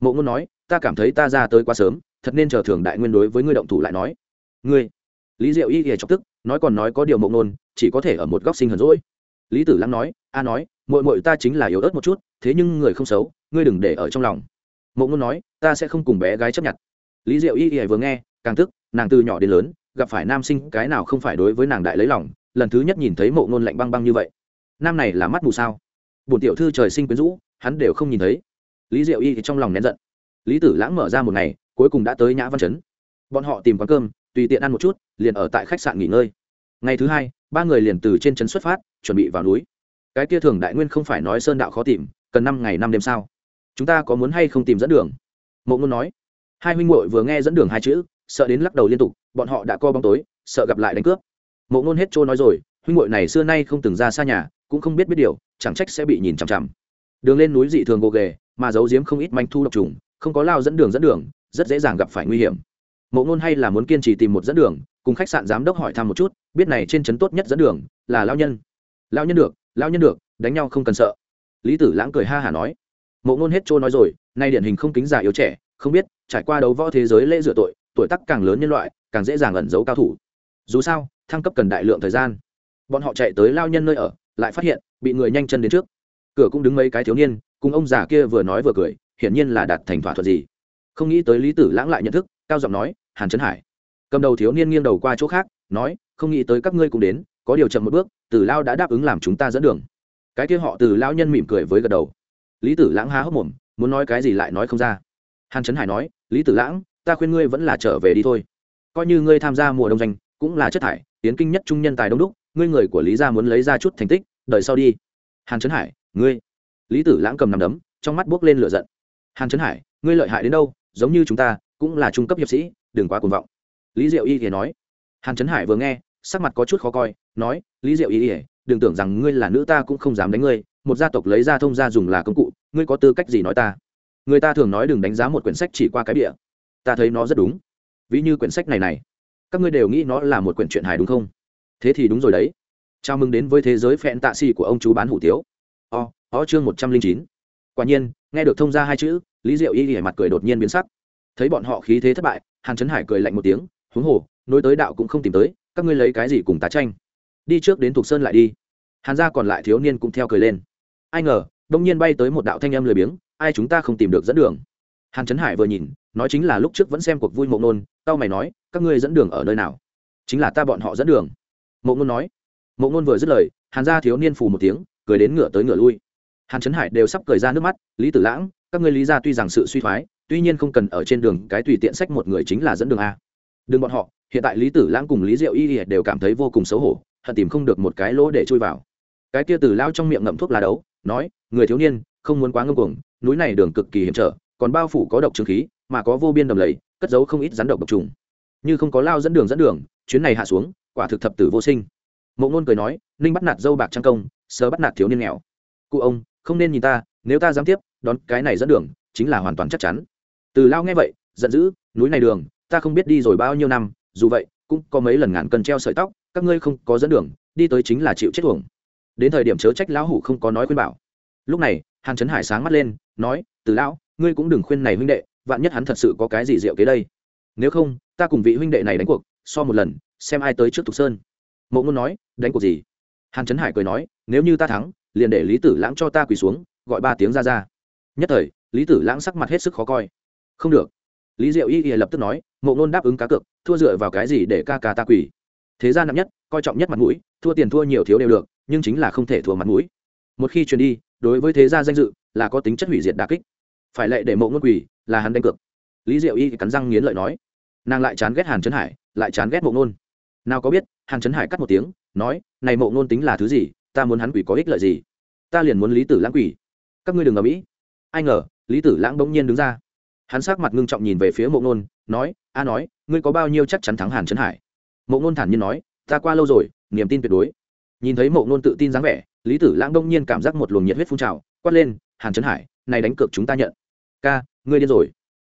Mộ ngôn nói, ta cảm thấy ta ra tới quá sớm, thật nên chờ thường đại nguyên đối với ngươi động thủ lại nói. Ngươi lý diệu y thì chọc tức, nói còn nói có điều mộng nôn, chỉ có thể ở một góc sinh hờn rỗi lý tử lăng nói, a nói mội mội ta chính là yếu ớt một chút, thế nhưng người không xấu, ngươi đừng để ở trong lòng. Mộng nôn nói, ta sẽ không cùng bé gái chấp nhận. Lý diệu y thì vừa nghe, càng tức, nàng từ nhỏ đến lớn, gặp phải nam sinh cái nào không phải đối với nàng đại lấy lòng, lần thứ nhất nhìn thấy mộ ngôn lạnh băng băng như vậy. Nam này là mắt mù sao? Bổn tiểu thư trời sinh quyến rũ, hắn đều không nhìn thấy. Lý diệu y thì trong lòng nén giận. Lý tử lãng mở ra một ngày, cuối cùng đã tới nhã văn chấn. Bọn họ tìm quán cơm tùy tiện ăn một chút, liền ở tại khách sạn nghỉ ngơi. Ngày thứ hai, ba người liền từ trên trấn xuất phát, chuẩn bị vào núi. Cái kia thường đại nguyên không phải nói sơn đạo khó tìm, cần năm ngày năm đêm sao? Chúng ta có muốn hay không tìm dẫn đường? Mộ ngôn nói. Hai huynh muội vừa nghe dẫn đường hai chữ, sợ đến lắc đầu liên tục, bọn họ đã co bóng tối, sợ gặp lại đánh cướp. Mộ ngôn hết trôi nói rồi, huynh muội này xưa nay không từng ra xa nhà, cũng không biết biết điều, chẳng trách sẽ bị nhìn chằm chằm. Đường lên núi dị thường gồ ghề, mà giấu giếm không ít manh thu độc trùng, không có lao dẫn đường dẫn đường, rất dễ dàng gặp phải nguy hiểm mộ ngôn hay là muốn kiên trì tìm một dẫn đường, cùng khách sạn giám đốc hỏi thăm một chút, biết này trên trấn tốt nhất dẫn đường là lao nhân. Lao nhân được lao nhân được, đánh nhau không cần sợ. Lý tử lãng cười ha hả nói. Mộ ngôn hết trôi nói rồi, nay điển hình không kính già yếu trẻ, không biết, trải qua đấu võ thế giới lễ rửa tội, tuổi tác càng lớn nhân loại, càng dễ dàng ẩn giấu cao thủ. Dù sao, thăng cấp cần đại lượng thời gian. Bọn họ chạy tới lao nhân nơi ở, lại phát hiện, bị người nhanh chân đến trước. Cửa cũng đứng mấy cái thiếu niên, cùng ông già kia vừa nói vừa cười, hiển nhiên là đạt thành thỏa thuận gì. Không nghĩ tới lý tử lãng lại nhận thức cao giọng nói, hàn trấn hải. Cầm đầu thiếu niên nghiêng đầu qua chỗ khác, nói, không nghĩ tới các ngươi cũng đến, có điều chậm một bước tử lao đã đáp ứng làm chúng ta dẫn đường. Cái kia họ từ lao nhân mỉm cười với gật đầu. Lý tử lãng há hốc mồm, muốn nói cái gì lại nói không ra. Hàn trấn hải nói, lý tử lãng, ta khuyên ngươi vẫn là trở về đi thôi. Coi như ngươi tham gia mùa đông danh cũng là chất thải, tiến kinh nhất trung nhân tài đông đúc, ngươi người của lý gia muốn lấy ra chút thành tích, đợi sau đi. Hàn trấn hải, ngươi? Lý tử lãng cầm nằm đấm, trong mắt buốc lên lửa giận. Hàn trấn hải, ngươi lợi hại đến đâu, giống như chúng ta cũng là trung cấp hiệp sĩ, đừng quá cuồng vọng. Lý diệu y thì nói. Hàn trấn hải vừa nghe, sắc mặt có chút khó coi, nói, lý diệu y ỉa đừng tưởng rằng ngươi là nữ ta cũng không dám đánh ngươi, một gia tộc lấy ra thông gia dùng là công cụ, ngươi có tư cách gì nói ta? Người ta thường nói đừng đánh giá một quyển sách chỉ qua cái bìa. Ta thấy nó rất đúng. Ví như quyển sách này này, các ngươi đều nghĩ nó là một quyển truyện hài đúng không? Thế thì đúng rồi đấy. Chào mừng đến với thế giới phẹn tạ xì của ông chú bán hủ tiếu. O o chương một trăm linh chín. Quả nhiên, nghe được thông ra hai chữ, lý diệu y ỉa mặt cười đột nhiên biến sắc thấy bọn họ khí thế thất bại, hàn trấn hải cười lạnh một tiếng, huống hồ, nối tới đạo cũng không tìm tới, các ngươi lấy cái gì cùng tá tranh? Đi trước đến thục sơn lại đi. Hàn gia còn lại thiếu niên cũng theo cười lên. Ai ngờ, đông nhiên bay tới một đạo thanh âm lười biếng, ai chúng ta không tìm được dẫn đường? Hàn trấn hải vừa nhìn, nói chính là lúc trước vẫn xem cuộc vui mộng nôn tao mày nói, các ngươi dẫn đường ở nơi nào? Chính là ta bọn họ dẫn đường. Mộng nôn nói. Mộng nôn vừa dứt lời, hàn gia thiếu niên phù một tiếng, cười đến ngựa tới ngựa lui. Hàn trấn hải đều sắp cười ra nước mắt, lý tử lãng, các ngươi lý ra tuy rằng sự suy thoái tuy nhiên không cần ở trên đường, cái tùy tiện sách một người chính là dẫn đường a. Đừng bọn họ, hiện tại lý tử lãng cùng lý diệu y đều cảm thấy vô cùng xấu hổ, hận tìm không được một cái lỗ để chui vào. Cái kia tử lao trong miệng ngậm thuốc lá đấu, nói, người thiếu niên, không muốn quá ngưng cuồng, núi này đường cực kỳ hiểm trở, còn bao phủ có độc trương khí, mà có vô biên đầm lầy, cất giấu không ít rắn độc độc trùng. Như không có lao dẫn đường dẫn đường, chuyến này hạ xuống, quả thực thập tử vô sinh. Mộ ngôn cười nói, ninh bắt nạt dâu bạc trang công, sớ bắt nạt thiếu niên nghèo. Cụ ông, không nên nhìn ta, nếu ta dám tiếp, đón cái này dẫn đường, chính là hoàn toàn chắc chắn từ lao nghe vậy, giận dữ, núi này đường, ta không biết đi rồi bao nhiêu năm, dù vậy, cũng có mấy lần ngàn cần treo sợi tóc, các ngươi không có dẫn đường, đi tới chính là chịu chết thuồng đến thời điểm chớ trách lão hủ không có nói khuyên bảo. Lúc này, hàn trấn hải sáng mắt lên, nói, từ lão ngươi cũng đừng khuyên này huynh đệ, vạn nhất hắn thật sự có cái gì rượu kế đây. Nếu không, ta cùng vị huynh đệ này đánh cuộc, so một lần, xem ai tới trước thục sơn. Mộ ngôn nói, đánh cuộc gì? Hàn trấn hải cười nói, nếu như ta thắng, liền để lý tử lãng cho ta quỳ xuống, gọi ba tiếng ra ra. Nhất thời, lý tử lãng sắc mặt hết sức khó coi không được. Lý diệu y y lập tức nói, mộ ngôn đáp ứng cá cược, thua dựa vào cái gì để ca ca ta quỳ? Thế ra nặng nhất, coi trọng nhất mặt mũi, thua tiền thua nhiều thiếu đều được, nhưng chính là không thể thua mặt mũi. Một khi truyền đi, đối với thế gia danh dự, là có tính chất hủy diệt đà kích. Phải lệ để mộ ngôn quỳ, là hắn đánh cược. Lý diệu y cắn răng nghiến lợi nói. Nàng lại chán ghét hàn trấn hải, lại chán ghét mộ ngôn nào có biết, hàn trấn hải cắt một tiếng, nói, này mộ ngôn tính là thứ gì, ta muốn hắn quỷ có ích lợi gì? Ta liền muốn lý tử lãng quỷ các ngươi đừng ở mỹ ai ngờ, lý tử lãng bỗng nhiên đứng ra hắn sát mặt ngưng trọng nhìn về phía mộ ngôn, nói, a nói, ngươi có bao nhiêu chắc chắn thắng hàn trấn hải? Mộ ngôn thản nhiên nói, ta qua lâu rồi, niềm tin tuyệt đối. Nhìn thấy mộ ngôn tự tin dáng vẻ, lý tử lãng đông nhiên cảm giác một luồng nhiệt huyết phun trào, quát lên, hàn trấn hải, này đánh cược chúng ta nhận. Ca, ngươi điên rồi.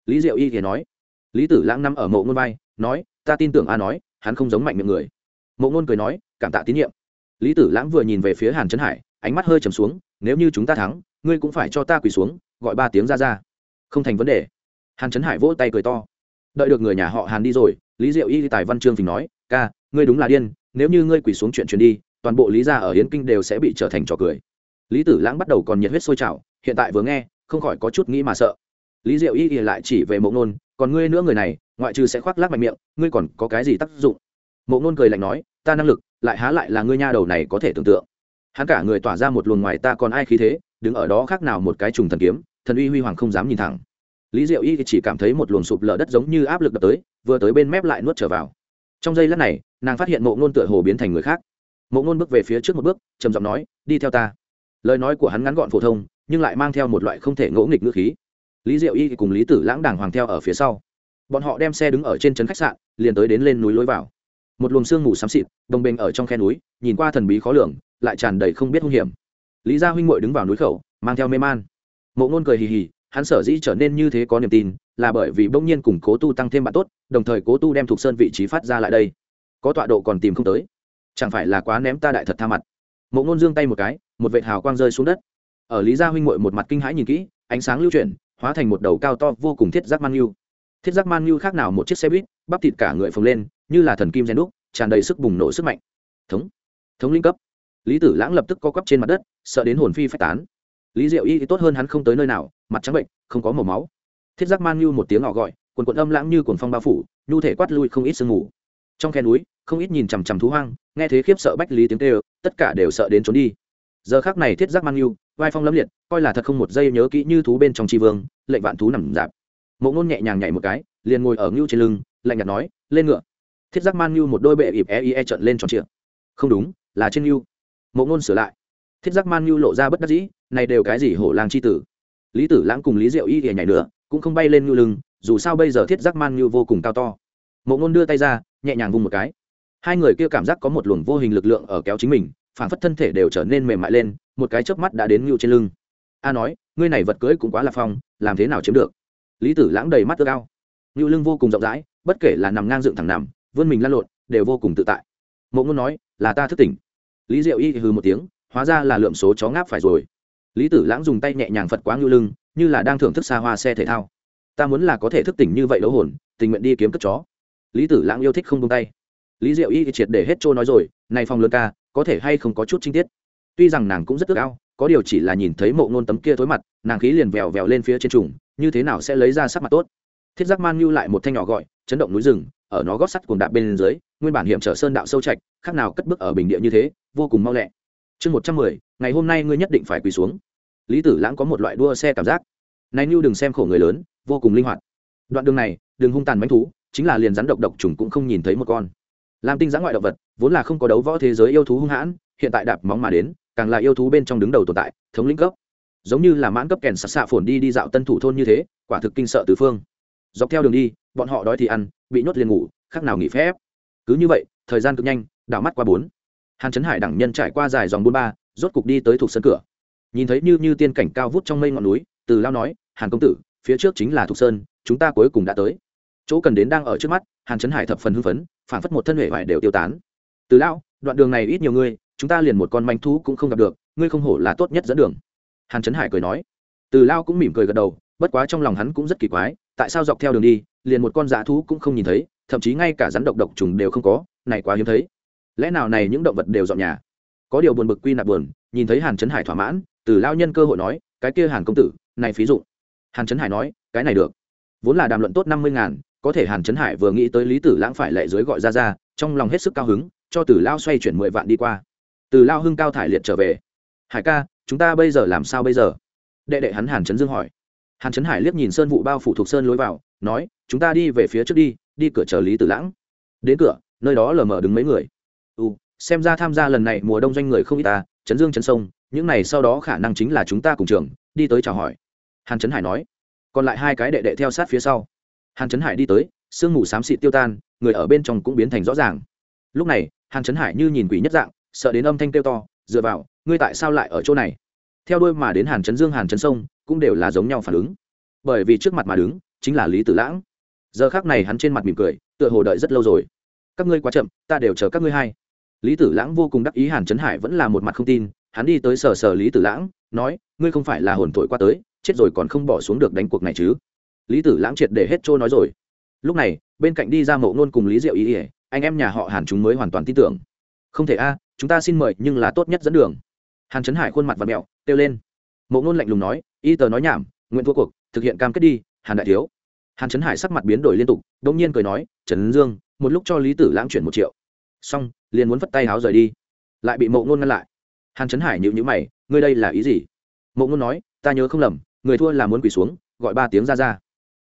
Lý diệu y thì nói. Lý tử lãng nằm ở mộ ngôn vai, nói, ta tin tưởng a nói, hắn không giống mạnh miệng người. Mộ ngôn cười nói, cảm tạ tín nhiệm. Lý tử lãng vừa nhìn về phía hàn trấn hải, ánh mắt hơi trầm xuống, nếu như chúng ta thắng, ngươi cũng phải cho ta quỳ xuống, gọi ba tiếng ra ra. Không thành vấn đề hàn trấn hải vỗ tay cười to. Đợi được người nhà họ hàn đi rồi, lý diệu y tài văn trương phình nói, ca, ngươi đúng là điên, nếu như ngươi quỳ xuống chuyện truyền đi, toàn bộ lý gia ở hiến kinh đều sẽ bị trở thành trò cười. Lý tử lãng bắt đầu còn nhiệt huyết sôi trào, hiện tại vừa nghe, không khỏi có chút nghĩ mà sợ. Lý diệu y thì lại chỉ về mộ nôn còn ngươi nữa người này, ngoại trừ sẽ khoác lác mạnh miệng, ngươi còn có cái gì tác dụng? Mộ nôn cười lạnh nói, ta năng lực, lại há lại là ngươi nha đầu này có thể tưởng tượng. Hắn cả người tỏa ra một luồng ngoài ta còn ai khí thế, đứng ở đó khác nào một cái trùng thần kiếm, thần uy huy hoàng không dám nhìn thẳng lý diệu y chỉ cảm thấy một luồng sụp lở đất giống như áp lực đập tới, vừa tới bên mép lại nuốt trở vào. Trong giây lát này, nàng phát hiện mộ ngôn tựa hồ biến thành người khác. Mộ ngôn bước về phía trước một bước, trầm giọng nói, đi theo ta. Lời nói của hắn ngắn gọn phổ thông, nhưng lại mang theo một loại không thể ngỗ nghịch ngữ khí. Lý diệu y cùng lý tử lãng đàng hoàng theo ở phía sau. Bọn họ đem xe đứng ở trên trấn khách sạn, liền tới đến lên núi lối vào. Một luồng sương mù xám xịt, đồng bình ở trong khe núi, nhìn qua thần bí khó lường, lại tràn đầy không biết hung hiểm. Lý gia huynh muội đứng vào núi khẩu, mang theo mê man. Mộ ngôn cười hì hì hắn sở dĩ trở nên như thế có niềm tin, là bởi vì bỗng nhiên cùng cố tu tăng thêm bạn tốt, đồng thời cố tu đem thuộc sơn vị trí phát ra lại đây. Có tọa độ còn tìm không tới. Chẳng phải là quá ném ta đại thật tha mặt. Mộ ngôn giương tay một cái, một vệ hào quang rơi xuống đất. Ở lý gia huynh muội một mặt kinh hãi nhìn kỹ, ánh sáng lưu chuyển, hóa thành một đầu cao to vô cùng thiết giác man nhu. Thiết giác man nhu khác nào một chiếc xe buýt, bắp thịt cả người phồng lên, như là thần kim gen đúc, tràn đầy sức bùng nổ sức mạnh. Thống. Thống linh cấp. Lý tử lãng lập tức co quắp trên mặt đất, sợ đến hồn phi phách tán lý diệu y thì tốt hơn hắn không tới nơi nào mặt trắng bệnh không có màu máu. Thiết giác man như một tiếng họ gọi quần quần âm lãng như quần phong bao phủ nhu thể quát lui không ít sương mù. Trong khe núi không ít nhìn chằm chằm thú hoang nghe thế khiếp sợ bách lý tiếng kêu tất cả đều sợ đến trốn đi. Giờ khác này thiết giác man như vai phong lâm liệt coi là thật không một giây nhớ kỹ như thú bên trong tri vương lệnh vạn thú nằm dạp. Mộ ngôn nhẹ nhàng nhảy một cái liền ngồi ở ngưu trên lưng lạnh nhạt nói lên ngựa. Thiết giác man như một đôi bệ ịp e e, trận lên tròn trịa. Không đúng là trên ngưu. Mộ ngôn sửa lại thiết giác man ngưu lộ ra bất đắc dĩ, này đều cái gì hổ lang c h i tử? Lý tử lãng cùng lý diệu y thì nhảy nữa cũng không bay lên ngưu lưng, dù sao bây giờ thiết giác man ngưu vô cùng cao to. Mộ ngôn đưa tay ra, nhẹ nhàng vung một cái. Hai người kia cảm giác có một luồng vô hình lực lượng ở kéo chính mình, phản phất thân thể đều trở nên mềm mại lên, một cái chớp mắt đã đến ngưu trên lưng. A nói, ngươi này vật cưới cũng quá là phong, làm thế nào chiếm được? Lý tử lãng đầy mắt ước ao. Ngưu lưng vô cùng rộng rãi, bất kể là nằm ngang dựng thẳng nằm, vươn mình lăn lộn, đều vô cùng tự tại. Mộ ngôn nói, là ta thức tỉnh. Lý diệu y hừ một tiếng hóa ra là lượm số chó ngáp phải rồi. Lý tử lãng dùng tay nhẹ nhàng phật quá ngưu lưng, như là đang thưởng thức xa hoa xe thể thao. Ta muốn là có thể thức tỉnh như vậy đấu hồn, tình nguyện đi kiếm cất chó. Lý tử lãng yêu thích không tung tay. Lý diệu y triệt để hết trôi nói rồi, này phòng lớn ca, có thể hay không có chút chi tiết? Tuy rằng nàng cũng rất ước ao, có điều chỉ là nhìn thấy mộ ngôn tấm kia thối mặt, nàng khí liền vèo vèo lên phía trên trùng, như thế nào sẽ lấy ra sắc mặt tốt? Thiết giác man như lại một thanh nhỏ gọi, chấn động núi rừng, ở nó gót sắt cuồng đạp bên dưới, nguyên bản hiểm trở sơn đạo sâu trạch, khác nào cất bước ở bình địa như thế, vô cùng mau lẹ chương một trăm mười, ngày hôm nay ngươi nhất định phải quỳ xuống. Lý tử lãng có một loại đua xe cảm giác. Này như đừng xem khổ người lớn, vô cùng linh hoạt. Đoạn đường này đừng hung tàn bánh thú, chính là liền rắn độc độc trùng cũng không nhìn thấy một con. Làm tinh giã ngoại động vật, vốn là không có đấu võ thế giới yêu thú hung hãn, hiện tại đạp móng mà đến, càng là yêu thú bên trong đứng đầu tồn tại, thống lĩnh cấp. Giống như là mãn cấp kèn sạt xạ phồn đi đi dạo tân thủ thôn như thế, quả thực kinh sợ tứ phương. Dọc theo đường đi, bọn họ đói thì ăn, bị nhốt liền ngủ, khác nào nghỉ phép. Cứ như vậy, thời gian cực nhanh, đảo mắt qua bốn hàn trấn hải đẳng nhân trải qua dài dòng buôn ba, rốt cục đi tới thuộc sân cửa. Nhìn thấy như như tiên cảnh cao vút trong mây ngọn núi, từ lao nói, hàn công tử, phía trước chính là thuộc sơn, chúng ta cuối cùng đã tới. Chỗ cần đến đang ở trước mắt, hàn trấn hải thập phần hưng phấn phản phất một thân hệ vải đều tiêu tán. Từ lao, đoạn đường này ít nhiều ngươi, chúng ta liền một con manh thú cũng không gặp được, ngươi không hổ là tốt nhất dẫn đường. Hàn trấn hải cười nói. Từ lao cũng mỉm cười gật đầu, bất quá trong lòng hắn cũng rất kỳ quái, tại sao dọc theo đường đi, liền một con dã thú cũng không nhìn thấy, thậm chí ngay cả rắn độc độc trùng đều không có, này quá hiếm thấy lẽ nào này những động vật đều dọn nhà? Có điều buồn bực quy nạp buồn, nhìn thấy hàn trấn hải thỏa mãn, từ lao nhân cơ hội nói, cái kia hàn công tử, này phí dụ hàn trấn hải nói, cái này được. Vốn là đàm luận tốt năm mươi ngàn, có thể hàn trấn hải vừa nghĩ tới lý tử lãng phải lệ dưới gọi ra ra, trong lòng hết sức cao hứng, cho tử lao xoay chuyển mười vạn đi qua. Từ lao hưng cao thải liệt trở về. Hải ca, chúng ta bây giờ làm sao bây giờ? Đệ đệ hắn hàn trấn dương hỏi. Hàn trấn hải liếc nhìn sơn vụ bao phủ thuộc sơn lối vào, nói, chúng ta đi về phía trước đi đi cửa chờ lý tử lãng. Đến cửa, nơi đó lờ mờ đứng mấy người ừ xem ra tham gia lần này mùa đông doanh người không ít ta chấn dương chấn sông, những này sau đó khả năng chính là chúng ta cùng trường, đi tới chào hỏi. Hàn trấn hải nói. Còn lại hai cái đệ đệ theo sát phía sau. Hàn trấn hải đi tới, sương mù xám xịt tiêu tan, người ở bên trong cũng biến thành rõ ràng. Lúc này, hàn trấn hải như nhìn quỷ nhất dạng, sợ đến âm thanh kêu to, dựa vào, ngươi tại sao lại ở chỗ này? Theo đôi mà đến hàn trấn dương, hàn trấn sông, cũng đều là giống nhau phản ứng. Bởi vì trước mặt mà đứng, chính là lý tử lãng. Giờ khác này hắn trên mặt mỉm cười, tựa hồ đợi rất lâu rồi. Các ngươi quá chậm, ta đều chờ các ngươi hay lý tử lãng vô cùng đắc ý hàn trấn hải vẫn là một mặt không tin, hắn đi tới sờ sờ lý tử lãng, nói, ngươi không phải là hồn thổi qua tới, chết rồi còn không bỏ xuống được đánh cuộc này chứ? Lý tử lãng triệt để hết trôi nói rồi. Lúc này, bên cạnh đi ra mộ ngôn cùng lý diệu ý ỉa anh em nhà họ hàn chúng mới hoàn toàn tin tưởng. Không thể a, chúng ta xin mời, nhưng là tốt nhất dẫn đường. Hàn trấn hải khuôn mặt và mẹo, kêu lên. Mộ ngôn lạnh lùng nói, y tờ nói nhảm, nguyện thua cuộc, thực hiện cam kết đi, hàn đại thiếu. Hàn trấn hải sắc mặt biến đổi liên tục đ ỗ n g nhiên cười nói, trần dương, một lúc cho lý tử lãng chuyển một triệu. Xong liền muốn vất tay háo rời đi. Lại bị mộ ngôn ngăn lại. Hàn trấn hải nhịu nhữ mày, ngươi đây là ý gì? Mộ ngôn nói, ta nhớ không lầm, người thua là muốn quỳ xuống, gọi ba tiếng ra ra.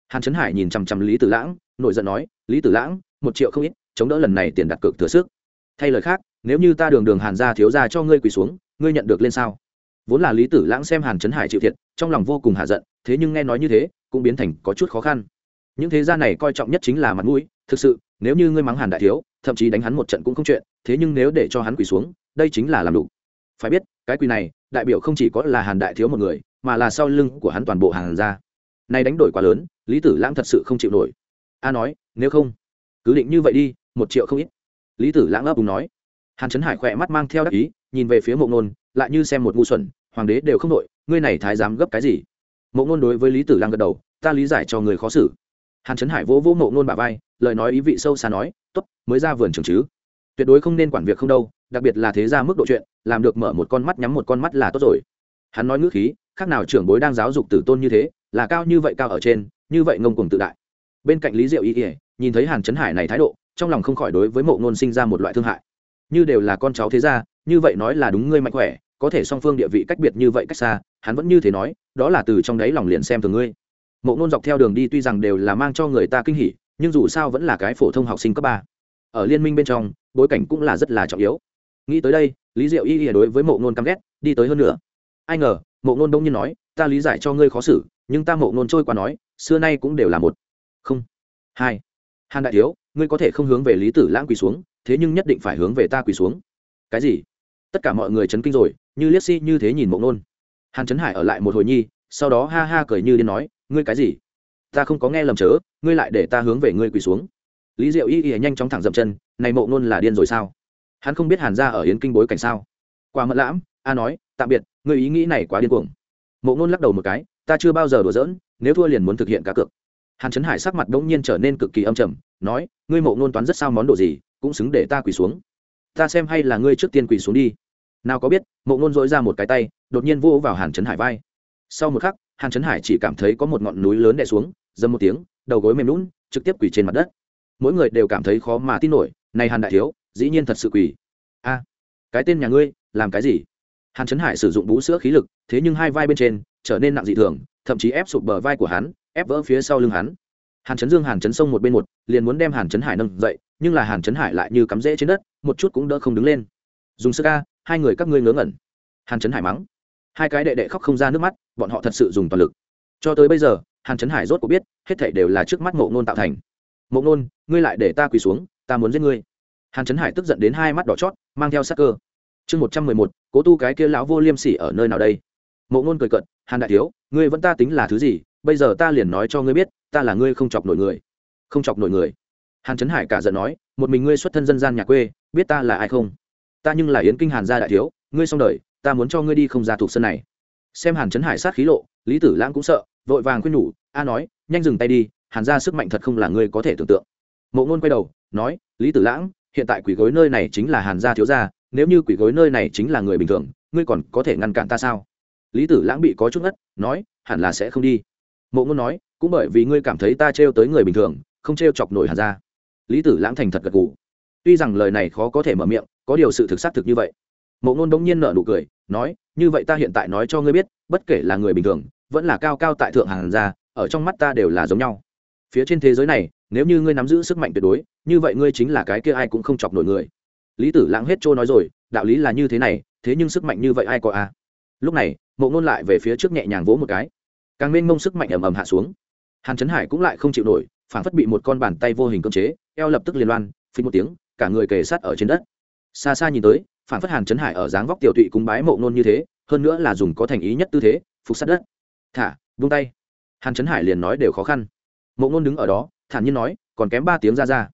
Hàn trấn hải nhìn chằm chằm lý tử lãng, nổi giận nói, lý tử lãng, một triệu không ít, chống đỡ lần này tiền đặt cược thừa sức. Thay lời khác, nếu như ta đường đường hàn ra thiếu ra cho ngươi quỳ xuống, ngươi nhận được lên sao? Vốn là lý tử lãng xem hàn trấn hải chịu thiệt, trong lòng vô cùng hạ giận, thế nhưng nghe nói như thế, cũng biến thành có chút khó khăn. Những thế gia này coi trọng nhất chính là mặt mũi, thực sự, nếu như ngươi mắng hàn đại thiếu, thậm chí đánh hắn một trận cũng không chuyện thế nhưng nếu để cho hắn quỳ xuống, đây chính là làm đủ. Phải biết, cái quỳ này, đại biểu không chỉ có là hàn đại thiếu một người, mà là sau lưng của hắn toàn bộ hàn gia. Nay đánh đổi quá lớn, lý tử lãng thật sự không chịu nổi. A nói, nếu không, cứ định như vậy đi, một triệu không ít. Lý tử lãng ấp cùng nói. Hàn trấn hải khỏe mắt mang theo đắc ý, nhìn về phía mộ nôn lại như xem một ngu xuẩn, hoàng đế đều không đội ngươi này thái dám gấp cái gì? Mộ nôn đối với lý tử lăng gật đầu, ta lý giải cho người khó xử. Hàn trấn hải vỗ vỗ mộ nôn bà vai, lời nói ý vị sâu xa nói t ố t mới ra vườn trường chứ tuyệt đối không nên quản việc không đâu, đặc biệt là thế ra mức độ chuyện, làm được mở một con mắt nhắm một con mắt là tốt rồi. Hắn nói ngữ khí, khác nào trưởng bối đang giáo dục tử tôn như thế, là cao như vậy cao ở trên, như vậy ngông cuồng tự đại. Bên cạnh lý diệu y ỉa nhìn thấy hàn trấn hải này thái độ, trong lòng không khỏi đối với mộ ngôn sinh ra một loại thương hại. Như đều là con cháu thế gia, như vậy nói là đúng ngươi mạnh khỏe, có thể song phương địa vị cách biệt như vậy cách xa, hắn vẫn như thế nói, đó là từ trong đáy lòng liền xem thường ngươi. Mộ ngôn dọc theo đường đi tuy rằng đều là mang cho người ta kinh hỉ, nhưng dù sao vẫn là cái phổ thông học sinh cấp ba ở liên minh bên trong, bối cảnh cũng là rất là trọng yếu. Nghĩ tới đây, lý diệu y y đối với mộ ngôn căm ghét, đi tới hơn nữa ai ngờ, mộ ngôn đông nhiên nói, ta lý giải cho ngươi khó xử, nhưng ta mộ ngôn trôi qua nói, xưa nay cũng đều là một. Không. Hai. Hàn đại thiếu, ngươi có thể không hướng về lý tử lãng quỳ xuống, thế nhưng nhất định phải hướng về ta quỳ xuống. Cái gì? Tất cả mọi người chấn kinh rồi, như liếc si như thế nhìn mộ ngôn hàn trấn hải ở lại một hồi nhi, sau đó ha ha cười như điên nói, ngươi cái gì? Ta không có nghe lầm chớ, ngươi lại để ta hướng về ngươi quỳ xuống lý diệu y y nhanh chóng thẳng dậm chân, này mộ ngôn là điên rồi sao? Hắn không biết hàn ra ở yến kinh bối cảnh sao? Qua mẫn lãm, a nói, tạm biệt người ý nghĩ này quá điên cuồng. Mộ ngôn lắc đầu một cái, ta chưa bao giờ đùa giỡn, nếu thua liền muốn thực hiện cá cược. Hàn trấn hải sắc mặt đ ỗ n g nhiên trở nên cực kỳ âm trầm, nói, ngươi mộ ngôn toán rất sao món đồ gì, cũng xứng để ta quỳ xuống. Ta xem hay là ngươi trước tiên quỳ xuống đi. Nào có biết, mộ ngôn dỗi ra một cái tay, đột nhiên vô vào hàn trấn hải vai. Sau một khắc, hàn trấn hải chỉ cảm thấy có một ngọn núi lớn đè xuống, dầm một tiếng, đầu gối mềm lún trực tiếp quỳ trên mặt đất mỗi người đều cảm thấy khó mà tin nổi, này hàn đại thiếu, dĩ nhiên thật sự quỳ. A, cái tên nhà ngươi, làm cái gì? Hàn trấn hải sử dụng bú sữa khí lực, thế nhưng hai vai bên trên, trở nên nặng dị thường, thậm chí ép sụp bờ vai của hắn, ép vỡ phía sau lưng hắn. Hàn trấn dương, hàn trấn sông một bên một, liền muốn đem hàn trấn hải nâng dậy, nhưng là hàn trấn hải lại như cắm rễ trên đất, một chút cũng đỡ không đứng lên. Dùng sức ca hai người các ngươi ngớ ngẩn. Hàn trấn hải mắng. Hai cái đệ đệ khóc không ra nước mắt, bọn họ thật sự dùng toàn lực. Cho tới bây giờ, hàn trấn hải rốt cuộc biết, hết thảy đều là trước mắt ngộ ngôn tạo thành mộ ngôn, ngươi lại để ta quỳ xuống, ta muốn giết ngươi. Hàn trấn hải tức giận đến hai mắt đỏ chót, mang theo sắc cơ. Chương một trăm mười một, cố tu cái kia lão vô liêm sỉ ở nơi nào đây? Mộ ngôn cười cận hàn đại thiếu, ngươi vẫn ta tính là thứ gì? Bây giờ ta liền nói cho ngươi biết, ta là ngươi không chọc nổi người. Không chọc nổi người? Hàn trấn hải cả giận nói, một mình ngươi xuất thân dân gian nhà quê, biết ta là ai không? Ta nhưng là yến kinh hàn gia đại thiếu, ngươi xong đời, ta muốn cho ngươi đi không ra thuộc sân này. Xem hàn trấn hải sát khí lộ, lý tử lãng cũng sợ, vội vàng khuyên nhủ, a nói, nhanh dừng tay đi hàn gia sức mạnh thật không là ngươi có thể tưởng tượng. Mộ ngôn quay đầu, nói, lý tử lãng, hiện tại quỷ gối nơi này chính là hàn gia thiếu gia, nếu như quỷ gối nơi này chính là người bình thường, ngươi còn có thể ngăn cản ta sao? Lý tử lãng bị có chút ngất, nói, hẳn là sẽ không đi. Mộ ngôn nói, cũng bởi vì ngươi cảm thấy ta trêu tới người bình thường, không trêu chọc nổi hàn gia. Lý tử lãng thành thật gật gù. Tuy rằng lời này khó có thể mở miệng, có điều sự thực xác thực như vậy. Mộ ngôn đống nhiên nở nụ cười, nói, như vậy ta hiện tại nói cho ngươi biết, bất kể là người bình thường, vẫn là cao cao tại thượng hàn gia, ở trong mắt ta đều là giống nhau phía trên thế giới này, nếu như ngươi nắm giữ sức mạnh tuyệt đối, như vậy ngươi chính là cái kia ai cũng không chọc nổi người. Lý tử lãng hết trôi nói rồi, đạo lý là như thế này, thế nhưng sức mạnh như vậy ai có a à? lúc này, mộ ngôn lại về phía trước nhẹ nhàng vỗ một cái. Càng mênh mông sức mạnh ầm ầm hạ xuống. Hàn trấn hải cũng lại không chịu nổi, phản phất bị một con bàn tay vô hình cưỡng chế, eo lập tức liên loan, phí một tiếng, cả người kề sát ở trên đất. Xa xa nhìn tới, phản phất hàn trấn hải ở dáng vóc tiểu tụy cúng bái mộ ngôn như thế, hơn nữa là dùng có thành ý nhất tư thế, phục sát đất. Thả vung tay. Hàn trấn hải liền nói đều khó khăn mộ ngôn đứng ở đó thản nhiên nói còn kém ba tiếng ra ra.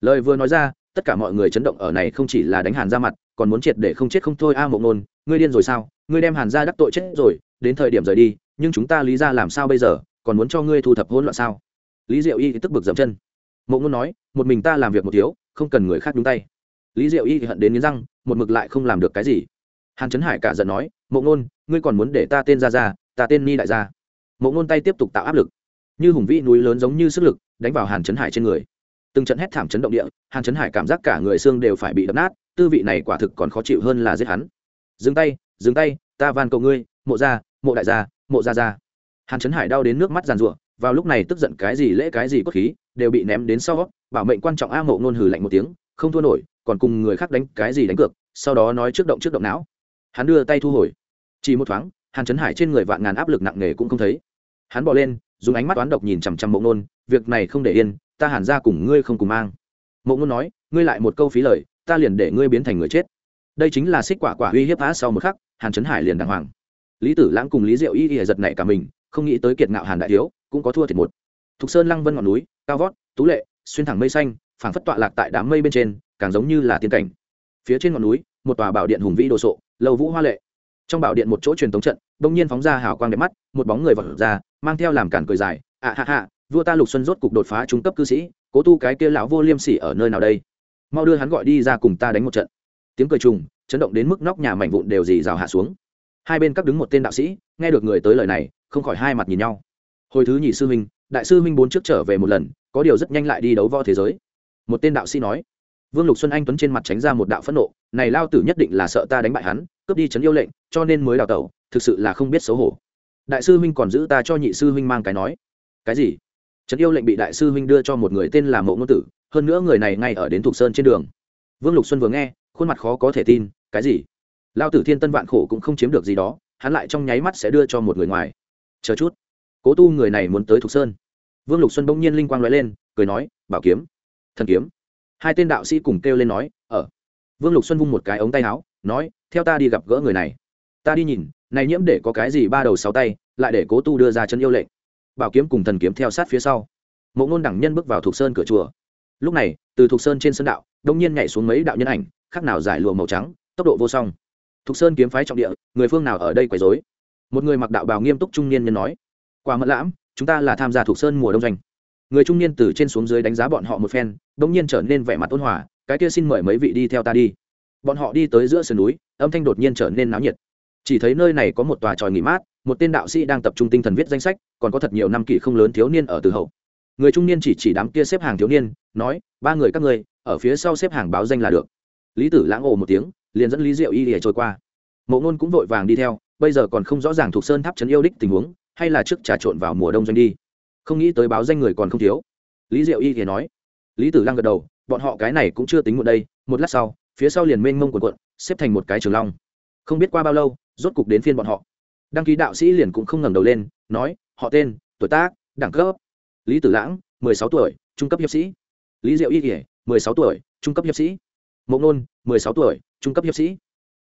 Lời vừa nói ra tất cả mọi người chấn động ở này không chỉ là đánh hàn ra mặt còn muốn triệt để không chết không thôi. A à, mộ ngôn ngươi điên rồi sao? Ngươi đem hàn ra đắc tội chết rồi đến thời điểm rời đi nhưng chúng ta lý ra làm sao bây giờ? Còn muốn cho ngươi thu thập hỗn loạn sao? Lý diệu y thì tức bực dậm chân. Mộ ngôn nói một mình ta làm việc một thiếu không cần người khác nhúng tay. Lý diệu y thì hận đến nghiến răng một mực lại không làm được cái gì. Hàn trấn hải cả giận nói mộ ngôn ngươi còn muốn để ta tên ra ra ta tên ni đại gia. Mộ ngôn tay tiếp tục tạo áp lực như hùng vĩ núi lớn giống như sức lực, đánh vào hàn trấn hải trên người. Từng trận hét thảm chấn động địa, hàn trấn hải cảm giác cả người xương đều phải bị đập nát, tư vị này quả thực còn khó chịu hơn là giết hắn. Dừng tay dừng tay, ta van cầu ngươi, mộ gia, mộ đại gia, mộ gia gia. Hàn trấn hải đau đến nước mắt giàn rụa vào lúc này tức giận cái gì lễ cái gì cốt khí, đều bị ném đến sau, bảo mệnh quan trọng a mộ ngôn hừ lạnh một tiếng, không thua nổi, còn cùng người khác đánh cái gì đánh cược, sau đó nói trước động trước động não. Hắn đưa tay thu hồi. Chỉ một thoáng, hàn trấn hải trên người vạn ngàn áp lực nặng nề cũng không thấy. Hắn bỏ lên dùng ánh mắt toán độc nhìn chằm chằm mộ ngôn, việc này không để yên, ta hàn ra cùng ngươi không cùng mang. Mộ ngôn nói, ngươi lại một câu phí lời, ta liền để ngươi biến thành người chết. Đây chính là xích quả quả uy hiếp phá sau một khắc, hàn trấn hải liền đàng hoàng. Lý tử lãng cùng lý diệu y y giật nảy cả mình, không nghĩ tới kiệt ngạo hàn đại thiếu, cũng có thua thiệt một. Thục sơn lăng vân ngọn núi, cao vót, tú lệ, xuyên thẳng mây xanh, phảng phất tọa lạc tại đám mây bên trên, càng giống như là tiên cảnh. Phía trên ngọn núi, một tòa bảo điện hùng vĩ đồ sộ, lầu vũ hoa lệ trong bảo điện một chỗ truyền thống trận, bỗng nhiên phóng ra hào quang đẹp mắt, một bóng người vật ra, mang theo làm cản cười dài à, ạ hạ hạ vua ta lục xuân rốt cục đột phá trung cấp cư sĩ, cố tu cái kia lão vô liêm sỉ ở nơi nào đây? Mau đưa hắn gọi đi ra cùng ta đánh một trận. Tiếng cười trùng, chấn động đến mức nóc nhà mảnh vụn đều dì rào hạ xuống. Hai bên các đứng một tên đạo sĩ, nghe được người tới lời này, không khỏi hai mặt nhìn nhau. Hồi thứ nhị sư huynh, đại sư huynh bốn trước trở về một lần, có điều rất nhanh lại đi đấu võ thế giới. Một tên đạo sĩ nói vương lục xuân anh tuấn trên mặt tránh ra một đạo phẫn nộ, này lao tử nhất định là sợ ta đánh bại hắn, cướp đi trấn yêu lệnh, cho nên mới đào tẩu, thực sự là không biết xấu hổ. Đại sư huynh còn giữ ta cho nhị sư huynh mang cái nói. Cái gì? Trấn yêu lệnh bị đại sư huynh đưa cho một người tên là mộ ngôn tử, hơn nữa người này ngay ở đến thục sơn trên đường. Vương lục xuân vừa nghe, khuôn mặt khó có thể tin, cái gì? Lao tử thiên tân vạn khổ cũng không chiếm được gì đó, hắn lại trong nháy mắt sẽ đưa cho một người ngoài. Chờ chút, cố tu người này muốn tới thục sơn. Vương lục xuân bỗng nhiên linh quang nói lên, cười nói, bảo kiếm, thần kiếm hai tên đạo sĩ cùng kêu lên nói, ở. Vương lục xuân vung một cái ống tay áo, nói, theo ta đi gặp gỡ người này. Ta đi nhìn, này nhiễm để có cái gì ba đầu sáu tay, lại để cố tu đưa ra chân yêu lệnh. Bảo kiếm cùng thần kiếm theo sát phía sau. Mộ ngôn đẳng nhân bước vào thục sơn cửa chùa. Lúc này, từ thục sơn trên sân đạo, đông nhiên nhảy xuống mấy đạo nhân ảnh khác nào giải lụa màu trắng, tốc độ vô song. Thục sơn kiếm phái trọng địa, người phương nào ở đây quấy dối một người mặc đạo bào nghiêm túc trung niên nhân nói qua mật lãm, chúng ta là tham gia thục sơn mùa đông doanh người trung niên từ trên xuống dưới đánh giá bọn họ một phen đông nhiên trở nên vẻ mặt ôn hòa, cái kia xin mời mấy vị đi theo ta đi. Bọn họ đi tới giữa sườn núi, âm thanh đột nhiên trở nên náo nhiệt. Chỉ thấy nơi này có một tòa tròi nghỉ mát, một tên đạo sĩ đang tập trung tinh thần viết danh sách, còn có thật nhiều năm kỷ không lớn thiếu niên ở từ hậu. Người trung niên chỉ chỉ đám kia xếp hàng thiếu niên, nói, ba người các ngươi, ở phía sau xếp hàng báo danh là được. Lý tử lãng ồ một tiếng, liền dẫn lý diệu y để trôi qua. Mộ ngôn cũng vội vàng đi theo, bây giờ còn không rõ ràng thuộc sơn tháp trấn yêu đích tình huống, hay là trước trà trộn vào mùa đông doanh đi không nghĩ tới báo danh người còn không thiếu. Lý diệu y thì nói. Lý tử lăng gật đầu, bọn họ cái này cũng chưa tính một đây, một lát sau, phía sau liền mênh mông quần quận xếp thành một cái trường long. Không biết qua bao lâu, rốt cục đến phiên bọn họ. Đăng ký đạo sĩ liền cũng không ngẩng đầu lên, nói, họ tên, tuổi tác, đẳng cấp. Lý tử lãng, mười sáu tuổi, trung cấp hiệp sĩ. Lý diệu y kỉa mười sáu tuổi, trung cấp hiệp sĩ. Mộng nôn, mười sáu tuổi, trung cấp hiệp sĩ.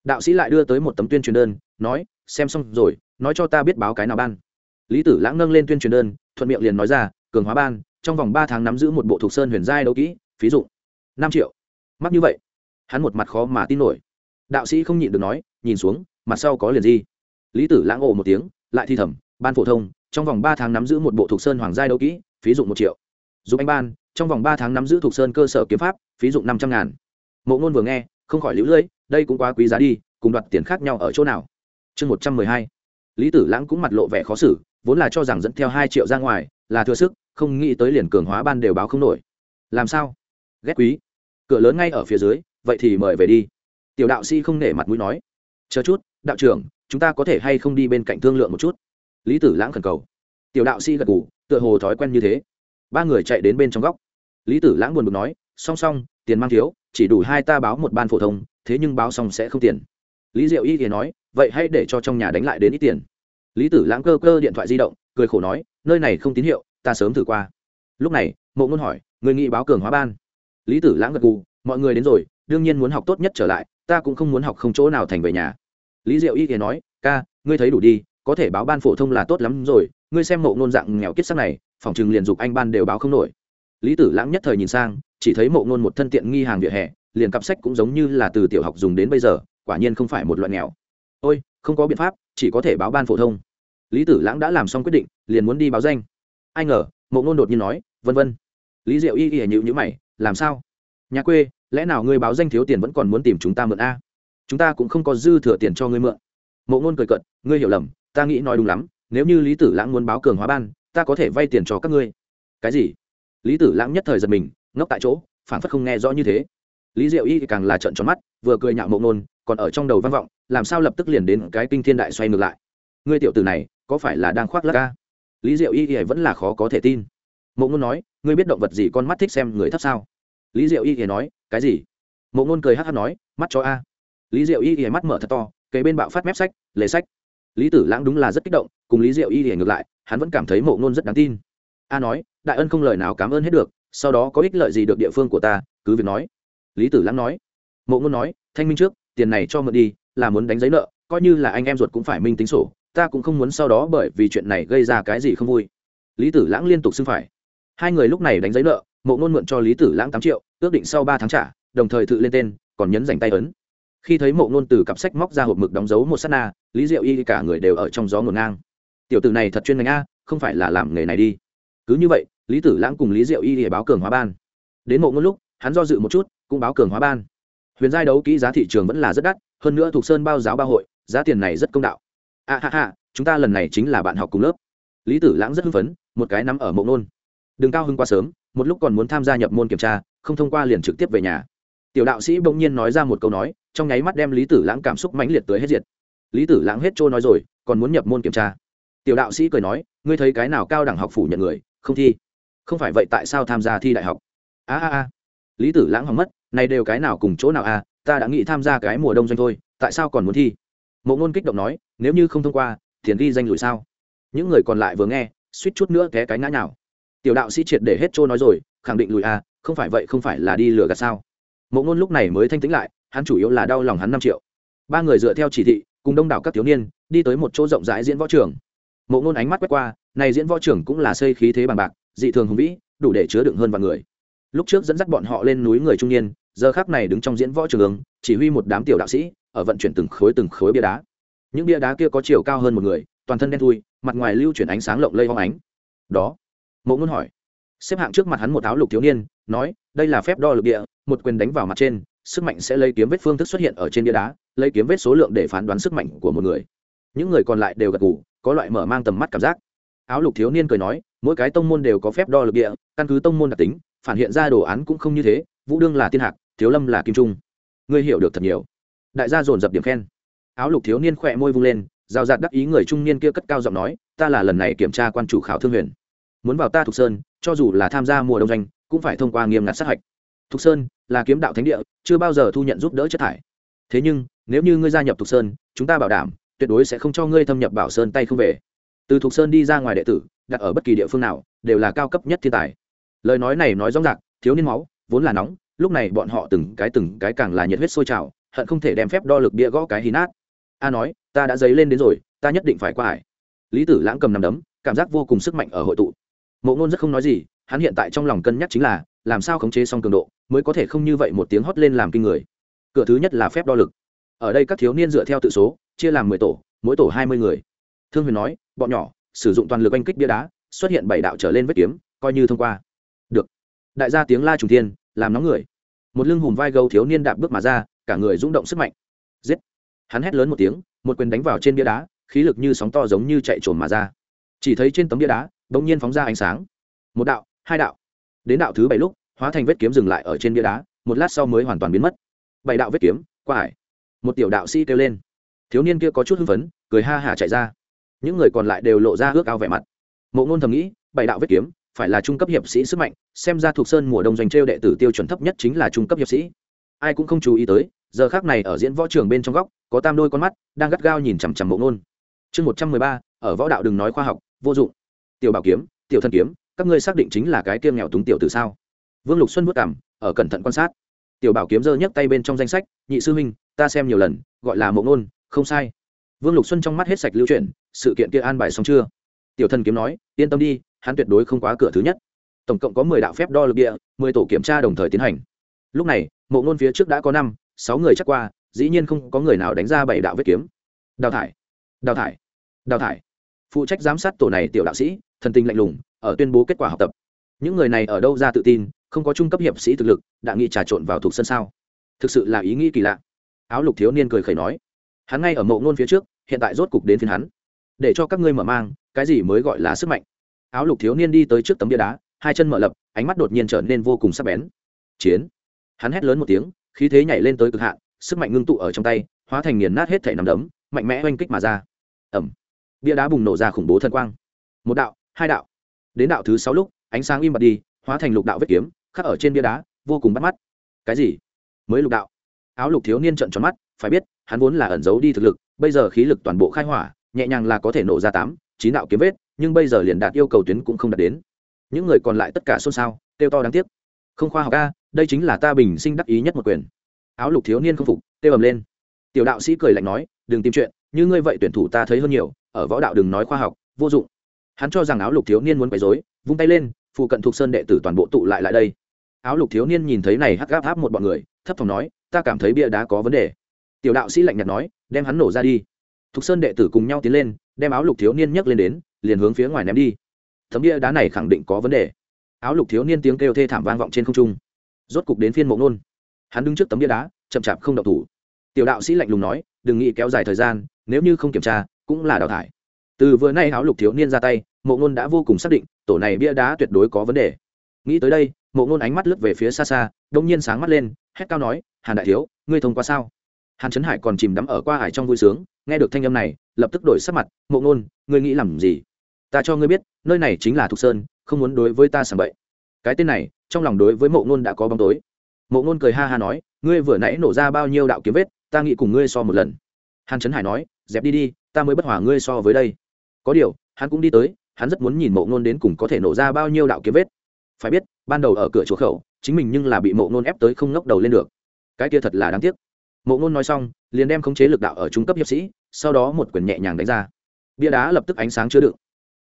Đạo sĩ lại đưa tới một tấm tuyên truyền đơn, nói, xem xong rồi, nói cho ta biết báo cái nào ban. Lý tử lãng nâng lên tuyên truyền đơn thuận miệng liền nói ra, cường hóa ban, trong vòng ba tháng nắm giữ một bộ thuộc sơn huyền giai đấu kỹ ví dụ năm triệu. Mắc như vậy, hắn một mặt khó mà tin nổi. Đạo sĩ không nhịn được nói, nhìn xuống, mặt sau có liền gì? Lý tử lãng ồ một tiếng, lại thi thẩm ban phổ thông, trong vòng ba tháng nắm giữ một bộ thuộc sơn hoàng giai đấu kỹ, phí dụng một triệu. Dùng anh ban, trong vòng ba tháng nắm giữ thuộc sơn cơ sở kiếm pháp, phí dụng năm trăm ngàn. Mộ ngôn vừa nghe, không khỏi lũ lưỡi, đây cũng quá quý giá đi, cùng đoạt tiền khác nhau ở chỗ nào? Chương một trăm mười hai. Lý tử lãng cũng mặt lộ vẻ khó xử vốn là cho rằng dẫn theo hai triệu ra ngoài là thừa sức không nghĩ tới liền cường hóa ban đều báo không nổi. Làm sao? Ghét quý. Cửa lớn ngay ở phía dưới vậy thì mời về đi. Tiểu đạo sĩ không nể mặt mũi nói. Chờ chút đạo trưởng chúng ta có thể hay không đi bên cạnh thương lượng một chút? Lý tử lãng khẩn cầu. Tiểu đạo sĩ gật gù, tựa hồ thói quen như thế. Ba người chạy đến bên trong góc. Lý tử lãng buồn bực nói song song tiền mang thiếu chỉ đủ hai ta báo một ban phổ thông thế nhưng báo xong sẽ không tiền. Lý diệu y thì nói vậy hãy để cho trong nhà đánh lại đến ít tiền lý tử lãng cơ cơ điện thoại di động, cười khổ nói, nơi này không tín hiệu, ta sớm thử qua. Lúc này, mộ ngôn hỏi, người nghị báo cường hóa ban? Lý tử lãng gật gù, mọi người đến rồi, đương nhiên muốn học tốt nhất trở lại, ta cũng không muốn học không chỗ nào thành về nhà. Lý diệu y thì nói, ca, ngươi thấy đủ đi, có thể báo ban phổ thông là tốt lắm rồi, ngươi xem mộ ngôn dạng nghèo kiết sắc này, phòng chừng liền dục anh ban đều báo không nổi. Lý tử lãng nhất thời nhìn sang, chỉ thấy mộ ngôn một thân tiện nghi hàng vỉa hè, liền cặp sách cũng giống như là từ tiểu học dùng đến bây giờ, quả nhiên không phải một loại nghèo. Ôi, không có biện pháp chỉ có thể báo ban phổ thông. Lý tử lãng đã làm xong quyết định, liền muốn đi báo danh. Ai ngờ, mộ ngôn đột nhiên nói, vân vân. Lý diệu y y nhịu nhữ mày, làm sao? Nhà quê, lẽ nào ngươi báo danh thiếu tiền vẫn còn muốn tìm chúng ta mượn a? Chúng ta cũng không có dư thừa tiền cho ngươi mượn. Mộ ngôn cười cận ngươi hiểu lầm, ta nghĩ nói đúng lắm, nếu như lý tử lãng muốn báo cường hóa ban, ta có thể vay tiền cho các ngươi. Cái gì? Lý tử lãng nhất thời giật mình, ngốc tại chỗ phản phất không nghe rõ như thế. Lý diệu y càng là trận tròn mắt, vừa cười nhạo mộ ngôn còn ở trong đầu vang vọng, làm sao lập tức liền đến cái kinh thiên đại xoay ngược lại? Ngươi tiểu tử này, có phải là đang khoác lác ca? Lý diệu y y vẫn là khó có thể tin. Mộ ngôn nói, ngươi biết động vật gì con mắt thích xem người thấp sao? Lý diệu y y nói, cái gì? Mộ ngôn cười hát hát nói, mắt cho a. Lý diệu y y mắt mở thật to kế bên bạo phát mép sách, lề sách. Lý tử lãng đúng là rất kích động, cùng lý diệu y y ngược lại, hắn vẫn cảm thấy mộ ngôn rất đáng tin. A nói, đại ân không lời nào cảm ơn hết được, sau đó có ích lợi gì được địa phương của ta, cứ việc nói. Lý tử lãng nói. Mộ ngôn nói, thanh minh trước tiền này cho mượn đi, là muốn đánh giấy nợ, coi như là anh em ruột cũng phải minh tính sổ, ta cũng không muốn sau đó bởi vì chuyện này gây ra cái gì không vui. Lý tử lãng liên tục xưng phải. Hai người lúc này đánh giấy nợ, mộ ngôn mượn cho lý tử lãng tám triệu, ước định sau ba tháng trả, đồng thời tự lên tên, còn nhấn dành tay ấn. Khi thấy mộ ngôn từ cặp sách móc ra hộp mực đóng dấu một s á t na, lý diệu y cả người đều ở trong gió ngổn ngang. Tiểu tử này thật chuyên ngành a, không phải là làm nghề này đi. Cứ như vậy, lý tử lãng cùng lý diệu y để báo cường hóa ban. Đến mộ ngôn lúc, hắn do dự một chút, cũng báo cường hóa ban huyền giai đấu kỹ giá thị trường vẫn là rất đắt, hơn nữa thuộc sơn bao giáo ba hội, giá tiền này rất công đạo. A ha ha, chúng ta lần này chính là bạn học cùng lớp. Lý tử lãng rất hưng phấn, một cái nắm ở mộng nôn đừng cao hưng quá sớm, một lúc còn muốn tham gia nhập môn kiểm tra, không thông qua liền trực tiếp về nhà. Tiểu đạo sĩ bỗng nhiên nói ra một câu nói, trong nháy mắt đem lý tử lãng cảm xúc mãnh liệt tới hết diệt. Lý tử lãng hết trôi nói rồi, còn muốn nhập môn kiểm tra. Tiểu đạo sĩ cười nói, ngươi thấy cái nào cao đẳng học phủ nhận người, không thi. Không phải vậy tại sao tham gia thi đại học? A a a. Lý tử lãng hỏng mất này đều cái nào cùng chỗ nào à? ta đã nghĩ tham gia cái mùa đông doanh thôi, tại sao còn muốn thi? Mộ ngôn kích động nói, nếu như không thông qua, tiền ghi danh lùi sao? Những người còn lại vừa nghe, suýt chút nữa té cái ngã nào tiểu đạo sĩ triệt để hết trôi nói rồi, khẳng định lùi à? không phải vậy không phải là đi lừa gạt sao? Mộ ngôn lúc này mới thanh tĩnh lại, hắn chủ yếu là đau lòng hắn năm triệu. Ba người dựa theo chỉ thị, cùng đông đảo các thiếu niên, đi tới một chỗ rộng rãi diễn võ trường. Mộ ngôn ánh mắt quét qua, này diễn võ trường cũng là xây khí thế bằng bạc, dị thường hùng vĩ, đủ để chứa đựng hơn vài người. Lúc trước dẫn dắt bọn họ lên núi người trung niên giờ khác này đứng trong diễn võ trường ứng chỉ huy một đám tiểu đạo sĩ, ở vận chuyển từng khối từng khối bia đá. Những bia đá kia có chiều cao hơn một người, toàn thân đen thui, mặt ngoài lưu chuyển ánh sáng lộng lây hoang ánh. Đó, mộ ngôn hỏi. Xếp hạng trước mặt hắn một áo lục thiếu niên, nói, đây là phép đo lực địa, một quyền đánh vào mặt trên, sức mạnh sẽ lấy kiếm vết phương thức xuất hiện ở trên bia đá, lấy kiếm vết số lượng để phán đoán sức mạnh của một người. Những người còn lại đều gật gù, có loại mở mang tầm mắt cảm giác. Áo lục thiếu niên cười nói, mỗi cái tông môn đều có phép đo lực địa, căn cứ tông môn đặc tính, phản hiện ra đồ án cũng không như thế, vũ đương là tiên hạc thiếu lâm là kim trung. Ngươi hiểu được thật nhiều. Đại gia dồn dập điểm khen. Áo lục thiếu niên khỏe môi vung lên rào rạt đắc ý người trung niên kia cất cao giọng nói, ta là lần này kiểm tra quan chủ khảo thương huyền. Muốn vào ta thục sơn, cho dù là tham gia mùa đông doanh, cũng phải thông qua nghiêm ngặt sát hạch. Thục sơn là kiếm đạo thánh địa, chưa bao giờ thu nhận giúp đỡ chất thải. Thế nhưng, nếu như ngươi gia nhập thục sơn, chúng ta bảo đảm, tuyệt đối sẽ không cho ngươi thâm nhập bảo sơn tay không về. Từ thục sơn đi ra ngoài đệ tử, đặt ở bất kỳ địa phương nào, đều là cao cấp nhất thiên tài. Lời nói này nói rõ ràng, thiếu niên máu vốn là nóng lúc này bọn họ từng cái từng cái càng là nhiệt huyết sôi trào, hận không thể đem phép đo lực bia gõ cái hí nát. A nói, ta đã dấy lên đến rồi, ta nhất định phải qua hải lý tử lãng cầm nằm đấm, cảm giác vô cùng sức mạnh ở hội tụ. Mộ ngôn rất không nói gì, hắn hiện tại trong lòng cân nhắc chính là, làm sao khống chế xong cường độ, mới có thể không như vậy một tiếng hót lên làm kinh người. Cửa thứ nhất là phép đo lực. Ở đây các thiếu niên dựa theo tự số, chia làm mười tổ, mỗi tổ hai mươi người. Thương huyền nói, bọn nhỏ, sử dụng toàn lực oanh kích bia đá, xuất hiện bảy đạo trở lên vết kiếm, coi như thông qua. Được. Đại gia tiếng la trùng thiên, làm nóng người một lưng hùm vai gấu thiếu niên đạp bước mà ra, cả người rung động sức mạnh. Giết! Hắn hét lớn một tiếng, một quyền đánh vào trên bia đá, khí lực như sóng to giống như chạy trồn mà ra. Chỉ thấy trên tấm bia đá đ ỗ n g nhiên phóng ra ánh sáng. Một đạo, hai đạo. Đến đạo thứ bảy lúc, hóa thành vết kiếm dừng lại ở trên bia đá, một lát sau mới hoàn toàn biến mất. Bảy đạo vết kiếm, qua hải một tiểu đạo sĩ kêu lên. Thiếu niên kia có chút hưng phấn, cười ha hả chạy ra. Những người còn lại đều lộ ra ước ao vẻ mặt. Mộ ngôn thầm nghĩ, bảy đạo vết kiếm phải là trung cấp hiệp sĩ sức mạnh, xem ra thuộc sơn mùa đông doanh trêu đệ tử tiêu chuẩn thấp nhất chính là trung cấp hiệp sĩ. Ai cũng không chú ý tới, giờ khác này ở diễn võ trường bên trong góc, có tam đôi con mắt, đang gắt gao nhìn chằm chằm mộ ngôn. Chương một trăm mười ba, ở võ đạo đừng nói khoa học, vô dụng. Tiểu bảo kiếm, tiểu thân kiếm, các ngươi xác định chính là cái tiêm nghèo túng tiểu từ sao? Vương lục xuân vất cảm ở cẩn thận quan sát. Tiểu bảo kiếm giơ nhấc tay bên trong danh sách, nhị sư huynh, ta xem nhiều lần, gọi là mộ ngôn, không sai. Vương lục xuân trong mắt hết sạch lưu chuyển, sự kiện kia an bài xong chưa? Tiểu thần kiếm nói, yên tâm đi hắn tuyệt đối không quá cửa thứ nhất. Tổng cộng có mười đạo phép đo lực địa, mười tổ kiểm tra đồng thời tiến hành. Lúc này, mộ ngôn phía trước đã có năm, sáu người chắc qua, dĩ nhiên không có người nào đánh ra bảy đạo vết kiếm. Đào thải đào thải đào thải. Phụ trách giám sát tổ này tiểu đạo sĩ, thần tinh lạnh lùng, ở tuyên bố kết quả học tập. Những người này ở đâu ra tự tin, không có trung cấp hiệp sĩ thực lực, đã nghĩ trà trộn vào thuộc sân sao? Thực sự là ý nghĩ kỳ lạ. Áo lục thiếu niên cười khẩy nói, hắn ngay ở mộ ngôn phía trước, hiện tại rốt cục đến phiên hắn. Để cho các ngươi mở mang, cái gì mới gọi là sức mạnh? Áo lục thiếu niên đi tới trước tấm bia đá, hai chân mở lập, ánh mắt đột nhiên trở nên vô cùng sắc bén. Chiến. Hắn hét lớn một tiếng, khí thế nhảy lên tới cực hạn, sức mạnh ngưng tụ ở trong tay, hóa thành nghiền nát hết thể nằm đấm, mạnh mẽ oanh kích mà ra. Ẩm bia đá bùng nổ ra khủng bố thân quang. Một đạo, hai đạo. Đến đạo thứ sáu lúc, ánh sáng im bặt đi, hóa thành lục đạo vết kiếm, khắc ở trên bia đá, vô cùng bắt mắt. Cái gì? Mới lục đạo. Áo lục thiếu niên trợn tròn mắt, phải biết, hắn vốn là ẩn giấu đi thực lực, bây giờ khí lực toàn bộ khai hỏa, nhẹ nhàng là có thể nổ ra tám, chín đạo kiếm vết nhưng bây giờ liền đạt yêu cầu tuyến cũng không đạt đến. Những người còn lại tất cả xôn xao, kêu to đáng tiếc. Không khoa học a, đây chính là ta bình sinh đắc ý nhất một quyền. Áo lục thiếu niên không phục, kêu ầm lên. Tiểu đạo sĩ cười lạnh nói, đừng tìm chuyện, như ngươi vậy tuyển thủ ta thấy hơn nhiều, ở võ đạo đừng nói khoa học, vô dụng. Hắn cho rằng áo lục thiếu niên muốn quấy dối vung tay lên, phụ cận thuộc sơn đệ tử toàn bộ tụ lại lại đây. Áo lục thiếu niên nhìn thấy này hắc gáp áp một bọn người, thấp phòng nói, ta cảm thấy bia đá có vấn đề. Tiểu đạo sĩ lạnh nhạt nói, đem hắn nổ ra đi. Thục sơn đệ tử cùng nhau tiến lên đem áo lục thiếu niên nhấc lên đến, liền hướng phía ngoài ném đi. Tấm bia đá này khẳng định có vấn đề. Áo lục thiếu niên tiếng kêu thê thảm vang vọng trên không trung. Rốt cục đến phiên mộ nôn hắn đứng trước tấm bia đá, chậm chạp không đậu thủ. Tiểu đạo sĩ lạnh lùng nói, đừng nghĩ kéo dài thời gian, nếu như không kiểm tra, cũng là đào thải. Từ vừa nay áo lục thiếu niên ra tay, mộ ngôn đã vô cùng xác định, tổ này bia đá tuyệt đối có vấn đề. Nghĩ tới đây, mộ ngôn ánh mắt lướt về phía xa xa, đông nhiên sáng mắt lên, hét cao nói, hàn đại thiếu, ngươi thông qua sao? Hàn trấn hải còn chìm đắm ở qua hải trong vui sướng nghe được thanh âm này, lập tức đổi sắc mặt, mộ ngôn, ngươi nghĩ làm gì? Ta cho ngươi biết, nơi này chính là thục sơn, không muốn đối với ta sảng bậy. Cái tên này, trong lòng đối với mộ ngôn đã có bóng tối. Mộ ngôn cười ha ha nói, ngươi vừa nãy nổ ra bao nhiêu đạo kiếm vết, ta nghĩ cùng ngươi so một lần. Hàn trấn hải nói, dẹp đi đi, ta mới bất hòa ngươi so với đây. Có điều, hắn cũng đi tới, hắn rất muốn nhìn mộ ngôn đến cùng có thể nổ ra bao nhiêu đạo kiếm vết. Phải biết, ban đầu ở cửa chỗ khẩu, chính mình nhưng là bị mộ ngôn ép tới không ngóc đầu lên được. Cái kia thật là đáng tiếc mộ ngôn nói xong, liền đem khống chế lực đạo ở trung cấp hiệp sĩ, sau đó một quyền nhẹ nhàng đánh ra. Bia đá lập tức ánh sáng chứa đựng.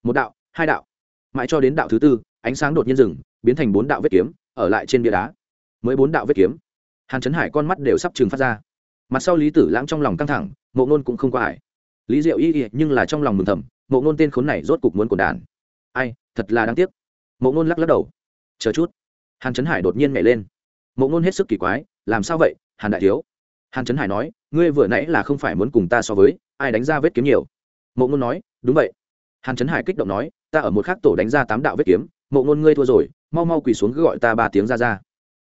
Một đạo, hai đạo. Mãi cho đến đạo thứ tư, ánh sáng đột nhiên dừng, biến thành bốn đạo vết kiếm, ở lại trên bia đá. Mới bốn đạo vết kiếm. Hàn trấn hải con mắt đều sắp trừng phát ra. Mặt sau lý tử lãng trong lòng căng thẳng, mộ ngôn cũng không qua hải. lý diệu y y, nhưng là trong lòng mừng thầm, mộ ngôn tên khốn này rốt cục muốn cột đàn. Ai, thật là đáng tiếc. Mộ ngôn lắc lắc đầu. Chờ chút. Hàn trấn hải đột nhiên nhảy lên. Mộ ngôn hết sức kỳ quái, làm sao vậy, hàn đại thiếu? Hàn trấn hải nói, ngươi vừa nãy là không phải muốn cùng ta so với, ai đánh ra vết kiếm nhiều? Mộ ngôn nói, đúng vậy. Hàn trấn hải kích động nói, ta ở một khác tổ đánh ra tám đạo vết kiếm, mộ ngôn ngươi thua rồi, mau mau quỳ xuống cứ gọi ta ba tiếng ra ra.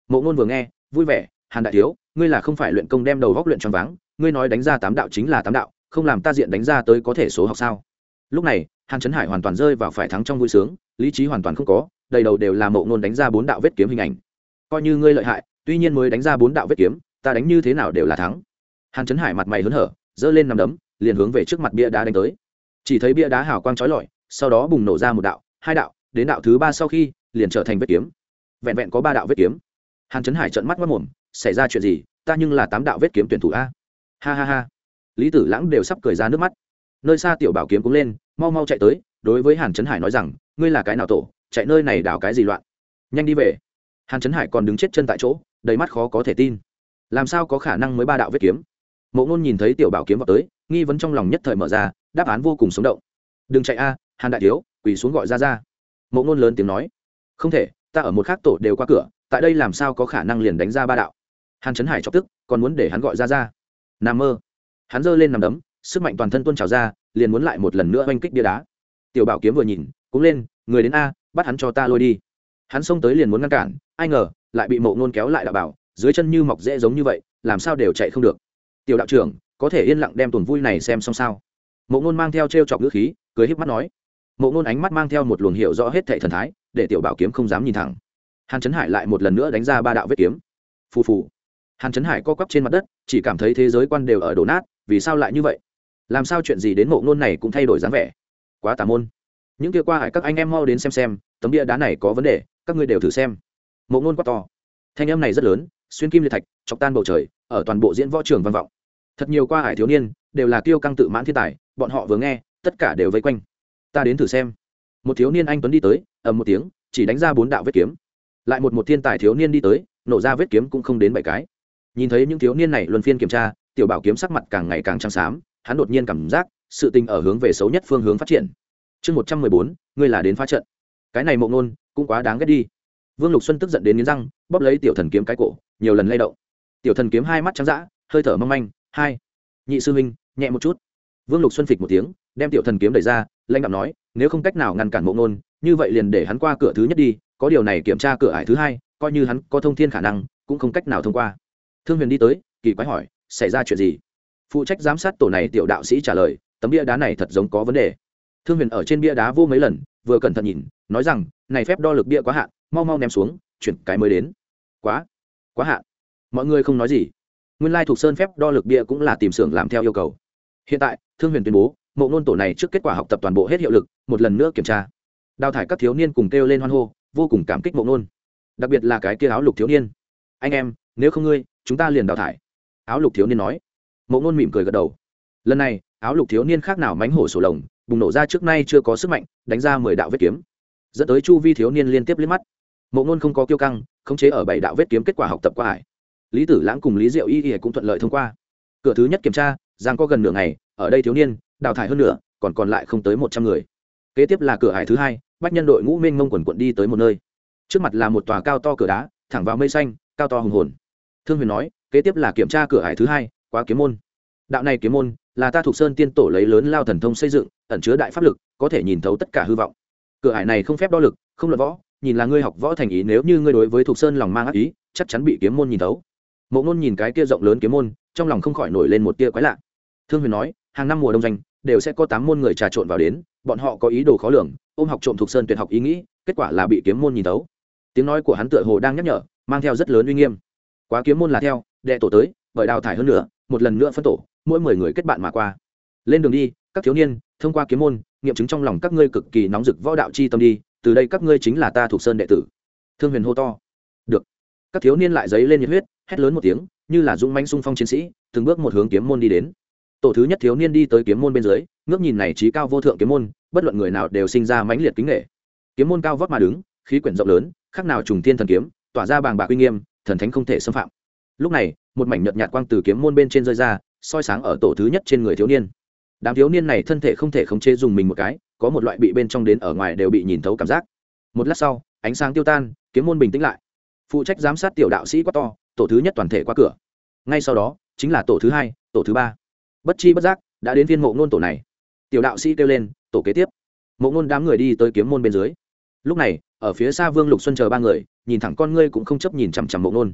Mộ ngôn vừa nghe, vui vẻ, hàn đại thiếu, ngươi là không phải luyện công đem đầu góc luyện tròn váng, ngươi nói đánh ra tám đạo chính là tám đạo, không làm ta diện đánh ra tới có thể số học sao? Lúc này, hàn trấn hải hoàn toàn rơi vào phải thắng trong vui sướng, lý trí hoàn toàn không có, đầy đầu đều là mộ ngôn đánh ra bốn đạo vết kiếm hình ảnh. Coi như ngươi lợi hại, tuy nhiên mới đánh ra bốn đạo vết kiếm ta đánh như thế nào đều là thắng. Hàn trấn hải mặt mày hớn hở, giơ lên nằm đấm, liền hướng về trước mặt bia đá đánh tới. Chỉ thấy bia đá hào quang trói lọi, sau đó bùng nổ ra một đạo, hai đạo, đến đạo thứ ba sau khi, liền trở thành vết kiếm. Vẹn vẹn có ba đạo vết kiếm. Hàn trấn hải trợn mắt mất mồm, xảy ra chuyện gì? Ta nhưng là tám đạo vết kiếm tuyển thủ a. Ha ha ha. Lý tử lãng đều sắp cười ra nước mắt. Nơi xa tiểu bảo kiếm cũng lên, mau mau chạy tới, đối với hàn trấn hải nói rằng, ngươi là cái nào tổ? Chạy nơi này đảo cái gì loạn? Nhanh đi về. Hàn trấn hải còn đứng chết chân tại chỗ, đầy mắt khó có thể tin làm sao có khả năng mới ba đạo vết kiếm? Mộ ngôn nhìn thấy tiểu bảo kiếm vào tới, nghi vấn trong lòng nhất thời mở ra, đáp án vô cùng sống động. Đừng chạy a, hàn đại thiếu, quỳ xuống gọi ra ra. Mộ ngôn lớn tiếng nói. Không thể, ta ở một khác tổ đều qua cửa, tại đây làm sao có khả năng liền đánh ra ba đạo? Hàn trấn hải chọc tức, còn muốn để hắn gọi ra ra. N mơ. Hắn giơ lên nằm đấm, sức mạnh toàn thân tuôn trào ra, liền muốn lại một lần nữa oanh kích bia đá. Tiểu bảo kiếm vừa nhìn, cũng lên, người đến a, bắt hắn cho ta lôi đi. Hắn xông tới liền muốn ngăn cản, ai ngờ, lại bị mộ ngôn kéo lại đạo bảo dưới chân như mọc dễ giống như vậy, làm sao đều chạy không được. Tiểu đạo trưởng, có thể yên lặng đem tuần vui này xem xong sao? Mộ ngôn mang theo t r e o chọc ngữ khí, cười híp mắt nói. Mộ ngôn ánh mắt mang theo một luồng hiệu rõ hết thệ thần thái, để tiểu bảo kiếm không dám nhìn thẳng. Hàn trấn hải lại một lần nữa đánh ra ba đạo vết kiếm. Phù phù. Hàn trấn hải co quắp trên mặt đất, chỉ cảm thấy thế giới quan đều ở đổ nát, vì sao lại như vậy? Làm sao chuyện gì đến mộ ngôn này cũng thay đổi dáng vẻ? Quá tà môn. Những kia qua hải các anh em mau đến xem xem, tấm bia đá này có vấn đề, các ngươi đều thử xem. Mộ ngôn quá to. Thanh em này rất lớn xuyên kim liệt thạch, chọc tan bầu trời, ở toàn bộ diễn võ trường văn vọng. Thật nhiều qua hải thiếu niên, đều là kiêu căng tự mãn thiên tài, bọn họ vừa nghe, tất cả đều vây quanh. Ta đến thử xem. Một thiếu niên anh tuấn đi tới, ầm một tiếng, chỉ đánh ra bốn đạo vết kiếm. Lại một một thiên tài thiếu niên đi tới, nổ ra vết kiếm cũng không đến bảy cái. Nhìn thấy những thiếu niên này luân phiên kiểm tra, tiểu bảo kiếm sắc mặt càng ngày càng trắng xám, hắn đột nhiên cảm giác, sự tình ở hướng về xấu nhất phương hướng phát triển. Chương một trăm mười bốn, ngươi là đến phá trận. Cái này mộ ngôn, cũng quá đáng ghét đi. Vương lục xuân tức giận đến nghiến răng, bóp lấy tiểu thần kiếm cái cổ nhiều lần lay động. Tiểu thần kiếm hai mắt trắng d hơi thở mong manh, hai, nhị sư huynh, nhẹ một chút. Vương lục xuân phịch một tiếng, đem tiểu thần kiếm đẩy ra, lãnh đạo nói, nếu không cách nào ngăn cản mộ ngôn, như vậy liền để hắn qua cửa thứ nhất đi, có điều này kiểm tra cửa ải thứ hai, coi như hắn có thông thiên khả năng, cũng không cách nào thông qua. Thương huyền đi tới, kỳ quái hỏi, xảy ra chuyện gì? Phụ trách giám sát tổ này tiểu đạo sĩ trả lời, tấm bia đá này thật giống có vấn đề. Thương huyền ở trên bia đá vô mấy lần, vừa cẩn thận nhìn, nói rằng, này phép đo lực bia quá hạn, mau mau ném xuống, chuyển cái mới đến. Quá quá hạn. Mọi người không nói gì. Nguyên lai thuộc sơn phép đo lực bia cũng là tìm xưởng làm theo yêu cầu. Hiện tại, thương huyền tuyên bố, mộ ngôn tổ này trước kết quả học tập toàn bộ hết hiệu lực, một lần nữa kiểm tra. Đào thải các thiếu niên cùng kêu lên hoan hô, vô cùng cảm kích mộ ngôn. Đặc biệt là cái kia áo lục thiếu niên. Anh em, nếu không ngươi, chúng ta liền đào thải. Áo lục thiếu niên nói. Mộ ngôn mỉm cười gật đầu. Lần này, áo lục thiếu niên khác nào mánh hổ sổ lồng, bùng nổ ra trước nay chưa có sức mạnh, đánh ra mười đạo vết kiếm. Dẫn tới chu vi thiếu niên liên tiếp liếc mắt. Mộ ngôn không có kiêu căng khống chế ở bảy đạo vết kiếm kết quả học tập qua hải. Lý tử lãng cùng lý diệu y y cũng thuận lợi thông qua. Cửa thứ nhất kiểm tra, giang có gần nửa ngày, ở đây thiếu niên, đào thải hơn nửa, còn còn lại không tới một trăm người. Kế tiếp là cửa hải thứ hai, bách nhân đội ngũ minh mông quần quận đi tới một nơi. Trước mặt là một tòa cao to cửa đá, thẳng vào mây xanh, cao to hùng hồn. Thương huyền nói, kế tiếp là kiểm tra cửa hải thứ hai, quá kiếm môn. Đạo này kiếm môn, là ta thuộc sơn tiên tổ lấy lớn lao thần thông xây dựng, ẩn chứa đại pháp lực, có thể nhìn thấu tất cả hư vọng. Cửa hải này không phép đo lực, không luận võ nhìn là ngươi học võ thành ý, nếu như ngươi đối với thục sơn lòng mang ác ý, chắc chắn bị kiếm môn nhìn thấu. Mộ ngôn nhìn cái kia rộng lớn kiếm môn, trong lòng không khỏi nổi lên một tia quái lạ. Thương huyền nói, hàng năm mùa đông danh đều sẽ có tám môn người trà trộn vào đến, bọn họ có ý đồ khó lường, ôm học trộm thục sơn tuyệt học ý nghĩ, kết quả là bị kiếm môn nhìn thấu. Tiếng nói của hắn tựa hồ đang nhắc nhở, mang theo rất lớn uy nghiêm. Quá kiếm môn là theo, đệ tổ tới, bởi đào thải hơn nữa một lần nữa phân tổ, mỗi mười người kết bạn mà qua. Lên đường đi, các thiếu niên, thông qua kiếm môn, nghiệm chứng trong lòng các ngươi cực kỳ nóng rực võ đạo chi tâm đi từ đây các ngươi chính là ta thuộc sơn đệ tử. Thương huyền hô to. Được. Các thiếu niên lại dấy lên nhiệt huyết, hét lớn một tiếng, như là dũng manh sung phong chiến sĩ, từng bước một hướng kiếm môn đi đến. Tổ thứ nhất thiếu niên đi tới kiếm môn bên dưới, ngước nhìn này trí cao vô thượng kiếm môn, bất luận người nào đều sinh ra mãnh liệt kính nghệ kiếm môn cao vót mà đứng, khí quyển rộng lớn khác nào trùng thiên thần kiếm, tỏa ra bàng bạc uy nghiêm, thần thánh không thể xâm phạm. Lúc này, một mảnh nhợt nhạt quang từ kiếm môn bên trên rơi ra, soi sáng ở tổ thứ nhất trên người thiếu niên. Đám thiếu niên này thân thể không thể khống chế dùng mình một cái có một loại bị bên trong đến ở ngoài đều bị nhìn thấu cảm giác. Một lát sau, ánh sáng tiêu tan, kiếm môn bình tĩnh lại. Phụ trách giám sát tiểu đạo sĩ quá to, tổ thứ nhất toàn thể qua cửa. Ngay sau đó, chính là tổ thứ hai, tổ thứ ba. Bất chi bất giác, đã đến viên mộ ngôn tổ này. Tiểu đạo sĩ kêu lên, tổ kế tiếp. Mộ ngôn đám người đi tới kiếm môn bên dưới. Lúc này, ở phía xa vương lục xuân chờ ba người, nhìn thẳng con ngươi cũng không chấp nhìn chằm chằm mộ ngôn.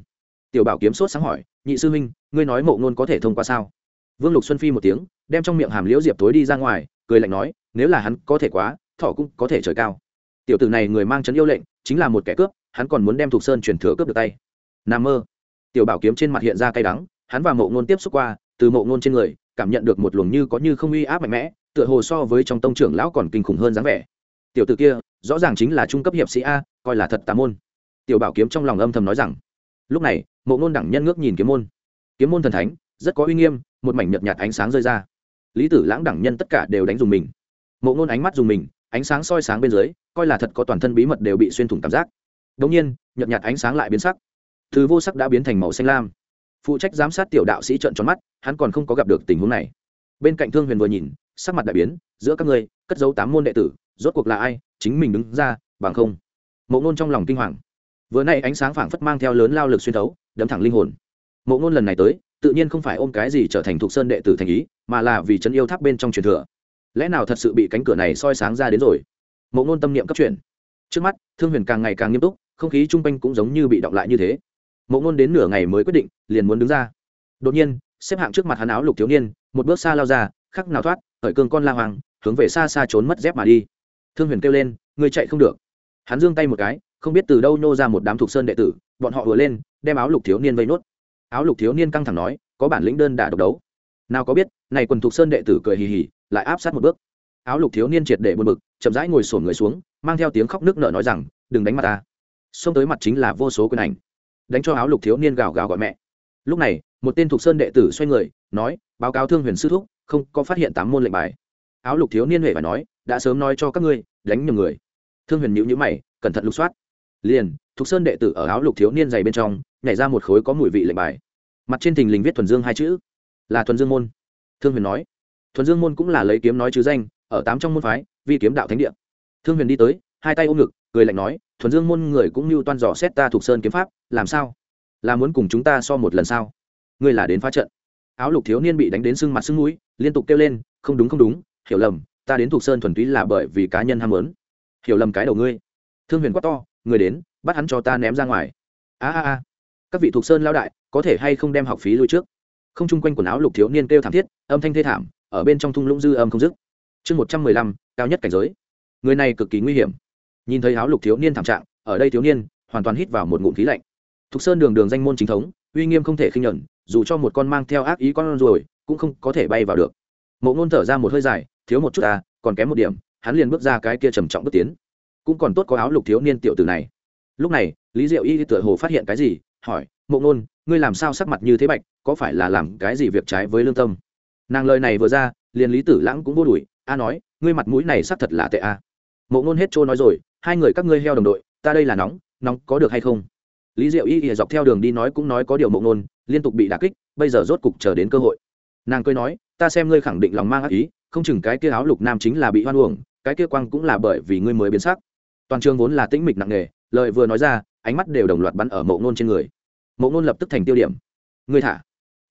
Tiểu bảo kiếm sốt sáng hỏi, nhị sư huynh, ngươi nói mộ ngôn có thể thông qua sao? Vương lục xuân phi một tiếng, đem trong miệng hàm liễu diệp tối đi ra ngoài cười lạnh nói, nếu là hắn có thể quá, thọ cũng có thể trời cao. Tiểu tử này người mang trấn yêu lệnh, chính là một kẻ cướp, hắn còn muốn đem thục sơn chuyển thừa cướp được tay. Nam mơ. Tiểu bảo kiếm trên mặt hiện ra cay đắng, hắn và mộ ngôn tiếp xúc qua, từ mộ ngôn trên người, cảm nhận được một luồng như có như không uy áp mạnh mẽ, tựa hồ so với trong tông trưởng lão còn kinh khủng hơn dáng vẻ. Tiểu t ử kia, rõ ràng chính là trung cấp hiệp sĩ a, coi là thật tà môn. Tiểu bảo kiếm trong lòng âm thầm nói rằng. Lúc này, mộ ngôn đẳng nhân ngước nhìn kiếm môn. Kiếm môn thần thánh, rất có uy nghiêm, một mảnh nhợt nhạt ánh sáng rơi ra lý tử lãng đẳng nhân tất cả đều đánh dùng mình. Mộ ngôn ánh mắt dùng mình, ánh sáng soi sáng bên dưới, coi là thật có toàn thân bí mật đều bị xuyên thủng cảm giác. Đống nhiên, nhợt nhạt ánh sáng lại biến sắc. Thứ vô sắc đã biến thành màu xanh lam. Phụ trách giám sát tiểu đạo sĩ trợn tròn mắt, hắn còn không có gặp được tình huống này. Bên cạnh thương huyền vừa nhìn, sắc mặt đại biến, giữa các ngươi, cất dấu tám môn đệ tử, rốt cuộc là ai, chính mình đứng ra, bằng không. Mộ ngôn trong lòng kinh hoàng. Vừa nay ánh sáng phảng phất mang theo lớn lao lực xuyên thấu, đấm thẳng linh hồn. Mộ ngôn lần này tới, tự nhiên không phải ôm cái gì trở thành thuộc sơn đệ tử thành ý mà là vì chân yêu tháp bên trong truyền thừa. Lẽ nào thật sự bị cánh cửa này soi sáng ra đến rồi? Mộ ngôn tâm niệm cấp chuyển. Trước mắt, thương huyền càng ngày càng nghiêm túc, không khí chung quanh cũng giống như bị động lại như thế. Mộ ngôn đến nửa ngày mới quyết định, liền muốn đứng ra. Đột nhiên, xếp hạng trước mặt hắn áo lục thiếu niên, một bước xa lao ra, khắc nào thoát, khởi cương con la hoàng, hướng về xa xa trốn mất dép mà đi. Thương huyền kêu lên người chạy không được. Hắn giương tay một cái, không biết từ đâu nhô ra một đám thuộc sơn đệ tử, bọn họ vừa lên, đem áo lục thiếu niên vây nốt. Áo lục thiếu niên căng thẳng nói, có bản lĩnh đơn đả độc đấu nào có biết, này quần thuộc sơn đệ tử cười hì hì, lại áp sát một bước. Áo lục thiếu niên triệt để buồn bực, chậm rãi ngồi sổn người xuống, mang theo tiếng khóc nước nở nói rằng, đừng đánh mặt ta. Xông tới mặt chính là vô số quyền ảnh. Đánh cho áo lục thiếu niên gào gào gọi mẹ. Lúc này, một tên thuộc sơn đệ tử xoay người, nói, báo cáo thương huyền sư thúc, không có phát hiện tám môn lệnh bài. Áo lục thiếu niên huệ và nói, đã sớm nói cho các ngươi, đánh nhầm người. Thương huyền nhữ nhữ mày, cẩn thận lục soát. Liền, thục sơn đệ tử ở áo lục thiếu niên dày bên trong, nhảy ra một khối có mùi vị lệnh bài. Mặt trên thình lình viết thuần dương hai chữ là thuần dương môn. Thương huyền nói, thuần dương môn cũng là lấy kiếm nói chứ danh, ở tám trong môn phái, vi kiếm đạo thánh địa. Thương huyền đi tới, hai tay ôm ngực, cười lạnh nói, thuần dương môn người cũng như toan dò xét ta thuộc sơn kiếm pháp, làm sao? Là muốn cùng chúng ta so một lần sao? Ngươi là đến phá trận. Áo lục thiếu niên bị đánh đến sưng mặt sưng mũi, liên tục kêu lên, không đúng không đúng, hiểu lầm, ta đến thuộc sơn thuần túy là bởi vì cá nhân ham muốn. Hiểu lầm cái đầu ngươi. Thương huyền quát to, người đến, bắt hắn cho ta ném ra ngoài. A a a, các vị thuộc sơn lao đại, có thể hay không đem học phí lui trước? Không chung quanh quần áo lục thiếu niên kêu thảm thiết, âm thanh thê thảm, ở bên trong thung lũng dư âm không dứt. Chương một trăm mười lăm, cao nhất cảnh giới. Người này cực kỳ nguy hiểm. Nhìn thấy áo lục thiếu niên thảm trạng, ở đây thiếu niên hoàn toàn hít vào một ngụm khí lạnh. Thục sơn đường đường danh môn chính thống, uy nghiêm không thể khinh nhuận, dù cho một con mang theo ác ý con rồi cũng không có thể bay vào được. Mộ ngôn thở ra một hơi dài, thiếu một chút à còn kém một điểm, hắn liền bước ra cái kia trầm trọng bước tiến. Cũng còn tốt có áo lục thiếu niên tiểu tử này. Lúc này, lý diệu y tựa hồ phát hiện cái gì, hỏi, mộ ngôn, ngươi làm sao sắc mặt như thế bạch có phải là làm cái gì việc trái với lương tâm? Nàng lời này vừa ra, liền lý tử lãng cũng vô đùi a nói, ngươi mặt mũi này sắc thật là tệ a. Mộ ngôn hết trôi nói rồi, hai người các ngươi heo đồng đội, ta đây là nóng nóng có được hay không? Lý diệu y ỉa dọc theo đường đi nói cũng nói có điều mộ ngôn, liên tục bị đà kích, bây giờ rốt cục chờ đến cơ hội. Nàng cười nói, ta xem ngươi khẳng định lòng mang ác ý, không chừng cái kia áo lục nam chính là bị hoan uổng, cái kia quang cũng là bởi vì ngươi mới biến sắc. Toàn trường vốn là tĩnh mịch nặng nề, lời vừa nói ra, ánh mắt đều đồng loạt bắn ở mộ ngôn trên người. Mộ ngôn lập tức thành tiêu điểm. Ngươi thả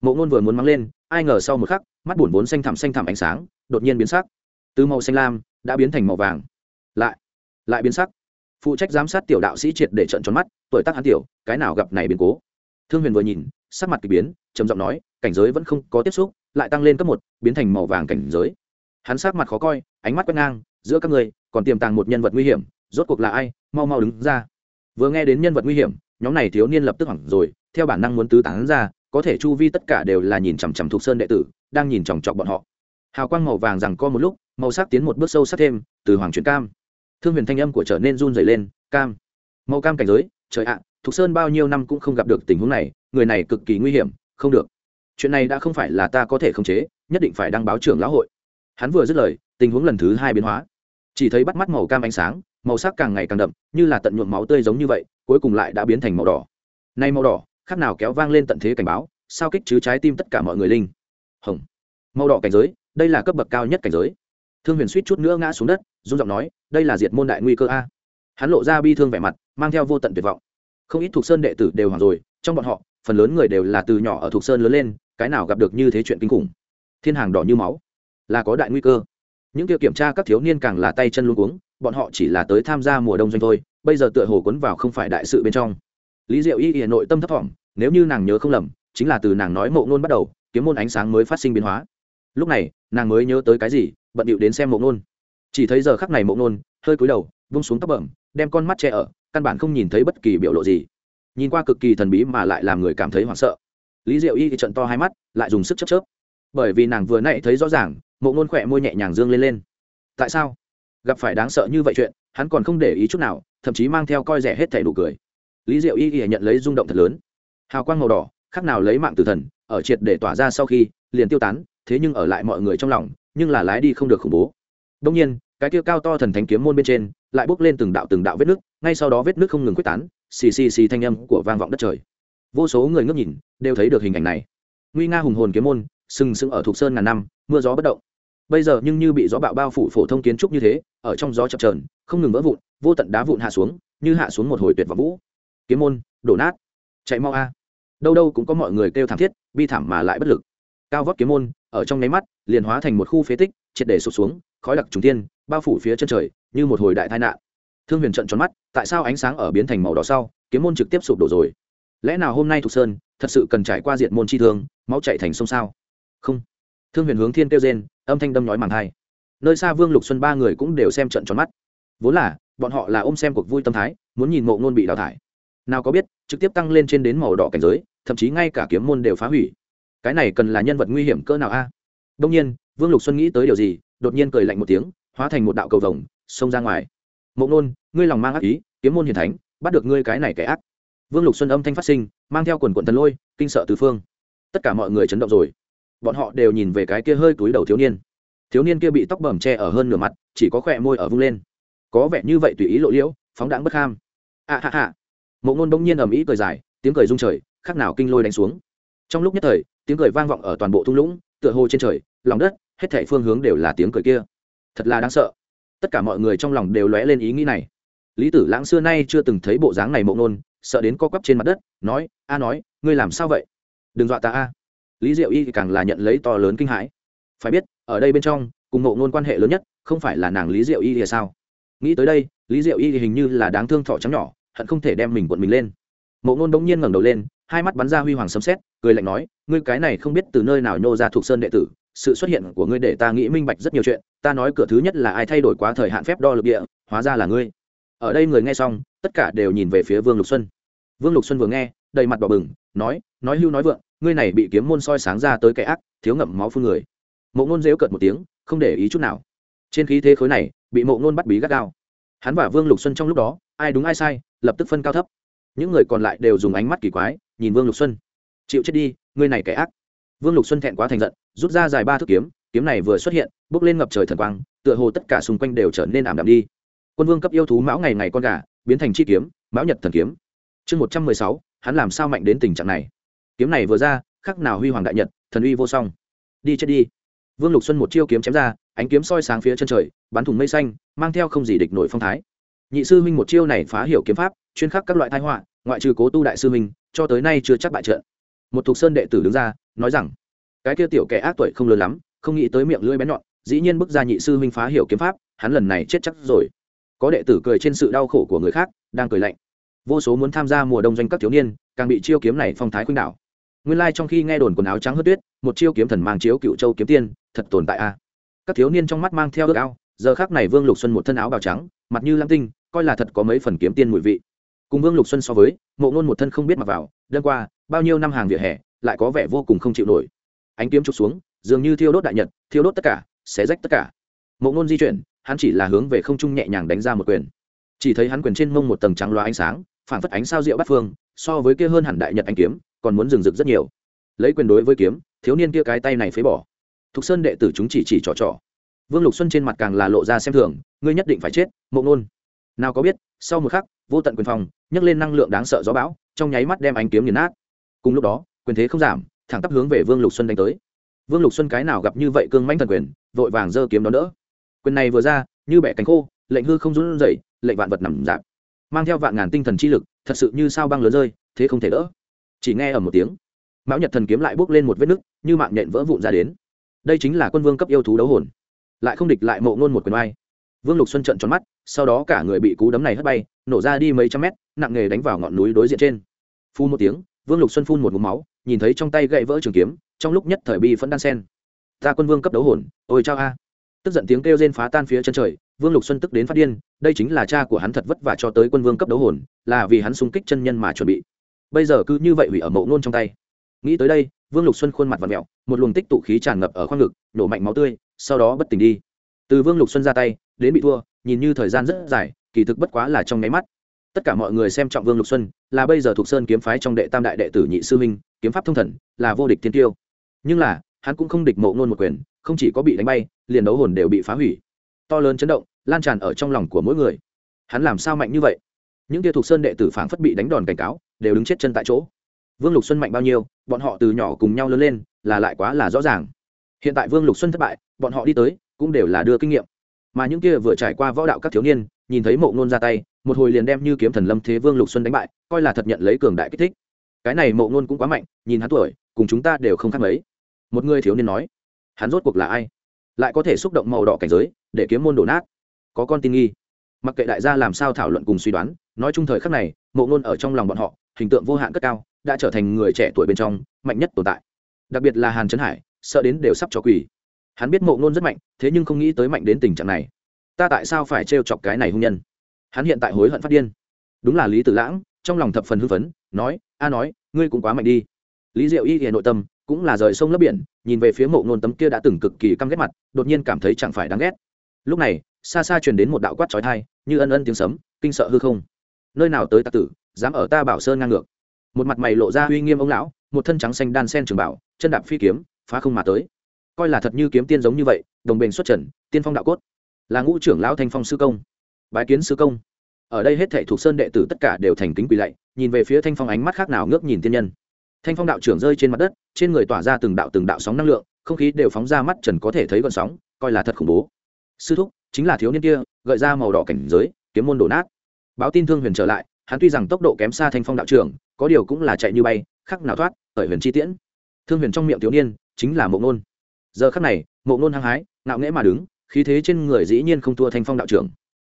mộ ngôn vừa muốn mắng lên, ai ngờ sau một khắc, mắt buồn vốn xanh thẳm xanh thẳm ánh sáng, đột nhiên biến sắc. Từ màu xanh lam đã biến thành màu vàng. Lại lại biến sắc. Phụ trách giám sát tiểu đạo sĩ triệt để trận tròn mắt, tuổi tác hắn tiểu, cái nào gặp này biến cố. Thương huyền vừa nhìn, sắc mặt k ỳ biến, trầm giọng nói, cảnh giới vẫn không có tiếp xúc, lại tăng lên cấp một, biến thành màu vàng cảnh giới. Hắn sắc mặt khó coi, ánh mắt quét ngang, giữa các người, còn tiềm tàng một nhân vật nguy hiểm, rốt cuộc là ai, mau mau đứng ra. Vừa nghe đến nhân vật nguy hiểm, nhóm này thiếu niên lập tức hoảng rồi, theo bản năng muốn tứ tán ra có thể chu vi tất cả đều là nhìn chằm chằm thuộc sơn đệ tử, đang nhìn chòng chọc bọn họ. Hào quang màu vàng rằng co một lúc, màu sắc tiến một bước sâu sắc thêm, từ hoàng chuyển cam. Thương huyền thanh âm của trở nên run dày lên, cam. Màu cam cảnh giới, trời ạ, thuộc sơn bao nhiêu năm cũng không gặp được tình huống này, người này cực kỳ nguy hiểm, không được. Chuyện này đã không phải là ta có thể khống chế, nhất định phải đăng báo trưởng lão hội. Hắn vừa dứt lời, tình huống lần thứ hai biến hóa. Chỉ thấy bắt mắt màu cam ánh sáng, màu sắc càng ngày càng đậm, như là tận nhuộm máu tươi giống như vậy, cuối cùng lại đã biến thành màu đỏ. Nay màu đỏ khác nào kéo vang lên tận thế cảnh báo, sao kích chứ trái tim tất cả mọi người linh. Hồng. Màu đỏ cảnh giới, đây là cấp bậc cao nhất cảnh giới. Thương huyền suýt chút nữa ngã xuống đất dung giọng nói, đây là diệt môn đại nguy cơ a. Hắn lộ ra bi thương vẻ mặt, mang theo vô tận tuyệt vọng. Không ít thuộc sơn đệ tử đều hoàng rồi, trong bọn họ, phần lớn người đều là từ nhỏ ở thuộc sơn lớn lên, cái nào gặp được như thế chuyện kinh khủng. Thiên hàng đỏ như máu, là có đại nguy cơ. Những kia kiểm tra các thiếu niên càng là tay chân luôn cuống, bọn họ chỉ là tới tham gia mùa đông doanh thôi, bây giờ tựa hồ cuốn vào không phải đại sự bên trong lý diệu y hiện nội tâm thấp thỏm, nếu như nàng nhớ không lầm, chính là từ nàng nói mộ ngôn bắt đầu, kiếm môn ánh sáng mới phát sinh biến hóa. Lúc này, nàng mới nhớ tới cái gì, bận điệu đến xem mộ ngôn. Chỉ thấy giờ khắc này mộ ngôn, hơi cúi đầu, vung xuống tóc bẩm, đem con mắt che ở, căn bản không nhìn thấy bất kỳ biểu lộ gì. Nhìn qua cực kỳ thần bí mà lại làm người cảm thấy hoảng sợ. Lý diệu y thì trận to hai mắt, lại dùng sức chấp chớp. Bởi vì nàng vừa nãy thấy rõ ràng, mộ ngôn khỏe môi nhẹ nhàng dương lên lên. Tại sao? Gặp phải đáng sợ như vậy chuyện, hắn còn không để ý chút nào, thậm chí mang theo coi rẻ hết thẻ đủ cười lý diệu y y nhận lấy rung động thật lớn. Hào quang màu đỏ khác nào lấy mạng tử thần, ở triệt để tỏa ra sau khi, liền tiêu tán, thế nhưng ở lại mọi người trong lòng, nhưng là lái đi không được khủng bố. Đông nhiên, cái kia cao to thần thánh kiếm môn bên trên, lại bốc lên từng đạo từng đạo vết nước, ngay sau đó vết nước không ngừng quyết tán, xì xì xì thanh âm của vang vọng đất trời. Vô số người ngước nhìn, đều thấy được hình ảnh này. Nguy nga hùng hồn kiếm môn, sừng sững ở thuộc sơn ngàn năm, mưa gió bất động. Bây giờ nhưng như bị gió bạo bao phủ phổ thông kiến trúc như thế, ở trong gió chập trờn không ngừng vỡ vụn, vô tận đá vụn hạ xuống, như hạ xuống một hồi tuyệt vọng vũ kiếm môn, đổ nát, chạy mau a. Đâu đâu cũng có mọi người kêu thảm thiết, bi thảm mà lại bất lực. Cao vóc kiếm môn, ở trong nháy mắt, liền hóa thành một khu phế tích, triệt để sụp xuống, khói đặc trùng tiên bao phủ phía chân trời, như một hồi đại tai nạn. Thương huyền trận tròn mắt, tại sao ánh sáng ở biến thành màu đỏ sau, kiếm môn trực tiếp sụp đổ rồi? Lẽ nào hôm nay thục sơn thật sự cần trải qua diện môn chi thương, máu chạy thành sông sao? Không. Thương huyền hướng thiên kêu rên, âm thanh đâm nhói màng hai. Nơi xa vương lục xuân ba người cũng đều xem trận tròn mắt. Vốn là, bọn họ là ôm xem cuộc vui tâm thái, muốn nhìn mộ ngôn bị đào thải nào có biết trực tiếp tăng lên trên đến màu đỏ cảnh giới thậm chí ngay cả kiếm môn đều phá hủy. Cái này cần là nhân vật nguy hiểm cỡ nào a? Đông nhiên vương lục xuân nghĩ tới điều gì đột nhiên cười lạnh một tiếng hóa thành một đạo cầu vồng xông ra ngoài. Mộ Nôn, ngươi lòng mang ác ý kiếm môn hiền thánh bắt được ngươi cái này kẻ ác. Vương lục xuân âm thanh phát sinh mang theo quần quận thần lôi kinh sợ tứ phương. Tất cả mọi người chấn động rồi. Bọn họ đều nhìn về cái kia hơi túi đầu thiếu niên. Thiếu niên kia bị tóc bẩm che ở hơn nửa mặt chỉ có khỏe môi ở vung lên. Có vẻ như vậy tùy ý lộ liễu phóng đãng bất kham ạ hạ hạ mộ ngôn đông nhiên ầm ĩ cười dài, tiếng cười rung trời khác nào kinh lôi đánh xuống. Trong lúc nhất thời, tiếng cười vang vọng ở toàn bộ thung lũng, tựa hồ trên trời, lòng đất, hết thảy phương hướng đều là tiếng cười kia. Thật là đáng sợ. Tất cả mọi người trong lòng đều lóe lên ý nghĩ này. Lý tử lãng xưa nay chưa từng thấy bộ dáng này mộ ngôn, sợ đến co quắp trên mặt đất, nói, a nói, ngươi làm sao vậy? Đừng dọa ta a. Lý diệu y càng là nhận lấy to lớn kinh hãi. Phải biết, ở đây bên trong, cùng mộ ngôn quan hệ lớn nhất, không phải là nàng lý diệu y thì sao? Nghĩ tới đây, lý diệu y thì hình như là đáng thương thọ trắng nhỏ hận không thể đem mình quận mình lên. Mộ ngôn đống nhiên ngẩng đầu lên, hai mắt bắn ra huy hoàng sấm xét cười lạnh nói, ngươi cái này không biết từ nơi nào nhô ra thuộc sơn đệ tử, sự xuất hiện của ngươi để ta nghĩ minh bạch rất nhiều chuyện, ta nói cửa thứ nhất là ai thay đổi quá thời hạn phép đo lực địa, hóa ra là ngươi. Ở đây người nghe xong, tất cả đều nhìn về phía vương lục xuân. Vương lục xuân vừa nghe, đầy mặt đỏ bừng, nói nói hưu nói vượng, ngươi này bị kiếm môn soi sáng ra tới cái ác, thiếu ngậm máu phun người. Mộ ngôn dếu cợt một tiếng, không để ý chút nào. Trên khí thế khối này, bị mộ ngôn bắt bí gắt gao. Hắn và vương lục xuân trong lúc đó, ai đúng ai sai lập tức phân cao thấp. Những người còn lại đều dùng ánh mắt kỳ quái, nhìn vương lục xuân. Chịu chết đi, ngươi này kẻ ác. Vương lục xuân thẹn quá thành giận, rút ra dài ba thước kiếm kiếm này vừa xuất hiện, bước lên ngập trời thần quang, tựa hồ tất cả xung quanh đều trở nên ảm đạm đi. Quân vương cấp yêu thú mão ngày ngày con gà, biến thành chi kiếm, mão nhật thần kiếm. Chương một trăm mười sáu, hắn làm sao mạnh đến tình trạng này? Kiếm này vừa ra, khắc nào huy hoàng đại nhật, thần uy vô song. Đi chết đi. Vương lục xuân một chiêu kiếm chém ra, ánh kiếm soi sáng phía chân trời, bắn thùng mây xanh, mang theo không gì địch nổi phong thái nhị sư minh một chiêu này phá hiểu kiếm pháp, chuyên khắc các loại thái họa, ngoại trừ cố tu đại sư minh cho tới nay chưa chắc bại trận. Một thuộc sơn đệ tử đứng ra, nói rằng, cái kia tiểu kẻ ác tuổi không lớn lắm, không nghĩ tới miệng lưỡi bén nhọn, dĩ nhiên bức ra nhị sư huynh phá hiểu kiếm pháp, hắn lần này chết chắc rồi. Có đệ tử cười trên sự đau khổ của người khác, đang cười lạnh. Vô số muốn tham gia mùa đông doanh các thiếu niên, càng bị chiêu kiếm này phong thái khuynh đảo. Nguyên lai trong khi nghe đồn quần áo trắng hớt tuyết, một chiêu kiếm thần mang chiếu cựu châu kiếm tiên, thật tồn tại a. Các thiếu niên trong mắt mang theo ước ao, giờ khác này vương lục xuân một thân áo bào trắng, mặt như lam tinh coi là thật có mấy phần kiếm tiên mùi vị. Cùng vương lục xuân so với, mộ ngôn một thân không biết mặc vào đơn qua, bao nhiêu năm hàng vỉa hè, lại có vẻ vô cùng không chịu nổi. Ánh kiếm trục xuống, dường như thiêu đốt đại nhật, thiêu đốt tất cả, xé rách tất cả. Mộ ngôn di chuyển, hắn chỉ là hướng về không trung nhẹ nhàng đánh ra một quyền. Chỉ thấy hắn quyền trên mông một tầng trắng loa ánh sáng, phản phất ánh sao rượu bắt phương, so với kia hơn hẳn đại nhật anh kiếm, còn muốn rừng rực rất nhiều. Lấy quyền đối với kiếm, thiếu niên kia cái tay này phế bỏ. Thục sơn đệ tử chúng chỉ chỉ trò trò. Vương lục xuân trên mặt càng là lộ ra xem thường, ngươi nhất định phải chết, mộ ngôn nào có biết, sau một khắc, vô tận quyền phòng nhấc lên năng lượng đáng sợ gió bão, trong nháy mắt đem ánh kiếm nghiền nát. Cùng lúc đó, quyền thế không giảm, thẳng tắp hướng về vương lục xuân đánh tới. Vương lục xuân cái nào gặp như vậy cương manh thần quyền, vội vàng giơ kiếm đón đỡ. Quyền này vừa ra, như bẻ cánh khô, lệnh hư không run rẩy, lệnh vạn vật nằm dạp mang theo vạn ngàn tinh thần chi lực, thật sự như sao băng lớn rơi, thế không thể đỡ. Chỉ nghe ở một tiếng, mão nhật thần kiếm lại bốc lên một vết nứt, như mạng nhện vỡ vụn ra đến. Đây chính là quân vương cấp yêu thú đấu hồn. Lại không địch lại mộ ngôn một quyền oai vương lục xuân trận tròn mắt, sau đó cả người bị cú đấm này hất bay, nổ ra đi mấy trăm mét, nặng nghề đánh vào ngọn núi đối diện trên. Phun một tiếng, vương lục xuân phun một mũ máu, nhìn thấy trong tay gậy vỡ trường kiếm, trong lúc nhất thời bi phẫn đan sen. Ta quân vương cấp đấu hồn, ôi chao a. Tức giận tiếng kêu rên phá tan phía chân trời, vương lục xuân tức đến phát điên, đây chính là cha của hắn thật vất vả cho tới quân vương cấp đấu hồn, là vì hắn xung kích chân nhân mà chuẩn bị. Bây giờ cứ như vậy hủy ở mộ nôn trong tay. Nghĩ tới đây, vương lục xuân khuôn mặt và mẹo một luồng tích tụ khí tràn ngập ở khoang ngực, nổ mạnh máu tươi, sau đó bất tỉnh đi từ vương lục xuân ra tay, đến bị thua, nhìn như thời gian rất dài, kỳ thực bất quá là trong nháy mắt. Tất cả mọi người xem trọng vương lục xuân, là bây giờ thuộc sơn kiếm phái trong đệ tam đại đệ tử nhị sư minh kiếm pháp thông thần, là vô địch thiên tiêu. Nhưng là, hắn cũng không địch mộ ngôn một quyền, không chỉ có bị đánh bay, liền đấu hồn đều bị phá hủy. To lớn chấn động, lan tràn ở trong lòng của mỗi người. Hắn làm sao mạnh như vậy? Những kia thuộc sơn đệ tử phảng phất bị đánh đòn cảnh cáo, đều đứng chết chân tại chỗ. Vương lục xuân mạnh bao nhiêu, bọn họ từ nhỏ cùng nhau lớn lên, là lại quá là rõ ràng. Hiện tại vương lục xuân thất bại, bọn họ đi tới cũng đều là đưa kinh nghiệm. Mà những kia vừa trải qua võ đạo các thiếu niên, nhìn thấy mộ ngôn ra tay, một hồi liền đem như kiếm thần lâm thế vương lục xuân đánh bại, coi là thật nhận lấy cường đại kích thích. Cái này mộ ngôn cũng quá mạnh, nhìn hắn tuổi, cùng chúng ta đều không khác mấy. Một người thiếu niên nói, hắn rốt cuộc là ai? Lại có thể xúc động màu đỏ cảnh giới, để kiếm môn đổ nát. Có con tin nghi. Mặc kệ đại gia làm sao thảo luận cùng suy đoán, nói chung thời khắc này, mộ ngôn ở trong lòng bọn họ, hình tượng vô hạn cất cao, đã trở thành người trẻ tuổi bên trong, mạnh nhất tồn tại. Đặc biệt là hàn trấn hải, sợ đến đều sắp cho quỳ hắn biết mộ ngôn rất mạnh, thế nhưng không nghĩ tới mạnh đến tình trạng này. Ta tại sao phải trêu chọc cái này hung nhân? Hắn hiện tại hối hận phát điên. Đúng là lý tử lãng, trong lòng thập phần hưng phấn, nói, a nói, ngươi cũng quá mạnh đi. Lý diệu y hiện nội tâm cũng là rời sông lấp biển, nhìn về phía mộ ngôn tấm kia đã từng cực kỳ căm ghét mặt, đột nhiên cảm thấy chẳng phải đáng ghét. Lúc này, xa xa truyền đến một đạo quát trói thai như ân ân tiếng sấm, kinh sợ hư không. Nơi nào tới tạ tử, dám ở ta bảo sơn ngang ngược? Một mặt mày lộ ra uy nghiêm ông lão, một thân trắng xanh đan sen trường bảo, chân đạp phi kiếm, phá không mà tới coi là thật như kiếm tiên giống như vậy, đồng bền xuất trần, tiên phong đạo cốt. Là ngũ trưởng lão thanh phong sư công, bái kiến sư công. Ở đây hết thảy thuộc sơn đệ tử tất cả đều thành kính quỳ lạy, nhìn về phía thanh phong ánh mắt khác nào ngước nhìn tiên nhân. Thanh phong đạo trưởng rơi trên mặt đất, trên người tỏa ra từng đạo từng đạo sóng năng lượng, không khí đều phóng ra mắt trần có thể thấy gọn sóng, coi là thật khủng bố. Sư thúc, chính là thiếu niên kia, gợi ra màu đỏ cảnh giới, kiếm môn đổ nát. Báo tin thương huyền trở lại, hắn tuy rằng tốc độ kém xa thanh phong đạo trưởng, có điều cũng là chạy như bay, khắc nào thoát ở huyền chi tiễn. Thương huyền trong miệng thiếu niên, chính là mộng nôn giờ khắc này mộ ngôn hăng hái, ngạo nghễ mà đứng, khí thế trên người dĩ nhiên không thua thanh phong đạo trưởng.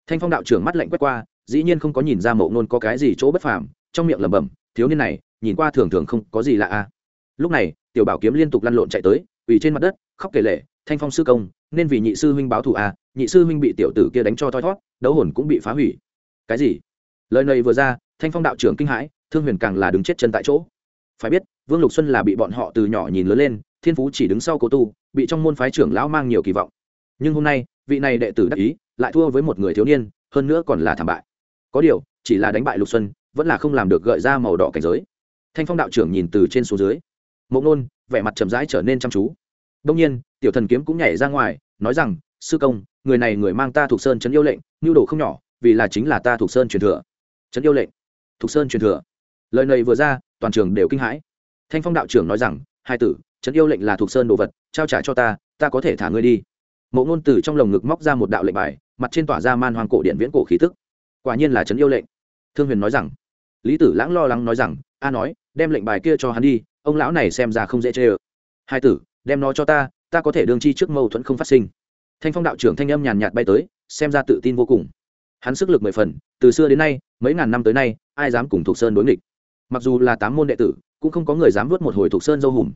Thanh phong đạo trưởng mắt lạnh quét qua, dĩ nhiên không có nhìn ra mộ ngôn có cái gì chỗ bất phàm, trong miệng lẩm bẩm, thiếu niên này, nhìn qua thường thường không có gì lạ a. Lúc này, tiểu bảo kiếm liên tục lăn lộn chạy tới ủy trên mặt đất, khóc kể lệ thanh phong sư công, nên vì nhị sư huynh báo thù a, nhị sư huynh bị tiểu tử kia đánh cho thoi thót, đấu hồn cũng bị phá hủy. Cái gì? Lời này vừa ra, thanh phong đạo trưởng kinh hãi, thương huyền càng là đứng chết chân tại chỗ. Phải biết, vương lục xuân là bị bọn họ từ nhỏ nhìn lớn lên thiên phú chỉ đứng sau cố tu, bị trong môn phái trưởng lão mang nhiều kỳ vọng. Nhưng hôm nay, vị này đệ tử đắc ý, lại thua với một người thiếu niên, hơn nữa còn là thảm bại. Có điều, chỉ là đánh bại lục xuân, vẫn là không làm được gợi ra màu đỏ cảnh giới. Thanh phong đạo trưởng nhìn từ trên xuống dưới. Mộng nôn, vẻ mặt chậm rãi trở nên chăm chú. Đông nhiên, tiểu thần kiếm cũng nhảy ra ngoài, nói rằng, sư công, người này người mang ta thuộc sơn chấn yêu lệnh, nhu đồ không nhỏ, vì là chính là ta thuộc sơn truyền thừa. Chấn yêu lệnh, thuộc sơn truyền thừa. Lời này vừa ra, toàn trường đều kinh hãi. Thanh phong đạo trưởng nói rằng, hai tử Trấn yêu lệnh là thuộc sơn đồ vật, trao trả cho ta ta có thể thả ngươi đi. Mộ ngôn từ trong lồng ngực móc ra một đạo lệnh bài, mặt trên tỏa ra man hoàng cổ điện viễn cổ khí tức. Quả nhiên là trấn yêu lệnh. Thương huyền nói rằng, lý tử lãng lo lắng nói rằng, a nói, đem lệnh bài kia cho hắn đi, ông lão này xem ra không dễ chê ơ. Hai tử, đem nó cho ta ta có thể đương chi trước mâu thuẫn không phát sinh. Thanh phong đạo trưởng thanh âm nhàn nhạt bay tới, xem ra tự tin vô cùng. Hắn sức lực mười phần, từ xưa đến nay, mấy ngàn năm tới nay, ai dám cùng thục sơn đối nghịch? Mặc dù là tám môn đệ tử, cũng không có người dám vớt một hồi thục sơn dâu hùm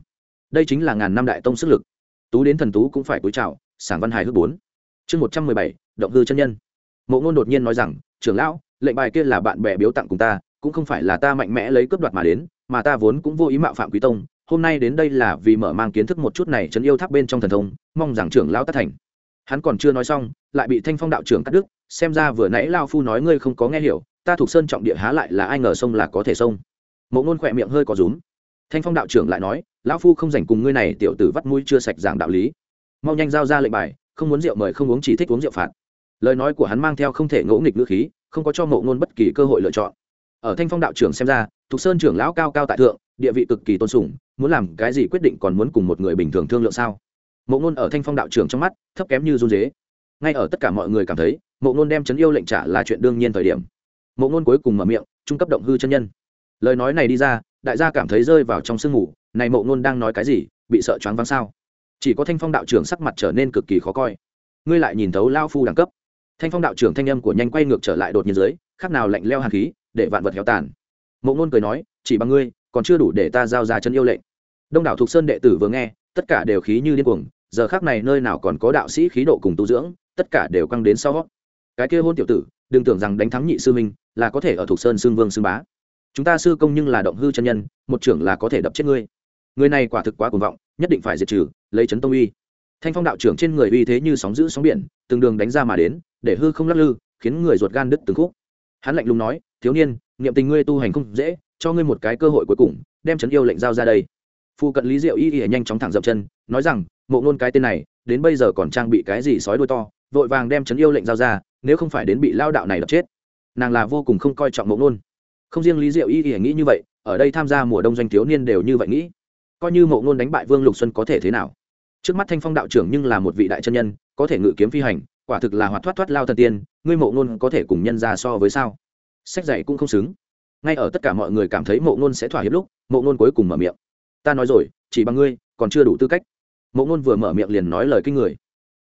đây chính là ngàn năm đại tông sức lực. Tú đến thần tú cũng phải cúi chào, sảng văn hài hước bốn. Chương một trăm mười bảy, động hư chân nhân. Mộ ngôn đột nhiên nói rằng, trưởng lão, lệnh bài kia là bạn bè biếu tặng cùng ta, cũng không phải là ta mạnh mẽ lấy cướp đoạt mà đến, mà ta vốn cũng vô ý mạo phạm quý tông, hôm nay đến đây là vì mở mang kiến thức một chút này chấn yêu tháp bên trong thần thông, mong rằng trưởng lão tất thành. Hắn còn chưa nói xong, lại bị thanh phong đạo trưởng cắt đứt, xem ra vừa nãy lao phu nói ngươi không có nghe hiểu, ta thuộc sơn trọng địa há lại là ai ngờ sông là có thể sông. Mộ ngôn khỏe miệng hơi có rúm. Thanh phong đạo trưởng lại nói lão phu không dành cùng ngươi này tiểu tử vắt mũi chưa sạch giảng đạo lý. Mau nhanh giao ra lệnh bài, không muốn rượu mời, không uống chỉ thích uống rượu phạt. Lời nói của hắn mang theo không thể ngỗ nghịch ngữ khí, không có cho mộ ngôn bất kỳ cơ hội lựa chọn. Ở thanh phong đạo trưởng xem ra, thục sơn trưởng lão cao cao tại thượng, địa vị cực kỳ tôn sùng, muốn làm cái gì quyết định còn muốn cùng một người bình thường thương lượng sao? Mộ ngôn ở thanh phong đạo trưởng trong mắt, thấp kém như run dế. Ngay ở tất cả mọi người cảm thấy, mộ ngôn đem chấn yêu lệnh trả là chuyện đương nhiên thời điểm. Mộ ngôn cuối cùng mở miệng, trung cấp động hư chân nhân. Lời nói này đi ra đại gia cảm thấy rơi vào trong sương mù, này mộ ngôn đang nói cái gì, bị sợ choáng váng sao? Chỉ có thanh phong đạo trưởng sắc mặt trở nên cực kỳ khó coi. Ngươi lại nhìn thấu lao phu đẳng cấp. Thanh phong đạo trưởng thanh âm của nhanh quay ngược trở lại đột nhiên dưới khác nào lạnh leo hàn khí, để vạn vật héo tàn. Mộ ngôn cười nói, chỉ bằng ngươi, còn chưa đủ để ta giao ra chân yêu lệnh. Đông đảo thục sơn đệ tử vừa nghe, tất cả đều khí như điên cuồng, giờ khác này nơi nào còn có đạo sĩ khí độ cùng tu dưỡng, tất cả đều căng đến sau. Cái kia hôn tiểu tử, đừng tưởng rằng đánh thắng nhị sư minh là có thể ở thục sơn xương vương xương bá chúng ta sư công nhưng là động hư chân nhân, một trưởng là có thể đập chết ngươi. Người này quả thực quá cuồng vọng, nhất định phải diệt trừ, lấy chấn tông uy. Thanh phong đạo trưởng trên người uy thế như sóng giữ sóng biển, từng đường đánh ra mà đến, để hư không lắc lư, khiến người ruột gan đứt từng khúc. Hắn lạnh lùng nói, thiếu niên, niệm tình ngươi tu hành không dễ, cho ngươi một cái cơ hội cuối cùng, đem chấn yêu lệnh giao ra đây. Phu cận lý diệu y y nhanh chóng thẳng dậm chân, nói rằng, mộ ngôn cái tên này, đến bây giờ còn trang bị cái gì sói đuôi to, vội vàng đem chấn yêu lệnh giao ra, nếu không phải đến bị lao đạo này đập chết. Nàng là vô cùng không coi trọng mộ ngôn không riêng lý diệu y y nghĩ như vậy, ở đây tham gia mùa đông doanh thiếu niên đều như vậy nghĩ. Coi như mộ ngôn đánh bại vương lục xuân có thể thế nào? Trước mắt thanh phong đạo trưởng nhưng là một vị đại chân nhân, có thể ngự kiếm phi hành, quả thực là hoạt thoát thoát lao thần tiên, ngươi mộ ngôn có thể cùng nhân ra so với sao? Sách dạy cũng không xứng. Ngay ở tất cả mọi người cảm thấy mộ ngôn sẽ thỏa hiệp lúc, mộ ngôn cuối cùng mở miệng. Ta nói rồi, chỉ bằng ngươi, còn chưa đủ tư cách. Mộ ngôn vừa mở miệng liền nói lời kinh người.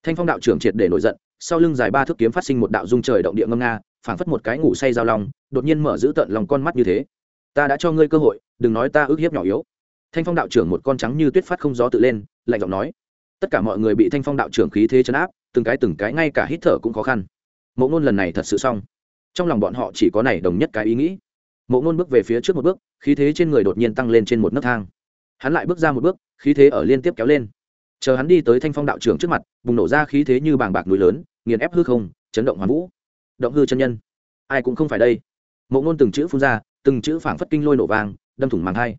Thanh phong đạo trưởng triệt để nổi giận, sau lưng dài ba thước kiếm phát sinh một đạo dung trời động địa ngâm nga phảng phất một cái ngủ say giao long, đột nhiên mở giữ tận lòng con mắt như thế. Ta đã cho ngươi cơ hội, đừng nói ta ức hiếp nhỏ yếu. Thanh phong đạo trưởng một con trắng như tuyết phát không gió tự lên, lạnh giọng nói. Tất cả mọi người bị thanh phong đạo trưởng khí thế chấn áp, từng cái từng cái ngay cả hít thở cũng khó khăn. Mộ ngôn lần này thật sự xong. Trong lòng bọn họ chỉ có này đồng nhất cái ý nghĩ. Mộ ngôn bước về phía trước một bước, khí thế trên người đột nhiên tăng lên trên một nấc thang. Hắn lại bước ra một bước, khí thế ở liên tiếp kéo lên. Chờ hắn đi tới thanh phong đạo trưởng trước mặt, bùng nổ ra khí thế như bàng bạc núi lớn, nghiền ép hư không, chấn động hoàn vũ động hư chân nhân. Ai cũng không phải đây. Mộ ngôn từng chữ phun ra, từng chữ phảng phất kinh lôi nổ vàng đâm thủng màng hai.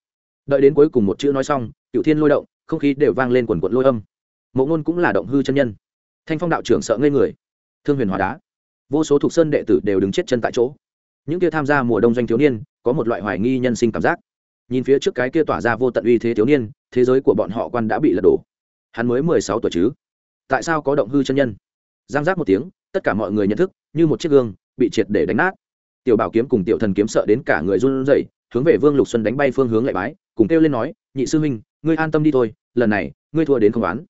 Đợi đến cuối cùng một chữ nói xong cựu thiên lôi động, không khí đều vang lên quần quận lôi âm. Mộ ngôn cũng là động hư chân nhân. Thanh phong đạo trưởng sợ ngây người. Thương huyền hòa đá. Vô số thuộc sơn đệ tử đều đứng chết chân tại chỗ. Những kia tham gia mùa đông doanh thiếu niên, có một loại hoài nghi nhân sinh cảm giác. Nhìn phía trước cái kia tỏa ra vô tận uy thế thiếu niên, thế giới của bọn họ quan đã bị lật đổ. Hắn mới mười sáu tuổi chứ? Tại sao có động hư chân nhân? Giang giác một tiếng tất cả mọi người nhận thức, như một chiếc gương, bị triệt để đánh nát. Tiểu bảo kiếm cùng tiểu thần kiếm sợ đến cả người run rẩy, hướng về vương lục xuân đánh bay phương hướng lại bái, cùng kêu lên nói, nhị sư huynh, ngươi an tâm đi thôi, lần này, ngươi thua đến không oán.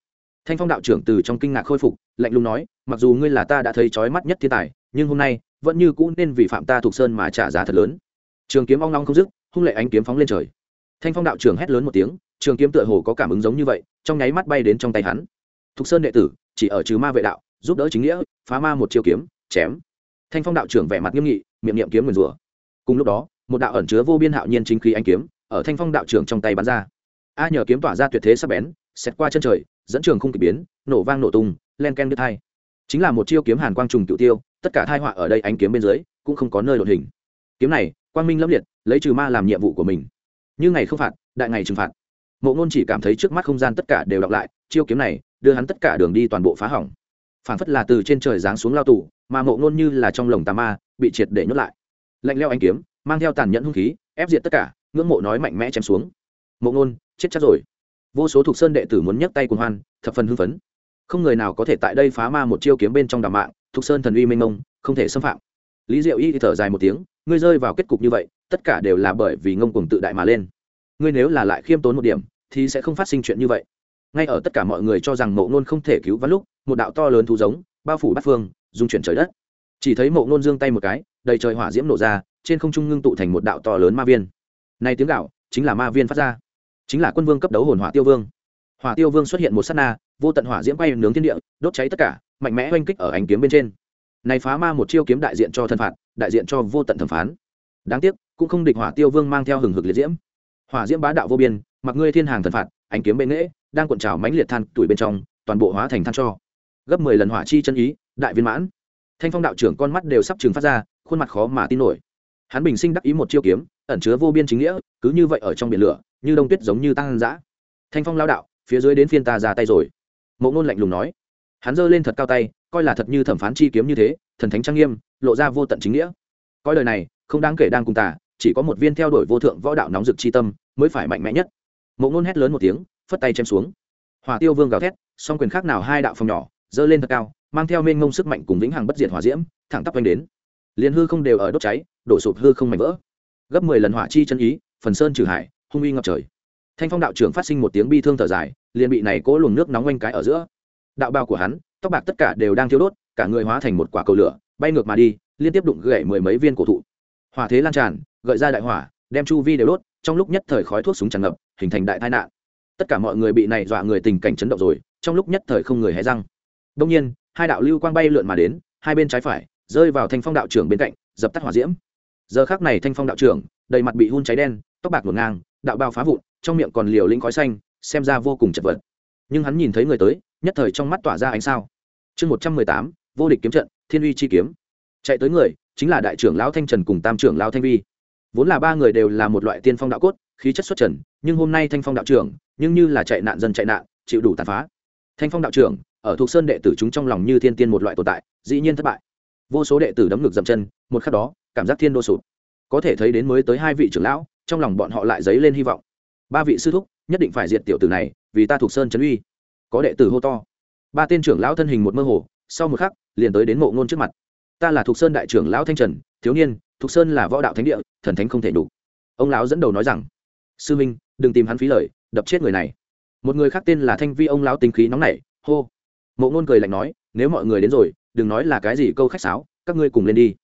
Thanh phong đạo trưởng từ trong kinh ngạc khôi phục, lạnh lùng nói, mặc dù ngươi là ta đã thấy trói mắt nhất thiên tài, nhưng hôm nay, vẫn như cũ nên vì phạm ta thuộc sơn mà trả giá thật lớn. Trường kiếm ong long không dứt, hung lệ ánh kiếm phóng lên trời. Thanh phong đạo trưởng hét lớn một tiếng, trường kiếm tựa hồ có cảm ứng giống như vậy, trong nháy mắt bay đến trong tay hắn. Thục sơn đệ tử, chỉ ở trừ ma vệ đạo giúp đỡ chính nghĩa, phá ma một chiêu kiếm, chém. Thanh phong đạo trưởng vẻ mặt nghiêm nghị, miệng niệm kiếm nguyền rủa. Cùng lúc đó, một đạo ẩn chứa vô biên hạo nhiên chính khí anh kiếm ở thanh phong đạo trưởng trong tay bắn ra. A nhờ kiếm tỏa ra tuyệt thế sắc bén xét qua chân trời, dẫn trường không k biến, nổ vang nổ tung, len ken đứt thai chính là một chiêu kiếm hàn quang trùng cựu tiêu, tất cả thai họa ở đây ánh kiếm bên dưới cũng không có nơi đột hình. Kiếm này, quang minh lâm liệt, lấy trừ ma làm nhiệm vụ của mình. Như ngày không phạt, đại ngày trừng phạt. Mộ ngôn chỉ cảm thấy trước mắt không gian tất cả đều đọc lại, chiêu kiếm này đưa hắn tất cả đường đi toàn bộ phá hỏng phản phất là từ trên trời giáng xuống lao tù, mà mộ ngôn như là trong lồng tà ma, bị triệt để nhốt lại. Lạnh leo anh kiếm, mang theo tàn nhẫn hung khí, ép diệt tất cả, ngưỡng mộ nói mạnh mẽ chém xuống. Mộ ngôn, chết chắc rồi. Vô số thuộc sơn đệ tử muốn nhấc tay cùng hoan, thập phần hưng phấn. Không người nào có thể tại đây phá ma một chiêu kiếm bên trong đàm mạng, thuộc sơn thần uy minh mông, không thể xâm phạm. Lý diệu y thì thở dài một tiếng, ngươi rơi vào kết cục như vậy, tất cả đều là bởi vì ngông cuồng tự đại mà lên. Ngươi nếu là lại khiêm tốn một điểm, thì sẽ không phát sinh chuyện như vậy. Ngay ở tất cả mọi người cho rằng mộ ngôn không thể cứu vãn lúc một đạo to lớn thú giống, bao phủ bát phương dung chuyển trời đất. Chỉ thấy mộ ngôn giương tay một cái, đầy trời hỏa diễm nổ ra, trên không trung ngưng tụ thành một đạo to lớn ma viên. Này tiếng gạo, chính là ma viên phát ra. Chính là quân vương cấp đấu hồn hỏa tiêu vương. Hỏa tiêu vương xuất hiện một s á t na, vô tận hỏa diễm bay nướng thiên địa, đốt cháy tất cả, mạnh mẽ oanh kích ở ánh kiếm bên trên. Này phá ma một chiêu kiếm đại diện cho thân phạt, đại diện cho vô tận thẩm phán. Đáng tiếc, cũng không địch hỏa tiêu vương mang theo hừng hực liệt diễm. Hỏa diễm bá đạo vô biên, mặc ngươi thiên hàng thần phạt, ánh kiếm bên nghễ, đang cuộn trào mãnh liệt than tuổi bên trong, toàn bộ hóa thành than cho gấp mười lần hỏa chi chân ý, đại viên mãn. Thanh phong đạo trưởng con mắt đều sắp trừng phát ra, khuôn mặt khó mà tin nổi. Hắn bình sinh đắc ý một chiêu kiếm, ẩn chứa vô biên chính nghĩa, cứ như vậy ở trong biển lửa, như đông tuyết giống như tăng dã. Thanh phong lao đạo, phía dưới đến phiên ta ra tay rồi. Mộ ngôn lạnh lùng nói. Hắn giơ lên thật cao tay, coi là thật như thẩm phán chi kiếm như thế, thần thánh trang nghiêm, lộ ra vô tận chính nghĩa. Coi đời này, không đáng kể đang cùng ta, chỉ có một viên theo đuổi vô thượng võ đạo nóng rực chi tâm, mới phải mạnh mẽ nhất. Mộ ngôn hét lớn một tiếng, phất tay chém xuống. Hỏa tiêu vương gào thét, song quyền khác nào hai đạo phòng nhỏ dơ lên thật cao, mang theo mênh ngông sức mạnh cùng vĩnh hằng bất diệt hỏa diễm, thẳng tắp oanh đến. Liền hư không đều ở đốt cháy, đổ sụp hư không mảnh vỡ. Gấp mười lần hỏa chi chân ý, phần sơn trừ hải, hung uy ngập trời. Thanh phong đạo trưởng phát sinh một tiếng bi thương thở dài, liền bị này cố luồng nước nóng oanh cái ở giữa. Đạo bao của hắn, tóc bạc tất cả đều đang thiêu đốt, cả người hóa thành một quả cầu lửa, bay ngược mà đi, liên tiếp đụng gãy mười mấy viên cổ thụ. Hỏa thế lan tràn, gợi ra đại hỏa, đem chu vi đều đốt, trong lúc nhất thời khói thuốc súng tràn ngập, hình thành đại tai nạn. Tất cả mọi người bị này dọa người tình cảnh chấn động rồi, trong lúc nhất thời không người hé răng đông nhiên, hai đạo lưu quang bay lượn mà đến, hai bên trái phải, rơi vào thanh phong đạo trưởng bên cạnh, dập tắt hỏa diễm. Giờ khác này thanh phong đạo trưởng, đầy mặt bị hun cháy đen, tóc bạc ngổn ngang, đạo bao phá vụn, trong miệng còn liều lĩnh khói xanh, xem ra vô cùng chật vật. Nhưng hắn nhìn thấy người tới, nhất thời trong mắt tỏa ra ánh sao. Chương một trăm mười tám, vô địch kiếm trận, thiên uy chi kiếm. Chạy tới người, chính là đại trưởng lão thanh trần cùng tam trưởng lão thanh vi. Vốn là ba người đều là một loại tiên phong đạo cốt, khí chất xuất trần, nhưng hôm nay thanh phong đạo trưởng, nhưng như là chạy nạn dân chạy nạn, chịu đủ tàn phá. Thanh phong đạo trưởng ở thuộc sơn đệ tử chúng trong lòng như thiên tiên một loại tồn tại, dĩ nhiên thất bại. Vô số đệ tử đấm ngực dậm chân, một khắc đó, cảm giác thiên đô sụt có thể thấy đến mới tới hai vị trưởng lão, trong lòng bọn họ lại dấy lên hy vọng. Ba vị sư thúc, nhất định phải diệt tiểu tử này, vì ta thuộc sơn trấn uy. Có đệ tử hô to. Ba tên trưởng lão thân hình một mơ hồ, sau một khắc, liền tới đến mộ ngôn trước mặt. Ta là thuộc sơn đại trưởng lão thanh trần, thiếu niên, thuộc sơn là võ đạo thánh địa, thần thánh không thể đủ. Ông lão dẫn đầu nói rằng, sư minh, đừng tìm hắn phí lời, đập chết người này. Một người khác tên là thanh vi, ông lão tính khí nóng nảy, hô mộ ngôn cười lạnh nói, nếu mọi người đến rồi, đừng nói là cái gì câu khách sáo, các ngươi cùng lên đi.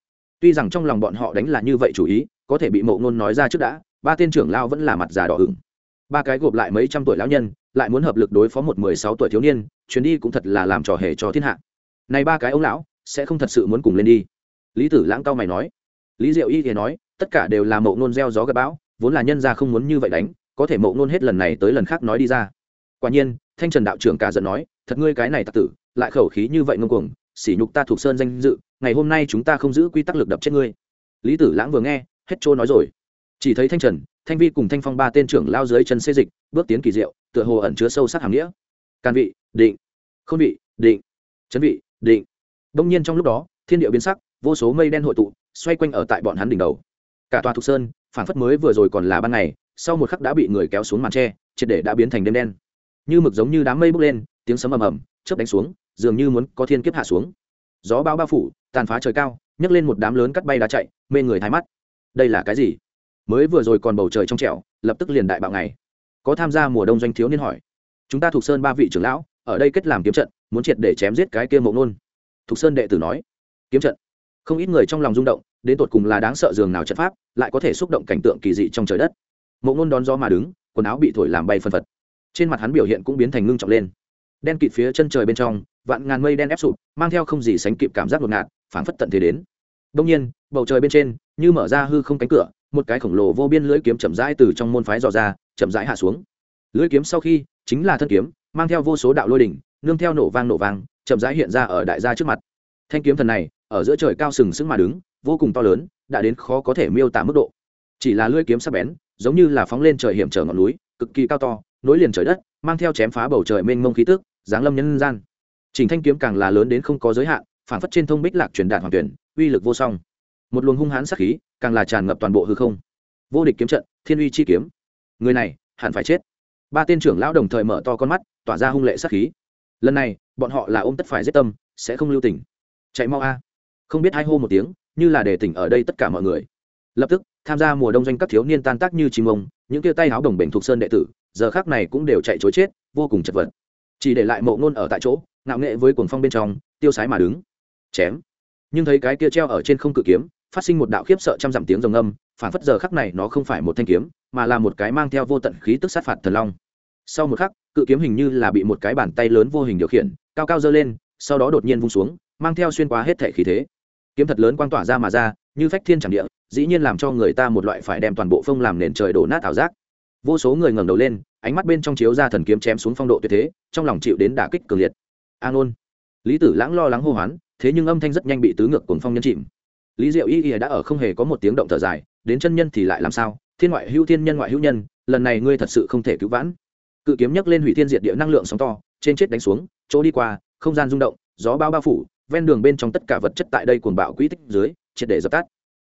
Tuy rằng trong lòng bọn họ đánh là như vậy chủ ý, có thể bị mộ ngôn nói ra trước đã, ba tên trưởng lao vẫn là mặt già đỏ hửng ba cái gộp lại mấy trăm tuổi lão nhân, lại muốn hợp lực đối phó một mười sáu tuổi thiếu niên, chuyến đi cũng thật là làm trò hề cho thiên hạ. Này ba cái ông lão, sẽ không thật sự muốn cùng lên đi. Lý tử lãng cao mày nói. Lý diệu y thì nói, tất cả đều là mộ ngôn gieo gió gặp bão, vốn là nhân ra không muốn như vậy đánh, có thể mộ ngôn hết lần này tới lần khác nói đi ra. Quả nhiên thanh trần đạo trưởng cả giận nói, thật ngươi cái này tặc tử, lại khẩu khí như vậy ngông cuồng, sỉ nhục ta thuộc sơn danh dự, ngày hôm nay chúng ta không giữ quy tắc lực đập chết ngươi. Lý tử lãng vừa nghe, hết trôi nói rồi. Chỉ thấy thanh trần, thanh vi cùng thanh phong ba tên trưởng lao dưới chân xê dịch, bước tiến kỳ diệu, tựa hồ ẩn chứa sâu sắc hàm nghĩa. Can vị, định. Không vị, định. Chấn vị, định. Đông nhiên trong lúc đó, thiên địa biến sắc, vô số mây đen hội tụ, xoay quanh ở tại bọn hắn đỉnh đầu. Cả tòa thục sơn phản phất mới vừa rồi còn là ban ngày, sau một khắc đã bị người kéo xuống màn tre, triệt để đã biến thành đêm đen như mực giống như đám mây bốc lên, tiếng sấm ầm ầm, chớp đánh xuống, dường như muốn có thiên kiếp hạ xuống. Gió bao bao phủ, tàn phá trời cao, nhấc lên một đám lớn cắt bay đá chạy, mê người thái mắt. Đây là cái gì? Mới vừa rồi còn bầu trời trong trẻo, lập tức liền đại bạo ngày. Có tham gia mùa đông doanh thiếu niên hỏi. Chúng ta thuộc sơn ba vị trưởng lão, ở đây kết làm kiếm trận, muốn triệt để chém giết cái kia mộng nôn thuộc sơn đệ tử nói. Kiếm trận. Không ít người trong lòng rung động, đến tột cùng là đáng sợ giường nào trận pháp, lại có thể xúc động cảnh tượng kỳ dị trong trời đất. Mộng nôn đón gió mà đứng, quần áo bị thổi làm bay phân phật trên mặt hắn biểu hiện cũng biến thành ngưng trọng lên. Đen kịt phía chân trời bên trong, vạn ngàn mây đen ép sụp, mang theo không gì sánh kịp cảm giác ngột ngạt, phảng phất tận thế đến. Đông nhiên, bầu trời bên trên, như mở ra hư không cánh cửa, một cái khổng lồ vô biên lưỡi kiếm chậm rãi từ trong môn phái dò ra, chậm rãi hạ xuống. Lưỡi kiếm sau khi, chính là thân kiếm, mang theo vô số đạo lôi đỉnh, nương theo nổ vang nổ vang, chậm rãi hiện ra ở đại gia trước mặt. Thanh kiếm thần này, ở giữa trời cao sừng sững mà đứng, vô cùng to lớn, đã đến khó có thể miêu tả mức độ. Chỉ là lưỡi kiếm sắc bén, giống như là phóng lên trời hiểm trở ngọn núi, cực kỳ cao to nối liền trời đất, mang theo chém phá bầu trời mênh mông khí tức, giáng lâm nhân gian. Trình thanh kiếm càng là lớn đến không có giới hạn, phản phất trên thông bích lạc truyền đạt hoàng tuyển, uy lực vô song. Một luồng hung hãn sát khí, càng là tràn ngập toàn bộ hư không. Vô địch kiếm trận, thiên uy chi kiếm. Người này, hẳn phải chết. Ba tên trưởng lão đồng thời mở to con mắt, tỏa ra hung lệ sát khí. Lần này, bọn họ là ôm tất phải giết tâm, sẽ không lưu tình. Chạy mau a. Không biết hai hô một tiếng, như là để tỉnh ở đây tất cả mọi người. Lập tức, tham gia mùa đông doanh các thiếu niên tan tác như chim ông, những kia tay áo đồng bệnh thuộc sơn đệ tử giờ khác này cũng đều chạy chối chết, vô cùng chật vật. Chỉ để lại mộ ngôn ở tại chỗ, ngạo nghệ với cuồng phong bên trong, tiêu sái mà đứng. Chém. Nhưng thấy cái kia treo ở trên không cự kiếm, phát sinh một đạo khiếp sợ trăm dặm tiếng rồng âm phản phất giờ khắc này nó không phải một thanh kiếm, mà là một cái mang theo vô tận khí tức sát phạt thần long. Sau một khắc, cự kiếm hình như là bị một cái bàn tay lớn vô hình điều khiển, cao cao dơ lên, sau đó đột nhiên vung xuống, mang theo xuyên qua hết thể khí thế. Kiếm thật lớn quang tỏa ra mà ra, như phách thiên chẳng địa, dĩ nhiên làm cho người ta một loại phải đem toàn bộ phong làm nền trời đổ nát ảo giác. Vô số người ngẩng đầu lên ánh mắt bên trong chiếu ra thần kiếm chém xuống phong độ tuyệt thế, trong lòng chịu đến đả kích cường liệt. An ôn lý tử lãng lo lắng hô hoán, thế nhưng âm thanh rất nhanh bị tứ ngược cuồng phong nhân chìm. Lý diệu y y đã ở không hề có một tiếng động thở dài, đến chân nhân thì lại làm sao? Thiên ngoại hữu thiên, nhân ngoại hữu nhân, lần này ngươi thật sự không thể cứu vãn. Cự kiếm nhấc lên hủy thiên diệt địa năng lượng sóng to, trên chết đánh xuống, chỗ đi qua, không gian rung động, gió bao bao phủ, ven đường bên trong tất cả vật chất tại đây cuồng bạo quỹ tích dưới, triệt để dập tắt.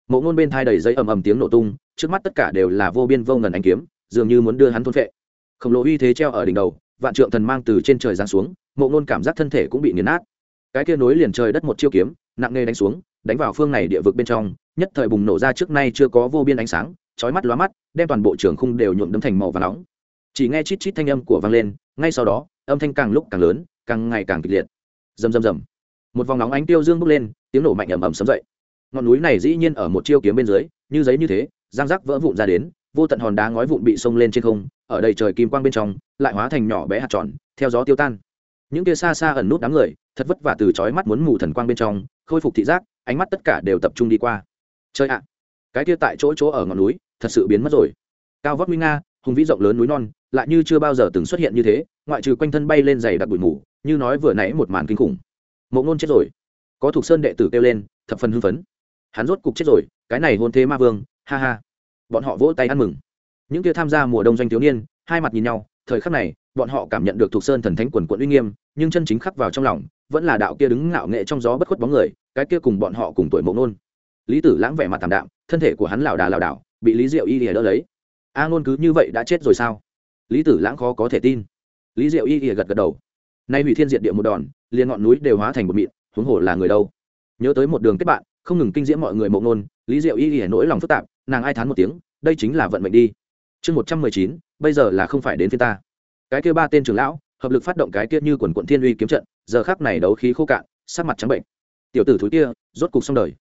Mộ ngôn bên thai đầy dây ầm ầm tiếng nổ tung, trước mắt tất cả đều là vô biên vô ngần ánh kiếm, dường như muốn đưa hắn thôn phệ khổng lồ uy thế treo ở đỉnh đầu, vạn trượng thần mang từ trên trời giáng xuống, mộ ngôn cảm giác thân thể cũng bị nghiền nát. Cái kia nối liền trời đất một chiêu kiếm, nặng nề đánh xuống, đánh vào phương này địa vực bên trong, nhất thời bùng nổ ra trước nay chưa có vô biên ánh sáng, chói mắt lóa mắt, đem toàn bộ trường khung đều nhuộm đấm thành màu và nóng. Chỉ nghe chít chít thanh âm của vang lên, ngay sau đó, âm thanh càng lúc càng lớn, càng ngày càng kịch liệt. Rầm rầm rầm. Một vòng nóng ánh tiêu dương bốc lên, tiếng nổ mạnh ầm ầm sấm dậy. Ngọn núi này dĩ nhiên ở một chiêu kiếm bên dưới, như giấy như thế giang rắc vỡ vụn ra đến vô tận hòn đá ngói vụn bị xông lên trên không, ở đầy trời kim quang bên trong, lại hóa thành nhỏ bé hạt tròn, theo gió tiêu tan. Những kia xa xa ẩn nút đám người, thật vất vả từ chói mắt muốn mù thần quang bên trong, khôi phục thị giác, ánh mắt tất cả đều tập trung đi qua. Chơi ạ! Cái kia tại chỗ chỗ ở ngọn núi, thật sự biến mất rồi. Cao vóc nguy nga, hùng vĩ rộng lớn núi non, lại như chưa bao giờ từng xuất hiện như thế, ngoại trừ quanh thân bay lên dày đặc bụi mù, như nói vừa nãy một màn kinh khủng. Mộ ngôn chết rồi. Có thuộc sơn đệ tử kêu lên, thập phần hưng phấn. Hắn rốt cục chết rồi, cái này hôn thế ma vương, ha ha bọn họ vỗ tay ăn mừng. Những kia tham gia mùa đông doanh thiếu niên, hai mặt nhìn nhau, thời khắc này, bọn họ cảm nhận được thuộc sơn thần thánh quần quận uy nghiêm, nhưng chân chính khắc vào trong lòng, vẫn là đạo kia đứng ngạo nghệ trong gió bất khuất bóng người, cái kia cùng bọn họ cùng tuổi mộ nôn lý tử lãng vẻ mặt tảm đạm, thân thể của hắn lảo đà lảo đảo, bị lý diệu y lìa đỡ lấy. A ngôn cứ như vậy đã chết rồi sao? Lý tử lãng khó có thể tin. Lý diệu y lìa gật gật đầu. Nay hủy thiên diệt địa một đòn, liền ngọn núi đều hóa thành một mịn, huống hồ là người đâu? Nhớ tới một đường kết bạn, không ngừng kinh diễm mọi người mộ nôn lý diệu y lìa nỗi lòng phức tạp, nàng ai thán một tiếng, đây chính là vận mệnh đi. Chương một trăm mười chín, bây giờ là không phải đến phía ta. Cái kia ba tên trưởng lão, hợp lực phát động cái kia như quần quận thiên uy kiếm trận, giờ khác này đấu khí khô cạn, sắc mặt trắng bệnh. Tiểu tử thúi kia, rốt cục xong đời.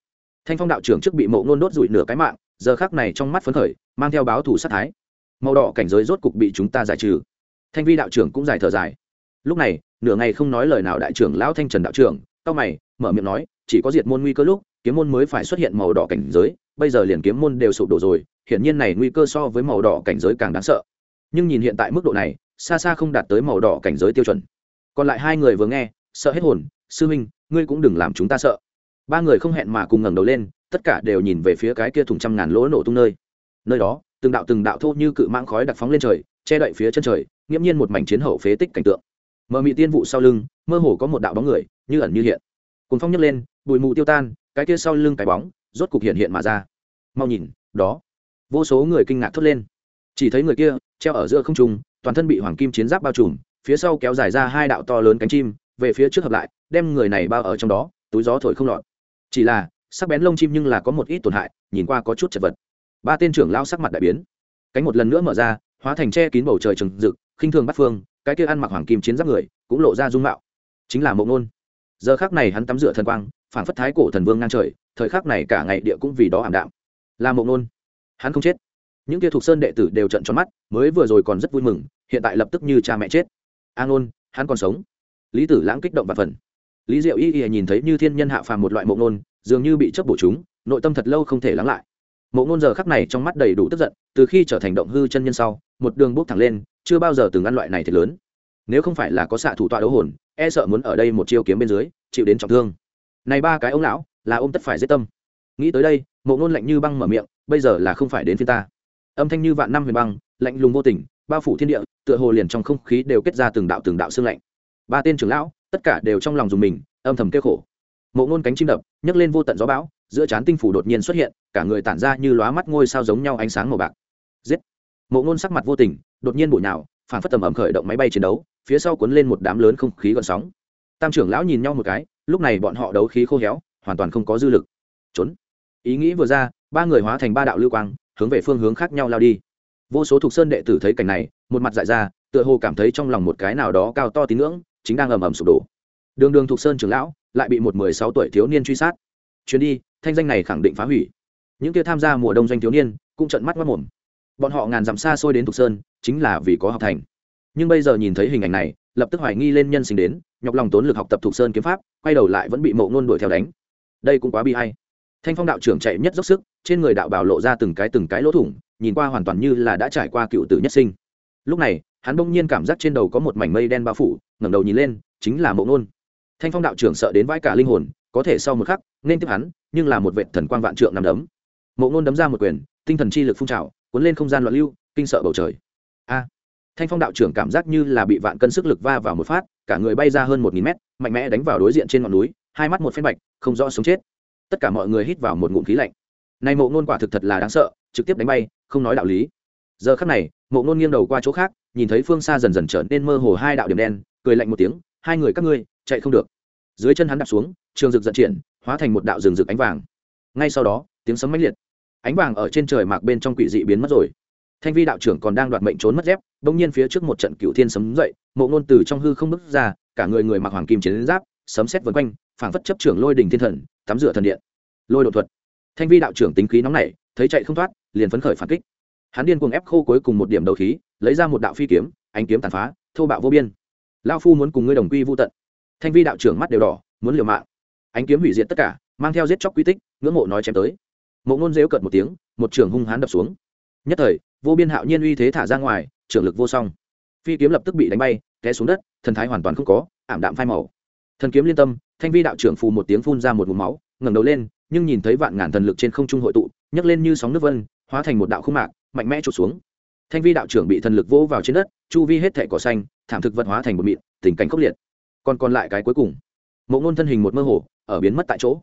Thanh phong đạo trưởng trước bị mộ nôn đốt rụi nửa cái mạng, giờ khác này trong mắt phấn khởi, mang theo báo thủ sát thái. Màu đỏ cảnh giới rốt cục bị chúng ta giải trừ. Thanh vi đạo trưởng cũng giải thở dài. Lúc này, nửa ngày không nói lời nào đại trưởng lão thanh trần đạo trưởng tao mày, mở miệng nói chỉ có diệt môn nguy cơ lúc, kiếm môn mới phải xuất hiện màu đỏ cảnh giới, bây giờ liền kiếm môn đều sụp đổ rồi, hiển nhiên này nguy cơ so với màu đỏ cảnh giới càng đáng sợ. Nhưng nhìn hiện tại mức độ này, xa xa không đạt tới màu đỏ cảnh giới tiêu chuẩn. Còn lại hai người vừa nghe, sợ hết hồn, sư minh ngươi cũng đừng làm chúng ta sợ. Ba người không hẹn mà cùng ngẩng đầu lên, tất cả đều nhìn về phía cái kia thùng trăm ngàn lỗ nổ tung nơi. Nơi đó, từng đạo từng đạo thô như cự mãng khói đặc phóng lên trời, che đậy phía chân trời, nghiễm nhiên một mảnh chiến hậu phế tích cảnh tượng. Mờ mị tiên vụ sau lưng, mơ hồ có một đạo bóng người, như ẩn như hiện. Cùng phong nhấc lên bụi mù tiêu tan, cái kia sau lưng cái bóng rốt cục hiện hiện mà ra. Mau nhìn, đó. Vô số người kinh ngạc thốt lên. Chỉ thấy người kia, treo ở giữa không trung, toàn thân bị hoàng kim chiến giáp bao trùm, phía sau kéo dài ra hai đạo to lớn cánh chim, về phía trước hợp lại, đem người này bao ở trong đó, túi gió thổi không lọt. Chỉ là, sắc bén lông chim nhưng là có một ít tổn hại, nhìn qua có chút chật vật. Ba tên trưởng lao sắc mặt đại biến. Cánh một lần nữa mở ra, hóa thành che kín bầu trời trừng rực, khinh thường bắt phương, cái kia ăn mặc hoàng kim chiến giáp người, cũng lộ ra dung mạo. Chính là mộng nôn. Giờ khác này hắn tắm rửa thần quang phản phất thái cổ thần vương ngang trời, thời khắc này cả ngày địa cũng vì đó ảm đạm. Là mộng nôn, hắn không chết. Những kia thuộc sơn đệ tử đều trận tròn mắt, mới vừa rồi còn rất vui mừng, hiện tại lập tức như cha mẹ chết. A ngôn hắn còn sống. Lý tử lãng kích động và phần. Lý diệu y y nhìn thấy như thiên nhân hạ phàm một loại mộng nôn, dường như bị chấp bổ chúng, nội tâm thật lâu không thể lắng lại. Mộng nôn giờ khắc này trong mắt đầy đủ tức giận, từ khi trở thành động hư chân nhân sau, một đường bốc thẳng lên, chưa bao giờ từng ăn loại này thật lớn. Nếu không phải là có xạ thủ tọa đấu hồn e sợ muốn ở đây một chiêu kiếm bên dưới, chịu đến trọng thương này ba cái ông lão, là ôm tất phải giết tâm. Nghĩ tới đây, mộ ngôn lạnh như băng mở miệng, bây giờ là không phải đến phía ta. Âm thanh như vạn năm huyền băng, lạnh lùng vô tình, bao phủ thiên địa, tựa hồ liền trong không khí đều kết ra từng đạo từng đạo xương lạnh. Ba tên trưởng lão, tất cả đều trong lòng dùng mình, âm thầm kêu khổ. Mộ ngôn cánh chim đập, nhấc lên vô tận gió bão, giữa trán tinh phủ đột nhiên xuất hiện, cả người tản ra như lóa mắt ngôi sao giống nhau ánh sáng màu bạc. Giết! Mộ ngôn sắc mặt vô tình, đột nhiên bụi nào phản phất tầm ẩm khởi động máy bay chiến đấu, phía sau cuốn lên một đám lớn không khí gọn sóng. Tam trưởng lão nhìn nhau một cái lúc này bọn họ đấu khí khô héo, hoàn toàn không có dư lực. Trốn. Ý nghĩ vừa ra, ba người hóa thành ba đạo lưu quang, hướng về phương hướng khác nhau lao đi. Vô số thục sơn đệ tử thấy cảnh này, một mặt dại ra, tựa hồ cảm thấy trong lòng một cái nào đó cao to tín ngưỡng, chính đang ầm ầm sụp đổ. Đường đường thục sơn trưởng lão, lại bị một mười sáu tuổi thiếu niên truy sát. Chuyến đi, thanh danh này khẳng định phá hủy. Những kia tham gia mùa đông doanh thiếu niên cũng trận mắt mất mồm. Bọn họ ngàn dặm xa xôi đến thục sơn, chính là vì có học thành. Nhưng bây giờ nhìn thấy hình ảnh này, lập tức hoài nghi lên nhân sinh đến nhọc lòng tốn lực học tập thuộc sơn kiếm pháp, quay đầu lại vẫn bị mộ ngôn đuổi theo đánh. Đây cũng quá bi hay. Thanh phong đạo trưởng chạy nhất dốc sức, trên người đạo bảo lộ ra từng cái từng cái lỗ thủng, nhìn qua hoàn toàn như là đã trải qua cựu tử nhất sinh. Lúc này, hắn bỗng nhiên cảm giác trên đầu có một mảnh mây đen bao phủ, ngẩng đầu nhìn lên, chính là mộ ngôn. Thanh phong đạo trưởng sợ đến vãi cả linh hồn, có thể sau một khắc, nên tiếp hắn, nhưng là một vệ thần quang vạn trượng nằm đấm. Mộ ngôn đấm ra một quyền, tinh thần chi lực phun trào, cuốn lên không gian loạn lưu, kinh sợ bầu trời. A! Thanh phong đạo trưởng cảm giác như là bị vạn cân sức lực va vào một phát cả người bay ra hơn một nghìn mét, mạnh mẽ đánh vào đối diện trên ngọn núi, hai mắt một phen bạch, không rõ sống chết. Tất cả mọi người hít vào một ngụm khí lạnh. Này mộ ngôn quả thực thật là đáng sợ, trực tiếp đánh bay, không nói đạo lý. Giờ khắc này, mộ ngôn nghiêng đầu qua chỗ khác, nhìn thấy phương xa dần dần trở nên mơ hồ hai đạo điểm đen, cười lạnh một tiếng, hai người các ngươi, chạy không được. Dưới chân hắn đạp xuống, trường rực dần triển, hóa thành một đạo rừng rực ánh vàng. Ngay sau đó, tiếng sấm mãnh liệt. Ánh vàng ở trên trời mạc bên trong quỷ dị biến mất rồi thanh vi đạo trưởng còn đang đoạt mệnh trốn mất dép, bỗng nhiên phía trước một trận cựu thiên sấm dậy, mộ ngôn từ trong hư không bước ra, cả người người mặc hoàng kim chiến giáp, sấm xét vân quanh, phảng phất chấp trưởng lôi đình thiên thần, tắm rửa thần điện. Lôi đột thuật. Thanh vi đạo trưởng tính khí nóng nảy, thấy chạy không thoát, liền phấn khởi phản kích. Hắn điên cuồng ép khô cuối cùng một điểm đầu khí, lấy ra một đạo phi kiếm, ánh kiếm tàn phá, thô bạo vô biên. Lao phu muốn cùng ngươi đồng quy vô tận. Thanh vi đạo trưởng mắt đều đỏ, muốn liều mạng. Ánh kiếm hủy diệt tất cả, mang theo giết chóc quy tích, ngưỡng mộ nói chém tới. Mộ ngôn dếu cợt một tiếng, một trường hung hán đập xuống. Nhất thời vô biên hạo nhiên uy thế thả ra ngoài, trưởng lực vô song. Phi kiếm lập tức bị đánh bay, té xuống đất, thần thái hoàn toàn không có, ảm đạm phai màu. Thần kiếm liên tâm, thanh vi đạo trưởng phù một tiếng phun ra một mũ máu, ngẩng đầu lên, nhưng nhìn thấy vạn ngàn thần lực trên không trung hội tụ, nhấc lên như sóng nước vân, hóa thành một đạo khung mạc, mạnh mẽ trụt xuống. Thanh vi đạo trưởng bị thần lực vỗ vào trên đất, chu vi hết thẻ cỏ xanh, thảm thực vật hóa thành một mịn, tình cảnh khốc liệt. Còn còn lại cái cuối cùng. Mộ ngôn thân hình một mơ hồ, ở biến mất tại chỗ.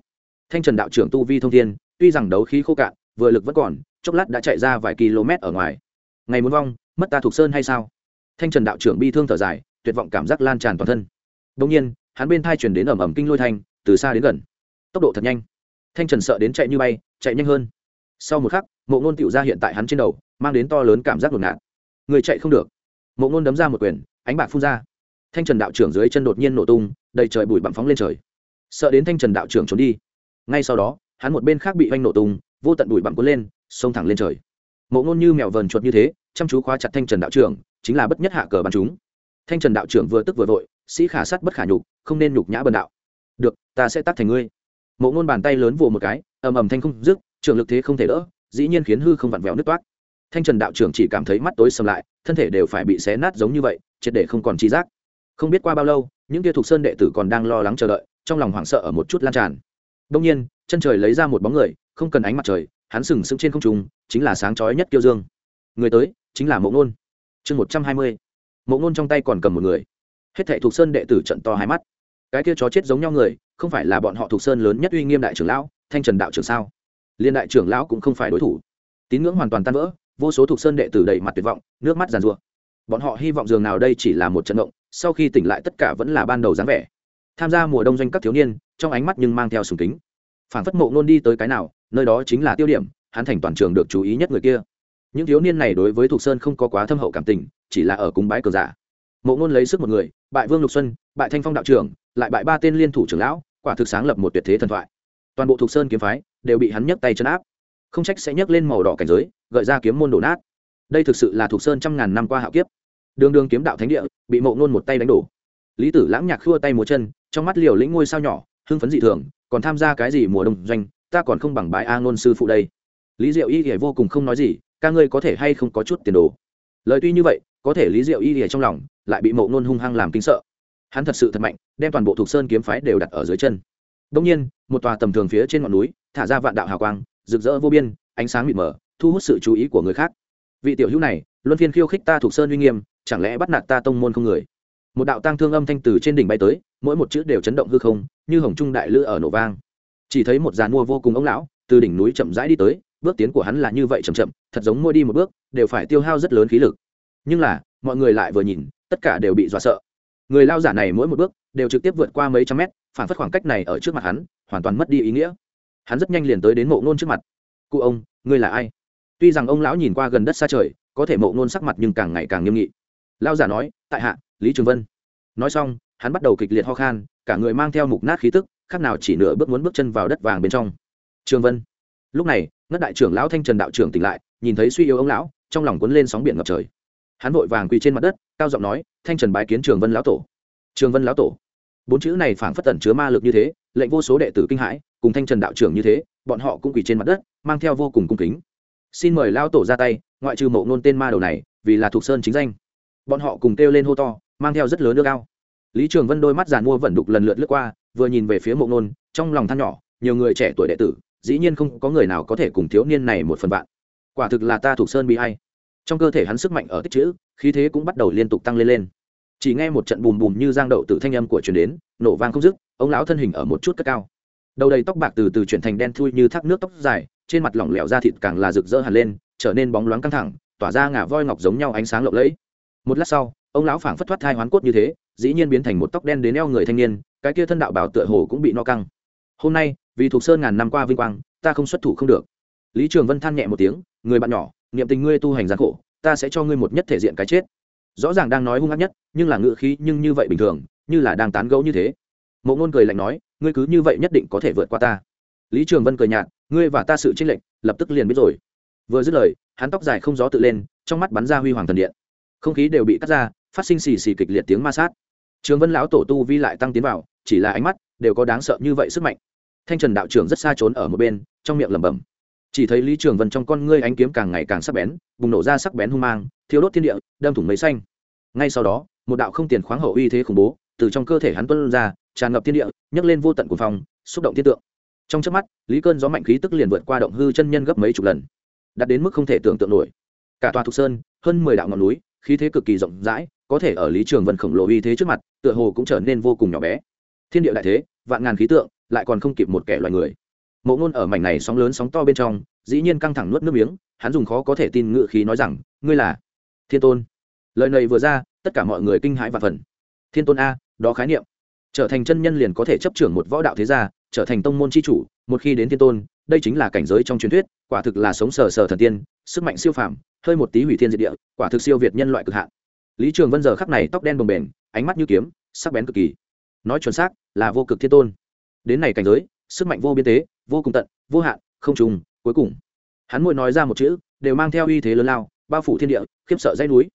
Thanh trần đạo trưởng tu vi thông thiên, tuy rằng đấu khí khô cạn, vừa lực vẫn còn chốc lát đã chạy ra vài km ở ngoài. Ngày muốn vong, mất ta thuộc sơn hay sao? Thanh trần đạo trưởng bi thương thở dài, tuyệt vọng cảm giác lan tràn toàn thân. Đông nhiên, hắn bên thai chuyển đến ẩm ẩm kinh lôi thanh, từ xa đến gần. Tốc độ thật nhanh. Thanh trần sợ đến chạy như bay, chạy nhanh hơn. Sau một khắc, mộ ngôn tựu ra hiện tại hắn trên đầu, mang đến to lớn cảm giác đột ngạt. Người chạy không được. Mộ ngôn đấm ra một quyền, ánh bạc phun ra. Thanh trần đạo trưởng dưới chân đột nhiên nổ tung, đầy trời bụi bặm phóng lên trời. Sợ đến thanh trần đạo trưởng trốn đi. Ngay sau đó, hắn một bên khác bị oanh nổ tung, vô tận bụi bặm cuốn lên xông thẳng lên trời. Mộ ngôn như mèo vờn chuột như thế, chăm chú khóa chặt thanh trần đạo trưởng, chính là bất nhất hạ cờ bắn chúng. Thanh trần đạo trưởng vừa tức vừa vội, sĩ khả sắt bất khả nhục, không nên nhục nhã bần đạo. Được, ta sẽ tắt thành ngươi. Mộ ngôn bàn tay lớn vồ một cái, ầm ầm thanh không dứt, trường lực thế không thể đỡ, dĩ nhiên khiến hư không vặn vẹo nứt toát thanh trần đạo trưởng chỉ cảm thấy mắt tối sầm lại, thân thể đều phải bị xé nát giống như vậy, triệt để không còn chi giác. Không biết qua bao lâu, những kia thuộc sơn đệ tử còn đang lo lắng chờ đợi, trong lòng hoảng sợ ở một chút lan tràn. Đông nhiên, chân trời lấy ra một bóng người, không cần ánh mặt trời hắn sừng sững trên không trung, chính là sáng chói nhất kiêu dương. Người tới, chính là mộ ngôn chương một trăm hai mươi. Mộ ngôn trong tay còn cầm một người. Hết thệ thuộc sơn đệ tử trận to hai mắt. Cái kia chó chết giống nhau người, không phải là bọn họ thuộc sơn lớn nhất uy nghiêm đại trưởng lão, thanh trần đạo trưởng sao? Liên đại trưởng lão cũng không phải đối thủ. Tín ngưỡng hoàn toàn tan vỡ, vô số thuộc sơn đệ tử đầy mặt tuyệt vọng, nước mắt giàn rụa bọn họ hy vọng dường nào đây chỉ là một trận động, sau khi tỉnh lại tất cả vẫn là ban đầu dáng vẻ. Tham gia mùa đông doanh các thiếu niên, trong ánh mắt nhưng mang theo sùng kính. Phản phất mộ nôn đi tới cái nào nơi đó chính là tiêu điểm, hắn thành toàn trường được chú ý nhất người kia. Những thiếu niên này đối với thục sơn không có quá thâm hậu cảm tình, chỉ là ở cúng bái cờ giả. Mộ nôn lấy sức một người, bại vương lục xuân, bại thanh phong đạo trưởng, lại bại ba tên liên thủ trưởng lão, quả thực sáng lập một tuyệt thế thần thoại. Toàn bộ thục sơn kiếm phái đều bị hắn nhấc tay chân áp. Không trách sẽ nhấc lên màu đỏ cảnh giới, gợi ra kiếm môn đổ nát. Đây thực sự là thục sơn trăm ngàn năm qua hạo kiếp. Đường đường kiếm đạo thánh địa, bị mộ nôn một tay đánh đổ. Lý tử lãng nhạc khua tay múa chân, trong mắt liều lĩnh ngôi sao nhỏ, hưng phấn dị thường, còn tham gia cái gì mùa đông doanh ta còn không bằng bái a ngôn sư phụ đây. Lý diệu y thì vô cùng không nói gì, ca ngươi có thể hay không có chút tiền đồ? Lời tuy như vậy, có thể lý diệu y thì trong lòng lại bị mộ nôn hung hăng làm kinh sợ. Hắn thật sự thật mạnh, đem toàn bộ thuộc sơn kiếm phái đều đặt ở dưới chân. Đông nhiên, một tòa tầm thường phía trên ngọn núi, thả ra vạn đạo hào quang, rực rỡ vô biên, ánh sáng mịt mờ, thu hút sự chú ý của người khác. Vị tiểu hữu này, luân phiên khiêu khích ta thuộc sơn uy nghiêm, chẳng lẽ bắt nạt ta tông môn không người? Một đạo tăng thương âm thanh từ trên đỉnh bay tới, mỗi một chữ đều chấn động hư không, như hồng trung đại lư ở nổ vang chỉ thấy một dàn mua vô cùng ông lão, từ đỉnh núi chậm rãi đi tới, bước tiến của hắn là như vậy chậm chậm, thật giống mua đi một bước, đều phải tiêu hao rất lớn khí lực. Nhưng là, mọi người lại vừa nhìn, tất cả đều bị dọa sợ. Người lao giả này mỗi một bước, đều trực tiếp vượt qua mấy trăm mét, phản phất khoảng cách này ở trước mặt hắn, hoàn toàn mất đi ý nghĩa. Hắn rất nhanh liền tới đến mộ ngôn trước mặt. Cụ ông, ngươi là ai? Tuy rằng ông lão nhìn qua gần đất xa trời, có thể mộ ngôn sắc mặt nhưng càng ngày càng nghiêm nghị. Lao giả nói, tại hạ, lý trường vân. Nói xong, hắn bắt đầu kịch liệt ho khan, cả người mang theo mục nát khí tức khác nào chỉ nửa bước muốn bước chân vào đất vàng bên trong. Trường vân. Lúc này, ngất đại trưởng lão thanh trần đạo trưởng tỉnh lại, nhìn thấy suy yếu ông lão, trong lòng cuốn lên sóng biển ngập trời. Hắn vội vàng quỳ trên mặt đất, cao giọng nói, thanh trần bái kiến trường vân lão tổ. Trường vân lão tổ. Bốn chữ này phảng phất tẩn chứa ma lực như thế, lệnh vô số đệ tử kinh hãi, cùng thanh trần đạo trưởng như thế, bọn họ cũng quỳ trên mặt đất, mang theo vô cùng cung kính. Xin mời lão tổ ra tay, ngoại trừ mộ nôn tên ma đầu này, vì là thuộc sơn chính danh. Bọn họ cùng kêu lên hô to, mang theo rất lớn nước ao. Lý trường vân đôi mắt giàn mua vẩn đục lần lượt lướt qua vừa nhìn về phía mộ nôn trong lòng than nhỏ, nhiều người trẻ tuổi đệ tử, dĩ nhiên không có người nào có thể cùng thiếu niên này một phần bạn quả thực là ta thuộc sơn bị hay trong cơ thể hắn sức mạnh ở tích chữ, khí thế cũng bắt đầu liên tục tăng lên lên. Chỉ nghe một trận bùm bùm như giang đậu từ thanh âm của truyền đến, nổ vang không dứt, ông lão thân hình ở một chút cất cao. Đầu đầy tóc bạc từ từ chuyển thành đen thui như thác nước tóc dài, trên mặt lỏng lẻo da thịt càng là rực rỡ hẳn lên, trở nên bóng loáng căng thẳng, tỏa ra ngả voi ngọc giống nhau ánh sáng lộng lẫy. Một lát sau, ông lão phảng phất thoát thai hoán cốt như thế, dĩ nhiên biến thành một tóc đen đến eo người thanh niên cái kia thân đạo bảo tựa hồ cũng bị no căng. Hôm nay, vì thuộc sơn ngàn năm qua vinh quang, ta không xuất thủ không được. Lý trường vân than nhẹ một tiếng, người bạn nhỏ, niệm tình ngươi tu hành gian khổ, ta sẽ cho ngươi một nhất thể diện cái chết. Rõ ràng đang nói hung ác nhất, nhưng là ngự khí nhưng như vậy bình thường, như là đang tán gẫu như thế. Mộ ngôn cười lạnh nói, ngươi cứ như vậy nhất định có thể vượt qua ta. Lý trường vân cười nhạt, ngươi và ta sự tranh lệch, lập tức liền biết rồi. Vừa dứt lời, hắn tóc dài không gió tự lên, trong mắt bắn ra huy hoàng thần điện. Không khí đều bị cắt ra, phát sinh xì xì kịch liệt tiếng ma sát. Trường vân lão tổ tu vi lại tăng tiến vào chỉ là ánh mắt, đều có đáng sợ như vậy sức mạnh. Thanh trần đạo trưởng rất xa trốn ở một bên, trong miệng lẩm bẩm. Chỉ thấy lý trường vân trong con ngươi ánh kiếm càng ngày càng sắc bén, bùng nổ ra sắc bén hung mang thiếu đốt thiên địa, đâm thủng mấy xanh. Ngay sau đó, một đạo không tiền khoáng hậu uy thế khủng bố, từ trong cơ thể hắn tuân ra, tràn ngập thiên địa, nhấc lên vô tận của phòng xúc động thiên tượng. Trong trước mắt, lý cơn gió mạnh khí tức liền vượt qua động hư chân nhân gấp mấy chục lần, đạt đến mức không thể tưởng tượng nổi. Cả tòa thục sơn, hơn mười đạo ngọn núi, khí thế cực kỳ rộng rãi, có thể ở lý trường vân khổng lồ uy thế trước mặt, tựa hồ cũng trở nên vô cùng nhỏ bé thiên địa đại thế, vạn ngàn khí tượng, lại còn không kịp một kẻ loài người. Mộ ngôn ở mảnh này sóng lớn sóng to bên trong, dĩ nhiên căng thẳng nuốt nước miếng, hắn dùng khó có thể tin ngự khí nói rằng, ngươi là thiên tôn. Lời này vừa ra, tất cả mọi người kinh hãi và phần thiên tôn a, đó khái niệm. Trở thành chân nhân liền có thể chấp trưởng một võ đạo thế gia, trở thành tông môn c h i chủ, một khi đến thiên tôn, đây chính là cảnh giới trong truyền thuyết, quả thực là sống sờ sờ thần tiên, sức mạnh siêu phàm, hơi một tí hủy thiên diệt địa, quả thực siêu việt nhân loại cực hạn. Lý trường vân giờ khắc này tóc đen bồng bềnh, ánh mắt như kiếm, sắc bén cực kỳ nói chuẩn xác là vô cực thiên tôn. Đến này cảnh giới, sức mạnh vô biên tế, vô cùng tận, vô hạn, không trùng, cuối cùng. Hắn môi nói ra một chữ, đều mang theo uy thế lớn lao, bao phủ thiên địa, khiếp sợ dây núi.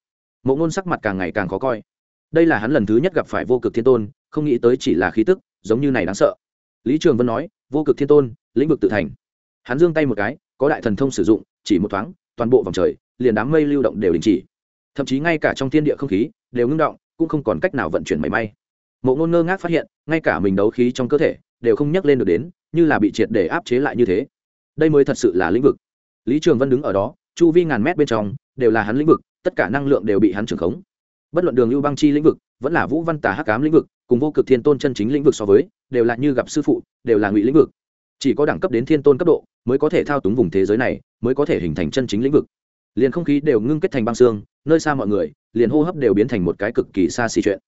Mộ ngôn sắc mặt càng ngày càng khó coi. Đây là hắn lần thứ nhất gặp phải vô cực thiên tôn, không nghĩ tới chỉ là khí tức, giống như này đáng sợ. Lý trường vân nói, vô cực thiên tôn, lĩnh vực tự thành. Hắn giương tay một cái, có đại thần thông sử dụng, chỉ một thoáng, toàn bộ vòng trời, liền đám mây lưu động đều đình chỉ. Thậm chí ngay cả trong thiên địa không khí, đều ngưng động, cũng không còn cách nào vận chuyển mảy may mộ ngôn ngơ ngác phát hiện, ngay cả mình đấu khí trong cơ thể đều không nhắc lên được đến, như là bị triệt để áp chế lại như thế. Đây mới thật sự là lĩnh vực. Lý trường vân đứng ở đó, chu vi ngàn mét bên trong, đều là hắn lĩnh vực, tất cả năng lượng đều bị hắn trưởng khống. Bất luận đường lưu băng chi lĩnh vực, vẫn là vũ văn tà hắc cám lĩnh vực, cùng vô cực thiên tôn chân chính lĩnh vực so với, đều là như gặp sư phụ, đều là ngụy lĩnh vực. Chỉ có đẳng cấp đến thiên tôn cấp độ, mới có thể thao túng vùng thế giới này, mới có thể hình thành chân chính lĩnh vực. Liền không khí đều ngưng kết thành băng xương, nơi xa mọi người, liền hô hấp đều biến thành một cái cực kỳ xa xỉ chuyện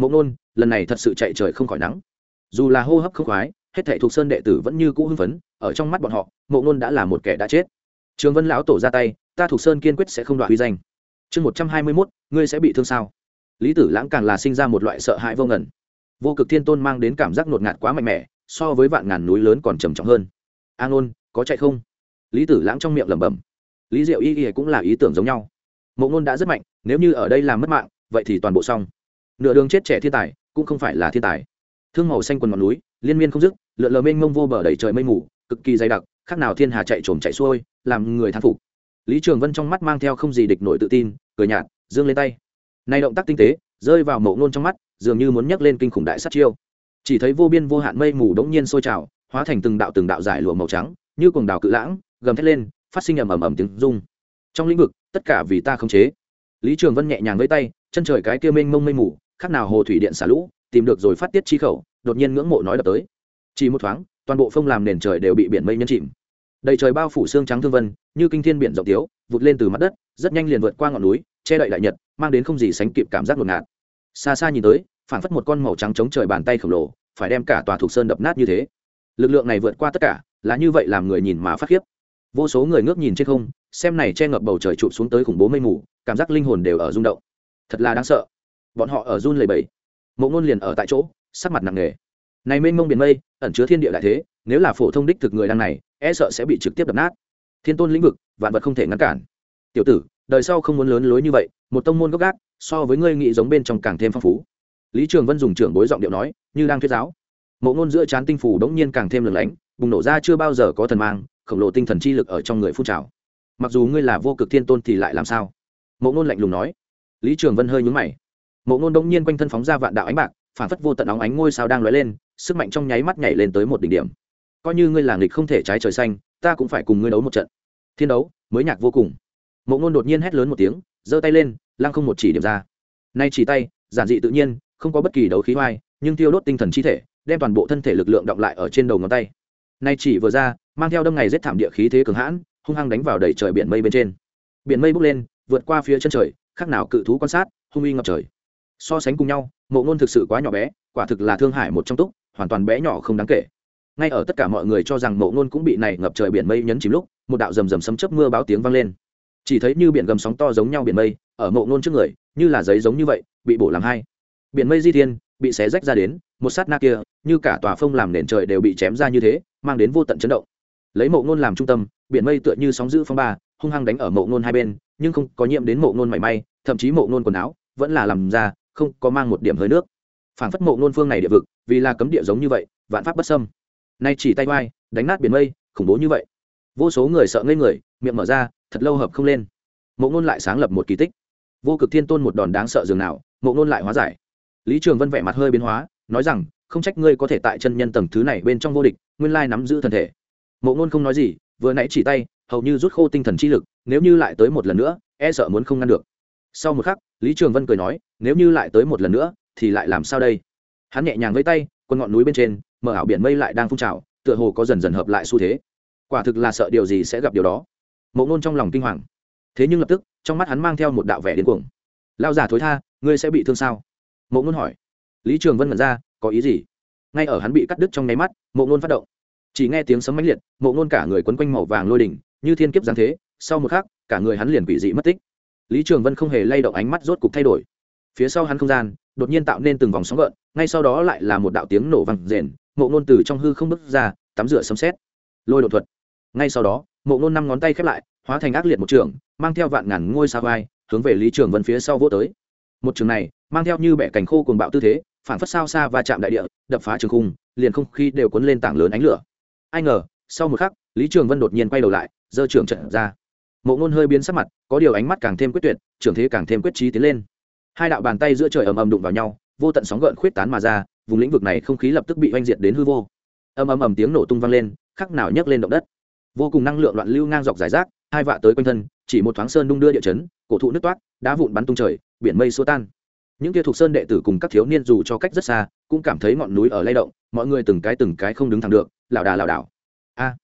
mộng nôn lần này thật sự chạy trời không khỏi nắng. Dù là hô hấp không khoái, hết thảy thuộc sơn đệ tử vẫn như cũ hưng phấn, ở trong mắt bọn họ mộng nôn đã là một kẻ đã chết. Trường vân lão tổ ra tay, ta thuộc sơn kiên quyết sẽ không đoạt uy danh. Chương một trăm hai mươi mốt, ngươi sẽ bị thương sao? Lý tử lãng càng là sinh ra một loại sợ hãi vô ngẩn vô cực thiên tôn mang đến cảm giác ngột ngạt quá mạnh mẽ, so với vạn ngàn núi lớn còn trầm trọng hơn. A ngôn, có chạy không? Lý tử lãng trong miệng lẩm bẩm. Lý diệu y y cũng là ý tưởng giống nhau. Mộ ngôn đã rất mạnh, nếu như ở đây làm mất mạng, vậy thì toàn bộ xong nửa đường chết trẻ thiên tài, cũng không phải là thiên tài. Thương màu xanh quần ngọn núi, liên miên không dứt, lượn lờ mênh mông vô bờ đầy trời mây mù, cực kỳ dày đặc, khác nào thiên hà chạy trồm chạy xuôi, làm người thán phục. Lý trường vân trong mắt mang theo không gì địch nổi tự tin, cười nhạt dương lên tay. Nay động tác tinh tế, rơi vào mộ nôn trong mắt, dường như muốn nhấc lên kinh khủng đại sát chiêu. Chỉ thấy vô biên vô hạn mây mù đống nhiên sôi trào, hóa thành từng đạo từng đạo giải lụa màu trắng, như cuồng đào cự lãng, gầm thét lên, phát sinh ầm ầm ầm tiếng rung. Trong lĩnh vực, tất cả vì ta khống chế. Lý trường vân nhẹ nhàng với tay, chân trời cái kia mênh mông mây mù khác nào hồ thủy điện xả lũ, tìm được rồi phát tiết chi khẩu, đột nhiên ngưỡng mộ nói đập tới. Chỉ một thoáng, toàn bộ phong làm nền trời đều bị biển mây nhấn chìm. Đầy trời bao phủ xương trắng thương vân, như kinh thiên biển rộng tiếu, vụt lên từ mặt đất, rất nhanh liền vượt qua ngọn núi, che đậy đại nhật, mang đến không gì sánh kịp cảm giác ngột ngạt. Xa xa nhìn tới phản phất một con màu trắng chống trời bàn tay khổng lồ, phải đem cả tòa thuộc sơn đập nát như thế. Lực lượng này vượt qua tất cả, là như vậy làm người nhìn mà phát khiếp. Vô số người ngước nhìn trên không, xem này che ngập bầu trời trụ xuống tới khủng bố mây mù, cảm giác linh hồn đều ở rung động. Thật là đáng sợ bọn họ ở run lầy bầy. Mộ ngôn liền ở tại chỗ, sắc mặt nặng nề. Này mênh mông biển mây, ẩn chứa thiên địa đại thế, nếu là phổ thông đích thực người đang này e sợ sẽ bị trực tiếp đập nát. Thiên tôn lĩnh vực, vạn vật không thể ngăn cản. Tiểu tử, đời sau không muốn lớn lối như vậy, một tông môn gốc gác, so với ngươi nghĩ giống bên trong càng thêm phong phú. Lý trường vân dùng trưởng bối giọng điệu nói, như đang thuyết giáo. Mộ ngôn giữa trán tinh phủ đống nhiên càng thêm lửng lánh, bùng nổ ra chưa bao giờ có thần mang, khổng lồ tinh thần chi lực ở trong người phun trào. Mặc dù ngươi là vô cực thiên tôn thì lại làm sao? Mộ ngôn lạnh lùng nói. Lý trường vân hơi nhúng mày mộ Nôn đột nhiên quanh thân phóng ra vạn đạo ánh bạc, phản phất vô tận óng ánh ngôi sao đang lóe lên, sức mạnh trong nháy mắt nhảy lên tới một đỉnh điểm. Coi như ngươi là nghịch không thể trái trời xanh, ta cũng phải cùng ngươi đấu một trận. Thiên đấu, mới nhạc vô cùng. Mộ Nôn đột nhiên hét lớn một tiếng, giơ tay lên, lăng không một chỉ điểm ra. Nay chỉ tay, giản dị tự nhiên, không có bất kỳ đấu khí hoai nhưng tiêu đốt tinh thần chi thể, đem toàn bộ thân thể lực lượng động lại ở trên đầu ngón tay. Nay chỉ vừa ra, mang theo đâm ngày giết thảm địa khí thế cường hãn, hung hăng đánh vào đầy trời biển mây bên trên. Biển mây bốc lên, vượt qua phía chân trời, khác nào cự thú quan sát, hung uy ngập trời so sánh cùng nhau, mộ ngôn thực sự quá nhỏ bé, quả thực là thương hải một trong túc, hoàn toàn bé nhỏ không đáng kể. Ngay ở tất cả mọi người cho rằng mộ ngôn cũng bị này ngập trời biển mây nhấn chìm lúc, một đạo rầm rầm sấm chớp mưa báo tiếng vang lên. Chỉ thấy như biển gầm sóng to giống nhau biển mây, ở mộ ngôn trước người, như là giấy giống như vậy, bị bổ làm hai. Biển mây di thiên, bị xé rách ra đến, một sát na kia, như cả tòa phông làm nền trời đều bị chém ra như thế, mang đến vô tận chấn động. Lấy mộ ngôn làm trung tâm, biển mây tựa như sóng giữ phong ba, hung hăng đánh ở mộ ngôn hai bên, nhưng không có nhiễm đến mộ ngôn mảy may, thậm chí mộ ngôn quần áo vẫn là làm ra không có mang một điểm hơi nước. Phản phất mộ ngôn phương này địa vực, vì là cấm địa giống như vậy, vạn pháp bất xâm. Nay chỉ tay vai, đánh nát biển mây, khủng bố như vậy. Vô số người sợ ngây người, miệng mở ra, thật lâu hợp không lên. Mộ ngôn lại sáng lập một kỳ tích. Vô cực thiên tôn một đòn đáng sợ dường nào, mộ ngôn lại hóa giải. Lý trường vân vẻ mặt hơi biến hóa, nói rằng, không trách ngươi có thể tại chân nhân tầng thứ này bên trong vô địch, nguyên lai nắm giữ thân thể. Mộ ngôn không nói gì, vừa nãy chỉ tay, hầu như rút khô tinh thần chi lực, nếu như lại tới một lần nữa e sợ muốn không ngăn được. Sau một khắc, lý trường vân cười nói nếu như lại tới một lần nữa, thì lại làm sao đây? Hắn nhẹ nhàng với tay quân ngọn núi bên trên, mở ảo biển mây lại đang phun trào, tựa hồ có dần dần hợp lại xu thế. Quả thực là sợ điều gì sẽ gặp điều đó. Mộ ngôn trong lòng kinh hoàng. Thế nhưng lập tức, trong mắt hắn mang theo một đạo vẻ điên cuồng. Lao giả thối tha, ngươi sẽ bị thương sao? Mộ ngôn hỏi. Lý trường vân mật ra, có ý gì? Ngay ở hắn bị cắt đứt trong nháy mắt, mộ ngôn phát động. Chỉ nghe tiếng sấm mãnh liệt, mộ ngôn cả người quấn quanh màu vàng lôi đỉnh, như thiên kiếp giáng thế, sau một khắc, cả người hắn liền quỷ dị mất tích. Lý trường vân không hề lay động ánh mắt rốt cục thay đổi phía sau hắn không gian, đột nhiên tạo nên từng vòng sóng gợn, ngay sau đó lại là một đạo tiếng nổ vang rền, mộ ngôn từ trong hư không bước ra, tắm rửa sấm xét lôi đột thuật. Ngay sau đó, mộ ngôn năm ngón tay khép lại, hóa thành ác liệt một trường, mang theo vạn ngàn ngôi sao vai, hướng về lý trường vân phía sau vô tới. Một trường này, mang theo như bẻ cành khô cuồng bạo tư thế phản phất sao xa và chạm đại địa, đập phá trường khung, liền không khí đều cuốn lên tảng lớn ánh lửa. Ai ngờ, sau một khắc, lý trường vân đột nhiên quay đầu lại, giơ trường trận ra. Mộ ngôn hơi biến sắc mặt, có điều ánh mắt càng thêm quyết tuyệt trường thế càng thêm quyết trí tiến lên hai đạo bàn tay giữa trời ầm ầm đụng vào nhau, vô tận sóng gợn khuyết tán mà ra, vùng lĩnh vực này không khí lập tức bị oanh diệt đến hư vô. Ầm ầm ầm tiếng nổ tung vang lên, khắc nào nhấc lên động đất. Vô cùng năng lượng loạn lưu ngang dọc giải rác, hai vạ tới quanh thân, chỉ một thoáng sơn đung đưa địa chấn, cổ thụ nước toát, đá vụn bắn tung trời, biển mây xua tan. Những kia thuộc sơn đệ tử cùng các thiếu niên dù cho cách rất xa, cũng cảm thấy ngọn núi ở lay động, mọi người từng cái từng cái không đứng thẳng được, lảo đà lảo đảo. A!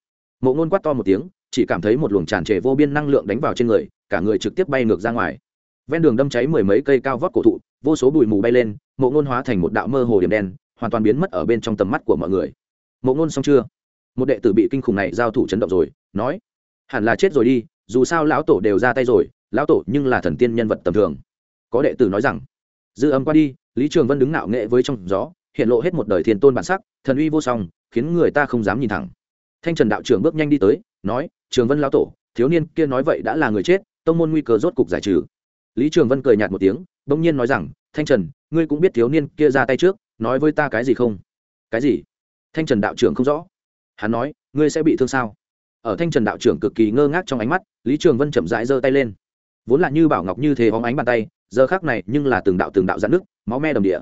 Mộ ngôn quát to một tiếng, chỉ cảm thấy một luồng tràn trề vô biên năng lượng đánh vào trên người, cả người trực tiếp bay ngược ra ngoài ven đường đâm cháy mười mấy cây cao vót cổ thụ, vô số bụi mù bay lên, mộ ngôn hóa thành một đạo mơ hồ điểm đen, hoàn toàn biến mất ở bên trong tầm mắt của mọi người. Mộ ngôn xong chưa? Một đệ tử bị kinh khủng này giao thủ chấn động rồi, nói, hẳn là chết rồi đi, dù sao lão tổ đều ra tay rồi, lão tổ nhưng là thần tiên nhân vật tầm thường. Có đệ tử nói rằng, dư âm qua đi, lý trường vân đứng nạo nghệ với trong gió, hiện lộ hết một đời thiên tôn bản sắc, thần uy vô song, khiến người ta không dám nhìn thẳng. Thanh trần đạo trưởng bước nhanh đi tới, nói, trường vân lão tổ, thiếu niên kia nói vậy đã là người chết, tông môn nguy cơ rốt cục giải trừ lý trường vân cười nhạt một tiếng, bỗng nhiên nói rằng, thanh trần, ngươi cũng biết thiếu niên kia ra tay trước, nói với ta cái gì không? Cái gì? Thanh trần đạo trưởng không rõ. Hắn nói, ngươi sẽ bị thương sao? Ở thanh trần đạo trưởng cực kỳ ngơ ngác trong ánh mắt, lý trường vân chậm rãi giơ tay lên. Vốn là như bảo ngọc như thế hóng ánh bàn tay, giờ khác này nhưng là từng đạo từng đạo dạn nước, máu me đồng địa.